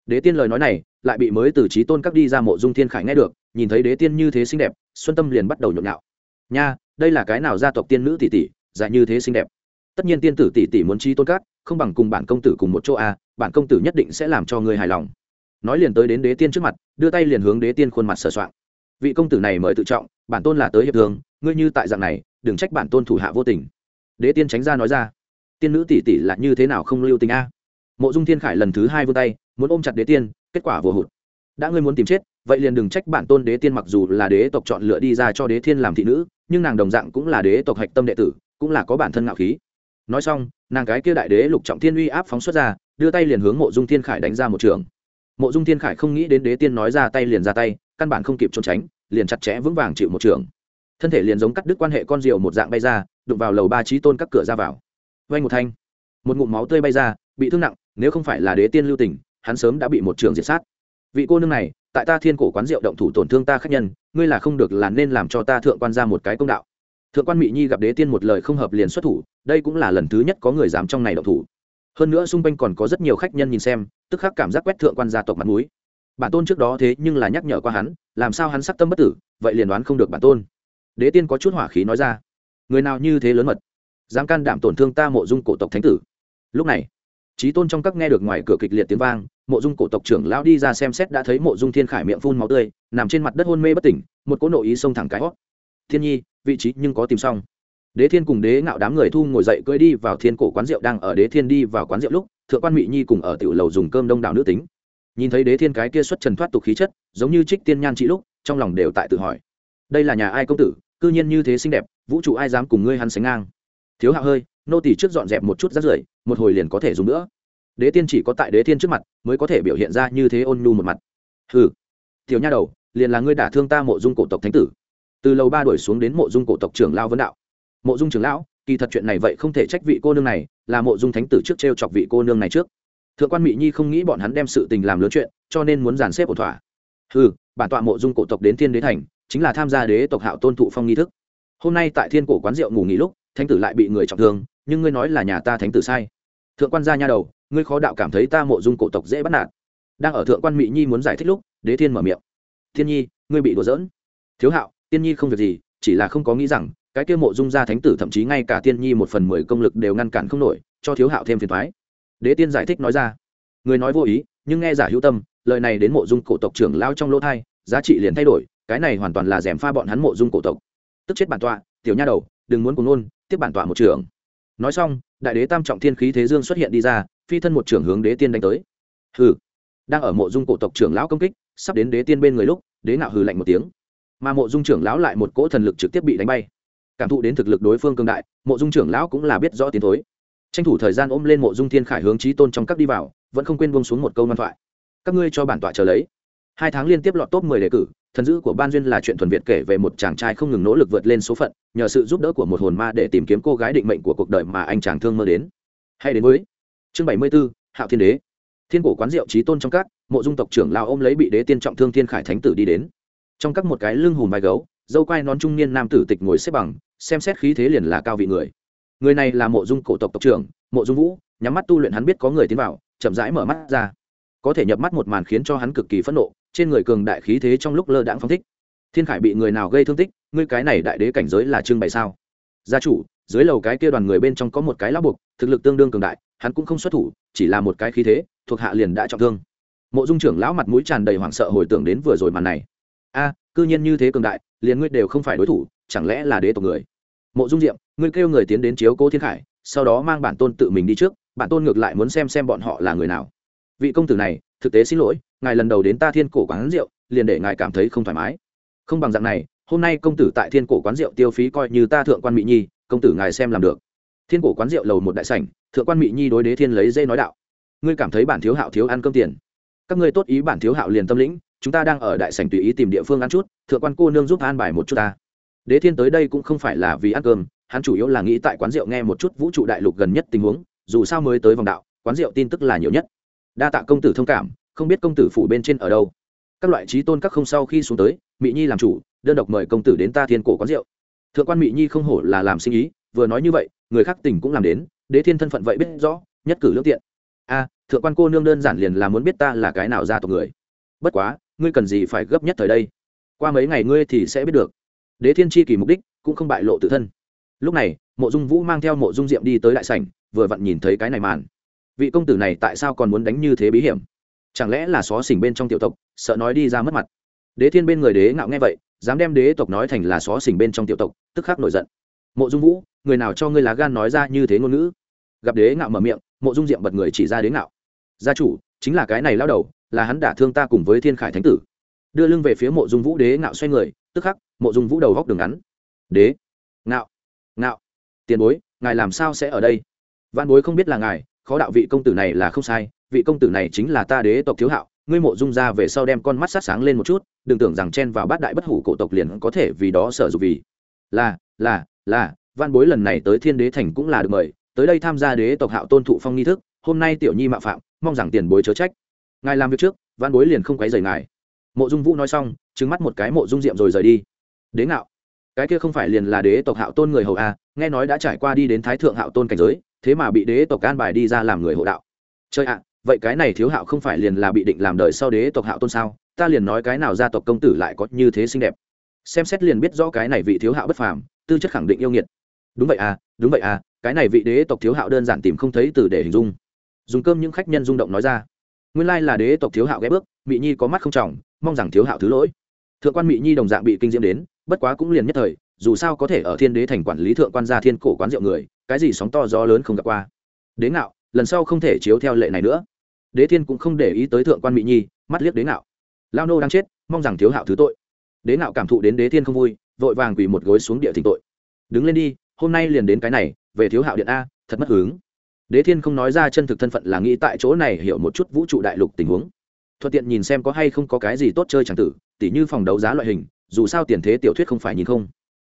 Đế tiên lời nói này, lại bị mới từ trí tôn các đi ra mộ dung thiên khải nghe được, nhìn thấy đế tiên như thế xinh đẹp, xuân tâm liền bắt đầu nhộn nhạo. Nha, đây là cái nào gia tộc tiên nữ tỷ tỷ dài như thế xinh đẹp? Tất nhiên tiên tử tỷ tỷ muốn trí tôn các, không bằng cùng bản công tử cùng một chỗ a bản công tử nhất định sẽ làm cho người hài lòng. Nói liền tới đến đế tiên trước mặt, đưa tay liền hướng đế tiên khuôn mặt sờ soạng vị công tử này mời tự trọng, bản tôn là tới hiệp thương, ngươi như tại dạng này, đừng trách bản tôn thủ hạ vô tình. Đế tiên tránh ra nói ra. Tiên nữ tỷ tỷ là như thế nào không lưu tình a? Mộ dung thiên khải lần thứ hai vươn tay, muốn ôm chặt đế tiên, kết quả vừa hụt. Đã ngươi muốn tìm chết, vậy liền đừng trách bản tôn đế tiên mặc dù là đế tộc chọn lựa đi ra cho đế thiên làm thị nữ, nhưng nàng đồng dạng cũng là đế tộc hạch tâm đệ tử, cũng là có bản thân ngạo khí. Nói xong, nàng cái kia đại đế lục trọng thiên uy áp phóng xuất ra, đưa tay liền hướng mộ dung thiên khải đánh ra một trường. Mộ dung thiên khải không nghĩ đến đế tiên nói ra tay liền ra tay căn bản không kịp trốn tránh, liền chặt chẽ vững vàng chịu một trường. Thân thể liền giống cắt đứt quan hệ con rượu một dạng bay ra, đụng vào lầu ba trí tôn các cửa ra vào. Vay một thanh, một ngụm máu tươi bay ra, bị thương nặng, nếu không phải là đế tiên lưu tình, hắn sớm đã bị một trường diệt sát. Vị cô nương này, tại ta thiên cổ quán rượu động thủ tổn thương ta khách nhân, ngươi là không được là nên làm cho ta thượng quan ra một cái công đạo. Thượng quan mỹ nhi gặp đế tiên một lời không hợp liền xuất thủ, đây cũng là lần thứ nhất có người dám trong này động thủ. Hơn nữa xung quanh còn có rất nhiều khách nhân nhìn xem, tức khắc cảm giác quét thượng quan gia tộc mặt mũi bản tôn trước đó thế nhưng là nhắc nhở qua hắn, làm sao hắn sắc tâm bất tử, vậy liền đoán không được bản tôn. Đế tiên có chút hỏa khí nói ra. Người nào như thế lớn mật, dám can đảm tổn thương ta mộ dung cổ tộc thánh tử? Lúc này trí tôn trong các nghe được ngoài cửa kịch liệt tiếng vang, mộ dung cổ tộc trưởng lão đi ra xem xét đã thấy mộ dung thiên khải miệng phun máu tươi, nằm trên mặt đất hôn mê bất tỉnh, một cỗ nội ý xông thẳng cái hót. Thiên nhi, vị trí nhưng có tìm xong. Đế thiên cùng đế ngạo đám người thu ngồi dậy cưỡi đi vào thiên cổ quán rượu đang ở đế thiên đi vào quán rượu lúc, thượng quan mỹ nhi cùng ở tiểu lầu dùng cơm đông đảo nữ tính nhìn thấy đế thiên cái kia xuất trần thoát tục khí chất, giống như trích tiên nhan trị lúc, trong lòng đều tại tự hỏi. Đây là nhà ai công tử, cư nhiên như thế xinh đẹp, vũ trụ ai dám cùng ngươi hắn sánh ngang? Thiếu hạ hơi, nô tỳ trước dọn dẹp một chút rác rưởi, một hồi liền có thể dùng nữa. Đế tiên chỉ có tại đế thiên trước mặt, mới có thể biểu hiện ra như thế ôn nhu một mặt. Hừ, tiểu nha đầu, liền là ngươi đả thương ta mộ dung cổ tộc thánh tử. Từ lầu ba đuổi xuống đến mộ dung cổ tộc trưởng lao vấn đạo. Mộ dung trưởng lão, kỳ thật chuyện này vậy không thể trách vị cô nương này, là mộ dung thánh tử trước t r e o chọc vị cô nương này trước thượng quan mỹ nhi không nghĩ bọn hắn đem sự tình làm lớn chuyện, cho nên muốn dàn xếp ổn thỏa. Ừ bản tọa mộ dung cổ tộc đến thiên đế thành, chính là tham gia đế tộc hạo tôn thụ phong nghi thức. Hôm nay tại thiên cổ quán rượu ngủ nghỉ lúc, thánh tử lại bị người trọng thương, nhưng ngươi nói là nhà ta thánh tử sai. Thượng quan gia nha đầu, ngươi khó đạo cảm thấy ta mộ dung cổ tộc dễ bắt nạt. Đang ở thượng quan mỹ nhi muốn giải thích lúc, đế thiên mở miệng. Thiên nhi, ngươi bị đùa giỡn. Thiếu hạo, tiên nhi không việc gì, chỉ là không có nghĩ rằng, cái kia mộ dung gia thánh tử thậm chí ngay cả tiên nhi một phần mười công lực đều ngăn cản không nổi, cho thiếu hạo thêm phiền thoái đế tiên giải thích nói ra. Người nói vô ý, nhưng nghe giả hữu tâm, lời này đến mộ dung cổ tộc trưởng lao trong lỗ thai, giá trị liền thay đổi, cái này hoàn toàn là d pha bọn hắn mộ dung cổ tộc. Tức chết bản tọa, tiểu nha đầu, đừng muốn cùng nôn tiếp bản tọa một trưởng nói xong, đại đế tam trọng thiên khí thế dương xuất hiện đi ra, phi thân một trưởng hướng đế tiên đánh tới. Hừ. Đang ở mộ dung cổ tộc trưởng lão công kích, sắp đến đế tiên bên người lúc, đế ngạo hừ lạnh một tiếng. Mà mộ dung trưởng lão lại một cỗ thần lực trực tiếp bị đánh bay. Cảm thụ đến thực lực đối phương cương đại, mộ dung trưởng lão cũng là biết rõ tiến thối tranh thủ thời gian ôm lên mộ dung thiên khải hướng trí tôn trong các đi vào vẫn không quên buông xuống một câu văn thoại. Các ngươi cho bản tọa chờ lấy. Hai tháng liên tiếp lọt top mười đề cử thần dữ của ban duyên là chuyện thuần việt kể về một chàng trai không ngừng nỗ lực vượt lên số phận nhờ sự giúp đỡ của một hồn ma để tìm kiếm cô gái định mệnh của cuộc đời mà anh chàng thương mơ đến. Hay đến với chương bảy mươi 74, hạo thiên đế. Thiên cổ quán rượu trí tôn trong các mộ dung tộc trưởng lao ôm lấy bị đế tiên trọng thương thiên khải thánh tử đi đến. Trong các một cái lưng hùm vai gấu dâu quai nón trung niên nam tử tịch ngồi xếp bằng xem xét khí thế liền là cao vị người người này là mộ dung cổ tộc tộc trưởng, mộ dung vũ, nhắm mắt tu luyện hắn biết có người tiến vào, chậm rãi mở mắt ra. Có thể nhập mắt một màn khiến cho hắn cực kỳ phẫn nộ, trên người cường đại khí thế trong lúc lơ đãng phong thích. Thiên khải bị người nào gây thương tích, ngươi cái này đại đế cảnh giới là trưng bày sao? Gia chủ, dưới lầu cái kia đoàn người bên trong có một cái lão buộc, thực lực tương đương cường đại, hắn cũng không xuất thủ, chỉ là một cái khí thế, thuộc hạ liền đã trọng thương. Mộ dung trưởng lão mặt mũi tràn đầy hoảng sợ hồi tưởng đến vừa rồi màn này. A, cư nhiên như thế cường đại, liền ngươi đều không phải đối thủ, chẳng lẽ là đế tộc người? Mộ dung diệm, ngươi kêu người tiến đến chiếu cố thiên khải, sau đó mang bản tôn tự mình đi trước, bản tôn ngược lại muốn xem xem bọn họ là người nào. Vị công tử này, thực tế xin lỗi, ngài lần đầu đến ta thiên cổ quán rượu, liền để ngài cảm thấy không thoải mái. Không bằng dạng này, hôm nay công tử tại thiên cổ quán rượu tiêu phí coi như ta thượng quan mỹ nhi, công tử ngài xem làm được. Thiên cổ quán rượu lầu một đại sảnh, thượng quan mỹ nhi đối đế thiên lấy dây nói đạo. Ngươi cảm thấy bản thiếu hạo thiếu ăn cơm tiền. Các ngươi tốt ý bản thiếu hạo liền tâm lĩnh, chúng ta đang ở đại sảnh tùy ý tìm địa phương ăn chút, thượng quan cô nương giúp an bài một chút ta đế thiên tới đây cũng không phải là vì ăn cơm, hắn chủ yếu là nghĩ tại quán rượu nghe một chút vũ trụ đại lục gần nhất tình huống, dù sao mới tới vòng đạo, quán rượu tin tức là nhiều nhất. Đa tạ công tử thông cảm, không biết công tử phủ bên trên ở đâu. Các loại trí tôn các không sau khi xuống tới mỹ nhi làm chủ, đơn độc mời công tử đến ta thiên cổ quán rượu. Thượng quan mỹ nhi không hổ là làm sinh ý, vừa nói như vậy, người khác tỉnh cũng làm đến, đế thiên thân phận vậy biết rõ, nhất cử lương tiện. A, thượng quan cô nương đơn giản liền là muốn biết ta là cái nào ra tộc người. Bất quá, ngươi cần gì phải gấp nhất thời đây? Qua mấy ngày ngươi thì sẽ biết được đế thiên chi kỳ mục đích cũng không bại lộ tự thân. Lúc này, mộ dung vũ mang theo mộ dung diệm đi tới đại sảnh, vừa vặn nhìn thấy cái này màn. Vị công tử này tại sao còn muốn đánh như thế bí hiểm? Chẳng lẽ là xó xỉnh bên trong tiểu tộc, sợ nói đi ra mất mặt? Đế thiên bên người đế ngạo nghe vậy, dám đem đế tộc nói thành là xó xỉnh bên trong tiểu tộc, tức khắc nổi giận. Mộ dung vũ, người nào cho ngươi lá gan nói ra như thế ngôn ngữ? Gặp đế ngạo mở miệng, mộ dung diệm bật người chỉ ra đế ngạo. Gia chủ, chính là cái này lao đầu, là hắn đả thương ta cùng với thiên khải thánh tử. Đưa lưng về phía mộ dung vũ đế ngạo xoay người, tức khắc mộ dung vũ đầu góc đường ngắn. Đế. Ngạo. Ngạo. Tiền bối, ngài làm sao sẽ ở đây? Văn bối không biết là ngài, khó đạo vị công tử này là không sai, vị công tử này chính là ta đế tộc thiếu hạo, ngươi mộ dung ra về sau đem con mắt sát sáng lên một chút, đừng tưởng rằng chen vào bát đại bất hủ cổ tộc liền có thể vì đó sở dục vì. Là là là văn bối lần này tới thiên đế thành cũng là được mời, tới đây tham gia đế tộc hạo tôn thụ phong nghi thức, hôm nay tiểu nhi mạo phạm, mong rằng tiền bối chớ trách. Ngài làm việc trước văn bối liền không quấy rầy ngài. Mộ dung vũ nói xong trứng mắt một cái mộ dung diệm rồi rời đi đế ngạo. Cái kia không phải liền là đế tộc hạo tôn người hầu a, nghe nói đã trải qua đi đến thái thượng hạo tôn cảnh giới, thế mà bị đế tộc can bài đi ra làm người hộ đạo. Chơi ạ, vậy cái này thiếu hạo không phải liền là bị định làm đời sau đế tộc hạo tôn sao? Ta liền nói cái nào gia tộc công tử lại có như thế xinh đẹp. Xem xét liền biết rõ cái này vị thiếu hạo bất phàm, tư chất khẳng định yêu nghiệt. Đúng vậy à đúng vậy à cái này vị đế tộc thiếu hạo đơn giản tìm không thấy từ để hình dung. Dùng cơm những khách nhân rung động nói ra. Nguyên lai là đế tộc thiếu hạo ghé bước mỹ nhi có mắt không trọng, mong rằng thiếu hạo thứ lỗi. Thượng quan mỹ nhi đồng dạng bị kinh diễm đến bất quá cũng liền nhất thời, dù sao có thể ở thiên đế thành quản lý thượng quan gia thiên cổ quán rượu người, cái gì sóng to gió lớn không gặp qua. Đế ngạo, lần sau không thể chiếu theo lệ này nữa. Đế thiên cũng không để ý tới thượng quan mỹ nhi, mắt liếc đế ngạo. Lao nô đang chết, mong rằng thiếu hạo thứ tội. Đế ngạo cảm thụ đến đế thiên không vui, vội vàng quỳ một gối xuống địa thỉnh tội. Đứng lên đi, hôm nay liền đến cái này, về thiếu hạo điện a, thật mất hướng đế thiên không nói ra chân thực thân phận là nghĩ tại chỗ này hiểu một chút vũ trụ đại lục tình huống. Thuận tiện nhìn xem có hay không có cái gì tốt chơi chẳng tử, tỉ như phòng đấu giá loại hình dù sao tiền thế tiểu thuyết không phải nhìn không.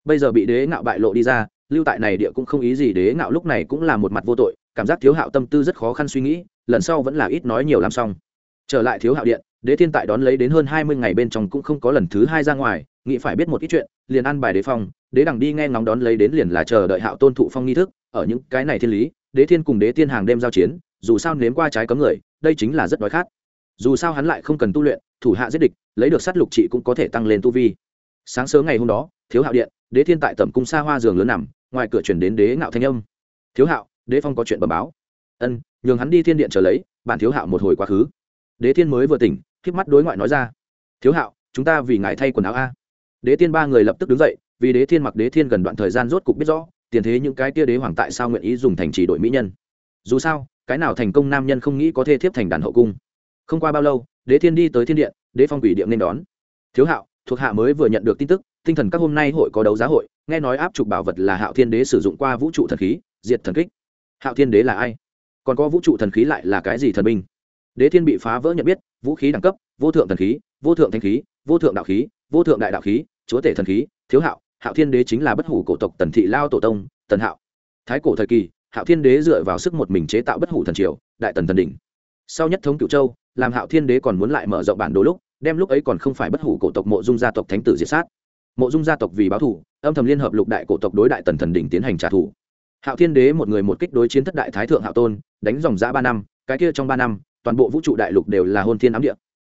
Bây giờ bị đế ngạo bại lộ đi ra, lưu tại này địa cũng không ý gì đế ngạo lúc này cũng là một mặt vô tội, cảm giác thiếu hạo tâm tư rất khó khăn suy nghĩ, lần sau vẫn là ít nói nhiều làm xong. Trở lại thiếu hạo điện, đế thiên tại đón lấy đến hơn hai mươi ngày bên trong cũng không có lần thứ hai ra ngoài, nghĩ phải biết một ít chuyện, liền ăn bài đế phong, đế đằng đi nghe ngóng đón lấy đến liền là chờ đợi hạo tôn thụ phong nghi thức, ở những cái này thiên lý, đế thiên cùng đế tiên hàng đêm giao chiến, dù sao nếm qua trái cấm người, đây chính là rất đói khát. Dù sao hắn lại không cần tu luyện, thủ hạ giết địch, lấy được sát lục trị cũng có thể tăng lên tu vi sáng sớm ngày hôm đó, thiếu hạo điện, đế thiên tại tẩm cung xa hoa giường lớn nằm, ngoài cửa chuyển đến đế ngạo thanh âm. Thiếu hạo, đế phong có chuyện bẩm báo. Ân, nhường hắn đi thiên điện trở lấy, bản thiếu hạo một hồi quá khứ. Đế thiên mới vừa tỉnh k mắt đối ngoại nói ra. Thiếu hạo, chúng ta vì ngài thay quần áo a. Đế tiên ba người lập tức đứng dậy, vì đế thiên mặc đế thiên gần đoạn thời gian rốt cục biết rõ, tiền thế những cái tia đế hoàng tại sao nguyện ý dùng thành trì đội mỹ nhân. Dù sao, cái nào thành công nam nhân không nghĩ có thể thiếp thành đàn hậu cung. Không qua bao lâu, đế thiên đi tới thiên điện, đế phong quỷ điện nên đón. Thiếu hạo thuộc hạ mới vừa nhận được tin tức, tinh thần các hôm nay hội có đấu giá hội, nghe nói áp trục bảo vật là hạo thiên đế sử dụng qua vũ trụ thần khí, diệt thần kích. Hạo thiên đế là ai? Còn có vũ trụ thần khí lại là cái gì thần binh? Đế thiên bị phá vỡ nhận biết, vũ khí đẳng cấp, vô thượng thần khí, vô thượng thanh khí, vô thượng đạo khí, vô thượng đại đạo khí, chúa tể thần khí, thiếu hạo hạo thiên đế chính là bất hủ cổ tộc tần thị lao tổ tông, tần hạo. Thái cổ thời kỳ, hạo thiên đế dựa vào sức một mình chế tạo bất hủ thần triều, đại tần thần đỉnh. Sau nhất thống cựu châu, làm hạo thiên đế còn muốn lại mở rộng bản đồ lúc đem lúc ấy còn không phải bất hủ cổ tộc mộ dung gia tộc thánh tử diệt sát. Mộ dung gia tộc vì báo thù, âm thầm liên hợp lục đại cổ tộc đối đại tần thần đỉnh tiến hành trả thù. Hạo thiên đế một người một kích đối chiến thất đại thái thượng hạo tôn, đánh dòng giã ba năm, cái kia trong ba năm, toàn bộ vũ trụ đại lục đều là hôn thiên ám địa.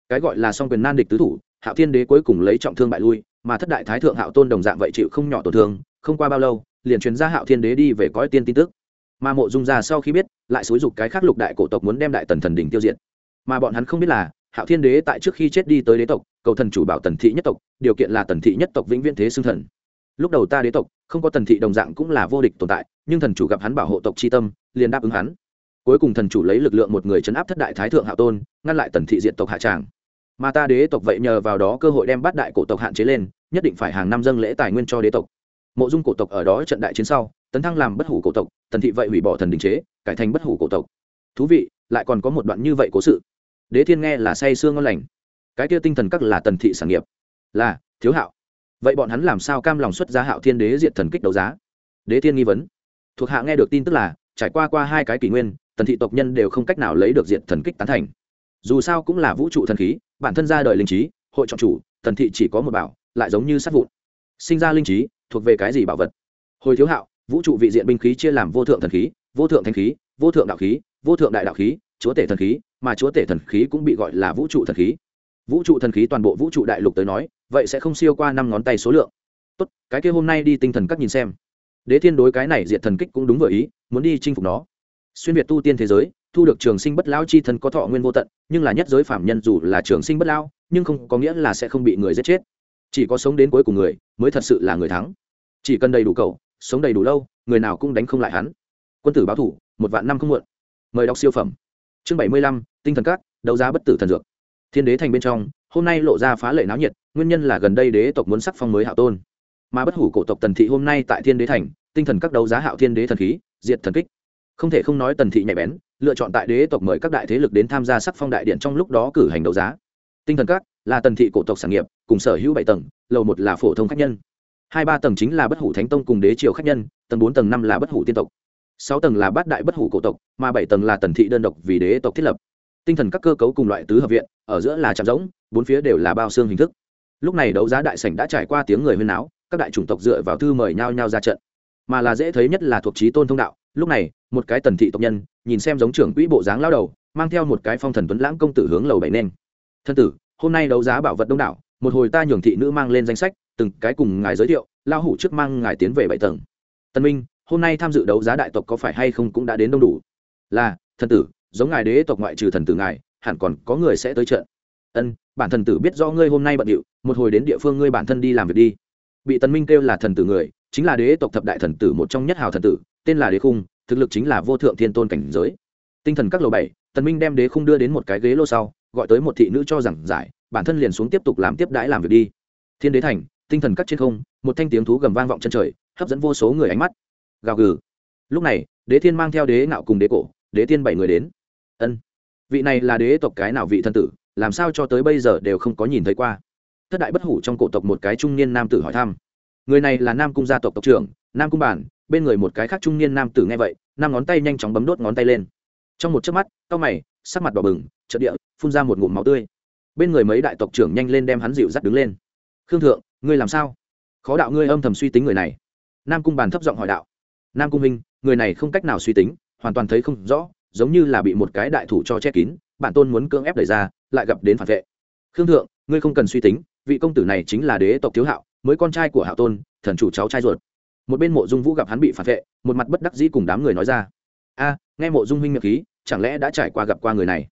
Cái gọi là song quyền nan địch tứ thủ, hạo thiên đế cuối cùng lấy trọng thương bại lui, mà thất đại thái thượng hạo tôn đồng dạng vậy chịu không nhỏ tổn thương, không qua bao lâu, liền truyền ra hạo thiên đế đi về cõi tiên tin tức. Mà mộ dung gia sau khi biết, lại xúi dục cái khác lục đại cổ tộc muốn đem đại tần thần đỉnh tiêu diệt. Mà bọn hắn không biết là hạo thiên đế tại trước khi chết đi tới đế tộc, cầu thần chủ bảo tần thị nhất tộc, điều kiện là tần thị nhất tộc vĩnh viễn thế xưng thần. Lúc đầu ta đế tộc, không có tần thị đồng dạng cũng là vô địch tồn tại, nhưng thần chủ gặp hắn bảo hộ tộc c tâm, liền đáp ứng hắn. Cuối cùng thần chủ lấy lực lượng một người chấn áp thất đại thái thượng hạo tôn, ngăn lại tần thị diện tộc hạ tràng. Mà ta đế tộc vậy nhờ vào đó cơ hội đem bát đại cổ tộc hạn chế lên, nhất định phải hàng năm dâng lễ tài nguyên cho đế tộc. Mộ dung cổ tộc ở đó trận đại chiến sau, tấn thăng làm bất hủ cổ tộc, tần thị vậy hủy bỏ thần đình chế, cải thành bất hủ cổ tộc. Thú vị, lại còn có một đoạn như vậy cố sự đế thiên nghe là say sương ngon lành. Cái kia tinh thần các là tần thị sản nghiệp. Là, thiếu hạo. Vậy bọn hắn làm sao cam lòng xuất giá hạo thiên đế diện thần kích đấu giá? Đế thiên nghi vấn. Thuộc hạ nghe được tin tức là, trải qua qua hai cái kỷ nguyên, tần thị tộc nhân đều không cách nào lấy được diện thần kích tán thành. Dù sao cũng là vũ trụ thần khí, bản thân ra đời linh trí, hội chọn chủ, tần thị chỉ có một bảo, lại giống như sát vụn. Sinh ra linh trí, thuộc về cái gì bảo vật? Hồi thiếu hạo, vũ trụ vị diện binh khí chia làm vô thượng thần khí, vô thượng thanh khí, vô thượng đạo khí, vô thượng đại đạo khí chúa tể thần khí, mà chúa tể thần khí cũng bị gọi là vũ trụ thần khí. Vũ trụ thần khí toàn bộ vũ trụ đại lục tới nói, vậy sẽ không siêu qua năm ngón tay số lượng. Tốt, cái kia hôm nay đi tinh thần các nhìn xem. Đế thiên đối cái này diện thần kích cũng đúng vừa ý, muốn đi chinh phục nó. Xuyên việt tu tiên thế giới, thu được trường sinh bất lao chi thân có thọ nguyên vô tận, nhưng là nhất giới phạm nhân dù là trường sinh bất lao nhưng không có nghĩa là sẽ không bị người giết chết. Chỉ có sống đến cuối cùng người, mới thật sự là người thắng. Chỉ cần đầy đủ cầu, sống đầy đủ lâu, người nào cũng đánh không lại hắn. Quân tử báo thủ, một vạn năm không muộn. Mời đọc siêu phẩm chương bảy mươi lăm, tinh thần các, đấu giá bất tử thần dược. Thiên đế thành bên trong, hôm nay lộ ra phá lệ náo nhiệt, nguyên nhân là gần đây đế tộc muốn sắc phong mới hạo tôn. Mà bất hủ cổ tộc tần thị hôm nay tại thiên đế thành, tinh thần các đấu giá hạo thiên đế thần khí, diệt thần kích. Không thể không nói tần thị nhạy bén, lựa chọn tại đế tộc mời các đại thế lực đến tham gia sắc phong đại điện trong lúc đó cử hành đấu giá. Tinh thần các là tần thị cổ tộc sản nghiệp, cùng sở hữu bảy tầng, lầu một là phổ thông khách nhân. Hai ba tầng chính là bất hủ thánh tông cùng đế triều khách nhân, tầng bốn tầng năm là bất hủ tiên tộc sáu tầng là bát đại bất hủ cổ tộc, mà bảy tầng là tần thị đơn độc vì đế tộc thiết lập. Tinh thần các cơ cấu cùng loại tứ hợp viện, ở giữa là trạm rỗng, bốn phía đều là bao xương hình thức. Lúc này đấu giá đại sảnh đã trải qua tiếng người huyên náo, các đại chủng tộc dựa vào thư mời nhau nhau ra trận. Mà là dễ thấy nhất là thuộc trí tôn thông đạo, lúc này, một cái tần thị tộc nhân, nhìn xem giống trưởng quỹ bộ dáng lao đầu, mang theo một cái phong thần tuấn lãng công tử hướng lầu bảy nên. Thân tử, hôm nay đấu giá bảo vật đông đảo, một hồi ta nhường thị nữ mang lên danh sách, từng cái cùng ngài giới thiệu lao hủ trước mang ngài tiến về bảy tầng. Tân minh hôm nay tham dự đấu giá đại tộc có phải hay không cũng đã đến đông đủ? Là, thần tử, giống ngài đế tộc ngoại trừ thần tử ngài, hẳn còn có người sẽ tới trận. Ân, bản thần tử biết do ngươi hôm nay bận điệu, một hồi đến địa phương ngươi bản thân đi làm việc đi. Bị tần minh kêu là thần tử người, chính là đế tộc thập đại thần tử một trong nhất hào thần tử, tên là đế khung, thực lực chính là vô thượng thiên tôn cảnh giới. Tinh thần các lầu bảy, tần minh đem đế khung đưa đến một cái ghế lô sau, gọi tới một thị nữ cho rằng giải, bản thân liền xuống tiếp tục làm tiếp đãi làm việc đi. Thiên đế thành, tinh thần các trên không, một thanh tiếng thú gầm vang vọng chân trời, hấp dẫn vô số người ánh mắt gào gừ. Lúc này, đế thiên mang theo đế ngạo cùng đế cổ, đế thiên bảy người đến. Ân, vị này là đế tộc cái nào vị thân tử, làm sao cho tới bây giờ đều không có nhìn thấy qua? Thất đại bất hủ trong cổ tộc một cái trung niên nam tử hỏi thăm. Người này là nam cung gia tộc tộc trưởng, nam cung bản, bên người một cái khác trung niên nam tử nghe vậy, năm ngón tay nhanh chóng bấm đốt ngón tay lên. Trong một chớp mắt, cau mày, sắc mặt đỏ bừng, chợt địa, phun ra một ngụm máu tươi. Bên người mấy đại tộc trưởng nhanh lên đem hắn dịu dắt đứng lên. Khương thượng, ngươi làm sao? Khó đạo ngươi âm thầm suy tính người này. Nam cung bàn thấp giọng hỏi đạo nam cung minh người này không cách nào suy tính, hoàn toàn thấy không rõ, giống như là bị một cái đại thủ cho che kín, bản tôn muốn cưỡng ép đẩy ra, lại gặp đến phản vệ. Khương thượng, ngươi không cần suy tính, vị công tử này chính là đế tộc thiếu hạo, mới con trai của hạo tôn, thần chủ cháu trai ruột. Một bên mộ dung vũ gặp hắn bị phản vệ, một mặt bất đắc dĩ cùng đám người nói ra. A, nghe mộ dung huynh miệng khí, chẳng lẽ đã trải qua gặp qua người này?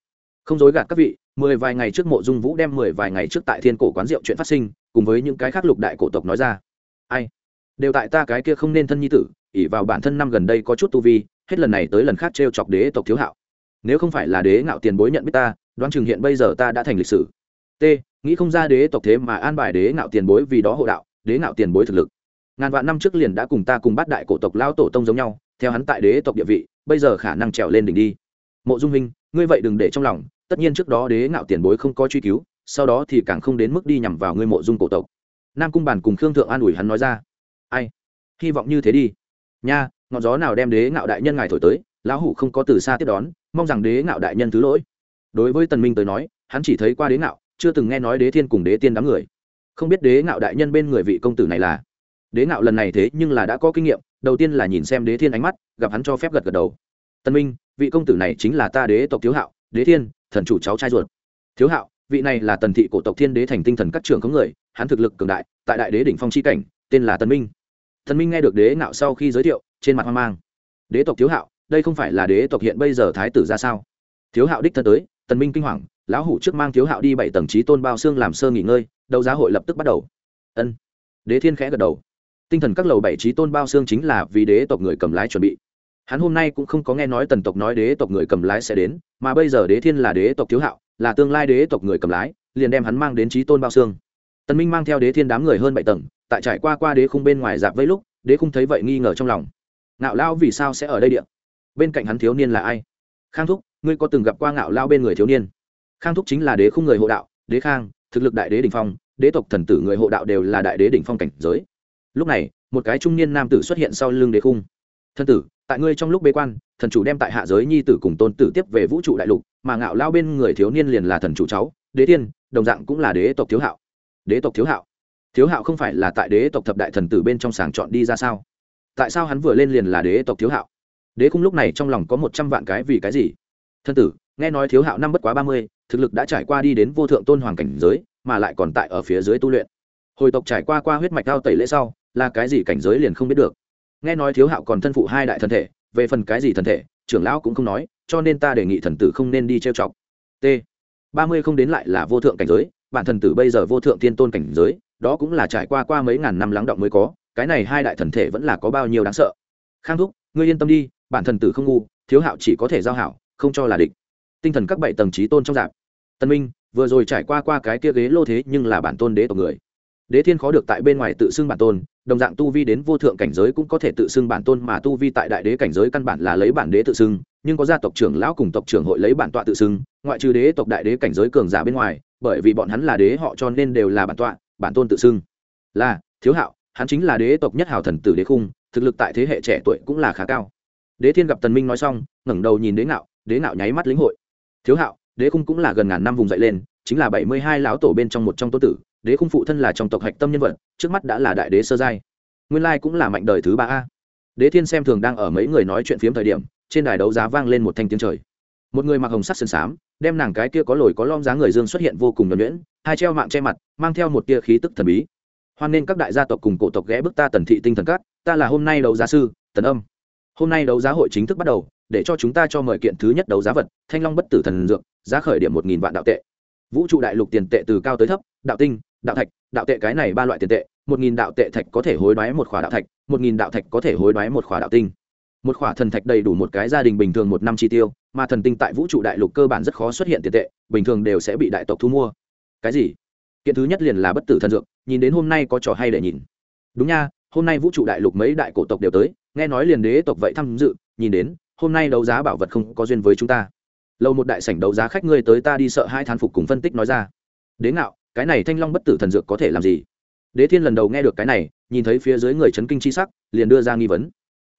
Không dối gạt các vị, mười vài ngày trước mộ dung vũ đem mười vài ngày trước tại thiên cổ quán rượu chuyện phát sinh, cùng với những cái khác lục đại cổ tộc nói ra. Ai? Đều tại ta cái kia không nên thân nhi tử ỉ vào bản thân năm gần đây có chút tu vi, hết lần này tới lần khác t r e o chọc đế tộc thiếu hạo. Nếu không phải là đế ngạo tiền bối nhận biết ta, đoán chừng hiện bây giờ ta đã thành lịch sử. T, nghĩ không ra đế tộc thế mà an bài đế ngạo tiền bối vì đó hộ đạo, đế ngạo tiền bối thực lực. Ngàn vạn năm trước liền đã cùng ta cùng bắt đại cổ tộc lao tổ tông giống nhau, theo hắn tại đế tộc địa vị, bây giờ khả năng trèo lên đỉnh đi. Mộ dung minh ngươi vậy đừng để trong lòng, tất nhiên trước đó đế ngạo tiền bối không có truy cứu, sau đó thì càng không đến mức đi nhằm vào ngươi mộ dung cổ tộc. Nam cung bản cùng khương thượng an ủi hắn nói ra. Ai? Hy vọng như thế đi nha, ngọn gió nào đem đế ngạo đại nhân ngài thổi tới, lão hủ không có từ xa tiếp đón, mong rằng đế ngạo đại nhân thứ lỗi. Đối với tần minh tới nói, hắn chỉ thấy qua đế ngạo, chưa từng nghe nói đế thiên cùng đế tiên đám người. Không biết đế ngạo đại nhân bên người vị công tử này là? Đế ngạo lần này thế nhưng là đã có kinh nghiệm, đầu tiên là nhìn xem đế thiên ánh mắt, gặp hắn cho phép gật gật đầu. Tân minh, vị công tử này chính là ta đế tộc thiếu hạo, đế thiên, thần chủ cháu trai ruột. Thiếu hạo, vị này là tần thị cổ tộc thiên đế thành tinh thần các trưởng có người, hắn thực lực cường đại, tại đại đế đỉnh phong c h i cảnh, tên là tân minh thần minh nghe được đế ngạo sau khi giới thiệu, trên mặt hoang mang. Đế tộc thiếu hạo, đây không phải là đế tộc hiện bây giờ thái tử ra sao? Thiếu hạo đích thân tới, tần minh kinh hoàng, lão hủ trước mang thiếu hạo đi bảy tầng trí tôn bao xương làm sơ nghỉ ngơi, đấu giá hội lập tức bắt đầu. Ân. Đế thiên khẽ gật đầu. Tinh thần các lầu bảy trí tôn bao xương chính là vì đế tộc người cầm lái chuẩn bị. Hắn hôm nay cũng không có nghe nói tần tộc nói đế tộc người cầm lái sẽ đến, mà bây giờ đế thiên là đế tộc thiếu hạo, là tương lai đế tộc người cầm lái, liền đem hắn mang đến trí tôn bao xương. Tần minh mang theo đế thiên đám người hơn bảy tầng tại trải qua qua đế khung bên ngoài dạp vây lúc, đế khung thấy vậy nghi ngờ trong lòng. Ngạo lao vì sao sẽ ở đây điện bên cạnh hắn thiếu niên là ai? Khang thúc, ngươi có từng gặp qua ngạo lao bên người thiếu niên? Khang thúc chính là đế khung người hộ đạo, đế khang, thực lực đại đế đỉnh phong, đế tộc thần tử người hộ đạo đều là đại đế đỉnh phong cảnh giới. Lúc này, một cái trung niên nam tử xuất hiện sau lưng đế khung. Thân tử, tại ngươi trong lúc bế quan, thần chủ đem tại hạ giới nhi tử cùng tôn tử tiếp về vũ trụ đại lục, mà ngạo lao bên người thiếu niên liền là thần chủ cháu, đế tiên, đồng dạng cũng là đế tộc thiếu hạo. Đế tộc thiếu hạo? Thiếu hạo không phải là tại đế tộc thập đại thần tử bên trong sàng chọn đi ra sao? Tại sao hắn vừa lên liền là đế tộc thiếu hạo? Đế khung lúc này trong lòng có một trăm vạn cái vì cái gì? Thân tử, nghe nói thiếu hạo năm bất quá ba mươi, thực lực đã trải qua đi đến vô thượng tôn hoàng cảnh giới, mà lại còn tại ở phía dưới tu luyện. Hồi tộc trải qua qua huyết mạch cao tẩy lễ sau, là cái gì cảnh giới liền không biết được. Nghe nói thiếu hạo còn thân phụ hai đại thần thể, về phần cái gì thần thể, trưởng lão cũng không nói, cho nên ta đề nghị thần tử không nên đi trêu chọc. T, ba mươi không đến lại là vô thượng cảnh giới, bản thần tử bây giờ vô thượng thiên tôn cảnh giới đó cũng là trải qua qua mấy ngàn năm lắng động mới có, cái này hai đại thần thể vẫn là có bao nhiêu đáng sợ. Khang thúc, ngươi yên tâm đi, bản thần tử không ngu, thiếu hạo chỉ có thể giao hảo, không cho là địch. Tinh thần các bảy tầng trí tôn trong dạp tân minh, vừa rồi trải qua qua cái kia ghế lô thế nhưng là bản tôn đế tộc người. Đế thiên khó được tại bên ngoài tự xưng bản tôn, đồng dạng tu vi đến vô thượng cảnh giới cũng có thể tự xưng bản tôn mà tu vi tại đại đế cảnh giới căn bản là lấy bản đế tự xưng, nhưng có gia tộc trưởng lão cùng tộc trưởng hội lấy bản tọa tự xưng, ngoại trừ đế tộc đại đế cảnh giới cường giả bên ngoài, bởi vì bọn hắn là đế họ cho nên đều là bản tọa bản tôn tự xưng. Là, thiếu hạo, hắn chính là đế tộc nhất hào thần tử đế khung, thực lực tại thế hệ trẻ tuổi cũng là khá cao. Đế thiên gặp tần minh nói xong, ngẩng đầu nhìn đế ngạo đế ngạo nháy mắt lĩnh hội. Thiếu hạo, đế khung cũng là gần ngàn năm vùng dậy lên, chính là bảy mươi hai lão tổ bên trong một trong tô tử, đế khung phụ thân là trong tộc hạch tâm nhân vật, trước mắt đã là đại đế sơ giai. Nguyên lai cũng là mạnh đời thứ ba a. Đế thiên xem thường đang ở mấy người nói chuyện phiếm thời điểm, trên đài đấu giá vang lên một thanh tiếng trời. Một người mặc hồng sắc sườn xám, đem nàng cái kia có lồi có lom dáng người dương xuất hiện vô cùng nhuẩn nhuyễn hai treo mạng che mặt, mang theo một tia khí tức thần bí. Hoan nên các đại gia tộc cùng cổ tộc ghé bước ta tần thị tinh thần cát ta là hôm nay đấu giá sư, tần âm. Hôm nay đấu giá hội chính thức bắt đầu, để cho chúng ta cho mời kiện thứ nhất đấu giá vật, thanh long bất tử thần dược, giá khởi điểm một nghìn vạn đạo tệ. Vũ trụ đại lục tiền tệ từ cao tới thấp, đạo tinh, đạo thạch, đạo tệ cái này ba loại tiền tệ, một nghìn đạo tệ thạch có thể hối đoái một khỏa đạo thạch, một nghìn đạo thạch có thể hối đoái một khỏa đạo tinh. Một khỏa thần thạch đầy đủ một cái gia đình bình thường một năm chi tiêu, mà thần tinh tại vũ trụ đại lục cơ bản rất khó xuất hiện tiền tệ, bình thường đều sẽ bị đại tộc thu mua cái gì? Kiện thứ nhất liền là bất tử thần dược, nhìn đến hôm nay có trò hay để nhìn. Đúng nha, hôm nay vũ trụ đại lục mấy đại cổ tộc đều tới, nghe nói liền đế tộc vậy tham dự, nhìn đến, hôm nay đấu giá bảo vật không có duyên với chúng ta. Lâu một đại sảnh đấu giá khách ngươi tới ta đi sợ hai thán phục cùng phân tích nói ra. Đến ngạo, cái này thanh long bất tử thần dược có thể làm gì? Đế thiên lần đầu nghe được cái này, nhìn thấy phía dưới người chấn kinh chi sắc, liền đưa ra nghi vấn.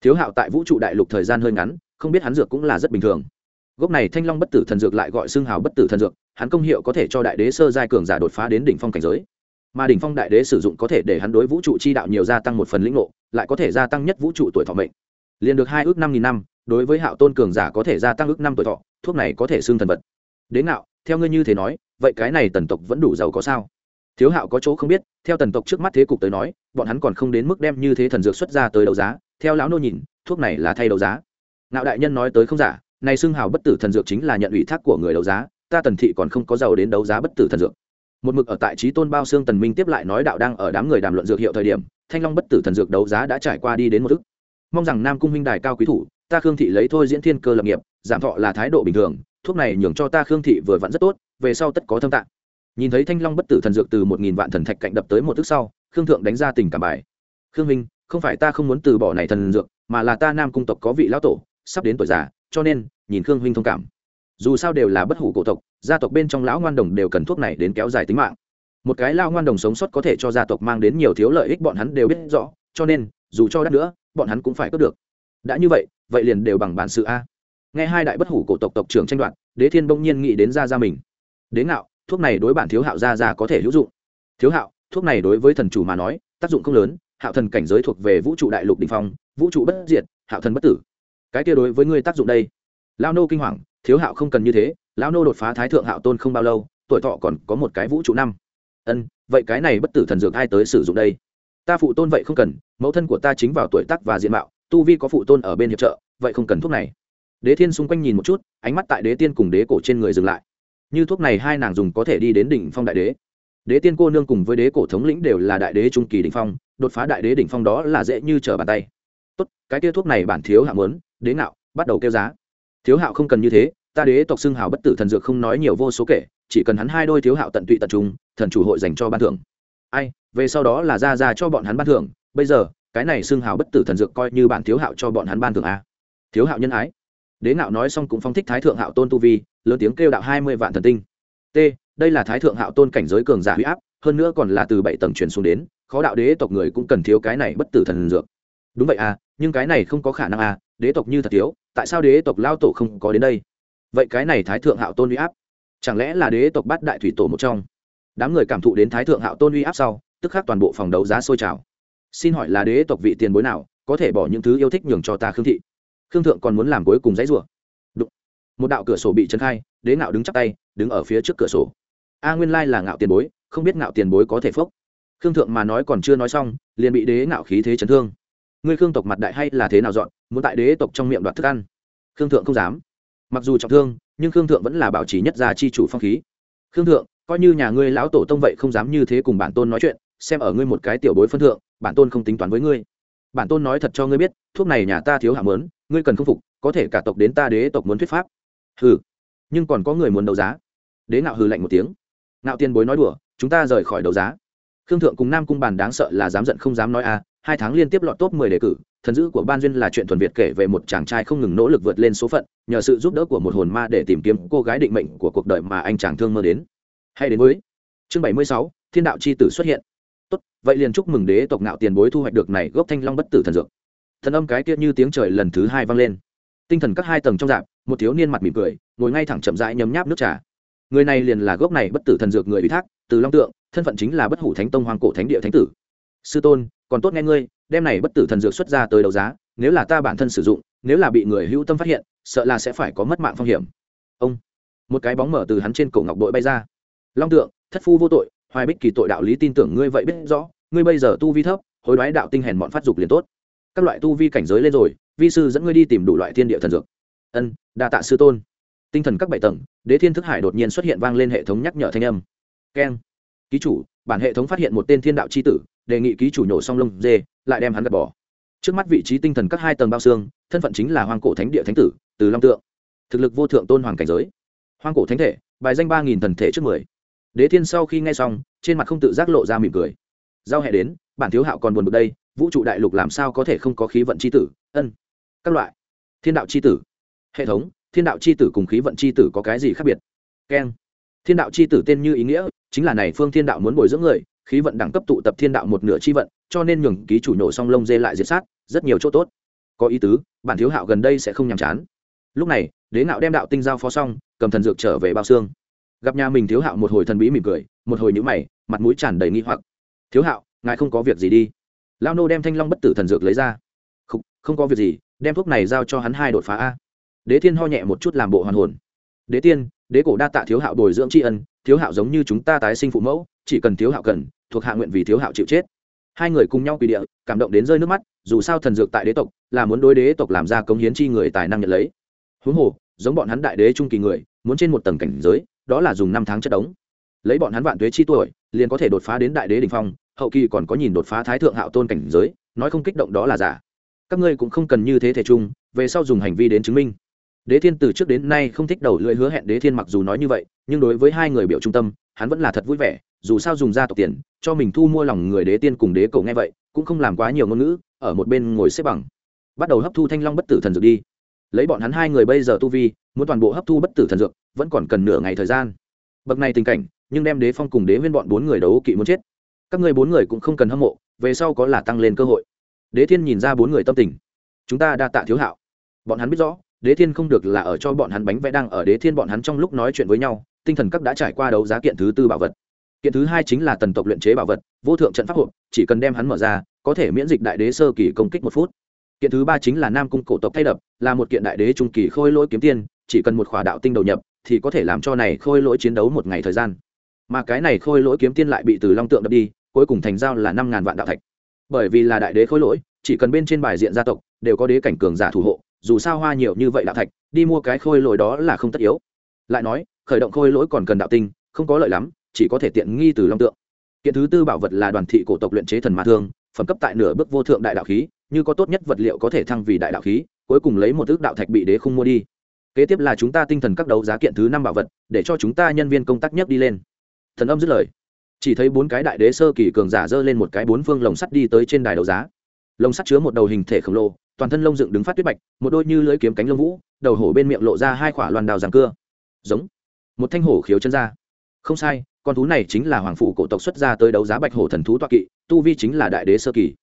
Thiếu hạo tại vũ trụ đại lục thời gian hơi ngắn, không biết hắn dược cũng là rất bình thường gốc này thanh long bất tử thần dược lại gọi xương hào bất tử thần dược, hắn công hiệu có thể cho đại đế sơ giai cường giả đột phá đến đỉnh phong cảnh giới. Mà đỉnh phong đại đế sử dụng có thể để hắn đối vũ trụ chi đạo nhiều gia tăng một phần lĩnh ngộ, lại có thể gia tăng nhất vũ trụ tuổi thọ mệnh. Liền được hai ước năm nghìn năm, đối với hạo tôn cường giả có thể gia tăng ước năm tuổi thọ, thuốc này có thể xương thần vật. Đến nào theo ngươi như thế nói, vậy cái này tần tộc vẫn đủ giàu có sao? Thiếu hạo có chỗ không biết, theo tần tộc trước mắt thế cục tới nói, bọn hắn còn không đến mức đem như thế thần dược xuất ra tới đấu giá. Theo lão nô nhìn, thuốc này là thay đấu giá. Nạo đại nhân nói tới không giả này xưng hào bất tử thần dược chính là nhận ủy thác của người đấu giá, ta tần thị còn không có giàu đến đấu giá bất tử thần dược. Một mực ở tại trí tôn bao xương tần minh tiếp lại nói đạo đang ở đám người đàm luận dược hiệu thời điểm, thanh long bất tử thần dược đấu giá đã trải qua đi đến một thức mong rằng nam cung huynh đài cao quý thủ, ta khương thị lấy thôi diễn thiên cơ lập nghiệp, giảm thọ là thái độ bình thường, thuốc này nhường cho ta khương thị vừa vặn rất tốt, về sau tất có thâm tạng. Nhìn thấy thanh long bất tử thần dược từ một nghìn vạn thần thạch cạnh đập tới một thức sau, khương thượng đánh ra tình cảm bài. Khương minh không phải ta không muốn từ bỏ này thần dược, mà là ta nam cung tộc có vị lão tổ, sắp đến tuổi già, cho nên nhìn khương huynh thông cảm. Dù sao đều là bất hủ cổ tộc, gia tộc bên trong lão ngoan đồng đều cần thuốc này đến kéo dài tính mạng. Một cái lao ngoan đồng sống sót có thể cho gia tộc mang đến nhiều thiếu lợi ích bọn hắn đều biết rõ, cho nên, dù cho đắt nữa, bọn hắn cũng phải cướp được. Đã như vậy vậy liền đều bằng bản sự a. Nghe hai đại bất hủ cổ tộc tộc trưởng tranh đoạt, đế thiên bỗng nhiên nghĩ đến gia gia mình. Đế ngạo, thuốc này đối bản thiếu hạo gia gia có thể hữu dụng. Thiếu hạo, thuốc này đối với thần chủ mà nói, tác dụng không lớn, hạo thần cảnh giới thuộc về vũ trụ đại lục đình phong, vũ trụ bất diệt, hạo thần bất tử. Cái kia đối với ngươi tác dụng đây? Lao nô kinh hoàng, thiếu hạo không cần như thế, lao nô đột phá thái thượng hạo tôn không bao lâu, tuổi thọ còn có một cái vũ trụ năm. Ân, vậy cái này bất tử thần dược ai tới sử dụng đây? Ta phụ tôn vậy không cần, mẫu thân của ta chính vào tuổi tác và diện mạo, tu vi có phụ tôn ở bên hiệp trợ, vậy không cần thuốc này. Đế thiên xung quanh nhìn một chút, ánh mắt tại đế tiên cùng đế cổ trên người dừng lại. Như thuốc này hai nàng dùng có thể đi đến đỉnh phong đại đế. Đế tiên cô nương cùng với đế cổ thống lĩnh đều là đại đế trung kỳ đỉnh phong, đột phá đại đế đỉnh phong đó là dễ như trở bàn tay. Tốt, cái kia thuốc này bản thiếu hạng muốn, đế ngạo, bắt đầu kêu giá thiếu hạo không cần như thế, ta đế tộc xưng hào bất tử thần dược không nói nhiều vô số kể, chỉ cần hắn hai đôi thiếu hạo tận tụy tận trung, thần chủ hội dành cho ban thưởng. Ai, về sau đó là ra ra cho bọn hắn ban thưởng, bây giờ, cái này xưng hào bất tử thần dược coi như bản thiếu hạo cho bọn hắn ban thưởng a. Thiếu hạo nhân ái. Đế ngạo nói xong cũng phong thích thái thượng hạo tôn tu vi, lớn tiếng kêu đạo hai mươi vạn thần tinh. T, đây là thái thượng hạo tôn cảnh giới cường giả huy áp, hơn nữa còn là từ bảy tầng truyền xuống đến, khó đạo đế tộc người cũng cần thiếu cái này bất tử thần dược. Đúng vậy à nhưng cái này không có khả năng à đế tộc như thật thiếu, tại sao đế tộc lao tổ không có đến đây? Vậy cái này thái thượng hạo tôn uy áp, chẳng lẽ là đế tộc bắt đại thủy tổ một trong? Đám người cảm thụ đến thái thượng hạo tôn uy áp sau, tức khắc toàn bộ phòng đấu giá sôi trào. Xin hỏi là đế tộc vị tiền bối nào, có thể bỏ những thứ yêu thích nhường cho ta khương thị? Khương thượng còn muốn làm cuối cùng dãy rủa. Đụng. một đạo cửa sổ bị trấn khai, đế ngạo đứng chắp tay, đứng ở phía trước cửa sổ. A nguyên lai là ngạo tiền bối, không biết ngạo tiền bối có thể phốc khương thượng mà nói còn chưa nói xong, liền bị đế ngạo khí thế chấn thương. Ngươi khương tộc mặt đại hay là thế nào dọn? Muốn tại đế tộc trong miệng đoạt thức ăn. Khương thượng không dám. Mặc dù trọng thương, nhưng khương thượng vẫn là bảo trì nhất gia chi chủ phong khí. Khương thượng, coi như nhà ngươi lão tổ tông vậy không dám như thế cùng bản tôn nói chuyện, xem ở ngươi một cái tiểu bối phân thượng, bản tôn không tính toán với ngươi. Bản tôn nói thật cho ngươi biết, thuốc này nhà ta thiếu hạm lớn ngươi cần không phục, có thể cả tộc đến ta đế tộc muốn thuyết pháp. Hừ, nhưng còn có người muốn đấu giá. Đế ngạo hừ lạnh một tiếng. Ngạo tiên bối nói đùa, chúng ta rời khỏi đấu giá. Khương thượng cùng nam cung bàn đáng sợ là dám giận không dám nói a hai tháng liên tiếp lọt top mười đề cử thần dữ của ban duyên là chuyện thuần việt kể về một chàng trai không ngừng nỗ lực vượt lên số phận, nhờ sự giúp đỡ của một hồn ma để tìm kiếm cô gái định mệnh của cuộc đời mà anh chàng thương mơ đến. Hay đến với chương bảy mươi sáu, thiên đạo c h i tử xuất hiện. Tốt, vậy liền chúc mừng đế tộc ngạo tiền bối thu hoạch được này gốc thanh long bất tử thần dược. Thần âm cái tiết như tiếng trời lần thứ hai vang lên. Tinh thần các hai tầng trong dạp, một thiếu niên mặt mỉm cười, ngồi ngay thẳng chậm rãi nhấm nháp nước trà. Người này liền là gốc này bất tử thần dược người ủy thác, từ long tượng, thân phận chính là bất hủ thánh tông hoàng cổ thánh địa thánh tử. Sư tôn, còn tốt nghe ngươi đem này bất tử thần dược xuất ra tới đấu giá, nếu là ta bản thân sử dụng, nếu là bị người hữu tâm phát hiện, sợ là sẽ phải có mất mạng phong hiểm. Ông, một cái bóng mở từ hắn trên cổ ngọc đội bay ra. Long tượng, thất phu vô tội, hoài bích kỳ tội đạo lý tin tưởng ngươi vậy biết rõ, ngươi bây giờ tu vi thấp, hối đoái đạo tinh hèn bọn phát dục liền tốt. Các loại tu vi cảnh giới lên rồi, vi sư dẫn ngươi đi tìm đủ loại thiên địa thần dược. Ân, đa tạ sư tôn. Tinh thần các bảy tầng, đế thiên thức hải đột nhiên xuất hiện vang lên hệ thống nhắc nhở thanh âm. Keng. Ký chủ, bản hệ thống phát hiện một tên thiên đạo c h i tử, đề nghị ký chủ nhổ song lông dê lại đem hắn gạt bỏ. Trước mắt vị trí tinh thần các hai tầng bao xương, thân phận chính là hoàng cổ thánh địa thánh tử, từ long tượng. Thực lực vô thượng tôn hoàng cảnh giới. Hoàng cổ thánh thể, bài danh ba nghìn thần thể trước mười. Đế thiên sau khi nghe xong, trên mặt không tự giác lộ ra mỉm cười. Giao hẹ đến, bản thiếu hạo còn buồn bực đây, vũ trụ đại lục làm sao có thể không có khí vận c h i tử, ân, các loại. Thiên đạo c h i tử. Hệ thống, thiên đạo c h i tử cùng khí vận c h i tử có cái gì khác biệt? Keng. Thiên đạo c h i tử tên như ý nghĩa, chính là này phương thiên đạo muốn bồi dưỡng người khí vận đẳng cấp tụ tập thiên đạo một nửa chi vận cho nên nhường ký chủ nổ song lông dê lại diệt sát rất nhiều chỗ tốt. Có ý tứ bản thiếu hạo gần đây sẽ không nhàm chán. Lúc này đế ngạo đem đạo tinh giao phó xong cầm thần dược trở về bao xương. Gặp nhà mình thiếu hạo một hồi thần bí mỉm cười một hồi nhữ mày mặt mũi tràn đầy nghi hoặc. Thiếu hạo ngài không có việc gì đi. Lao nô đem thanh long bất tử thần dược lấy ra. Không, không có việc gì đem thuốc này giao cho hắn hai đột phá a. Đế thiên ho nhẹ một chút làm bộ hoàn hồn. Đế tiên đế cổ đa tạ thiếu hạo bồi dưỡng tri ân thiếu hạo giống như chúng ta tái sinh phụ mẫu chỉ cần thiếu hạo cần, thuộc hạ nguyện vì thiếu hạo chịu chết. Hai người cùng nhau quỳ địa, cảm động đến rơi nước mắt, dù sao thần dược tại đế tộc, là muốn đối đế tộc làm ra công hiến chi người tài năng nhận lấy. Huống hồ, giống bọn hắn đại đế trung kỳ người, muốn trên một tầng cảnh giới, đó là dùng năm tháng chất đống. Lấy bọn hắn vạn tuế chi tuổi, liền có thể đột phá đến đại đế đình phong, hậu kỳ còn có nhìn đột phá thái thượng hạo tôn cảnh giới, nói không kích động đó là giả. Các ngươi cũng không cần như thế thể chung, về sau dùng hành vi đến chứng minh. Đế thiên từ trước đến nay không thích đầu lưỡi hứa hẹn đế thiên mặc dù nói như vậy, nhưng đối với hai người biểu trung tâm, hắn vẫn là thật vui vẻ dù sao dùng ra tộc tiền, cho mình thu mua lòng người đế tiên cùng đế cầu nghe vậy, cũng không làm quá nhiều ngôn ngữ, ở một bên ngồi xếp bằng. Bắt đầu hấp thu thanh long bất tử thần dược đi. Lấy bọn hắn hai người bây giờ tu vi, muốn toàn bộ hấp thu bất tử thần dược, vẫn còn cần nửa ngày thời gian. Bậc này tình cảnh, nhưng đem đế phong cùng đế nguyên bọn bốn người đấu kỵ muốn chết. Các ngươi bốn người cũng không cần hâm mộ, về sau có là tăng lên cơ hội. Đế thiên nhìn ra bốn người tâm tình. Chúng ta đa tạ thiếu hạo. Bọn hắn biết rõ, đế thiên không được là ở cho bọn hắn bánh vẽ đang ở đế thiên bọn hắn trong lúc nói chuyện với nhau, tinh thần các đã trải qua đấu giá kiện thứ tư bảo vật kiện thứ hai chính là tần tộc luyện chế bảo vật, vô thượng trận pháp hộp, chỉ cần đem hắn mở ra, có thể miễn dịch đại đế sơ kỳ công kích một phút. Kiện thứ ba chính là nam cung cổ tộc thay đập, là một kiện đại đế trung kỳ khôi lỗi kiếm tiên, chỉ cần một khỏa đạo tinh đầu nhập, thì có thể làm cho này khôi lỗi chiến đấu một ngày thời gian. Mà cái này khôi lỗi kiếm tiên lại bị từ long tượng đập đi, cuối cùng thành giao là năm ngàn vạn đạo thạch. Bởi vì là đại đế khôi lỗi, chỉ cần bên trên bài diện gia tộc, đều có đế cảnh cường giả thủ hộ, dù sao hoa nhiều như vậy đạo thạch, đi mua cái khôi lỗi đó là không tất yếu. Lại nói, khởi động khôi lỗi còn cần đạo tinh, không có lợi lắm chỉ có thể tiện nghi từ long tượng. Kiện thứ tư bảo vật là đoàn thị cổ tộc luyện chế thần ma thương, phẩm cấp tại nửa bước vô thượng đại đạo khí, như có tốt nhất vật liệu có thể thăng vì đại đạo khí, cuối cùng lấy một ước đạo thạch bị đế không mua đi. Kế tiếp là chúng ta tinh thần các đấu giá kiện thứ năm bảo vật, để cho chúng ta nhân viên công tác nhất đi lên. Thần âm dứt lời. Chỉ thấy bốn cái đại đế sơ kỳ cường giả dơ lên một cái bốn phương lồng sắt đi tới trên đài đấu giá. Lồng sắt chứa một đầu hình thể khổng lồ, toàn thân lông dựng đứng phát tuyết bạch, một đôi như lưỡi kiếm cánh lông vũ, đầu hổ bên miệng lộ ra hai khỏa loàn đào giàng cưa. Giống. Một thanh hổ khiếu chân ra. Không sai con thú này chính là hoàng phụ cổ tộc xuất ra tới đấu giá bạch hổ thần thú toa kỵ, tu vi chính là đại đế sơ kỳ.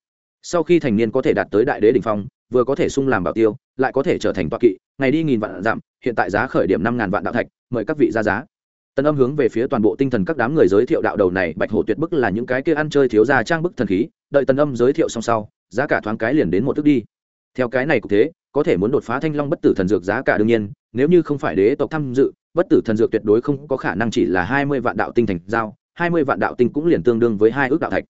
Sau khi thành niên có thể đạt tới đại đế đ ỉ n h phong, vừa có thể sung làm bảo tiêu, lại có thể trở thành toa kỵ, ngày đi nghìn vạn dặm, hiện tại giá khởi điểm năm ngàn vạn đạo thạch, mời các vị ra giá. Tân âm hướng về phía toàn bộ tinh thần các đám người giới thiệu đạo đầu này, bạch hổ tuyệt bức là những cái kia ăn chơi thiếu ra trang bức thần khí, đợi tân âm giới thiệu xong sau, giá cả thoáng cái liền đến một thức đi. Theo cái này cũng thế, có thể muốn đột phá thanh long bất tử thần dược giá cả đương nhiên, nếu như không phải đế tộc tham dự bất tử thần dược tuyệt đối không có khả năng chỉ là hai mươi vạn đạo tinh thành giao, hai mươi vạn đạo tinh cũng liền tương đương với hai ước đạo thạch.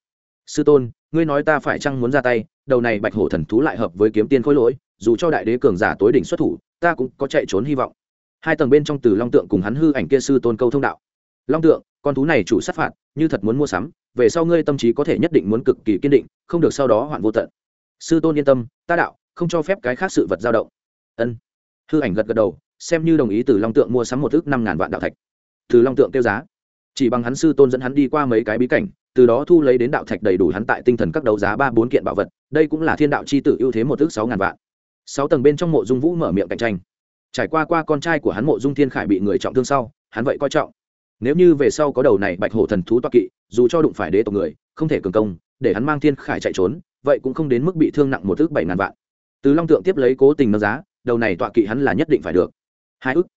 Sư tôn, ngươi nói ta phải chăng muốn ra tay, đầu này bạch hổ thần thú lại hợp với kiếm tiên khối lỗi, dù cho đại đế cường giả tối đỉnh xuất thủ, ta cũng có chạy trốn hy vọng. Hai tầng bên trong từ long tượng cùng hắn hư ảnh kia sư tôn câu thông đạo. Long tượng, con thú này chủ sát phạt, như thật muốn mua sắm, về sau ngươi tâm trí có thể nhất định muốn cực kỳ kiên định, không được sau đó hoạn vô tận. Sư tôn yên tâm, ta đạo, không cho phép cái khác sự vật dao động. Ân. Hư ảnh gật gật đầu xem như đồng ý từ long tượng mua sắm một ước năm ngàn vạn đạo thạch từ long tượng tiêu giá chỉ bằng hắn sư tôn dẫn hắn đi qua mấy cái bí cảnh từ đó thu lấy đến đạo thạch đầy đủ hắn tại tinh thần các đấu giá ba bốn kiện bảo vật đây cũng là thiên đạo c h i tử ưu thế một ước sáu ngàn vạn sáu tầng bên trong mộ dung vũ mở miệng cạnh tranh trải qua qua con trai của hắn mộ dung thiên khải bị người trọng thương sau hắn vậy coi trọng nếu như về sau có đầu này bạch hổ thần thú toa kỵ dù cho đụng phải đế tộc người không thể cường công để hắn mang thiên khải chạy trốn vậy cũng không đến mức bị thương nặng một thước bảy ngàn vạn từ long tượng tiếp lấy cố tình nâng giá đầu này tọa kỵ hắn là nhất định phải được hai ước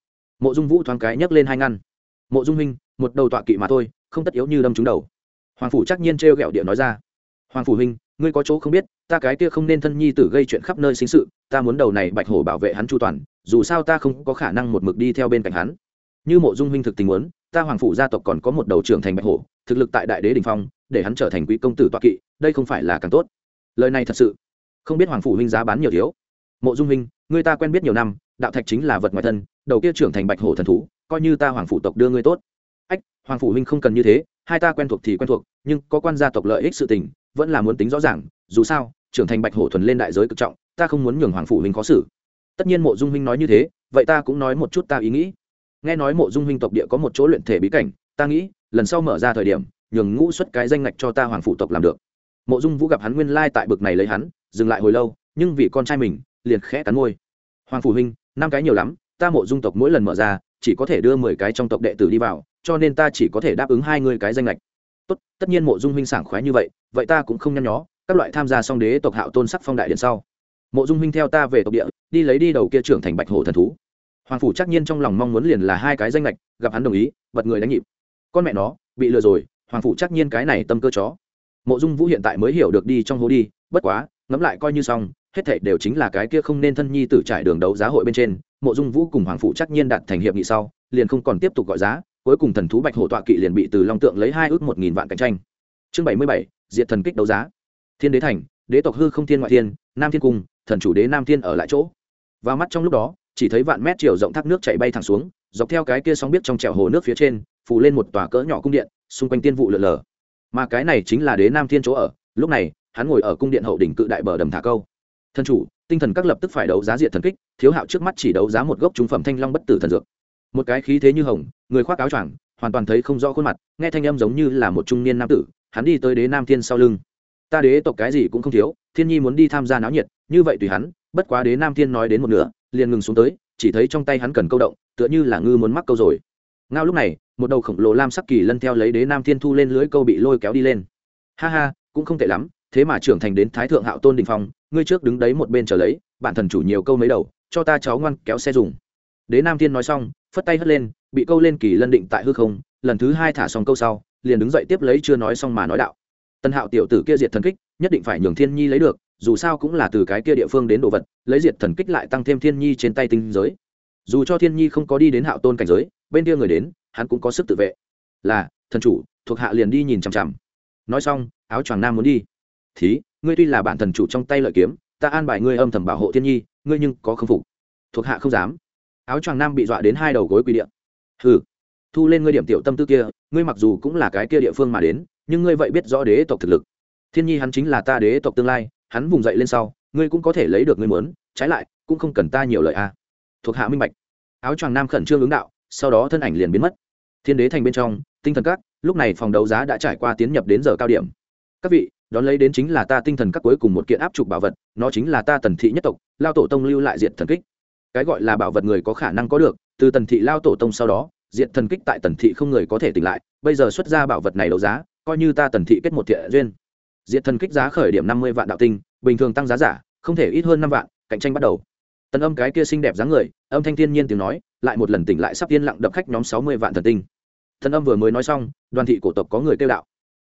mộ dung vũ thoáng cái nhấc lên hai ngăn. Mộ dung minh một đầu tọa kỵ mà thôi, không tất yếu như đâm trúng đầu. Hoàng phủ chắc nhiên trêu ghẹo địa nói ra. Hoàng phủ huynh, ngươi có chỗ không biết, ta cái kia không nên thân nhi tử gây chuyện khắp nơi sinh sự, ta muốn đầu này bạch hổ bảo vệ hắn chu toàn, dù sao ta không có khả năng một mực đi theo bên cạnh hắn. Như mộ dung huynh thực tình muốn, ta hoàng phủ gia tộc còn có một đầu trưởng thành bạch hổ, thực lực tại đại đế đình phong, để hắn trở thành quý công tử toạ kỵ, đây không phải là càng tốt. Lời này thật sự, không biết hoàng phủ huynh giá bán nhiều thiếu. Mộ dung huynh người ta quen biết nhiều năm, đạo thạch chính là vật ngoài thân đầu kia trưởng thành bạch hổ thần thú, coi như ta hoàng phủ tộc đưa ngươi tốt. Ách, hoàng phủ huynh không cần như thế, hai ta quen thuộc thì quen thuộc, nhưng có quan gia tộc lợi ích sự tình, vẫn là muốn tính rõ ràng, dù sao, trưởng thành bạch hổ thuần lên đại giới cực trọng, ta không muốn nhường hoàng phủ huynh khó xử. Tất nhiên mộ dung huynh nói như thế, vậy ta cũng nói một chút ta ý nghĩ. Nghe nói mộ dung huynh tộc địa có một chỗ luyện thể bí cảnh, ta nghĩ, lần sau mở ra thời điểm, nhường ngũ xuất cái danh ngạch cho ta hoàng phủ tộc làm được. Mộ dung vũ gặp hắn nguyên lai tại bực này lấy hắn, dừng lại hồi lâu, nhưng vì con trai mình, liền khẽ cắn môi. Hoàng phủ huynh, năm cái nhiều lắm ta mộ dung tộc mỗi lần mở ra, chỉ có thể đưa mười cái trong tộc đệ tử đi vào, cho nên ta chỉ có thể đáp ứng hai người cái danh lệch. Tốt, tất nhiên mộ dung huynh sảng khoái như vậy vậy ta cũng không nhăn nhó, các loại tham gia song đế tộc hạo tôn sắc phong đại điện sau. Mộ dung huynh theo ta về tộc địa, đi lấy đi đầu kia trưởng thành bạch hồ thần thú. Hoàng phủ chắc nhiên trong lòng mong muốn liền là hai cái danh lệch, gặp hắn đồng ý, bật người đánh nhịp. Con mẹ nó, bị lừa rồi, hoàng phủ chắc nhiên cái này tâm cơ chó. Mộ dung vũ hiện tại mới hiểu được đi trong hố đi, bất quá, ngẫm lại coi như xong hết thảy đều chính là cái kia không nên thân nhi tử trải đường đấu giá hội bên trên, mộ dung vũ cùng hoàng phụ chắc nhiên đạt thành hiệp nghị sau, liền không còn tiếp tục gọi giá, cuối cùng thần thú bạch hổ tọa kỵ liền bị từ long tượng lấy hai ước một nghìn vạn cạnh tranh. Chương bảy mươi bảy, Diệt thần kích đấu giá. Thiên đế thành, đế tộc hư không thiên ngoại thiên, nam thiên cung, thần chủ đế nam thiên ở lại chỗ. Và mắt trong lúc đó, chỉ thấy vạn mét chiều rộng thác nước chạy bay thẳng xuống, dọc theo cái kia sóng biết trong trèo hồ nước phía trên phủ lên một tòa cỡ nhỏ cung điện, xung quanh tiên vụ lượn lờ. Mà cái này chính là đế nam thiên chỗ ở, lúc này, hắn ngồi ở cung điện hậu đỉnh cự đại bờ đầm thả câu thân chủ, tinh thần các lập tức phải đấu giá diện thần kích, thiếu hạo trước mắt chỉ đấu giá một gốc trung phẩm thanh long bất tử thần dược. Một cái khí thế như hồng, người khoác áo choàng, hoàn toàn thấy không rõ khuôn mặt, nghe thanh âm giống như là một trung niên nam tử, hắn đi tới đế nam thiên sau lưng. Ta đế tộc cái gì cũng không thiếu, thiên nhi muốn đi tham gia náo nhiệt, như vậy tùy hắn, bất quá đế nam thiên nói đến một nửa, liền ngừng xuống tới, chỉ thấy trong tay hắn cần câu động, tựa như là ngư muốn mắc câu rồi. Ngao lúc này, một đầu khổng lồ lam sắc kỳ lân theo lấy đế nam thiên thu lên lưới câu bị lôi kéo đi lên. Ha ha, cũng không tệ lắm thế mà trưởng thành đến thái thượng hạo tôn đình phong, ngươi trước đứng đấy một bên chờ lấy, bản thần chủ nhiều câu mấy đầu, cho ta cháu ngoan kéo xe dùng. Đế nam thiên nói xong, phất tay hất lên, bị câu lên kỳ lân định tại hư không, lần thứ hai thả xong câu sau, liền đứng dậy tiếp lấy chưa nói xong mà nói đạo. Tân hạo tiểu tử kia diệt thần kích, nhất định phải nhường thiên nhi lấy được, dù sao cũng là từ cái kia địa phương đến đồ vật, lấy diệt thần kích lại tăng thêm thiên nhi trên tay tinh giới. Dù cho thiên nhi không có đi đến hạo tôn cảnh giới, bên kia người đến, hắn cũng có sức tự vệ. Là, thần chủ, thuộc hạ liền đi nhìn chằm chằm. Nói xong, áo choàng nam muốn đi thí, ngươi tuy là bản thần chủ trong tay lợi kiếm, ta an bài ngươi âm thầm bảo hộ thiên nhi, ngươi nhưng có không phục. Thuộc hạ không dám. Áo choàng nam bị dọa đến hai đầu gối quỳ điện hừ, thu lên ngươi điểm tiểu tâm tư kia, ngươi mặc dù cũng là cái kia địa phương mà đến, nhưng ngươi vậy biết rõ đế tộc thực lực. Thiên nhi hắn chính là ta đế tộc tương lai, hắn vùng dậy lên sau, ngươi cũng có thể lấy được ngươi muốn, trái lại, cũng không cần ta nhiều lời a. Thuộc hạ minh bạch. Áo choàng nam khẩn trương ứng đạo, sau đó thân ảnh liền biến mất. Thiên đế thành bên trong, tinh thần các, lúc này phòng đấu giá đã trải qua tiến nhập đến giờ cao điểm. Các vị đón lấy đến chính là ta tinh thần các cuối cùng một kiện áp trục bảo vật, nó chính là ta tần thị nhất tộc, lao tổ tông lưu lại diện thần kích. Cái gọi là bảo vật người có khả năng có được, từ tần thị lao tổ tông sau đó diện thần kích tại tần thị không người có thể tỉnh lại, bây giờ xuất ra bảo vật này đấu giá, coi như ta tần thị kết một thiện duyên. Diện thần kích giá khởi điểm năm mươi vạn đạo tinh, bình thường tăng giá giả, không thể ít hơn năm vạn, cạnh tranh bắt đầu. Tần âm cái kia xinh đẹp dáng người, âm thanh thiên nhiên tiếng nói, lại một lần tỉnh lại sắp tiên lặng đập khách nhóm sáu mươi vạn thần tinh. Thần âm vừa mới nói xong, đoàn thị cổ tộc có người kêu đạo.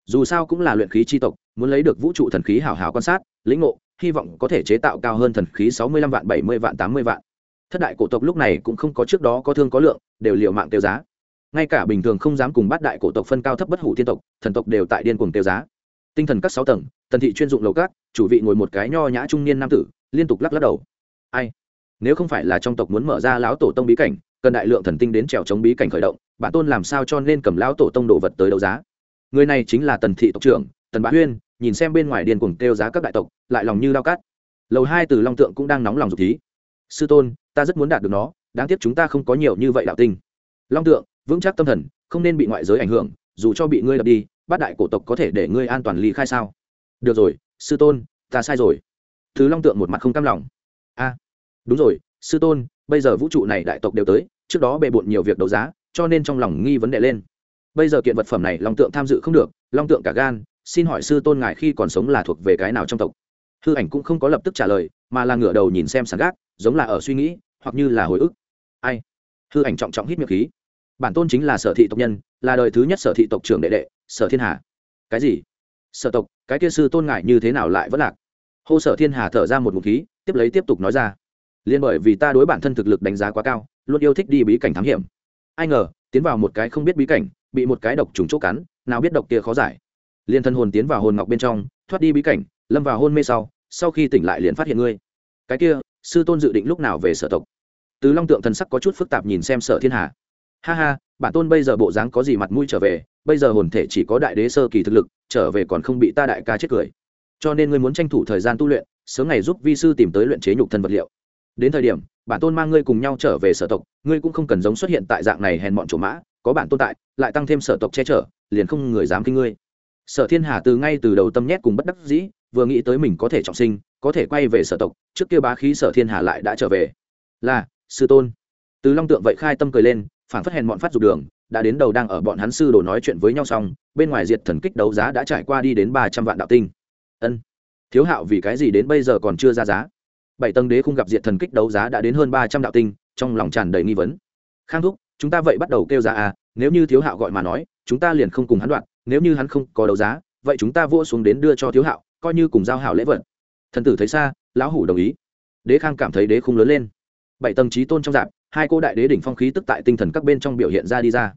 Dù sao cũng là luyện khí tri tộc muốn lấy được vũ trụ thần khí hào hào quan sát, lĩnh ngộ, hy vọng có thể chế tạo cao hơn thần khí sáu mươi lăm vạn, bảy mươi vạn, tám mươi vạn. Thất đại cổ tộc lúc này cũng không có trước đó có thương có lượng, đều liệu mạng tiêu giá. Ngay cả bình thường không dám cùng bát đại cổ tộc phân cao thấp bất hủ thiên tộc, thần tộc đều tại điên cuồng tiêu giá. Tinh thần các sáu tầng, tần thị chuyên dụng lầu các, chủ vị ngồi một cái nho nhã trung niên nam tử, liên tục lắc lắc đầu. Ai? Nếu không phải là trong tộc muốn mở ra lão tổ tông bí cảnh, cần đại lượng thần tinh đến trèo chống bí cảnh khởi động, bản tôn làm sao cho nên cầm lão tổ tông đồ vật tới đấu giá? Người này chính là tần thị tộc trưởng, tần bá huyên nhìn xem bên ngoài điên cuồng kêu giá các đại tộc, lại lòng như lao cát. Lầu hai từ long tượng cũng đang nóng lòng dục thí. Sư tôn, ta rất muốn đạt được nó, đáng tiếc chúng ta không có nhiều như vậy đạo tinh. Long tượng, vững chắc tâm thần, không nên bị ngoại giới ảnh hưởng, dù cho bị ngươi đập đi, bát đại cổ tộc có thể để ngươi an toàn ly khai sao? Được rồi, sư tôn, ta sai rồi. Thứ long tượng một mặt không cam lòng. A, đúng rồi, sư tôn, bây giờ vũ trụ này đại tộc đều tới, trước đó bề bộn nhiều việc đấu giá, cho nên trong lòng nghi vấn đề lên. Bây giờ kiện vật phẩm này long tượng tham dự không được, long tượng cả gan xin hỏi sư tôn ngài khi còn sống là thuộc về cái nào trong tộc? Hư ảnh cũng không có lập tức trả lời, mà là ngửa đầu nhìn xem sàn gác, giống là ở suy nghĩ, hoặc như là hồi ức. Ai? Hư ảnh trọng trọng hít miệng khí. Bản tôn chính là sở thị tộc nhân, là đời thứ nhất sở thị tộc trưởng đệ đệ, sở thiên hà. Cái gì? Sở tộc, cái kia sư tôn ngại như thế nào lại vẫn lạc? Hô sở thiên hà thở ra một ngụm khí, tiếp lấy tiếp tục nói ra. Liên bởi vì ta đối bản thân thực lực đánh giá quá cao, luôn yêu thích đi bí cảnh thám hiểm. Ai ngờ, tiến vào một cái không biết bí cảnh, bị một cái độc trùng chỗ cắn, nào biết độc kia khó giải liên thân hồn tiến vào hồn ngọc bên trong, thoát đi bí cảnh, lâm vào hôn mê sau sau khi tỉnh lại liền phát hiện ngươi. Cái kia, sư tôn dự định lúc nào về sở tộc? Tứ long tượng thần sắc có chút phức tạp nhìn xem sở thiên hà. Ha ha, bản tôn bây giờ bộ dáng có gì mặt mũi trở về, bây giờ hồn thể chỉ có đại đế sơ kỳ thực lực, trở về còn không bị ta đại ca chết cười. Cho nên ngươi muốn tranh thủ thời gian tu luyện, sớm ngày giúp vi sư tìm tới luyện chế nhục thân vật liệu. Đến thời điểm, bản tôn mang ngươi cùng nhau trở về sở tộc, ngươi cũng không cần giống xuất hiện tại dạng này hèn bọn chỗ mã, có bản tôn tại, lại tăng thêm sở tộc che chở, liền không người dám kinh ngươi sở thiên hà từ ngay từ đầu tâm nhét cùng bất đắc dĩ, vừa nghĩ tới mình có thể trọng sinh, có thể quay về sở tộc, trước kia bá khí sở thiên hà lại đã trở về. Là, sư tôn. Từ long tượng vậy khai tâm cười lên phản phất hèn bọn phát dục đường, đã đến đầu đang ở bọn hắn sư đồ nói chuyện với nhau xong, bên ngoài diệt thần kích đấu giá đã trải qua đi đến ba trăm vạn đạo tinh. Ân. Thiếu hạo vì cái gì đến bây giờ còn chưa ra giá? Bảy tầng đế không gặp diệt thần kích đấu giá đã đến hơn ba trăm đạo tinh, trong lòng tràn đầy nghi vấn. Khang thúc, chúng ta vậy bắt đầu kêu giá à nếu như thiếu hạo gọi mà nói, chúng ta liền không cùng hắn đoạn nếu như hắn không có đấu giá, vậy chúng ta vua xuống đến đưa cho thiếu hạo, coi như cùng giao hảo lễ vật. Thần tử thấy xa, lão hủ đồng ý. Đế khang cảm thấy đế không lớn lên. Bảy tầng trí tôn trong dạp, hai cô đại đế đỉnh phong khí tức tại tinh thần các bên trong biểu hiện ra đi ra.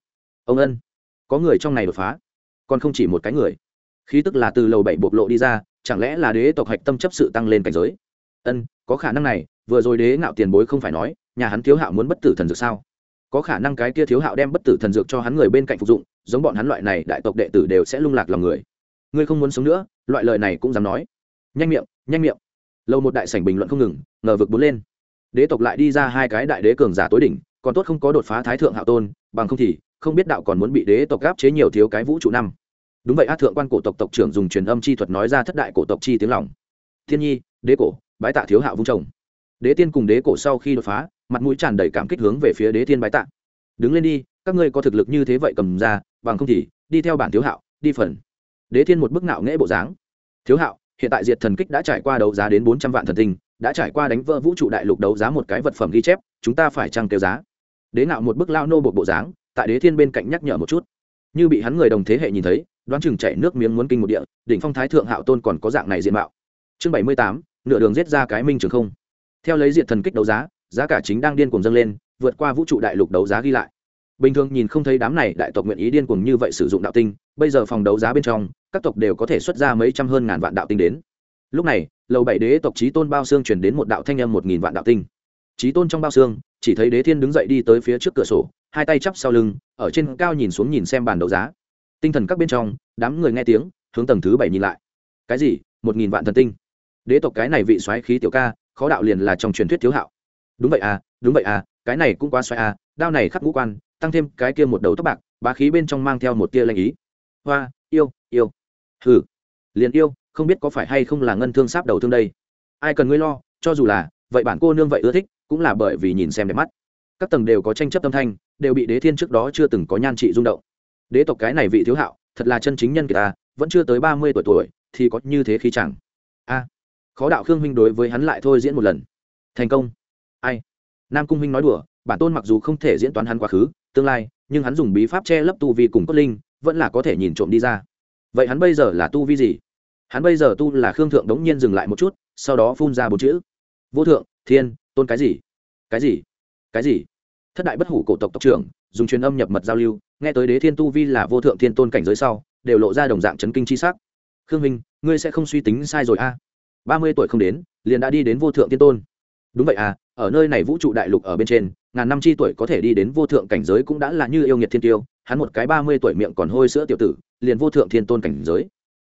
Ông ân, có người trong này đột phá, còn không chỉ một cái người. Khí tức là từ lầu bảy bộc lộ đi ra, chẳng lẽ là đế tộc hạch tâm chấp sự tăng lên cảnh giới? Ân, có khả năng này, vừa rồi đế ngạo tiền bối không phải nói, nhà hắn thiếu hạo muốn bất tử thần dược sao? Có khả năng cái kia thiếu hạo đem bất tử thần dược cho hắn người bên cạnh phục dụng giống bọn hắn loại này đại tộc đệ tử đều sẽ lung lạc lòng người. Ngươi không muốn sống nữa, loại lời này cũng dám nói. Nhanh miệng nhanh miệng. Lâu một đại sảnh bình luận không ngừng, ngờ vực bốn lên. Đế tộc lại đi ra hai cái đại đế cường giả tối đỉnh, còn tốt không có đột phá thái thượng hạo tôn, bằng không thì không biết đạo còn muốn bị đế tộc gáp chế nhiều thiếu cái vũ trụ năm. Đúng vậy á thượng quan cổ tộc tộc trưởng dùng truyền âm chi thuật nói ra thất đại cổ tộc chi tiếng lòng. Thiên nhi, đế cổ, bái tạ thiếu hạo vung chồng. Đế tiên cùng đế cổ sau khi đột phá, mặt mũi tràn đầy cảm kích hướng về phía đế thiên bái tạ. Đứng lên đi, các ngươi có thực lực như thế vậy cầm ra bằng không thì, đi theo bản thiếu hạo, đi phần. Đế thiên một bức nạo nghễ bộ dáng. Thiếu hạo, hiện tại diệt thần kích đã trải qua đấu giá đến bốn trăm vạn thần tinh, đã trải qua đánh vỡ vũ trụ đại lục đấu giá một cái vật phẩm ghi chép, chúng ta phải trăng tiêu giá? Đế nạo một bức lao nô bộ bộ dáng, tại đế thiên bên cạnh nhắc nhở một chút. Như bị hắn người đồng thế hệ nhìn thấy, đoán chừng chảy nước miếng muốn kinh một địa, đỉnh phong thái thượng hạo tôn còn có dạng này diện mạo. Chương bảy mươi tám, nửa đường giết ra cái minh trường không. Theo lấy diện thần kích đấu giá giá cả chính đang điên cuồng dâng lên, vượt qua vũ trụ đại lục đấu giá ghi lại bình thường nhìn không thấy đám này đại tộc nguyện ý điên cuồng như vậy sử dụng đạo tinh, bây giờ phòng đấu giá bên trong, các tộc đều có thể xuất ra mấy trăm hơn ngàn vạn đạo tinh đến. Lúc này, lầu bảy đế tộc trí tôn bao xương chuyển đến một đạo thanh âm một nghìn vạn đạo tinh. Trí tôn trong bao xương, chỉ thấy đế thiên đứng dậy đi tới phía trước cửa sổ, hai tay chắp sau lưng, ở trên cao nhìn xuống nhìn xem bàn đấu giá. Tinh thần các bên trong, đám người nghe tiếng, hướng tầng thứ bảy nhìn lại. Cái gì? Một nghìn vạn thần tinh. Đế tộc cái này vị xoáy khí tiểu ca, khó đạo liền là trong truyền thuyết thiếu hạo. Đúng vậy à đúng vậy à cái này cũng quá xoáy à đao này khắc ngũ quan tăng thêm cái kia một đầu tóc bạc, bá khí bên trong mang theo một tia lanh ý. Hoa, yêu yêu. Hừ, liền yêu, không biết có phải hay không là ngân thương sáp đầu thương đây. Ai cần ngươi lo, cho dù là, vậy bản cô nương vậy ưa thích, cũng là bởi vì nhìn xem đẹp mắt. Các tầng đều có tranh chấp tâm thanh, đều bị đế thiên trước đó chưa từng có nhan trị rung động. Đế tộc cái này vị thiếu hạo, thật là chân chính nhân kỳ ta, vẫn chưa tới ba mươi tuổi tuổi, thì có như thế khí chẳng. A, khó đạo khương huynh đối với hắn lại thôi diễn một lần. Thành công. Ai? Nam cung huynh nói đùa bản tôn mặc dù không thể diễn toán hắn quá khứ, tương lai, nhưng hắn dùng bí pháp che lấp tu vi cùng cốt linh, vẫn là có thể nhìn trộm đi ra. Vậy hắn bây giờ là tu vi gì? Hắn bây giờ tu là khương thượng đống nhiên dừng lại một chút, sau đó phun ra bốn chữ. Vô thượng, thiên, tôn cái gì? Cái gì? Cái gì? Thất đại bất hủ cổ tộc tộc trưởng, dùng truyền âm nhập mật giao lưu, nghe tới đế thiên tu vi là vô thượng thiên tôn cảnh giới sau, đều lộ ra đồng dạng chấn kinh c h i s ắ c khương minh, ngươi sẽ không suy tính sai rồi a. À? ba mươi tuổi không đến, liền đã đi đến vô thượng thiên tôn. Đúng vậy à ở nơi này vũ trụ đại lục ở bên trên ngàn năm chi tuổi có thể đi đến vô thượng cảnh giới cũng đã là như yêu nghiệt thiên tiêu, hắn một cái ba mươi tuổi miệng còn hôi sữa tiểu tử, liền vô thượng thiên tôn cảnh giới.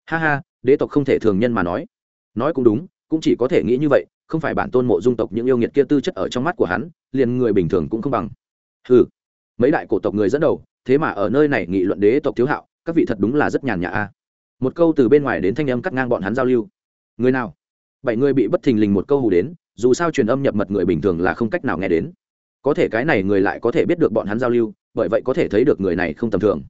Ha ha, đế tộc không thể thường nhân mà nói. Nói cũng đúng, cũng chỉ có thể nghĩ như vậy, không phải bản tôn mộ dung tộc những yêu nghiệt kia tư chất ở trong mắt của hắn, liền người bình thường cũng không bằng. Ừ mấy đại cổ tộc người dẫn đầu, thế mà ở nơi này nghị luận đế tộc thiếu hạo, các vị thật đúng là rất nhàn nhã a. Một câu từ bên ngoài đến thanh âm cắt ngang bọn hắn giao lưu. Người nào? Bảy người bị bất thình lình một câu hù đến, dù sao truyền âm nhập mật người bình thường là không cách nào nghe đến có thể cái này người lại có thể biết được bọn hắn giao lưu, bởi vậy có thể thấy được người này không tầm thường.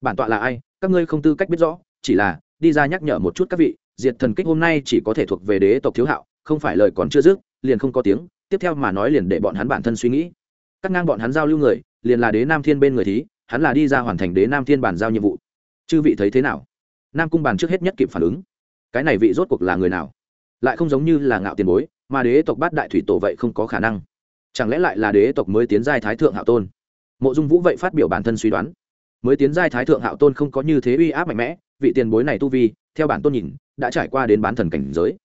Bản tọa là ai? Các ngươi không tư cách biết rõ, chỉ là, đi ra nhắc nhở một chút các vị, diệt thần kích hôm nay chỉ có thể thuộc về đế tộc thiếu hạo, không phải lời còn chưa dứt, liền không có tiếng, tiếp theo mà nói liền để bọn hắn bản thân suy nghĩ. Cắt ngang bọn hắn giao lưu người, liền là đế nam thiên bên người thí, hắn là đi ra hoàn thành đế nam thiên bản giao nhiệm vụ. Chư vị thấy thế nào? Nam cung bàn trước hết nhất kịp phản ứng. Cái này vị rốt cuộc là người nào? Lại không giống như là ngạo tiền bối, mà đế tộc bát đại thủy tổ vậy không có khả năng chẳng lẽ lại là đế tộc mới tiến giai thái thượng hạo tôn? Mộ dung vũ vậy phát biểu bản thân suy đoán. Mới tiến giai thái thượng hạo tôn không có như thế uy áp mạnh mẽ, vị tiền bối này tu vi, theo bản tôn nhìn, đã trải qua đến bán thần cảnh giới.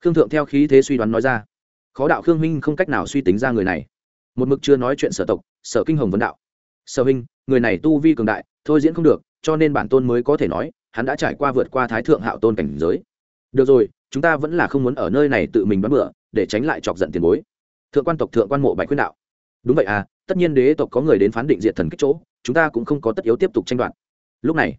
Khương thượng theo khí thế suy đoán nói ra, khó đạo khương minh không cách nào suy tính ra người này. Một mực chưa nói chuyện sở tộc, sở kinh hồng vấn đạo. Sở huynh, người này tu vi cường đại, thôi diễn không được, cho nên bản tôn mới có thể nói, hắn đã trải qua vượt qua thái thượng hạo tôn cảnh giới. Được rồi, chúng ta vẫn là không muốn ở nơi này tự mình bắn bựa để tránh lại chọc giận tiền bối thượng quan tộc thượng quan mộ bạch khuyên đạo. Đúng vậy à tất nhiên đế tộc có người đến phán định diện thần kích chỗ, chúng ta cũng không có tất yếu tiếp tục tranh đoạt. Lúc này,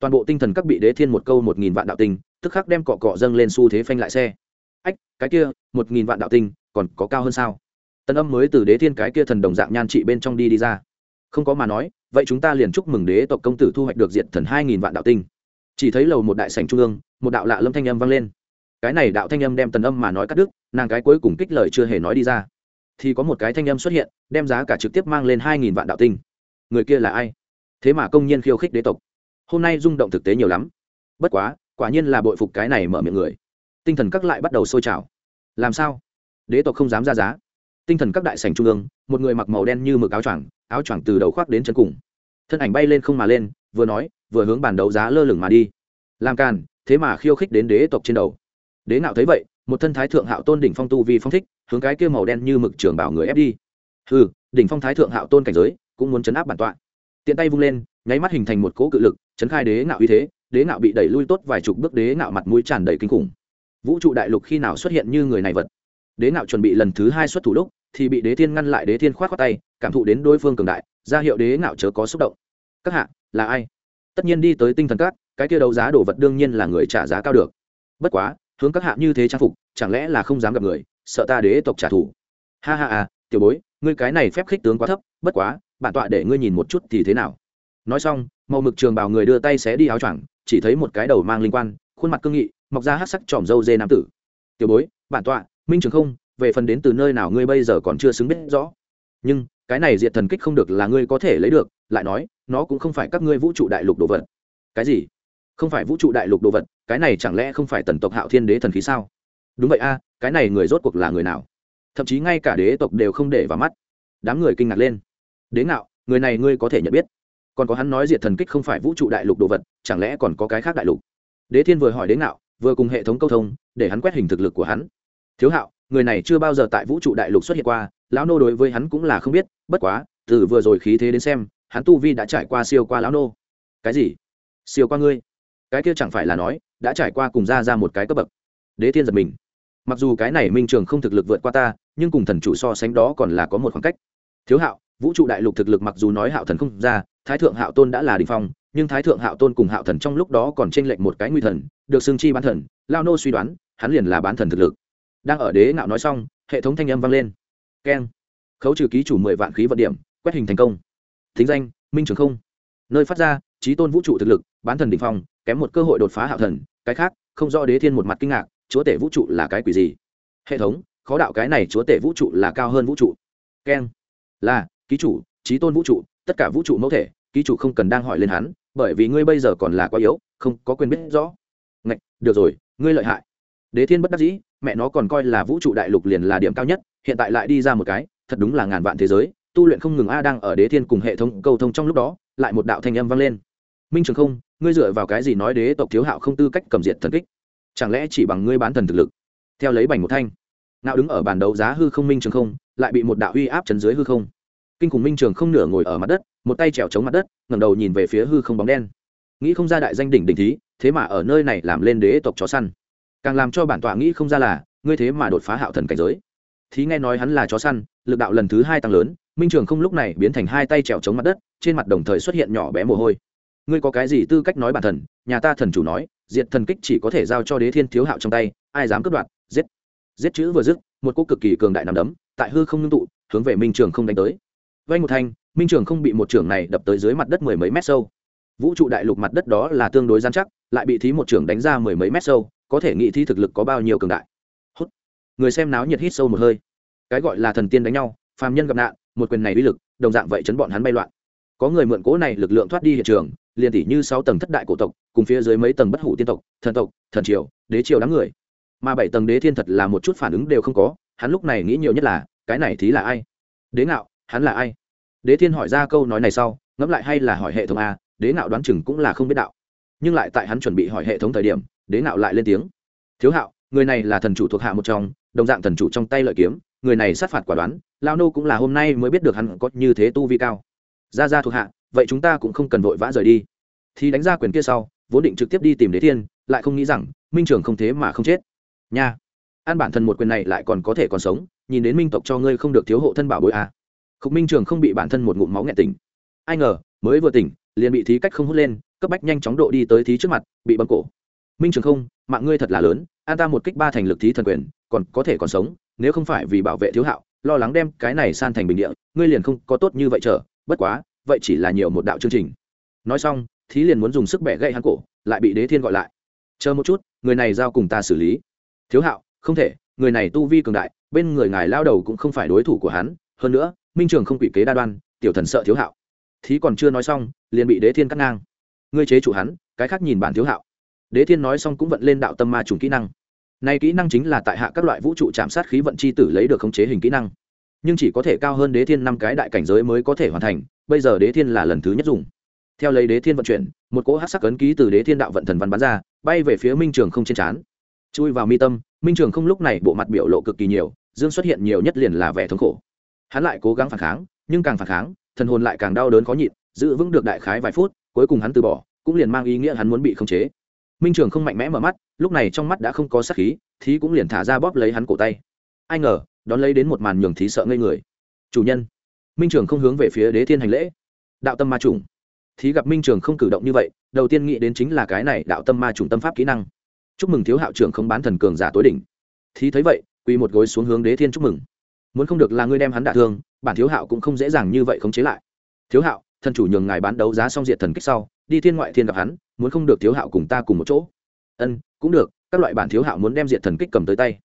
toàn bộ tinh thần các bị đế thiên một câu một nghìn vạn đạo tinh, tức khắc đem cọ cọ dâng lên xu thế phanh lại xe. Ách, cái kia, một nghìn vạn đạo tinh, còn có cao hơn sao? Tân âm mới từ đế thiên cái kia thần đồng dạng nhan trị bên trong đi đi ra. Không có mà nói, vậy chúng ta liền chúc mừng đế tộc công tử thu hoạch được diện thần hai nghìn vạn đạo tinh. Chỉ thấy lầu một đại sảnh trung ương, một đạo lạ lâm thanh âm vang lên. Cái này đạo thanh âm đem tần âm mà nói cắt đứt, nàng cái cuối cùng kích lời chưa hề nói đi ra thì có một cái thanh âm xuất hiện, đem giá cả trực tiếp mang lên hai nghìn vạn đạo tinh. Người kia là ai? Thế mà công nhân khiêu khích đế tộc. Hôm nay rung động thực tế nhiều lắm. Bất quá, quả nhiên là bội phục cái này mở miệng người. Tinh thần các lại bắt đầu sôi trào. Làm sao? Đế tộc không dám ra giá. Tinh thần các đại sảnh trung ương, một người mặc màu đen như mực áo choàng áo choàng từ đầu khoác đến chân cùng. Thân ảnh bay lên không mà lên, vừa nói, vừa hướng bàn đấu giá lơ lửng mà đi. Làm càn, thế mà khiêu khích đến đế tộc trên đầu. Đế nào thấy vậy một thân thái thượng hạo tôn đỉnh phong tu vi phong thích, hướng cái kia màu đen như mực trưởng bảo người ép đi. Ừ đỉnh phong thái thượng hạo tôn cảnh giới cũng muốn chấn áp bản tọa. Tiện tay vung lên, nháy mắt hình thành một cỗ cự lực, chấn khai đế ngạo uy thế, đế ngạo bị đẩy lui tốt vài chục bước, đế ngạo mặt mũi tràn đầy kinh khủng. Vũ trụ đại lục khi nào xuất hiện như người này vật? Đế ngạo chuẩn bị lần thứ hai xuất thủ lúc, thì bị đế thiên ngăn lại, đế thiên khoát khoát tay, cảm thụ đến đối phương cường đại, ra hiệu đế ngạo chớ có xúc động. Các hạ, là ai? Tất nhiên đi tới tinh thần các, cái kia đấu giá đồ vật đương nhiên là người trả giá cao được. Bất quá hướng các hạ như thế trang phục, chẳng lẽ là không dám gặp người, sợ ta đế tộc trả thù? Ha ha à tiểu bối, ngươi cái này phép khích tướng quá thấp, bất quá, bản tọa để ngươi nhìn một chút thì thế nào? Nói xong màu mực trường bào người đưa tay xé đi áo choàng, chỉ thấy một cái đầu mang linh quan, khuôn mặt cương nghị, mọc ra hát sắc tròm dâu dê nam tử. Tiểu bối, bản tọa, minh trường không, về phần đến từ nơi nào ngươi bây giờ còn chưa xứng biết rõ? Nhưng, cái này diệt thần kích không được là ngươi có thể lấy được, lại nói, nó cũng không phải các ngươi vũ trụ đại lục đồ vật. Cái gì? Không phải vũ trụ đại lục đồ vật, cái này chẳng lẽ không phải tần tộc hạo thiên đế thần khí sao? Đúng vậy a, cái này người rốt cuộc là người nào? Thậm chí ngay cả đế tộc đều không để vào mắt. Đám người kinh ngạc lên. Đế ngạo, người này ngươi có thể nhận biết. Còn có hắn nói diệt thần kích không phải vũ trụ đại lục đồ vật, chẳng lẽ còn có cái khác đại lục? Đế thiên vừa hỏi đế ngạo, vừa cùng hệ thống câu thông, để hắn quét hình thực lực của hắn. Thiếu hạo, người này chưa bao giờ tại vũ trụ đại lục xuất hiện qua, lão nô đối với hắn cũng là không biết, bất quá, từ vừa rồi khí thế đến xem, hắn tu vi đã trải qua siêu qua lão nô. Cái gì? Siêu qua ngươi? Cái kia chẳng phải là nói, đã trải qua cùng ra ra một cái cấp bậc. Đế thiên giật mình. Mặc dù cái này minh trường không thực lực vượt qua ta, nhưng cùng thần chủ so sánh đó còn là có một khoảng cách. Thiếu hạo, vũ trụ đại lục thực lực mặc dù nói hạo thần không ra, thái thượng hạo tôn đã là đình phong, nhưng thái thượng hạo tôn cùng hạo thần trong lúc đó còn tranh lệch một cái nguy thần, được xương chi bán thần, lao nô suy đoán, hắn liền là bán thần thực lực. Đang ở đế ngạo nói xong, hệ thống thanh âm vang lên. Keng. Khấu trừ ký chủ mười vạn khí vận điểm, quét hình thành công. Thính danh, minh trường không. Nơi phát ra trí tôn vũ trụ thực lực, bán thần đình phong kém một cơ hội đột phá hạo thần, cái khác, không do đế thiên một mặt kinh ngạc, chúa tể vũ trụ là cái quỷ gì? Hệ thống, khó đạo cái này chúa tể vũ trụ là cao hơn vũ trụ. Keng là, ký chủ trí tôn vũ trụ, tất cả vũ trụ mẫu thể, ký chủ không cần đang hỏi lên hắn, bởi vì ngươi bây giờ còn là quá yếu, không có quyền biết rõ. Ngạch, được rồi, ngươi lợi hại. Đế thiên bất đắc dĩ, mẹ nó còn coi là vũ trụ đại lục liền là điểm cao nhất, hiện tại lại đi ra một cái, thật đúng là ngàn vạn thế giới, tu luyện không ngừng a đang ở đế thiên cùng hệ thống cầu thông trong lúc đó, lại một đạo thanh âm vang lên. Minh trường không ngươi dựa vào cái gì nói đế tộc thiếu hạo không tư cách cầm diệt thần kích? Chẳng lẽ chỉ bằng ngươi bán thần thực lực? Theo lấy bành một thanh nạo đứng ở bàn đấu giá hư không minh trường không, lại bị một đạo uy áp chấn dưới hư không. Kinh khủng minh trường không nửa ngồi ở mặt đất, một tay trèo chống mặt đất, ngẩng đầu nhìn về phía hư không bóng đen. Nghĩ không ra đại danh đỉnh đỉnh thí, thế mà ở nơi này làm lên đế tộc chó săn. Càng làm cho bản tọa nghĩ không ra là, ngươi thế mà đột phá hạo thần cảnh giới. Thí nghe nói hắn là chó săn, lực đạo lần thứ hai tăng lớn, minh trường không lúc này biến thành hai tay trèo chống mặt đất, trên mặt đồng thời xuất hiện nhỏ bé mồ hôi ngươi có cái gì tư cách nói bản thần, nhà ta thần chủ nói, diệt thần kích chỉ có thể giao cho đế thiên thiếu hạo trong tay, ai dám cướp đoạt, giết. Giết chữ vừa dứt, một cô cực kỳ cường đại nằm đấm, tại hư không ngưng tụ, hướng về minh trường không đánh tới. Vay một thanh, minh trường không bị một trưởng này đập tới dưới mặt đất mười mấy mét sâu. Vũ trụ đại lục mặt đất đó là tương đối gian chắc, lại bị thí một trưởng đánh ra mười mấy mét sâu, có thể nghĩ thi thực lực có bao nhiêu cường đại. Hút. Người xem náo nhiệt hít sâu một hơi. Cái gọi là thần tiên đánh nhau, phàm nhân gặp nạn, một quyền này uy lực, đồng dạng vậy chấn bọn hắn bay loạn. Có người mượn cố này lực lượng thoát đi hiện trường liền tỷ như sáu tầng thất đại cổ tộc, cùng phía dưới mấy tầng bất hủ tiên tộc, thần tộc, thần triều, đế triều đám người. Mà bảy tầng đế thiên thật là một chút phản ứng đều không có, hắn lúc này nghĩ nhiều nhất là, cái này thí là ai? Đế ngạo, hắn là ai? Đế thiên hỏi ra câu nói này sau, ngẫm lại hay là hỏi hệ thống a, đế ngạo đoán chừng cũng là không biết đạo. Nhưng lại tại hắn chuẩn bị hỏi hệ thống thời điểm, đế ngạo lại lên tiếng. Thiếu hạo, người này là thần chủ thuộc hạ một trong, đồng dạng thần chủ trong tay lợi kiếm, người này sát phạt quả đoán, lao nô cũng là hôm nay mới biết được hắn có như thế tu vi cao. Ra ra thuộc hạ vậy chúng ta cũng không cần vội vã rời đi. Thì đánh ra quyền kia sau, vốn định trực tiếp đi tìm đế thiên, lại không nghĩ rằng, minh trường không thế mà không chết. Nha! An bản thân một quyền này lại còn có thể còn sống, nhìn đến minh tộc cho ngươi không được thiếu hộ thân bảo bối à. khúc minh trường không bị bản thân một ngụm máu nghẹn tỉnh. Ai ngờ, mới vừa tỉnh, liền bị thí cách không hút lên, cấp bách nhanh chóng độ đi tới thí trước mặt, bị bấm cổ. Minh trường không, mạng ngươi thật là lớn, an ta một kích ba thành lực thí thần quyền, còn có thể còn sống, nếu không phải vì bảo vệ thiếu hạo, lo lắng đem cái này san thành bình địa, ngươi liền không có tốt như vậy trở bất quá vậy chỉ là nhiều một đạo chương trình. Nói xong, thí liền muốn dùng sức bẻ gậy hắn cổ, lại bị đế thiên gọi lại. Chờ một chút, người này giao cùng ta xử lý. Thiếu hạo, không thể, người này tu vi cường đại, bên người ngài lao đầu cũng không phải đối thủ của hắn. Hơn nữa, minh trường không quỷ kế đa đoan, tiểu thần sợ thiếu hạo. Thí còn chưa nói xong, liền bị đế thiên cắt ngang. Ngươi chế chủ hắn, cái khác nhìn bản thiếu hạo. Đế thiên nói xong cũng vận lên đạo tâm ma trùng kỹ năng. Này kỹ năng chính là tại hạ các loại vũ trụ chạm sát khí vận chi tử lấy được khống chế hình kỹ năng. Nhưng chỉ có thể cao hơn đế thiên năm cái đại cảnh giới mới có thể hoàn thành bây giờ đế thiên là lần thứ nhất dùng. Theo lấy đế thiên vận chuyển, một cỗ hát sắc ấn ký từ đế thiên đạo vận thần văn bắn ra, bay về phía minh trường không trên trán. Chui vào mi tâm, minh trường không lúc này bộ mặt biểu lộ cực kỳ nhiều, dương xuất hiện nhiều nhất liền là vẻ thống khổ. Hắn lại cố gắng phản kháng, nhưng càng phản kháng, thần hồn lại càng đau đớn khó nhịn, giữ vững được đại khái vài phút, cuối cùng hắn từ bỏ, cũng liền mang ý nghĩa hắn muốn bị khống chế. Minh trường không mạnh mẽ mở mắt, lúc này trong mắt đã không có sát khí thí cũng liền thả ra bóp lấy hắn cổ tay. Ai ngờ, đón lấy đến một màn nhường thí sợ ngây người. Chủ nhân! Minh trường không hướng về phía đế thiên hành lễ. Đạo tâm ma trùng. Thí gặp minh trường không cử động như vậy, đầu tiên nghĩ đến chính là cái này đạo tâm ma trùng tâm pháp kỹ năng. Chúc mừng thiếu hạo trưởng không bán thần cường giả tối đỉnh. Thí thấy vậy, quỳ một gối xuống hướng đế thiên chúc mừng. Muốn không được là ngươi đem hắn đả thương, bản thiếu hạo cũng không dễ dàng như vậy khống chế lại. Thiếu hạo, thần chủ nhường ngài bán đấu giá xong diện thần kích sau, đi thiên ngoại thiên gặp hắn, muốn không được thiếu hạo cùng ta cùng một chỗ. Ân, cũng được, các loại bản thiếu hạo muốn đem diện thần kích cầm tới tay.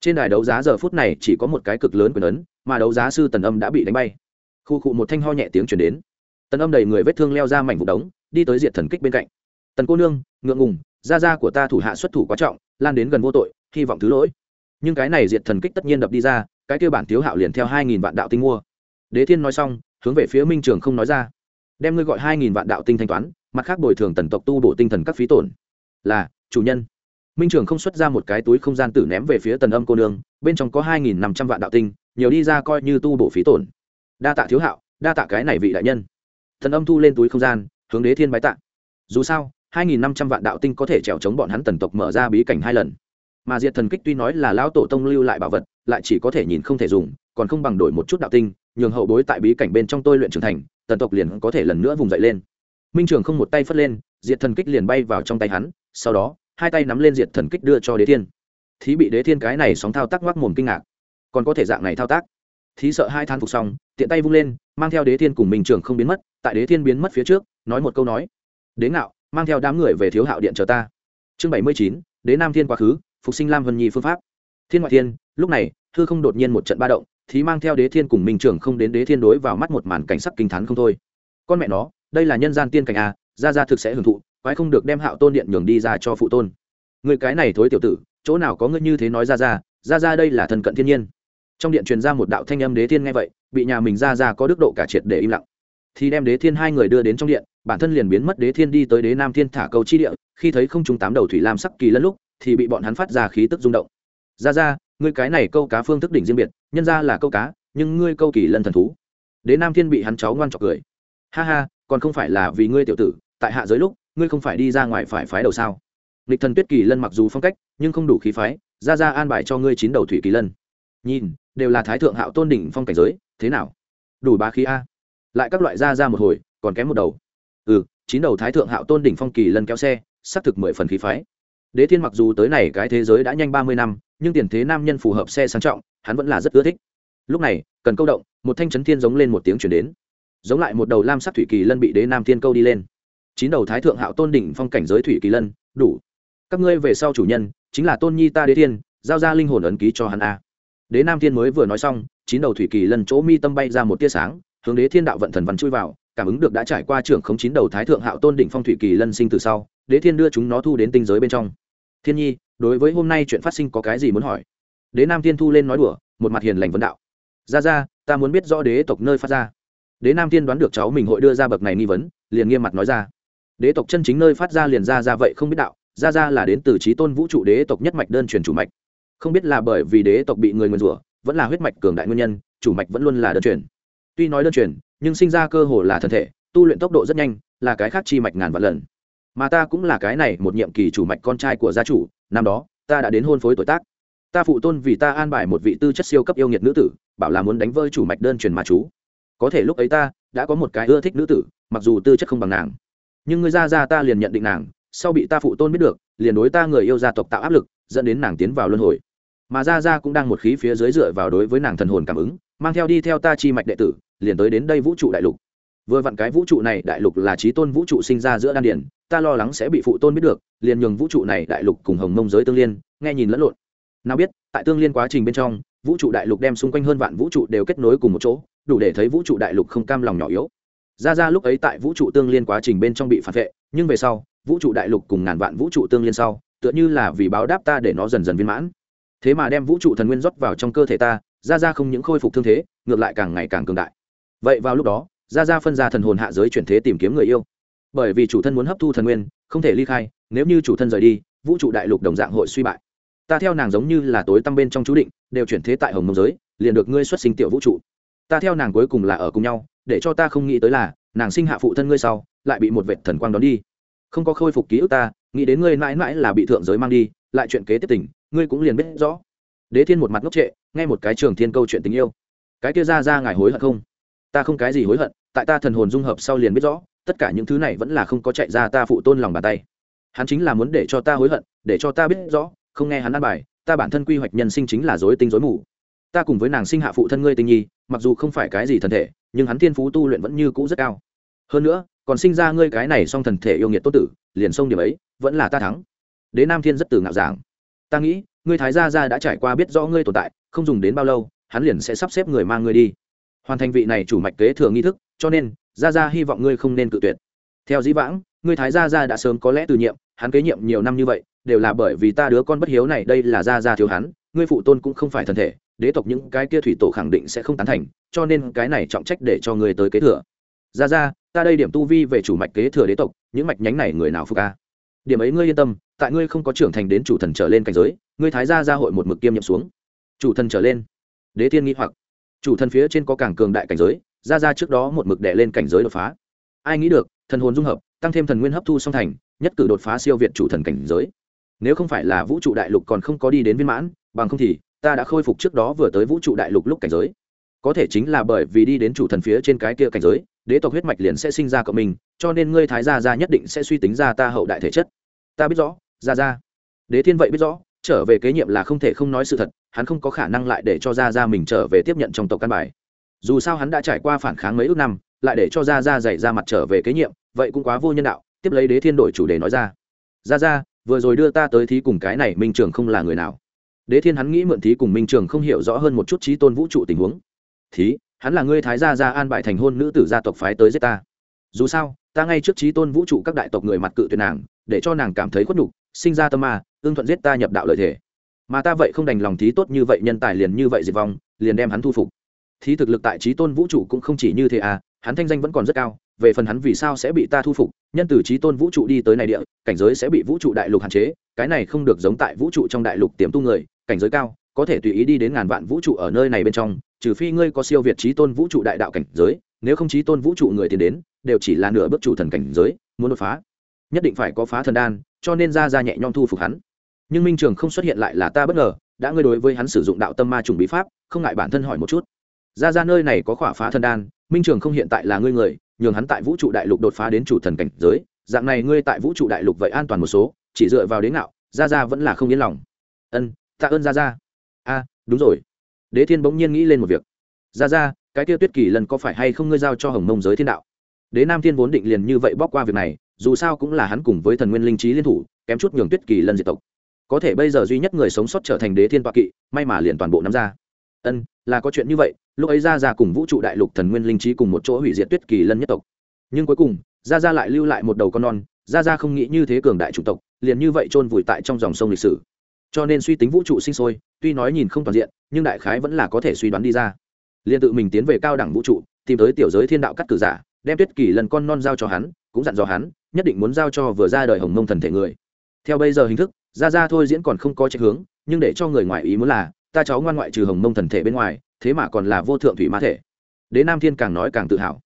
Trên đài đấu giá giờ phút này chỉ có một cái cực lớn quyền ấn, mà đấu giá sư tần âm đã bị đánh bay khu cụ một thanh ho nhẹ tiếng chuyển đến. Tần âm đầy người vết thương leo ra mảnh vụ đống, đi tới diệt thần kích bên cạnh. Tần cô nương, ngượng ngùng da da của ta thủ hạ xuất thủ quá trọng, lan đến gần vô tội, hy vọng thứ lỗi. Nhưng cái này diệt thần kích tất nhiên đập đi ra, cái kêu bản thiếu hạo liền theo hai nghìn vạn đạo tinh mua. Đế thiên nói xong, hướng về phía minh trường không nói ra. Đem ngươi gọi hai nghìn vạn đạo tinh thanh toán, mặt khác bồi thường tần tộc tu bổ tinh thần các phí tổn. Là, chủ nhân. Minh trường không xuất ra một cái túi không gian tử ném về phía tần âm cô nương, bên trong có hai nghìn năm trăm vạn đạo tinh, nhiều đi ra coi như tu bổ phí tổn đa tạ thiếu hạo, đa tạ cái này vị đại nhân. Thần âm thu lên túi không gian, hướng đế thiên bái tạ. Dù sao, hai nghìn năm trăm vạn đạo tinh có thể trèo chống bọn hắn tần tộc mở ra bí cảnh hai lần. Mà diệt thần kích tuy nói là lão tổ tông lưu lại bảo vật, lại chỉ có thể nhìn không thể dùng, còn không bằng đổi một chút đạo tinh, nhường hậu bối tại bí cảnh bên trong tôi luyện trưởng thành, tần tộc liền có thể lần nữa vùng dậy lên. Minh trường không một tay phất lên, diệt thần kích liền bay vào trong tay hắn, sau đó, hai tay nắm lên diệt thần kích đưa cho đế thiên. Thí bị đế thiên cái này sóng thao tác ngoác mồm kinh ngạc. Còn có thể dạng này thao tác? Thí sợ hai than phục xong, tiện tay vung lên, mang theo đế thiên cùng minh trưởng không biến mất, tại đế thiên biến mất phía trước, nói một câu nói. Đế ngạo, mang theo đám người về thiếu hạo điện chờ ta. Chương bảy mươi chín, đế nam thiên quá khứ, phục sinh lam vân nhi phương pháp. Thiên ngoại thiên, lúc này thư không đột nhiên một trận ba động, thì mang theo đế thiên cùng minh trưởng không đến đế thiên đối vào mắt một màn cảnh sắc kinh t h á n không thôi. Con mẹ nó, đây là nhân gian tiên cảnh a ra ra thực sẽ hưởng thụ, quái không được đem hạo tôn điện nhường đi ra cho phụ tôn. Người cái này thối tiểu tử, chỗ nào có ngươi như thế nói ra ra ra ra đây là thần cận thiên nhiên trong điện truyền ra một đạo thanh âm đế thiên nghe vậy, bị nhà mình ra ra có đức độ cả triệt để im lặng. Thì đem đế thiên hai người đưa đến trong điện, bản thân liền biến mất đế thiên đi tới đế nam thiên thả cầu chi địa, khi thấy không trung tám đầu thủy lam sắc kỳ lẫn lúc, thì bị bọn hắn phát ra khí tức rung động. Ra ra, ngươi cái này câu cá phương thức đỉnh riêng biệt, nhân ra là câu cá, nhưng ngươi câu kỳ lân thần thú. Đế nam thiên bị hắn cháu ngoan trọc cười. Ha ha, còn không phải là vì ngươi tiểu tử, tại hạ giới lúc, ngươi không phải đi ra ngoài phải phái đầu sao? Lịch thần tuyết kỳ lân mặc dù phong cách, nhưng không đủ khí phái, ra ra an bài cho ngươi chín đầu thủy kỳ lân. Nhìn đều là thái thượng hạo tôn đỉnh phong cảnh giới, thế nào? Đủ ba khí a. Lại các loại ra ra một hồi, còn kém một đầu. Ừ chín đầu thái thượng hạo tôn đỉnh phong kỳ lân kéo xe, xác thực mười phần khí phái. Đế thiên mặc dù tới này cái thế giới đã nhanh ba mươi năm, nhưng tiền thế nam nhân phù hợp xe sang trọng, hắn vẫn là rất ưa thích. Lúc này, cần câu động, một thanh chấn thiên giống lên một tiếng chuyển đến. Giống lại một đầu lam sắc thủy kỳ lân bị đế nam thiên câu đi lên. Chín đầu thái thượng hạo tôn đỉnh phong cảnh giới thủy kỳ lân, đủ. Các ngươi về sau chủ nhân, chính là tôn nhi ta đế thiên, giao ra linh hồn ấn ký cho hắn a đế nam thiên mới vừa nói xong, chín đầu thủy kỳ lần chỗ mi tâm bay ra một tia sáng, hướng đế thiên đạo vận thần văn chui vào, cảm ứng được đã trải qua trưởng khống chín đầu thái thượng hạo tôn đỉnh phong thủy kỳ lân sinh từ sau, đế thiên đưa chúng nó thu đến tinh giới bên trong. Thiên nhi, đối với hôm nay chuyện phát sinh có cái gì muốn hỏi? Đế nam thiên thu lên nói đùa, một mặt hiền lành vấn đạo. Ra ra, ta muốn biết rõ đế tộc nơi phát ra. Đế nam thiên đoán được cháu mình hội đưa ra bậc này nghi vấn, liền nghiêm mặt nói ra. Đế tộc chân chính nơi phát ra liền ra ra vậy không biết đạo, ra ra là đến từ trí tôn vũ trụ đế tộc nhất mạch đơn truyền chủ mạch không biết là bởi vì đế tộc bị người nguyền rủa, vẫn là huyết mạch cường đại nguyên nhân, chủ mạch vẫn luôn là đơn truyền. Tuy nói đơn truyền, nhưng sinh ra cơ hồ là thân thể, tu luyện tốc độ rất nhanh, là cái khác chi mạch ngàn vạn lần. Mà ta cũng là cái này một nhiệm kỳ chủ mạch con trai của gia chủ, năm đó, ta đã đến hôn phối tuổi tác. Ta phụ tôn vì ta an bài một vị tư chất siêu cấp yêu nghiệt nữ tử, bảo là muốn đánh vơi chủ mạch đơn truyền mà chú. Có thể lúc ấy ta đã có một cái ưa thích nữ tử, mặc dù tư chất không bằng nàng. Nhưng người ra ra ta liền nhận định nàng, sau bị ta phụ tôn biết được, liền đối ta người yêu gia tộc tạo áp lực, dẫn đến nàng tiến vào luân hồi mà ra ra cũng đang một khí phía dưới dựa vào đối với nàng thần hồn cảm ứng mang theo đi theo ta chi mạch đệ tử liền tới đến đây vũ trụ đại lục vừa vặn cái vũ trụ này đại lục là trí tôn vũ trụ sinh ra giữa đan điển ta lo lắng sẽ bị phụ tôn biết được liền nhường vũ trụ này đại lục cùng hồng mông giới tương liên nghe nhìn lẫn lộn nào biết tại tương liên quá trình bên trong vũ trụ đại lục đem xung quanh hơn vạn vũ trụ đều kết nối cùng một chỗ đủ để thấy vũ trụ đại lục không cam lòng nhỏ yếu ra ra lúc ấy tại vũ trụ tương liên quá trình bên trong bị phản vệ nhưng về sau vũ trụ đại lục cùng ngàn vạn vũ trụ tương liên sau tựa như là vì báo đáp ta để nó dần dần viên mãn thế mà đem vũ trụ thần nguyên rót vào trong cơ thể ta ra ra không những khôi phục thương thế, ngược lại càng ngày càng cường đại. Vậy vào lúc đó ra ra phân ra thần hồn hạ giới chuyển thế tìm kiếm người yêu. Bởi vì chủ thân muốn hấp thu thần nguyên, không thể ly khai, nếu như chủ thân rời đi, vũ trụ đại lục đồng dạng hội suy bại. Ta theo nàng giống như là tối tăm bên trong chú định, đều chuyển thế tại hồng mông giới, liền được ngươi xuất sinh tiểu vũ trụ. Ta theo nàng cuối cùng là ở cùng nhau, để cho ta không nghĩ tới là, nàng sinh hạ phụ thân ngươi sau, lại bị một vệ thần quang đón đi. Không có khôi phục ký ức ta, nghĩ đến ngươi mãi mãi là bị thượng giới mang đi, lại chuyện kế tiếp tình ngươi cũng liền biết rõ. Đế thiên một mặt ngốc trệ, nghe một cái trường thiên câu chuyện tình yêu. Cái kia ra ra ngài hối hận không? Ta không cái gì hối hận, tại ta thần hồn dung hợp sau liền biết rõ, tất cả những thứ này vẫn là không có chạy ra ta phụ tôn lòng bàn tay. Hắn chính là muốn để cho ta hối hận, để cho ta biết rõ, không nghe hắn ăn bài, ta bản thân quy hoạch nhân sinh chính là dối tinh dối mù. Ta cùng với nàng sinh hạ phụ thân ngươi tình nhi, mặc dù không phải cái gì thân thể, nhưng hắn thiên phú tu luyện vẫn như cũ rất cao. Hơn nữa, còn sinh ra ngươi cái này song thần thể yêu nghiệt tốt tử, liền xông điểm ấy, vẫn là ta thắng. Đế nam thiên rất từ ngạo giảng ta nghĩ, ngươi thái gia gia đã trải qua biết rõ ngươi tồn tại, không dùng đến bao lâu, hắn liền sẽ sắp xếp người mang ngươi đi. Hoàn thành vị này chủ mạch kế thừa nghi thức, cho nên, gia gia hy vọng ngươi không nên cự tuyệt. Theo dĩ vãng, ngươi thái gia gia đã sớm có lẽ từ nhiệm, hắn kế nhiệm nhiều năm như vậy, đều là bởi vì ta đứa con bất hiếu này đây là gia gia thiếu hắn, ngươi phụ tôn cũng không phải thần thể, đế tộc những cái kia thủy tổ khẳng định sẽ không tán thành, cho nên cái này trọng trách để cho ngươi tới kế thừa. Gia gia, ta đây điểm tu vi về chủ mạch kế thừa đế tộc, những mạch nhánh này người nào phục a? Điểm ấy ngươi yên tâm, tại ngươi không có trưởng thành đến chủ thần trở lên cảnh giới, ngươi thái gia gia hội một mực kiêm nhậm xuống. Chủ thần trở lên. Đế thiên nghĩ hoặc. Chủ thần phía trên có càng cường đại cảnh giới, gia gia trước đó một mực đệ lên cảnh giới đột phá. Ai nghĩ được, thần hồn dung hợp, tăng thêm thần nguyên hấp thu song thành, nhất cử đột phá siêu việt chủ thần cảnh giới. Nếu không phải là vũ trụ đại lục còn không có đi đến viên mãn, bằng không thì ta đã khôi phục trước đó vừa tới vũ trụ đại lục lúc cảnh giới. Có thể chính là bởi vì đi đến chủ thần phía trên cái kia cảnh giới đế tộc huyết mạch liền sẽ sinh ra cộng mình cho nên ngươi thái gia gia nhất định sẽ suy tính ra ta hậu đại thể chất. Ta biết rõ, gia gia. Đế thiên vậy biết rõ, trở về kế nhiệm là không thể không nói sự thật, hắn không có khả năng lại để cho gia gia mình trở về tiếp nhận trong tộc căn bài. Dù sao hắn đã trải qua phản kháng mấy ước năm, lại để cho gia gia dạy ra mặt trở về kế nhiệm, vậy cũng quá vô nhân đạo, tiếp lấy đế thiên đổi chủ đề nói ra. Gia gia, vừa rồi đưa ta tới thí cùng cái này minh trường không là người nào? Đế thiên hắn nghĩ mượn thí cùng minh trường không hiểu rõ hơn một chút trí tôn vũ trụ tình huống. Thí? Hắn là ngươi thái gia gia an bại thành hôn nữ tử gia tộc phái tới giết ta. Dù sao, ta ngay trước trí tôn vũ trụ các đại tộc người mặt cự tuyệt nàng, để cho nàng cảm thấy khuất nhục, sinh ra tâm ma ương thuận giết ta nhập đạo lợi thể mà ta vậy không đành lòng thí tốt như vậy nhân tài liền như vậy diệt vong, liền đem hắn thu phục. Thí thực lực tại trí tôn vũ trụ cũng không chỉ như thế à hắn thanh danh vẫn còn rất cao, về phần hắn vì sao sẽ bị ta thu phục, nhân từ trí tôn vũ trụ đi tới này địa, cảnh giới sẽ bị vũ trụ đại lục hạn chế, cái này không được giống tại vũ trụ trong đại lục tiềm tu người, cảnh giới cao có thể tùy ý đi đến ngàn vạn vũ trụ ở nơi này bên trong, trừ phi ngươi có siêu việt trí tôn vũ trụ đại đạo cảnh giới, nếu không trí tôn vũ trụ người tiến đến, đều chỉ là nửa bước chủ thần cảnh giới, muốn đột phá. Nhất định phải có phá thần đan, cho nên ra ra nhẹ nhõm thu phục hắn. Nhưng minh trường không xuất hiện lại là ta bất ngờ, đã ngươi đối với hắn sử dụng đạo tâm ma trùng bí pháp, không ngại bản thân hỏi một chút. Ra ra nơi này có khỏa phá thần đan, minh trường không hiện tại là ngươi người, nhường hắn tại vũ trụ đại lục đột phá đến chủ thần cảnh giới, dạng này ngươi tại vũ trụ đại lục vậy an toàn một số, chỉ dựa vào đến nào ra ra vẫn là không yên lòng. Ân, tạ ơn ra ra đúng rồi. Đế thiên bỗng nhiên nghĩ lên một việc. Ra ra, cái tiêu tuyết kỳ lần có phải hay không ngươi giao cho hồng mông giới thiên đạo? Đế nam thiên vốn định liền như vậy bóc qua việc này, dù sao cũng là hắn cùng với thần nguyên linh trí liên thủ, kém chút nhường tuyết kỳ lần diệt tộc. Có thể bây giờ duy nhất người sống sót trở thành đế thiên toạ kỵ, may mà liền toàn bộ nắm ra. Ân, là có chuyện như vậy, lúc ấy ra ra cùng vũ trụ đại lục thần nguyên linh trí cùng một chỗ hủy diệt tuyết kỳ lân nhất tộc. Nhưng cuối cùng, ra ra lại lưu lại một đầu con non, ra ra không nghĩ như thế cường đại chủng tộc, liền như vậy chôn vùi tại trong dòng sông lịch sử cho nên suy tính vũ trụ sinh sôi, tuy nói nhìn không toàn diện, nhưng đại khái vẫn là có thể suy đoán đi ra. Liền tự mình tiến về cao đẳng vũ trụ, tìm tới tiểu giới thiên đạo cắt cử giả, đem tuyết kỳ lần con non giao cho hắn, cũng dặn dò hắn, nhất định muốn giao cho vừa ra đời hồng mông thần thể người. Theo bây giờ hình thức, ra ra thôi diễn còn không có trách hướng, nhưng để cho người ngoài ý muốn là, ta cháu ngoan ngoại trừ hồng mông thần thể bên ngoài, thế mà còn là vô thượng thủy ma thể. Đế nam thiên càng nói càng tự hào.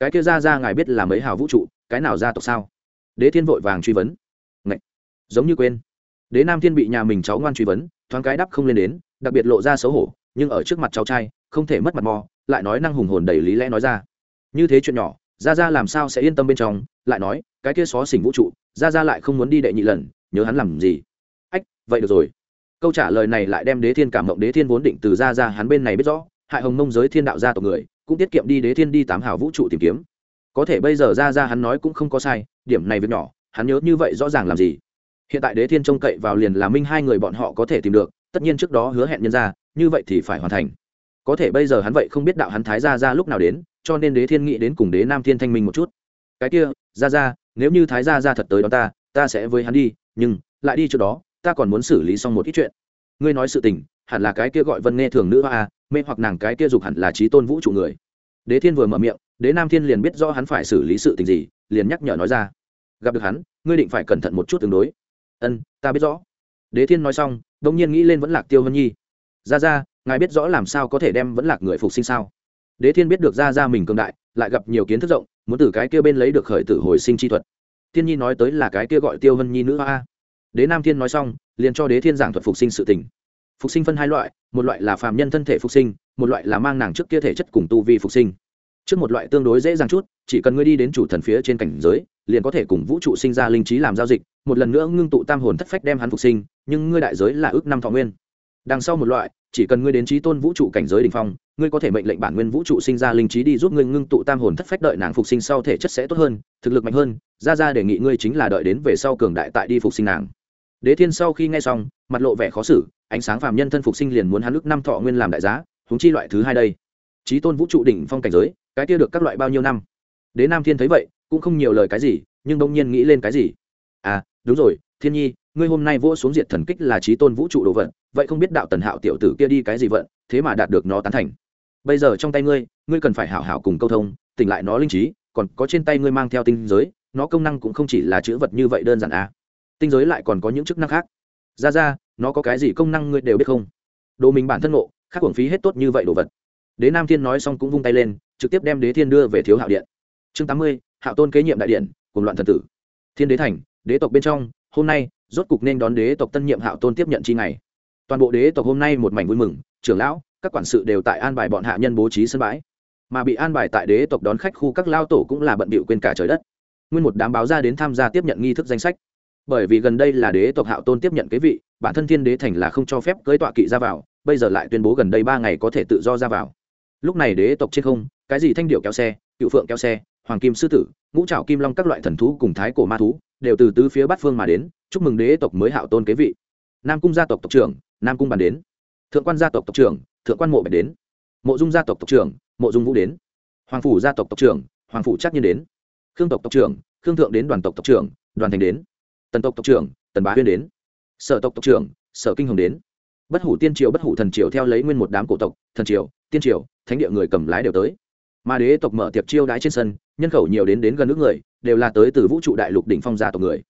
Cái kia ra ra ngài biết là mấy hào vũ trụ, cái nào gia tộc sao? Đế thiên vội vàng truy vấn. Ngậy! giống như quên đế nam thiên bị nhà mình cháu ngoan truy vấn, thoáng cái đắp không lên đến, đặc biệt lộ ra xấu hổ, nhưng ở trước mặt cháu trai, không thể mất mặt mò, lại nói năng hùng hồn đầy lý lẽ nói ra. Như thế chuyện nhỏ ra ra làm sao sẽ yên tâm bên trong, lại nói, cái kia xó xỉnh vũ trụ ra ra lại không muốn đi đệ nhị lần, nhớ hắn làm gì? Ách, vậy được rồi. Câu trả lời này lại đem đế thiên cảm mộng đế thiên vốn định từ ra ra hắn bên này biết rõ, hại hồng mông giới thiên đạo gia tộc người, cũng tiết kiệm đi đế thiên đi tám hào vũ trụ tìm kiếm. Có thể bây giờ ra ra hắn nói cũng không có sai, điểm này việc nhỏ, hắn nhớ như vậy rõ ràng làm gì? Hiện tại đế thiên trông cậy vào liền là minh hai người bọn họ có thể tìm được, tất nhiên trước đó hứa hẹn nhân ra, như vậy thì phải hoàn thành. Có thể bây giờ hắn vậy không biết đạo hắn thái ra ra lúc nào đến, cho nên đế thiên nghĩ đến cùng đế nam thiên thanh minh một chút. Cái kia ra ra nếu như thái ra ra thật tới đó ta ta sẽ với hắn đi, nhưng, lại đi trước đó, ta còn muốn xử lý xong một ít chuyện. Ngươi nói sự tình, hẳn là cái kia gọi vân nghe thường nữ hoa à mê hoặc nàng cái kia dục hẳn là trí tôn vũ trụ người. Đế thiên vừa mở miệng, đế nam thiên liền biết rõ hắn phải xử lý sự tình gì, liền nhắc nhở nói ra. Gặp được hắn, ngươi định phải cẩn thận một chút tương đối ân, ta biết rõ. Đế thiên nói xong đông nhiên nghĩ lên vẫn lạc tiêu hân nhi. Ra ra, ngài biết rõ làm sao có thể đem vẫn lạc người phục sinh sao? Đế thiên biết được ra ra mình cường đại, lại gặp nhiều kiến thức rộng, muốn từ cái kia bên lấy được khởi tử hồi sinh chi thuật. Thiên nhi nói tới là cái kia gọi tiêu hân nhi nữ a. Đế nam thiên nói xong, liền cho đế thiên giảng thuật phục sinh sự tình. Phục sinh phân hai loại, một loại là phàm nhân thân thể phục sinh, một loại là mang nàng trước kia thể chất cùng tu vi phục sinh. Trước một loại tương đối dễ dàng chút, chỉ cần ngươi đi đến chủ thần phía trên cảnh giới liền có thể cùng vũ trụ sinh ra linh trí làm giao dịch, một lần nữa ngưng tụ tam hồn thất phách đem hắn phục sinh, nhưng ngươi đại giới là ước năm thọ nguyên. Đằng sau một loại, chỉ cần ngươi đến trí tôn vũ trụ cảnh giới đ ỉ n h phong, ngươi có thể mệnh lệnh bản nguyên vũ trụ sinh ra linh trí đi giúp ngươi ngưng tụ tam hồn thất phách đợi nàng phục sinh sau thể chất sẽ tốt hơn, thực lực mạnh hơn. Ra ra đề nghị ngươi chính là đợi đến về sau cường đại tại đi phục sinh nàng. Đế thiên sau khi nghe xong, mặt lộ vẻ khó xử, ánh sáng phàm nhân thân phục sinh liền muốn hắn ước năm thọ nguyên làm đại giá húng chi loại thứ hai đây. Trí tôn vũ trụ đỉnh phong cảnh giới, cái kia được các loại bao nhiêu năm? Đế nam thiên thấy vậy cũng không nhiều lời cái gì, nhưng đông nhiên nghĩ lên cái gì. À đúng rồi, thiên nhi, ngươi hôm nay vỗ xuống diệt thần kích là trí tôn vũ trụ đồ vận vậy không biết đạo tần hạo tiểu tử kia đi cái gì vận, thế mà đạt được nó tán thành. Bây giờ trong tay ngươi ngươi cần phải hảo hảo cùng câu thông, tỉnh lại nó linh trí, còn có trên tay ngươi mang theo tinh giới, nó công năng cũng không chỉ là chữ vật như vậy đơn giản à. Tinh giới lại còn có những chức năng khác. Ra ra, nó có cái gì công năng ngươi đều biết không? Đồ mình bản thân ngộ khác hưởng phí hết tốt như vậy đồ vật. Đế nam thiên nói xong cũng vung tay lên, trực tiếp đem đế thiên đưa về thiếu hạo điện. Chương tám mươi hạo tôn kế nhiệm đại điện, cùng loạn thần tử. Thiên đế thành, đế tộc bên trong, hôm nay, rốt cục nên đón đế tộc tân nhiệm hạo tôn tiếp nhận chi ngày. Toàn bộ đế tộc hôm nay một mảnh vui mừng, trưởng lão, các quản sự đều tại an bài bọn hạ nhân bố trí sân bãi. Mà bị an bài tại đế tộc đón khách khu các lao tổ cũng là bận bịu quên cả trời đất. Nguyên một đám báo ra đến tham gia tiếp nhận nghi thức danh sách. Bởi vì gần đây là đế tộc hạo tôn tiếp nhận kế vị, bản thân thiên đế thành là không cho phép cưới tọa kỵ ra vào, bây giờ lại tuyên bố gần đây ba ngày có thể tự do ra vào. Lúc này đế tộc trên không, cái gì thanh điệu kéo xe, cựu phượng kéo xe hoàng kim sư tử, ngũ trảo kim long các loại thần thú cùng thái cổ ma thú, đều từ tứ phía bát phương mà đến, chúc mừng đế tộc mới hạo tôn kế vị. Nam cung gia tộc tộc trưởng, nam cung bàn đến. Thượng quan gia tộc tộc trưởng, thượng quan mộ bạch đến. Mộ dung gia tộc tộc trưởng, mộ dung vũ đến. Hoàng phủ gia tộc tộc trưởng, hoàng phủ chắc nhiên đến. Khương tộc tộc trưởng, khương thượng đến đoàn tộc tộc trưởng, đoàn thành đến. Tần tộc tộc trưởng, tần bá huyên đến. Sở tộc tộc trưởng, sở kinh hồng đến. Bất hủ tiên triều, bất hủ thần triều theo lấy nguyên một đám cổ tộc, thần triều, tiên triều, thánh địa người cầm lái đều tới. Mà đế tộc mở tiệp chiêu đái trên sân nhân khẩu nhiều đến đến gần nước người, đều là tới từ vũ trụ đại lục đỉnh phong gia tộc người.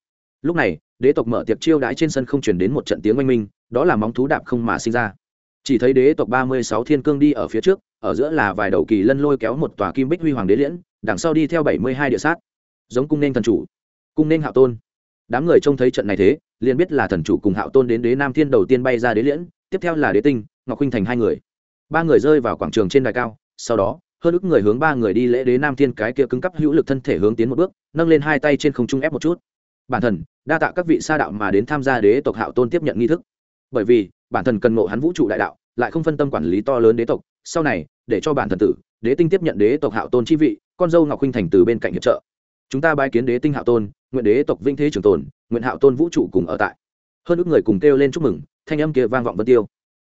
Lúc này, đế tộc mở tiệc chiêu đãi trên sân không chuyển đến một trận tiếng oanh minh, đó là móng thú đạp không mà sinh ra. Chỉ thấy đế tộc ba mươi sáu thiên cương đi ở phía trước, ở giữa là vài đầu kỳ lân lôi kéo một tòa kim bích huy hoàng đế liễn, đằng sau đi theo bảy mươi hai địa sát. Giống cung nên thần chủ, cung nên hạo tôn. Đám người trông thấy trận này thế, liền biết là thần chủ cùng hạo tôn đến đế nam thiên đầu tiên bay ra đế liễn, tiếp theo là đế tinh, ngọc huynh thành hai người. Ba người rơi vào quảng trường trên đài cao, sau đó hơn ức người hướng ba người đi lễ đế nam thiên cái kia cứng cắp hữu lực thân thể hướng tiến một bước, nâng lên hai tay trên không trung ép một chút. Bản thần, đa tạ các vị sa đạo mà đến tham gia đế tộc hạo tôn tiếp nhận nghi thức. Bởi vì, bản thần cần ngộ hắn vũ trụ đại đạo, lại không phân tâm quản lý to lớn đế tộc, sau này, để cho bản thần tử, đế tinh tiếp nhận đế tộc hạo tôn chi vị, con dâu ngọc huynh thành từ bên cạnh hiệp trợ. Chúng ta bái kiến đế tinh hạo tôn, nguyện đế tộc vinh thế trường tồn, nguyện hạo tôn vũ trụ cùng ở tại. Hơn ước người cùng kêu lên chúc mừng, thanh âm kia vang vọng vân tiêu.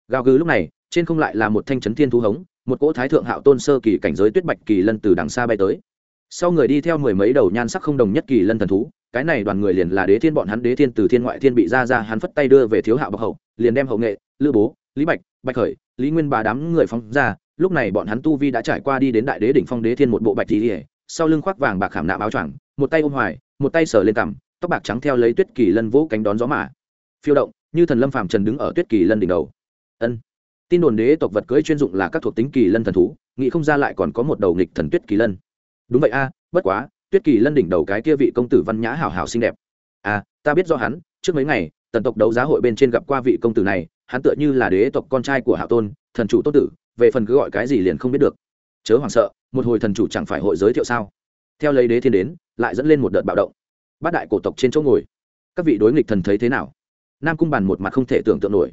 Gào gừ lúc này, trên không lại là một thanh chấn thiên thu hống một cỗ thái thượng hạo tôn sơ kỳ cảnh giới tuyết bạch kỳ lân từ đằng xa bay tới. Sau người đi theo mười mấy đầu nhan sắc không đồng nhất kỳ lân thần thú, cái này đoàn người liền là đế thiên bọn hắn đế thiên từ thiên ngoại thiên bị ra ra hắn phất tay đưa về thiếu hạo bậc hậu, liền đem hậu nghệ, lữ bố, lý bạch bạch khởi, lý nguyên bà đám người phóng ra, lúc này bọn hắn tu vi đã trải qua đi đến đại đế đỉnh phong đế thiên một bộ bạch tỉ sau lưng khoác vàng bạc khảm nạm áo choàng, một tay ôm hoài, một tay sờ lên cằm, tóc bạc trắng theo lấy tuyết kỳ lân vỗ cánh đón gió mà. Phiêu động, như thần lâm phàm trần đứng ở tuyết kỳ lân đỉnh đầu. Ân tin đồn đế tộc vật cưỡi chuyên dụng là các thuộc tính kỳ lân thần thú, nghĩ không ra lại còn có một đầu nghịch thần tuyết kỳ lân. Đúng vậy a, bất quá, tuyết kỳ lân đỉnh đầu cái kia vị công tử văn nhã hảo hảo xinh đẹp. À ta biết do hắn, trước mấy ngày, tần tộc đấu giá hội bên trên gặp qua vị công tử này, hắn tựa như là đế tộc con trai của hạo tôn, thần chủ tốt tử, về phần cứ gọi cái gì liền không biết được. Chớ hoảng sợ, một hồi thần chủ chẳng phải hội giới thiệu sao? Theo lấy đế thiên đến, lại dẫn lên một đợt bạo động. Bát đại cổ tộc trên chỗ ngồi. Các vị đối nghịch thần thấy thế nào? Nam cung bàn một mặt không thể tưởng tượng nổi.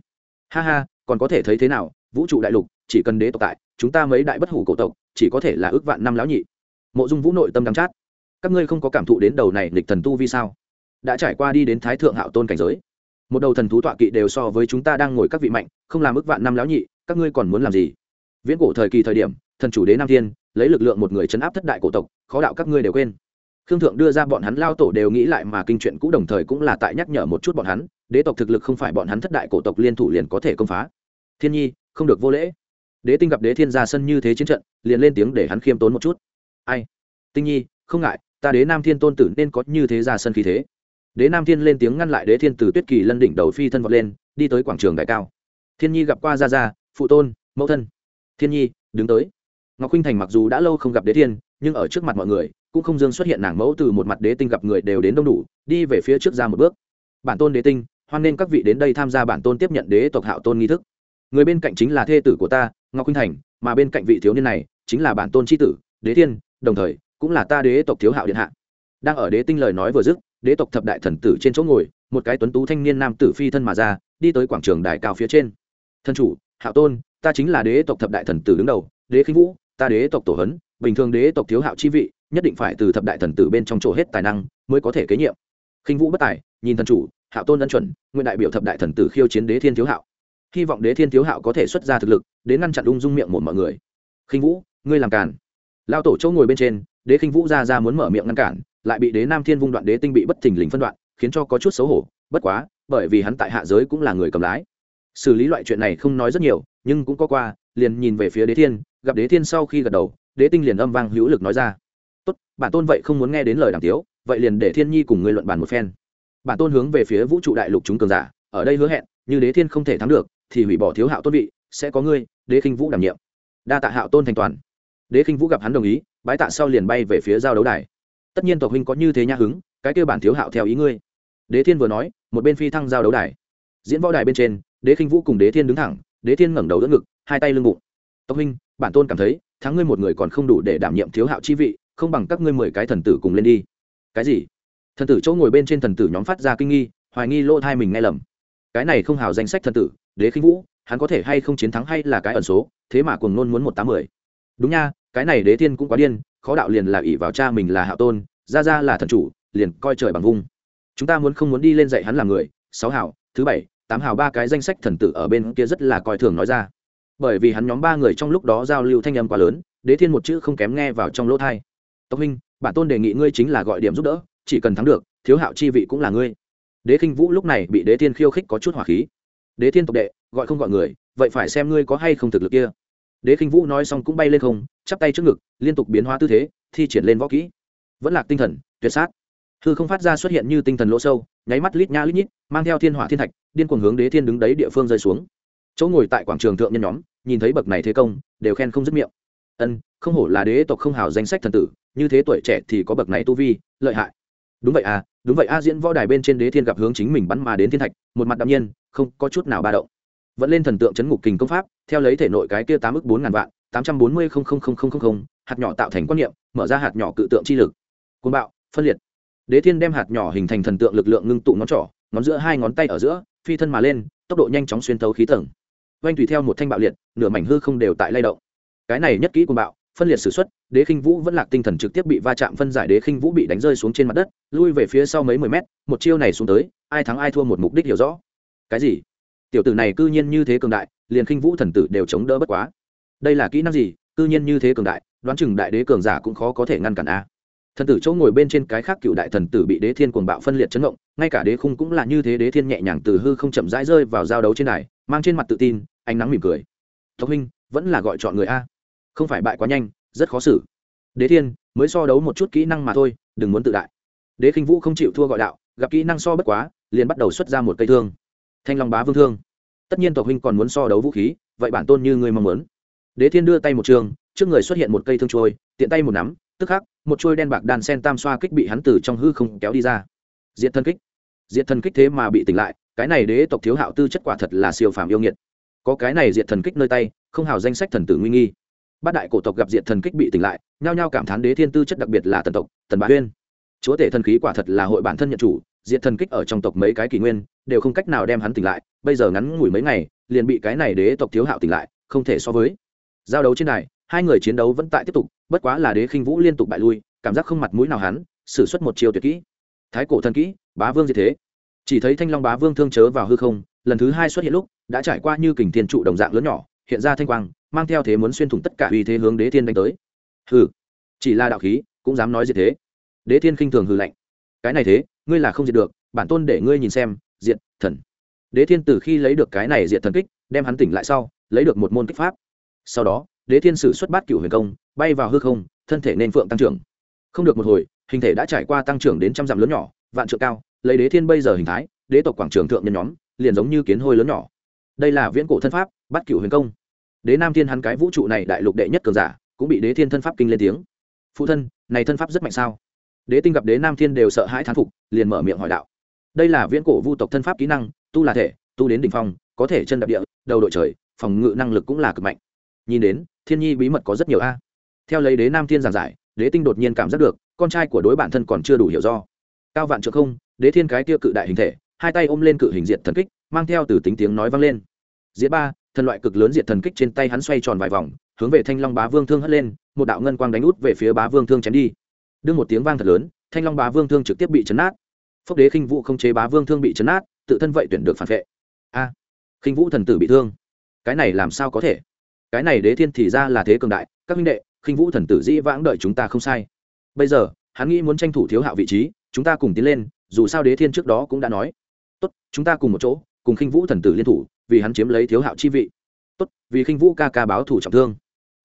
Ha ha còn có thể thấy thế nào, vũ trụ đại lục, chỉ cần đế tộc tại, chúng ta mấy đại bất hủ cổ tộc, chỉ có thể là ước vạn năm lão nhị. Mộ dung vũ nội tâm đắm chát. Các ngươi không có cảm thụ đến đầu này lịch thần tu vi sao? Đã trải qua đi đến thái thượng hạo tôn cảnh giới. Một đầu thần thú tọa kỵ đều so với chúng ta đang ngồi các vị mạnh, không làm ước vạn năm lão nhị, các ngươi còn muốn làm gì? Viễn cổ thời kỳ thời điểm, thần chủ đế nam thiên, lấy lực lượng một người chấn áp thất đại cổ tộc, khó đạo các ngươi đều quên. Khương thượng đưa ra bọn hắn lao tổ đều nghĩ lại mà kinh chuyện cũ đồng thời cũng là tại nhắc nhở một chút bọn hắn, đế tộc thực lực không phải bọn hắn thất đại cổ tộc liên thủ liền có thể công phá thiên nhi, không được vô lễ. Đế tinh gặp đế thiên ra sân như thế chiến trận, liền lên tiếng để hắn khiêm tốn một chút. Ai? Tinh nhi, không ngại, ta đế nam thiên tôn tử nên có như thế ra sân khí thế. Đế nam thiên lên tiếng ngăn lại đế thiên từ tuyết kỳ lân đỉnh đầu phi thân vọt lên, đi tới quảng trường đại cao. Thiên nhi gặp qua gia gia, phụ tôn, mẫu thân. Thiên nhi, đứng tới. Ngọc huynh thành mặc dù đã lâu không gặp đế thiên, nhưng ở trước mặt mọi người, cũng không dương xuất hiện nàng mẫu từ một mặt đế tinh gặp người đều đến đông đủ, đi về phía trước ra một bước. Bản tôn đế tinh, hoan nên các vị đến đây tham gia bản tôn tiếp nhận đế tộc hạo tôn nghi thức người bên cạnh chính là thê tử của ta, ngọc khuynh thành, mà bên cạnh vị thiếu niên này chính là bản tôn tri tử, đế thiên, đồng thời cũng là ta đế tộc thiếu hạo điện hạ. Đang ở đế tinh lời nói vừa dứt, đế tộc thập đại thần tử trên chỗ ngồi, một cái tuấn tú thanh niên nam tử phi thân mà ra, đi tới quảng trường đài cao phía trên. Thân chủ, hạo tôn, ta chính là đế tộc thập đại thần tử đứng đầu, đế khinh vũ, ta đế tộc tổ hấn bình thường đế tộc thiếu hạo chi vị, nhất định phải từ thập đại thần tử bên trong chỗ hết tài năng mới có thể kế nhiệm. Khinh vũ bất tài, nhìn thần chủ, hạo tôn ân chuẩn, nguyện đại biểu thập đại thần tử khiêu chiến đế thiên thiếu hạo hy vọng đế thiên thiếu hạo có thể xuất ra thực lực, đến ngăn chặn ung dung miệng một mọi người. Khinh vũ, ngươi làm càn. Lao tổ chỗ ngồi bên trên, đế khinh vũ ra ra muốn mở miệng ngăn cản, lại bị đế nam thiên vung đoạn đế tinh bị bất thình lình phân đoạn, khiến cho có chút xấu hổ. Bất quá, bởi vì hắn tại hạ giới cũng là người cầm lái. Xử lý loại chuyện này không nói rất nhiều, nhưng cũng có qua, liền nhìn về phía đế thiên, gặp đế thiên sau khi gật đầu, đế tinh liền âm vang hữu lực nói ra. Tốt, bản tôn vậy không muốn nghe đến lời đàm tiếu, vậy liền để thiên nhi cùng ngươi luận bàn một phen. Bản tôn hướng về phía vũ trụ đại lục chúng cường giả, ở đây hứa hẹn, như đế thiên không thể thắng được thì hủy bỏ thiếu hạo tôn vị, sẽ có ngươi, đế khinh vũ đảm nhiệm. Đa tạ hạo tôn thành toàn. Đế khinh vũ gặp hắn đồng ý, bái tạ sau liền bay về phía giao đấu đài. Tất nhiên tộc huynh có như thế nha hứng, cái kêu bản thiếu hạo theo ý ngươi. Đế thiên vừa nói, một bên phi thăng giao đấu đài. Diễn võ đài bên trên, đế khinh vũ cùng đế thiên đứng thẳng, đế thiên ngẩng đầu đỡ ngực, hai tay lưng bụng. Tộc huynh, bản tôn cảm thấy, thắng ngươi một người còn không đủ để đảm nhiệm thiếu hạo chi vị, không bằng các ngươi mười cái thần tử cùng lên đi. Cái gì? Thần tử chỗ ngồi bên trên thần tử nhóm phát ra kinh nghi, hoài nghi lỗ thai mình nghe lầm. Cái này không hào danh sách thần tử đế khinh vũ, hắn có thể hay không chiến thắng hay là cái ẩn số, thế mà cùng nôn muốn một tám mười. Đúng nha, cái này đế thiên cũng quá điên, khó đạo liền là ỷ vào cha mình là hạo tôn ra ra là thần chủ, liền coi trời bằng vung. Chúng ta muốn không muốn đi lên dạy hắn làm người, sáu hảo thứ bảy, tám hảo ba cái danh sách thần tử ở bên kia rất là coi thường nói ra. Bởi vì hắn nhóm ba người trong lúc đó giao lưu thanh âm quá lớn, đế thiên một chữ không kém nghe vào trong lỗ thai tộc minh bản tôn đề nghị ngươi chính là gọi điểm giúp đỡ, chỉ cần thắng được, thiếu hạo chi vị cũng là ngươi. Đế khinh vũ lúc này bị đế thiên khiêu khích có chút hỏa khí đế thiên tộc đệ, gọi không gọi người, vậy phải xem ngươi có hay không thực lực kia. Đế khinh vũ nói xong cũng bay lên không, chắp tay trước ngực, liên tục biến hóa tư thế, thi triển lên võ kỹ. Vẫn lạc tinh thần, tuyệt sát. Hư không phát ra xuất hiện như tinh thần lỗ sâu, nháy mắt lít nha lít nhít, mang theo thiên hỏa thiên thạch, điên cuồng hướng đế thiên đứng đấy địa phương rơi xuống. Chỗ ngồi tại quảng trường thượng nhân nhóm, nhìn thấy bậc này thế công, đều khen không dứt miệng. Ân, không hổ là đế tộc không hào danh sách thần tử, như thế tuổi trẻ thì có bậc này tu vi, lợi hại. Đúng vậy à đúng vậy a, diễn võ đài bên trên đế thiên gặp hướng chính mình bắn mà đến thiên thạch, một mặt đ nhiên không có chút nào ba động. Vẫn lên thần tượng chấn ngục kình công pháp, theo lấy thể nội cái kia tám ước bốn ngàn vạn, tám trăm bốn mươi hạt nhỏ tạo thành quan niệm, mở ra hạt nhỏ cự tượng chi lực. Côn bạo, phân liệt. Đế thiên đem hạt nhỏ hình thành thần tượng lực lượng ngưng tụ ngón trỏ, ngón giữa hai ngón tay ở giữa, phi thân mà lên, tốc độ nhanh chóng xuyên thấu khí tầng. Oanh tùy theo một thanh bạo liệt, nửa mảnh hư không đều tại lay động. Cái này nhất kỹ côn bạo, phân liệt s ử x u ấ t đế khinh vũ vẫn lạc tinh thần trực tiếp bị va chạm phân giải đế khinh vũ bị đánh rơi xuống trên mặt đất, lui về phía sau mấy mười mét, một chiêu này xuống tới, ai thắng ai thua một mục đích hiểu rõ cái gì? Tiểu tử này cư nhiên như thế cường đại, liền khinh vũ thần tử đều chống đỡ bất quá. Đây là kỹ năng gì? Cư nhiên như thế cường đại, đoán chừng đại đế cường giả cũng khó có thể ngăn cản a. Thần tử chỗ ngồi bên trên cái khác cựu đại thần tử bị đế thiên cuồng bạo phân liệt chấn động, ngay cả đế khung cũng là như thế đế thiên nhẹ nhàng từ hư không chậm rãi rơi vào giao đấu trên này mang trên mặt tự tin, ánh nắng mỉm cười. Tộc huynh, vẫn là gọi chọn người a. Không phải bại quá nhanh, rất khó xử. Đế thiên, mới so đấu một chút kỹ năng mà thôi, đừng muốn tự đại. Đế khinh vũ không chịu thua gọi đạo, gặp kỹ năng so bất quá, liền bắt đầu xuất ra một cây thương thanh long bá vương thương. Tất nhiên tộc huynh còn muốn so đấu vũ khí, vậy bản tôn như người mong muốn. Đế thiên đưa tay một trường, trước người xuất hiện một cây thương trôi tiện tay một nắm, tức khắc, một trôi đen bạc đan sen tam xoa kích bị hắn từ trong hư không kéo đi ra. Diệt thân kích. Diệt thân kích thế mà bị tỉnh lại, cái này đế tộc thiếu hạo tư chất quả thật là siêu phàm yêu nghiệt. Có cái này diệt thần kích nơi tay, không hào danh sách thần tử nguy nghi. Bát đại cổ tộc gặp diệt thần kích bị tỉnh lại, nhao nhao cảm thán đế thiên tư chất đặc biệt là tần tộc, tần bá huyên. Chúa tể thần khí quả thật là hội bản thân nhận chủ diệt thần kích ở trong tộc mấy cái kỷ nguyên, đều không cách nào đem hắn tỉnh lại, bây giờ ngắn ngủi mấy ngày, liền bị cái này đế tộc thiếu hạo tỉnh lại, không thể so với. Giao đấu trên này hai người chiến đấu vẫn tại tiếp tục, bất quá là đế khinh vũ liên tục bại lui, cảm giác không mặt mũi nào hắn xử suất một chiều tuyệt kỹ. Thái cổ thần kỹ, bá vương gì thế. Chỉ thấy thanh long bá vương thương chớ vào hư không, lần thứ hai xuất hiện lúc, đã trải qua như kình thiên trụ đồng dạng lớn nhỏ, hiện ra thanh quang, mang theo thế muốn xuyên thủng tất cả uy thế hướng đế thiên đánh tới. Hừ, chỉ là đạo khí, cũng dám nói gì thế. Đế thiên khinh thường hư lạnh. Cái này thế ngươi là không diệt được, bản tôn để ngươi nhìn xem, diệt thần. Đế thiên từ khi lấy được cái này diệt thần kích, đem hắn tỉnh lại sau, lấy được một môn kích pháp. Sau đó, đế thiên sử xuất bát cửu huyền công, bay vào hư không, thân thể nên phượng tăng trưởng. Không được một hồi, hình thể đã trải qua tăng trưởng đến trăm dặm lớn nhỏ, vạn trượng cao, lấy đế thiên bây giờ hình thái, đế tộc quảng trường thượng nhân nhóm, liền giống như kiến hôi lớn nhỏ. Đây là viễn cổ thân pháp, bát cửu huyền công. Đế nam thiên hắn cái vũ trụ này đại lục đệ nhất cường giả, cũng bị đế thiên thân pháp kinh lên tiếng. Phụ thân, này thân pháp rất mạnh sao? Đế tinh gặp đế nam thiên đều sợ hãi thán phục, liền mở miệng hỏi đạo. Đây là viễn cổ vu tộc thân pháp kỹ năng, tu là thể, tu đến đỉnh phong, có thể chân đạp địa, đầu đội trời, phòng ngự năng lực cũng là cực mạnh. Nhìn đến, thiên nhi bí mật có rất nhiều a. Theo lấy đế nam thiên giảng giải, đế tinh đột nhiên cảm giác được, con trai của đối bản thân còn chưa đủ hiểu do. Cao vạn trượng không, đế thiên cái tia cự đại hình thể, hai tay ôm lên cự hình diệt thần kích, mang theo từ tính tiếng nói vang lên. Diệt ba, thần loại cực lớn diệt thần kích trên tay hắn xoay tròn vài vòng, hướng về thanh long bá vương thương hất lên, một đạo ngân quang đánh út về phía bá vương thương chém đi đương một tiếng vang thật lớn, thanh long bá vương thương trực tiếp bị chấn nát. Phúc đế khinh vũ không chế bá vương thương bị chấn nát, tự thân vậy tuyển được phản vệ. A, khinh vũ thần tử bị thương. Cái này làm sao có thể? Cái này đế thiên thì ra là thế cường đại, các minh đệ, khinh vũ thần tử dĩ vãng đợi chúng ta không sai. Bây giờ, hắn nghĩ muốn tranh thủ thiếu hạo vị trí, chúng ta cùng tiến lên, dù sao đế thiên trước đó cũng đã nói. Tốt, chúng ta cùng một chỗ, cùng khinh vũ thần tử liên thủ, vì hắn chiếm lấy thiếu hạo chi vị. Tốt, vì khinh vũ ca ca báo thủ trọng thương.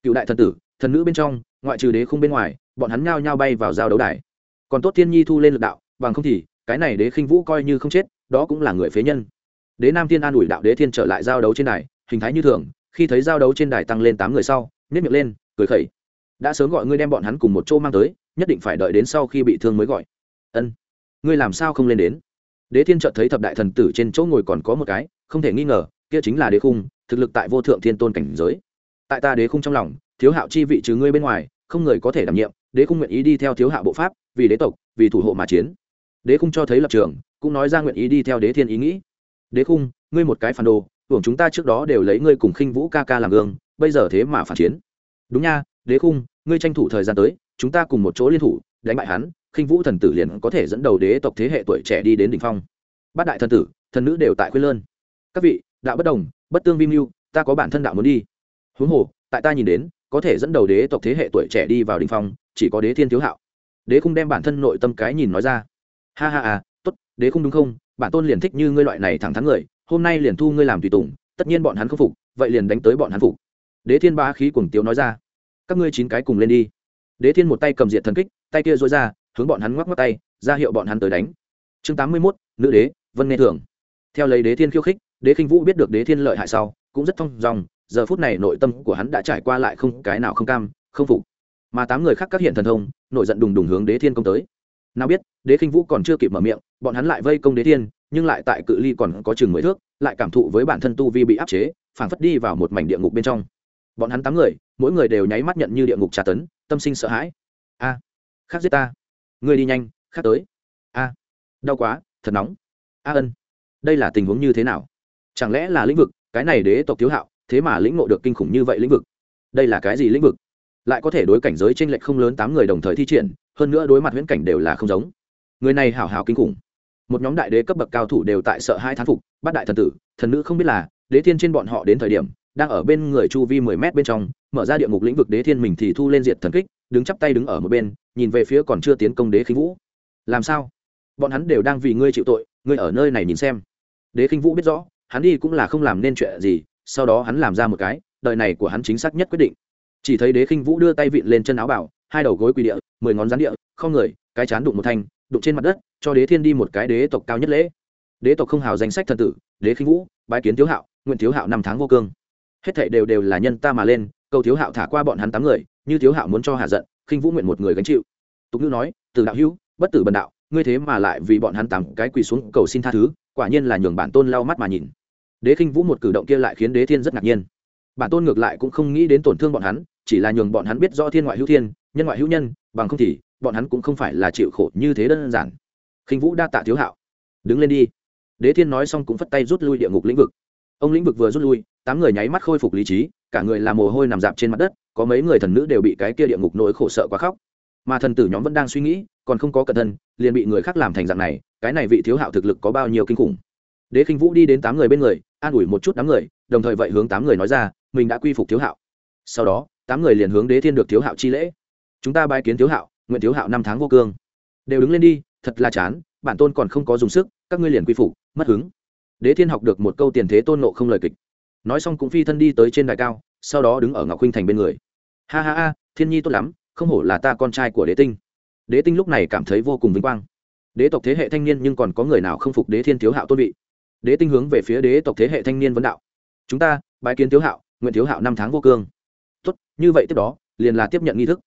Cựu đại thần tử, thần nữ bên trong, ngoại trừ đế không bên ngoài bọn hắn nhao nhao bay vào giao đấu đài. Còn tốt thiên nhi thu lên lực đạo, bằng không thì, cái này đế khinh vũ coi như không chết, đó cũng là người phế nhân. Đế nam thiên an ủi đạo đế thiên trở lại giao đấu trên đài, hình thái như thường, khi thấy giao đấu trên đài tăng lên tám người sau nhét miệng lên, cười khẩy. Đã sớm gọi ngươi đem bọn hắn cùng một chỗ mang tới, nhất định phải đợi đến sau khi bị thương mới gọi. Ân. Ngươi làm sao không lên đến? Đế thiên chợt thấy thập đại thần tử trên chỗ ngồi còn có một cái, không thể nghi ngờ, kia chính là đế khung, thực lực tại vô thượng thiên tôn cảnh giới. Tại ta đế khung trong lòng, thiếu hạo chi vị trừ ngươi bên ngoài không người có thể đảm nhiệm, đế khung nguyện ý đi theo thiếu hạ bộ pháp, vì đế tộc, vì thủ hộ mà chiến. Đế khung cho thấy lập trường, cũng nói ra nguyện ý đi theo đế thiên ý nghĩ. Đế khung, ngươi một cái phản đồ hưởng chúng ta trước đó đều lấy ngươi cùng khinh vũ ca ca làm gương, bây giờ thế mà phản chiến. Đúng nha, đế khung, ngươi tranh thủ thời gian tới, chúng ta cùng một chỗ liên thủ, đánh bại hắn, khinh vũ thần tử liền có thể dẫn đầu đế tộc thế hệ tuổi trẻ đi đến đỉnh phong. Bát đại thần tử, thần nữ đều tại khuyên lơn. Các vị, đạo bất đồng, bất tương vi mưu, ta có bản thân đạo muốn đi. Huống hồ, tại ta nhìn đến có thể dẫn đầu đế tộc thế hệ tuổi trẻ đi vào đỉnh phong, chỉ có đế thiên thiếu hạo. Đế không đem bản thân nội tâm cái nhìn nói ra. Ha ha à tốt, đế không đúng không? Bản tôn liền thích như ngươi loại này thẳng thắn người, hôm nay liền thu ngươi làm tùy tùng, tất nhiên bọn hắn không phục, vậy liền đánh tới bọn hắn phục. Đế thiên ba khí cùng tiếu nói ra. Các ngươi chín cái cùng lên đi. Đế thiên một tay cầm diện thần kích, tay kia dối ra, hướng bọn hắn ngoắc ngoắc tay, ra hiệu bọn hắn tới đánh. Chương tám mươi mốt, nữ đế, vân nghe thường. Theo lấy đế thiên khiêu khích, đế khinh vũ biết được đế thiên lợi hại sau, cũng rất thong dòng giờ phút này nội tâm của hắn đã trải qua lại không cái nào không cam không phục. Mà tám người khác các hiện thần thông nội giận đùng đùng hướng đế thiên công tới. Nào biết đế khinh vũ còn chưa kịp mở miệng bọn hắn lại vây công đế thiên nhưng lại tại cự ly còn có chừng mười thước lại cảm thụ với bản thân tu vi bị áp chế phảng phất đi vào một mảnh địa ngục bên trong. Bọn hắn tám người mỗi người đều nháy mắt nhận như địa ngục trà tấn tâm sinh sợ hãi. A à, khác giết ta. Ngươi đi nhanh khác tới. A đau quá thật nóng. A ân đây là tình huống như thế nào? Chẳng lẽ là lĩnh vực cái này đế tộc thiếu hạo thế mà lĩnh ngộ được kinh khủng như vậy lĩnh vực. Đây là cái gì lĩnh vực? Lại có thể đối cảnh giới t r ê n lệch không lớn tám người đồng thời thi triển, hơn nữa đối mặt huyễn cảnh đều là không giống. Người này hảo hảo kinh khủng. Một nhóm đại đế cấp bậc cao thủ đều tại sợ hai thán phục bát đại thần tử, thần nữ không biết là, đế thiên trên bọn họ đến thời điểm, đang ở bên người chu vi mười mét bên trong, mở ra địa ngục lĩnh vực đế thiên mình thì thu lên diệt thần kích, đứng chắp tay đứng ở một bên, nhìn về phía còn chưa tiến công đế khinh vũ. Làm sao? Bọn hắn đều đang vì ngươi chịu tội, ngươi ở nơi này nhìn xem. Đế khinh vũ biết rõ, hắn đi cũng là không làm nên chuyện gì sau đó hắn làm ra một cái, đời này của hắn chính xác nhất quyết định. Chỉ thấy đế khinh vũ đưa tay vịn lên chân áo bảo, hai đầu gối quỳ địa, mười ngón rán địa, không người, cái chán đụng một thanh, đụng trên mặt đất, cho đế thiên đi một cái đế tộc cao nhất lễ. Đế tộc không hào danh sách thần tử, đế khinh vũ, bái kiến thiếu hạo, nguyện thiếu hạo năm tháng vô cương. Hết thảy đều đều là nhân ta mà lên, cầu thiếu hạo thả qua bọn hắn tám người, như thiếu hạo muốn cho hạ giận, khinh vũ nguyện một người gánh chịu. Tục ngữ nói từ đạo hữu, bất tử bần đạo, ngươi thế mà lại vì bọn hắn tám cái quỳ xuống cầu xin tha thứ, quả nhiên là nhường bản tôn lau mắt mà nhìn đế khinh vũ một cử động kia lại khiến đế thiên rất ngạc nhiên. Bản tôn ngược lại cũng không nghĩ đến tổn thương bọn hắn, chỉ là nhường bọn hắn biết rõ thiên ngoại hữu thiên, nhân ngoại hữu nhân, bằng không thì bọn hắn cũng không phải là chịu khổ như thế đơn giản. Khinh vũ đa tạ thiếu hạo. Đứng lên đi. Đế thiên nói xong cũng phất tay rút lui địa ngục lĩnh vực. Ông lĩnh vực vừa rút lui, tám người nháy mắt khôi phục lý trí, cả người làm mồ hôi nằm dạp trên mặt đất, có mấy người thần nữ đều bị cái kia địa ngục nỗi khổ sợ quá khóc. Mà thần tử nhóm vẫn đang suy nghĩ, còn không có cẩn thân liền bị người khác làm thành dạng này, cái này vị thiếu hạo thực lực có bao nhiêu kinh khủng. Đế khinh vũ đi đến tám người bên người an ủi một chút đám người, đồng thời vậy hướng tám người nói ra, mình đã quy phục thiếu hạo. Sau đó, tám người liền hướng đế thiên được thiếu hạo chi lễ. Chúng ta bái kiến thiếu hạo, nguyện thiếu hạo năm tháng vô cương. Đều đứng lên đi, thật là chán, bản tôn còn không có dùng sức, các ngươi liền quy phục, mất hứng. Đế thiên học được một câu tiền thế tôn nộ không lời kịch. Nói xong cũng phi thân đi tới trên đài cao, sau đó đứng ở ngọc huynh thành bên người. Ha ha ha, thiên nhi tốt lắm, không hổ là ta con trai của đế tinh. Đế tinh lúc này cảm thấy vô cùng vinh quang. Đế tộc thế hệ thanh niên nhưng còn có người nào không phục đế thiên thiếu hạo tôn vị? Đế tinh hướng về phía đế tộc thế hệ thanh niên vấn đạo. Chúng ta, bái kiến thiếu hạo, nguyện thiếu hạo năm tháng vô cương. Tốt, như vậy tiếp đó, liền là tiếp nhận nghi thức.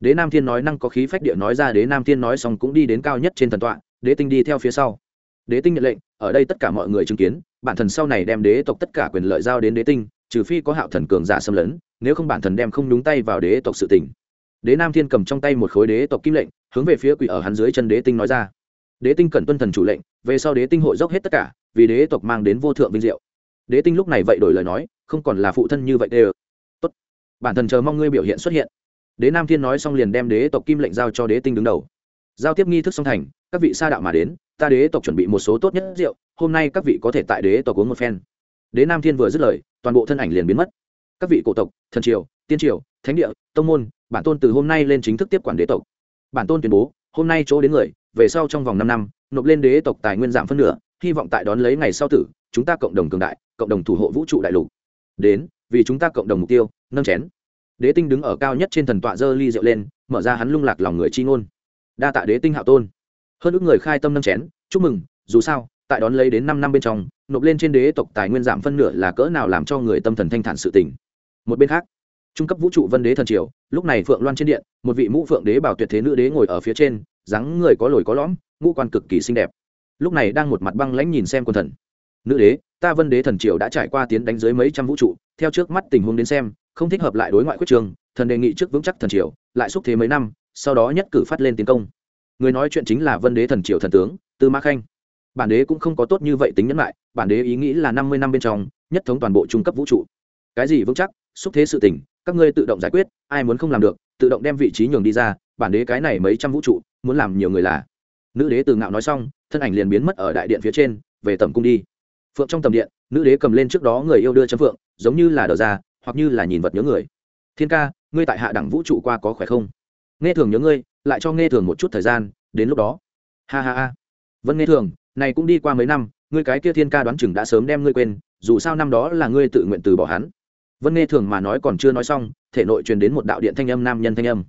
Đế nam thiên nói năng có khí phách địa nói ra, đế nam thiên nói xong cũng đi đến cao nhất trên thần tọa, đế tinh đi theo phía sau. Đế tinh nhận lệnh, ở đây tất cả mọi người chứng kiến, bản thần sau này đem đế tộc tất cả quyền lợi giao đến đế tinh, trừ phi có hạo thần cường giả xâm lấn, nếu không bản thần đem không đúng tay vào đế tộc sự tình. Đế nam thiên cầm trong tay một khối đế tộc kim lệnh, hướng về phía quỷ ở hắn dưới chân đế tinh nói ra đế tinh cần tuân thần chủ lệnh, về sau đế tinh hội dốc hết tất cả, vì đế tộc mang đến vô thượng vinh diệu. Đế tinh lúc này vậy đổi lời nói, không còn là phụ thân như vậy đê tốt. Bản thần chờ mong ngươi biểu hiện xuất hiện. Đế nam thiên nói xong liền đem đế tộc kim lệnh giao cho đế tinh đứng đầu. Giao tiếp nghi thức song thành, các vị sa đạo mà đến, ta đế tộc chuẩn bị một số tốt nhất rượu, hôm nay các vị có thể tại đế tộc uống một phen. Đế nam thiên vừa dứt lời, toàn bộ thân ảnh liền biến mất. Các vị cổ tộc, thần triều, tiên triều, thánh địa, tông môn, bản tôn từ hôm nay lên chính thức tiếp quản đế tộc. Bản tôn tuyên bố hôm nay chỗ đến người, về sau trong vòng năm năm, nộp lên đế tộc tài nguyên giảm phân nửa, hy vọng tại đón lấy ngày sau tử, chúng ta cộng đồng cường đại, cộng đồng thủ hộ vũ trụ đại lục. Đến, vì chúng ta cộng đồng mục tiêu, nâng chén. Đế tinh đứng ở cao nhất trên thần tọa dơ ly rượu lên, mở ra hắn lung lạc lòng người chi ngôn. Đa tạ đế tinh hạo tôn. Hơn ước người khai tâm nâng chén, chúc mừng, dù sao, tại đón lấy đến năm năm bên trong, nộp lên trên đế tộc tài nguyên giảm phân nửa là cỡ nào làm cho người tâm thần thanh thản sự tỉnh một bên khác trung cấp vũ trụ vân đế thần triều, lúc này phượng loan trên điện, một vị mũ phượng đế bảo tuyệt thế nữ đế ngồi ở phía trên, dáng người có lồi có lõm, ngũ quan cực kỳ xinh đẹp. Lúc này đang một mặt băng lãnh nhìn xem quân thần. Nữ đế, ta vân đế thần triều đã trải qua tiến đánh dưới mấy trăm vũ trụ, theo trước mắt tình huống đến xem, không thích hợp lại đối ngoại quyết trường, thần đề nghị trước vững chắc thần triều, lại xúc thế mấy năm, sau đó nhất cử phát lên tiến công. Người nói chuyện chính là vân đế thần triều thần tướng, tư ma khanh. Bản đế cũng không có tốt như vậy tính nhẫn lại, bản đế ý nghĩ là năm mươi năm bên trong, nhất thống toàn bộ trung cấp vũ trụ cái gì vững chắc, xúc thế sự tình, các ngươi tự động giải quyết, ai muốn không làm được, tự động đem vị trí nhường đi ra, bản đế cái này mấy trăm vũ trụ, muốn làm nhiều người là. Nữ đế từ ngạo nói xong, thân ảnh liền biến mất ở đại điện phía trên, về tầm cung đi. Phượng trong tầm điện, nữ đế cầm lên trước đó người yêu đưa chấm phượng, giống như là đờ ra, hoặc như là nhìn vật nhớ người. Thiên ca, ngươi tại hạ đẳng vũ trụ qua có khỏe không? Nghe thường nhớ ngươi, lại cho nghe thường một chút thời gian, đến lúc đó. Ha ha ha. Vân nghe thường, này cũng đi qua mấy năm, ngươi cái kia thiên ca đoán chừng đã sớm đem ngươi quên, dù sao năm đó là ngươi tự nguyện từ bỏ hắn vân nghe thường mà nói còn chưa nói xong, thể nội truyền đến một đạo điện thanh âm nam nhân thanh âm.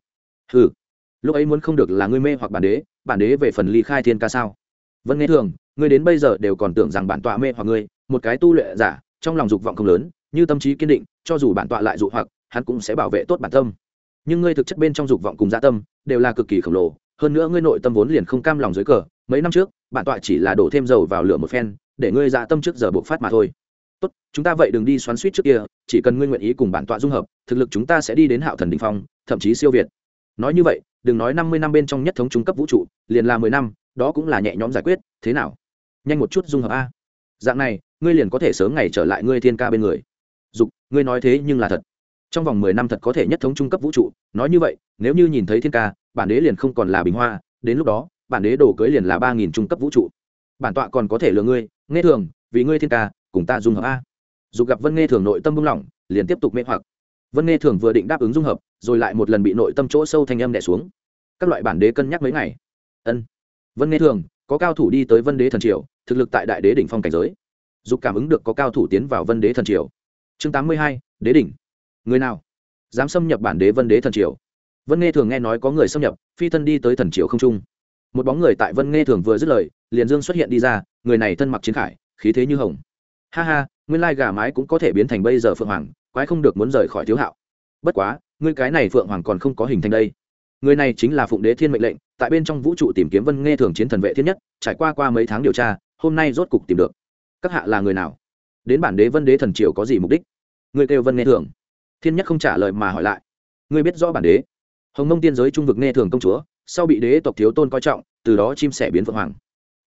Ừ lúc ấy muốn không được là ngươi mê hoặc bản đế bản đế về phần ly khai thiên ca sao? Vân nghe thường, ngươi đến bây giờ đều còn tưởng rằng bản tọa mê hoặc ngươi, một cái tu luyện giả, trong lòng dục vọng không lớn, như tâm trí kiên định, cho dù bản tọa lại dụ hoặc, hắn cũng sẽ bảo vệ tốt bản tâm. Nhưng ngươi thực chất bên trong dục vọng cùng gia dạ tâm, đều là cực kỳ khổng lồ, hơn nữa ngươi nội tâm vốn liền không cam lòng dưới cờ, mấy năm trước, bản tọa chỉ là đổ thêm dầu vào lửa một phen, để ngươi dạ tâm trước giờ buộc phát mà thôi tốt, chúng ta vậy đừng đi xoắn suýt trước kia, chỉ cần ngươi nguyện ý cùng bản tọa dung hợp, thực lực chúng ta sẽ đi đến hạo thần đình phong, thậm chí siêu việt. Nói như vậy, đừng nói năm mươi năm bên trong nhất thống trung cấp vũ trụ, liền là mười năm, đó cũng là nhẹ nhõm giải quyết, thế nào? Nhanh một chút dung hợp a. Dạng này, ngươi liền có thể sớm ngày trở lại ngươi thiên ca bên người. Dục, ngươi nói thế nhưng là thật. Trong vòng mười năm thật có thể nhất thống trung cấp vũ trụ, nói như vậy, nếu như nhìn thấy thiên ca, bản đế liền không còn là bình hoa, đến lúc đó, bản đế đồ cưới liền là ba nghìn trung cấp vũ trụ. Bản tọa còn có thể lừa ngươi, nghe thường, vì ngươi thiên ca cùng ta dung hợp a. Dục gặp vân nghe thường nội tâm bung lỏng, liền tiếp tục mê hoặc. Vân nghe thường vừa định đáp ứng dung hợp, rồi lại một lần bị nội tâm chỗ sâu thanh âm đẻ xuống. Các loại bản đế cân nhắc mấy ngày. Ân. Vân nghe thường, có cao thủ đi tới vân đế thần triều, thực lực tại đại đế đỉnh phong cảnh giới. Dục cảm ứng được có cao thủ tiến vào vân đế thần triều. Chương tám mươi hai, đế đỉnh. Người nào? Dám xâm nhập bản đế vân đế thần triều. Vân nghe thường nghe nói có người xâm nhập, phi thân đi tới thần triều không trung. Một bóng người tại vân nghe thường vừa dứt lời, liền dương xuất hiện đi ra, người này thân mặc chiến khải, khí thế như hồng ha ha, nguyên lai gà mái cũng có thể biến thành bây giờ phượng hoàng, quái không được muốn rời khỏi thiếu hạo. Bất quá, ngươi cái này phượng hoàng còn không có hình thành đây. Người này chính là phụng đế thiên mệnh lệnh, tại bên trong vũ trụ tìm kiếm vân nghe thường chiến thần vệ thiên nhất, trải qua qua mấy tháng điều tra, hôm nay rốt cục tìm được. Các hạ là người nào? Đến bản đế vân đế thần triều có gì mục đích? Người kêu vân nghe thường. Thiên nhất không trả lời mà hỏi lại. Người biết rõ bản đế. Hồng mông tiên giới trung vực nghe thường công chúa, sau bị đế tộc thiếu tôn coi trọng, từ đó chim sẻ biến phượng hoàng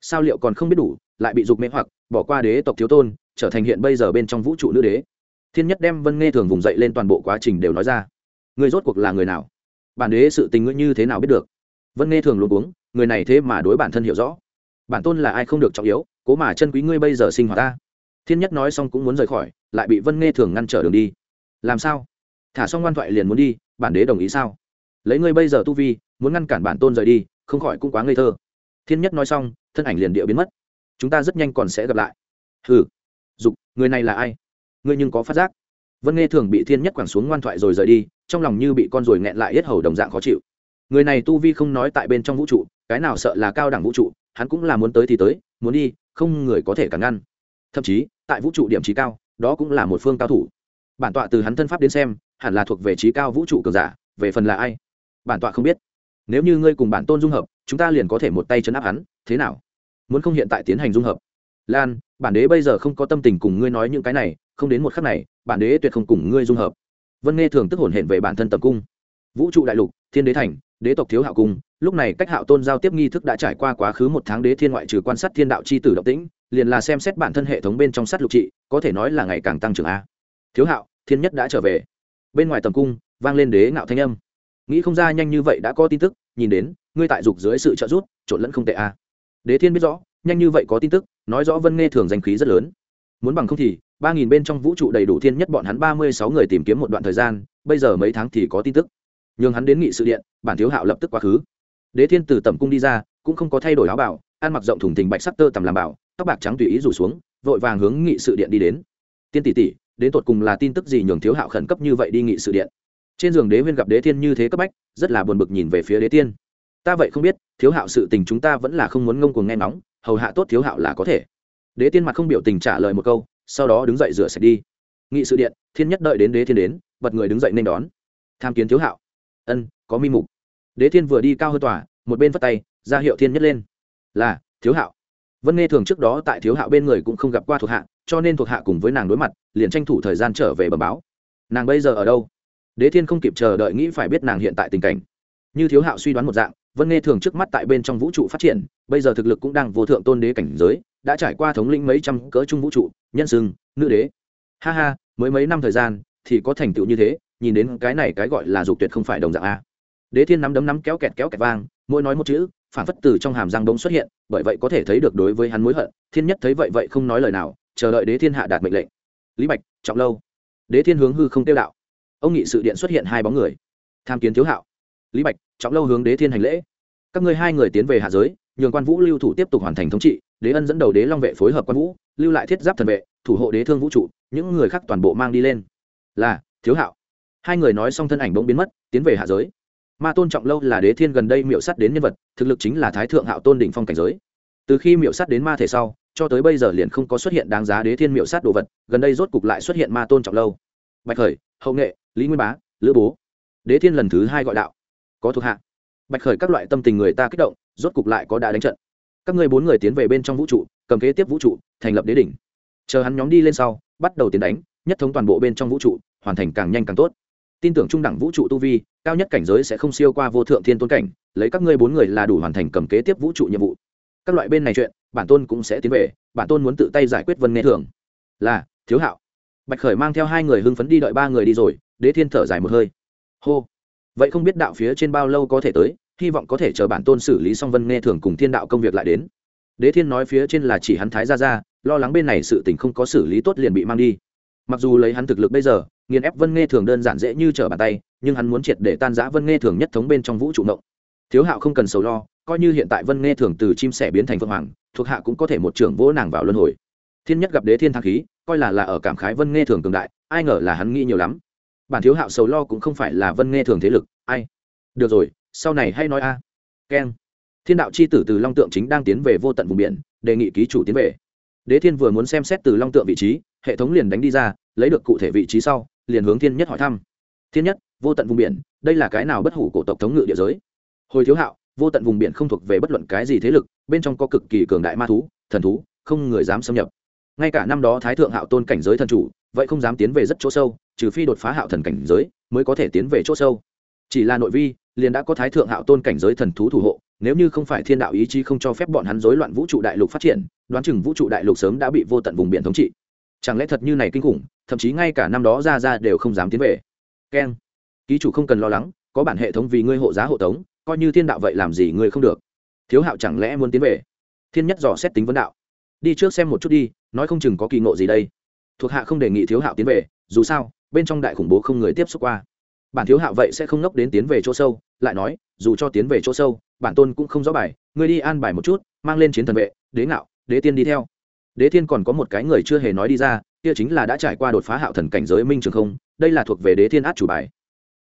sao liệu còn không biết đủ, lại bị dục mê hoặc, bỏ qua đế tộc thiếu tôn, trở thành hiện bây giờ bên trong vũ trụ nữ đế. Thiên nhất đem vân nghe thường vùng dậy lên toàn bộ quá trình đều nói ra. Người rốt cuộc là người nào? Bản đế sự tình ngươi như thế nào biết được? Vân nghe thường luôn uống người này thế mà đối bản thân hiểu rõ. Bản tôn là ai không được trọng yếu, cố mà chân quý ngươi bây giờ sinh hoạt ta. Thiên nhất nói xong cũng muốn rời khỏi, lại bị vân nghe thường ngăn trở đường đi. Làm sao? Thả xong ngoan thoại liền muốn đi, bản đế đồng ý sao? Lấy ngươi bây giờ tu vi, muốn ngăn cản bản tôn rời đi, không khỏi cũng quá ngây thơ. Thiên nhất nói xong thân ảnh liền địa biến mất. Chúng ta rất nhanh còn sẽ gặp lại. Hừ. Dục, người này là ai? Ngươi nhưng có phát giác. Vân nghe thường bị thiên nhất quẳng xuống ngoan thoại rồi rời đi, trong lòng như bị con ruồi nghẹn lại hết hầu đồng dạng khó chịu. Người này tu vi không nói tại bên trong vũ trụ, cái nào sợ là cao đẳng vũ trụ, hắn cũng là muốn tới thì tới, muốn đi, không người có thể cản ngăn. Thậm chí, tại vũ trụ điểm trí cao, đó cũng là một phương cao thủ. Bản tọa từ hắn thân pháp đến xem, hẳn là thuộc về trí cao vũ trụ cường giả, về phần là ai? Bản tọa không biết. Nếu như ngươi cùng bản tôn dung hợp, chúng ta liền có thể một tay chấn áp hắn, thế nào? Muốn không hiện tại tiến hành dung hợp. Lan, bản đế bây giờ không có tâm tình cùng ngươi nói những cái này, không đến một khắc này, bản đế tuyệt không cùng ngươi dung hợp. Vân nghe thường tức hồn hển về bản thân tập cung. Vũ trụ đại lục, thiên đế thành, đế tộc thiếu hạo cung, lúc này cách hạo tôn giao tiếp nghi thức đã trải qua quá khứ một tháng đế thiên ngoại trừ quan sát thiên đạo c h i tử động tĩnh, liền là xem xét bản thân hệ thống bên trong sát lục trị, có thể nói là ngày càng tăng trưởng a. Thiếu hạo, thiên nhất đã trở về. Bên ngoài tầm cung, vang lên đế ngạo thanh âm. Nghĩ không ra nhanh như vậy đã có tin tức, nhìn đến, ngươi tại dục dưới sự trợ giúp, trộn lẫn không tệ a đế thiên biết rõ, nhanh như vậy có tin tức, nói rõ vân nghe thường danh khí rất lớn. Muốn bằng không thì, ba nghìn bên trong vũ trụ đầy đủ thiên nhất bọn hắn ba mươi sáu người tìm kiếm một đoạn thời gian, bây giờ mấy tháng thì có tin tức. Nhường hắn đến nghị sự điện, bản thiếu hạo lập tức quá khứ. Đế thiên từ tầm cung đi ra, cũng không có thay đổi áo bảo ăn mặc rộng thùng thình bạch sắc tơ tầm làm bảo, tóc bạc trắng tùy ý rủ xuống, vội vàng hướng nghị sự điện đi đến. Tiên tỷ tỷ, đến tột cùng là tin tức gì nhường thiếu hạo khẩn cấp như vậy đi nghị sự điện? Trên giường đế huyên gặp đế thiên như thế cấp bách, rất là buồn bực nhìn về phía đế tiên ta vậy không biết, thiếu hạo sự tình chúng ta vẫn là không muốn ngông cuồng nghe nóng hầu hạ tốt thiếu hạo là có thể. Đế tiên mặt không biểu tình trả lời một câu, sau đó đứng dậy rửa sạch đi. Nghị sự điện, thiên nhất đợi đến đế thiên đến, bật người đứng dậy nên đón. Tham kiến thiếu hạo. Ân, có mi mục. Đế thiên vừa đi cao hơn tòa, một bên vất tay, ra hiệu thiên nhất lên. Là, thiếu hạo. Vân nghe thường trước đó tại thiếu hạo bên người cũng không gặp qua thuộc hạ, cho nên thuộc hạ cùng với nàng đối mặt, liền tranh thủ thời gian trở về bờ báo. Nàng bây giờ ở đâu? Đế thiên không kịp chờ đợi nghĩ phải biết nàng hiện tại tình cảnh. Như thiếu hạo suy đoán một dạng vân nghe thường trước mắt tại bên trong vũ trụ phát triển, bây giờ thực lực cũng đang vô thượng tôn đế cảnh giới, đã trải qua thống lĩnh mấy trăm cỡ trung vũ trụ, nhân sưng, nữ đế. Ha ha, mới mấy năm thời gian, thì có thành tựu như thế, nhìn đến cái này cái gọi là dục tuyệt không phải đồng dạng a. Đế thiên nắm đấm nắm kéo kẹt kéo kẹt vang, mỗi nói một chữ, phản phất từ trong hàm răng bỗng xuất hiện, bởi vậy có thể thấy được đối với hắn mối hận, thiên nhất thấy vậy vậy không nói lời nào, chờ đợi đế thiên hạ đạt mệnh lệnh. Lý bạch, trọng lâu. Đế thiên hướng hư không tiêu đạo. Ông nghị sự điện xuất hiện hai bóng người. Tham kiến thiếu hạo. Lý bạch trọng lâu hướng đế thiên hành lễ. Các ngươi hai người tiến về hạ giới, nhường quan vũ lưu thủ tiếp tục hoàn thành thống trị, đế ân dẫn đầu đế long vệ phối hợp quan vũ, lưu lại thiết giáp thần vệ, thủ hộ đế thương vũ trụ, những người khác toàn bộ mang đi lên. Là, thiếu hạo. Hai người nói xong thân ảnh bỗng biến mất, tiến về hạ giới. Ma tôn trọng lâu là đế thiên gần đây miệu sắt đến nhân vật, thực lực chính là thái thượng hạo tôn đỉnh phong cảnh giới. Từ khi miệu sắt đến ma thể sau, cho tới bây giờ liền không có xuất hiện đáng giá đế thiên miệu sát đồ vật, gần đây rốt cục lại xuất hiện ma tôn trọng lâu. Bạch khởi, hậu nghệ, lý nguyên bá, lữ bố. Đế thiên lần thứ hai gọi đạo có thuộc hạ. Bạch khởi các loại tâm tình người ta kích động, rốt cục lại có đã đánh trận. Các ngươi bốn người tiến về bên trong vũ trụ, cầm kế tiếp vũ trụ, thành lập đế đỉnh. Chờ hắn nhóm đi lên sau, bắt đầu tiến đánh, nhất thống toàn bộ bên trong vũ trụ, hoàn thành càng nhanh càng tốt. Tin tưởng trung đẳng vũ trụ tu vi, cao nhất cảnh giới sẽ không siêu qua vô thượng thiên tôn cảnh, lấy các ngươi bốn người là đủ hoàn thành cầm kế tiếp vũ trụ nhiệm vụ. Các loại bên này chuyện, bản tôn cũng sẽ tiến về, bản tôn muốn tự tay giải quyết vân nghe thường. Là, thiếu hạo. Bạch khởi mang theo hai người hưng phấn đi đợi ba người đi rồi, đế thiên thở dài một hơi. Hô vậy không biết đạo phía trên bao lâu có thể tới, hy vọng có thể chờ bản tôn xử lý xong vân nghe thường cùng thiên đạo công việc lại đến. Đế thiên nói phía trên là chỉ hắn thái ra ra lo lắng bên này sự tình không có xử lý tốt liền bị mang đi. Mặc dù lấy hắn thực lực bây giờ, nghiền ép vân nghe thường đơn giản dễ như trở bàn tay, nhưng hắn muốn triệt để tan giã vân nghe thường nhất thống bên trong vũ trụ động thiếu hạo không cần sầu lo, coi như hiện tại vân nghe thường từ chim sẻ biến thành phượng hoàng, thuộc hạ cũng có thể một trưởng vỗ nàng vào luân hồi. Thiên nhất gặp đế thiên thang khí, coi là là ở cảm khái vân nghe thường cường đại, ai ngờ là hắn nghĩ nhiều lắm bản thiếu hạo sầu lo cũng không phải là vân nghe thường thế lực, ai? Được rồi, sau này hay nói a. À. keng. Thiên đạo c h i tử từ long tượng chính đang tiến về vô tận vùng biển, đề nghị ký chủ tiến về. Đế thiên vừa muốn xem xét từ long tượng vị trí, hệ thống liền đánh đi ra, lấy được cụ thể vị trí sau, liền hướng thiên nhất hỏi thăm. Thiên nhất, vô tận vùng biển, đây là cái nào bất hủ cổ tộc thống ngự địa giới? Hồi thiếu hạo, vô tận vùng biển không thuộc về bất luận cái gì thế lực, bên trong có cực kỳ cường đại ma thú, thần thú, không người dám xâm nhập. Ngay cả năm đó thái thượng hạo tôn cảnh giới thần chủ vậy không dám tiến về rất chỗ sâu, trừ phi đột phá hạo thần cảnh giới mới có thể tiến về chỗ sâu. Chỉ là nội vi, liền đã có thái thượng hạo tôn cảnh giới thần thú thủ hộ, nếu như không phải thiên đạo ý chí không cho phép bọn hắn rối loạn vũ trụ đại lục phát triển, đoán chừng vũ trụ đại lục sớm đã bị vô tận vùng biển thống trị. Chẳng lẽ thật như này kinh khủng, thậm chí ngay cả năm đó ra ra đều không dám tiến về. Keng ký chủ không cần lo lắng, có bản hệ thống vì ngươi hộ giá hộ tống, coi như thiên đạo vậy làm gì ngươi không được. Thiếu hạo chẳng lẽ muốn tiến về? Thiên nhất dò xét tính vấn đạo. Đi trước xem một chút đi, nói không chừng có kỳ ngộ gì đây thuộc hạ không đề nghị thiếu hạo tiến về, dù sao, bên trong đại khủng bố không người tiếp xúc qua. Bản thiếu hạo vậy sẽ không ngốc đến tiến về chỗ sâu, lại nói, dù cho tiến về chỗ sâu, bản tôn cũng không rõ bài, ngươi đi an bài một chút, mang lên chiến thần vệ, đế ngạo, đế tiên đi theo. Đế thiên còn có một cái người chưa hề nói đi ra, kia chính là đã trải qua đột phá hạo thần cảnh giới minh trường không, đây là thuộc về đế thiên át chủ bài.